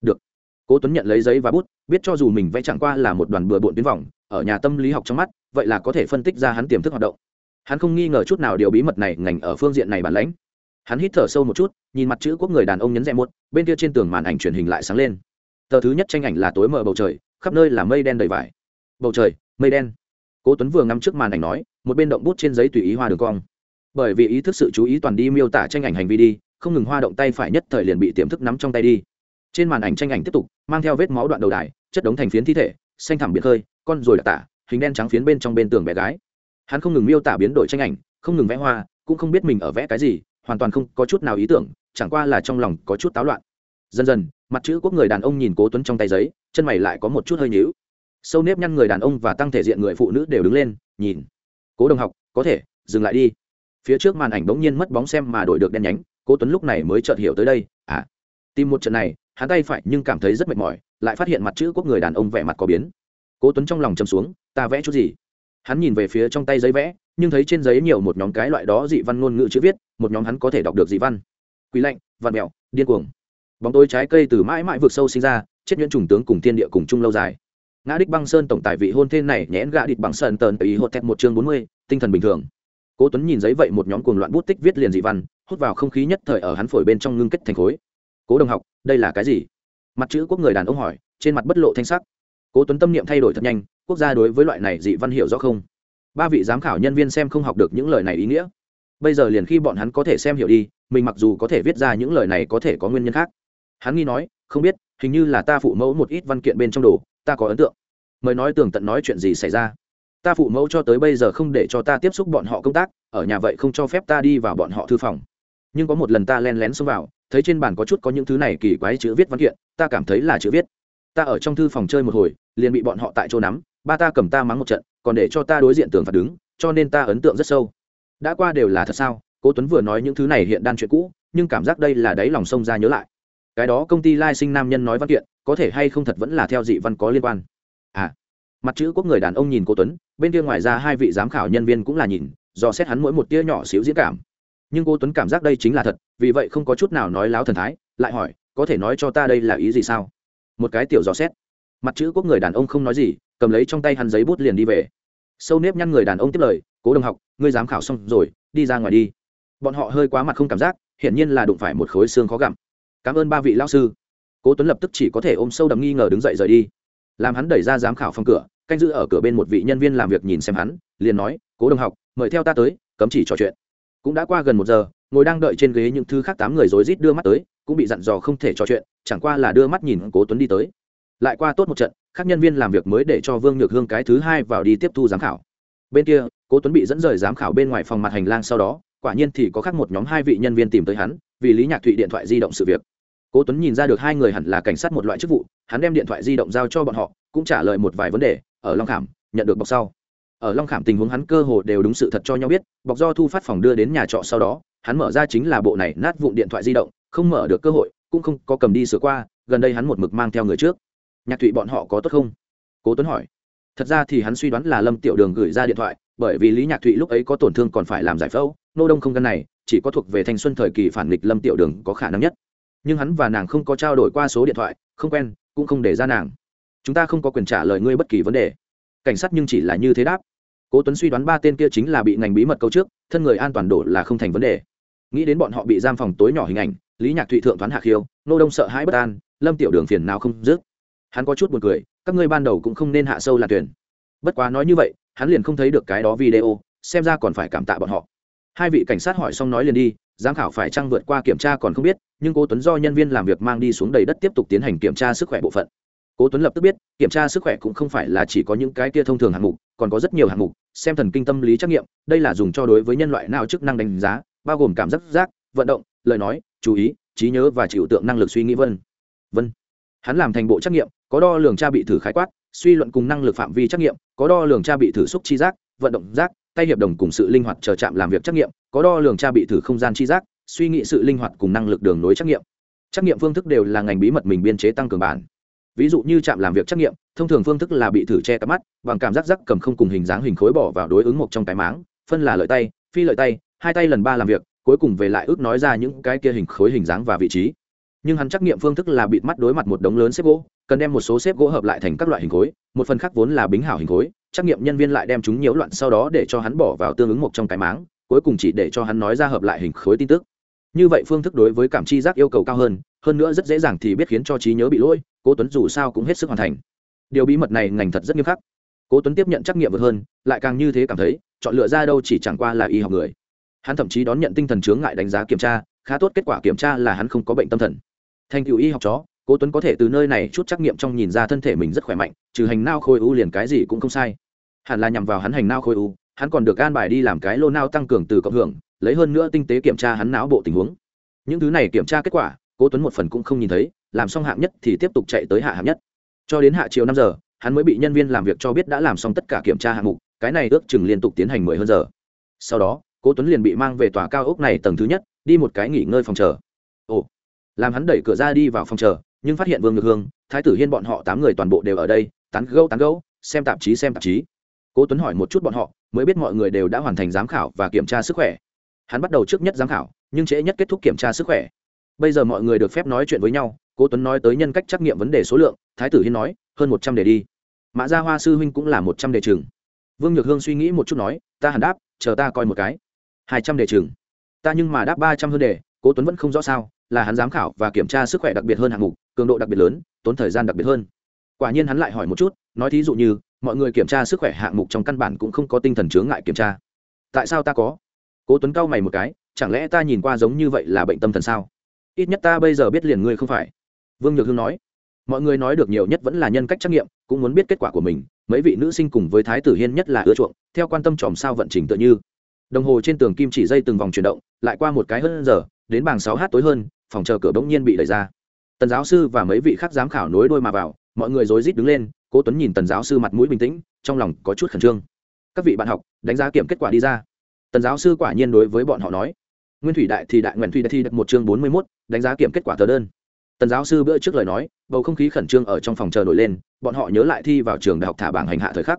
S1: Được. Cố tuấn nhận lấy giấy và bút, biết cho dù mình vẽ chẳng qua là một đoàn bừa bộn tuyến vòng ở nhà tâm lý học trong mắt, vậy là có thể phân tích ra hắn tiềm thức hoạt động. Hắn không nghi ngờ chút nào điều bí mật này ngành ở phương diện này bản lãnh hắn hít thở sâu một chút, nhìn mặt chữ quốc người đàn ông nhấn rẽ muốt. bên kia trên tường màn ảnh truyền hình lại sáng lên. Tờ thứ nhất tranh ảnh là tối mờ bầu trời, khắp nơi là mây đen đầy vải. Bầu trời, mây đen. Cố tuấn vừa ngắm trước màn ảnh nói, một bên động bút trên giấy tùy ý hoa đường cong. Bởi vì ý thức sự chú ý toàn đi miêu tả tranh ảnh hành vi đi, không ngừng hoa động tay phải nhất thời liền bị tiềm thức nắm trong tay đi. Trên màn ảnh tranh ảnh tiếp tục, mang theo vết máu đoạn đầu đài, chất đống thành phiến thi thể, xanh thẳm biệt khơi, con rồi đặc tả, hình đen trắng phiến bên trong bên tường bé gái. Hắn không ngừng miêu tả biến đổi tranh ảnh, không ngừng vẽ hoa, cũng không biết mình ở vẽ cái gì hoàn toàn không có chút nào ý tưởng, chẳng qua là trong lòng có chút táo loạn. Dần dần, mặt chữ quốc người đàn ông nhìn cố tuấn trong tay giấy, chân mày lại có một chút hơi nhíu. Sâu nếp nhăn người đàn ông và tăng thể diện người phụ nữ đều đứng lên, nhìn. Cố đồng học, có thể, dừng lại đi. Phía trước màn ảnh bỗng nhiên mất bóng xem mà đổi được đen nhánh, cố tuấn lúc này mới chợt hiểu tới đây à tìm một trận này, hắn tay phải nhưng cảm thấy rất mệt mỏi, lại phát hiện mặt chữ quốc người đàn ông vẻ mặt có biến. Cố tuấn trong lòng chầm xuống, ta vẽ chút gì? Hắn nhìn về phía trong tay giấy vẽ nhưng thấy trên giấy nhiều một nhóm cái loại đó dị văn ngôn ngữ chữ viết, một nhóm hắn có thể đọc được dị văn. Quý lạnh văn mẹo, điên cuồng. Bóng tối trái cây từ mãi mãi vượt sâu sinh ra, chết nhuyễn trùng tướng cùng thiên địa cùng chung lâu dài. Ngã đích băng sơn tổng tài vị hôn thê này nhẽn gã địch bằng sơn tờn ý hột thẹt một chương bốn mươi, tinh thần bình thường. Cố tuấn nhìn giấy vậy một nhóm cuồng loạn bút tích viết liền dị văn, hút vào không khí nhất thời ở hắn phổi bên trong ngưng kết thành khối. Cố đồng học, đây là cái gì? Mặt chữ quốc người đàn ông hỏi, trên mặt bất lộ thanh sắc. Cố tuấn tâm niệm thay đổi thật nhanh, quốc gia đối với loại này dị văn hiểu rõ không? Ba vị giám khảo nhân viên xem không học được những lời này ý nghĩa. Bây giờ liền khi bọn hắn có thể xem hiểu đi, mình mặc dù có thể viết ra những lời này có thể có nguyên nhân khác. Hắn nghi nói, không biết, hình như là ta phụ mẫu một ít văn kiện bên trong đồ, ta có ấn tượng. Mời nói tường tận nói chuyện gì xảy ra. Ta phụ mẫu cho tới bây giờ không để cho ta tiếp xúc bọn họ công tác, ở nhà vậy không cho phép ta đi vào bọn họ thư phòng. Nhưng có một lần ta len lén xông vào, thấy trên bàn có chút có những thứ này kỳ quái chữ viết văn kiện, ta cảm thấy là chữ viết. Ta ở trong thư phòng chơi một hồi, liền bị bọn họ tại chỗ nắm, ba ta cầm ta mắng một trận còn để cho ta đối diện tường phạt đứng, cho nên ta ấn tượng rất sâu. Đã qua đều là thật sao? Cố tuấn vừa nói những thứ này hiện đan chuyện cũ, nhưng cảm giác đây là đáy lòng sông ra nhớ lại. Cái đó công ty lai sinh nam nhân nói văn kiện, có thể hay không thật vẫn là theo dị văn có liên quan. À mặt chữ quốc người đàn ông nhìn cố tuấn, bên kia ngoài ra hai vị giám khảo nhân viên cũng là nhìn, do xét hắn mỗi một tia nhỏ xíu diễn cảm. Nhưng Cố tuấn cảm giác đây chính là thật, vì vậy không có chút nào nói láo thần thái, lại hỏi, có thể nói cho ta đây là ý gì sao? Một cái tiểu dò xét. Mặt chữ quốc người đàn ông không nói gì cầm lấy trong tay hắn giấy bút liền đi về. Sâu nếp nhăn người đàn ông tiếp lời, cố đồng học, ngươi giám khảo xong rồi, đi ra ngoài đi. Bọn họ hơi quá mặt không cảm giác, hiển nhiên là đụng phải một khối xương khó gặm. Cảm ơn ba vị lao sư. Cố tuấn lập tức chỉ có thể ôm sâu đầm nghi ngờ đứng dậy rời đi. Làm hắn đẩy ra giám khảo phòng cửa, canh giữ ở cửa bên một vị nhân viên làm việc nhìn xem hắn, liền nói, cố đồng học, mời theo ta tới, cấm chỉ trò chuyện. Cũng đã qua gần một giờ, ngồi đang đợi trên ghế những thứ khác tám người rối rít đưa mắt tới, cũng bị dặn dò không thể trò chuyện, chẳng qua là đưa mắt nhìn cố tuấn đi tới. Lại qua tốt một trận các nhân viên làm việc mới để cho vương nhược hương cái thứ hai vào đi tiếp thu giám khảo. Bên kia, cố tuấn bị dẫn rời giám khảo bên ngoài phòng mặt hành lang sau đó, quả nhiên thì có khác một nhóm hai vị nhân viên tìm tới hắn, vì lý nhạc thụy điện thoại di động sự việc. Cố tuấn nhìn ra được hai người hẳn là cảnh sát một loại chức vụ, hắn đem điện thoại di động giao cho bọn họ, cũng trả lời một vài vấn đề, ở long khảm, nhận được bọc sau. Ở long khảm tình huống hắn cơ hồ đều đúng sự thật cho nhau biết, bọc do thu phát phòng đưa đến nhà trọ sau đó, hắn mở ra chính là bộ này nát vụn điện thoại di động, không mở được cơ hội, cũng không có cầm đi sửa qua, gần đây hắn một mực mang theo người trước nhạc thụy bọn họ có tốt không? Cố tuấn hỏi. Thật ra thì hắn suy đoán là lâm tiểu đường gửi ra điện thoại, bởi vì lý nhạc thụy lúc ấy có tổn thương còn phải làm giải phẫu, nô đông không căn này, chỉ có thuộc về thanh xuân thời kỳ phản nghịch lâm tiểu đường có khả năng nhất. Nhưng hắn và nàng không có trao đổi qua số điện thoại, không quen, cũng không để ra nàng. Chúng ta không có quyền trả lời ngươi bất kỳ vấn đề. Cảnh sát nhưng chỉ là như thế đáp. Cố tuấn suy đoán ba tên kia chính là bị ngành bí mật câu trước, thân người an toàn đổ là không thành vấn đề. Nghĩ đến bọn họ bị giam phòng tối nhỏ hình ảnh, lý nhạc thụy thượng thoán hạ khiêu nô đông sợ hãi bất an, lâm tiểu đường phiền nào không dứt hắn có chút buồn cười, các ngươi ban đầu cũng không nên hạ sâu là tuyển bất quá nói như vậy, hắn liền không thấy được cái đó video, xem ra còn phải cảm tạ bọn họ. Hai vị cảnh sát hỏi xong nói liền đi, giám khảo phải trăng vượt qua kiểm tra còn không biết, nhưng cố tuấn do nhân viên làm việc mang đi xuống đầy đất tiếp tục tiến hành kiểm tra sức khỏe bộ phận. Cố tuấn lập tức biết, kiểm tra sức khỏe cũng không phải là chỉ có những cái kia thông thường hạng mục, còn có rất nhiều hạng mục, xem thần kinh tâm lý trắc nghiệm, đây là dùng cho đối với nhân loại nào chức năng đánh giá, bao gồm cảm giác giác, vận động, lời nói, chú ý, trí nhớ và chịu tượng năng lực suy nghĩ vân. Vân. Hắn làm thành bộ trắc nghiệm có đo lường tra bị thử khái quát, suy luận cùng năng lực phạm vi trắc nghiệm, có đo lường tra bị thử xúc chi giác, vận động giác, tay hiệp đồng cùng sự linh hoạt chờ chạm làm việc trắc nghiệm, có đo lường tra bị thử không gian chi giác, suy nghĩ sự linh hoạt cùng năng lực đường nối trắc nghiệm. Trắc nghiệm phương thức đều là ngành bí mật mình biên chế tăng cường bản. Ví dụ như chạm làm việc trắc nghiệm, thông thường phương thức là bị thử che cắp mắt, bằng cảm giác rắc cầm không cùng hình dáng hình khối bỏ vào đối ứng một trong cái máng, phân là lợi tay, phi lợi tay, hai tay lần ba làm việc, cuối cùng về lại ước nói ra những cái kia hình khối hình dáng và vị trí nhưng hắn trắc nghiệm phương thức là bịt mắt đối mặt một đống lớn xếp gỗ, cần đem một số xếp gỗ hợp lại thành các loại hình khối, một phần khác vốn là bính hảo hình khối, trắc nghiệm nhân viên lại đem chúng nhiễu loạn sau đó để cho hắn bỏ vào tương ứng một trong cái máng, cuối cùng chỉ để cho hắn nói ra hợp lại hình khối tin tức. Như vậy phương thức đối với cảm chi giác yêu cầu cao hơn hơn nữa rất dễ dàng thì biết khiến cho trí nhớ bị lỗi, cố tuấn dù sao cũng hết sức hoàn thành. Điều bí mật này ngành thật rất nghiêm khắc. Cố tuấn tiếp nhận trắc nghiệm vượt hơn, lại càng như thế cảm thấy, chọn lựa ra đâu chỉ chẳng qua là y học người. Hắn thậm chí đón nhận tinh thần chướng ngại đánh giá kiểm tra, khá tốt kết quả kiểm tra là hắn không có bệnh tâm thần thành cựu y học chó, cố tuấn có thể từ nơi này chút trắc nghiệm trong nhìn ra thân thể mình rất khỏe mạnh, trừ hành nao khôi u liền cái gì cũng không sai. Hẳn là nhằm vào hắn hành nao khôi u, hắn còn được an bài đi làm cái lô nao tăng cường từ cộng hưởng, lấy hơn nữa tinh tế kiểm tra hắn não bộ tình huống. Những thứ này kiểm tra kết quả, cố tuấn một phần cũng không nhìn thấy, làm xong hạng nhất thì tiếp tục chạy tới hạ hạng nhất. Cho đến hạ chiều năm giờ, hắn mới bị nhân viên làm việc cho biết đã làm xong tất cả kiểm tra hạng mục, cái này ước chừng liên tục tiến hành mười hơn giờ. Sau đó, cố tuấn liền bị mang về tòa cao ốc này tầng thứ nhất, đi một cái nghỉ ngơi phòng chờ làm hắn đẩy cửa ra đi vào phòng chờ, nhưng phát hiện vương ngược hương, thái tử hiên bọn họ tám người toàn bộ đều ở đây, tán gẫu tán gẫu, xem tạp chí, xem tạp chí. Cố tuấn hỏi một chút bọn họ, mới biết mọi người đều đã hoàn thành giám khảo và kiểm tra sức khỏe. Hắn bắt đầu trước nhất giám khảo, nhưng trễ nhất kết thúc kiểm tra sức khỏe. Bây giờ mọi người được phép nói chuyện với nhau, cố tuấn nói tới nhân cách trắc nghiệm vấn đề số lượng, thái tử hiên nói, hơn một trăm đề đi. Mã gia hoa sư huynh cũng là một trăm đề chừng. Vương nhược hương suy nghĩ một chút nói, ta hẳn đáp, chờ ta coi một cái. Hai trăm đề chừng. Ta nhưng mà đáp ba trăm hơn đề, cố tuấn vẫn không rõ sao là hắn giám khảo và kiểm tra sức khỏe đặc biệt hơn hạng mục, cường độ đặc biệt lớn, tốn thời gian đặc biệt hơn. Quả nhiên hắn lại hỏi một chút, nói thí dụ như, mọi người kiểm tra sức khỏe hạng mục trong căn bản cũng không có tinh thần chướng ngại kiểm tra. Tại sao ta có? Cố tuấn cau mày một cái, chẳng lẽ ta nhìn qua giống như vậy là bệnh tâm thần sao? Ít nhất ta bây giờ biết liền ngươi không phải. Vương nhược hương nói, mọi người nói được nhiều nhất vẫn là nhân cách trắc nghiệm, cũng muốn biết kết quả của mình, mấy vị nữ sinh cùng với thái tử hiên nhất là ưa chuộng, theo quan tâm chòm sao vận trình tự như. Đồng hồ trên tường kim chỉ dây từng vòng chuyển động, lại qua một cái hơn giờ, đến bảng sáu h tối hơn phòng chờ cửa bỗng nhiên bị đẩy ra. Tần giáo sư và mấy vị khác giám khảo nối đôi mà vào mọi người rối rít đứng lên cố tuấn nhìn tần giáo sư mặt mũi bình tĩnh trong lòng có chút khẩn trương. Các vị bạn học đánh giá kiểm kết quả đi ra. Tần giáo sư quả nhiên đối với bọn họ nói. Nguyên thủy đại thì đại nguyện thủy đại thi được một chương bốn mươi 41, đánh giá kiểm kết quả tờ đơn. Tần giáo sư bữa trước lời nói bầu không khí khẩn trương ở trong phòng chờ nổi lên bọn họ nhớ lại thi vào trường đại học thả bảng hành hạ thời khắc.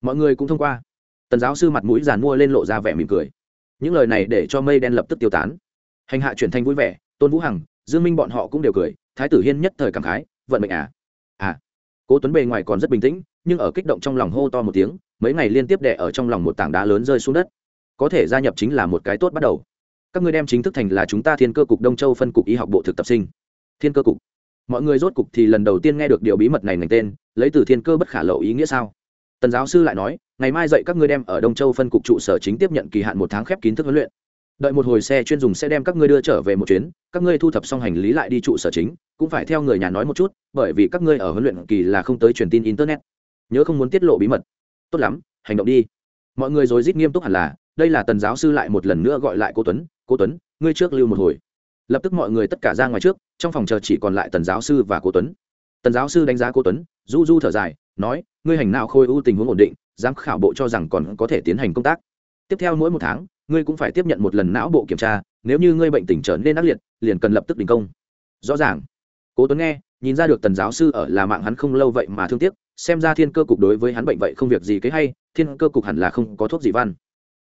S1: Mọi người cũng thông qua. Tần giáo sư mặt mũi giàn mua lên lộ ra vẻ mỉm cười. Những lời này để cho mây đen lập tức tiêu tán. Hành hạ chuyển thành vui vẻ tôn vũ hằng dương minh bọn họ cũng đều cười thái tử hiên nhất thời cảm khái vận mệnh à? à cố tuấn bề ngoài còn rất bình tĩnh nhưng ở kích động trong lòng hô to một tiếng mấy ngày liên tiếp đè ở trong lòng một tảng đá lớn rơi xuống đất có thể gia nhập chính là một cái tốt bắt đầu các ngươi đem chính thức thành là chúng ta thiên cơ cục đông châu phân cục y học bộ thực tập sinh thiên cơ cục mọi người rốt cục thì lần đầu tiên nghe được điều bí mật này ngành tên lấy từ thiên cơ bất khả lậu ý nghĩa sao tần giáo sư lại nói ngày mai dạy các ngươi đem ở đông châu phân cục trụ sở chính tiếp nhận kỳ hạn một tháng khép kín thức huấn luyện đợi một hồi xe chuyên dùng sẽ đem các ngươi đưa trở về một chuyến, các ngươi thu thập xong hành lý lại đi trụ sở chính, cũng phải theo người nhà nói một chút, bởi vì các ngươi ở huấn luyện kỳ là không tới truyền tin internet. Nhớ không muốn tiết lộ bí mật. Tốt lắm, hành động đi. Mọi người rồi rít nghiêm túc hẳn là, đây là tần giáo sư lại một lần nữa gọi lại cô tuấn cô tuấn, ngươi trước lưu một hồi. Lập tức mọi người tất cả ra ngoài trước, trong phòng chờ chỉ còn lại tần giáo sư và cô tuấn. Tần giáo sư đánh giá cô tuấn, du du thở dài, nói, ngươi hành nào khôi ưu tình huống ổn định, giám khảo bộ cho rằng còn có thể tiến hành công tác tiếp theo mỗi một tháng, ngươi cũng phải tiếp nhận một lần não bộ kiểm tra, nếu như ngươi bệnh tình trở nên ác liệt, liền cần lập tức đình công. Rõ ràng. Cố tuấn nghe, nhìn ra được tần giáo sư ở là mạng hắn không lâu vậy mà thương tiếc, xem ra thiên cơ cục đối với hắn bệnh vậy không việc gì kế hay, thiên cơ cục hẳn là không có thuốc gì văn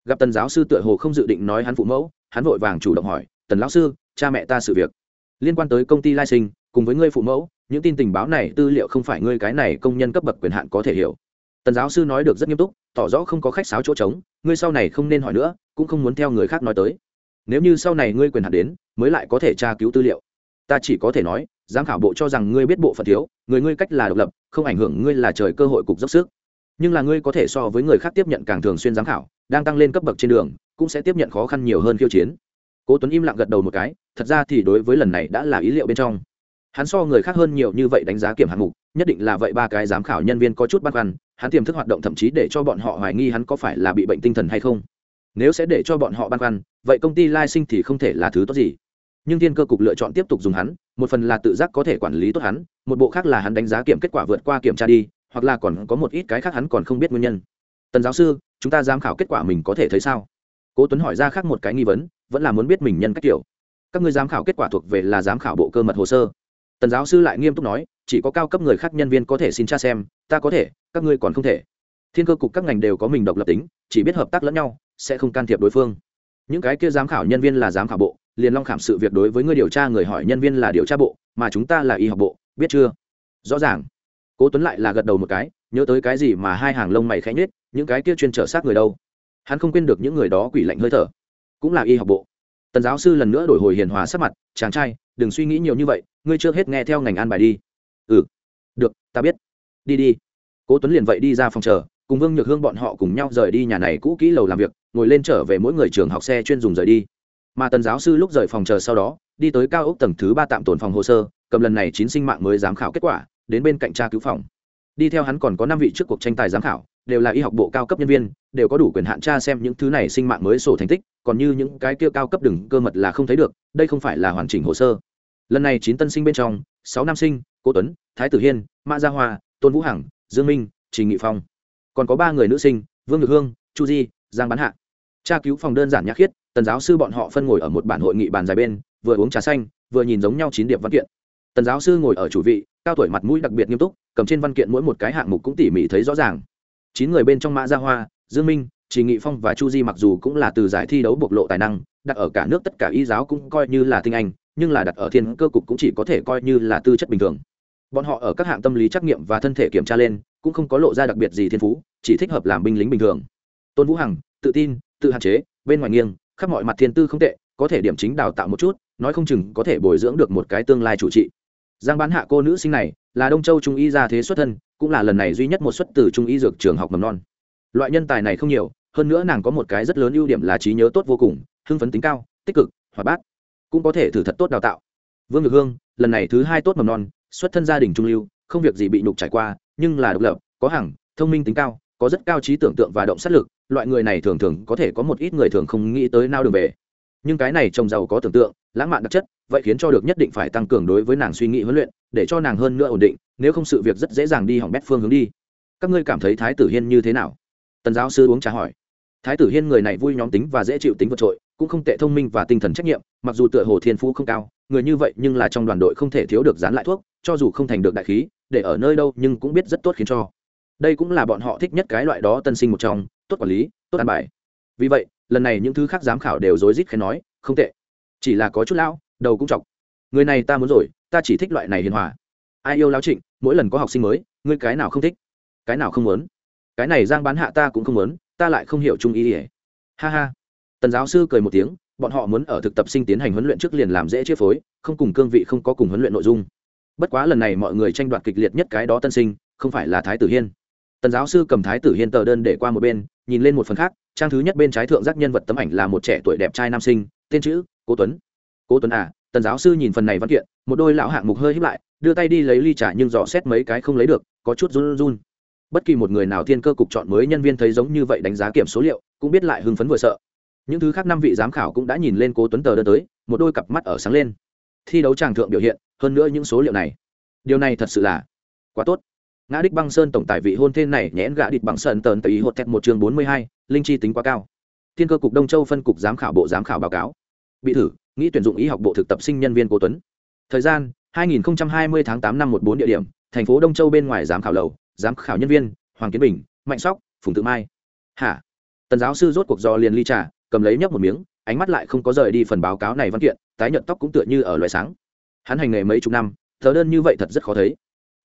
S1: gặp tần giáo sư tựa hồ không dự định nói hắn phụ mẫu, hắn vội vàng chủ động hỏi, tần lão sư, cha mẹ ta sự việc? Liên quan tới công ty lai sinh, cùng với ngươi phụ mẫu, những tin tình báo này tư liệu không phải ngươi cái này công nhân cấp bậc quyền hạn có thể hiểu tần giáo sư nói được rất nghiêm túc, tỏ rõ không có khách sáo chỗ trống, ngươi sau này không nên hỏi nữa, cũng không muốn theo người khác nói tới. Nếu như sau này ngươi quyền hạn đến, mới lại có thể tra cứu tư liệu. Ta chỉ có thể nói, giám khảo bộ cho rằng ngươi biết bộ phận thiếu, người ngươi cách là độc lập, không ảnh hưởng ngươi là trời cơ hội cục dốc sức. Nhưng là ngươi có thể so với người khác tiếp nhận càng thường xuyên giám khảo, đang tăng lên cấp bậc trên đường, cũng sẽ tiếp nhận khó khăn nhiều hơn khiêu chiến. Cố tuấn im lặng gật đầu một cái, thật ra thì đối với lần này đã là ý liệu bên trong. Hắn so người khác hơn nhiều như vậy đánh giá kiểm hạng mục, nhất định là vậy ba cái giám khảo nhân viên có chút băn khoăn hắn tiềm thức hoạt động thậm chí để cho bọn họ hoài nghi hắn có phải là bị bệnh tinh thần hay không. Nếu sẽ để cho bọn họ băn khoăn, vậy công ty lai sinh thì không thể là thứ tốt gì. Nhưng thiên cơ cục lựa chọn tiếp tục dùng hắn, một phần là tự giác có thể quản lý tốt hắn, một bộ khác là hắn đánh giá kiểm kết quả vượt qua kiểm tra đi, hoặc là còn có một ít cái khác hắn còn không biết nguyên nhân. Tần giáo sư, chúng ta giám khảo kết quả mình có thể thấy sao? Cố tuấn hỏi ra khác một cái nghi vấn, vẫn là muốn biết mình nhân cách kiểu. Các ngươi giám khảo kết quả thuộc về là giám khảo bộ cơ mật hồ sơ. Tần giáo sư lại nghiêm túc nói chỉ có cao cấp người khác nhân viên có thể xin tra xem, ta có thể, các ngươi còn không thể. Thiên cơ cục các ngành đều có mình độc lập tính, chỉ biết hợp tác lẫn nhau, sẽ không can thiệp đối phương. Những cái kia giám khảo nhân viên là giám khảo bộ, liền long khảm sự việc đối với người điều tra người hỏi nhân viên là điều tra bộ, mà chúng ta là y học bộ, biết chưa? Rõ ràng. Cố tuấn lại là gật đầu một cái, nhớ tới cái gì mà hai hàng lông mày khẽ nhết những cái kia chuyên trở sát người đâu? Hắn không quên được những người đó quỷ lạnh hơi thở. Cũng là y học bộ. Tần giáo sư lần nữa đổi hồi hiền hòa sắc mặt, chàng trai, đừng suy nghĩ nhiều như vậy, ngươi chưa hết nghe theo ngành an bài đi ừ. Được, ta biết. Đi đi. Cố tuấn liền vậy đi ra phòng chờ, cùng vương nhược hương bọn họ cùng nhau rời đi nhà này cũ kỹ lầu làm việc, ngồi lên trở về mỗi người trường học xe chuyên dùng rời đi. Mà tần giáo sư lúc rời phòng chờ sau đó, đi tới cao ốc tầng thứ ba tạm tồn phòng hồ sơ, cầm lần này chín sinh mạng mới giám khảo kết quả, đến bên cạnh tra cứu phòng. Đi theo hắn còn có năm vị trước cuộc tranh tài giám khảo, đều là y học bộ cao cấp nhân viên, đều có đủ quyền hạn tra xem những thứ này sinh mạng mới sổ thành tích, còn như những cái kia cao cấp đừng cơ mật là không thấy được, đây không phải là hoàn chỉnh hồ sơ. Lần này chín tân sinh bên trong sáu nam sinh cố tuấn thái tử hiên mã gia hoa tôn vũ hằng dương minh trình nghị phong. Còn có ba người nữ sinh vương nhược hương chu di giang bán hạ. Tra cứu phòng đơn giản nhạc khiết tần giáo sư bọn họ phân ngồi ở một bản hội nghị bàn dài bên vừa uống trà xanh vừa nhìn giống nhau chín điểm văn kiện. Tần giáo sư ngồi ở chủ vị cao tuổi mặt mũi đặc biệt nghiêm túc cầm trên văn kiện mỗi một cái hạng mục cũng tỉ mỉ thấy rõ ràng. Chín người bên trong mã gia hoa dương minh Trình Nghị Phong và Chu Di mặc dù cũng là từ giải thi đấu bộc lộ tài năng, đặt ở cả nước tất cả y giáo cũng coi như là tinh anh, nhưng là đặt ở thiên cơ cục cũng chỉ có thể coi như là tư chất bình thường. Bọn họ ở các hạng tâm lý trắc nghiệm và thân thể kiểm tra lên, cũng không có lộ ra đặc biệt gì thiên phú, chỉ thích hợp làm binh lính bình thường. Tôn Vũ Hằng, tự tin, tự hạn chế, bên ngoài nghiêng, khắp mọi mặt thiên tư không tệ, có thể điểm chính đào tạo một chút, nói không chừng có thể bồi dưỡng được một cái tương lai chủ trị. Giang Bán Hạ cô nữ sinh này, là Đông Châu trung y gia thế xuất thân, cũng là lần này duy nhất một xuất từ trung y dược trường học mầm non. Loại nhân tài này không nhiều, hơn nữa nàng có một cái rất lớn ưu điểm là trí nhớ tốt vô cùng hưng phấn tính cao tích cực hoạt bát cũng có thể thử thật tốt đào tạo. Vương ngược hương, lần này thứ hai tốt mầm non, xuất thân gia đình trung lưu, không việc gì bị nhục trải qua, nhưng là độc lập, có hàng thông minh tính cao, có rất cao trí tưởng tượng và động sát lực, loại người này thường thường có thể có một ít người thường không nghĩ tới nao đường về. Nhưng cái này chồng giàu có tưởng tượng, lãng mạn đặc chất, vậy khiến cho được nhất định phải tăng cường đối với nàng suy nghĩ huấn luyện, để cho nàng hơn nữa ổn định, nếu không sự việc rất dễ dàng đi hỏng bét phương hướng đi. Các ngươi cảm thấy thái tử hiên như thế nào? Tần giáo sư uống trà hỏi. Thái tử hiên người này vui nhóm tính và dễ chịu tính vượt trội cũng không tệ thông minh và tinh thần trách nhiệm, mặc dù tựa hồ thiên phú không cao, người như vậy nhưng là trong đoàn đội không thể thiếu được dán lại thuốc, cho dù không thành được đại khí, để ở nơi đâu nhưng cũng biết rất tốt khiến cho. Đây cũng là bọn họ thích nhất cái loại đó tân sinh một trong, tốt quản lý, tốt an bài. Vì vậy, lần này những thứ khác giám khảo đều rối rít khen nói, không tệ. Chỉ là có chút lão, đầu cũng chọc. Người này ta muốn rồi, ta chỉ thích loại này hiền hòa. Ai yêu lão trịnh, mỗi lần có học sinh mới, ngươi cái nào không thích? Cái nào không muốn? Cái này giang bán hạ ta cũng không muốn, ta lại không hiểu trung ý ỉa ha ha tần giáo sư cười một tiếng, bọn họ muốn ở thực tập sinh tiến hành huấn luyện trước liền làm dễ chia phối, không cùng cương vị, không có cùng huấn luyện nội dung. Bất quá lần này mọi người tranh đoạt kịch liệt nhất cái đó tân sinh, không phải là thái tử hiên. Tần giáo sư cầm thái tử hiên tờ đơn để qua một bên, nhìn lên một phần khác, trang thứ nhất bên trái thượng giác nhân vật tấm ảnh là một trẻ tuổi đẹp trai nam sinh, tên chữ, cố tuấn. Cố tuấn à tần giáo sư nhìn phần này văn kiện, một đôi lão hạng mục hơi hít lại, đưa tay đi lấy ly trả nhưng dò xét mấy cái không lấy được, có chút run run. Bất kỳ một người nào thiên cơ cục chọn mới nhân viên thấy giống như vậy đánh giá kiểm số liệu, cũng biết lại hưng phấn vừa sợ những thứ khác năm vị giám khảo cũng đã nhìn lên cố tuấn tờ đơn tới, một đôi cặp mắt ở sáng lên. Thi đấu tràng thượng biểu hiện, hơn nữa những số liệu này. Điều này thật sự là quá tốt. Ngã đích băng sơn tổng tài vị hôn thê này nhẽn gã địch bằng sơn tờn tây hột thẹt một chương bốn mươi hai, linh chi tính quá cao. Thiên cơ cục đông châu phân cục giám khảo bộ giám khảo báo cáo. Bị thử, nghĩ tuyển dụng y học bộ thực tập sinh nhân viên cố tuấn. Thời gian 2020 tháng 8 năm 14 địa điểm, thành phố đông châu bên ngoài giám khảo lầu, giám khảo nhân viên, hoàng kiến bình, mạnh sóc, phùng tự mai. Hả? Tần giáo sư rốt cuộc do liền ly trà cầm lấy nhấp một miếng, ánh mắt lại không có rời đi phần báo cáo này văn kiện, tái nhận tóc cũng tựa như ở loại sáng. Hắn hành nghề mấy chục năm, thờ đơn như vậy thật rất khó thấy.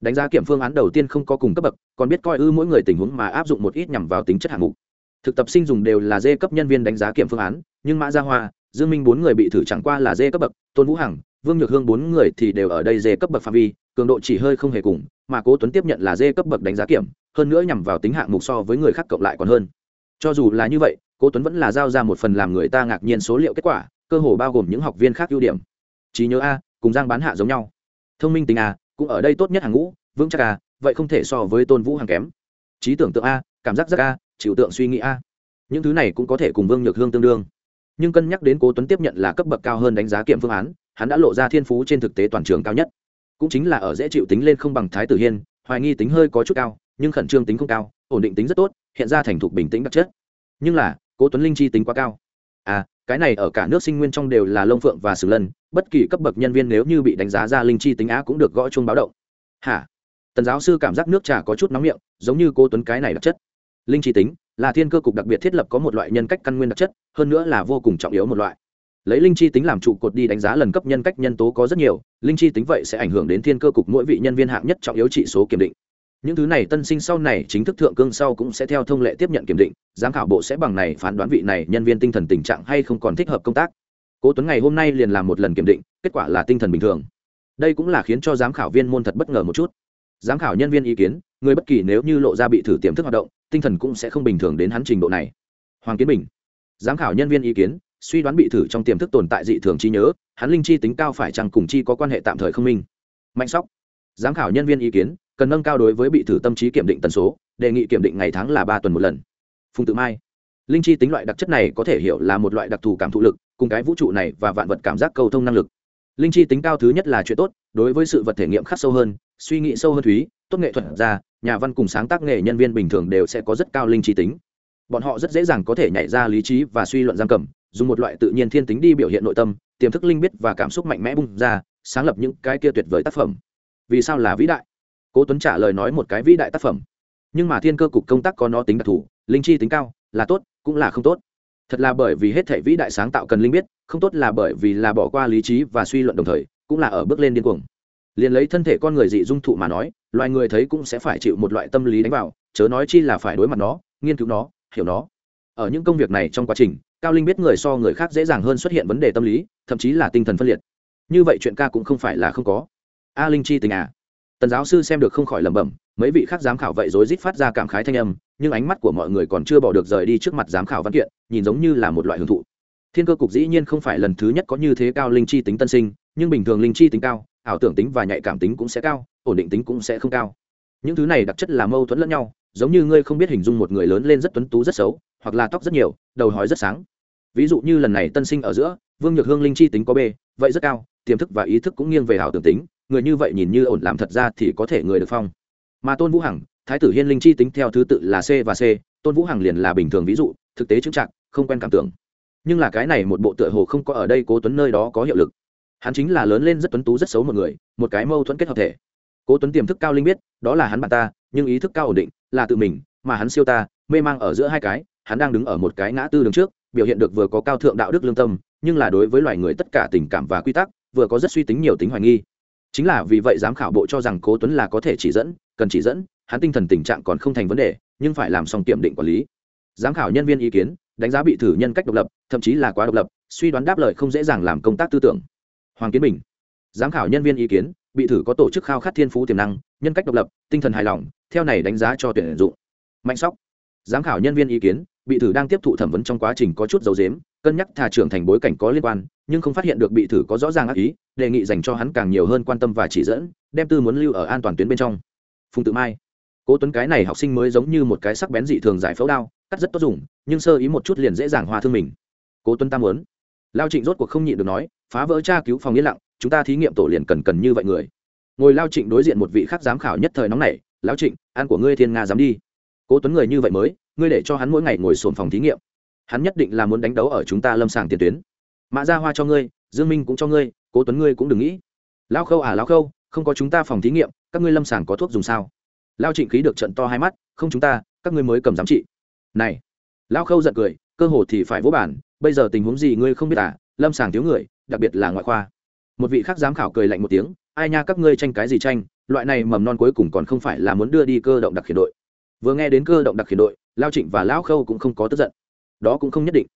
S1: Đánh giá kiểm phương án đầu tiên không có cùng cấp bậc, còn biết coi ư mỗi người tình huống mà áp dụng một ít nhằm vào tính chất hạng mục. Thực tập sinh dùng đều là dê cấp nhân viên đánh giá kiểm phương án, nhưng mã gia hoa, dương minh bốn người bị thử chẳng qua là dê cấp bậc, tôn vũ hằng, vương nhược hương bốn người thì đều ở đây dê cấp bậc phạm vi, cường độ chỉ hơi không hề cùng, mà cố tuấn tiếp nhận là dê cấp bậc đánh giá kiểm, hơn nữa nhằm vào tính hạng mục so với người khác cộng lại còn hơn. Cho dù là như vậy cố tuấn vẫn là giao ra một phần làm người ta ngạc nhiên số liệu kết quả, cơ hồ bao gồm những học viên khác ưu điểm. Trí nhớ a, cùng giang bán hạ giống nhau. Thông minh tính a, cũng ở đây tốt nhất hàng ngũ, vững chắc a, vậy không thể so với tôn vũ hàng kém. Trí tưởng tượng a, cảm giác rất a, chịu tượng suy nghĩ a. Những thứ này cũng có thể cùng vương nhược hương tương đương. Nhưng cân nhắc đến cố tuấn tiếp nhận là cấp bậc cao hơn đánh giá kiểm phương án, hắn đã lộ ra thiên phú trên thực tế toàn trường cao nhất. Cũng chính là ở dễ chịu tính lên không bằng thái tử hiên, hoài nghi tính hơi có chút cao, nhưng khẩn trương tính không cao, ổn định tính rất tốt, hiện ra thành thục bình tĩnh đặc chất. Nhưng là cố tuấn linh chi tính quá cao. À cái này ở cả nước sinh nguyên trong đều là lông phượng và sử lân, bất kỳ cấp bậc nhân viên nếu như bị đánh giá ra linh chi tính á cũng được gõ chuông báo động. Hả? Tần giáo sư cảm giác nước trà có chút nóng miệng, giống như cố tuấn cái này đặc chất. Linh chi tính là thiên cơ cục đặc biệt thiết lập có một loại nhân cách căn nguyên đặc chất, hơn nữa là vô cùng trọng yếu một loại. Lấy linh chi tính làm trụ cột đi đánh giá lần cấp nhân cách nhân tố có rất nhiều, linh chi tính vậy sẽ ảnh hưởng đến thiên cơ cục mỗi vị nhân viên hạng nhất trọng yếu trị số kiểm định những thứ này tân sinh sau này chính thức thượng cương sau cũng sẽ theo thông lệ tiếp nhận kiểm định, giám khảo bộ sẽ bằng này phán đoán vị này nhân viên tinh thần tình trạng hay không còn thích hợp công tác. Cố tuấn ngày hôm nay liền làm một lần kiểm định, kết quả là tinh thần bình thường. Đây cũng là khiến cho giám khảo viên môn thật bất ngờ một chút. Giám khảo nhân viên ý kiến, người bất kỳ nếu như lộ ra bị thử tiềm thức hoạt động, tinh thần cũng sẽ không bình thường đến hắn trình độ này. Hoàng kiến bình. Giám khảo nhân viên ý kiến, suy đoán bị thử trong tiềm thức tồn tại dị thường trí nhớ, hắn linh chi tính cao phải chăng cùng chi có quan hệ tạm thời không minh. Mạnh sóc. Giám khảo nhân viên ý kiến cần nâng cao đối với bị thử tâm trí kiểm định tần số, đề nghị kiểm định ngày tháng là ba tuần một lần. Phùng tự mai. Linh chi tính loại đặc chất này có thể hiểu là một loại đặc thù cảm thụ lực, cùng cái vũ trụ này và vạn vật cảm giác cầu thông năng lực. Linh chi tính cao thứ nhất là chuyện tốt, đối với sự vật thể nghiệm khắc sâu hơn, suy nghĩ sâu hơn thúy, tốt nghệ thuật ra, nhà văn cùng sáng tác nghề nhân viên bình thường đều sẽ có rất cao linh chi tính. Bọn họ rất dễ dàng có thể nhảy ra lý trí và suy luận giam cầm, dùng một loại tự nhiên thiên tính đi biểu hiện nội tâm, tiềm thức linh biết và cảm xúc mạnh mẽ bung ra, sáng lập những cái kia tuyệt vời tác phẩm. Vì sao là vĩ đại? Cố tuấn trả lời nói một cái vĩ đại tác phẩm. Nhưng mà thiên cơ cục công tác có nó tính đặc thù, linh chi tính cao, là tốt, cũng là không tốt. Thật là bởi vì hết thể vĩ đại sáng tạo cần linh biết, không tốt là bởi vì là bỏ qua lý trí và suy luận đồng thời, cũng là ở bước lên điên cuồng. Liền lấy thân thể con người dị dung thụ mà nói, loài người thấy cũng sẽ phải chịu một loại tâm lý đánh vào, chớ nói chi là phải đối mặt nó, nghiên cứu nó, hiểu nó. Ở những công việc này trong quá trình, cao linh biết người so người khác dễ dàng hơn xuất hiện vấn đề tâm lý, thậm chí là tinh thần phân liệt. Như vậy chuyện ca cũng không phải là không có. A linh chi tình à? Tần giáo sư xem được không khỏi lẩm bẩm, mấy vị khác giám khảo vậy rối rít phát ra cảm khái thanh âm, nhưng ánh mắt của mọi người còn chưa bỏ được rời đi trước mặt giám khảo văn kiện, nhìn giống như là một loại hưởng thụ. Thiên cơ cục dĩ nhiên không phải lần thứ nhất có như thế cao linh chi tính tân sinh, nhưng bình thường linh chi tính cao, ảo tưởng tính và nhạy cảm tính cũng sẽ cao, ổn định tính cũng sẽ không cao. Những thứ này đặc chất là mâu thuẫn lẫn nhau, giống như ngươi không biết hình dung một người lớn lên rất tuấn tú rất xấu, hoặc là tóc rất nhiều, đầu hói rất sáng. Ví dụ như lần này tân sinh ở giữa, vương nhược hương linh chi tính có b, vậy rất cao, tiềm thức và ý thức cũng nghiêng về ảo tưởng tính người như vậy nhìn như ổn làm thật ra thì có thể người được phong. Mà tôn vũ hằng, thái tử hiên linh chi tính theo thứ tự là c và c, tôn vũ hằng liền là bình thường ví dụ, thực tế chứng trạng, không quen cảm tưởng. Nhưng là cái này một bộ tựa hồ không có ở đây cố tuấn nơi đó có hiệu lực. Hắn chính là lớn lên rất tuấn tú rất xấu một người, một cái mâu thuẫn kết hợp thể. Cố tuấn tiềm thức cao linh biết, đó là hắn bạn ta, nhưng ý thức cao ổn định, là tự mình, mà hắn siêu ta, mê mang ở giữa hai cái, hắn đang đứng ở một cái ngã tư đường trước, biểu hiện được vừa có cao thượng đạo đức lương tâm, nhưng là đối với loài người tất cả tình cảm và quy tắc, vừa có rất suy tính nhiều tính hoài nghi chính là vì vậy giám khảo bộ cho rằng cố tuấn là có thể chỉ dẫn, cần chỉ dẫn, hắn tinh thần tình trạng còn không thành vấn đề, nhưng phải làm xong kiểm định quản lý. Giám khảo nhân viên ý kiến, đánh giá bị thử nhân cách độc lập, thậm chí là quá độc lập, suy đoán đáp lời không dễ dàng làm công tác tư tưởng. Hoàng kiến bình. Giám khảo nhân viên ý kiến, bị thử có tổ chức khao khát thiên phú tiềm năng, nhân cách độc lập, tinh thần hài lòng, theo này đánh giá cho tuyển dụng. Mạnh sóc. Giám khảo nhân viên ý kiến, bị thử đang tiếp thụ thẩm vấn trong quá trình có chút dấu dếm cân nhắc thà trưởng thành bối cảnh có liên quan, nhưng không phát hiện được bị thử có rõ ràng ác ý, đề nghị dành cho hắn càng nhiều hơn quan tâm và chỉ dẫn, đem tư muốn lưu ở an toàn tuyến bên trong. Phùng tự mai. Cố tuấn cái này học sinh mới giống như một cái sắc bén dị thường giải phẫu đao, cắt rất tốt dùng, nhưng sơ ý một chút liền dễ dàng hoa thương mình. Cố tuấn tam muốn. Lao trịnh rốt cuộc không nhịn được nói, phá vỡ tra cứu phòng yên lặng, chúng ta thí nghiệm tổ liền cần cần như vậy người. Ngồi lao trịnh đối diện một vị khác giám khảo nhất thời nóng này lão trịnh, ăn của ngươi thiên nga dám đi. Cố tuấn người như vậy mới, ngươi để cho hắn mỗi ngày ngồi sồn phòng thí nghiệm hắn nhất định là muốn đánh đấu ở chúng ta lâm sàng tiền tuyến. Mã ra hoa cho ngươi, dương minh cũng cho ngươi, cố tuấn ngươi cũng đừng nghĩ. Lao khâu à lao khâu, không có chúng ta phòng thí nghiệm, các ngươi lâm sàng có thuốc dùng sao? Lao trịnh khí được trận to hai mắt, không chúng ta, các ngươi mới cầm giám trị. Này lao khâu giận cười, cơ hồ thì phải vỗ bản bây giờ tình huống gì ngươi không biết à lâm sàng thiếu người, đặc biệt là ngoại khoa. Một vị khác giám khảo cười lạnh một tiếng, ai nha các ngươi tranh cái gì tranh, loại này mầm non cuối cùng còn không phải là muốn đưa đi cơ động đặc khiển đội. Vừa nghe đến cơ động đặc khiển đội, lao trịnh và lão khâu cũng không có tức giận đó cũng không nhất định.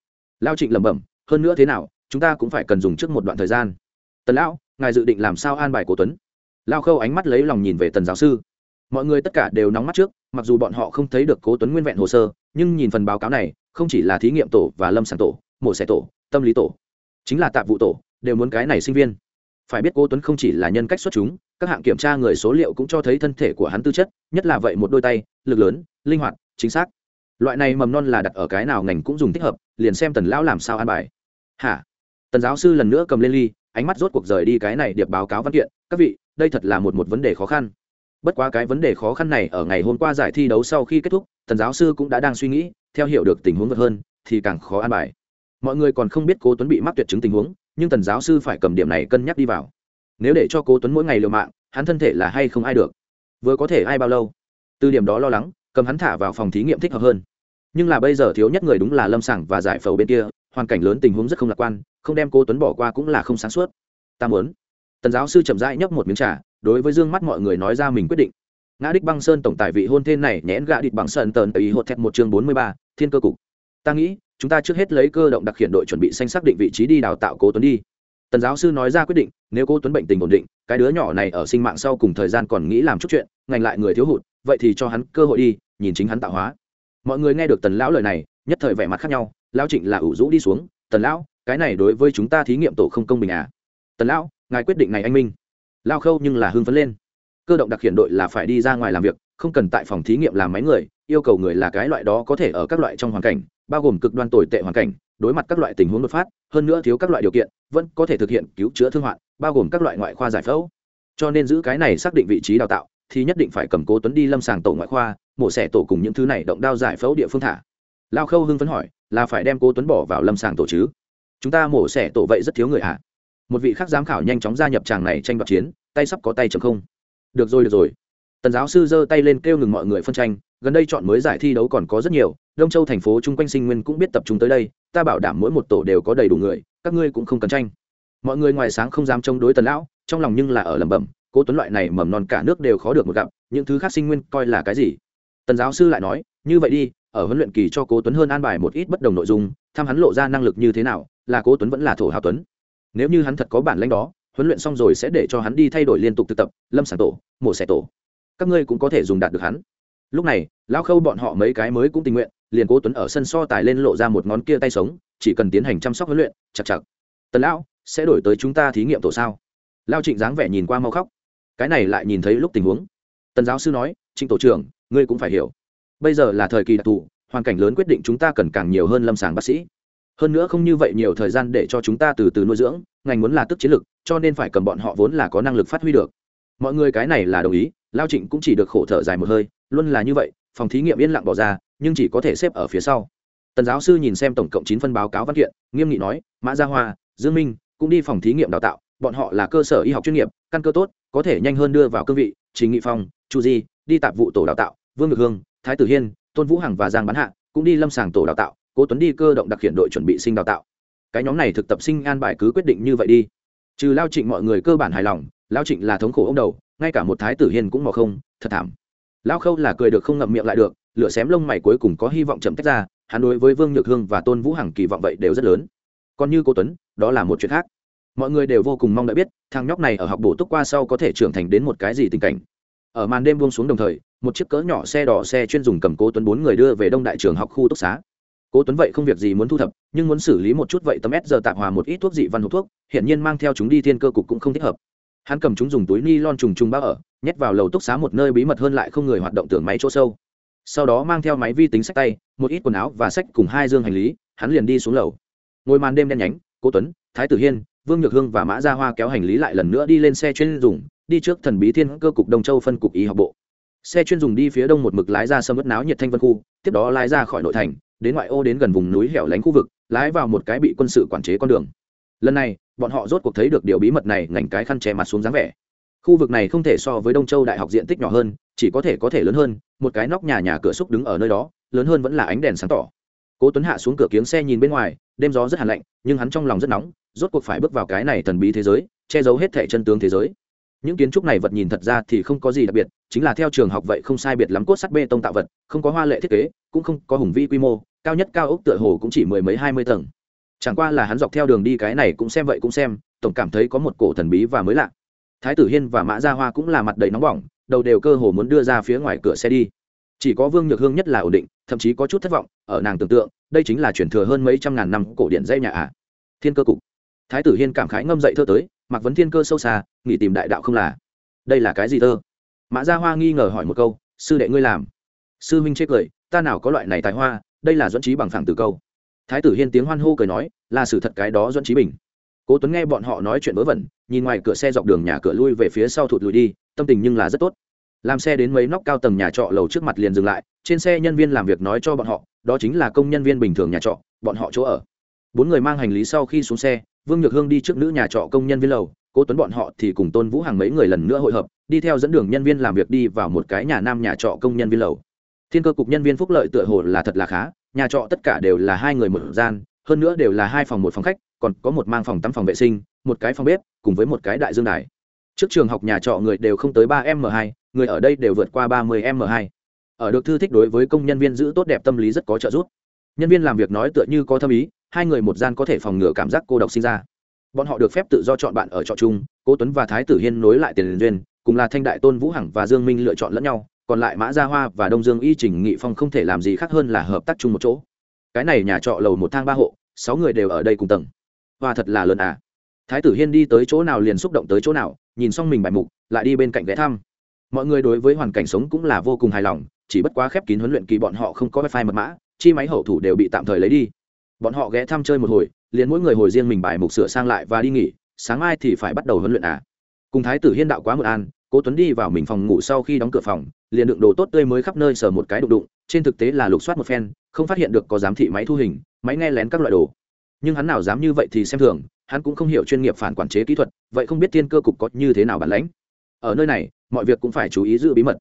S1: Lao trịnh lẩm bẩm, hơn nữa thế nào, chúng ta cũng phải cần dùng trước một đoạn thời gian. Tần lão, ngài dự định làm sao an bài cổ tuấn? Lao khâu ánh mắt lấy lòng nhìn về tần giáo sư. Mọi người tất cả đều nóng mắt trước, mặc dù bọn họ không thấy được cố tuấn nguyên vẹn hồ sơ, nhưng nhìn phần báo cáo này, không chỉ là thí nghiệm tổ và lâm sản tổ, mổ xẻ tổ, tâm lý tổ, chính là tạp vụ tổ, đều muốn cái này sinh viên. Phải biết cố tuấn không chỉ là nhân cách xuất chúng, các hạng kiểm tra người số liệu cũng cho thấy thân thể của hắn tư chất, nhất là vậy một đôi tay, lực lớn, linh hoạt, chính xác loại này mầm non là đặt ở cái nào ngành cũng dùng thích hợp, liền xem tần lão làm sao an bài. Hả? Tần giáo sư lần nữa cầm lên ly, ánh mắt rốt cuộc rời đi cái này điệp báo cáo văn kiện. Các vị, đây thật là một một vấn đề khó khăn. Bất quá cái vấn đề khó khăn này ở ngày hôm qua giải thi đấu sau khi kết thúc, tần giáo sư cũng đã đang suy nghĩ, theo hiểu được tình huống vật hơn, thì càng khó an bài. Mọi người còn không biết cố tuấn bị mắc tuyệt chứng tình huống, nhưng tần giáo sư phải cầm điểm này cân nhắc đi vào. Nếu để cho cố tuấn mỗi ngày liều mạng, hắn thân thể là hay không ai được. Vừa có thể ai bao lâu? Từ điểm đó lo lắng, cầm hắn thả vào phòng thí nghiệm thích hợp hơn nhưng là bây giờ thiếu nhất người đúng là lâm sảng và giải phẫu bên kia, hoàn cảnh lớn tình huống rất không lạc quan, không đem cô tuấn bỏ qua cũng là không sáng suốt. Ta muốn. Tần giáo sư chậm rãi nhấp một miếng trà, đối với dương mắt mọi người nói ra mình quyết định. Ngã đích băng sơn tổng tài vị hôn thê này nhẽn gạ địch bằng sơn tờn ý hột thẹt một chương bốn mươi ba, thiên cơ cục. Ta nghĩ, chúng ta trước hết lấy cơ động đặc hiện đội chuẩn bị xanh xác định vị trí đi đào tạo cố tuấn đi. Tần giáo sư nói ra quyết định, nếu cô tuấn bệnh tình ổn định, cái đứa nhỏ này ở sinh mạng sau cùng thời gian còn nghĩ làm chút chuyện, ngành lại người thiếu hụt, vậy thì cho hắn cơ hội đi, nhìn chính hắn tạo hóa mọi người nghe được tần lão lời này, nhất thời vẻ mặt khác nhau, lão trịnh là ủ rũ đi xuống, tần lão, cái này đối với chúng ta thí nghiệm tổ không công bình à? Tần lão, ngài quyết định này anh minh. Lao khâu nhưng là hưng phấn lên. Cơ động đặc hiện đội là phải đi ra ngoài làm việc, không cần tại phòng thí nghiệm làm máy người, yêu cầu người là cái loại đó có thể ở các loại trong hoàn cảnh, bao gồm cực đoan tồi tệ hoàn cảnh, đối mặt các loại tình huống đột phát, hơn nữa thiếu các loại điều kiện, vẫn có thể thực hiện cứu chữa thương hoạn, bao gồm các loại ngoại khoa giải phẫu. Cho nên giữ cái này xác định vị trí đào tạo, thì nhất định phải cầm cố tuấn đi lâm sàng tổ ngoại khoa mổ xẻ tổ cùng những thứ này động đao giải phẫu địa phương thả. Lao khâu hưng phấn hỏi, là phải đem cố tuấn bỏ vào lâm sàng tổ chứ? Chúng ta mổ xẻ tổ vậy rất thiếu người ạ à? một vị khác giám khảo nhanh chóng gia nhập tràng này tranh đoạt chiến, tay sắp có tay chấm không. Được rồi được rồi. Tần giáo sư giơ tay lên kêu ngừng mọi người phân tranh, gần đây chọn mới giải thi đấu còn có rất nhiều, đông châu thành phố chung quanh sinh nguyên cũng biết tập trung tới đây, ta bảo đảm mỗi một tổ đều có đầy đủ người, các ngươi cũng không cần tranh. Mọi người ngoài sáng không dám chống đối tần lão, trong lòng nhưng là ở lẩm bẩm, cố tuấn loại này mầm non cả nước đều khó được một gặp, những thứ khác sinh nguyên coi là cái gì? Tần giáo sư lại nói, như vậy đi, ở huấn luyện kỳ cho cố tuấn hơn an bài một ít bất đồng nội dung, thăm hắn lộ ra năng lực như thế nào, là cố tuấn vẫn là thổ hào tuấn. Nếu như hắn thật có bản lãnh đó, huấn luyện xong rồi sẽ để cho hắn đi thay đổi liên tục thực tập, lâm sản tổ mổ xẻ tổ. Các ngươi cũng có thể dùng đạt được hắn. Lúc này, lão khâu bọn họ mấy cái mới cũng tình nguyện, liền cố tuấn ở sân so tài lên lộ ra một ngón kia tay sống, chỉ cần tiến hành chăm sóc huấn luyện, chặt chặt. Tần lão, sẽ đổi tới chúng ta thí nghiệm tổ sao? Lao trịnh dáng vẻ nhìn qua mau khóc. Cái này lại nhìn thấy lúc tình huống. Tần giáo sư nói, trịnh tổ trưởng ngươi cũng phải hiểu. Bây giờ là thời kỳ đặc thù, hoàn cảnh lớn quyết định chúng ta cần càng nhiều hơn lâm sàng bác sĩ. Hơn nữa không như vậy nhiều thời gian để cho chúng ta từ từ nuôi dưỡng, ngành muốn là tức chiến lược cho nên phải cầm bọn họ vốn là có năng lực phát huy được. Mọi người cái này là đồng ý, lao trịnh cũng chỉ được khổ thở dài một hơi, luôn là như vậy, phòng thí nghiệm yên lặng bỏ ra, nhưng chỉ có thể xếp ở phía sau. Tần giáo sư nhìn xem tổng cộng chín phân báo cáo văn kiện, nghiêm nghị nói, mã gia hoa, dương minh, cũng đi phòng thí nghiệm đào tạo, bọn họ là cơ sở y học chuyên nghiệp, căn cơ tốt, có thể nhanh hơn đưa vào cương vị, trình nghị phong, chu di, đi tạp vụ tổ đào tạo vương ngược hương, thái tử hiên, tôn vũ hằng và giang bán hạ cũng đi lâm sàng tổ đào tạo, cố tuấn đi cơ động đặc hiện đội chuẩn bị sinh đào tạo. Cái nhóm này thực tập sinh an bài cứ quyết định như vậy đi. Trừ lao trịnh mọi người cơ bản hài lòng, lao trịnh là thống khổ ông đầu, ngay cả một thái tử hiên cũng mò không, thật thảm. Lao khâu là cười được không ngậm miệng lại được, lửa xém lông mày cuối cùng có hy vọng chậm tách ra, hắn đối với vương nhược hương và tôn vũ hằng kỳ vọng vậy đều rất lớn. Còn như cô tuấn, đó là một chuyện khác. Mọi người đều vô cùng mong đợi biết, thằng nhóc này ở học bổ túc qua sau có thể trưởng thành đến một cái gì tình cảnh. Ở màn đêm buông xuống đồng thời một chiếc cỡ nhỏ xe đỏ xe chuyên dùng cầm cố tuấn bốn người đưa về đông đại trường học khu túc xá. Cố tuấn vậy không việc gì muốn thu thập, nhưng muốn xử lý một chút vậy tấm s giờ tạp hòa một ít thuốc dị văn hộp thuốc hiện nhiên mang theo chúng đi thiên cơ cục cũng không thích hợp. Hắn cầm chúng dùng túi ni lon trùng trùng bao ở, nhét vào lầu túc xá một nơi bí mật hơn lại không người hoạt động tưởng máy chỗ sâu. Sau đó mang theo máy vi tính sách tay, một ít quần áo và sách cùng hai dương hành lý, hắn liền đi xuống lầu. Ngồi màn đêm đen nhánh, cố tuấn, thái tử hiên, vương nhược hương và mã gia hoa kéo hành lý lại lần nữa đi lên xe chuyên dùng, đi trước thần bí thiên cơ cục đông châu phân cục y học bộ xe chuyên dùng đi phía đông một mực lái ra sâm ớt náo nhiệt thanh vân khu, tiếp đó lái ra khỏi nội thành, đến ngoại ô đến gần vùng núi hẻo lánh khu vực, lái vào một cái bị quân sự quản chế con đường. Lần này, bọn họ rốt cuộc thấy được điều bí mật này, ngành cái khăn che mặt xuống dáng vẻ. Khu vực này không thể so với đông châu đại học diện tích nhỏ hơn, chỉ có thể có thể lớn hơn, một cái nóc nhà nhà cửa xúc đứng ở nơi đó, lớn hơn vẫn là ánh đèn sáng tỏ. Cố tuấn hạ xuống cửa kiếng xe nhìn bên ngoài, đêm gió rất hàn lạnh, nhưng hắn trong lòng rất nóng, rốt cuộc phải bước vào cái này thần bí thế giới, che giấu hết thẻ chân tướng thế giới những kiến trúc này vật nhìn thật ra thì không có gì đặc biệt, chính là theo trường học vậy không sai biệt lắm cốt sắt bê tông tạo vật, không có hoa lệ thiết kế, cũng không có hùng vi quy mô, cao nhất cao ốc tựa hồ cũng chỉ mười mấy hai mươi tầng. Chẳng qua là hắn dọc theo đường đi cái này cũng xem vậy cũng xem, tổng cảm thấy có một cổ thần bí và mới lạ. Thái tử hiên và mã gia hoa cũng là mặt đầy nóng bỏng, đầu đều cơ hồ muốn đưa ra phía ngoài cửa xe đi. Chỉ có vương nhược hương nhất là ổn định, thậm chí có chút thất vọng, ở nàng tưởng tượng, đây chính là chuyển thừa hơn mấy trăm ngàn năm cổ điện dây nhà ạ. À. thiên cơ cục. Thái tử hiên cảm khái ngâm dậy thơ tới mặc vấn thiên cơ sâu xa nghĩ tìm đại đạo không là. Đây là cái gì thơ? Mã gia hoa nghi ngờ hỏi một câu, sư đệ ngươi làm. Sư minh chê cười, ta nào có loại này tài hoa, đây là dẫn trí bằng phẳng từ câu. Thái tử hiên tiếng hoan hô cười nói, là sự thật cái đó dẫn trí bình. Cố tuấn nghe bọn họ nói chuyện vớ vẩn, nhìn ngoài cửa xe dọc đường nhà cửa lui về phía sau thụt lùi đi, tâm tình nhưng là rất tốt. Làm xe đến mấy nóc cao tầng nhà trọ lầu trước mặt liền dừng lại, trên xe nhân viên làm việc nói cho bọn họ, đó chính là công nhân viên bình thường nhà trọ, bọn họ chỗ ở. Bốn người mang hành lý sau khi xuống xe vương nhược hương đi trước nữ nhà trọ công nhân viên lầu, cố tuấn bọn họ thì cùng tôn vũ hàng mấy người lần nữa hội hợp, đi theo dẫn đường nhân viên làm việc đi vào một cái nhà nam nhà trọ công nhân viên lầu. Thiên cơ cục nhân viên phúc lợi tựa hồ là thật là khá, nhà trọ tất cả đều là hai người một gian, hơn nữa đều là hai phòng một phòng khách, còn có một mang phòng tắm phòng vệ sinh, một cái phòng bếp, cùng với một cái đại dương đài. Trước trường học nhà trọ người đều không tới ba m hai, người ở đây đều vượt qua ba mươi m hai. Ở được thư thích đối với công nhân viên giữ tốt đẹp tâm lý rất có trợ giúp. Nhân viên làm việc nói tựa như có thâm ý hai người một gian có thể phòng ngừa cảm giác cô độc sinh ra. Bọn họ được phép tự do chọn bạn ở trọ chung, cố tuấn và thái tử hiên nối lại tiền duyên, cùng là thanh đại tôn vũ hằng và dương minh lựa chọn lẫn nhau, còn lại mã gia hoa và đông dương y trình nghị phong không thể làm gì khác hơn là hợp tác chung một chỗ. Cái này nhà trọ lầu một thang ba hộ, sáu người đều ở đây cùng tầng. Và thật là lớn à. Thái tử hiên đi tới chỗ nào liền xúc động tới chỗ nào, nhìn xong mình bài mục, lại đi bên cạnh ghé thăm. Mọi người đối với hoàn cảnh sống cũng là vô cùng hài lòng, chỉ bất quá khép kín huấn luyện kỳ bọn họ không có wifi mật mã, chi máy hậu thủ đều bị tạm thời lấy đi bọn họ ghé thăm chơi một hồi, liền mỗi người hồi riêng mình bài mục sửa sang lại và đi nghỉ, sáng mai thì phải bắt đầu huấn luyện à. Cùng thái tử hiên đạo quá một an, cố tuấn đi vào mình phòng ngủ sau khi đóng cửa phòng, liền đựng đồ tốt tươi mới khắp nơi sờ một cái đụng đụng, trên thực tế là lục soát một phen, không phát hiện được có giám thị máy thu hình, máy nghe lén các loại đồ. Nhưng hắn nào dám như vậy thì xem thường, hắn cũng không hiểu chuyên nghiệp phản quản chế kỹ thuật, vậy không biết thiên cơ cục có như thế nào bản lãnh. Ở nơi này, mọi việc cũng phải chú ý giữ bí mật.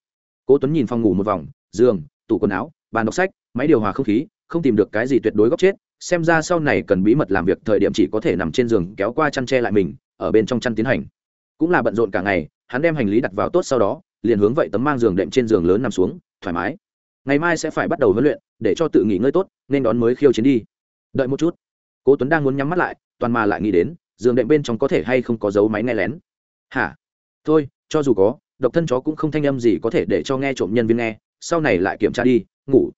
S1: Cố tuấn nhìn phòng ngủ một vòng, giường, tủ quần áo, bàn đọc sách, máy điều hòa không khí, không tìm được cái gì tuyệt đối góc chết xem ra sau này cần bí mật làm việc, thời điểm chỉ có thể nằm trên giường kéo qua chăn tre lại mình, ở bên trong chăn tiến hành. Cũng là bận rộn cả ngày, hắn đem hành lý đặt vào tốt sau đó, liền hướng vậy tấm mang giường đệm trên giường lớn nằm xuống, thoải mái. Ngày mai sẽ phải bắt đầu huấn luyện, để cho tự nghỉ ngơi tốt, nên đón mới khiêu chiến đi. Đợi một chút. Cố tuấn đang muốn nhắm mắt lại, toàn mà lại nghĩ đến, giường đệm bên trong có thể hay không có dấu máy nghe lén. Hả? Thôi, cho dù có, độc thân chó cũng không thanh âm gì có thể để cho nghe trộm nhân viên nghe, sau này lại kiểm tra đi, ngủ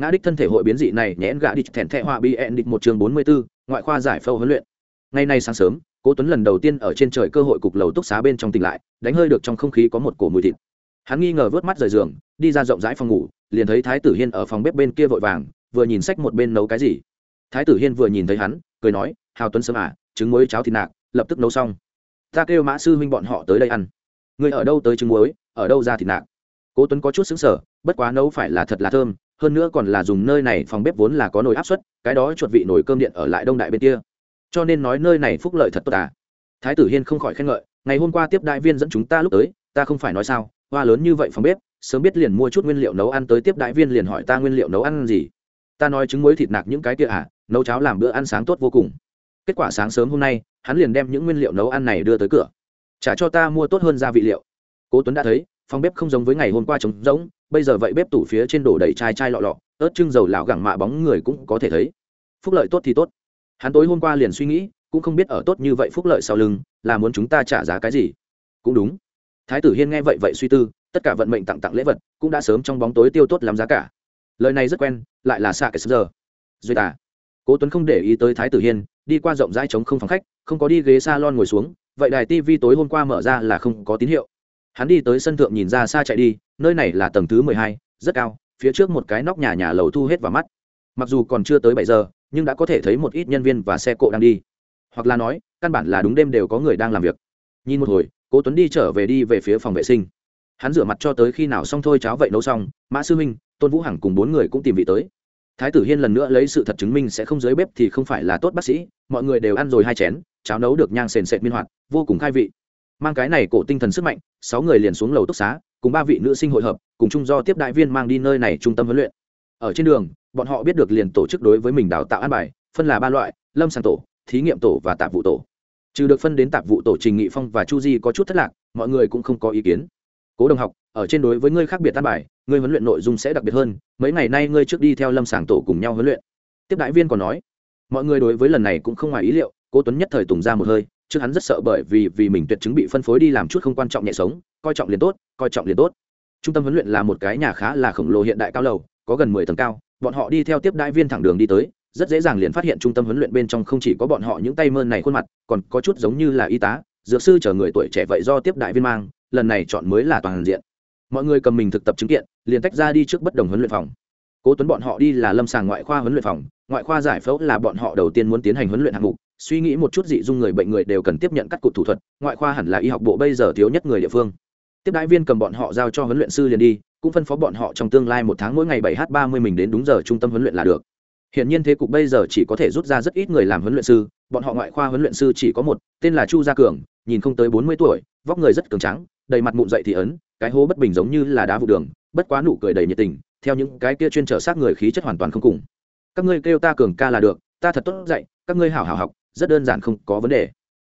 S1: ngã đích thân thể hội biến dị này nhẽn gã đi thẹn thẹ họa bị ẹn địch một chương bốn mươi 44, ngoại khoa giải phẫu huấn luyện. Ngày nay sáng sớm cố tuấn lần đầu tiên ở trên trời cơ hội cục lầu túc xá bên trong tỉnh lại đánh hơi được trong không khí có một cổ mùi thịt. Hắn nghi ngờ vớt mắt rời giường đi ra rộng rãi phòng ngủ liền thấy thái tử hiên ở phòng bếp bên kia vội vàng vừa nhìn sách một bên nấu cái gì. Thái tử hiên vừa nhìn thấy hắn cười nói hào tuấn sớm à trứng muối cháo thịt nạc lập tức nấu xong. Ta kêu mã sư huynh bọn họ tới đây ăn. Người ở đâu tới trứng muối ở đâu ra thịt nạc? Cố tuấn có chút xứng sở bất quá nấu phải là thật là thơm hơn nữa còn là dùng nơi này phòng bếp vốn là có nồi áp suất, cái đó chuột vị nồi cơm điện ở lại đông đại bên kia. Cho nên nói nơi này phúc lợi thật tốt à. Thái tử hiên không khỏi khen ngợi, ngày hôm qua tiếp đại viên dẫn chúng ta lúc tới, ta không phải nói sao, hoa lớn như vậy phòng bếp, sớm biết liền mua chút nguyên liệu nấu ăn tới tiếp đại viên liền hỏi ta nguyên liệu nấu ăn gì. Ta nói trứng muối thịt nạc những cái kia à nấu cháo làm bữa ăn sáng tốt vô cùng. Kết quả sáng sớm hôm nay, hắn liền đem những nguyên liệu nấu ăn này đưa tới cửa. Trả cho ta mua tốt hơn gia vị liệu. Cố tuấn đã thấy, phòng bếp không giống với ngày hôm qua trống rỗng bây giờ vậy bếp tủ phía trên đổ đầy chai chai lọ lọ, ớt trưng dầu lão gẳng mạ bóng người cũng có thể thấy. Phúc lợi tốt thì tốt. Hắn tối hôm qua liền suy nghĩ, cũng không biết ở tốt như vậy phúc lợi sau lưng, là muốn chúng ta trả giá cái gì. Cũng đúng. Thái tử hiên nghe vậy vậy suy tư, tất cả vận mệnh tặng tặng lễ vật, cũng đã sớm trong bóng tối tiêu tốt làm giá cả. Lời này rất quen, lại là xạ cái giờ. Duy à cố tuấn không để ý tới thái tử hiên, đi qua rộng rãi trống không phòng khách, không có đi ghế salon ngồi xuống, vậy đài tivi tối hôm qua mở ra là không có tín hiệu hắn đi tới sân thượng nhìn ra xa chạy đi, nơi này là tầng thứ mười hai, rất cao, phía trước một cái nóc nhà nhà lầu thu hết vào mắt. Mặc dù còn chưa tới bảy giờ, nhưng đã có thể thấy một ít nhân viên và xe cộ đang đi. Hoặc là nói, căn bản là đúng đêm đều có người đang làm việc. Nhìn một hồi, cố tuấn đi trở về đi về phía phòng vệ sinh. Hắn rửa mặt cho tới khi nào xong thôi, cháo vậy nấu xong, mã sư minh, tôn vũ hằng cùng bốn người cũng tìm vị tới. Thái tử hiên lần nữa lấy sự thật chứng minh sẽ không dưới bếp thì không phải là tốt bác sĩ, mọi người đều ăn rồi hai chén, cháo nấu được nhang sền sệt miên hoạt, vô cùng khai vị mang cái này cổ tinh thần sức mạnh, sáu người liền xuống lầu túc xá, cùng ba vị nữ sinh hội hợp, cùng chung do tiếp đại viên mang đi nơi này trung tâm huấn luyện. Ở trên đường, bọn họ biết được liền tổ chức đối với mình đào tạo an bài, phân là ba loại, lâm sàng tổ, thí nghiệm tổ và tạp vụ tổ. Trừ được phân đến tạp vụ tổ trình nghị phong và chu di có chút thất lạc, mọi người cũng không có ý kiến. Cố đồng học, ở trên đối với ngươi khác biệt an bài, ngươi huấn luyện nội dung sẽ đặc biệt hơn, mấy ngày nay ngươi trước đi theo lâm sàng tổ cùng nhau huấn luyện. Tiếp đại viên còn nói, mọi người đối với lần này cũng không ngoài ý liệu, cố tuấn nhất thời tùng ra một hơi trước hắn rất sợ bởi vì vì mình tuyệt chứng bị phân phối đi làm chút không quan trọng nhẹ sống, coi trọng liền tốt, coi trọng liền tốt. Trung tâm huấn luyện là một cái nhà khá là khổng lồ hiện đại cao lầu, có gần mười tầng cao, bọn họ đi theo tiếp đại viên thẳng đường đi tới, rất dễ dàng liền phát hiện trung tâm huấn luyện bên trong không chỉ có bọn họ những tay mơn này khuôn mặt, còn có chút giống như là y tá, dược sư chờ người tuổi trẻ vậy do tiếp đại viên mang, lần này chọn mới là toàn diện. Mọi người cầm mình thực tập chứng kiện, liền tách ra đi trước bất đồng huấn luyện phòng. Cố tuấn bọn họ đi là lâm sàng ngoại khoa huấn luyện phòng ngoại khoa giải phẫu là bọn họ đầu tiên muốn tiến hành huấn luyện hạng mục, suy nghĩ một chút dị dung người bệnh người đều cần tiếp nhận cắt cụt thủ thuật, ngoại khoa hẳn là y học bộ bây giờ thiếu nhất người địa phương. Tiếp đại viên cầm bọn họ giao cho huấn luyện sư liền đi, cũng phân phó bọn họ trong tương lai một tháng mỗi ngày bảy h ba mươi mình đến đúng giờ trung tâm huấn luyện là được. Hiện nhiên thế cục bây giờ chỉ có thể rút ra rất ít người làm huấn luyện sư, bọn họ ngoại khoa huấn luyện sư chỉ có một, tên là chu gia cường, nhìn không tới bốn mươi tuổi, vóc người rất cường trắng đầy mặt mụn dậy thì ấn, cái hố bất bình giống như là đá vụ đường, bất quá nụ cười đầy nhiệt tình, theo những cái kia chuyên trở sát người khí chất hoàn toàn không cùng các ngươi kêu ta cường ca là được, ta thật tốt dạy, các ngươi hảo hảo học, rất đơn giản không có vấn đề.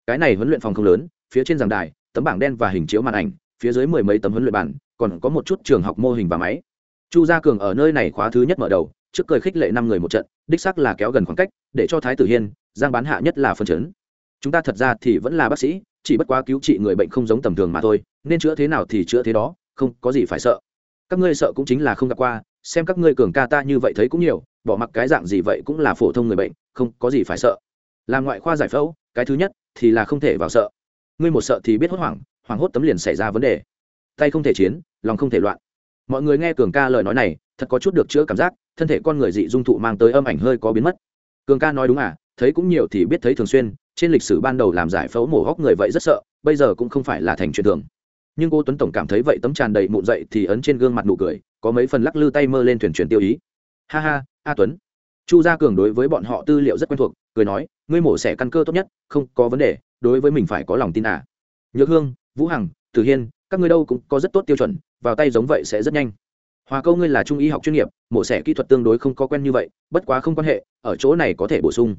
S1: Cái này huấn luyện phòng không lớn, phía trên giảng đài, tấm bảng đen và hình chiếu màn ảnh, phía dưới mười mấy tấm huấn luyện bản, còn có một chút trường học mô hình và máy. Chu gia cường ở nơi này khóa thứ nhất mở đầu, trước cười khích lệ năm người một trận, đích sắc là kéo gần khoảng cách, để cho thái tử hiên, giang bán hạ nhất là phân chấn. Chúng ta thật ra thì vẫn là bác sĩ, chỉ bất quá cứu trị người bệnh không giống tầm thường mà thôi, nên chữa thế nào thì chữa thế đó, không có gì phải sợ. Các ngươi sợ cũng chính là không gặp qua xem các ngươi cường ca ta như vậy thấy cũng nhiều, bỏ mặc cái dạng gì vậy cũng là phổ thông người bệnh, không có gì phải sợ. Làm ngoại khoa giải phẫu, cái thứ nhất thì là không thể vào sợ. Ngươi một sợ thì biết hốt hoảng hoảng hốt tấm liền xảy ra vấn đề. Tay không thể chiến, lòng không thể loạn. Mọi người nghe cường ca lời nói này, thật có chút được chữa cảm giác, thân thể con người dị dung thụ mang tới âm ảnh hơi có biến mất. Cường ca nói đúng à thấy cũng nhiều thì biết thấy thường xuyên, trên lịch sử ban đầu làm giải phẫu mổ góc người vậy rất sợ, bây giờ cũng không phải là thành chuyện thường nhưng cô tuấn tổng cảm thấy vậy tấm tràn đầy mụn dậy thì ấn trên gương mặt nụ cười, có mấy phần lắc lư tay mơ lên thuyền truyền tiêu ý. Ha ha, a tuấn. Chu gia cường đối với bọn họ tư liệu rất quen thuộc, cười nói, ngươi mổ xẻ căn cơ tốt nhất, không có vấn đề, đối với mình phải có lòng tin à. Nhược hương, vũ hằng, tử hiên, các ngươi đâu cũng có rất tốt tiêu chuẩn, vào tay giống vậy sẽ rất nhanh. Hòa câu ngươi là trung y học chuyên nghiệp, mổ xẻ kỹ thuật tương đối không có quen như vậy, bất quá không quan hệ, ở chỗ này có thể bổ sung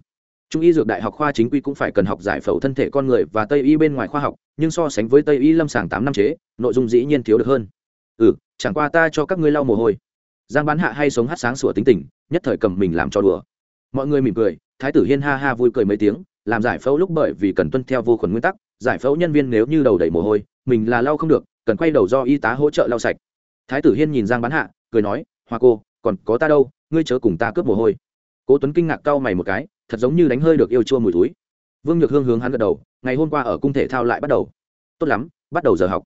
S1: trung y dược đại học khoa chính quy cũng phải cần học giải phẫu thân thể con người và tây y bên ngoài khoa học, nhưng so sánh với tây y lâm sàng tám năm chế, nội dung dĩ nhiên thiếu được hơn. Ừ chẳng qua ta cho các ngươi lau mồ hôi. Giang bán hạ hay sống hát sáng sủa tính tình, nhất thời cầm mình làm cho đùa. Mọi người mỉm cười, thái tử hiên ha ha vui cười mấy tiếng, làm giải phẫu lúc bởi vì cần tuân theo vô khuẩn nguyên tắc, giải phẫu nhân viên nếu như đầu đầy mồ hôi, mình là lau không được, cần quay đầu do y tá hỗ trợ lau sạch. Thái tử hiên nhìn giang bán hạ, cười nói, hoa cô, còn có ta đâu, ngươi chớ cùng ta cướp mồ hôi. Cố tuấn kinh ngạc cau mày một cái thật giống như đánh hơi được yêu chua mùi túi vương nhược hương hướng hắn gật đầu, ngày hôm qua ở cung thể thao lại bắt đầu. Tốt lắm, bắt đầu giờ học.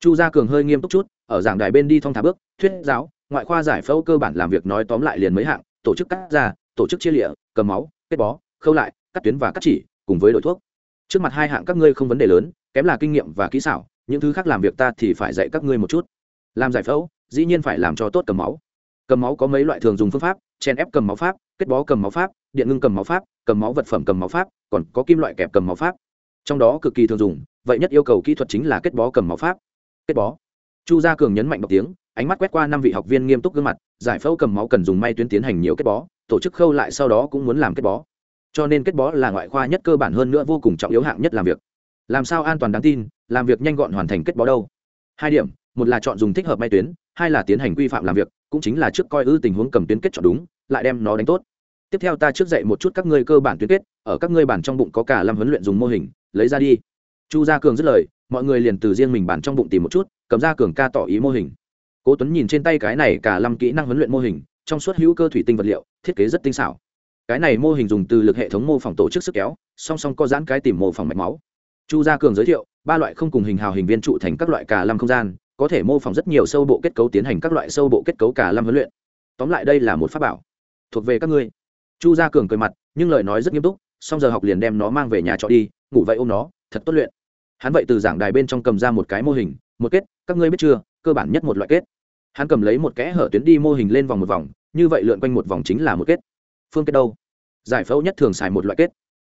S1: Chu gia cường hơi nghiêm túc chút, ở giảng đài bên đi thong thả bước, thuyết giáo, ngoại khoa giải phẫu cơ bản làm việc nói tóm lại liền mấy hạng, tổ chức cắt ra tổ chức chia lịa, cầm máu, kết bó, khâu lại, cắt tuyến và cắt chỉ, cùng với đổi thuốc. Trước mặt hai hạng các ngươi không vấn đề lớn, kém là kinh nghiệm và kỹ xảo, những thứ khác làm việc ta thì phải dạy các ngươi một chút. Làm giải phẫu, dĩ nhiên phải làm cho tốt cầm máu. Cầm máu có mấy loại thường dùng phương pháp chèn ép cầm máu pháp kết bó cầm máu pháp, điện ngưng cầm máu pháp, cầm máu vật phẩm cầm máu pháp, còn có kim loại kẹp cầm máu pháp. Trong đó cực kỳ thường dùng, vậy nhất yêu cầu kỹ thuật chính là kết bó cầm máu pháp. Kết bó. Chu gia cường nhấn mạnh một tiếng, ánh mắt quét qua năm vị học viên nghiêm túc gương mặt, giải phẫu cầm máu cần dùng may tuyến tiến hành nhiều kết bó, tổ chức khâu lại sau đó cũng muốn làm kết bó. Cho nên kết bó là ngoại khoa nhất cơ bản hơn nữa vô cùng trọng yếu hạng nhất làm việc. Làm sao an toàn đáng tin, làm việc nhanh gọn hoàn thành kết bó đâu? Hai điểm, một là chọn dùng thích hợp may tuyến, hai là tiến hành quy phạm làm việc, cũng chính là trước coi ư tình huống cầm tuyến kết chọn đúng, lại đem nó đánh tốt tiếp theo ta trước dạy một chút các ngươi cơ bản tuyến kết, ở các ngươi bản trong bụng có cả lâm huấn luyện dùng mô hình, lấy ra đi. Chu gia cường dứt lời, mọi người liền từ riêng mình bản trong bụng tìm một chút, cầm ra cường ca tỏ ý mô hình. Cố tuấn nhìn trên tay cái này cả lâm kỹ năng huấn luyện mô hình, trong suốt hữu cơ thủy tinh vật liệu, thiết kế rất tinh xảo. Cái này mô hình dùng từ lực hệ thống mô phỏng tổ chức sức kéo, song song có giãn cái tìm mô phỏng mạch máu. Chu gia cường giới thiệu, ba loại không cùng hình hào hình viên trụ thành các loại cả lâm không gian, có thể mô phỏng rất nhiều sâu bộ kết cấu tiến hành các loại sâu bộ kết cấu cả lâm huấn luyện. Tóm lại đây là một pháp bảo, thuộc về các ngươi chu gia cường cười mặt, nhưng lời nói rất nghiêm túc, xong giờ học liền đem nó mang về nhà trọ đi, ngủ vậy ôm nó, thật tốt luyện. Hắn vậy từ giảng đài bên trong cầm ra một cái mô hình, một kết, các ngươi biết chưa, cơ bản nhất một loại kết. Hắn cầm lấy một kẽ hở tuyến đi mô hình lên vòng một vòng, như vậy lượn quanh một vòng chính là một kết. Phương kết đâu? Giải phẫu nhất thường xài một loại kết.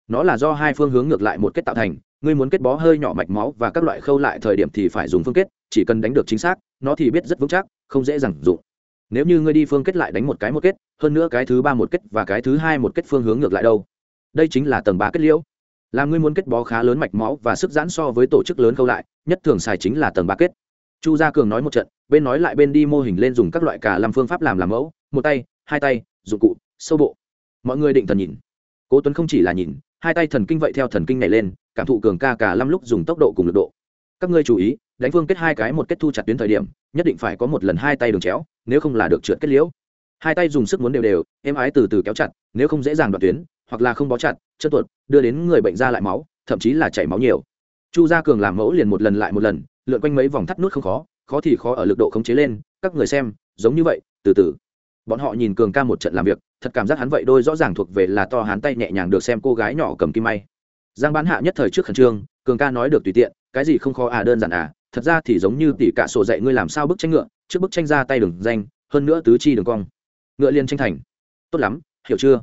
S1: Nó là do hai phương hướng ngược lại một kết tạo thành, ngươi muốn kết bó hơi nhỏ mạch máu và các loại khâu lại thời điểm thì phải dùng phương kết, chỉ cần đánh được chính xác, nó thì biết rất vững chắc, không dễ dàng dụng nếu như ngươi đi phương kết lại đánh một cái một kết, hơn nữa cái thứ ba một kết và cái thứ hai một kết phương hướng ngược lại đâu? Đây chính là tầng ba kết liễu. Là ngươi muốn kết bó khá lớn mạch máu và sức giãn so với tổ chức lớn khâu lại, nhất thường xài chính là tầng ba kết. Chu gia cường nói một trận, bên nói lại bên đi mô hình lên dùng các loại cả làm phương pháp làm làm mẫu, một tay, hai tay, dụng cụ, sâu bộ. Mọi người định thần nhìn. Cố tuấn không chỉ là nhìn, hai tay thần kinh vậy theo thần kinh này lên, cảm thụ cường ca cả năm lúc dùng tốc độ cùng lực độ. Các ngươi chú ý đánh phương kết hai cái một kết thu chặt tuyến thời điểm, nhất định phải có một lần hai tay đường chéo, nếu không là được trượt kết liễu. Hai tay dùng sức muốn đều đều, êm ái từ từ kéo chặt, nếu không dễ dàng đoạn tuyến, hoặc là không bó chặt chân tuột, đưa đến người bệnh ra lại máu, thậm chí là chảy máu nhiều. Chu gia cường làm mẫu liền một lần lại một lần, lượn quanh mấy vòng thắt nút không khó khó thì khó ở lực độ khống chế lên, các người xem, giống như vậy, từ từ. Bọn họ nhìn cường ca một trận làm việc, thật cảm giác hắn vậy đôi rõ ràng thuộc về là to hắn tay nhẹ nhàng được xem cô gái nhỏ cầm kim may. Giang bán hạ nhất thời trước khẩn trương, cường ca nói được tùy tiện, cái gì không khó à đơn giản à thật ra thì giống như tỷ cả sổ dạy ngươi làm sao bức tranh ngựa, trước bức tranh ra tay đường danh, hơn nữa tứ chi đường cong. Ngựa liên tranh thành. Tốt lắm, hiểu chưa?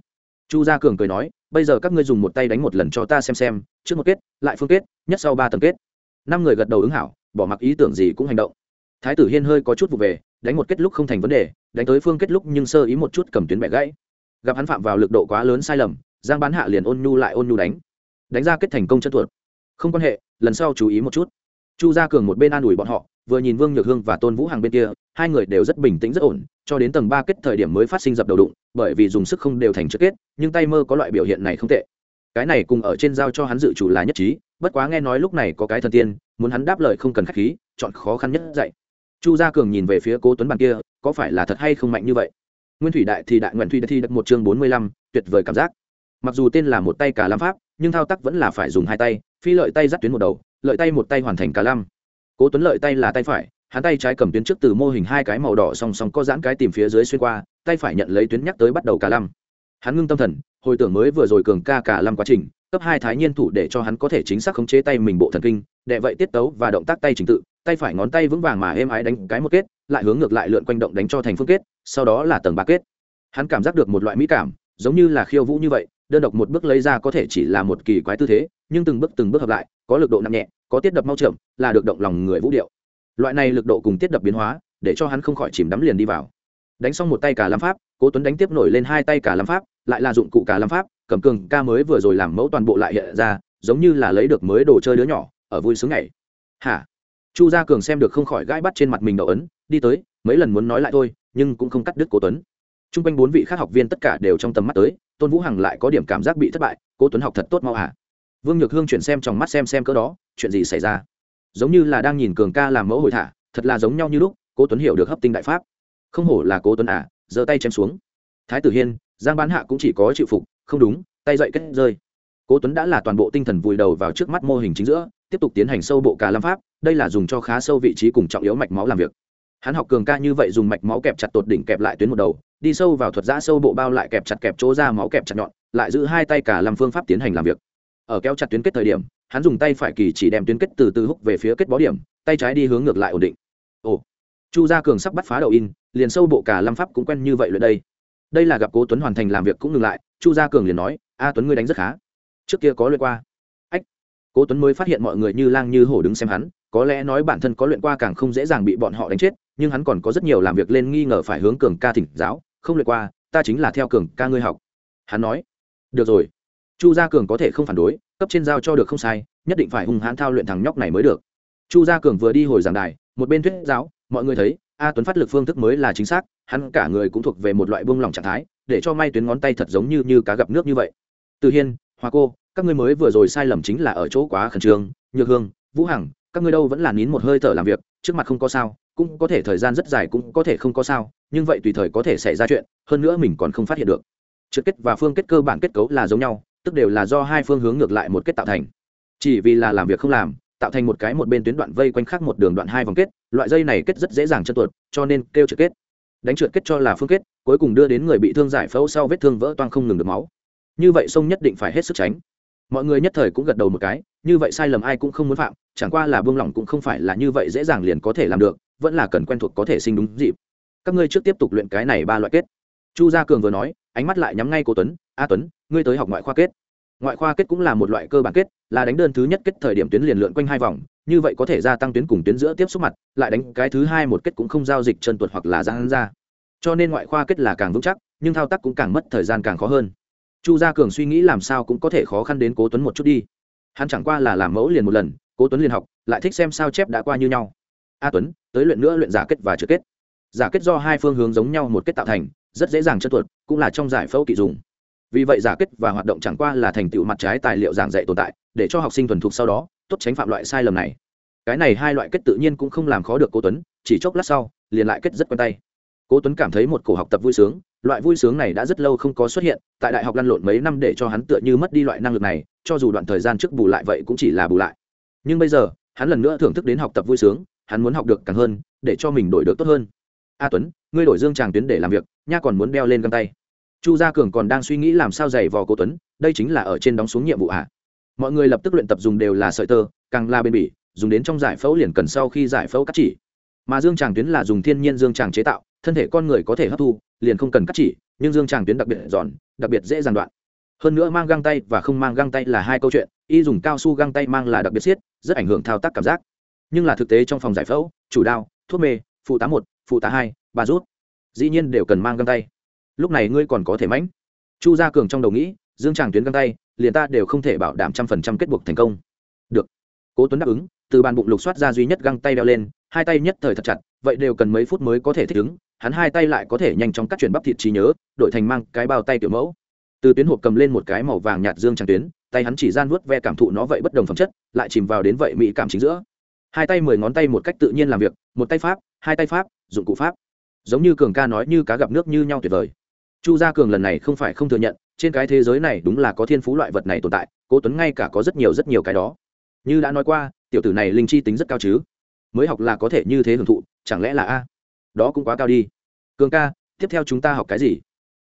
S1: Chu gia cường cười nói, bây giờ các ngươi dùng một tay đánh một lần cho ta xem xem, trước một kết, lại phương kết, nhất sau ba tầng kết. Năm người gật đầu ứng hảo, bỏ mặc ý tưởng gì cũng hành động. Thái tử hiên hơi có chút vụ về, đánh một kết lúc không thành vấn đề, đánh tới phương kết lúc nhưng sơ ý một chút cầm tuyến bẻ gãy. Gặp hắn phạm vào lực độ quá lớn sai lầm, giang bán hạ liền ôn nhu lại ôn nhu đánh. Đánh ra kết thành công chân thuật không quan hệ, lần sau chú ý một chút chu gia cường một bên an ủi bọn họ, vừa nhìn vương nhược hương và tôn vũ hàng bên kia, hai người đều rất bình tĩnh rất ổn, cho đến tầng ba kết thời điểm mới phát sinh dập đầu đụng, bởi vì dùng sức không đều thành trước kết, nhưng tay mơ có loại biểu hiện này không tệ. Cái này cùng ở trên giao cho hắn dự chủ là nhất trí, bất quá nghe nói lúc này có cái thần tiên, muốn hắn đáp lời không cần khách khí, chọn khó khăn nhất dạy. Chu gia cường nhìn về phía cố tuấn bàn kia, có phải là thật hay không mạnh như vậy? Nguyên thủy đại thì đại nguyện thủy đã thi được một chương bốn mươi lăm, tuyệt vời cảm giác. Mặc dù tên là một tay cả lam pháp, nhưng thao tác vẫn là phải dùng hai tay, phi lợi tay dắt tuyến một đầu lợi tay một tay hoàn thành cả lăm. cố tuấn lợi tay là tay phải, hắn tay trái cầm tuyến trước từ mô hình hai cái màu đỏ song song có giãn cái tìm phía dưới xuyên qua, tay phải nhận lấy tuyến nhắc tới bắt đầu cả lăm hắn ngưng tâm thần, hồi tưởng mới vừa rồi cường ca cả lăm quá trình, cấp hai thái nhiên thủ để cho hắn có thể chính xác khống chế tay mình bộ thần kinh, đệ vậy tiết tấu và động tác tay trình tự, tay phải ngón tay vững vàng mà êm ái đánh cái một kết, lại hướng ngược lại lượn quanh động đánh cho thành phương kết, sau đó là tầng ba kết hắn cảm giác được một loại mỹ cảm, giống như là khiêu vũ như vậy đơn độc một bước lấy ra có thể chỉ là một kỳ quái tư thế, nhưng từng bước từng bước hợp lại, có lực độ nặng nhẹ, có tiết đập mau chậm, là được động lòng người vũ điệu. Loại này lực độ cùng tiết đập biến hóa, để cho hắn không khỏi chìm đắm liền đi vào. Đánh xong một tay cả làm pháp, cố tuấn đánh tiếp nổi lên hai tay cả làm pháp, lại là dụng cụ cả làm pháp, cầm cường ca mới vừa rồi làm mẫu toàn bộ lại hiện ra, giống như là lấy được mới đồ chơi đứa nhỏ, ở vui sướng ngày. Hả? Chu gia cường xem được không khỏi gãi bắt trên mặt mình đậu ấn, đi tới, mấy lần muốn nói lại thôi, nhưng cũng không cắt đứt cố tuấn. T r u n g quanh bốn vị khác học viên tất cả đều trong tầm mắt tới tôn vũ hằng lại có điểm cảm giác bị thất bại cố tuấn học thật tốt mau hả vương nhược hương chuyển xem trong mắt xem xem cỡ đó chuyện gì xảy ra giống như là đang nhìn cường ca làm mẫu hội thả thật là giống nhau như lúc cố tuấn hiểu được hấp tinh đại pháp không hổ là cố tuấn à giơ tay chém xuống thái tử hiên giang bán hạ cũng chỉ có chịu phục không đúng tay dậy kết rơi cố tuấn đã là toàn bộ tinh thần vùi đầu vào trước mắt mô hình chính giữa tiếp tục tiến hành sâu bộ cả lâm pháp đây là dùng cho khá sâu vị trí cùng trọng yếu mạch máu làm việc hắn học cường ca như vậy dùng mạch máu kẹp chặt tột đỉnh kẹp lại tuyến một đầu đi sâu vào thuật giã sâu bộ bao lại kẹp chặt kẹp chỗ ra máu kẹp chặt nhọn lại giữ hai tay cả làm phương pháp tiến hành làm việc. Ở kéo chặt tuyến kết thời điểm hắn dùng tay phải kỳ chỉ đem tuyến kết từ từ húc về phía kết bó điểm tay trái đi hướng ngược lại ổn định. Ồ chu gia cường sắp bắt phá đầu in liền sâu bộ cả lâm pháp cũng quen như vậy lượt đây. Đây là gặp cố tuấn hoàn thành làm việc cũng ngừng lại chu gia cường liền nói a tuấn ngươi đánh rất khá. Trước kia có luyện qua. Ách, cố tuấn mới phát hiện mọi người như lang như hổ đứng xem hắn có lẽ nói bản thân có luyện qua càng không dễ dàng bị bọn họ đánh chết nhưng hắn còn có rất nhiều làm việc lên nghi ngờ phải hướng cường ca thỉnh giáo không lượt qua, ta chính là theo cường ca ngươi học. Hắn nói, được rồi. Chu gia cường có thể không phản đối, cấp trên giao cho được không sai, nhất định phải hung hãn thao luyện thằng nhóc này mới được. Chu gia cường vừa đi hồi giảng đài, một bên thuyết giáo, mọi người thấy, a tuấn phát lực phương thức mới là chính xác, hắn cả người cũng thuộc về một loại buông lỏng trạng thái, để cho may tuyến ngón tay thật giống như như cá gặp nước như vậy. Từ hiên, hoa cô, các ngươi mới vừa rồi sai lầm chính là ở chỗ quá khẩn trương, nhược hương, vũ hằng, các ngươi đâu vẫn là nín một hơi thở làm việc, trước mặt không có sao cũng có thể thời gian rất dài cũng có thể không có sao, nhưng vậy tùy thời có thể xảy ra chuyện, hơn nữa mình còn không phát hiện được. Trượt kết và phương kết cơ bản kết cấu là giống nhau, tức đều là do hai phương hướng ngược lại một kết tạo thành. Chỉ vì là làm việc không làm, tạo thành một cái một bên tuyến đoạn vây quanh khác một đường đoạn hai vòng kết, loại dây này kết rất dễ dàng chân tuột, cho nên kêu trượt kết. Đánh trượt kết cho là phương kết, cuối cùng đưa đến người bị thương giải phẫu sau vết thương vỡ toang không ngừng được máu. Như vậy sông nhất định phải hết sức tránh. Mọi người nhất thời cũng gật đầu một cái như vậy sai lầm ai cũng không muốn phạm, chẳng qua là buông lỏng cũng không phải là như vậy dễ dàng liền có thể làm được, vẫn là cần quen thuộc có thể sinh đúng dịp. Các ngươi trước tiếp tục luyện cái này ba loại kết. Chu gia cường vừa nói, ánh mắt lại nhắm ngay cô tuấn, a tuấn, ngươi tới học ngoại khoa kết. Ngoại khoa kết cũng là một loại cơ bản kết, là đánh đơn thứ nhất kết thời điểm tuyến liền lượn quanh hai vòng, như vậy có thể gia tăng tuyến cùng tuyến giữa tiếp xúc mặt, lại đánh cái thứ hai một kết cũng không giao dịch chân tuột hoặc là giãn ra. Cho nên ngoại khoa kết là càng vững chắc, nhưng thao tác cũng càng mất thời gian càng khó hơn. Chu gia cường suy nghĩ làm sao cũng có thể khó khăn đến cố tuấn một chút đi hắn chẳng qua là làm mẫu liền một lần, cố tuấn liền học, lại thích xem sao chép đã qua như nhau. A tuấn, tới luyện nữa luyện giả kết và trượt kết. Giả kết do hai phương hướng giống nhau một kết tạo thành, rất dễ dàng chân tuột, cũng là trong giải phẫu kỵ dùng. Vì vậy giả kết và hoạt động chẳng qua là thành tựu mặt trái tài liệu giảng dạy tồn tại, để cho học sinh thuần thục sau đó, tốt tránh phạm loại sai lầm này. Cái này hai loại kết tự nhiên cũng không làm khó được cố tuấn, chỉ chốc lát sau, liền lại kết rất quen tay cố tuấn cảm thấy một cổ học tập vui sướng, loại vui sướng này đã rất lâu không có xuất hiện, tại đại học lăn lộn mấy năm để cho hắn tựa như mất đi loại năng lực này, cho dù đoạn thời gian trước bù lại vậy cũng chỉ là bù lại. Nhưng bây giờ, hắn lần nữa thưởng thức đến học tập vui sướng, hắn muốn học được càng hơn, để cho mình đổi được tốt hơn. A tuấn, ngươi đổi dương tràng tuyến để làm việc, nha còn muốn đeo lên găng tay. Chu gia cường còn đang suy nghĩ làm sao giày vò cô tuấn, đây chính là ở trên đóng xuống nhiệm vụ ạ mọi người lập tức luyện tập dùng đều là sợi tơ, càng la bên bỉ, dùng đến trong giải phẫu liền cần sau khi giải phẫu cắt chỉ mà dương tràng tuyến là dùng thiên nhiên dương tràng chế tạo, thân thể con người có thể hấp thu, liền không cần cắt chỉ, nhưng dương tràng tuyến đặc biệt giòn, đặc biệt dễ dàng đoạn. Hơn nữa mang găng tay và không mang găng tay là hai câu chuyện, y dùng cao su găng tay mang là đặc biệt siết rất ảnh hưởng thao tác cảm giác. Nhưng là thực tế trong phòng giải phẫu, chủ đao, thuốc mê, phụ tá một, phụ tá hai, bà rút, dĩ nhiên đều cần mang găng tay. Lúc này ngươi còn có thể mãnh. Chu gia cường trong đầu nghĩ, dương tràng tuyến găng tay, liền ta đều không thể bảo đảm trăm phần trăm kết buộc thành công. Được. Cố tuấn đáp ứng, từ bàn bụng lục soát ra duy nhất găng tay đeo lên hai tay nhất thời thật chặt, vậy đều cần mấy phút mới có thể thích ứng, hắn hai tay lại có thể nhanh chóng cắt chuyển bắp thịt trí nhớ, đổi thành mang cái bao tay kiểu mẫu. Từ tuyến hộp cầm lên một cái màu vàng nhạt dương tràng tuyến, tay hắn chỉ gian vuốt ve cảm thụ nó vậy bất đồng phẩm chất, lại chìm vào đến vậy mỹ cảm chính giữa. Hai tay mười ngón tay một cách tự nhiên làm việc, một tay pháp, hai tay pháp, dụng cụ pháp. Giống như cường ca nói như cá gặp nước như nhau tuyệt vời. Chu gia cường lần này không phải không thừa nhận, trên cái thế giới này đúng là có thiên phú loại vật này tồn tại, cố tuấn ngay cả có rất nhiều rất nhiều cái đó. Như đã nói qua, tiểu tử này linh chi tính rất cao chứ mới học là có thể như thế hưởng thụ, chẳng lẽ là a? Đó cũng quá cao đi. Cường ca, tiếp theo chúng ta học cái gì?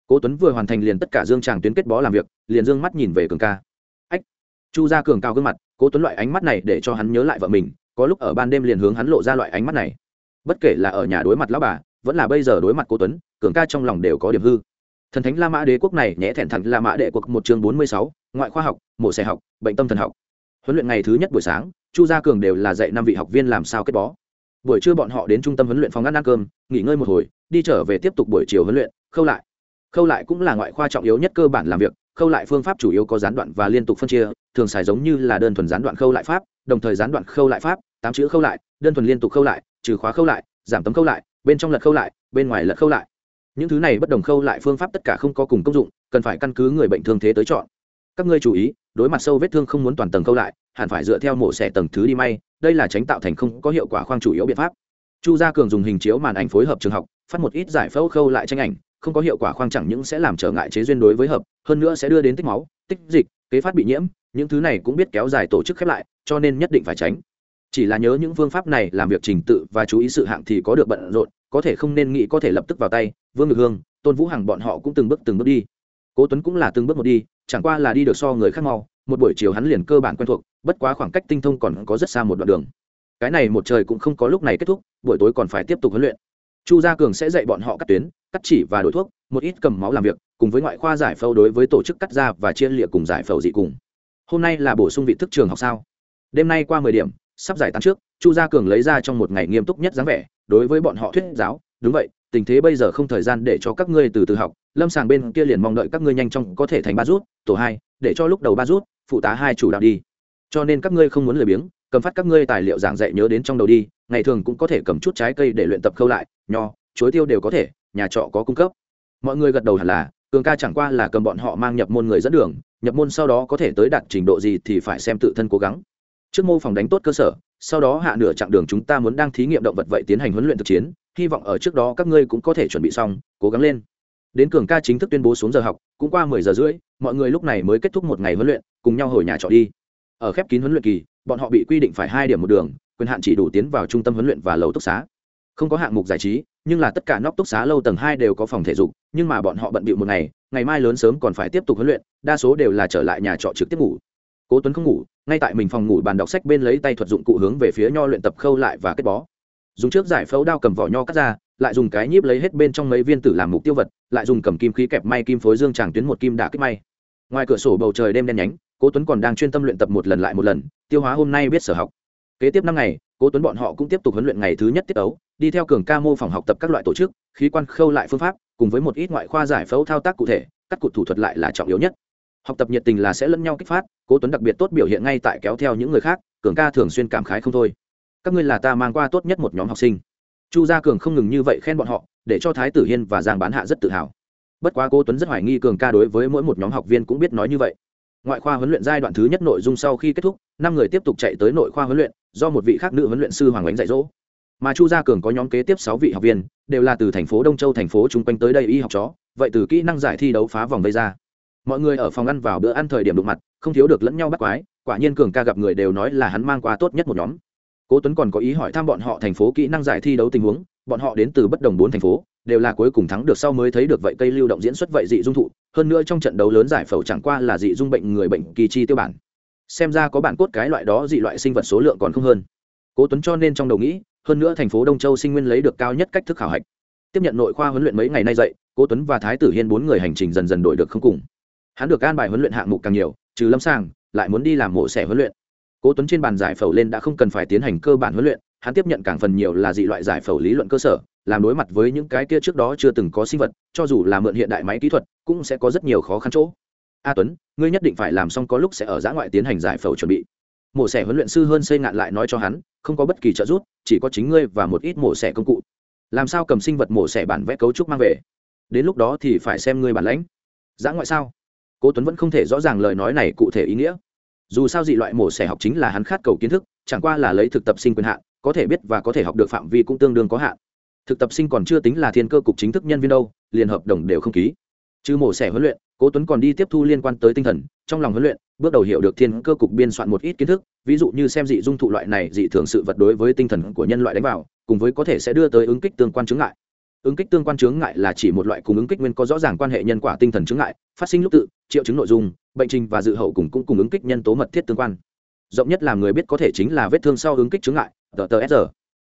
S1: Cố tuấn vừa hoàn thành liền tất cả dương tràng tuyến kết bó làm việc, liền dương mắt nhìn về cường ca. Ách! Chu gia cường cao gương mặt, cố tuấn loại ánh mắt này để cho hắn nhớ lại vợ mình, có lúc ở ban đêm liền hướng hắn lộ ra loại ánh mắt này. Bất kể là ở nhà đối mặt lão bà, vẫn là bây giờ đối mặt cố tuấn, cường ca trong lòng đều có điểm hư. Thần thánh la mã đế quốc này nhẽ thẹn thẳng la mã đệ quốc một chương bốn mươi sáu, ngoại khoa học, mổ xe học, bệnh tâm thần học. Huấn luyện ngày thứ nhất buổi sáng chu gia cường đều là dạy năm vị học viên làm sao kết bó. Buổi trưa bọn họ đến trung tâm huấn luyện phòng ăn ăn cơm, nghỉ ngơi một hồi, đi trở về tiếp tục buổi chiều huấn luyện, khâu lại. Khâu lại cũng là ngoại khoa trọng yếu nhất cơ bản làm việc, khâu lại phương pháp chủ yếu có gián đoạn và liên tục phân chia, thường xài giống như là đơn thuần gián đoạn khâu lại pháp, đồng thời gián đoạn khâu lại pháp, tám chữ khâu lại, đơn thuần liên tục khâu lại, trừ khóa khâu lại, giảm tấm khâu lại, bên trong lật khâu lại, bên ngoài lật khâu lại. Những thứ này bất đồng khâu lại phương pháp tất cả không có cùng công dụng, cần phải căn cứ người bệnh thương thế tới chọn các ngươi chú ý, đối mặt sâu vết thương không muốn toàn tầng câu lại, hẳn phải dựa theo mổ xẻ tầng thứ đi may, đây là tránh tạo thành không có hiệu quả khoang chủ yếu biện pháp. Chu gia cường dùng hình chiếu màn ảnh phối hợp trường học, phát một ít giải phẫu khâu lại tranh ảnh, không có hiệu quả khoang chẳng những sẽ làm trở ngại chế duyên đối với hợp, hơn nữa sẽ đưa đến tích máu, tích dịch, kế phát bị nhiễm, những thứ này cũng biết kéo dài tổ chức khép lại, cho nên nhất định phải tránh. Chỉ là nhớ những phương pháp này làm việc trình tự và chú ý sự hạng thì có được bận rộn, có thể không nên nghĩ có thể lập tức vào tay, vương ngực hương, tôn vũ hằng bọn họ cũng từng bước từng bước đi cố tuấn cũng là từng bước một đi, chẳng qua là đi được so người khác mau, một buổi chiều hắn liền cơ bản quen thuộc, bất quá khoảng cách tinh thông còn có rất xa một đoạn đường. Cái này một trời cũng không có lúc này kết thúc, buổi tối còn phải tiếp tục huấn luyện. Chu gia cường sẽ dạy bọn họ cắt tuyến, cắt chỉ và đổi thuốc, một ít cầm máu làm việc, cùng với ngoại khoa giải phẫu đối với tổ chức cắt da và chia lịa cùng giải phẫu dị cùng. Hôm nay là bổ sung vị thức trường học sao? Đêm nay qua mười điểm, sắp giải tán trước, chu gia cường lấy ra trong một ngày nghiêm túc nhất dáng vẻ, đối với bọn họ thuyết giáo, đúng vậy, tình thế bây giờ không thời gian để cho các ngươi từ từ học lâm sàng bên kia liền mong đợi các ngươi nhanh chóng có thể thành ba rút, tổ hai, để cho lúc đầu ba rút, phụ tá hai chủ đạo đi. Cho nên các ngươi không muốn lười biếng, cầm phát các ngươi tài liệu giảng dạy nhớ đến trong đầu đi, ngày thường cũng có thể cầm chút trái cây để luyện tập khâu lại, nho, chuối tiêu đều có thể, nhà trọ có cung cấp. Mọi người gật đầu hẳn là, cường ca chẳng qua là cầm bọn họ mang nhập môn người dẫn đường, nhập môn sau đó có thể tới đạt trình độ gì thì phải xem tự thân cố gắng. Trước mô phòng đánh tốt cơ sở, sau đó hạ nửa chặng đường chúng ta muốn đang thí nghiệm động vật vậy tiến hành huấn luyện thực chiến, hy vọng ở trước đó các ngươi cũng có thể chuẩn bị xong, cố gắng lên đến cường ca chính thức tuyên bố xuống giờ học, cũng qua mười giờ rưỡi, mọi người lúc này mới kết thúc một ngày huấn luyện, cùng nhau hồi nhà trọ đi. Ở khép kín huấn luyện kỳ, bọn họ bị quy định phải hai điểm một đường, quyền hạn chỉ đủ tiến vào trung tâm huấn luyện và lầu túc xá. Không có hạng mục giải trí, nhưng là tất cả nóc túc xá lâu tầng hai đều có phòng thể dục, nhưng mà bọn họ bận bịu một ngày ngày mai lớn sớm còn phải tiếp tục huấn luyện, đa số đều là trở lại nhà trọ trực tiếp ngủ. Cố tuấn không ngủ, ngay tại mình phòng ngủ bàn đọc sách bên lấy tay thuật dụng cụ hướng về phía nho luyện tập khâu lại và kết bó. Dùng trước giải phẫu đao cầm vỏ nho cắt ra, lại dùng cái nhíp lấy hết bên trong mấy viên tử làm mục tiêu vật lại dùng cầm kim khí kẹp may kim phối dương tràng tuyến một kim đả kích may. Ngoài cửa sổ bầu trời đêm đen nhánh, cố tuấn còn đang chuyên tâm luyện tập một lần lại một lần, tiêu hóa hôm nay biết sở học. Kế tiếp năm ngày, cố tuấn bọn họ cũng tiếp tục huấn luyện ngày thứ nhất tiết ấu, đi theo cường ca mô phòng học tập các loại tổ chức, khí quan khâu lại phương pháp, cùng với một ít ngoại khoa giải phẫu thao tác cụ thể, cắt cụt thủ thuật lại là trọng yếu nhất. Học tập nhiệt tình là sẽ lẫn nhau kích phát, cố tuấn đặc biệt tốt biểu hiện ngay tại kéo theo những người khác, cường ca thường xuyên cảm khái không thôi. Các ngươi là ta mang qua tốt nhất một nhóm học sinh chu gia cường không ngừng như vậy khen bọn họ, để cho thái tử hiên và giang bán hạ rất tự hào. Bất quá Cô tuấn rất hoài nghi cường ca đối với mỗi một nhóm học viên cũng biết nói như vậy. Ngoại khoa huấn luyện giai đoạn thứ nhất nội dung sau khi kết thúc, năm người tiếp tục chạy tới nội khoa huấn luyện, do một vị khác nữ huấn luyện sư hoàng ánh dạy dỗ. Mà chu gia cường có nhóm kế tiếp sáu vị học viên, đều là từ thành phố đông châu, thành phố chung quanh tới đây y học chó, vậy từ kỹ năng giải thi đấu phá vòng vây ra. Mọi người ở phòng ăn vào bữa ăn thời điểm đụng mặt, không thiếu được lẫn nhau bắt quái, quả nhiên cường ca gặp người đều nói là hắn mang qua tốt nhất một nhóm cố tuấn còn có ý hỏi thăm bọn họ thành phố kỹ năng giải thi đấu tình huống, bọn họ đến từ bất đồng bốn thành phố, đều là cuối cùng thắng được sau mới thấy được vậy cây lưu động diễn xuất vậy dị dung thụ, hơn nữa trong trận đấu lớn giải phẫu chẳng qua là dị dung bệnh người bệnh kỳ chi tiêu bản. Xem ra có bản cốt cái loại đó dị loại sinh vật số lượng còn không hơn. Cố tuấn cho nên trong đầu nghĩ, hơn nữa thành phố đông châu sinh nguyên lấy được cao nhất cách thức khảo hạch. Tiếp nhận nội khoa huấn luyện mấy ngày nay dậy, cố tuấn và thái tử hiên bốn người hành trình dần dần đổi được không cùng. Hắn được an bài huấn luyện hạng mục càng nhiều, trừ lâm sàng, lại muốn đi làm mổ xẻ huấn luyện cố tuấn trên bàn giải phẫu lên đã không cần phải tiến hành cơ bản huấn luyện, hắn tiếp nhận càng phần nhiều là dị loại giải phẫu lý luận cơ sở, làm đối mặt với những cái kia trước đó chưa từng có sinh vật, cho dù là mượn hiện đại máy kỹ thuật, cũng sẽ có rất nhiều khó khăn chỗ. A tuấn, ngươi nhất định phải làm xong có lúc sẽ ở giã ngoại tiến hành giải phẫu chuẩn bị. Mổ xẻ huấn luyện sư hơn xây ngạn lại nói cho hắn, không có bất kỳ trợ giúp, chỉ có chính ngươi và một ít mổ xẻ công cụ. Làm sao cầm sinh vật mổ xẻ bản vẽ cấu trúc mang về? Đến lúc đó thì phải xem ngươi bản lãnh. Giã ngoại sao? Cố tuấn vẫn không thể rõ ràng lời nói này cụ thể ý nghĩa dù sao dị loại mổ xẻ học chính là hắn khát cầu kiến thức, chẳng qua là lấy thực tập sinh quyền hạn, có thể biết và có thể học được phạm vi cũng tương đương có hạn. Thực tập sinh còn chưa tính là thiên cơ cục chính thức nhân viên đâu, liền hợp đồng đều không ký. Trừ mổ xẻ huấn luyện, cố tuấn còn đi tiếp thu liên quan tới tinh thần, trong lòng huấn luyện, bước đầu hiểu được thiên cơ cục biên soạn một ít kiến thức, ví dụ như xem dị dung thụ loại này dị thường sự vật đối với tinh thần của nhân loại đánh vào, cùng với có thể sẽ đưa tới ứng kích tương quan chứng ngại ứng kích tương quan chứng ngại là chỉ một loại cùng ứng kích nguyên có rõ ràng quan hệ nhân quả tinh thần chứng ngại, phát sinh lúc tự, triệu chứng nội dung, bệnh trình và dự hậu cùng cũng cùng ứng kích nhân tố mật thiết tương quan. Rộng nhất là người biết có thể chính là vết thương sau ứng kích chứng ngại, tờ tờ sr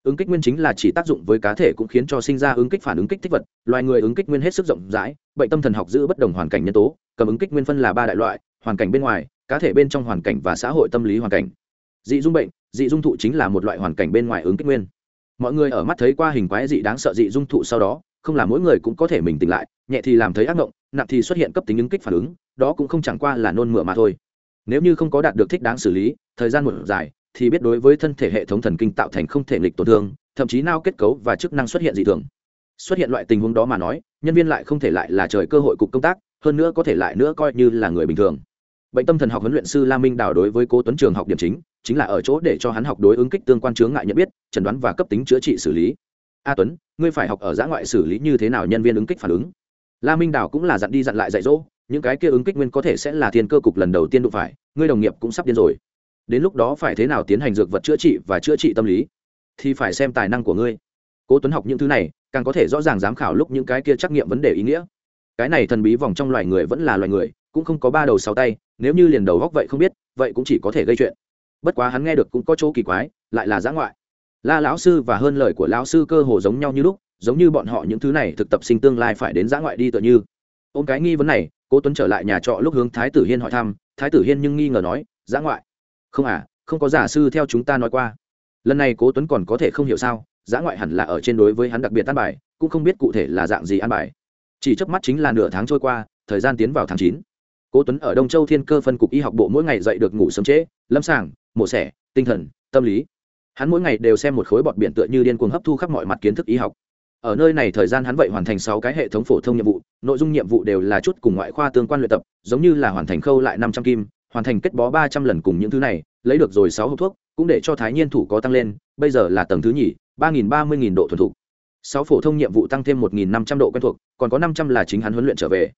S1: ứng kích nguyên chính là chỉ tác dụng với cá thể cũng khiến cho sinh ra ứng kích phản ứng kích thích vật, loài người ứng kích nguyên hết sức rộng rãi, bệnh tâm thần học giữ bất đồng hoàn cảnh nhân tố, cầm ứng kích nguyên phân là ba đại loại, hoàn cảnh bên ngoài, cá thể bên trong hoàn cảnh và xã hội tâm lý hoàn cảnh. Dị dung bệnh, dị dung thụ chính là một loại hoàn cảnh bên ngoài ứng kích nguyên mọi người ở mắt thấy qua hình quái dị đáng sợ dị dung thụ sau đó, không là mỗi người cũng có thể mình tỉnh lại, nhẹ thì làm thấy ác mộng nặng thì xuất hiện cấp tính ứng kích phản ứng, đó cũng không chẳng qua là nôn mửa mà thôi. Nếu như không có đạt được thích đáng xử lý, thời gian một dài, thì biết đối với thân thể hệ thống thần kinh tạo thành không thể nghịch tổn thương, thậm chí nao kết cấu và chức năng xuất hiện dị thường. Xuất hiện loại tình huống đó mà nói, nhân viên lại không thể lại là trời cơ hội cục công tác, hơn nữa có thể lại nữa coi như là người bình thường bệnh tâm thần học huấn luyện sư la minh đào đối với cố tuấn trường học điểm chính chính là ở chỗ để cho hắn học đối ứng kích tương quan chướng ngại nhận biết, chẩn đoán và cấp tính chữa trị xử lý. A tuấn, ngươi phải học ở giã ngoại xử lý như thế nào nhân viên ứng kích phản ứng? La minh đào cũng là dặn đi dặn lại dạy dỗ, những cái kia ứng kích nguyên có thể sẽ là thiên cơ cục lần đầu tiên đụng phải, ngươi đồng nghiệp cũng sắp điên rồi. Đến lúc đó phải thế nào tiến hành dược vật chữa trị và chữa trị tâm lý? Thì phải xem tài năng của ngươi. Cố tuấn học những thứ này, càng có thể rõ ràng giám khảo lúc những cái kia trắc nghiệm vấn đề ý nghĩa. Cái này thần bí vòng trong loài người vẫn là loài người, cũng không có ba đầu sáu tay nếu như liền đầu góc vậy không biết, vậy cũng chỉ có thể gây chuyện. Bất quá hắn nghe được cũng có chỗ kỳ quái, lại là giã ngoại. La lão sư và hơn lời của lão sư cơ hồ giống nhau như lúc, giống như bọn họ những thứ này thực tập sinh tương lai phải đến giã ngoại đi tựa như. Ôm cái nghi vấn này, cố tuấn trở lại nhà trọ lúc hướng thái tử hiên hỏi thăm, thái tử hiên nhưng nghi ngờ nói, giã ngoại? Không à không có giả sư theo chúng ta nói qua. Lần này cố tuấn còn có thể không hiểu sao, giã ngoại hẳn là ở trên đối với hắn đặc biệt an bài, cũng không biết cụ thể là dạng gì an bài. Chỉ chớp mắt chính là nửa tháng trôi qua, thời gian tiến vào tháng chín cố tuấn ở đông châu thiên cơ phân cục y học bộ mỗi ngày dậy được ngủ sớm trễ, lâm sàng, mổ xẻ, tinh thần, tâm lý. Hắn mỗi ngày đều xem một khối bọt biển tựa như điên cuồng hấp thu khắp mọi mặt kiến thức y học. Ở nơi này thời gian hắn vậy hoàn thành sáu cái hệ thống phổ thông nhiệm vụ, nội dung nhiệm vụ đều là chút cùng ngoại khoa tương quan luyện tập, giống như là hoàn thành khâu lại năm trăm kim, hoàn thành kết bó ba trăm lần cùng những thứ này, lấy được rồi sáu hộp thuốc, cũng để cho thái nhiên thủ có tăng lên, bây giờ là tầng thứ nhì, ba nghìn ba mươi nghìn độ thuần thục. Sáu phổ thông nhiệm vụ tăng thêm một nghìn năm trăm độ quen thuộc, còn có năm trăm là chính hắn huấn luyện trở về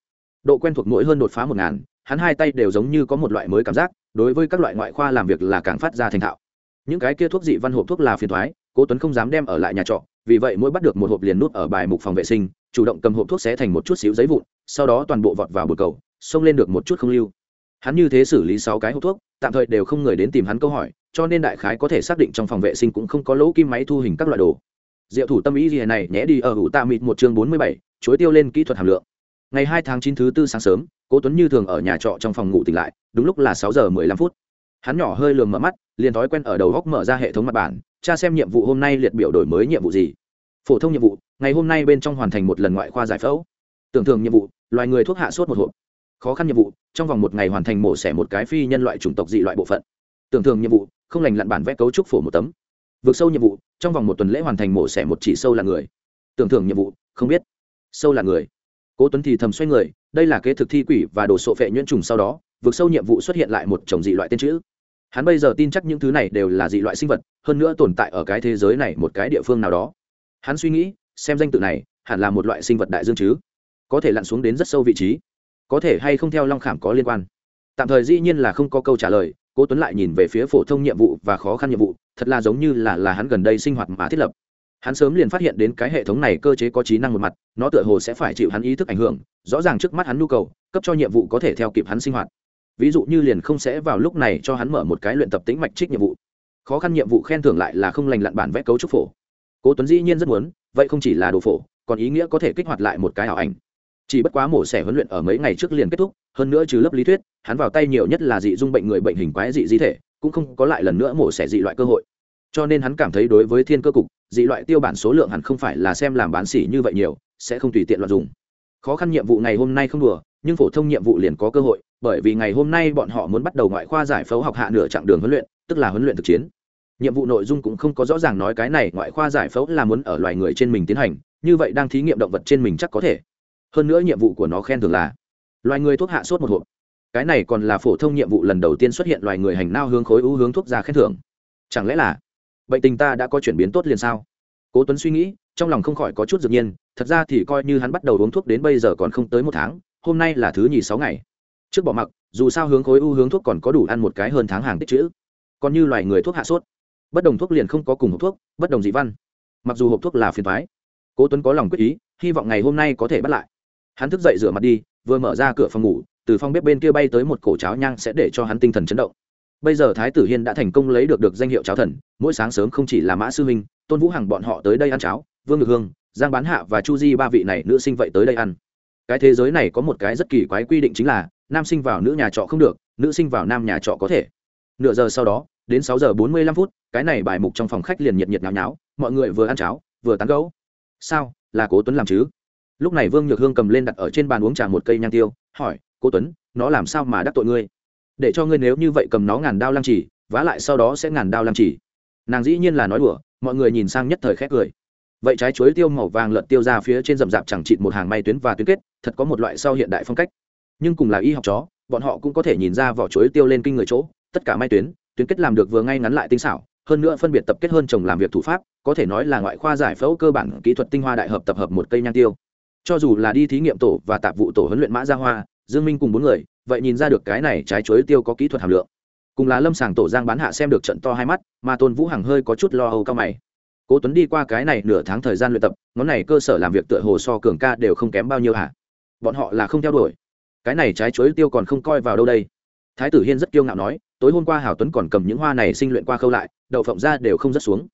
S1: độ quen thuộc mỗi hơn đột phá một ngàn, hắn hai tay đều giống như có một loại mới cảm giác, đối với các loại ngoại khoa làm việc là càng phát ra thành thạo. Những cái kia thuốc dị văn hộp thuốc là phiền thoái, cố tuấn không dám đem ở lại nhà trọ, vì vậy mỗi bắt được một hộp liền nút ở bài mục phòng vệ sinh, chủ động cầm hộp thuốc xé thành một chút xíu giấy vụn, sau đó toàn bộ vọt vào bờ cầu, xông lên được một chút không lưu. Hắn như thế xử lý sáu cái hộp thuốc, tạm thời đều không người đến tìm hắn câu hỏi, cho nên đại khái có thể xác định trong phòng vệ sinh cũng không có lỗ kim máy thu hình các loại đồ. Diệu thủ tâm ý gì này nhé đi ở hữu tạ mịt một chương bốn mươi bảy, chuối tiêu lên kỹ thuật hàm lượng ngày hai tháng chín thứ tư sáng sớm, cố tuấn như thường ở nhà trọ trong phòng ngủ tỉnh lại, đúng lúc là sáu giờ mười lăm phút. Hắn nhỏ hơi lườm mở mắt, liền thói quen ở đầu góc mở ra hệ thống mặt bản, tra xem nhiệm vụ hôm nay liệt biểu đổi mới nhiệm vụ gì. Phổ thông nhiệm vụ, ngày hôm nay bên trong hoàn thành một lần ngoại khoa giải phẫu. Tưởng thường nhiệm vụ, loài người thuốc hạ sốt một hộp. Khó khăn nhiệm vụ, trong vòng một ngày hoàn thành mổ xẻ một cái phi nhân loại chủng tộc dị loại bộ phận. Tưởng thường nhiệm vụ, không lành lặn bản vẽ cấu trúc phổ một tấm. Vượt sâu nhiệm vụ, trong vòng một tuần lễ hoàn thành mổ xẻ một chỉ sâu là người. Tưởng thưởng nhiệm vụ, không biết. Sâu là người cố tuấn thì thầm xoay người, đây là kế thực thi quỷ và đồ sộ phệ nhuyễn trùng sau đó vượt sâu nhiệm vụ xuất hiện lại một chồng dị loại tên chữ. Hắn bây giờ tin chắc những thứ này đều là dị loại sinh vật, hơn nữa tồn tại ở cái thế giới này một cái địa phương nào đó. Hắn suy nghĩ, xem danh tự này, hẳn là một loại sinh vật đại dương chứ. Có thể lặn xuống đến rất sâu vị trí. Có thể hay không theo long khảm có liên quan. Tạm thời dĩ nhiên là không có câu trả lời, cố tuấn lại nhìn về phía phổ thông nhiệm vụ và khó khăn nhiệm vụ, thật là giống như là là hắn gần đây sinh hoạt mà thiết lập hắn sớm liền phát hiện đến cái hệ thống này cơ chế có trí năng một mặt, nó tựa hồ sẽ phải chịu hắn ý thức ảnh hưởng, rõ ràng trước mắt hắn nhu cầu, cấp cho nhiệm vụ có thể theo kịp hắn sinh hoạt. Ví dụ như liền không sẽ vào lúc này cho hắn mở một cái luyện tập tính mạch trích nhiệm vụ. Khó khăn nhiệm vụ khen thưởng lại là không lành lặn bản vẽ cấu trúc phổ. Cố tuấn dĩ nhiên rất muốn, vậy không chỉ là đồ phổ, còn ý nghĩa có thể kích hoạt lại một cái ảo ảnh. Chỉ bất quá mổ xẻ huấn luyện ở mấy ngày trước liền kết thúc, hơn nữa trừ lớp lý thuyết, hắn vào tay nhiều nhất là dị dung bệnh người bệnh hình quái dị di thể, cũng không có lại lần nữa mổ xẻ dị loại cơ hội. Cho nên hắn cảm thấy đối với thiên cơ cục dị loại tiêu bản số lượng hẳn không phải là xem làm bán xỉ như vậy nhiều, sẽ không tùy tiện loạt dùng. Khó khăn nhiệm vụ ngày hôm nay không đùa, nhưng phổ thông nhiệm vụ liền có cơ hội, bởi vì ngày hôm nay bọn họ muốn bắt đầu ngoại khoa giải phẫu học hạ nửa chặng đường huấn luyện, tức là huấn luyện thực chiến. Nhiệm vụ nội dung cũng không có rõ ràng nói cái này ngoại khoa giải phẫu là muốn ở loài người trên mình tiến hành, như vậy đang thí nghiệm động vật trên mình chắc có thể. Hơn nữa nhiệm vụ của nó khen thường là, loài người thuốc hạ sốt một hộp. Cái này còn là phổ thông nhiệm vụ lần đầu tiên xuất hiện loài người hành nao hướng khối ưu hướng thuốc ra khen thưởng. Chẳng lẽ là bệnh tình ta đã có chuyển biến tốt liền sao? Cố tuấn suy nghĩ, trong lòng không khỏi có chút dược nhiên, thật ra thì coi như hắn bắt đầu uống thuốc đến bây giờ còn không tới một tháng, hôm nay là thứ nhì sáu ngày. Trước bỏ mặc, dù sao hướng khối u hướng thuốc còn có đủ ăn một cái hơn tháng hàng tích chữ. Còn như loài người thuốc hạ sốt. Bất đồng thuốc liền không có cùng hộp thuốc, bất đồng dị văn. Mặc dù hộp thuốc là phiền thoái cố tuấn có lòng quyết ý, hy vọng ngày hôm nay có thể bắt lại. Hắn thức dậy rửa mặt đi, vừa mở ra cửa phòng ngủ, từ phòng bếp bên kia bay tới một cổ cháo nhang sẽ để cho hắn tinh thần chấn động bây giờ thái tử hiên đã thành công lấy được được danh hiệu cháo thần, mỗi sáng sớm không chỉ là mã sư huynh tôn vũ hằng bọn họ tới đây ăn cháo, vương ngực hương, giang bán hạ và chu di ba vị này nữ sinh vậy tới đây ăn. Cái thế giới này có một cái rất kỳ quái quy định chính là, nam sinh vào nữ nhà trọ không được, nữ sinh vào nam nhà trọ có thể. Nửa giờ sau đó, đến sáu giờ bốn mươi lăm phút, cái này bài mục trong phòng khách liền nhiệt nhiệt nháo nháo, mọi người vừa ăn cháo, vừa tán gấu sao, là cố tuấn làm chứ? Lúc này vương nhược hương cầm lên đặt ở trên bàn uống trà một cây nhang tiêu, hỏi, cố tuấn, nó làm sao mà đắc tội ngươi? Để cho ngươi nếu như vậy cầm nó ngàn đao lăng trì, vá lại sau đó sẽ ngàn đao lăng trì. Nàng dĩ nhiên là nói đùa, mọi người nhìn sang nhất thời khét cười. Vậy trái chuối tiêu màu vàng lợn tiêu ra phía trên rậm rạp chẳng chịt một hàng may tuyến và tuyến kết, thật có một loại sau hiện đại phong cách. Nhưng cùng là y học chó, bọn họ cũng có thể nhìn ra vỏ chuối tiêu lên kinh người chỗ, tất cả may tuyến tuyến kết làm được vừa ngay ngắn lại tinh xảo, hơn nữa phân biệt tập kết hơn chồng làm việc thủ pháp, có thể nói là ngoại khoa giải phẫu cơ bản kỹ thuật tinh hoa đại hợp tập hợp một cây nhang tiêu. Cho dù là đi thí nghiệm tổ và tạp vụ tổ huấn luyện mã gia hoa, dương minh cùng bốn người vậy nhìn ra được cái này trái chuối tiêu có kỹ thuật hàm lượng. Cùng là lâm sàng tổ giang bán hạ xem được trận to hai mắt, mà tôn vũ hằng hơi có chút lo âu cao mày. Cố tuấn đi qua cái này nửa tháng thời gian luyện tập, ngón này cơ sở làm việc tựa hồ so cường ca đều không kém bao nhiêu hả? Bọn họ là không theo đuổi. Cái này trái chuối tiêu còn không coi vào đâu đây. Thái tử hiên rất kiêu ngạo nói, tối hôm qua hảo tuấn còn cầm những hoa này sinh luyện qua khâu lại, đậu phộng ra đều không rớt xuống.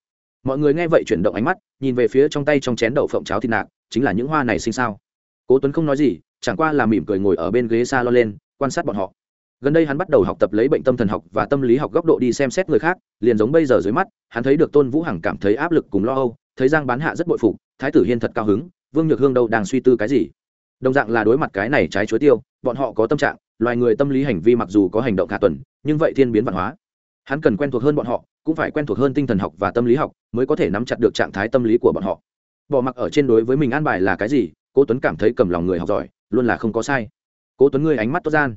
S1: Mọi người nghe vậy chuyển động ánh mắt, nhìn về phía trong tay trong chén đậu phộng cháo thịt nạc, chính là những hoa này sinh sao? Cố tuấn không nói gì, chẳng qua là mỉm cười ngồi ở bên ghế xa lo lên quan sát bọn họ. Gần đây hắn bắt đầu học tập lấy bệnh tâm thần học và tâm lý học góc độ đi xem xét người khác, liền giống bây giờ dưới mắt, hắn thấy được tôn vũ hằng cảm thấy áp lực cùng lo âu, thấy giang bán hạ rất bội phục, thái tử hiên thật cao hứng, vương nhược hương đâu đang suy tư cái gì. Đồng dạng là đối mặt cái này trái chuối tiêu, bọn họ có tâm trạng, loài người tâm lý hành vi mặc dù có hành động cả tuần, nhưng vậy thiên biến văn hóa. Hắn cần quen thuộc hơn bọn họ, cũng phải quen thuộc hơn tinh thần học và tâm lý học mới có thể nắm chặt được trạng thái tâm lý của bọn họ. Bỏ mặc ở trên đối với mình an bài là cái gì, cố tuấn cảm thấy cầm lòng người học giỏi, luôn là không có sai cố tuấn ngươi ánh mắt tốt gian.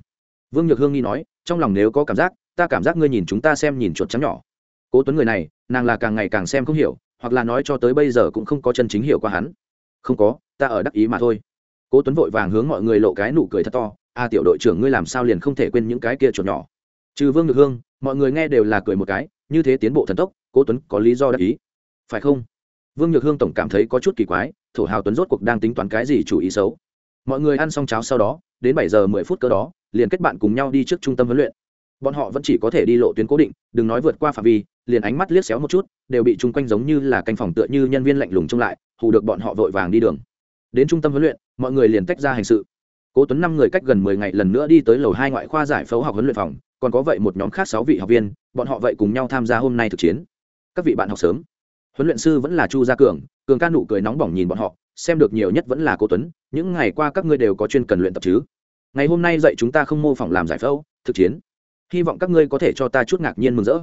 S1: Vương nhược hương nghi nói, trong lòng nếu có cảm giác, ta cảm giác ngươi nhìn chúng ta xem nhìn chuột trắng nhỏ. Cố tuấn người này, nàng là càng ngày càng xem không hiểu, hoặc là nói cho tới bây giờ cũng không có chân chính hiểu qua hắn. Không có, ta ở đắc ý mà thôi. Cố tuấn vội vàng hướng mọi người lộ cái nụ cười thật to, a tiểu đội trưởng ngươi làm sao liền không thể quên những cái kia chuột nhỏ? Trừ vương nhược hương, mọi người nghe đều là cười một cái, như thế tiến bộ thần tốc, cố tuấn có lý do đắc ý. Phải không? Vương nhược hương tổng cảm thấy có chút kỳ quái, thổ hào tuấn rốt cuộc đang tính toán cái gì chủ ý xấu. Mọi người ăn xong cháo sau đó đến bảy giờ mười phút cơ đó, liền kết bạn cùng nhau đi trước trung tâm huấn luyện. Bọn họ vẫn chỉ có thể đi lộ tuyến cố định, đừng nói vượt qua phạm vi, liền ánh mắt liếc xéo một chút, đều bị chung quanh giống như là canh phòng tựa như nhân viên lạnh lùng trông lại, hù được bọn họ vội vàng đi đường. Đến trung tâm huấn luyện, mọi người liền tách ra hành sự. Cố tuấn năm người cách gần mười ngày lần nữa đi tới lầu hai ngoại khoa giải phẫu học huấn luyện phòng, còn có vậy một nhóm khác sáu vị học viên, bọn họ vậy cùng nhau tham gia hôm nay thực chiến. Các vị bạn học sớm. Huấn luyện sư vẫn là chu gia cường cường ca nụ cười nóng bỏng nhìn bọn họ xem được nhiều nhất vẫn là cô tuấn, những ngày qua các ngươi đều có chuyên cần luyện tập chứ? Ngày hôm nay dạy chúng ta không mô phỏng làm giải phẫu, thực chiến. Hy vọng các ngươi có thể cho ta chút ngạc nhiên mừng rỡ.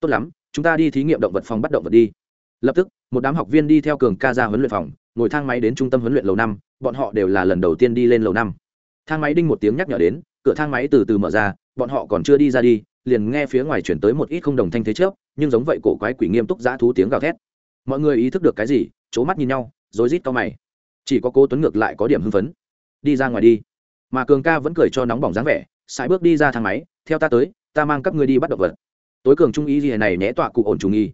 S1: Tốt lắm, chúng ta đi thí nghiệm động vật phòng bắt động vật đi. Lập tức, một đám học viên đi theo cường ca ra huấn luyện phòng, ngồi thang máy đến trung tâm huấn luyện lầu năm, bọn họ đều là lần đầu tiên đi lên lầu năm. Thang máy đinh một tiếng nhắc nhở đến, cửa thang máy từ từ mở ra, bọn họ còn chưa đi ra đi, liền nghe phía ngoài chuyển tới một ít không đồng thanh thế trước nhưng giống vậy cổ quái quỷ nghiêm túc giã thú tiếng gào thét. Mọi người ý thức được cái gì c h ố mắt nhìn nhau rồi rít cau mày. Chỉ có cô tuấn ngược lại có điểm hưng phấn. Đi ra ngoài đi. Mà cường ca vẫn cười cho nóng bỏng dáng vẻ, sải bước đi ra thang máy, theo ta tới, ta mang các ngươi đi bắt động vật. Tối cường trung ý gì này nhé tọa cụ ổn trùng nghi.